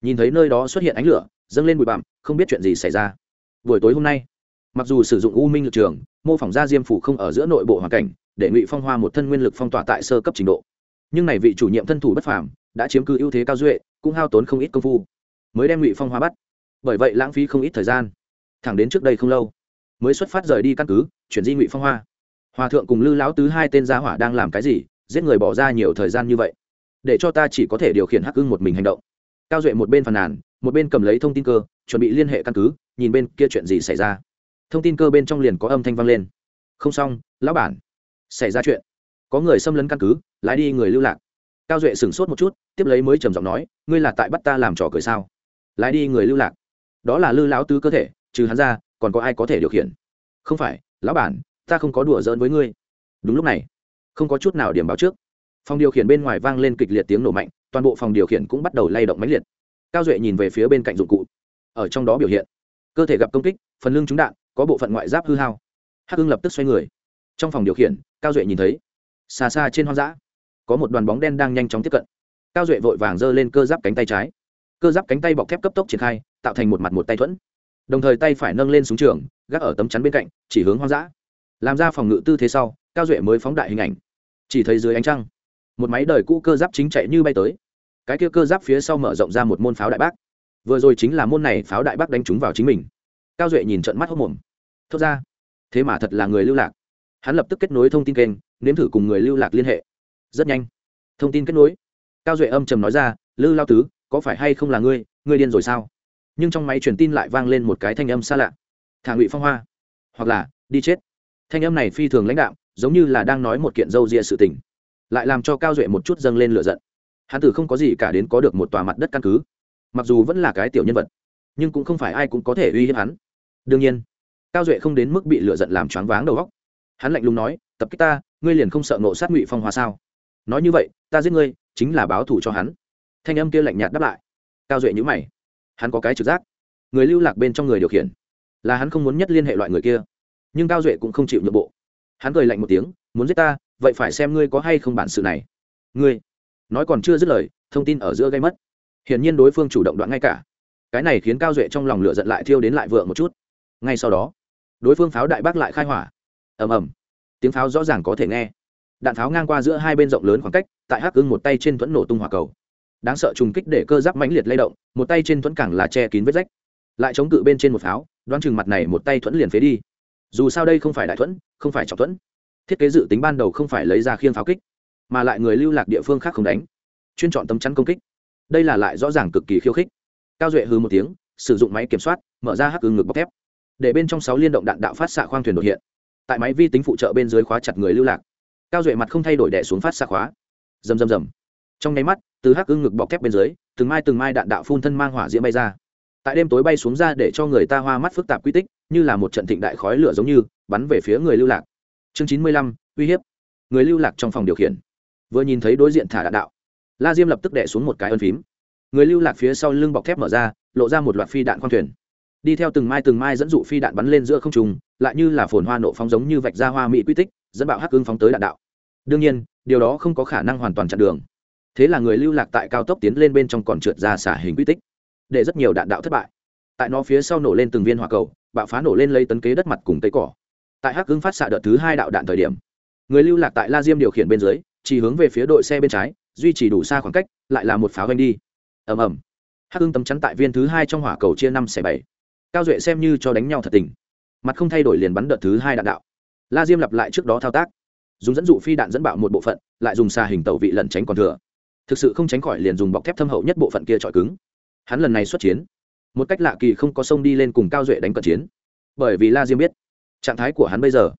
Nhìn thấy nơi đó xuất hiện ánh lửa, dâng lên bụi bặm, không biết chuyện gì xảy ra. Buổi tối hôm nay, mặc dù sử dụng u minh lực trường, mô phỏng ra diêm phủ không ở giữa nội bộ hoàn cảnh, để ngụy phong hoa một thân nguyên lực phong tỏa tại sơ cấp trình độ. Nhưng này vị chủ nhiệm thân thủ bất phàm, đã chiếm cứ ưu thế cao duệ, cũng hao tốn không ít công phu, mới đem ngụy phong hoa bắt. Bởi vậy lãng phí không ít thời gian. Thẳng đến trước đây không lâu, mới xuất phát rời đi căn cứ, chuyển di ngụy phong hoa. Hòa thượng cùng lư lão tứ hai tên gia hỏa đang làm cái gì, giết người bỏ ra nhiều thời gian như vậy để cho ta chỉ có thể điều khiển hắc ưng một mình hành động. Cao duệ một bên phàn nàn, một bên cầm lấy thông tin cơ, chuẩn bị liên hệ căn cứ, nhìn bên kia chuyện gì xảy ra. Thông tin cơ bên trong liền có âm thanh vang lên. Không xong, lão bản. Xảy ra chuyện. Có người xâm lấn căn cứ, lái đi người lưu lạc. Cao duệ sửng sốt một chút, tiếp lấy mới trầm giọng nói, ngươi là tại bắt ta làm trò cười sao? Lái đi người lưu lạc. Đó là lư lão tứ cơ thể, trừ hắn ra, còn có ai có thể điều khiển? Không phải, lão bản, ta không có đùa giỡn với ngươi. Đúng lúc này, không có chút nào điểm báo trước phòng điều khiển bên ngoài vang lên kịch liệt tiếng nổ mạnh, toàn bộ phòng điều khiển cũng bắt đầu lay động mãnh liệt. Cao duệ nhìn về phía bên cạnh dụng cụ. Ở trong đó biểu hiện, cơ thể gặp công kích, phần lưng trúng đạn, có bộ phận ngoại giáp hư hao. Hắc hưng lập tức xoay người. Trong phòng điều khiển, cao duệ nhìn thấy, xa xa trên hoang dã, có một đoàn bóng đen đang nhanh chóng tiếp cận. Cao duệ vội vàng giơ lên cơ giáp cánh tay trái. Cơ giáp cánh tay bọc thép cấp tốc triển khai, tạo thành một mặt một tay thuẫn. Đồng thời tay phải nâng lên súng trường, gác ở tấm chắn bên cạnh, chỉ hướng hoang dã. Làm ra phòng ngự tư thế sau, cao duệ mới phóng đại hình ảnh. Chỉ thấy dưới ánh trăng một máy đời cũ cơ giáp chính chạy như bay tới. Cái kia cơ giáp phía sau mở rộng ra một môn pháo đại bác. Vừa rồi chính là môn này pháo đại bác đánh trúng vào chính mình. Cao duệ nhìn trận mắt hốc mồm. Thốt ra, thế mà thật là người lưu lạc. Hắn lập tức kết nối thông tin kênh, nếm thử cùng người lưu lạc liên hệ. Rất nhanh. Thông tin kết nối. Cao duệ âm trầm nói ra lư lao tứ, có phải hay không là ngươi? Ngươi điên rồi sao? Nhưng trong máy truyền tin lại vang lên một cái thanh âm xa lạ. Thả ngụy phong hoa, hoặc là đi chết. Thanh âm này phi thường lãnh đạo giống như là đang nói một kiện dâu rịa sự tình lại làm cho cao duệ một chút dâng lên lửa giận. Hắn tử không có gì cả đến có được một tòa mặt đất căn cứ. Mặc dù vẫn là cái tiểu nhân vật, nhưng cũng không phải ai cũng có thể uy hiếp hắn. Đương nhiên, cao duệ không đến mức bị lựa giận làm choáng váng đầu góc hắn lạnh lùng nói, tập kích ta, ngươi liền không sợ nộ sát ngụy phong hoa sao? Nói như vậy, ta giết ngươi, chính là báo thù cho hắn. Thanh âm kia lạnh nhạt đáp lại. Cao duệ nhữ mày. Hắn có cái trực giác. Người lưu lạc bên trong người điều khiển, là hắn không muốn nhất liên hệ loại người kia. Nhưng cao duệ cũng không chịu nhượng bộ. Hắn cười lạnh một tiếng, muốn giết ta vậy phải xem ngươi có hay không bản sự này. Ngươi, nói còn chưa dứt lời, thông tin ở giữa gây mất. Hiển nhiên đối phương chủ động đoạn ngay cả. Cái này khiến cao duệ trong lòng lửa giận lại thiêu đến lại vượng một chút. Ngay sau đó, đối phương pháo đại bác lại khai hỏa. Ầm ầm. Tiếng pháo rõ ràng có thể nghe. Đạn pháo ngang qua giữa hai bên rộng lớn khoảng cách, tại hắc ưng một tay trên thuẫn nổ tung hỏa cầu. Đáng sợ trùng kích để cơ giáp mãnh liệt lay động, một tay trên thuẫn cẳng là che kín vết rách. Lại chống cự bên trên một pháo, đoán chừng mặt này một tay thuẫn liền phế đi. Dù sao đây không phải đại thuẫn, không phải trọng thuẫn thiết kế dự tính ban đầu không phải lấy ra khiên pháo kích, mà lại người lưu lạc địa phương khác không đánh, chuyên chọn tấm chắn công kích. Đây là lại rõ ràng cực kỳ khiêu khích. Cao duệ hư một tiếng, sử dụng máy kiểm soát, mở ra hắc ứng ngực bọc thép. Để bên trong sáu liên động đạn đạo phát xạ khoang thuyền đột hiện. Tại máy vi tính phụ trợ bên dưới khóa chặt người lưu lạc. Cao duệ mặt không thay đổi đẻ xuống phát xạ khóa. Rầm rầm rầm. Trong nháy mắt, từ hắc ưng ngực bọc thép bên dưới, từng mai từng mai đạn đạo phun thân mang hỏa diễm bay ra. Tại đêm tối bay xuống ra để cho người ta hoa mắt phức tạp quy tích, như là một trận thịnh đại khói lửa giống như, bắn về phía người lưu lạc chương chín mươi lăm, uy hiếp. Người lưu lạc trong phòng điều khiển. Vừa nhìn thấy đối diện thả đạn đạo, la diêm lập tức đẻ xuống một cái ân phím. Người lưu lạc phía sau lưng bọc thép mở ra, lộ ra một loạt phi đạn khoang thuyền. Đi theo từng mai từng mai dẫn dụ phi đạn bắn lên giữa không trùng lại như là phồn hoa nộ phóng giống như vạch ra hoa mỹ quy tích, dẫn bạo hắc ưng phóng tới đạn đạo. Đương nhiên, điều đó không có khả năng hoàn toàn chặn đường. Thế là người lưu lạc tại cao tốc tiến lên bên trong còn trượt ra xả hình quy tích, để rất nhiều đạn đạo thất bại. Tại nó phía sau nổ lên từng viên hỏa cầu, bạo phá nổ lên lấy tấn kế đất mặt cùng cây cỏ tại hắc hưng phát xạ đợt thứ hai đạo đạn thời điểm. Người lưu lạc tại la diêm điều khiển bên dưới, chỉ hướng về phía đội xe bên trái, duy trì đủ xa khoảng cách, lại là một pháo ganh đi. Ầm ầm. Hắc hưng tấm chắn tại viên thứ hai trong hỏa cầu chia năm xẻ bảy. Cao duệ xem như cho đánh nhau thật tình. Mặt không thay đổi liền bắn đợt thứ hai đạn đạo. La diêm lặp lại trước đó thao tác. Dùng dẫn dụ phi đạn dẫn bạo một bộ phận, lại dùng xa hình tàu vị lẩn tránh còn thừa. Thực sự không tránh khỏi liền dùng bọc thép thâm hậu nhất bộ phận kia trọi cứng. Hắn lần này xuất chiến. Một cách lạ kỳ không có sông đi lên cùng cao duệ đánh cận chiến. Bởi vì la diêm biết trạng thái của hắn bây giờ,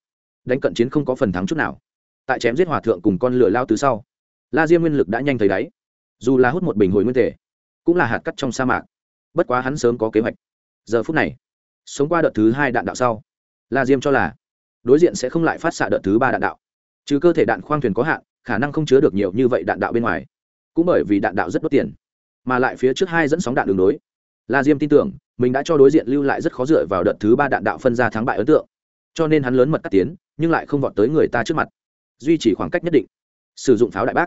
đánh cận chiến không có phần thắng chút nào. Tại chém giết hòa thượng cùng con lửa lao từ sau, la diêm nguyên lực đã nhanh thấy đáy, dù là hút một bình hồi nguyên thể, cũng là hạt cắt trong sa mạc. Bất quá hắn sớm có kế hoạch. Giờ phút này, sống qua đợt thứ hai đạn đạo sau, la diêm cho là, đối diện sẽ không lại phát xạ đợt thứ ba đạn đạo. Chứ cơ thể đạn khoang thuyền có hạn, khả năng không chứa được nhiều như vậy đạn đạo bên ngoài. Cũng bởi vì đạn đạo rất đốt tiền, mà lại phía trước hai dẫn sóng đạn đường đối. La diêm tin tưởng, mình đã cho đối diện lưu lại rất khó dựa vào đợt thứ ba đạn đạo phân ra thắng bại ấn tượng cho nên hắn lớn mật cắt tiến, nhưng lại không vọt tới người ta trước mặt. Duy trì khoảng cách nhất định. Sử dụng pháo đại bác.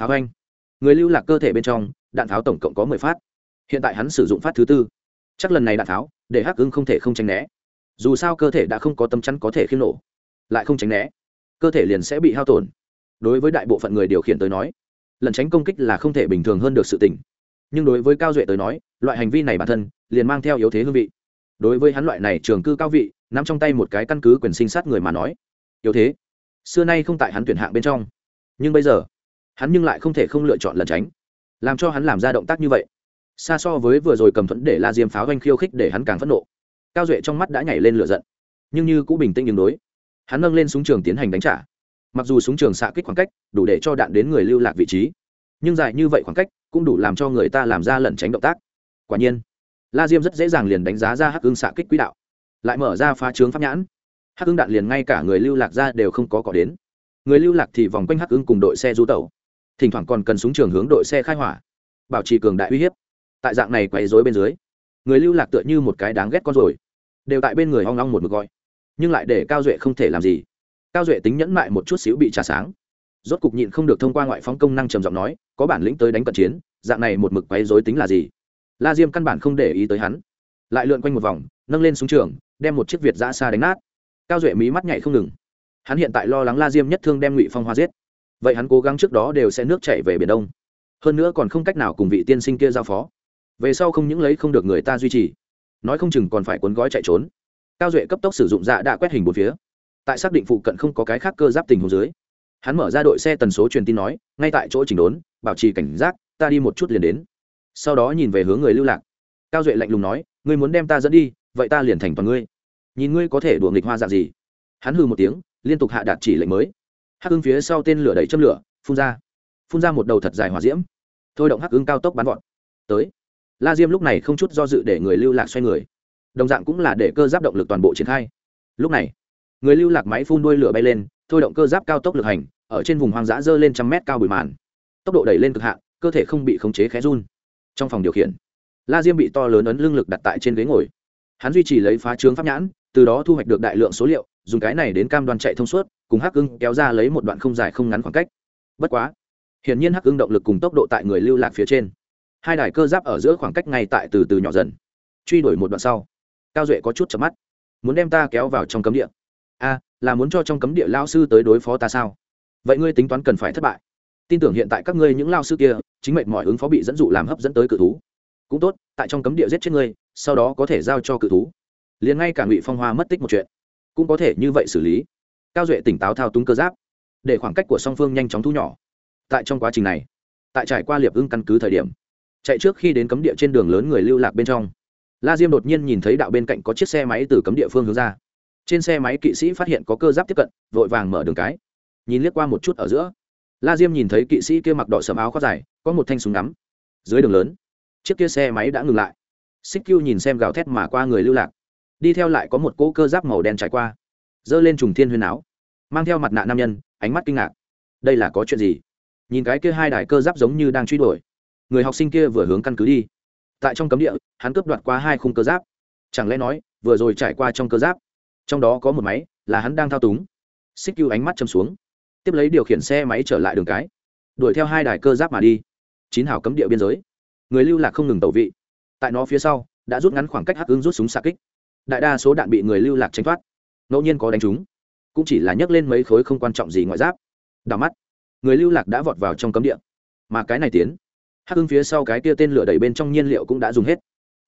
Pháo anh người lưu lạc cơ thể bên trong, đạn pháo tổng cộng có mười phát. Hiện tại hắn sử dụng phát thứ tư. Chắc lần này đạn pháo, để hắc ưng không thể không tránh né. Dù sao cơ thể đã không có tâm chắn có thể khiêm nổ, lại không tránh né, cơ thể liền sẽ bị hao tổn. Đối với đại bộ phận người điều khiển tới nói lần tránh công kích là không thể bình thường hơn được sự tình. Nhưng đối với cao duệ tới nói, loại hành vi này bản thân liền mang theo yếu thế hương vị. Đối với hắn loại này trường cư cao vị nắm trong tay một cái căn cứ quyền sinh sát người mà nói. Yếu thế, xưa nay không tại hắn tuyển hạng bên trong. Nhưng bây giờ, hắn nhưng lại không thể không lựa chọn lần tránh. Làm cho hắn làm ra động tác như vậy, xa so với vừa rồi cầm thuẫn để la diêm pháo ganh khiêu khích để hắn càng phẫn nộ. Cao duệ trong mắt đã nhảy lên lửa giận, nhưng như cũng bình tĩnh đường đối. Hắn nâng lên súng trường tiến hành đánh trả. Mặc dù súng trường xạ kích khoảng cách đủ để cho đạn đến người lưu lạc vị trí, nhưng dài như vậy khoảng cách cũng đủ làm cho người ta làm ra lẩn tránh động tác. Quả nhiên, la diêm rất dễ dàng liền đánh giá ra hắc ưng xạ kích quỹ đạo lại mở ra phá trướng pháp nhãn. Hắc ưng đạn liền ngay cả người lưu lạc ra đều không có cỏ đến. Người lưu lạc thì vòng quanh hắc ưng cùng đội xe du tẩu. Thỉnh thoảng còn cần súng trường hướng đội xe khai hỏa, bảo trì cường đại uy hiếp. Tại dạng này quấy rối bên dưới, người lưu lạc tựa như một cái đáng ghét con rồi, đều tại bên người hoang long một mực gọi. Nhưng lại để cao duệ không thể làm gì. Cao duệ tính nhẫn mại một chút xíu bị trả sáng. Rốt cục nhịn không được thông qua ngoại phóng công năng trầm giọng nói, có bản lĩnh tới đánh cận chiến, dạng này một mực quấy rối tính là gì? La diêm căn bản không để ý tới hắn. Lại lượn quanh một vòng nâng lên súng trường, đem một chiếc việt giã xa đánh nát. Cao duệ mí mắt nhảy không ngừng. Hắn hiện tại lo lắng la diêm nhất thương đem ngụy phong hoa giết. Vậy hắn cố gắng trước đó đều sẽ nước chạy về biển đông. Hơn nữa còn không cách nào cùng vị tiên sinh kia giao phó. Về sau không những lấy không được người ta duy trì, nói không chừng còn phải cuốn gói chạy trốn. Cao duệ cấp tốc sử dụng dạ đã quét hình một phía. Tại xác định phụ cận không có cái khác cơ giáp tình hồ dưới, hắn mở ra đội xe tần số truyền tin nói, ngay tại chỗ chỉnh đốn, bảo trì cảnh giác, ta đi một chút liền đến. Sau đó nhìn về hướng người lưu lạc. Cao duệ lạnh lùng nói, ngươi muốn đem ta dẫn đi vậy ta liền thành toàn ngươi. Nhìn ngươi có thể đùa nghịch hoa dạng gì. Hắn hư một tiếng, liên tục hạ đạt chỉ lệnh mới. Hắc ưng phía sau tên lửa đẩy châm lửa, phun ra. Phun ra một đầu thật dài hỏa diễm. Thôi động hắc ưng cao tốc bắn vọt. Tới. La diêm lúc này không chút do dự để người lưu lạc xoay người. Đồng dạng cũng là để cơ giáp động lực toàn bộ triển khai. Lúc này, người lưu lạc máy phun đuôi lửa bay lên, thôi động cơ giáp cao tốc lực hành, ở trên vùng hoang dã dơ lên trăm mét cao bụi màn. Tốc độ đẩy lên cực hạn, cơ thể không bị khống chế khé run. Trong phòng điều khiển, la diêm bị to lớn ấn lưng lực đặt tại trên ghế ngồi hắn duy trì lấy phá trướng pháp nhãn, từ đó thu hoạch được đại lượng số liệu, dùng cái này đến cam đoan chạy thông suốt, cùng hắc ưng kéo ra lấy một đoạn không dài không ngắn khoảng cách. Bất quá, hiển nhiên hắc ưng động lực cùng tốc độ tại người lưu lạc phía trên. Hai đài cơ giáp ở giữa khoảng cách ngay tại từ từ nhỏ dần. Truy đuổi một đoạn sau, cao duệ có chút chập mắt. Muốn đem ta kéo vào trong cấm địa. A, là muốn cho trong cấm địa lao sư tới đối phó ta sao? Vậy ngươi tính toán cần phải thất bại. Tin tưởng hiện tại các ngươi những lao sư kia, chính mệnh mọi ứng phó bị dẫn dụ làm hấp dẫn tới cự thú. Cũng tốt, tại trong cấm địa giết chết ngươi sau đó có thể giao cho cự thú. Liền ngay cả ngụy phong hoa mất tích một chuyện, cũng có thể như vậy xử lý. Cao duệ tỉnh táo thao túng cơ giáp, để khoảng cách của song phương nhanh chóng thu nhỏ. Tại trong quá trình này, tại trải qua liệp ưng căn cứ thời điểm, chạy trước khi đến cấm địa trên đường lớn người lưu lạc bên trong, la diêm đột nhiên nhìn thấy đạo bên cạnh có chiếc xe máy từ cấm địa phương hướng ra. Trên xe máy kỵ sĩ phát hiện có cơ giáp tiếp cận, vội vàng mở đường cái. Nhìn liếc qua một chút ở giữa, la diêm nhìn thấy kỵ sĩ kia mặc đỏ sầm áo khoác dài, có một thanh súng ngắm. Dưới đường lớn, chiếc kia xe máy đã ngừng lại xích cưu nhìn xem gào thét mà qua người lưu lạc. Đi theo lại có một cỗ cơ giáp màu đen trải qua. Giơ lên trùng thiên huyền áo, mang theo mặt nạ nam nhân, ánh mắt kinh ngạc. Đây là có chuyện gì? Nhìn cái kia hai đài cơ giáp giống như đang truy đuổi. Người học sinh kia vừa hướng căn cứ đi. Tại trong cấm địa, hắn cướp đoạt qua hai khung cơ giáp. Chẳng lẽ nói, vừa rồi trải qua trong cơ giáp, trong đó có một máy, là hắn đang thao túng? Xích cưu ánh mắt châm xuống. Tiếp lấy điều khiển xe máy trở lại đường cái. Đuổi theo hai đài cơ giáp mà đi. Chín hào cấm địa biên giới. Người lưu lạc không ngừng tẩu vị tại nó phía sau, đã rút ngắn khoảng cách hắc ứng rút súng xa kích. Đại đa số đạn bị người lưu lạc tránh thoát. Ngẫu nhiên có đánh trúng cũng chỉ là nhấc lên mấy khối không quan trọng gì ngoại giáp. Đào mắt, người lưu lạc đã vọt vào trong cấm địa. Mà cái này tiến. Hắc hưng phía sau cái kia tên lửa đẩy bên trong nhiên liệu cũng đã dùng hết.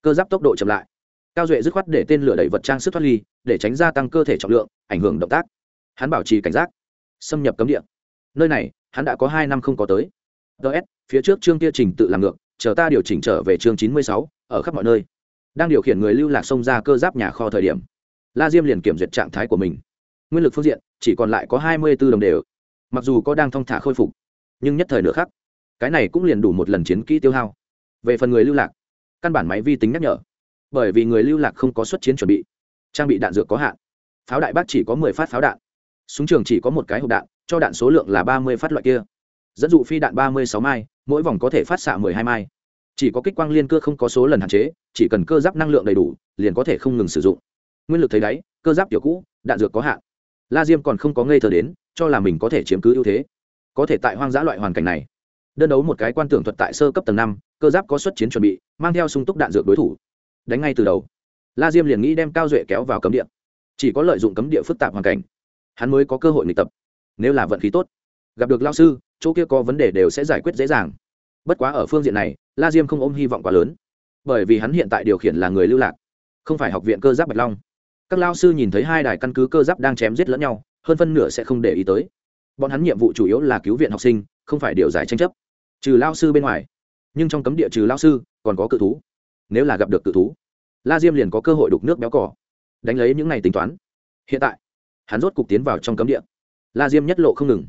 Cơ giáp tốc độ chậm lại. Cao duệ dứt khoát để tên lửa đẩy vật trang sức thoát ly, để tránh gia tăng cơ thể trọng lượng, ảnh hưởng động tác. Hắn bảo trì cảnh giác. Xâm nhập cấm địa. Nơi này, hắn đã có hai năm không có tới. Ts phía trước chương kia trình tự làm ngược, chờ ta điều chỉnh trở về chương chín mươi sáu ở khắp mọi nơi. Đang điều khiển người lưu lạc xông ra cơ giáp nhà kho thời điểm, la diêm liền kiểm duyệt trạng thái của mình. Nguyên lực phương diện, chỉ còn lại có hai mươi b ố đồng đều. Mặc dù có đang thong thả khôi phục, nhưng nhất thời nửa khắc, cái này cũng liền đủ một lần chiến kỹ tiêu hao. Về phần người lưu lạc, căn bản máy vi tính nhắc nhở. Bởi vì người lưu lạc không có xuất chiến chuẩn bị, trang bị đạn dược có hạn. Pháo đại bác chỉ có mười phát pháo đạn, súng trường chỉ có một cái hộp đạn, cho đạn số lượng là ba mươi phát loại kia. Dẫn dụ phi đạn ba mươi sáu mai, mỗi vòng có thể phát xạ mười hai mai chỉ có kích quang liên cơ không có số lần hạn chế, chỉ cần cơ giáp năng lượng đầy đủ, liền có thể không ngừng sử dụng. Nguyên lực thấy đáy, cơ giáp kiểu cũ, đạn dược có hạn. La diêm còn không có ngây thơ đến, cho là mình có thể chiếm cứ ưu thế. Có thể tại hoang dã loại hoàn cảnh này, đơn đấu một cái quan tưởng thuật tại sơ cấp tầng năm, cơ giáp có xuất chiến chuẩn bị, mang theo sung túc đạn dược đối thủ. Đánh ngay từ đầu, la diêm liền nghĩ đem cao duệ kéo vào cấm địa. Chỉ có lợi dụng cấm địa phức tạp hoàn cảnh, hắn mới có cơ hội nghịch tập. Nếu là vận khí tốt, gặp được lao sư, chỗ kia có vấn đề đều sẽ giải quyết dễ dàng. Bất quá ở phương diện này la diêm không ôm hy vọng quá lớn, bởi vì hắn hiện tại điều khiển là người lưu lạc, không phải học viện cơ giáp bạch long. Các lao sư nhìn thấy hai đài căn cứ cơ giáp đang chém giết lẫn nhau, hơn phân nửa sẽ không để ý tới. Bọn hắn nhiệm vụ chủ yếu là cứu viện học sinh, không phải điều giải tranh chấp. Trừ lao sư bên ngoài, nhưng trong cấm địa trừ lao sư, còn có cự thú. Nếu là gặp được cự thú, la diêm liền có cơ hội đục nước béo cỏ, đánh lấy những ngày tính toán. Hiện tại, hắn rốt cục tiến vào trong cấm địa. La diêm nhất lộ không ngừng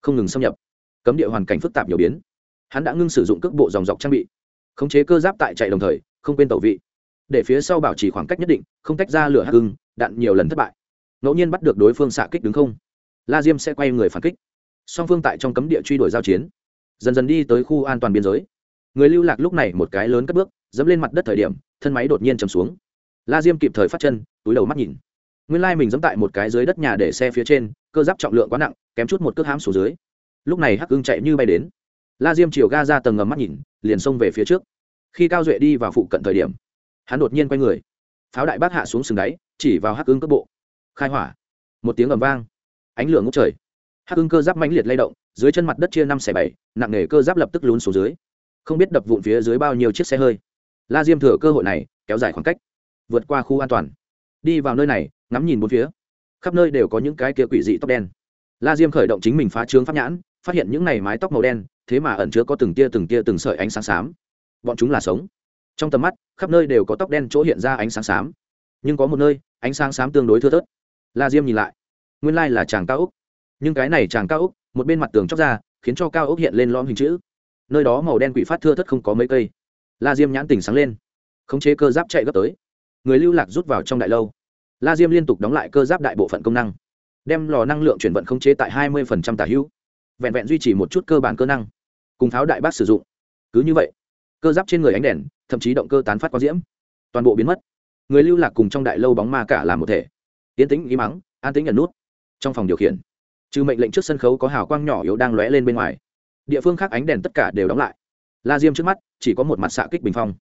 không ngừng xâm nhập. Cấm địa hoàn cảnh phức tạp nhiều biến hắn đã ngưng sử dụng cước bộ dòng dọc trang bị, khống chế cơ giáp tại chạy đồng thời, không quên tẩu vị. Để phía sau bảo trì khoảng cách nhất định, không tách ra lửa hắc hưng đạn nhiều lần thất bại. Ngẫu nhiên bắt được đối phương xạ kích đứng không? La diêm sẽ quay người phản kích. Song phương tại trong cấm địa truy đuổi giao chiến, dần dần đi tới khu an toàn biên giới. Người lưu lạc lúc này một cái lớn cất bước, dẫm lên mặt đất thời điểm, thân máy đột nhiên chầm xuống. La diêm kịp thời phát chân, túi đầu mắt nhìn. Nguyên lai mình dẫm tại một cái dưới đất nhà để xe phía trên, cơ giáp trọng lượng quá nặng, kém chút một cước hãm xuống dưới. Lúc này hắc hưng chạy như bay đến la diêm chiều ga ra tầng ngầm mắt nhìn, liền xông về phía trước. Khi cao duệ đi vào phụ cận thời điểm, hắn đột nhiên quay người. Pháo đại bác hạ xuống sừng đáy, chỉ vào hắc ưng cước bộ. Khai hỏa. Một tiếng ầm vang. Ánh lửa ngốc trời. Hắc ưng cơ giáp mãnh liệt lay động, dưới chân mặt đất chia năm xẻ bảy, nặng nề cơ giáp lập tức lún xuống dưới. Không biết đập vụn phía dưới bao nhiêu chiếc xe hơi. La diêm thừa cơ hội này, kéo dài khoảng cách. Vượt qua khu an toàn. Đi vào nơi này, ngắm nhìn bốn phía. Khắp nơi đều có những cái kia quỷ dị tóc đen. La diêm khởi động chính mình phá trướng pháp nhãn, phát hiện những này mái tóc màu đen thế mà ẩn chứa có từng tia từng tia từng sợi ánh sáng xám. Bọn chúng là sống. Trong tầm mắt, khắp nơi đều có tóc đen chỗ hiện ra ánh sáng xám. Nhưng có một nơi, ánh sáng xám tương đối thưa thớt. La diêm nhìn lại. Nguyên lai là chàng cao úc nhưng cái này chàng cao úc một bên mặt tường chóc ra, khiến cho cao úc hiện lên lõm hình chữ. Nơi đó màu đen quỷ phát thưa thất không có mấy cây. La diêm nhãn tỉnh sáng lên. Khống chế cơ giáp chạy gấp tới. Người lưu lạc rút vào trong đại lâu. La diêm liên tục đóng lại cơ giáp đại bộ phận công năng. Đem lò năng lượng chuyển vận khống chế tại hai mươi tả hữu vẹn vẹn duy trì một chút cơ bản cơ năng, cùng tháo đại bác sử dụng. Cứ như vậy, cơ giáp trên người ánh đèn, thậm chí động cơ tán phát quang diễm, toàn bộ biến mất. Người lưu lạc cùng trong đại lâu bóng ma cả làm một thể. Tiến tĩnh ý mắng, an tĩnh nhận nút. Trong phòng điều khiển, trừ mệnh lệnh trước sân khấu có hào quang nhỏ yếu đang lóe lên bên ngoài. Địa phương khác ánh đèn tất cả đều đóng lại. La diêm trước mắt, chỉ có một mặt xạ kích bình phong.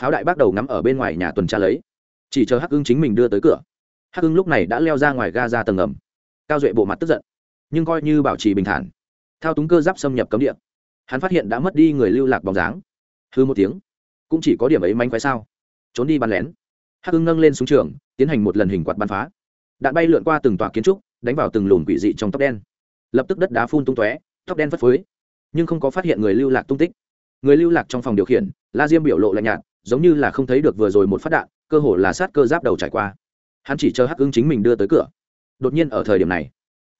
Pháo đại bác đầu ngắm ở bên ngoài nhà tuần tra lấy. Chỉ chờ hắc hưng chính mình đưa tới cửa. Hắc hưng lúc này đã leo ra ngoài ga ra tầng ngầm. Cao duệ bộ mặt tức giận, nhưng coi như bảo trì bình thản thao túng cơ giáp xâm nhập cấm địa. Hắn phát hiện đã mất đi người lưu lạc bóng dáng. Hư một tiếng, cũng chỉ có điểm ấy manh khoái sao. Trốn đi bắn lén. Hắc hưng nâng lên súng trường, tiến hành một lần hình quạt bắn phá. Đạn bay lượn qua từng tòa kiến trúc, đánh vào từng lùn quỷ dị trong tóc đen. Lập tức đất đá phun tung tóe, tóc đen phất phới. Nhưng không có phát hiện người lưu lạc tung tích. Người lưu lạc trong phòng điều khiển, la diêm biểu lộ lạnh nhạt, giống như là không thấy được vừa rồi một phát đạn, cơ hồ là sát cơ giáp đầu trải qua. Hắn chỉ chờ hắc ưng chính mình đưa tới cửa. Đột nhiên ở thời điểm này,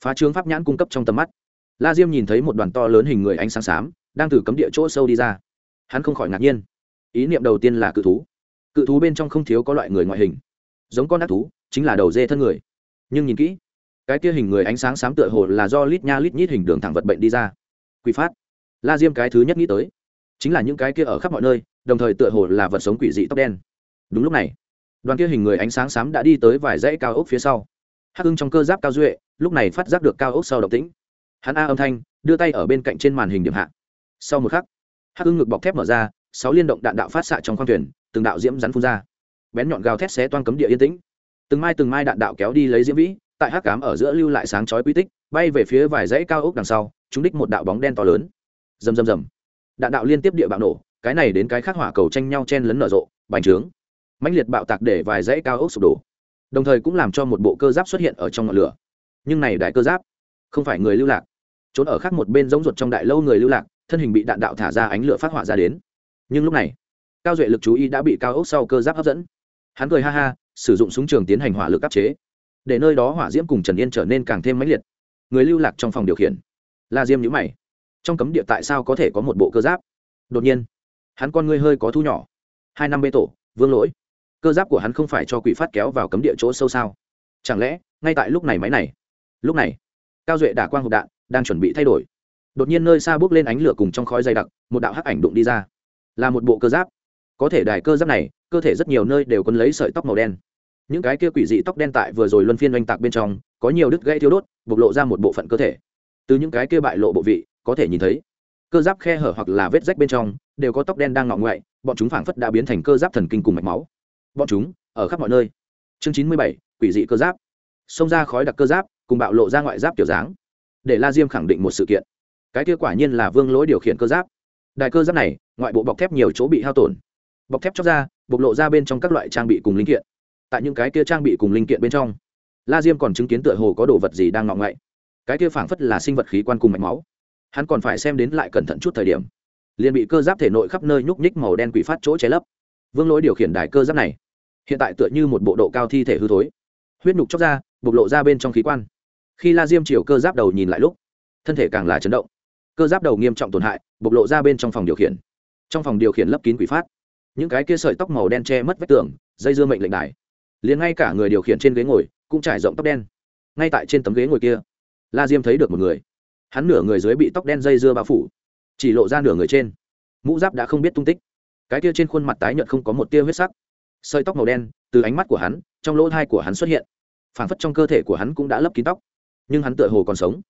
phá trướng pháp nhãn cung cấp trong tầm mắt la diêm nhìn thấy một đoàn to lớn hình người ánh sáng xám, đang từ cấm địa chỗ sâu đi ra. Hắn không khỏi ngạc nhiên. Ý niệm đầu tiên là cự thú. Cự thú bên trong không thiếu có loại người ngoại hình. Giống con ác thú, chính là đầu dê thân người. Nhưng nhìn kỹ, cái kia hình người ánh sáng xám tựa hồ là do lít nha lít nhít hình đường thẳng vật bệnh đi ra. Quỷ phát. La diêm cái thứ nhất nghĩ tới, chính là những cái kia ở khắp mọi nơi, đồng thời tựa hồ là vật sống quỷ dị tóc đen. Đúng lúc này, đoàn kia hình người ánh sáng xám đã đi tới vài dãy cao ốc phía sau. Hắc hưng trong cơ giáp cao duệ, lúc này phát giác được cao ốc sau động tĩnh hắn a âm thanh, đưa tay ở bên cạnh trên màn hình điểm hạ. Sau một khắc, hắc hưng ngực bọc thép mở ra, sáu liên động đạn đạo phát xạ trong khoang thuyền, từng đạo diễm rắn phun ra. Bén nhọn gào thét xé toan cấm địa yên tĩnh. Từng mai từng mai đạn đạo kéo đi lấy diễm vĩ, tại hắc cám ở giữa lưu lại sáng chói quy tích, bay về phía vài dãy cao ốc đằng sau, chúng đích một đạo bóng đen to lớn. Rầm rầm rầm. Đạn đạo liên tiếp địa bạo nổ, cái này đến cái khác hỏa cầu tranh nhau chen lấn nở rộ, bành trướng. Mãnh liệt bạo tạc để vài dãy cao ốc sụp đổ. Đồng thời cũng làm cho một bộ cơ giáp xuất hiện ở trong ngọn lửa. Nhưng này đại cơ giáp, không phải người lưu lạc trốn ở khác một bên giống ruột trong đại lâu người lưu lạc, thân hình bị đạn đạo thả ra ánh lửa phát hỏa ra đến. Nhưng lúc này, cao duệ lực chú ý đã bị cao ốc sau cơ giáp hấp dẫn. Hắn cười ha ha, sử dụng súng trường tiến hành hỏa lực áp chế, để nơi đó hỏa diễm cùng trần yên trở nên càng thêm mãnh liệt. Người lưu lạc trong phòng điều khiển. La diêm nhữ mày. Trong cấm địa tại sao có thể có một bộ cơ giáp? Đột nhiên, hắn con ngươi hơi có thu nhỏ. Hai năm bê tổ, vương lỗi. Cơ giáp của hắn không phải cho quỷ phát kéo vào cấm địa chỗ sâu sao? Chẳng lẽ, ngay tại lúc này máy này? Lúc này, cao duệ đả quang hộp đạn đang chuẩn bị thay đổi. Đột nhiên nơi xa bước lên ánh lửa cùng trong khói dày đặc, một đạo hắc ảnh đụng đi ra. Là một bộ cơ giáp. Có thể đài cơ giáp này, cơ thể rất nhiều nơi đều còn lấy sợi tóc màu đen. Những cái kia quỷ dị tóc đen tại vừa rồi luân phiên oanh tạc bên trong, có nhiều đứt gãy thiếu đốt, bộc lộ ra một bộ phận cơ thể. Từ những cái kia bại lộ bộ vị, có thể nhìn thấy, cơ giáp khe hở hoặc là vết rách bên trong, đều có tóc đen đang ngọ ngoại, bọn chúng phảng phất đã biến thành cơ giáp thần kinh cùng mạch máu. Bọn chúng, ở khắp mọi nơi. Chương chín mươi bảy, quỷ dị cơ giáp. Xông ra khói đặc cơ giáp, cùng bạo lộ ra ngoại giáp kiểu dáng để la diêm khẳng định một sự kiện. Cái kia quả nhiên là vương lỗi điều khiển cơ giáp. Đài cơ giáp này, ngoại bộ bọc thép nhiều chỗ bị hao tổn. Bọc thép chóc ra, bộc lộ ra bên trong các loại trang bị cùng linh kiện. Tại những cái kia trang bị cùng linh kiện bên trong, la diêm còn chứng kiến tựa hồ có đồ vật gì đang ngọng ngậy. Cái kia phảng phất là sinh vật khí quan cùng mạch máu. Hắn còn phải xem đến lại cẩn thận chút thời điểm. Liền bị cơ giáp thể nội khắp nơi nhúc nhích màu đen quỷ phát chỗ cháy lấp. Vương lỗi điều khiển đài cơ giáp này, hiện tại tựa như một bộ độ cao thi thể hư thối. Huyết nhục chóc ra, bộc lộ ra bên trong khí quan khi la diêm chiều cơ giáp đầu nhìn lại lúc, thân thể càng là chấn động. Cơ giáp đầu nghiêm trọng tổn hại, bộc lộ ra bên trong phòng điều khiển. Trong phòng điều khiển lấp kín quỷ phát. Những cái kia sợi tóc màu đen che mất vách tường, dây dưa mệnh lệnh đài. Liền ngay cả người điều khiển trên ghế ngồi cũng trải rộng tóc đen. Ngay tại trên tấm ghế ngồi kia, la diêm thấy được một người. Hắn nửa người dưới bị tóc đen dây dưa bao phủ, chỉ lộ ra nửa người trên. Mũ giáp đã không biết tung tích. Cái kia trên khuôn mặt tái nhợt không có một tia huyết sắc. Sợi tóc màu đen, từ ánh mắt của hắn, trong lỗ thai của hắn xuất hiện. Phản phất trong cơ thể của hắn cũng đã lấp kín tóc nhưng hắn tựa hồ còn sống.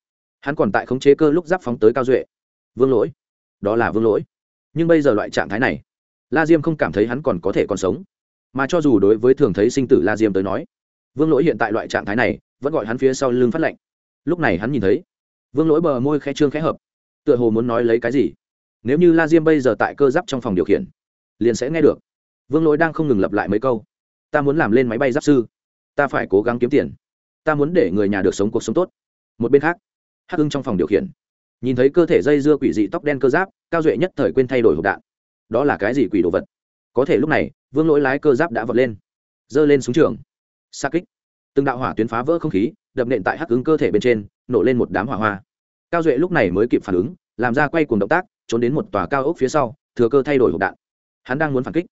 Hắn còn tại khống chế cơ lúc giáp phóng tới cao duệ. Vương lỗi. Đó là vương lỗi. Nhưng bây giờ loại trạng thái này, la diêm không cảm thấy hắn còn có thể còn sống. Mà cho dù đối với thường thấy sinh tử la diêm tới nói, vương lỗi hiện tại loại trạng thái này vẫn gọi hắn phía sau lưng phát lệnh. Lúc này hắn nhìn thấy, vương lỗi bờ môi khe trương khẽ hợp, tựa hồ muốn nói lấy cái gì. Nếu như la diêm bây giờ tại cơ giáp trong phòng điều khiển, liền sẽ nghe được. Vương lỗi đang không ngừng lặp lại mấy câu. Ta muốn làm lên máy bay giáp sư. Ta phải cố gắng kiếm tiền ta muốn để người nhà được sống cuộc sống tốt. Một bên khác, hắc hưng trong phòng điều khiển, nhìn thấy cơ thể dây dưa quỷ dị tóc đen cơ giáp, cao duệ nhất thời quên thay đổi hộp đạn. Đó là cái gì quỷ đồ vật? Có thể lúc này, vương lỗi lái cơ giáp đã vọt lên, giơ lên súng trường xa kích. Từng đạo hỏa tuyến phá vỡ không khí, đập nện tại hắc ứng cơ thể bên trên, nổ lên một đám hỏa hoa. Cao duệ lúc này mới kịp phản ứng, làm ra quay cùng động tác, trốn đến một tòa cao ốc phía sau, thừa cơ thay đổi hộp đạn. Hắn đang muốn phản kích.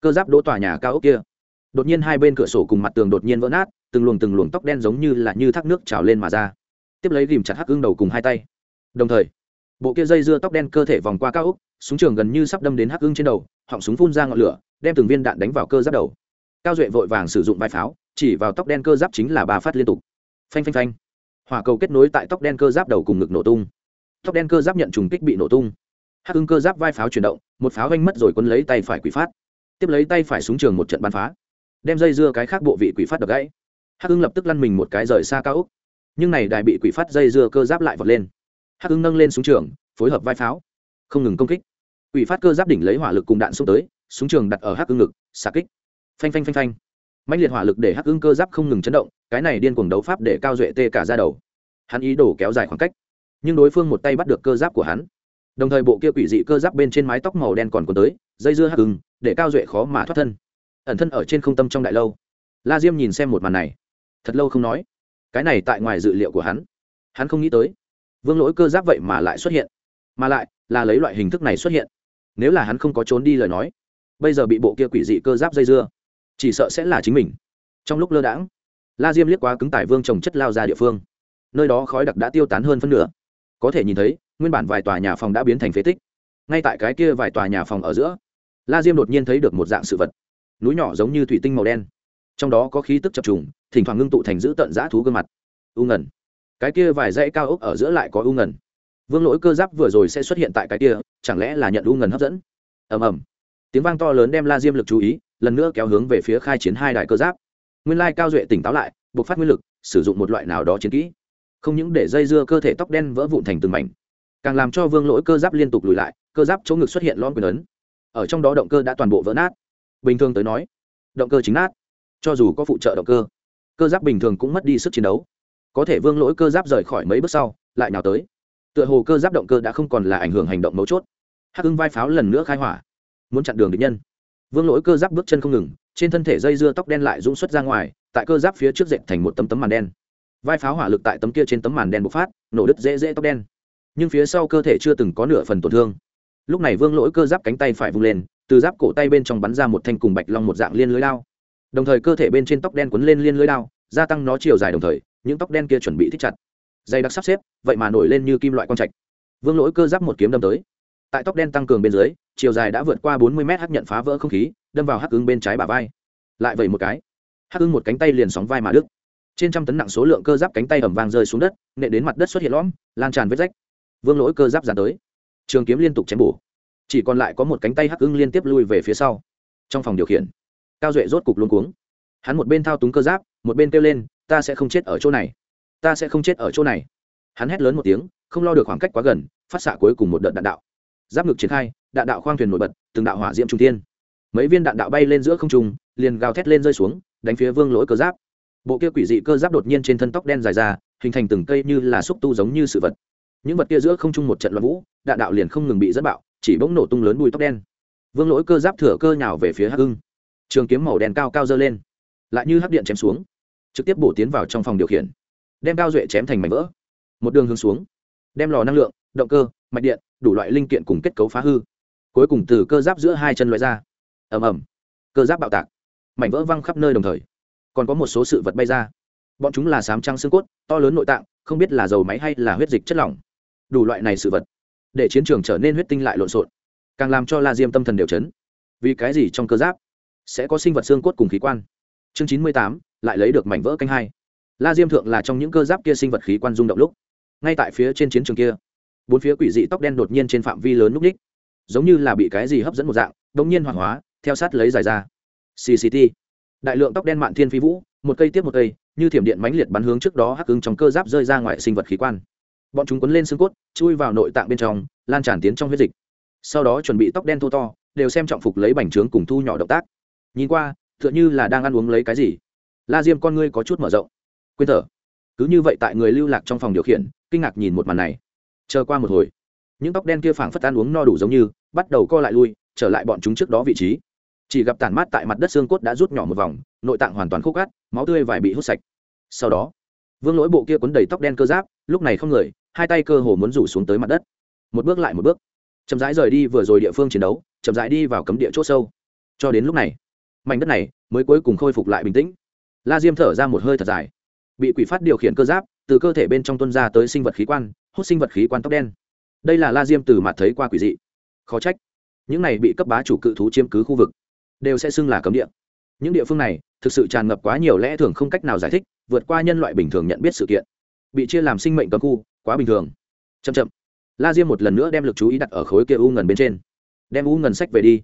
Cơ giáp đỗ tòa nhà cao ốc kia. Đột nhiên hai bên cửa sổ cùng mặt tường đột nhiên vỡ nát từng luồng từng luồng tóc đen giống như là như thác nước trào lên mà ra. Tiếp lấy ghìm chặt hắc gương đầu cùng hai tay. Đồng thời, bộ kia dây dưa tóc đen cơ thể vòng qua cao úc, súng trường gần như sắp đâm đến hắc gương trên đầu, họng súng phun ra ngọn lửa, đem từng viên đạn đánh vào cơ giáp đầu. Cao duệ vội vàng sử dụng vai pháo, chỉ vào tóc đen cơ giáp chính là ba phát liên tục. Phanh phanh phanh. Hỏa cầu kết nối tại tóc đen cơ giáp đầu cùng ngực nổ tung. Tóc đen cơ giáp nhận trùng kích bị nổ tung. Hắc ưng cơ giáp vai pháo chuyển động, một pháo vanh mất rồi quân lấy tay phải quỷ phát. Tiếp lấy tay phải súng trường một trận bắn phá. Đem dây dưa cái khác bộ vị quỷ phát đập gãy hắc ưng lập tức lăn mình một cái rời xa cao úc nhưng này đài bị quỷ phát dây dưa cơ giáp lại vọt lên. Hắc ưng nâng lên súng trường, phối hợp vai pháo. Không ngừng công kích. Quỷ phát cơ giáp đỉnh lấy hỏa lực cùng đạn xuống tới, súng trường đặt ở hắc ưng ngực xà kích. Phanh phanh phanh phanh. Mạnh liệt hỏa lực để hắc ưng cơ giáp không ngừng chấn động, cái này điên cuồng đấu pháp để cao duệ tê cả ra đầu. Hắn ý đồ kéo dài khoảng cách, nhưng đối phương một tay bắt được cơ giáp của hắn. Đồng thời bộ kia quỷ dị cơ giáp bên trên mái tóc màu đen còn còn tới, dây dưa hắc hừng để cao duệ khó mà thoát thân. Ẩn thân ở trên không tâm trong đại lâu. La diêm nhìn xem một màn này thật lâu không nói. Cái này tại ngoài dự liệu của hắn. Hắn không nghĩ tới, vương lỗi cơ giáp vậy mà lại xuất hiện. Mà lại, là lấy loại hình thức này xuất hiện. Nếu là hắn không có trốn đi lời nói, bây giờ bị bộ kia quỷ dị cơ giáp dây dưa, chỉ sợ sẽ là chính mình. Trong lúc lơ đãng, la diêm liếc qua cứng tải vương trồng chất lao ra địa phương. Nơi đó khói đặc đã tiêu tán hơn phân nửa. Có thể nhìn thấy, nguyên bản vài tòa nhà phòng đã biến thành phế tích. Ngay tại cái kia vài tòa nhà phòng ở giữa, la diêm đột nhiên thấy được một dạng sự vật. Núi nhỏ giống như thủy tinh màu đen trong đó có khí tức chập trùng, thỉnh thoảng ngưng tụ thành giữ tận giã thú gương mặt. U ngẩn cái kia vài dãy cao ốc ở giữa lại có u ngẩn vương lỗi cơ giáp vừa rồi sẽ xuất hiện tại cái kia, chẳng lẽ là nhận u ngẩn hấp dẫn? Ầm ầm. Tiếng vang to lớn đem la diêm lực chú ý, lần nữa kéo hướng về phía khai chiến hai đại cơ giáp. Nguyên lai cao duệ tỉnh táo lại, buộc phát nguyên lực, sử dụng một loại nào đó chiến kỹ. Không những để dây dưa cơ thể tóc đen vỡ vụn thành từng mảnh, càng làm cho vương lỗi cơ giáp liên tục lùi lại, cơ giáp chỗ ngực xuất hiện lon quyền ấn. Ở trong đó động cơ đã toàn bộ vỡ nát. Bình thường tới nói, động cơ chính nát cho dù có phụ trợ động cơ cơ giáp bình thường cũng mất đi sức chiến đấu. Có thể vương lỗi cơ giáp rời khỏi mấy bước sau, lại nào tới. Tựa hồ cơ giáp động cơ đã không còn là ảnh hưởng hành động mấu chốt. Hắc hưng vai pháo lần nữa khai hỏa, muốn chặn đường địch nhân. Vương lỗi cơ giáp bước chân không ngừng, trên thân thể dây dưa tóc đen lại rung xuất ra ngoài, tại cơ giáp phía trước dệt thành một tấm tấm màn đen. Vai pháo hỏa lực tại tấm kia trên tấm màn đen bộc phát, nổ đứt dễ dễ tóc đen. Nhưng phía sau cơ thể chưa từng có nửa phần tổn thương. Lúc này vương lỗi cơ giáp cánh tay phải vung lên, từ giáp cổ tay bên trong bắn ra một thanh cùng bạch long một dạng liên lưới lao đồng thời cơ thể bên trên tóc đen quấn lên liên lưới đao, gia tăng nó chiều dài đồng thời những tóc đen kia chuẩn bị thích chặt. Dày đặc sắp xếp vậy mà nổi lên như kim loại quang trạch. Vương lỗi cơ giáp một kiếm đâm tới. Tại tóc đen tăng cường bên dưới chiều dài đã vượt qua bốn mươi mét hắc nhận phá vỡ không khí đâm vào hắc ứng bên trái bả vai. Lại vậy một cái. Hắc ứng một cánh tay liền sóng vai mà đức trên trăm tấn nặng số lượng cơ giáp cánh tay ẩm vang rơi xuống đất nệ đến mặt đất xuất hiện lõm lan tràn vết rách. Vương lỗi cơ giáp dàn tới. Trường kiếm liên tục chém bổ. Chỉ còn lại có một cánh tay hắc ưng liên tiếp lui về phía sau. Trong phòng điều khiển cao duệ rốt cục luôn cuống. Hắn một bên thao túng cơ giáp, một bên kêu lên, ta sẽ không chết ở chỗ này. Ta sẽ không chết ở chỗ này. Hắn hét lớn một tiếng, không lo được khoảng cách quá gần, phát xạ cuối cùng một đợt đạn đạo. Giáp ngực triển khai, đạn đạo khoang thuyền nổi bật, từng đạo hỏa diễm trung tiên mấy viên đạn đạo bay lên giữa không trung, liền gào thét lên rơi xuống, đánh phía vương lỗi cơ giáp. Bộ kia quỷ dị cơ giáp đột nhiên trên thân tóc đen dài ra, hình thành từng cây như là xúc tu giống như sự vật. Những vật kia giữa không trung một trận loạn vũ, đạn đạo liền không ngừng bị dẫn bạo, chỉ bỗng nổ tung lớn bùi tóc đen. Vương lỗi cơ giáp thừa cơ nhào về phía hắc hưng trường kiếm màu đen cao cao dơ lên, lại như hắc điện chém xuống, trực tiếp bổ tiến vào trong phòng điều khiển, đem cao duệ chém thành mảnh vỡ. Một đường hướng xuống, đem lò năng lượng, động cơ, mạch điện, đủ loại linh kiện cùng kết cấu phá hư. Cuối cùng từ cơ giáp giữa hai chân loại ra. Ầm ầm. Cơ giáp bạo tạc. Mảnh vỡ văng khắp nơi đồng thời. Còn có một số sự vật bay ra. Bọn chúng là sám trăng xương cốt, to lớn nội tạng, không biết là dầu máy hay là huyết dịch chất lỏng. Đủ loại này sự vật, để chiến trường trở nên huyết tinh lại lộn xộn, càng làm cho la diêm tâm thần đều chấn. Vì cái gì trong cơ giáp sẽ có sinh vật xương cốt cùng khí quan. Chương chín mươi tám, lại lấy được mảnh vỡ canh hai. La diêm thượng là trong những cơ giáp kia sinh vật khí quan rung động lúc. Ngay tại phía trên chiến trường kia, bốn phía quỷ dị tóc đen đột nhiên trên phạm vi lớn núp ních, giống như là bị cái gì hấp dẫn một dạng đ ỗ n g nhiên hoàng hóa, theo sát lấy dài ra. Cct đại lượng tóc đen mạn thiên phi vũ, một cây tiếp một cây, như thiểm điện mãnh liệt bắn hướng trước đó hắc ứng trong cơ giáp rơi ra ngoài sinh vật khí quan. Bọn chúng quấn lên xương cốt, chui vào nội tạng bên trong, lan tràn tiến trong huyết dịch. Sau đó chuẩn bị tóc đen thô to, đều xem trọng phục lấy bành trướng cùng thu nhỏ động tác nhìn qua t h ư ợ n h ư là đang ăn uống lấy cái gì. La diêm con ngươi có chút mở rộng. Quên thở. Cứ như vậy tại người lưu lạc trong phòng điều khiển, kinh ngạc nhìn một màn này. Chờ qua một hồi, những tóc đen kia phảng phất ăn uống no đủ giống như, bắt đầu co lại lui, trở lại bọn chúng trước đó vị trí. Chỉ gặp tản mát tại mặt đất xương cốt đã rút nhỏ một vòng, nội tạng hoàn toàn khúc cát, máu tươi vải bị hút sạch. Sau đó, vương lỗi bộ kia quấn đầy tóc đen cơ giáp, lúc này không người, hai tay cơ hồ muốn rủ xuống tới mặt đất. Một bước lại một bước, chậm rãi rời đi vừa rồi địa phương chiến đấu, chậm rãi đi vào cấm địa c h ỗ sâu. Cho đến lúc này mảnh đất này mới cuối cùng khôi phục lại bình tĩnh. La diêm thở ra một hơi thật dài. Bị quỷ phát điều khiển cơ giáp, từ cơ thể bên trong tuân ra tới sinh vật khí quan, hút sinh vật khí quan tóc đen. Đây là la diêm từ mặt thấy qua quỷ dị. Khó trách. Những này bị cấp bá chủ cự thú chiếm cứ khu vực, đều sẽ xưng là cấm địa. Những địa phương này, thực sự tràn ngập quá nhiều lẽ thường không cách nào giải thích, vượt qua nhân loại bình thường nhận biết sự kiện. Bị chia làm sinh mệnh cấm khu, quá bình thường. Chậm chậm. La diêm một lần nữa đem l ự c chú ý đặt ở khối kia u ngần bên trên. Đem u ngần sách về đi.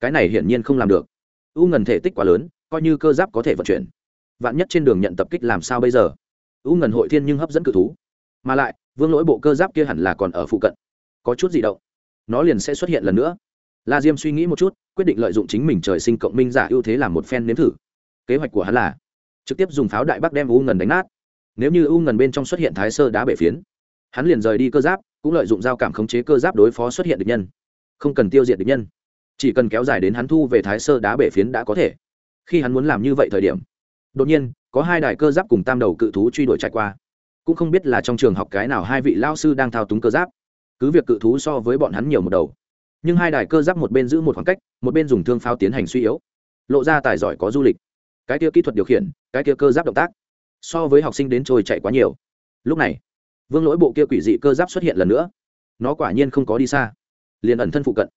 Cái này hiển nhiên không làm được u ngần thể tích quá lớn, coi như cơ giáp có thể vận chuyển. Vạn nhất trên đường nhận tập kích làm sao bây giờ? U ngần hội thiên nhưng hấp dẫn cự thú. Mà lại, vương lỗi bộ cơ giáp kia hẳn là còn ở phụ cận. Có chút gì động. Nó liền sẽ xuất hiện lần nữa. La diêm suy nghĩ một chút, quyết định lợi dụng chính mình trời sinh cộng minh giả ưu thế làm một phen nếm thử. Kế hoạch của hắn là trực tiếp dùng pháo đại bắc đem u ngần đánh nát. Nếu như u ngần bên trong xuất hiện thái sơ đá bể phiến, hắn liền rời đi cơ giáp, cũng lợi dụng giao cảm khống chế cơ giáp đối phó xuất hiện địch nhân. Không cần tiêu diệt địch nhân chỉ cần kéo dài đến hắn thu về thái sơ đá bể phiến đã có thể. Khi hắn muốn làm như vậy thời điểm, đột nhiên, có hai đài cơ giáp cùng tam đầu cự thú truy đuổi chạy qua. Cũng không biết là trong trường học cái nào hai vị lao sư đang thao túng cơ giáp. Cứ việc cự thú so với bọn hắn nhiều một đầu, nhưng hai đài cơ giáp một bên giữ một khoảng cách, một bên dùng thương pháo tiến hành suy yếu, lộ ra tài giỏi có du lịch. Cái kia kỹ thuật điều khiển, cái kia cơ giáp động tác, so với học sinh đến trôi chạy quá nhiều. Lúc này, vương lỗi bộ kia quỷ dị cơ giáp xuất hiện lần nữa. Nó quả nhiên không có đi xa, liền ẩn thân phụ cận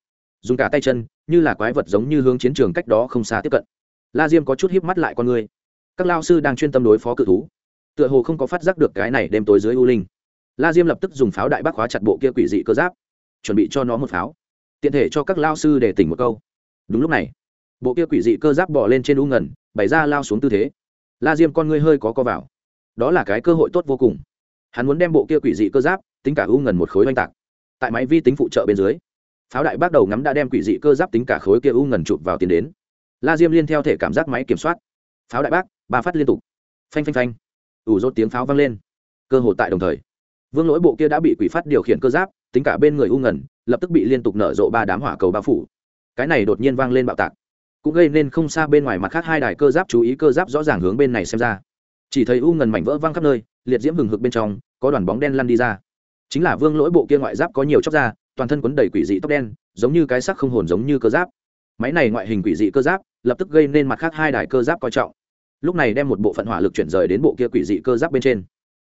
dùng cả tay chân, như là quái vật giống như hướng chiến trường cách đó không xa tiếp cận. La diêm có chút híp mắt lại con người. Các lao sư đang chuyên tâm đối phó cự thú. Tựa hồ không có phát giác được cái này đêm tối dưới u linh. La diêm lập tức dùng pháo đại bác khóa chặt bộ kia quỷ dị cơ giáp, chuẩn bị cho nó một pháo. Tiện thể cho các lao sư để tỉnh một câu. Đúng lúc này, bộ kia quỷ dị cơ giáp bỏ lên trên u ngần bày ra lao xuống tư thế. La diêm con ngươi hơi có co vào. Đó là cái cơ hội tốt vô cùng. Hắn muốn đem bộ kia quỷ dị cơ giáp, tính cả u ngần một khối oanh tạc. Tại máy vi tính phụ trợ bên dưới pháo đại bác đầu ngắm đã đem quỷ dị cơ giáp tính cả khối kia u ngần chụp vào tiền đến. La diêm liên theo thể cảm giác máy kiểm soát. Pháo đại bác, ba phát liên tục. Phanh phanh phanh. Ủ rốt tiếng pháo vang lên. Cơ hội tại đồng thời. Vương lỗi bộ kia đã bị quỷ phát điều khiển cơ giáp, tính cả bên người u ngần, lập tức bị liên tục nở rộ ba đám hỏa cầu bao phủ. Cái này đột nhiên vang lên bạo tạc. Cũng gây nên không xa bên ngoài mặt khác hai đài cơ giáp chú ý cơ giáp rõ ràng hướng bên này xem ra. Chỉ thấy u ngần mảnh vỡ văng khắp nơi, liệt diễm hừng hực bên trong, có đoàn bóng đen lăn đi ra. Chính là vương lỗi bộ kia ngoại giáp có nhiều chóc ra toàn thân quấn đầy quỷ dị tóc đen, giống như cái sắc không hồn giống như cơ giáp. Máy này ngoại hình quỷ dị cơ giáp, lập tức gây nên mặt khác hai đài cơ giáp coi trọng. Lúc này đem một bộ phận hỏa lực chuyển rời đến bộ kia quỷ dị cơ giáp bên trên.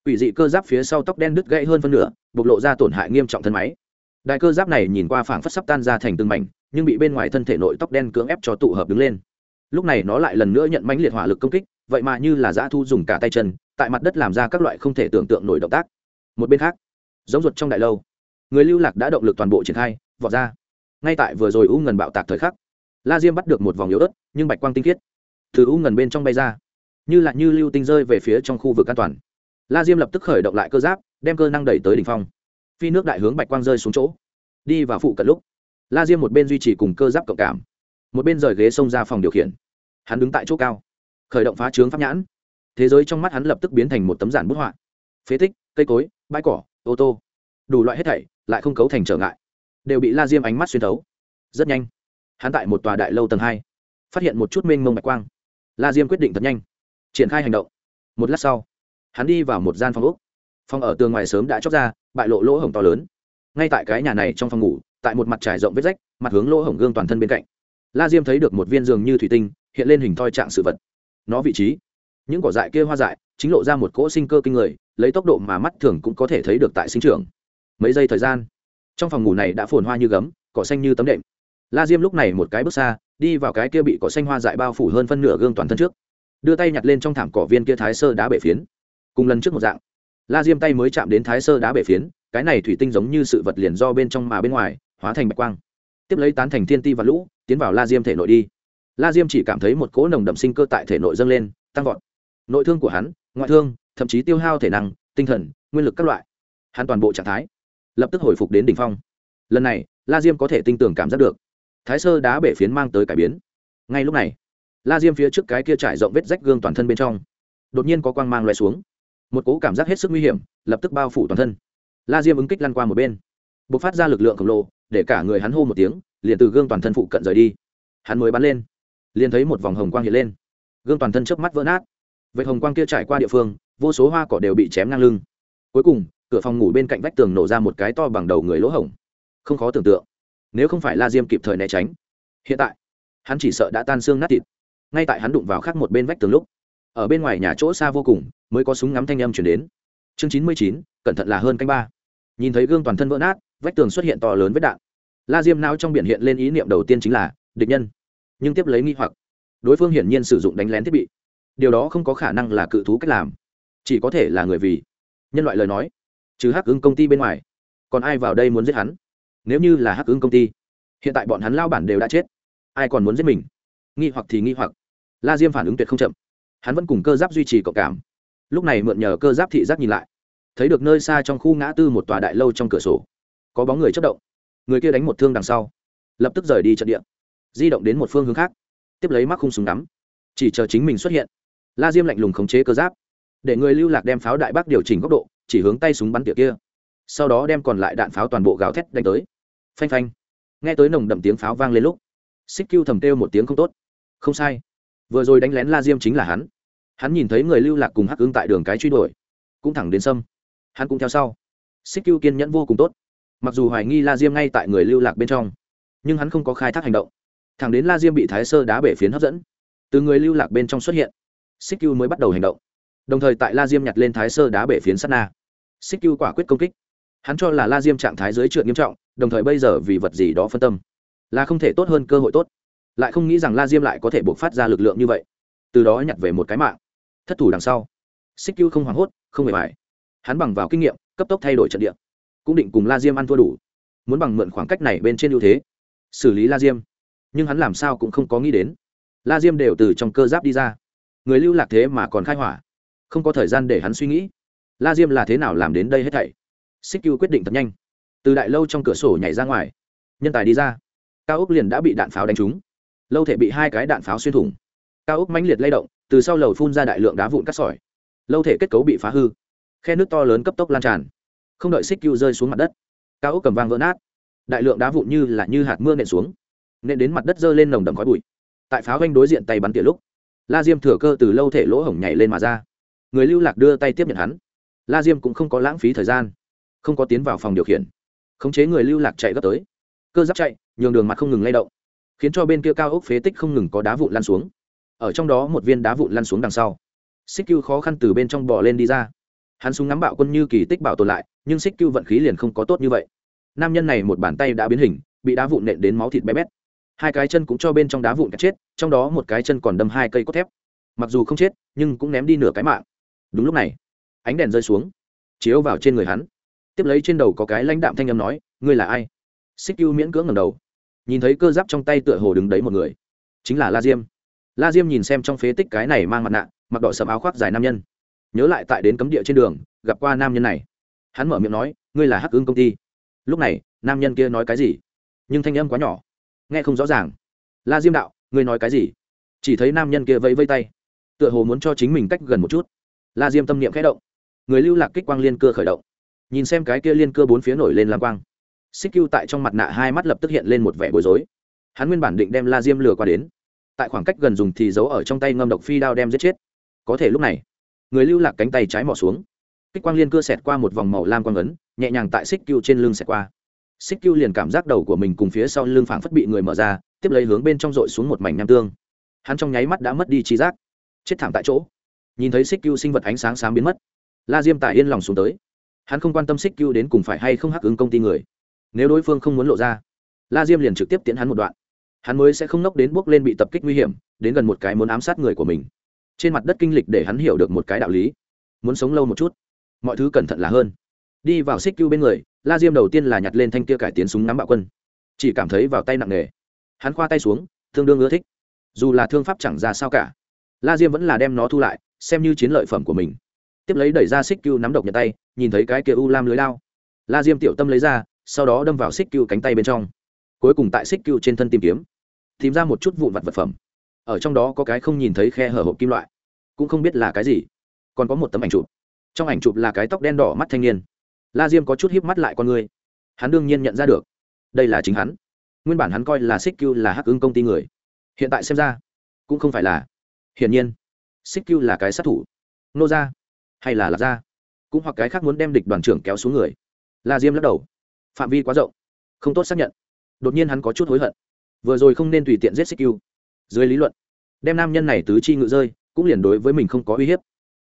Quỷ dị cơ giáp phía sau tóc đen đứt gãy hơn phân nửa, bộc lộ ra tổn hại nghiêm trọng thân máy. Đại cơ giáp này nhìn qua phảng phất sắp tan ra thành từng mảnh, nhưng bị bên ngoài thân thể nội tóc đen cưỡng ép cho tụ hợp đứng lên. Lúc này nó lại lần nữa nhận mãnh liệt hỏa lực công kích, vậy mà như là dã thu dùng cả tay chân, tại mặt đất làm ra các loại không thể tưởng tượng nổi động tác. Một bên khác, giống ruột trong đại lâu người lưu lạc đã động lực toàn bộ triển khai, vọt ra. Ngay tại vừa rồi u ngần bạo tạc thời khắc, la diêm bắt được một vòng yếu ớt, nhưng bạch quang tinh khiết. Từ u ngần bên trong bay ra, như là như lưu tinh rơi về phía trong khu vực an toàn. La diêm lập tức khởi động lại cơ giáp, đem cơ năng đẩy tới đỉnh phong. Phi nước đại hướng bạch quang rơi xuống chỗ. Đi vào phụ cận lúc, la diêm một bên duy trì cùng cơ giáp cộng cảm, một bên rời ghế xông ra phòng điều khiển. Hắn đứng tại chỗ cao, khởi động phá trướng pháp nhãn. Thế giới trong mắt hắn lập tức biến thành một tấm giản bút họa. Phế tích, cây cối, bãi cỏ, ô tô. Đủ loại hết thảy lại không cấu thành trở ngại, đều bị la diêm ánh mắt xuyên thấu. Rất nhanh, hắn tại một tòa đại lâu tầng hai, phát hiện một chút mênh mông bạch quang. La diêm quyết định thật nhanh, triển khai hành động. Một lát sau, hắn đi vào một gian phòng úc phòng ở tường ngoài sớm đã chóc ra, bại lộ lỗ hổng to lớn. Ngay tại cái nhà này trong phòng ngủ, tại một mặt trải rộng vết rách, mặt hướng lỗ hổng gương toàn thân bên cạnh. La diêm thấy được một viên giường như thủy tinh, hiện lên hình thoi trạng sự vật. Nó vị trí, những cỏ dại kia hoa dại, chính lộ ra một cỗ sinh cơ kinh người, lấy tốc độ mà mắt thường cũng có thể thấy được tại sinh trường mấy giây thời gian. Trong phòng ngủ này đã phồn hoa như gấm, cỏ xanh như tấm đệm. La diêm lúc này một cái bước xa, đi vào cái kia bị cỏ xanh hoa dại bao phủ hơn phân nửa gương toàn thân trước. Đưa tay nhặt lên trong thảm cỏ viên kia thái sơ đá bể phiến. Cùng lần trước một dạng. La diêm tay mới chạm đến thái sơ đá bể phiến, cái này thủy tinh giống như sự vật liền do bên trong mà bên ngoài, hóa thành bạch quang. Tiếp lấy tán thành thiên ti và lũ, tiến vào la diêm thể nội đi. La diêm chỉ cảm thấy một cỗ nồng đậm sinh cơ tại thể nội dâng lên, tăng vọt. Nội thương của hắn, ngoại thương, thậm chí tiêu hao thể năng, tinh thần, nguyên lực các loại. Hắn toàn bộ trạng thái lập tức hồi phục đến đỉnh phong. Lần này, la diêm có thể tinh tường cảm giác được. Thái sơ đá bể phiến mang tới cải biến. Ngay lúc này, la diêm phía trước cái kia trải rộng vết rách gương toàn thân bên trong, đột nhiên có quang mang loại xuống. Một cố cảm giác hết sức nguy hiểm, lập tức bao phủ toàn thân. La diêm ứng kích lăn qua một bên b ộ c phát ra lực lượng khổng lồ, để cả người hắn hô một tiếng, liền từ gương toàn thân phụ cận rời đi. Hắn mới bắn lên, liền thấy một vòng hồng quang hiện lên. Gương toàn thân chớp mắt vỡ nát. Vậy hồng quang kia trải qua địa phương, vô số hoa cỏ đều bị chém ngang lưng. Cuối cùng cửa phòng ngủ bên cạnh vách tường nổ ra một cái to bằng đầu người lỗ hổng. Không khó tưởng tượng, nếu không phải la diêm kịp thời né tránh, hiện tại, hắn chỉ sợ đã tan xương nát thịt. Ngay tại hắn đụng vào khác một bên vách tường lúc, ở bên ngoài nhà chỗ xa vô cùng, mới có súng ngắm thanh âm chuyển đến. Chương chín mươi chín, cẩn thận là hơn canh ba. Nhìn thấy gương toàn thân vỡ nát, vách tường xuất hiện to lớn vết đạn. La diêm nao trong biển hiện lên ý niệm đầu tiên chính là, địch nhân. Nhưng tiếp lấy nghi hoặc, đối phương hiển nhiên sử dụng đánh lén thiết bị. Điều đó không có khả năng là cự thú cách làm, chỉ có thể là người vì. Nhân loại lời nói trừ hắc ứng công ty bên ngoài, còn ai vào đây muốn giết hắn? Nếu như là hắc ứng công ty, hiện tại bọn hắn lao bản đều đã chết, ai còn muốn giết mình? Nghi hoặc thì nghi hoặc. La diêm phản ứng tuyệt không chậm. Hắn vẫn cùng cơ giáp duy trì cộng cảm. Lúc này mượn nhờ cơ giáp thị giác nhìn lại, thấy được nơi xa trong khu ngã tư một tòa đại lâu trong cửa sổ, có bóng người chất động. Người kia đánh một thương đằng sau, lập tức rời đi trận địa, di động đến một phương hướng khác, tiếp lấy mắc khung súng ngắm. Chỉ chờ chính mình xuất hiện, la diêm lạnh lùng khống chế cơ giáp, để người lưu lạc đem pháo đại bác điều chỉnh góc độ chỉ hướng tay súng bắn tỉa kia. Sau đó đem còn lại đạn pháo toàn bộ gào thét đánh tới. Phanh phanh. Nghe tới nồng đậm tiếng pháo vang lên lúc, xích cưu thầm kêu một tiếng không tốt. Không sai. Vừa rồi đánh lén la diêm chính là hắn. Hắn nhìn thấy người lưu lạc cùng hắc ứng tại đường cái truy đuổi, cũng thẳng đến sâm. Hắn cũng theo sau. Xích cưu kiên nhẫn vô cùng tốt. Mặc dù hoài nghi la diêm ngay tại người lưu lạc bên trong, nhưng hắn không có khai thác hành động. Thẳng đến la diêm bị thái sơ đá bể phiến hấp dẫn, từ người lưu lạc bên trong xuất hiện, xích cưu mới bắt đầu hành động đồng thời tại la diêm nhặt lên thái sơ đá bể phiến sắt na. Xích cưu quả quyết công kích. Hắn cho là la diêm trạng thái dưới trượt nghiêm trọng, đồng thời bây giờ vì vật gì đó phân tâm, là không thể tốt hơn cơ hội tốt. Lại không nghĩ rằng la diêm lại có thể buộc phát ra lực lượng như vậy. Từ đó nhặt về một cái mạng. Thất thủ đằng sau, xích cưu không hoảng hốt, không hề phải hắn bằng vào kinh nghiệm, cấp tốc thay đổi trận địa. Cũng định cùng la diêm ăn thua đủ. Muốn bằng mượn khoảng cách này bên trên ưu thế, xử lý la diêm. Nhưng hắn làm sao cũng không có nghĩ đến. La diêm đều từ trong cơ giáp đi ra. Người lưu lạc thế mà còn khai hỏa không có thời gian để hắn suy nghĩ. La diêm là thế nào làm đến đây hết thảy? Xích cưu quyết định thật nhanh. Từ đại lâu trong cửa sổ nhảy ra ngoài. Nhân tài đi ra. Cao úc liền đã bị đạn pháo đánh trúng. Lâu thể bị hai cái đạn pháo xuyên thủng. Cao úc mãnh liệt lay động, từ sau lầu phun ra đại lượng đá vụn cắt sỏi. Lâu thể kết cấu bị phá hư. Khe nước to lớn cấp tốc lan tràn. Không đợi xích cưu rơi xuống mặt đất, cao úc cầm vang vỡ nát. Đại lượng đá vụn như là như hạt mưa nện xuống, nện đến mặt đất dơ lên nồng đầm khói bụi. Tại pháo ganh đối diện tay bắn tỉa lúc, la diêm thừa cơ từ lâu thể lỗ hổng nhảy lên mà ra người lưu lạc đưa tay tiếp nhận hắn. La diêm cũng không có lãng phí thời gian, không có tiến vào phòng điều khiển, khống chế người lưu lạc chạy gấp tới. Cơ giáp chạy, nhường đường mặt không ngừng lay động, khiến cho bên kia cao ốc phế tích không ngừng có đá vụn lăn xuống. Ở trong đó một viên đá vụn lăn xuống đằng sau xích cưu khó khăn từ bên trong bò lên đi ra. Hắn súng ngắm bạo quân như kỳ tích bảo tồn lại, nhưng xích cưu vận khí liền không có tốt như vậy. Nam nhân này một bàn tay đã biến hình, bị đá vụn nện đến máu thịt bé bét. Hai cái chân cũng cho bên trong đá vụn cắt chết, trong đó một cái chân còn đâm hai cây cốt thép. Mặc dù không chết, nhưng cũng ném đi nửa cái mạng đúng lúc này, ánh đèn rơi xuống, chiếu vào trên người hắn. Tiếp lấy trên đầu có cái lãnh đạm thanh âm nói, ngươi là ai? Xích cưu miễn cưỡng ngầm đầu, nhìn thấy cơ giáp trong tay tựa hồ đứng đấy một người, chính là la diêm. La diêm nhìn xem trong phế tích cái này mang mặt nạ, mặc đỏ sầm áo khoác dài nam nhân. Nhớ lại tại đến cấm địa trên đường, gặp qua nam nhân này. Hắn mở miệng nói, ngươi là hắc ứng công ty. Lúc này, nam nhân kia nói cái gì? Nhưng thanh âm quá nhỏ, nghe không rõ ràng. La diêm đạo, ngươi nói cái gì? Chỉ thấy nam nhân kia vẫy vây tay, tựa hồ muốn cho chính mình cách gần một chút la diêm tâm niệm khẽ động. Người lưu lạc kích quang liên cơ khởi động. Nhìn xem cái kia liên cơ bốn phía nổi lên lam quang. Xích cưu tại trong mặt nạ hai mắt lập tức hiện lên một vẻ bối rối. Hắn nguyên bản định đem la diêm lừa qua đến. Tại khoảng cách gần dùng thì giấu ở trong tay ngâm độc phi đao đem giết chết. Có thể lúc này, người lưu lạc cánh tay trái mỏ xuống. Kích quang liên cưa xẹt qua một vòng màu lam quang ấn, nhẹ nhàng tại xích cưu trên lưng xẹt qua. Xích cưu liền cảm giác đầu của mình cùng phía sau lưng phảng phất bị người mở ra, tiếp lấy hướng bên trong dội xuống một mảnh nam tương. Hắn trong nháy mắt đã mất đi trí giác. Chết thảm tại chỗ nhìn thấy xích cưu sinh vật ánh sáng sáng biến mất. La diêm tại yên lòng xuống tới. Hắn không quan tâm xích cưu đến cùng phải hay không hắc ứng công ty người. Nếu đối phương không muốn lộ ra, la diêm liền trực tiếp tiến hắn một đoạn. Hắn mới sẽ không nốc đến bước lên bị tập kích nguy hiểm, đến gần một cái muốn ám sát người của mình. Trên mặt đất kinh lịch để hắn hiểu được một cái đạo lý. Muốn sống lâu một chút, mọi thứ cẩn thận là hơn. Đi vào xích cưu bên người, la diêm đầu tiên là nhặt lên thanh kia cải tiến súng nắm bạo quân. Chỉ cảm thấy vào tay nặng nề. Hắn khoa tay xuống tương đương ưa thích. Dù là thương pháp chẳng ra sao cả, la diêm vẫn là đem nó thu lại xem như chiến lợi phẩm của mình. Tiếp lấy đẩy ra xích cưu nắm độc nhận tay, nhìn thấy cái kia u lam lưới lao. La diêm tiểu tâm lấy ra, sau đó đâm vào xích cưu cánh tay bên trong. Cuối cùng tại xích cưu trên thân tìm kiếm, tìm ra một chút vụn vặt vật phẩm. Ở trong đó có cái không nhìn thấy khe hở hộp kim loại, cũng không biết là cái gì, còn có một tấm ảnh chụp. Trong ảnh chụp là cái tóc đen đỏ mắt thanh niên. La diêm có chút híp mắt lại con người. Hắn đương nhiên nhận ra được, đây là chính hắn. Nguyên bản hắn coi là xích cưu là hắc ứng công ty người. Hiện tại xem ra, cũng không phải là. Hiển nhiên xích cưu là cái sát thủ. Nô ra? Hay là lạc ra? Cũng hoặc cái khác muốn đem địch đoàn trưởng kéo xuống người. La diêm lắc đầu. Phạm vi quá rộng. Không tốt xác nhận. Đột nhiên hắn có chút hối hận. Vừa rồi không nên tùy tiện giết xích cưu dưới lý luận, đem nam nhân này tứ chi ngự rơi, cũng liền đối với mình không có uy hiếp.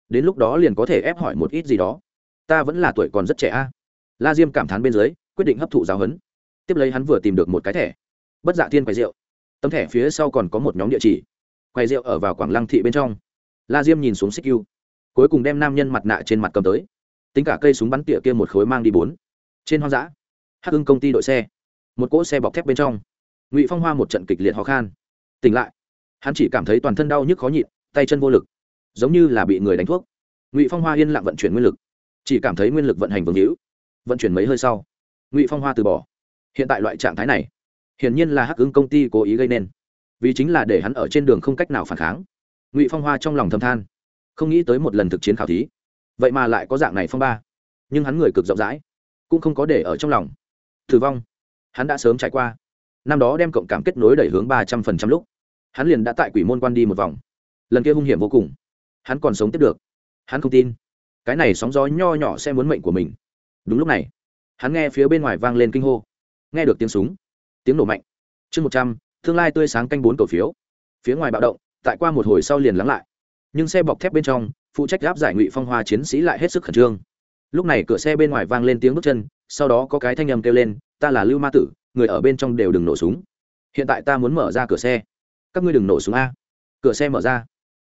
Đến lúc đó liền có thể ép hỏi một ít gì đó. Ta vẫn là tuổi còn rất trẻ a. La diêm cảm thán bên dưới, quyết định hấp thụ giáo huấn. Tiếp lấy hắn vừa tìm được một cái thẻ. Bất dạ thiên quầy rượu. Tấm thẻ phía sau còn có một nhóm địa chỉ. Quầy rượu ở vào quảng lăng thị bên trong la diêm nhìn xuống xích cưu cuối cùng đem nam nhân mặt nạ trên mặt cầm tới. Tính cả cây súng bắn tỉa kia một khối mang đi bốn. Trên hoang dã, hắc hưng công ty đội xe, một cỗ xe bọc thép bên trong. Ngụy phong hoa một trận kịch liệt ho khan. Tỉnh lại. Hắn chỉ cảm thấy toàn thân đau nhức khó nhịn, tay chân vô lực, giống như là bị người đánh thuốc. Ngụy phong hoa yên lặng vận chuyển nguyên lực, chỉ cảm thấy nguyên lực vận hành vương hữu. Vận chuyển mấy hơi sau, ngụy phong hoa từ bỏ. Hiện tại loại trạng thái này, hiển nhiên là hắc ứng công ty cố ý gây nên, vì chính là để hắn ở trên đường không cách nào phản kháng ngụy phong hoa trong lòng thầm than, không nghĩ tới một lần thực chiến khảo thí, vậy mà lại có dạng này phong ba, nhưng hắn người cực rộng rãi, cũng không có để ở trong lòng. Thử vong, hắn đã sớm trải qua, năm đó đem cộng cảm kết nối đẩy hướng ba trăm phần trăm lúc, hắn liền đã tại quỷ môn quan đi một vòng, lần kia hung hiểm vô cùng, hắn còn sống tiếp được, hắn không tin, cái này sóng gió nho nhỏ sẽ muốn mệnh của mình. Đúng lúc này, hắn nghe phía bên ngoài vang lên kinh hô, nghe được tiếng súng, tiếng nổ mạnh, chương một trăm, tương lai tươi sáng canh bốn cổ phiếu, phía ngoài bạo động tại qua một hồi sau liền lắng lại. Nhưng xe bọc thép bên trong, phụ trách gáp giải ngụy phong hoa chiến sĩ lại hết sức khẩn trương. Lúc này cửa xe bên ngoài vang lên tiếng bước chân, sau đó có cái thanh âm kêu lên, ta là lưu ma tử, người ở bên trong đều đừng nổ súng. Hiện tại ta muốn mở ra cửa xe. Các ngươi đừng nổ súng a. Cửa xe mở ra.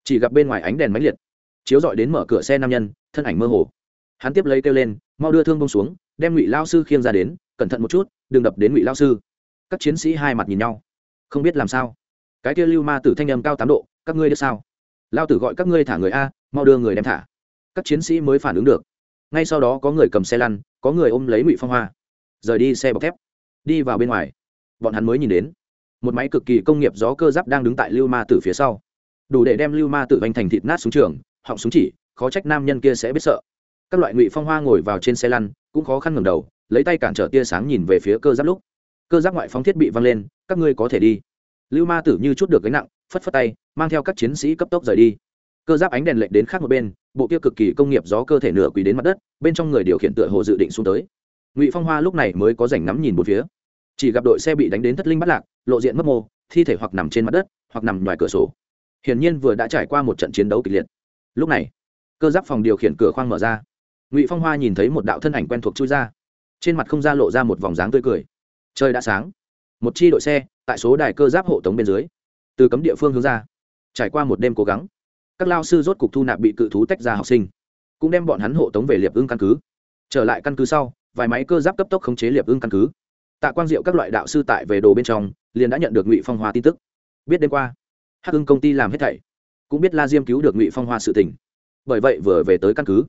Chỉ gặp bên ngoài ánh đèn máy liệt. Chiếu dọi đến mở cửa xe nam nhân, thân ảnh mơ hồ. Hắn tiếp lấy kêu lên, mau đưa thương bông xuống, đem ngụy lao sư khiêng ra đến, cẩn thận một chút, đừng đập đến ngụy lao sư. Các chiến sĩ hai mặt nhìn nhau. Không biết làm sao cái kia lưu ma tử thanh âm cao tám độ, các ngươi được sao? Lao tử gọi các ngươi thả người a, mau đưa người đem thả. Các chiến sĩ mới phản ứng được. Ngay sau đó có người cầm xe lăn, có người ôm lấy ngụy phong hoa. Rời đi xe bọc thép. Đi vào bên ngoài. Bọn hắn mới nhìn đến. Một máy cực kỳ công nghiệp gió cơ giáp đang đứng tại lưu ma tử phía sau. Đủ để đem lưu ma tử vanh thành thịt nát xuống trường, họng súng chỉ, khó trách nam nhân kia sẽ biết sợ. Các loại ngụy phong hoa ngồi vào trên xe lăn, cũng khó khăn ngầm đầu, lấy tay cản trở tia sáng nhìn về phía cơ giáp lúc. Cơ giáp ngoại phóng thiết bị văng lên, các ngươi có thể đi lưu ma tử như chút được gánh nặng, phất phất tay, mang theo các chiến sĩ cấp tốc rời đi. Cơ giáp ánh đèn lệch đến khác một bên, bộ kia cực kỳ công nghiệp gió cơ thể nửa quỳ đến mặt đất, bên trong người điều khiển tựa hồ dự định xuống tới. Ngụy phong hoa lúc này mới có rảnh ngắm nhìn một phía. Chỉ gặp đội xe bị đánh đến thất linh bắt lạc, lộ diện mất mô, thi thể hoặc nằm trên mặt đất, hoặc nằm ngoài cửa sổ. Hiển nhiên vừa đã trải qua một trận chiến đấu kịch liệt. Lúc này, cơ giáp phòng điều khiển cửa khoang mở ra. Ngụy phong hoa nhìn thấy một đạo thân ảnh quen thuộc chui ra. Trên mặt không ra lộ ra một vòng dáng tươi cười. Trời đã sáng một chi đội xe tại số đài cơ giáp hộ tống bên dưới, từ cấm địa phương hướng ra, trải qua một đêm cố gắng, các lao sư rốt cục thu nạp bị cự thú tách ra học sinh, cũng đem bọn hắn hộ tống về liệp ưng căn cứ. Trở lại căn cứ sau, vài máy cơ giáp cấp tốc khống chế liệp ưng căn cứ. Tạ quang diệu các loại đạo sư tại về đồ bên trong, liền đã nhận được ngụy phong hoa tin tức. Biết đêm qua, hắc ưng công ty làm hết thảy, cũng biết la diêm cứu được ngụy phong hoa sự tình. Bởi vậy vừa về tới căn cứ,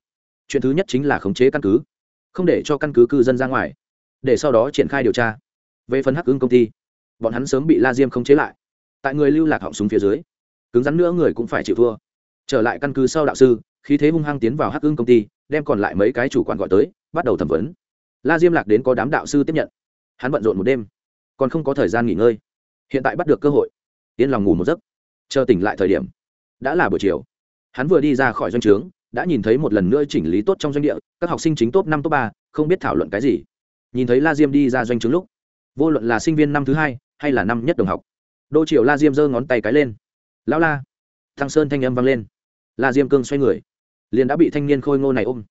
chuyện thứ nhất chính là khống chế căn cứ, không để cho căn cứ cư dân ra ngoài. Để sau đó triển khai điều tra về phần hắc ưng công ty, bọn hắn sớm bị la diêm khống chế lại. Tại người lưu lạc họng súng phía dưới, cứng rắn nữa người cũng phải chịu thua. Trở lại căn cứ sau đạo sư khi thế hung hăng tiến vào hắc ưng công ty, đem còn lại mấy cái chủ quản gọi tới, bắt đầu thẩm vấn. La diêm lạc đến có đám đạo sư tiếp nhận. Hắn bận rộn một đêm, còn không có thời gian nghỉ ngơi. Hiện tại bắt được cơ hội, yên lòng ngủ một giấc. Chờ tỉnh lại thời điểm, đã là buổi chiều. Hắn vừa đi ra khỏi doanh trướng, đã nhìn thấy một lần nữa chỉnh lý tốt trong doanh địa, các học sinh chính top năm, top ba, không biết thảo luận cái gì. Nhìn thấy la diêm đi ra doanh trướng lúc vô luận là sinh viên năm thứ hai hay là năm nhất đồng học đô Triệu la diêm giơ ngón tay cái lên. Lão la! Thăng sơn thanh âm vang lên. La diêm cương xoay người, liền đã bị thanh niên khôi ngô này ôm.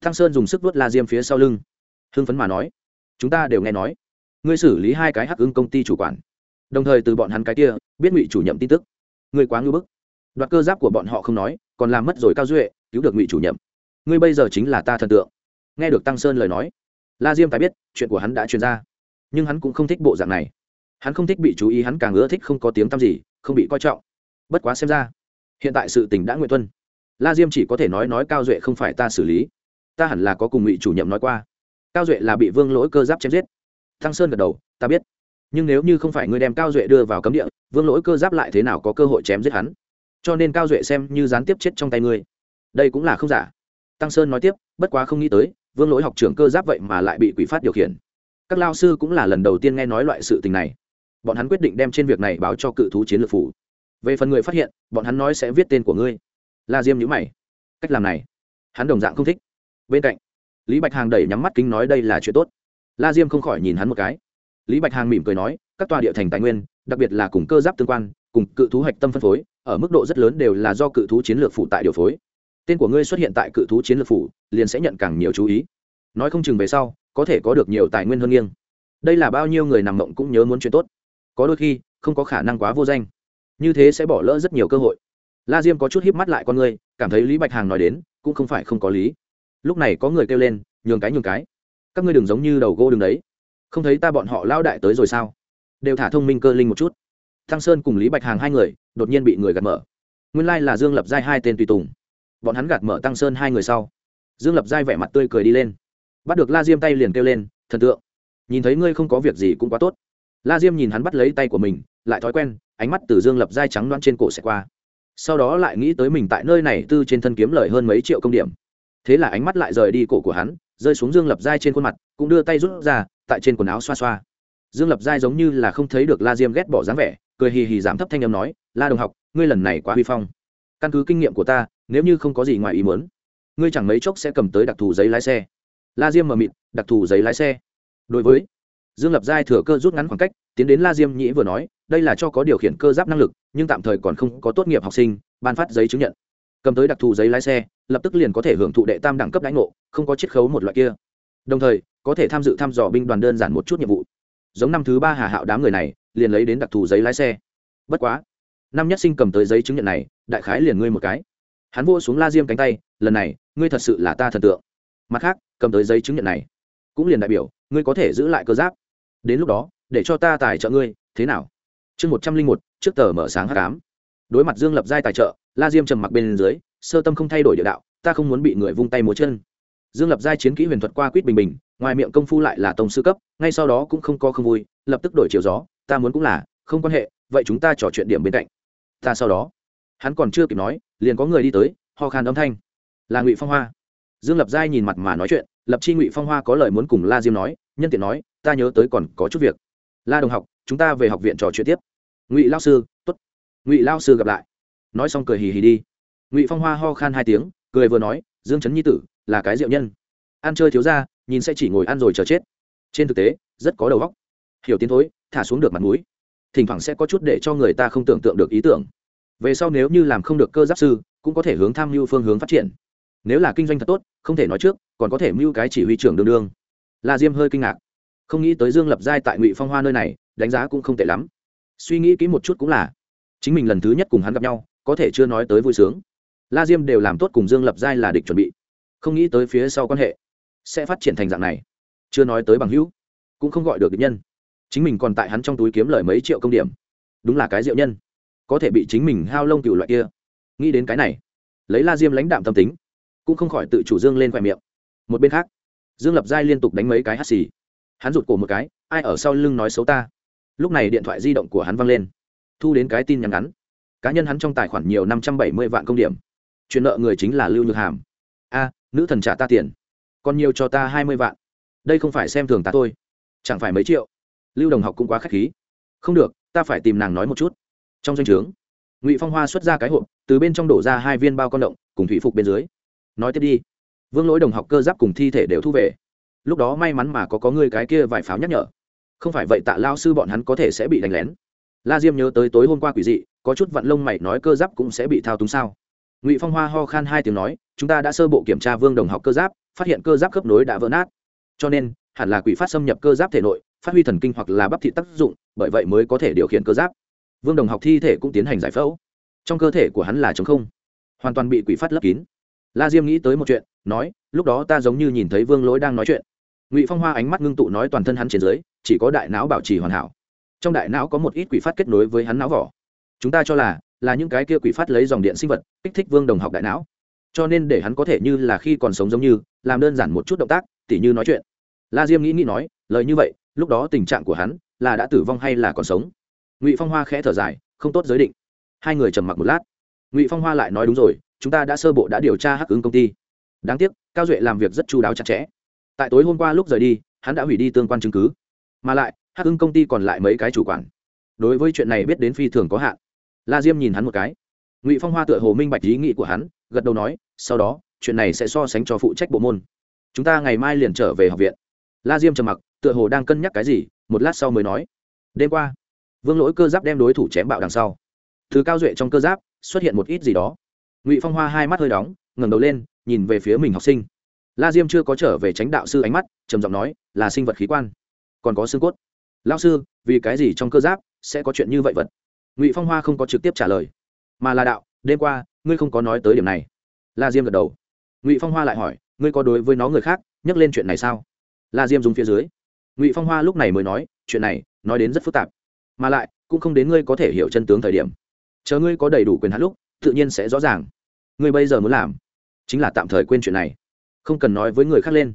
Thăng sơn dùng sức vớt la diêm phía sau lưng, hưng phấn mà nói, chúng ta đều nghe nói, ngươi xử lý hai cái hắc ưng công ty chủ quản, đồng thời từ bọn hắn cái kia biết ngụy chủ nhậm tin tức. Ngươi quá ngưu bức. Đoạt cơ giáp của bọn họ không nói, còn làm mất rồi cao duệ, cứu được ngụy chủ nhậm ngươi bây giờ chính là ta thần tượng. Nghe được tăng sơn lời nói, la diêm tài biết, chuyện của hắn đã truyền ra nhưng hắn cũng không thích bộ dạng này. Hắn không thích bị chú ý, hắn càng ưa thích không có tiếng tăm gì, không bị coi trọng. Bất quá xem ra, hiện tại sự tình đã nguyện tuân. La diêm chỉ có thể nói nói cao duệ không phải ta xử lý. Ta hẳn là có cùng ngụy chủ nhiệm nói qua. Cao duệ là bị vương lỗi cơ giáp chém giết. Thăng sơn gật đầu, ta biết. Nhưng nếu như không phải ngươi đem cao duệ đưa vào cấm địa, vương lỗi cơ giáp lại thế nào có cơ hội chém giết hắn? Cho nên cao duệ xem như gián tiếp chết trong tay ngươi. Đây cũng là không giả. Tăng sơn nói tiếp, bất quá không nghĩ tới, vương lỗi học trưởng cơ giáp vậy mà lại bị quỷ phát điều khiển các lao sư cũng là lần đầu tiên nghe nói loại sự tình này. Bọn hắn quyết định đem trên việc này báo cho cự thú chiến lược phủ. Về phần người phát hiện, bọn hắn nói sẽ viết tên của ngươi. La diêm nhữ mày. Cách làm này, hắn đồng dạng không thích. Bên cạnh, lý bạch hàng đẩy nhắm mắt kính nói đây là chuyện tốt. La diêm không khỏi nhìn hắn một cái. Lý bạch hàng mỉm cười nói, các tòa địa thành tài nguyên, đặc biệt là cùng cơ giáp tương quan, cùng cự thú hạch tâm phân phối, ở mức độ rất lớn đều là do cự thú chiến lược phụ tại điều phối. Tên của ngươi xuất hiện tại cự thú chiến lược phủ, liền sẽ nhận càng nhiều chú ý. Nói không chừng về sau có thể có được nhiều tài nguyên hơn nghiêng. Đây là bao nhiêu người nằm mộng cũng nhớ muốn chuyện tốt. Có đôi khi, không có khả năng quá vô danh. Như thế sẽ bỏ lỡ rất nhiều cơ hội. La diêm có chút híp mắt lại con người, cảm thấy lý bạch hàng nói đến, cũng không phải không có lý. Lúc này có người kêu lên, nhường cái nhường cái. Các ngươi đừng giống như đầu gỗ đừng đấy. Không thấy ta bọn họ lao đại tới rồi sao? Đều thả thông minh cơ linh một chút. Thăng sơn cùng lý bạch hàng hai người, đột nhiên bị người gạt mở. Nguyên lai là dương lập giai hai tên tùy tùng. Bọn hắn gạt mở tăng sơn hai người sau. Dương lập giai vẻ mặt tươi cười đi lên bắt được la diêm tay liền kêu lên, thần tượng, nhìn thấy ngươi không có việc gì cũng quá tốt. La diêm nhìn hắn bắt lấy tay của mình, lại thói quen, ánh mắt từ dương lập giai trắng đoan trên cổ sẽ qua. Sau đó lại nghĩ tới mình tại nơi này tư trên thân kiếm lời hơn mấy triệu công điểm. Thế là ánh mắt lại rời đi cổ của hắn, rơi xuống dương lập giai trên khuôn mặt, cũng đưa tay rút ra, tại trên quần áo xoa xoa. Dương lập giai giống như là không thấy được la diêm ghét bỏ dáng vẻ, cười hì hì giảm thấp thanh âm nói, la đồng học, ngươi lần này quá huy phong. Căn cứ kinh nghiệm của ta, nếu như không có gì ngoài ý muốn, ngươi chẳng mấy chốc sẽ cầm tới đặc thù giấy lái xe la diêm mờ mịt, đặc thù giấy lái xe. Đối với dương lập giai thừa cơ rút ngắn khoảng cách, tiến đến la diêm nhĩ vừa nói, đây là cho có điều khiển cơ giáp năng lực, nhưng tạm thời còn không có tốt nghiệp học sinh, ban phát giấy chứng nhận. Cầm tới đặc thù giấy lái xe, lập tức liền có thể hưởng thụ đệ tam đẳng cấp đánh ngộ, không có chiết khấu một loại kia. Đồng thời, có thể tham dự thăm dò binh đoàn đơn giản một chút nhiệm vụ. Giống năm thứ ba hà hạo đám người này, liền lấy đến đặc thù giấy lái xe. Bất quá, năm nhất sinh cầm tới giấy chứng nhận này, đại khái liền ngươi một cái. Hắn vô xuống la diêm cánh tay, lần này, ngươi thật sự là ta thần tượng mặt khác, cầm tới giấy chứng nhận này. Cũng liền đại biểu, ngươi có thể giữ lại cơ giáp. Đến lúc đó, để cho ta tài trợ ngươi, thế nào? Chương một trăm linh một, trước tờ mở sáng h tám. Đối mặt dương lập giai tài trợ, la diêm trầm mặc bên dưới, sơ tâm không thay đổi địa đạo, ta không muốn bị người vung tay múa chân. Dương lập giai chiến kỹ huyền thuật qua quýt bình bình, ngoài miệng công phu lại là tông sư cấp, ngay sau đó cũng không có không vui, lập tức đổi chiều gió, ta muốn cũng là, không quan hệ, vậy chúng ta trò chuyện điểm bên cạnh. Ta sau đó. Hắn còn chưa kịp nói, liền có người đi tới, ho khan âm thanh. Là ngụy phong hoa dương lập giai nhìn mặt mà nói chuyện, lập chi ngụy phong hoa có lời muốn cùng la diêm nói, nhân tiện nói, ta nhớ tới còn có chút việc. La đồng học, chúng ta về học viện trò chuyện tiếp. Ngụy lao sư t ố t ngụy lao sư gặp lại. Nói xong cười hì hì đi. Ngụy phong hoa ho khan hai tiếng, cười vừa nói, dương trấn nhi tử, là cái diệu nhân. Ăn chơi thiếu ra nhìn sẽ chỉ ngồi ăn rồi chờ chết. Trên thực tế, rất có đầu óc. Hiểu tiến thối, thả xuống được mặt mũi. Thỉnh thoảng sẽ có chút để cho người ta không tưởng tượng được ý tưởng. Về sau nếu như làm không được cơ giáp sư, cũng có thể hướng tham mưu phương hướng phát triển nếu là kinh doanh thật tốt, không thể nói trước, còn có thể mưu cái chỉ huy trưởng đương đương. La diêm hơi kinh ngạc. Không nghĩ tới dương lập giai tại ngụy phong hoa nơi này, đánh giá cũng không tệ lắm. Suy nghĩ kỹ một chút cũng là, chính mình lần thứ nhất cùng hắn gặp nhau, có thể chưa nói tới vui sướng. La diêm đều làm tốt cùng dương lập giai là địch chuẩn bị. Không nghĩ tới phía sau quan hệ sẽ phát triển thành dạng này. Chưa nói tới bằng hữu, cũng không gọi được địch nhân. Chính mình còn tại hắn trong túi kiếm lời mấy triệu công điểm. Đúng là cái diệu nhân. Có thể bị chính mình hao lông cựu loại kia. Nghĩ đến cái này, lấy la diêm lãnh đạm tâm tính cũng không khỏi tự chủ dương lên khoe miệng. Một bên khác, dương lập giai liên tục đánh mấy cái hắt xì. Hắn rụt cổ một cái, ai ở sau lưng nói xấu ta? Lúc này điện thoại di động của hắn văng lên. Thu đến cái tin nhắn ngắn. Cá nhân hắn trong tài khoản nhiều năm trăm bảy mươi vạn công điểm. Chuyện nợ người chính là lưu nhược hàm. A, nữ thần trả ta tiền. Còn nhiều cho ta hai mươi vạn. Đây không phải xem thường ta thôi. Chẳng phải mấy triệu. Lưu đồng học cũng quá k h á c h khí. Không được, ta phải tìm nàng nói một chút. Trong danh o trướng ngụy phong hoa xuất ra cái hộp, từ bên trong đổ ra hai viên bao con động, cùng thủy phục bên dưới nói tiếp đi. Vương lỗi đồng học cơ giáp cùng thi thể đều thu về. Lúc đó may mắn mà có có người cái kia vài pháo nhắc nhở. Không phải vậy tạ lao sư bọn hắn có thể sẽ bị đánh lén. La diêm nhớ tới tối hôm qua quỷ dị, có chút vặn lông mày nói cơ giáp cũng sẽ bị thao túng sao? Ngụy phong hoa ho khan hai tiếng nói, chúng ta đã sơ bộ kiểm tra vương đồng học cơ giáp, phát hiện cơ giáp khớp nối đã vỡ nát. Cho nên, hẳn là quỷ phát xâm nhập cơ giáp thể nội, phát huy thần kinh hoặc là bắp thị tác dụng, bởi vậy mới có thể điều khiển cơ giáp. Vương đồng học thi thể cũng tiến hành giải phẫu. Trong cơ thể của hắn là chống không, hoàn toàn bị quỷ phát lấp kín la diêm nghĩ tới một chuyện, nói, lúc đó ta giống như nhìn thấy vương lỗi đang nói chuyện. Ngụy phong hoa ánh mắt ngưng tụ nói toàn thân hắn trên dưới, chỉ có đại não bảo trì hoàn hảo. Trong đại não có một ít quỷ phát kết nối với hắn não vỏ. Chúng ta cho là là những cái kia quỷ phát lấy dòng điện sinh vật, kích thích vương đồng học đại não. Cho nên để hắn có thể như là khi còn sống giống như, làm đơn giản một chút động tác, tỉ như nói chuyện. La diêm nghĩ nghĩ nói, lời như vậy, lúc đó tình trạng của hắn là đã tử vong hay là còn sống? Ngụy phong hoa khẽ thở dài, không tốt giới định. Hai người trầm mặc một lát. Ngụy phong hoa lại nói, đúng rồi chúng ta đã sơ bộ đã điều tra hắc ứng công ty. Đáng tiếc, cao duệ làm việc rất chú đáo chặt chẽ. Tại tối hôm qua lúc rời đi, hắn đã hủy đi tương quan chứng cứ. Mà lại, hắc ứng công ty còn lại mấy cái chủ quản. Đối với chuyện này biết đến phi thường có hạn. La diêm nhìn hắn một cái. Ngụy phong hoa tựa hồ minh bạch ý nghĩ của hắn, gật đầu nói, sau đó, chuyện này sẽ so sánh cho phụ trách bộ môn. Chúng ta ngày mai liền trở về học viện. La diêm trầm mặc, tựa hồ đang cân nhắc cái gì, một lát sau mới nói, đêm qua, vương lỗi cơ giáp đem đối thủ chém bạo đằng sau. Thứ cao duệ trong cơ giáp, xuất hiện một ít gì đó ngụy phong hoa hai mắt hơi đóng ngẩng đầu lên nhìn về phía mình học sinh la diêm chưa có trở về tránh đạo sư ánh mắt trầm giọng nói là sinh vật khí quan còn có xương cốt lao sư vì cái gì trong cơ giáp sẽ có chuyện như vậy vật ngụy phong hoa không có trực tiếp trả lời mà là đạo đêm qua ngươi không có nói tới điểm này la diêm gật đầu ngụy phong hoa lại hỏi ngươi có đối với nó người khác nhắc lên chuyện này sao la diêm dùng phía dưới ngụy phong hoa lúc này mới nói chuyện này nói đến rất phức tạp mà lại cũng không đến ngươi có thể hiểu chân tướng thời điểm chờ ngươi có đầy đủ quyền hát lúc tự nhiên sẽ rõ ràng ngươi bây giờ muốn làm chính là tạm thời quên chuyện này, không cần nói với người khác lên.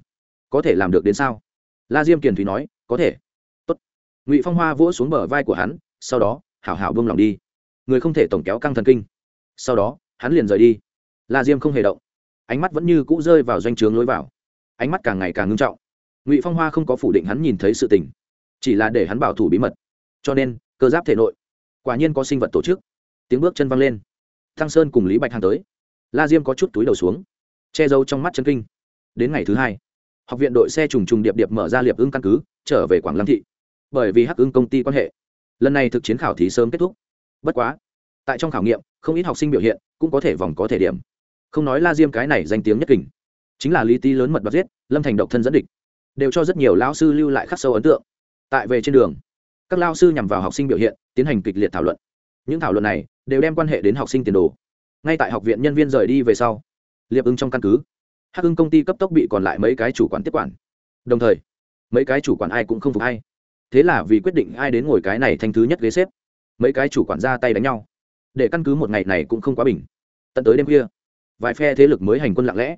Có thể làm được đến sao? La diêm kiền thúy nói, có thể. Tốt. ngụy phong hoa vỗ xuống bờ vai của hắn, sau đó, hảo hảo buông lòng đi. Người không thể tổng kéo căng thần kinh. Sau đó, hắn liền rời đi. La diêm không hề động. Ánh mắt vẫn như cũ rơi vào doanh trướng lối vào. Ánh mắt càng ngày càng ngưng trọng. Ngụy phong hoa không có phủ định hắn nhìn thấy sự tình, chỉ là để hắn bảo thủ bí mật. Cho nên, cơ giáp thể nội, quả nhiên có sinh vật tổ chức. Tiếng bước chân văng lên. Thăng sơn cùng lý bạch hàng tới la diêm có chút túi đầu xuống, che giấu trong mắt chân kinh. Đến ngày thứ hai, học viện đội xe trùng trùng điệp điệp mở ra liệp ưng căn cứ, trở về quảng lâm thị. Bởi vì hắc ưng công ty quan hệ, lần này thực chiến khảo thí sớm kết thúc. Bất quá, tại trong khảo nghiệm, không ít học sinh biểu hiện cũng có thể vòng có thể điểm. Không nói la diêm cái này danh tiếng nhất kình, chính là lý tý lớn mật bắt giết, lâm thành độc thân dẫn địch, đều cho rất nhiều lao sư lưu lại khắc sâu ấn tượng. Tại về trên đường, các lao sư nhằm vào học sinh biểu hiện, tiến hành kịch liệt thảo luận. Những thảo luận này đều đem quan hệ đến học sinh tiền đồ ngay tại học viện nhân viên rời đi về sau, liệp ưng trong căn cứ, hắc ưng công ty cấp tốc bị còn lại mấy cái chủ quản tiếp quản. Đồng thời, mấy cái chủ quản ai cũng không phục hay thế là vì quyết định ai đến ngồi cái này thành thứ nhất ghế xếp, mấy cái chủ quản ra tay đánh nhau. Để căn cứ một ngày này cũng không quá bình. Tận tới đêm khuya, vài phe thế lực mới hành quân lặng lẽ.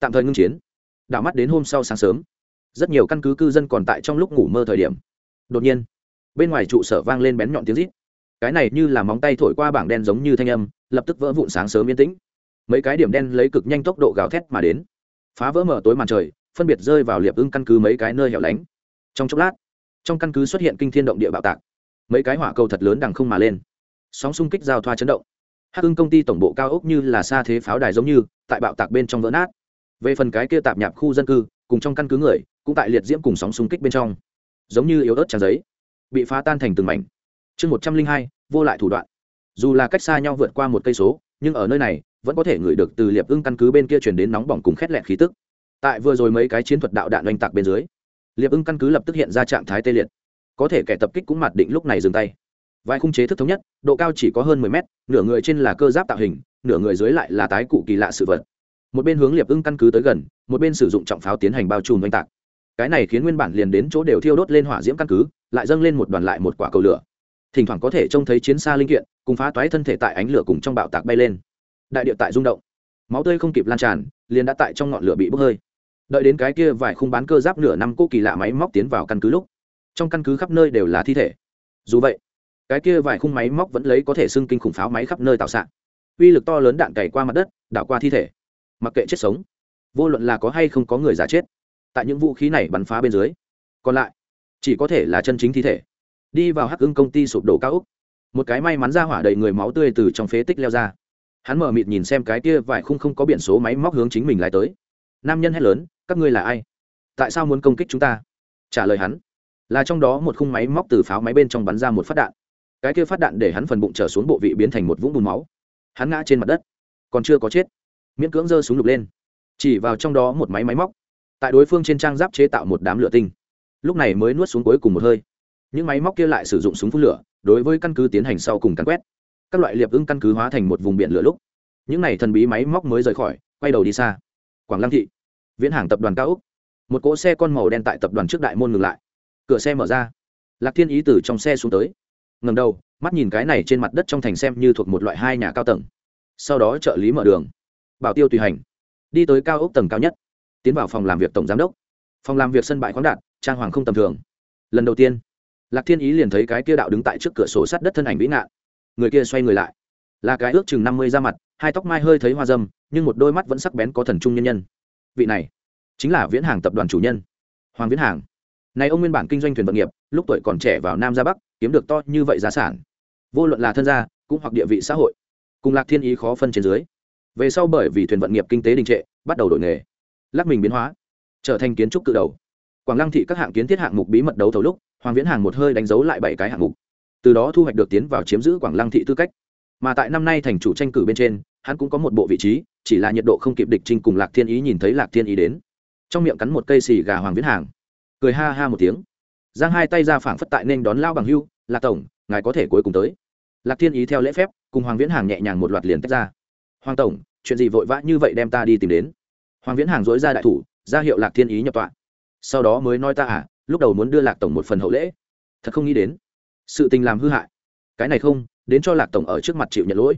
Tạm thời ngưng chiến. Đảo mắt đến hôm sau sáng sớm, rất nhiều căn cứ cư dân còn tại trong lúc ngủ mơ thời điểm. Đột nhiên, bên ngoài trụ sở vang lên bén nhọn tiếng rít. Cái này như là móng tay thổi qua bảng đen giống như thanh âm lập tức vỡ vụn sáng sớm yên tĩnh. Mấy cái điểm đen lấy cực nhanh tốc độ gào thét mà đến. Phá vỡ mở tối màn trời, phân biệt rơi vào liệp ưng căn cứ mấy cái nơi hẻo lánh. Trong chốc lát, trong căn cứ xuất hiện kinh thiên động địa bạo tạc. Mấy cái hỏa cầu thật lớn đằng không mà lên. Sóng xung kích giao thoa chấn động. Hắc ưng công ty tổng bộ cao ốc như là xa thế pháo đài giống như, tại bạo tạc bên trong vỡ nát. Về phần cái kia tạp nhạp khu dân cư, cùng trong căn cứ người, cũng tại liệt diễm cùng sóng xung kích bên trong. Giống như yếu ớt tràn giấy, bị phá tan thành từng mảnh. Chương một trăm linh hai, vô lại thủ đoạn dù là cách xa nhau vượt qua một cây số, nhưng ở nơi này, vẫn có thể ngửi được từ liệp ưng căn cứ bên kia chuyển đến nóng bỏng cùng khét lẹt khí tức. Tại vừa rồi mấy cái chiến thuật đạo đạn oanh tạc bên dưới, liệp ưng căn cứ lập tức hiện ra trạng thái tê liệt. Có thể kẻ tập kích cũng mặt định lúc này dừng tay. Vài khung chế thức thống nhất, độ cao chỉ có hơn mười mét, nửa người trên là cơ giáp tạo hình, nửa người dưới lại là tái cụ kỳ lạ sự vật. Một bên hướng liệp ưng căn cứ tới gần, một bên sử dụng trọng pháo tiến hành bao trùm oanh tạc. Cái này khiến nguyên bản liền đến chỗ đều thiêu đốt lên hỏa diễm căn cứ, lại dâng lên một đoàn lại một quả cầu lửa thỉnh thoảng có thể trông thấy chiến xa linh kiện, cùng phá toái thân thể tại ánh lửa cùng trong bạo tạc bay lên. Đại địa tại rung động. Máu tươi không kịp lan tràn, liền đã tại trong ngọn lửa bị bốc hơi. Đợi đến cái kia vài khung bán cơ giáp nửa năm cô kỳ lạ máy móc tiến vào căn cứ lúc, trong căn cứ khắp nơi đều là thi thể. Dù vậy, cái kia vài khung máy móc vẫn lấy có thể xưng kinh khủng pháo máy khắp nơi tạo xạ uy lực to lớn đạn cày qua mặt đất, đảo qua thi thể. Mặc kệ chết sống, vô luận là có hay không có người giả chết, tại những vũ khí này bắn phá bên dưới, còn lại chỉ có thể là chân chính thi thể đi vào hắc ưng công ty sụp đổ cao úc. Một cái may mắn ra hỏa đầy người máu tươi từ trong phế tích leo ra. Hắn mở mịt nhìn xem cái kia vài khung không có biển số máy móc hướng chính mình lại tới. Nam nhân hét lớn, các ngươi là ai? Tại sao muốn công kích chúng ta? Trả lời hắn, là trong đó một khung máy móc từ pháo máy bên trong bắn ra một phát đạn. Cái kia phát đạn để hắn phần bụng trở xuống bộ vị biến thành một vũng bùn máu. Hắn ngã trên mặt đất, còn chưa có chết. Miễn cưỡng giơ súng lục lên. Chỉ vào trong đó một máy máy móc. Tại đối phương trên trang giáp chế tạo một đám lửa tinh. Lúc này mới nuốt xuống cuối cùng một hơi những máy móc kia lại sử dụng súng phun lửa, đối với căn cứ tiến hành sau cùng cắn quét. Các loại liệp ưng căn cứ hóa thành một vùng biển lửa lúc, những này thần bí máy móc mới rời khỏi, quay đầu đi xa. Quảng lăng thị, viễn hàng tập đoàn cao úc. Một cỗ xe con màu đen tại tập đoàn trước đại môn ngừng lại. Cửa xe mở ra. Lạc thiên ý từ trong xe xuống tới. Ngầm đầu, mắt nhìn cái này trên mặt đất trong thành xem như thuộc một loại hai nhà cao tầng. Sau đó trợ lý mở đường. Bảo tiêu tùy hành. Đi tới cao ốc tầng cao nhất. Tiến vào phòng làm việc tổng giám đốc. Phòng làm việc sân bãi khoáng đạt, trang hoàng không tầm thường. Lần đầu tiên lạc thiên ý liền thấy cái kia đạo đứng tại trước cửa sổ sắt đất thân ảnh vĩ nạn người kia xoay người lại. Là cái ước chừng năm mươi ra mặt, hai tóc mai hơi thấy hoa dâm, nhưng một đôi mắt vẫn sắc bén có thần trung nhân nhân. Vị này, chính là viễn hàng tập đoàn chủ nhân, hoàng viễn hàng. Này ông nguyên bản kinh doanh thuyền vận nghiệp, lúc tuổi còn trẻ vào nam ra bắc, kiếm được to như vậy giá sản. Vô luận là thân gia, cũng hoặc địa vị xã hội. Cùng lạc thiên ý khó phân trên dưới. Về sau bởi vì thuyền vận nghiệp kinh tế đình trệ, bắt đầu đổi nghề. Lắc mình biến hóa, trở thành kiến trúc cự đầu quảng lăng thị các hạng kiến thiết hạng mục bí mật đấu thầu lúc, hoàng viễn hàng một hơi đánh dấu lại bảy cái hạng mục. Từ đó thu hoạch được tiến vào chiếm giữ quảng lăng thị tư cách. Mà tại năm nay thành chủ tranh cử bên trên, hắn cũng có một bộ vị trí, chỉ là nhiệt độ không kịp địch trinh cùng lạc thiên ý nhìn thấy lạc thiên ý đến. Trong miệng cắn một cây xì gà hoàng viễn hàng. Cười ha ha một tiếng. Giang hai tay ra phảng phất tại nên đón lao bằng hưu, lạc tổng, ngài có thể cuối cùng tới. Lạc thiên ý theo lễ phép, cùng hoàng viễn hàng nhẹ nhàng một loạt liền tách ra. Hoàng tổng, chuyện gì vội vã như vậy đem ta đi tìm đến? Hoàng viễn hàng dối ra đại thủ, ra hiệu lạc thiên ý nhập tọa sau đó mới nói ta à lúc đầu muốn đưa lạc tổng một phần hậu lễ. Thật không nghĩ đến. Sự tình làm hư hại. Cái này không, đến cho lạc tổng ở trước mặt chịu nhận lỗi.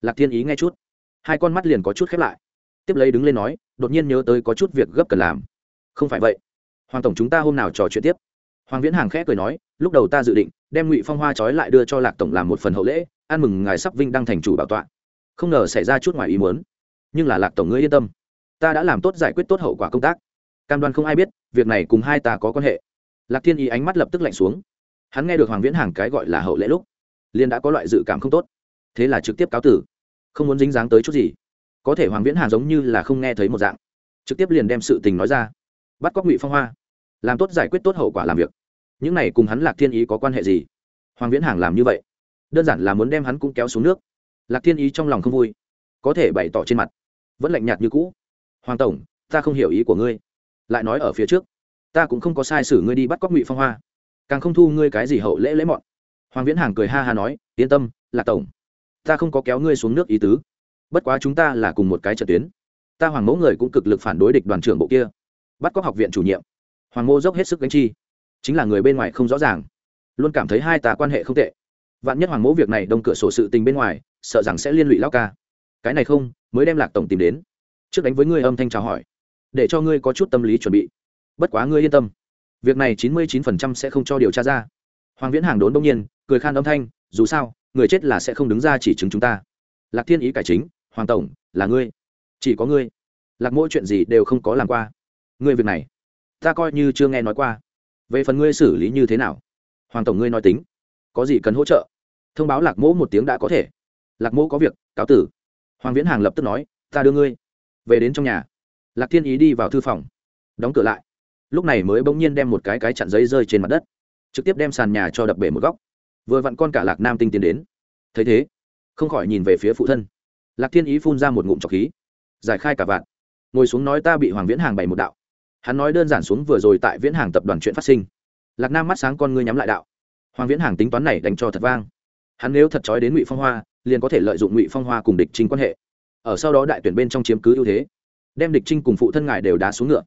Lạc thiên ý nghe chút. Hai con mắt liền có chút khép lại. Tiếp lấy đứng lên nói, đột nhiên nhớ tới có chút việc gấp cần làm. Không phải vậy. Hoàng tổng chúng ta hôm nào trò chuyện tiếp? Hoàng viễn hàng khẽ cười nói, lúc đầu ta dự định, đem ngụy phong hoa trói lại đưa cho lạc tổng làm một phần hậu lễ, ăn mừng ngài sắp vinh đăng thành chủ bảo tọa. Không ngờ xảy ra chút ngoài ý muốn. Nhưng là lạc tổng ngươi yên tâm. Ta đã làm tốt giải quyết tốt hậu quả công tác cam đoan không ai biết, việc này cùng hai ta có quan hệ. Lạc thiên ý ánh mắt lập tức lạnh xuống. Hắn nghe được hoàng viễn hàng cái gọi là hậu lễ lúc liên đã có loại dự cảm không tốt. Thế là trực tiếp cáo tử. Không muốn dính dáng tới chút gì. Có thể hoàng viễn hàng giống như là không nghe thấy một dạng. Trực tiếp liền đem sự tình nói ra. Bắt cóc ngụy phong hoa. Làm tốt giải quyết tốt hậu quả làm việc. Những này cùng hắn lạc thiên ý có quan hệ gì? Hoàng viễn hàng làm như vậy. Đơn giản là muốn đem hắn cũng kéo xuống nước. Lạc thiên ý trong lòng không vui. Có thể bày tỏ trên mặt. Vẫn lạnh nhạt như cũ. Hoàng tổng, ta không hiểu ý của ngươi lại nói ở phía trước, ta cũng không có sai sử ngươi đi bắt cóc ngụy phong hoa. Càng không thu ngươi cái gì hậu lễ lễ mọn. Hoàng viễn hàng cười ha ha nói, yên tâm là tổng, ta không có kéo ngươi xuống nước ý tứ. Bất quá chúng ta là cùng một cái trận tuyến. Ta hoàng mẫu người cũng cực lực phản đối địch đoàn trưởng bộ kia. Bắt cóc học viện chủ nhiệm. Hoàng mô dốc hết sức gánh chi. Chính là người bên ngoài không rõ ràng. Luôn cảm thấy hai ta quan hệ không tệ. Vạn nhất hoàng mẫu việc này đông cửa sổ sự tình bên ngoài, sợ rằng sẽ liên lụy lao ca. Cái này không, mới đem lạc tổng tìm đến. Trước đánh với ngươi âm thanh chào hỏi để cho ngươi có chút tâm lý chuẩn bị. Bất quá ngươi yên tâm. Việc này chín mươi chín phần trăm sẽ không cho điều tra ra. Hoàng viễn hàng đốn đông nhiên, cười khan âm thanh, dù sao, người chết là sẽ không đứng ra chỉ chứng chúng ta. Lạc thiên ý cải chính, hoàng tổng, là ngươi. Chỉ có ngươi. Lạc mỗi chuyện gì đều không có làm qua. Ngươi việc này, ta coi như chưa nghe nói qua. Về phần ngươi xử lý như thế nào? Hoàng tổng ngươi nói tính. Có gì cần hỗ trợ? Thông báo lạc mỗ một tiếng đã có thể. Lạc mỗ có việc, cáo tử. Hoàng viễn hàng lập tức nói, ta đưa ngươi về đến trong nhà lạc thiên ý đi vào thư phòng. Đóng cửa lại. Lúc này mới bỗng nhiên đem một cái cái chặn giấy rơi trên mặt đất. Trực tiếp đem sàn nhà cho đập bể một góc. Vừa vặn con cả lạc nam tinh tiến đến. Thấy thế, không khỏi nhìn về phía phụ thân. Lạc thiên ý phun ra một ngụm trọc khí. Giải khai cả vạn. Ngồi xuống nói ta bị hoàng viễn hàng bày một đạo. Hắn nói đơn giản xuống vừa rồi tại viễn hàng tập đoàn chuyện phát sinh. Lạc nam mắt sáng con ngươi nhắm lại đạo. Hoàng viễn hàng tính toán này đánh cho thật vang. Hắn nếu thật trói đến ngụy phong hoa, liền có thể lợi dụng ngụy phong hoa cùng địch chính quan hệ. Ở sau đó đại tuyển bên trong chiếm cứ ưu thế đem địch trinh cùng phụ thân ngài đều đá xuống ngựa.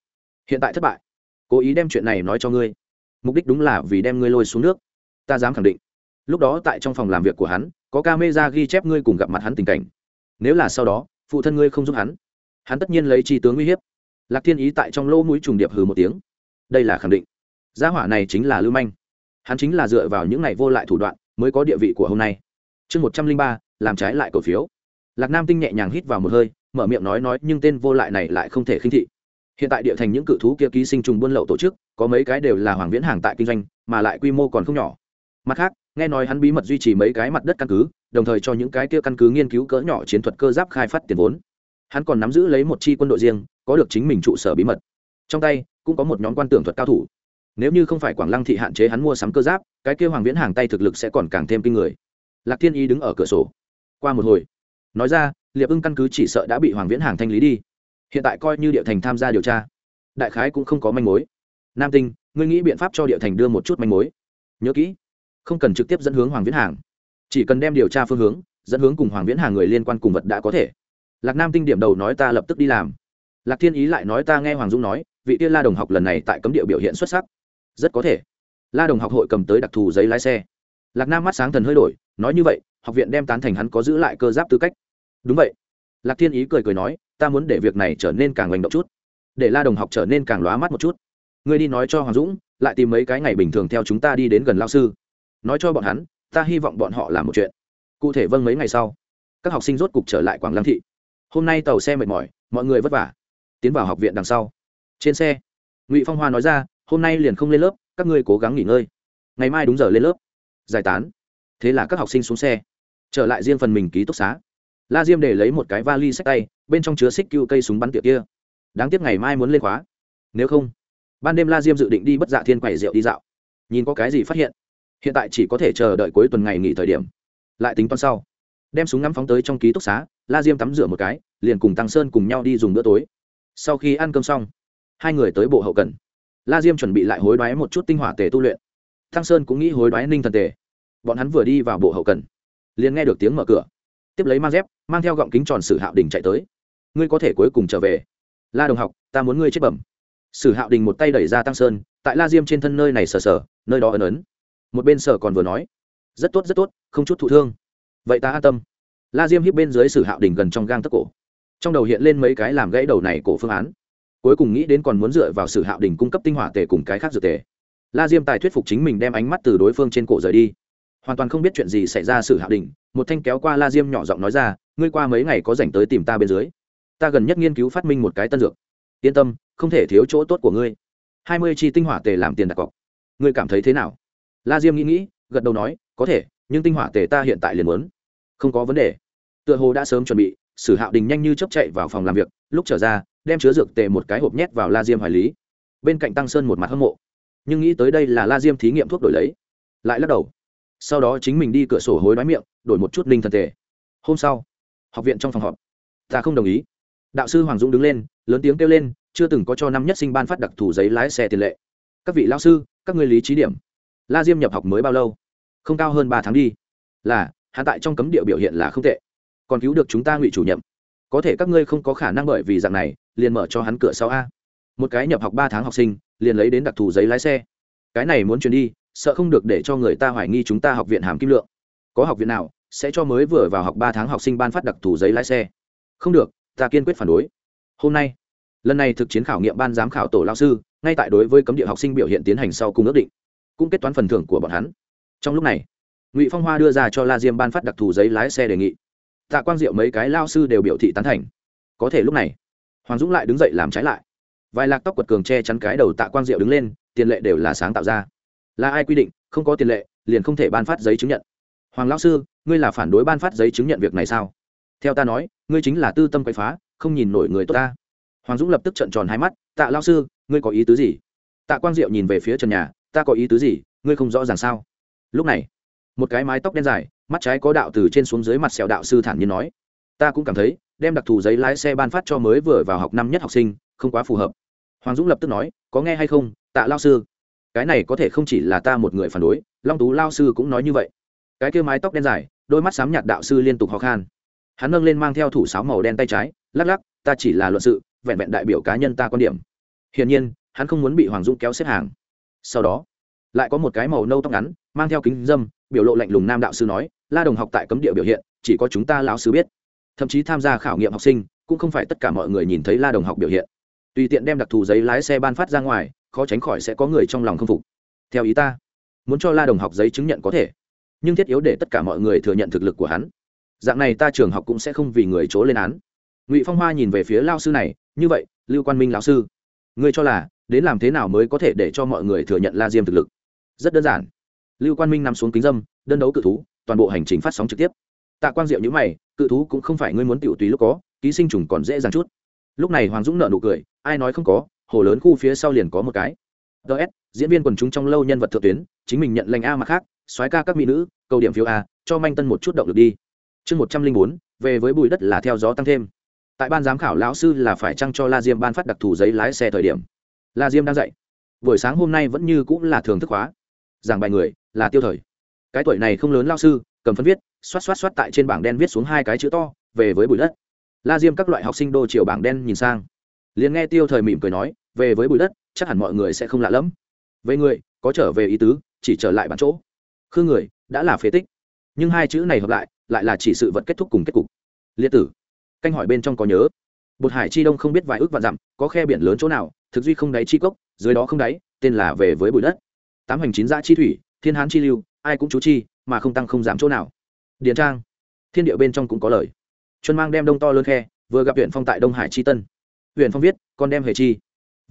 Hiện tại thất bại. Cố ý đem chuyện này nói cho ngươi. Mục đích đúng là vì đem ngươi lôi xuống nước. Ta dám khẳng định. Lúc đó tại trong phòng làm việc của hắn, có ca mê ra ghi chép ngươi cùng gặp mặt hắn tình cảnh. Nếu là sau đó, phụ thân ngươi không giúp hắn hắn tất nhiên lấy chi tướng uy hiếp. Lạc thiên ý tại trong lỗ mũi trùng điệp hừ một tiếng. Đây là khẳng định. Gia hỏa này chính là lưu manh. Hắn chính là dựa vào những ngày vô lại thủ đoạn mới có địa vị của hôm nay. Chương một trăm linh ba, làm trái lại cổ phiếu. Lạc nam tinh nhẹ nhàng hít vào một hơi mở miệng nói nói, nhưng tên vô lại này lại không thể khinh thị. Hiện tại địa thành những cự thú kia ký sinh trùng buôn lậu tổ chức, có mấy cái đều là hoàng viễn hàng tại kinh doanh, mà lại quy mô còn không nhỏ. Mặt khác, nghe nói hắn bí mật duy trì mấy cái mặt đất căn cứ, đồng thời cho những cái kia căn cứ nghiên cứu cỡ nhỏ chiến thuật cơ giáp khai phát tiền vốn. Hắn còn nắm giữ lấy một chi quân đội riêng, có được chính mình trụ sở bí mật. Trong tay, cũng có một nhóm quan tưởng thuật cao thủ. Nếu như không phải quảng lăng thị hạn chế hắn mua sắm cơ giáp, cái kia hoàng viễn hàng tay thực lực sẽ còn càng thêm kinh người. Lạc thiên y đứng ở cửa sổ. Qua một hồi, nói ra liệp ưng căn cứ chỉ sợ đã bị hoàng viễn hàng thanh lý đi. Hiện tại coi như địa thành tham gia điều tra, đại khái cũng không có manh mối. Nam tinh, ngươi nghĩ biện pháp cho địa thành đưa một chút manh mối? Nhớ kỹ, không cần trực tiếp dẫn hướng hoàng viễn hàng. Chỉ cần đem điều tra phương hướng, dẫn hướng cùng hoàng viễn hàng người liên quan cùng vật đã có thể. Lạc nam tinh điểm đầu nói ta lập tức đi làm. Lạc thiên ý lại nói ta nghe hoàng dung nói, vị tiên la đồng học lần này tại cấm địa biểu hiện xuất sắc. Rất có thể. La đồng học hội cầm tới đặc thù giấy lái xe. Lạc nam mắt sáng thần hơi đổi, nói như vậy, học viện đem tán thành hắn có giữ lại cơ giáp tư cách đúng vậy. Lạc thiên ý cười cười nói, ta muốn để việc này trở nên càng hành động chút, để la đồng học trở nên càng lóa mắt một chút. Ngươi đi nói cho hoàng dũng, lại tìm mấy cái ngày bình thường theo chúng ta đi đến gần lao sư. Nói cho bọn hắn, ta hy vọng bọn họ làm một chuyện. Cụ thể vâng mấy ngày sau, các học sinh rốt cục trở lại quảng lăng thị. Hôm nay tàu xe mệt mỏi, mọi người vất vả. Tiến vào học viện đằng sau. Trên xe, ngụy phong hoa nói ra, hôm nay liền không lên lớp, các ngươi cố gắng nghỉ ngơi. Ngày mai đúng giờ lên lớp. Giải tán. Thế là các học sinh xuống xe, trở lại riêng phần mình ký túc xá la diêm để lấy một cái vali sách tay, bên trong chứa xích cưu cây súng bắn tiệc kia. Đáng tiếc ngày mai muốn lên khóa. Nếu không, ban đêm la diêm dự định đi bất dạ thiên quầy rượu đi dạo. Nhìn có cái gì phát hiện hiện tại chỉ có thể chờ đợi cuối tuần ngày nghỉ thời điểm. Lại tính toán sau. Đem súng ngắm phóng tới trong ký túc xá, la diêm tắm rửa một cái, liền cùng tăng sơn cùng nhau đi dùng bữa tối. Sau khi ăn cơm xong, hai người tới bộ hậu cần. La diêm chuẩn bị lại hối đoái một chút tinh hỏa tề tu luyện. Tăng sơn cũng nghĩ hối đoái ninh thần tề. Bọn hắn vừa đi vào bộ hậu cần, liền nghe được tiếng mở cửa tiếp lấy mang dép, mang theo gọng kính tròn sử hạo đình chạy tới. Ngươi có thể cuối cùng trở về. La đồng học, ta muốn ngươi chết bẩm. Sử hạo đình một tay đẩy ra tăng sơn, tại la diêm trên thân nơi này sờ sờ, nơi đó ấn ấn. Một bên sở còn vừa nói, rất tốt rất tốt, không chút thụ thương. Vậy ta an tâm. La diêm hiếp bên dưới sử hạo đình gần trong gang tấc cổ. Trong đầu hiện lên mấy cái làm gãy đầu này cổ phương án. Cuối cùng nghĩ đến còn muốn dựa vào sử hạo đình cung cấp tinh hỏa tề cùng cái khác dược tề. La diêm tài thuyết phục chính mình đem ánh mắt từ đối phương trên cổ rời đi hoàn toàn không biết chuyện gì xảy ra sự hạ đình, một thanh kéo qua la diêm nhỏ giọng nói ra, ngươi qua mấy ngày có dành tới tìm ta bên dưới. Ta gần nhất nghiên cứu phát minh một cái tân dược. Yên tâm, không thể thiếu chỗ tốt của ngươi. Hai mươi chi tinh hỏa tề làm tiền đặt cọc. Ngươi cảm thấy thế nào? La diêm nghĩ nghĩ, gật đầu nói, có thể, nhưng tinh hỏa tề ta hiện tại liền muốn. Không có vấn đề. Tựa hồ đã sớm chuẩn bị, sử hạo đình nhanh như chấp chạy vào phòng làm việc, lúc trở ra, đem chứa dược tề một cái hộp nhét vào la diêm hoài lý. Bên cạnh tăng sơn một mặt hâm mộ. Nhưng nghĩ tới đây là la diêm thí nghiệm thuốc đổi lấy. Lại lắc đầu sau đó chính mình đi cửa sổ hối đoái miệng, đổi một chút linh thần thể. Hôm sau, học viện trong phòng họp, ta không đồng ý. Đạo sư hoàng dũng đứng lên, lớn tiếng kêu lên, chưa từng có cho năm nhất sinh ban phát đặc thù giấy lái xe tiền lệ. Các vị lao sư, các người lý trí điểm. La diêm nhập học mới bao lâu? Không cao hơn ba tháng đi. Là, hạ tại trong cấm địa biểu hiện là không tệ. Còn cứu được chúng ta ngụy chủ nhiệm. Có thể các ngươi không có khả năng bởi vì dạng này, liền mở cho hắn cửa sau a. Một cái nhập học ba tháng học sinh, liền lấy đến đặc thù giấy lái xe. Cái này muốn chuyển đi sợ không được để cho người ta hoài nghi chúng ta học viện hàm kim lượng. Có học viện nào sẽ cho mới vừa vào học ba tháng học sinh ban phát đặc thù giấy lái xe? Không được, ta kiên quyết phản đối. Hôm nay, lần này thực chiến khảo nghiệm ban giám khảo tổ lao sư, ngay tại đối với cấm địa học sinh biểu hiện tiến hành sau cùng ước định, cũng kết toán phần thưởng của bọn hắn. Trong lúc này, ngụy phong hoa đưa ra cho la diêm ban phát đặc thù giấy lái xe đề nghị. Tạ quang diệu mấy cái lao sư đều biểu thị tán thành. Có thể lúc này, hoàng dũng lại đứng dậy làm trái lại. Vài lạc tóc quật cường che chắn cái đầu tạ quang diệu đứng lên, tiền lệ đều là sáng tạo ra là ai quy định, không có tiền lệ, liền không thể ban phát giấy chứng nhận. Hoàng lão sư, ngươi là phản đối ban phát giấy chứng nhận việc này sao? Theo ta nói, ngươi chính là tư tâm quậy phá, không nhìn nổi người tốt ta. Hoàng dũng lập tức trận tròn hai mắt, tạ lao sư, ngươi có ý tứ gì? Tạ quang diệu nhìn về phía trần nhà, ta có ý tứ gì? Ngươi không rõ ràng sao? Lúc này, một cái mái tóc đen dài, mắt trái có đạo từ trên xuống dưới mặt sẹo đạo sư thản nhiên nói, ta cũng cảm thấy, đem đặc thù giấy lái xe ban phát cho mới vừa vào học năm nhất học sinh, không quá phù hợp. Hoàng dũng lập tức nói, có nghe hay không, tạ lao sư? Cái này có thể không chỉ là ta một người phản đối, long tú lao sư cũng nói như vậy. Cái kia mái tóc đen dài, đôi mắt xám nhạt đạo sư liên tục ho khan. Hắn nâng lên mang theo thủ sáo màu đen tay trái, lắc lắc, ta chỉ là luận sự, vẹn vẹn đại biểu cá nhân ta quan điểm. Hiển nhiên, hắn không muốn bị hoàng dũng kéo xếp hàng. Sau đó, lại có một cái màu nâu tóc ngắn, mang theo kính dâm, biểu lộ lạnh lùng nam đạo sư nói, la đồng học tại cấm địa biểu hiện, chỉ có chúng ta lão sư biết. Thậm chí tham gia khảo nghiệm học sinh, cũng không phải tất cả mọi người nhìn thấy la đồng học biểu hiện. Tùy tiện đem đặc thù giấy lái xe ban phát ra ngoài khó tránh khỏi sẽ có người trong lòng không phục. Theo ý ta, muốn cho la đồng học giấy chứng nhận có thể, nhưng thiết yếu để tất cả mọi người thừa nhận thực lực của hắn. Dạng này ta trường học cũng sẽ không vì người chỗ lên án. Ngụy phong hoa nhìn về phía lao sư này, như vậy, lưu quan minh lão sư, ngươi cho là đến làm thế nào mới có thể để cho mọi người thừa nhận la diêm thực lực? Rất đơn giản. Lưu quan minh nằm xuống kính dâm, đơn đấu cự thú, toàn bộ hành trình phát sóng trực tiếp. Tạ quang diệu nhữ mày, cự thú cũng không phải ngươi muốn tiểu tùy lúc có, ký sinh trùng còn dễ dàng chút. Lúc này hoàng dũng nợ nụ cười, ai nói không có hồ lớn khu phía sau liền có một cái. Ts diễn viên quần chúng trong lâu nhân vật thượng tuyến, chính mình nhận lệnh a mặt khác, soái ca các mỹ nữ câu điểm phiếu a, cho manh tân một chút động lực đi. Chương một trăm linh bốn, về với bụi đất là theo gió tăng thêm. Tại ban giám khảo lão sư là phải trăng cho la diêm ban phát đặc thù giấy lái xe thời điểm. La diêm đang dạy. Buổi sáng hôm nay vẫn như cũng là thường thức hóa. Giảng bài người, là tiêu thời. Cái tuổi này không lớn lao sư, cầm phân viết, xoát xoát xoát tại trên bảng đen viết xuống hai cái chữ to, về với bụi đất. La diêm các loại học sinh đô chiều bảng đen nhìn sang. Liền nghe tiêu thời mỉm cười nói về với bụi đất, chắc hẳn mọi người sẽ không lạ lẫm. Về người, có trở về ý tứ, chỉ trở lại bản chỗ. Khư người, đã là phế tích. Nhưng hai chữ này hợp lại lại là chỉ sự vật kết thúc cùng kết cục. Liệt tử. Canh hỏi bên trong có nhớ. Bột hải chi đông không biết vài ước vạn dặm, có khe biển lớn chỗ nào, thực duy không đáy chi cốc, dưới đó không đáy, tên là về với bụi đất. Tám hành chín giã chi thủy, thiên hán chi lưu, ai cũng chú chi, mà không tăng không giảm chỗ nào. Điền trang. Thiên địa bên trong cũng có lời. Chuân mang đem đông to lớn khe, vừa gặp huyện phong tại đông hải chi tân. Huyện phong viết, con đem hề chi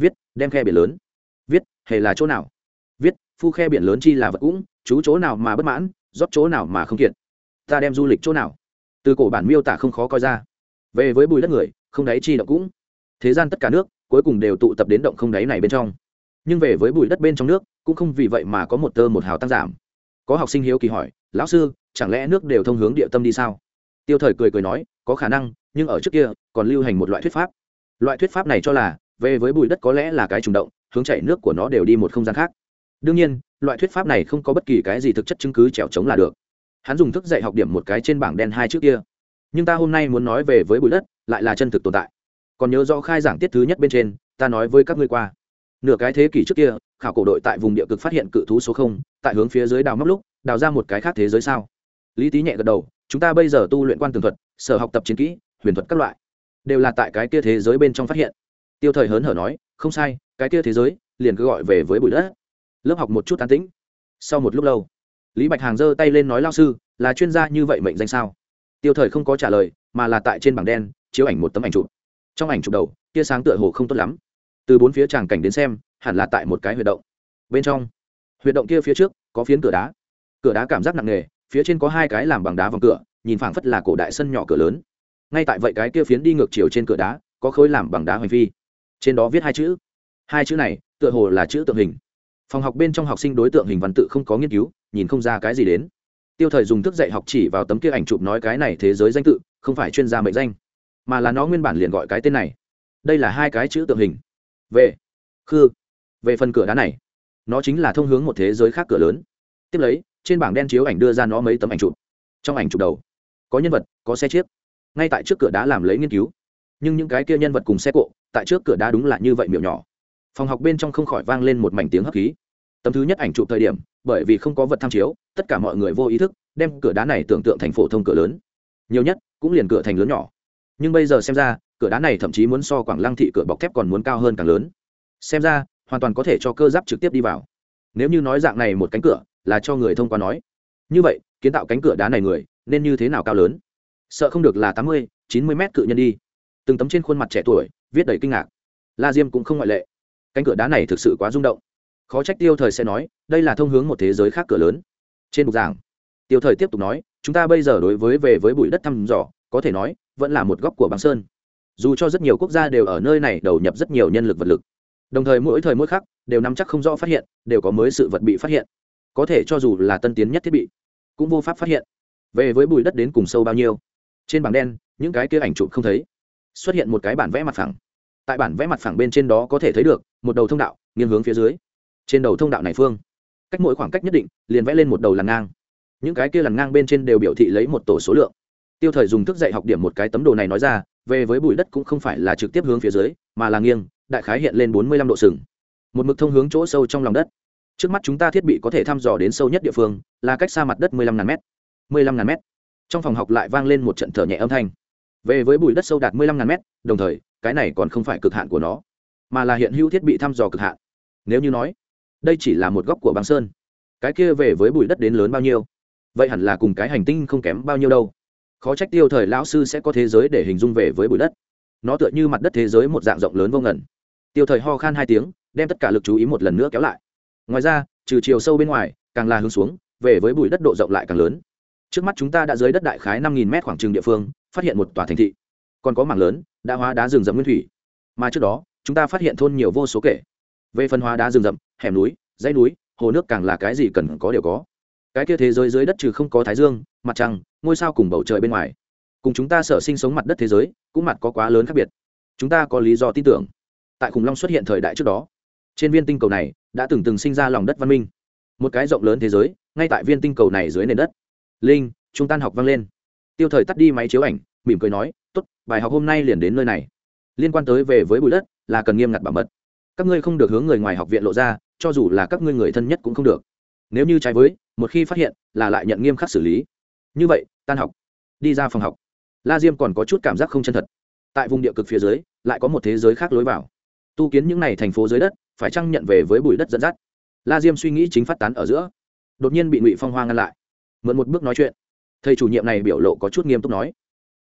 viết, đem khe biển lớn. Viết, hề là chỗ nào? Viết, phu khe biển lớn chi là vật cũng, chú chỗ nào mà bất mãn, rót chỗ nào mà không kiện. Ta đem du lịch chỗ nào? Từ cổ bản miêu tả không khó coi ra. Về với bùi đất người, không đáy chi động cũng. Thế gian tất cả nước, cuối cùng đều tụ tập đến động không đáy này bên trong. Nhưng về với bùi đất bên trong nước, cũng không vì vậy mà có một tơ một hào tăng giảm. Có học sinh hiếu kỳ hỏi, lão sư, chẳng lẽ nước đều thông hướng địa tâm đi sao? Tiêu thời cười cười nói, có khả năng, nhưng ở trước kia, còn lưu hành một loại thuyết pháp. Loại thuyết pháp này cho là về với bụi đất có lẽ là cái trùng động, hướng chảy nước của nó đều đi một không gian khác. Đương nhiên, loại thuyết pháp này không có bất kỳ cái gì thực chất chứng cứ trèo trống là được. Hắn dùng thức dạy học điểm một cái trên bảng đen hai trước kia. Nhưng ta hôm nay muốn nói về với bụi đất, lại là chân thực tồn tại. Còn nhớ rõ khai giảng tiết thứ nhất bên trên, ta nói với các ngươi qua. Nửa cái thế kỷ trước kia, khảo cổ đội tại vùng địa cực phát hiện cự thú số không, tại hướng phía dưới đào móc lúc, đào ra một cái khác thế giới sao. Lý tý nhẹ gật đầu, chúng ta bây giờ tu luyện quan tường thuật, sở học tập chiến kỹ, huyền thuật các loại, đều là tại cái kia thế giới bên trong phát hiện tiêu thời hớn hở nói, không sai, cái kia thế giới liền cứ gọi về với bụi đất. Lớp học một chút an tĩnh. Sau một lúc lâu, lý bạch hàng giơ tay lên nói lao sư, là chuyên gia như vậy mệnh danh sao? Tiêu thời không có trả lời, mà là tại trên bảng đen chiếu ảnh một tấm ảnh chụp. Trong ảnh chụp đầu, tia sáng tựa hồ không tốt lắm. Từ bốn phía tràng cảnh đến xem, hẳn là tại một cái huyệt động. Bên trong, huyệt động kia phía trước có phiến cửa đá. Cửa đá cảm giác nặng nề, phía trên có hai cái làm bằng đá vòng cửa, nhìn phảng phất là cổ đại sân nhỏ cửa lớn. Ngay tại vậy cái kia phiến đi ngược chiều trên cửa đá có khối làm bằng đá hoành phi trên đó viết hai chữ. Hai chữ này, tựa hồ là chữ tượng hình. Phòng học bên trong học sinh đối tượng hình văn tự không có nghiên cứu, nhìn không ra cái gì đến. Tiêu thời dùng thức dạy học chỉ vào tấm kia ảnh chụp nói cái này thế giới danh tự, không phải chuyên gia mệnh danh, mà là nó nguyên bản liền gọi cái tên này. Đây là hai cái chữ tượng hình. Về. Khư. Về phần cửa đá này, nó chính là thông hướng một thế giới khác cửa lớn. Tiếp lấy, trên bảng đen chiếu ảnh đưa ra nó mấy tấm ảnh chụp. Trong ảnh chụp đầu, có nhân vật, có xe chiếc. Ngay tại trước cửa đá làm lấy nghiên cứu. Nhưng những cái kia nhân vật cùng xe cộ tại trước cửa đá đúng là như vậy miệng nhỏ. Phòng học bên trong không khỏi vang lên một mảnh tiếng hấp khí. Tấm thứ nhất ảnh chụp thời điểm, bởi vì không có vật tham chiếu, tất cả mọi người vô ý thức đem cửa đá này tưởng tượng thành phổ thông cửa lớn. Nhiều nhất cũng liền cửa thành lớn nhỏ. Nhưng bây giờ xem ra, cửa đá này thậm chí muốn so quảng lăng thị cửa bọc thép còn muốn cao hơn càng lớn. Xem ra, hoàn toàn có thể cho cơ giáp trực tiếp đi vào. Nếu như nói dạng này một cánh cửa, là cho người thông qua nói. Như vậy, kiến tạo cánh cửa đá này người, nên như thế nào cao lớn? Sợ không được là tám mươi, chín mươi mét cự nhân đi. Từng tấm trên khuôn mặt trẻ tuổi viết đầy kinh ngạc. La diêm cũng không ngoại lệ. Cánh cửa đá này thực sự quá rung động. Khó trách tiêu thời sẽ nói, đây là thông hướng một thế giới khác cửa lớn. Trên bục giảng, tiêu thời tiếp tục nói, chúng ta bây giờ đối với về với bụi đất thăm dò, có thể nói, vẫn là một góc của băng sơn. Dù cho rất nhiều quốc gia đều ở nơi này đầu nhập rất nhiều nhân lực vật lực. Đồng thời mỗi thời mỗi khắc, đều nắm chắc không rõ phát hiện, đều có mới sự vật bị phát hiện. Có thể cho dù là tân tiến nhất thiết bị, cũng vô pháp phát hiện. Về với bụi đất đến cùng sâu bao nhiêu. Trên bảng đen, những cái kia ảnh chụp không thấy xuất hiện một cái bản vẽ mặt phẳng. Tại bản vẽ mặt phẳng bên trên đó có thể thấy được, một đầu thông đạo, nghiêng hướng phía dưới. Trên đầu thông đạo này phương, cách mỗi khoảng cách nhất định, liền vẽ lên một đầu làn ngang. Những cái kia làn ngang bên trên đều biểu thị lấy một tổ số lượng. Tiêu thời dùng thức dạy học điểm một cái tấm đồ này nói ra, về với bụi đất cũng không phải là trực tiếp hướng phía dưới, mà là nghiêng, đại khái hiện lên bốn mươi lăm độ sừng. Một mực thông hướng chỗ sâu trong lòng đất. Trước mắt chúng ta thiết bị có thể thăm dò đến sâu nhất địa phương, là cách xa mặt đất mười lăm ngàn m mười lăm ngàn m trong phòng học lại vang lên một trận thở nhẹ âm thanh về với bùi đất sâu đạt mười lăm ngàn m đồng thời, cái này còn không phải cực hạn của nó, mà là hiện hữu thiết bị thăm dò cực hạn. Nếu như nói, đây chỉ là một góc của băng sơn. Cái kia về với bụi đất đến lớn bao nhiêu? Vậy hẳn là cùng cái hành tinh không kém bao nhiêu đâu. Khó trách tiêu thời lão sư sẽ có thế giới để hình dung về với bụi đất. Nó tựa như mặt đất thế giới một dạng rộng lớn vô ngẩn tiêu thời ho khan hai tiếng, đem tất cả lực chú ý một lần nữa kéo lại. Ngoài ra, trừ chiều sâu bên ngoài, càng là hướng xuống, về với bụi đất độ rộng lại càng lớn trước mắt chúng ta đã dưới đất đại khái năm nghìn mét khoảng trừng địa phương, phát hiện một tòa thành thị. Còn có mảng lớn, đã hóa đá rừng rậm nguyên thủy. Mà trước đó, chúng ta phát hiện thôn nhiều vô số kể. Về phân hóa đá rừng rậm, hẻm núi, dãy núi, hồ nước càng là cái gì cần có đều có. Cái kia thế giới dưới đất trừ không có thái dương, mặt trăng, ngôi sao cùng bầu trời bên ngoài. Cùng chúng ta sở sinh sống mặt đất thế giới, cũng mặt có quá lớn khác biệt. Chúng ta có lý do tin tưởng. Tại khủng long xuất hiện thời đại trước đó, trên viên tinh cầu này đã từng từng sinh ra lòng đất văn minh. Một cái rộng lớn thế giới, ngay tại viên tinh cầu này dưới nền đất linh chúng tan học vang lên. Tiêu thời tắt đi máy chiếu ảnh, mỉm cười nói, tốt, bài học hôm nay liền đến nơi này. Liên quan tới về với bụi đất là cần nghiêm ngặt bảo mật. Các ngươi không được hướng người ngoài học viện lộ ra, cho dù là các ngươi người thân nhất cũng không được. Nếu như trái với, một khi phát hiện là lại nhận nghiêm khắc xử lý. Như vậy, tan học. Đi ra phòng học. La diêm còn có chút cảm giác không chân thật. Tại vùng địa cực phía dưới, lại có một thế giới khác lối vào. Tu kiến những n à y thành phố dưới đất, phải chăng nhận về với bụi đất dẫn dắt? La diêm suy nghĩ chính phát tán ở giữa. Đột nhiên bị ngụy phong hoa ngăn lại mượn một bước nói chuyện. Thầy chủ nhiệm này biểu lộ có chút nghiêm túc nói.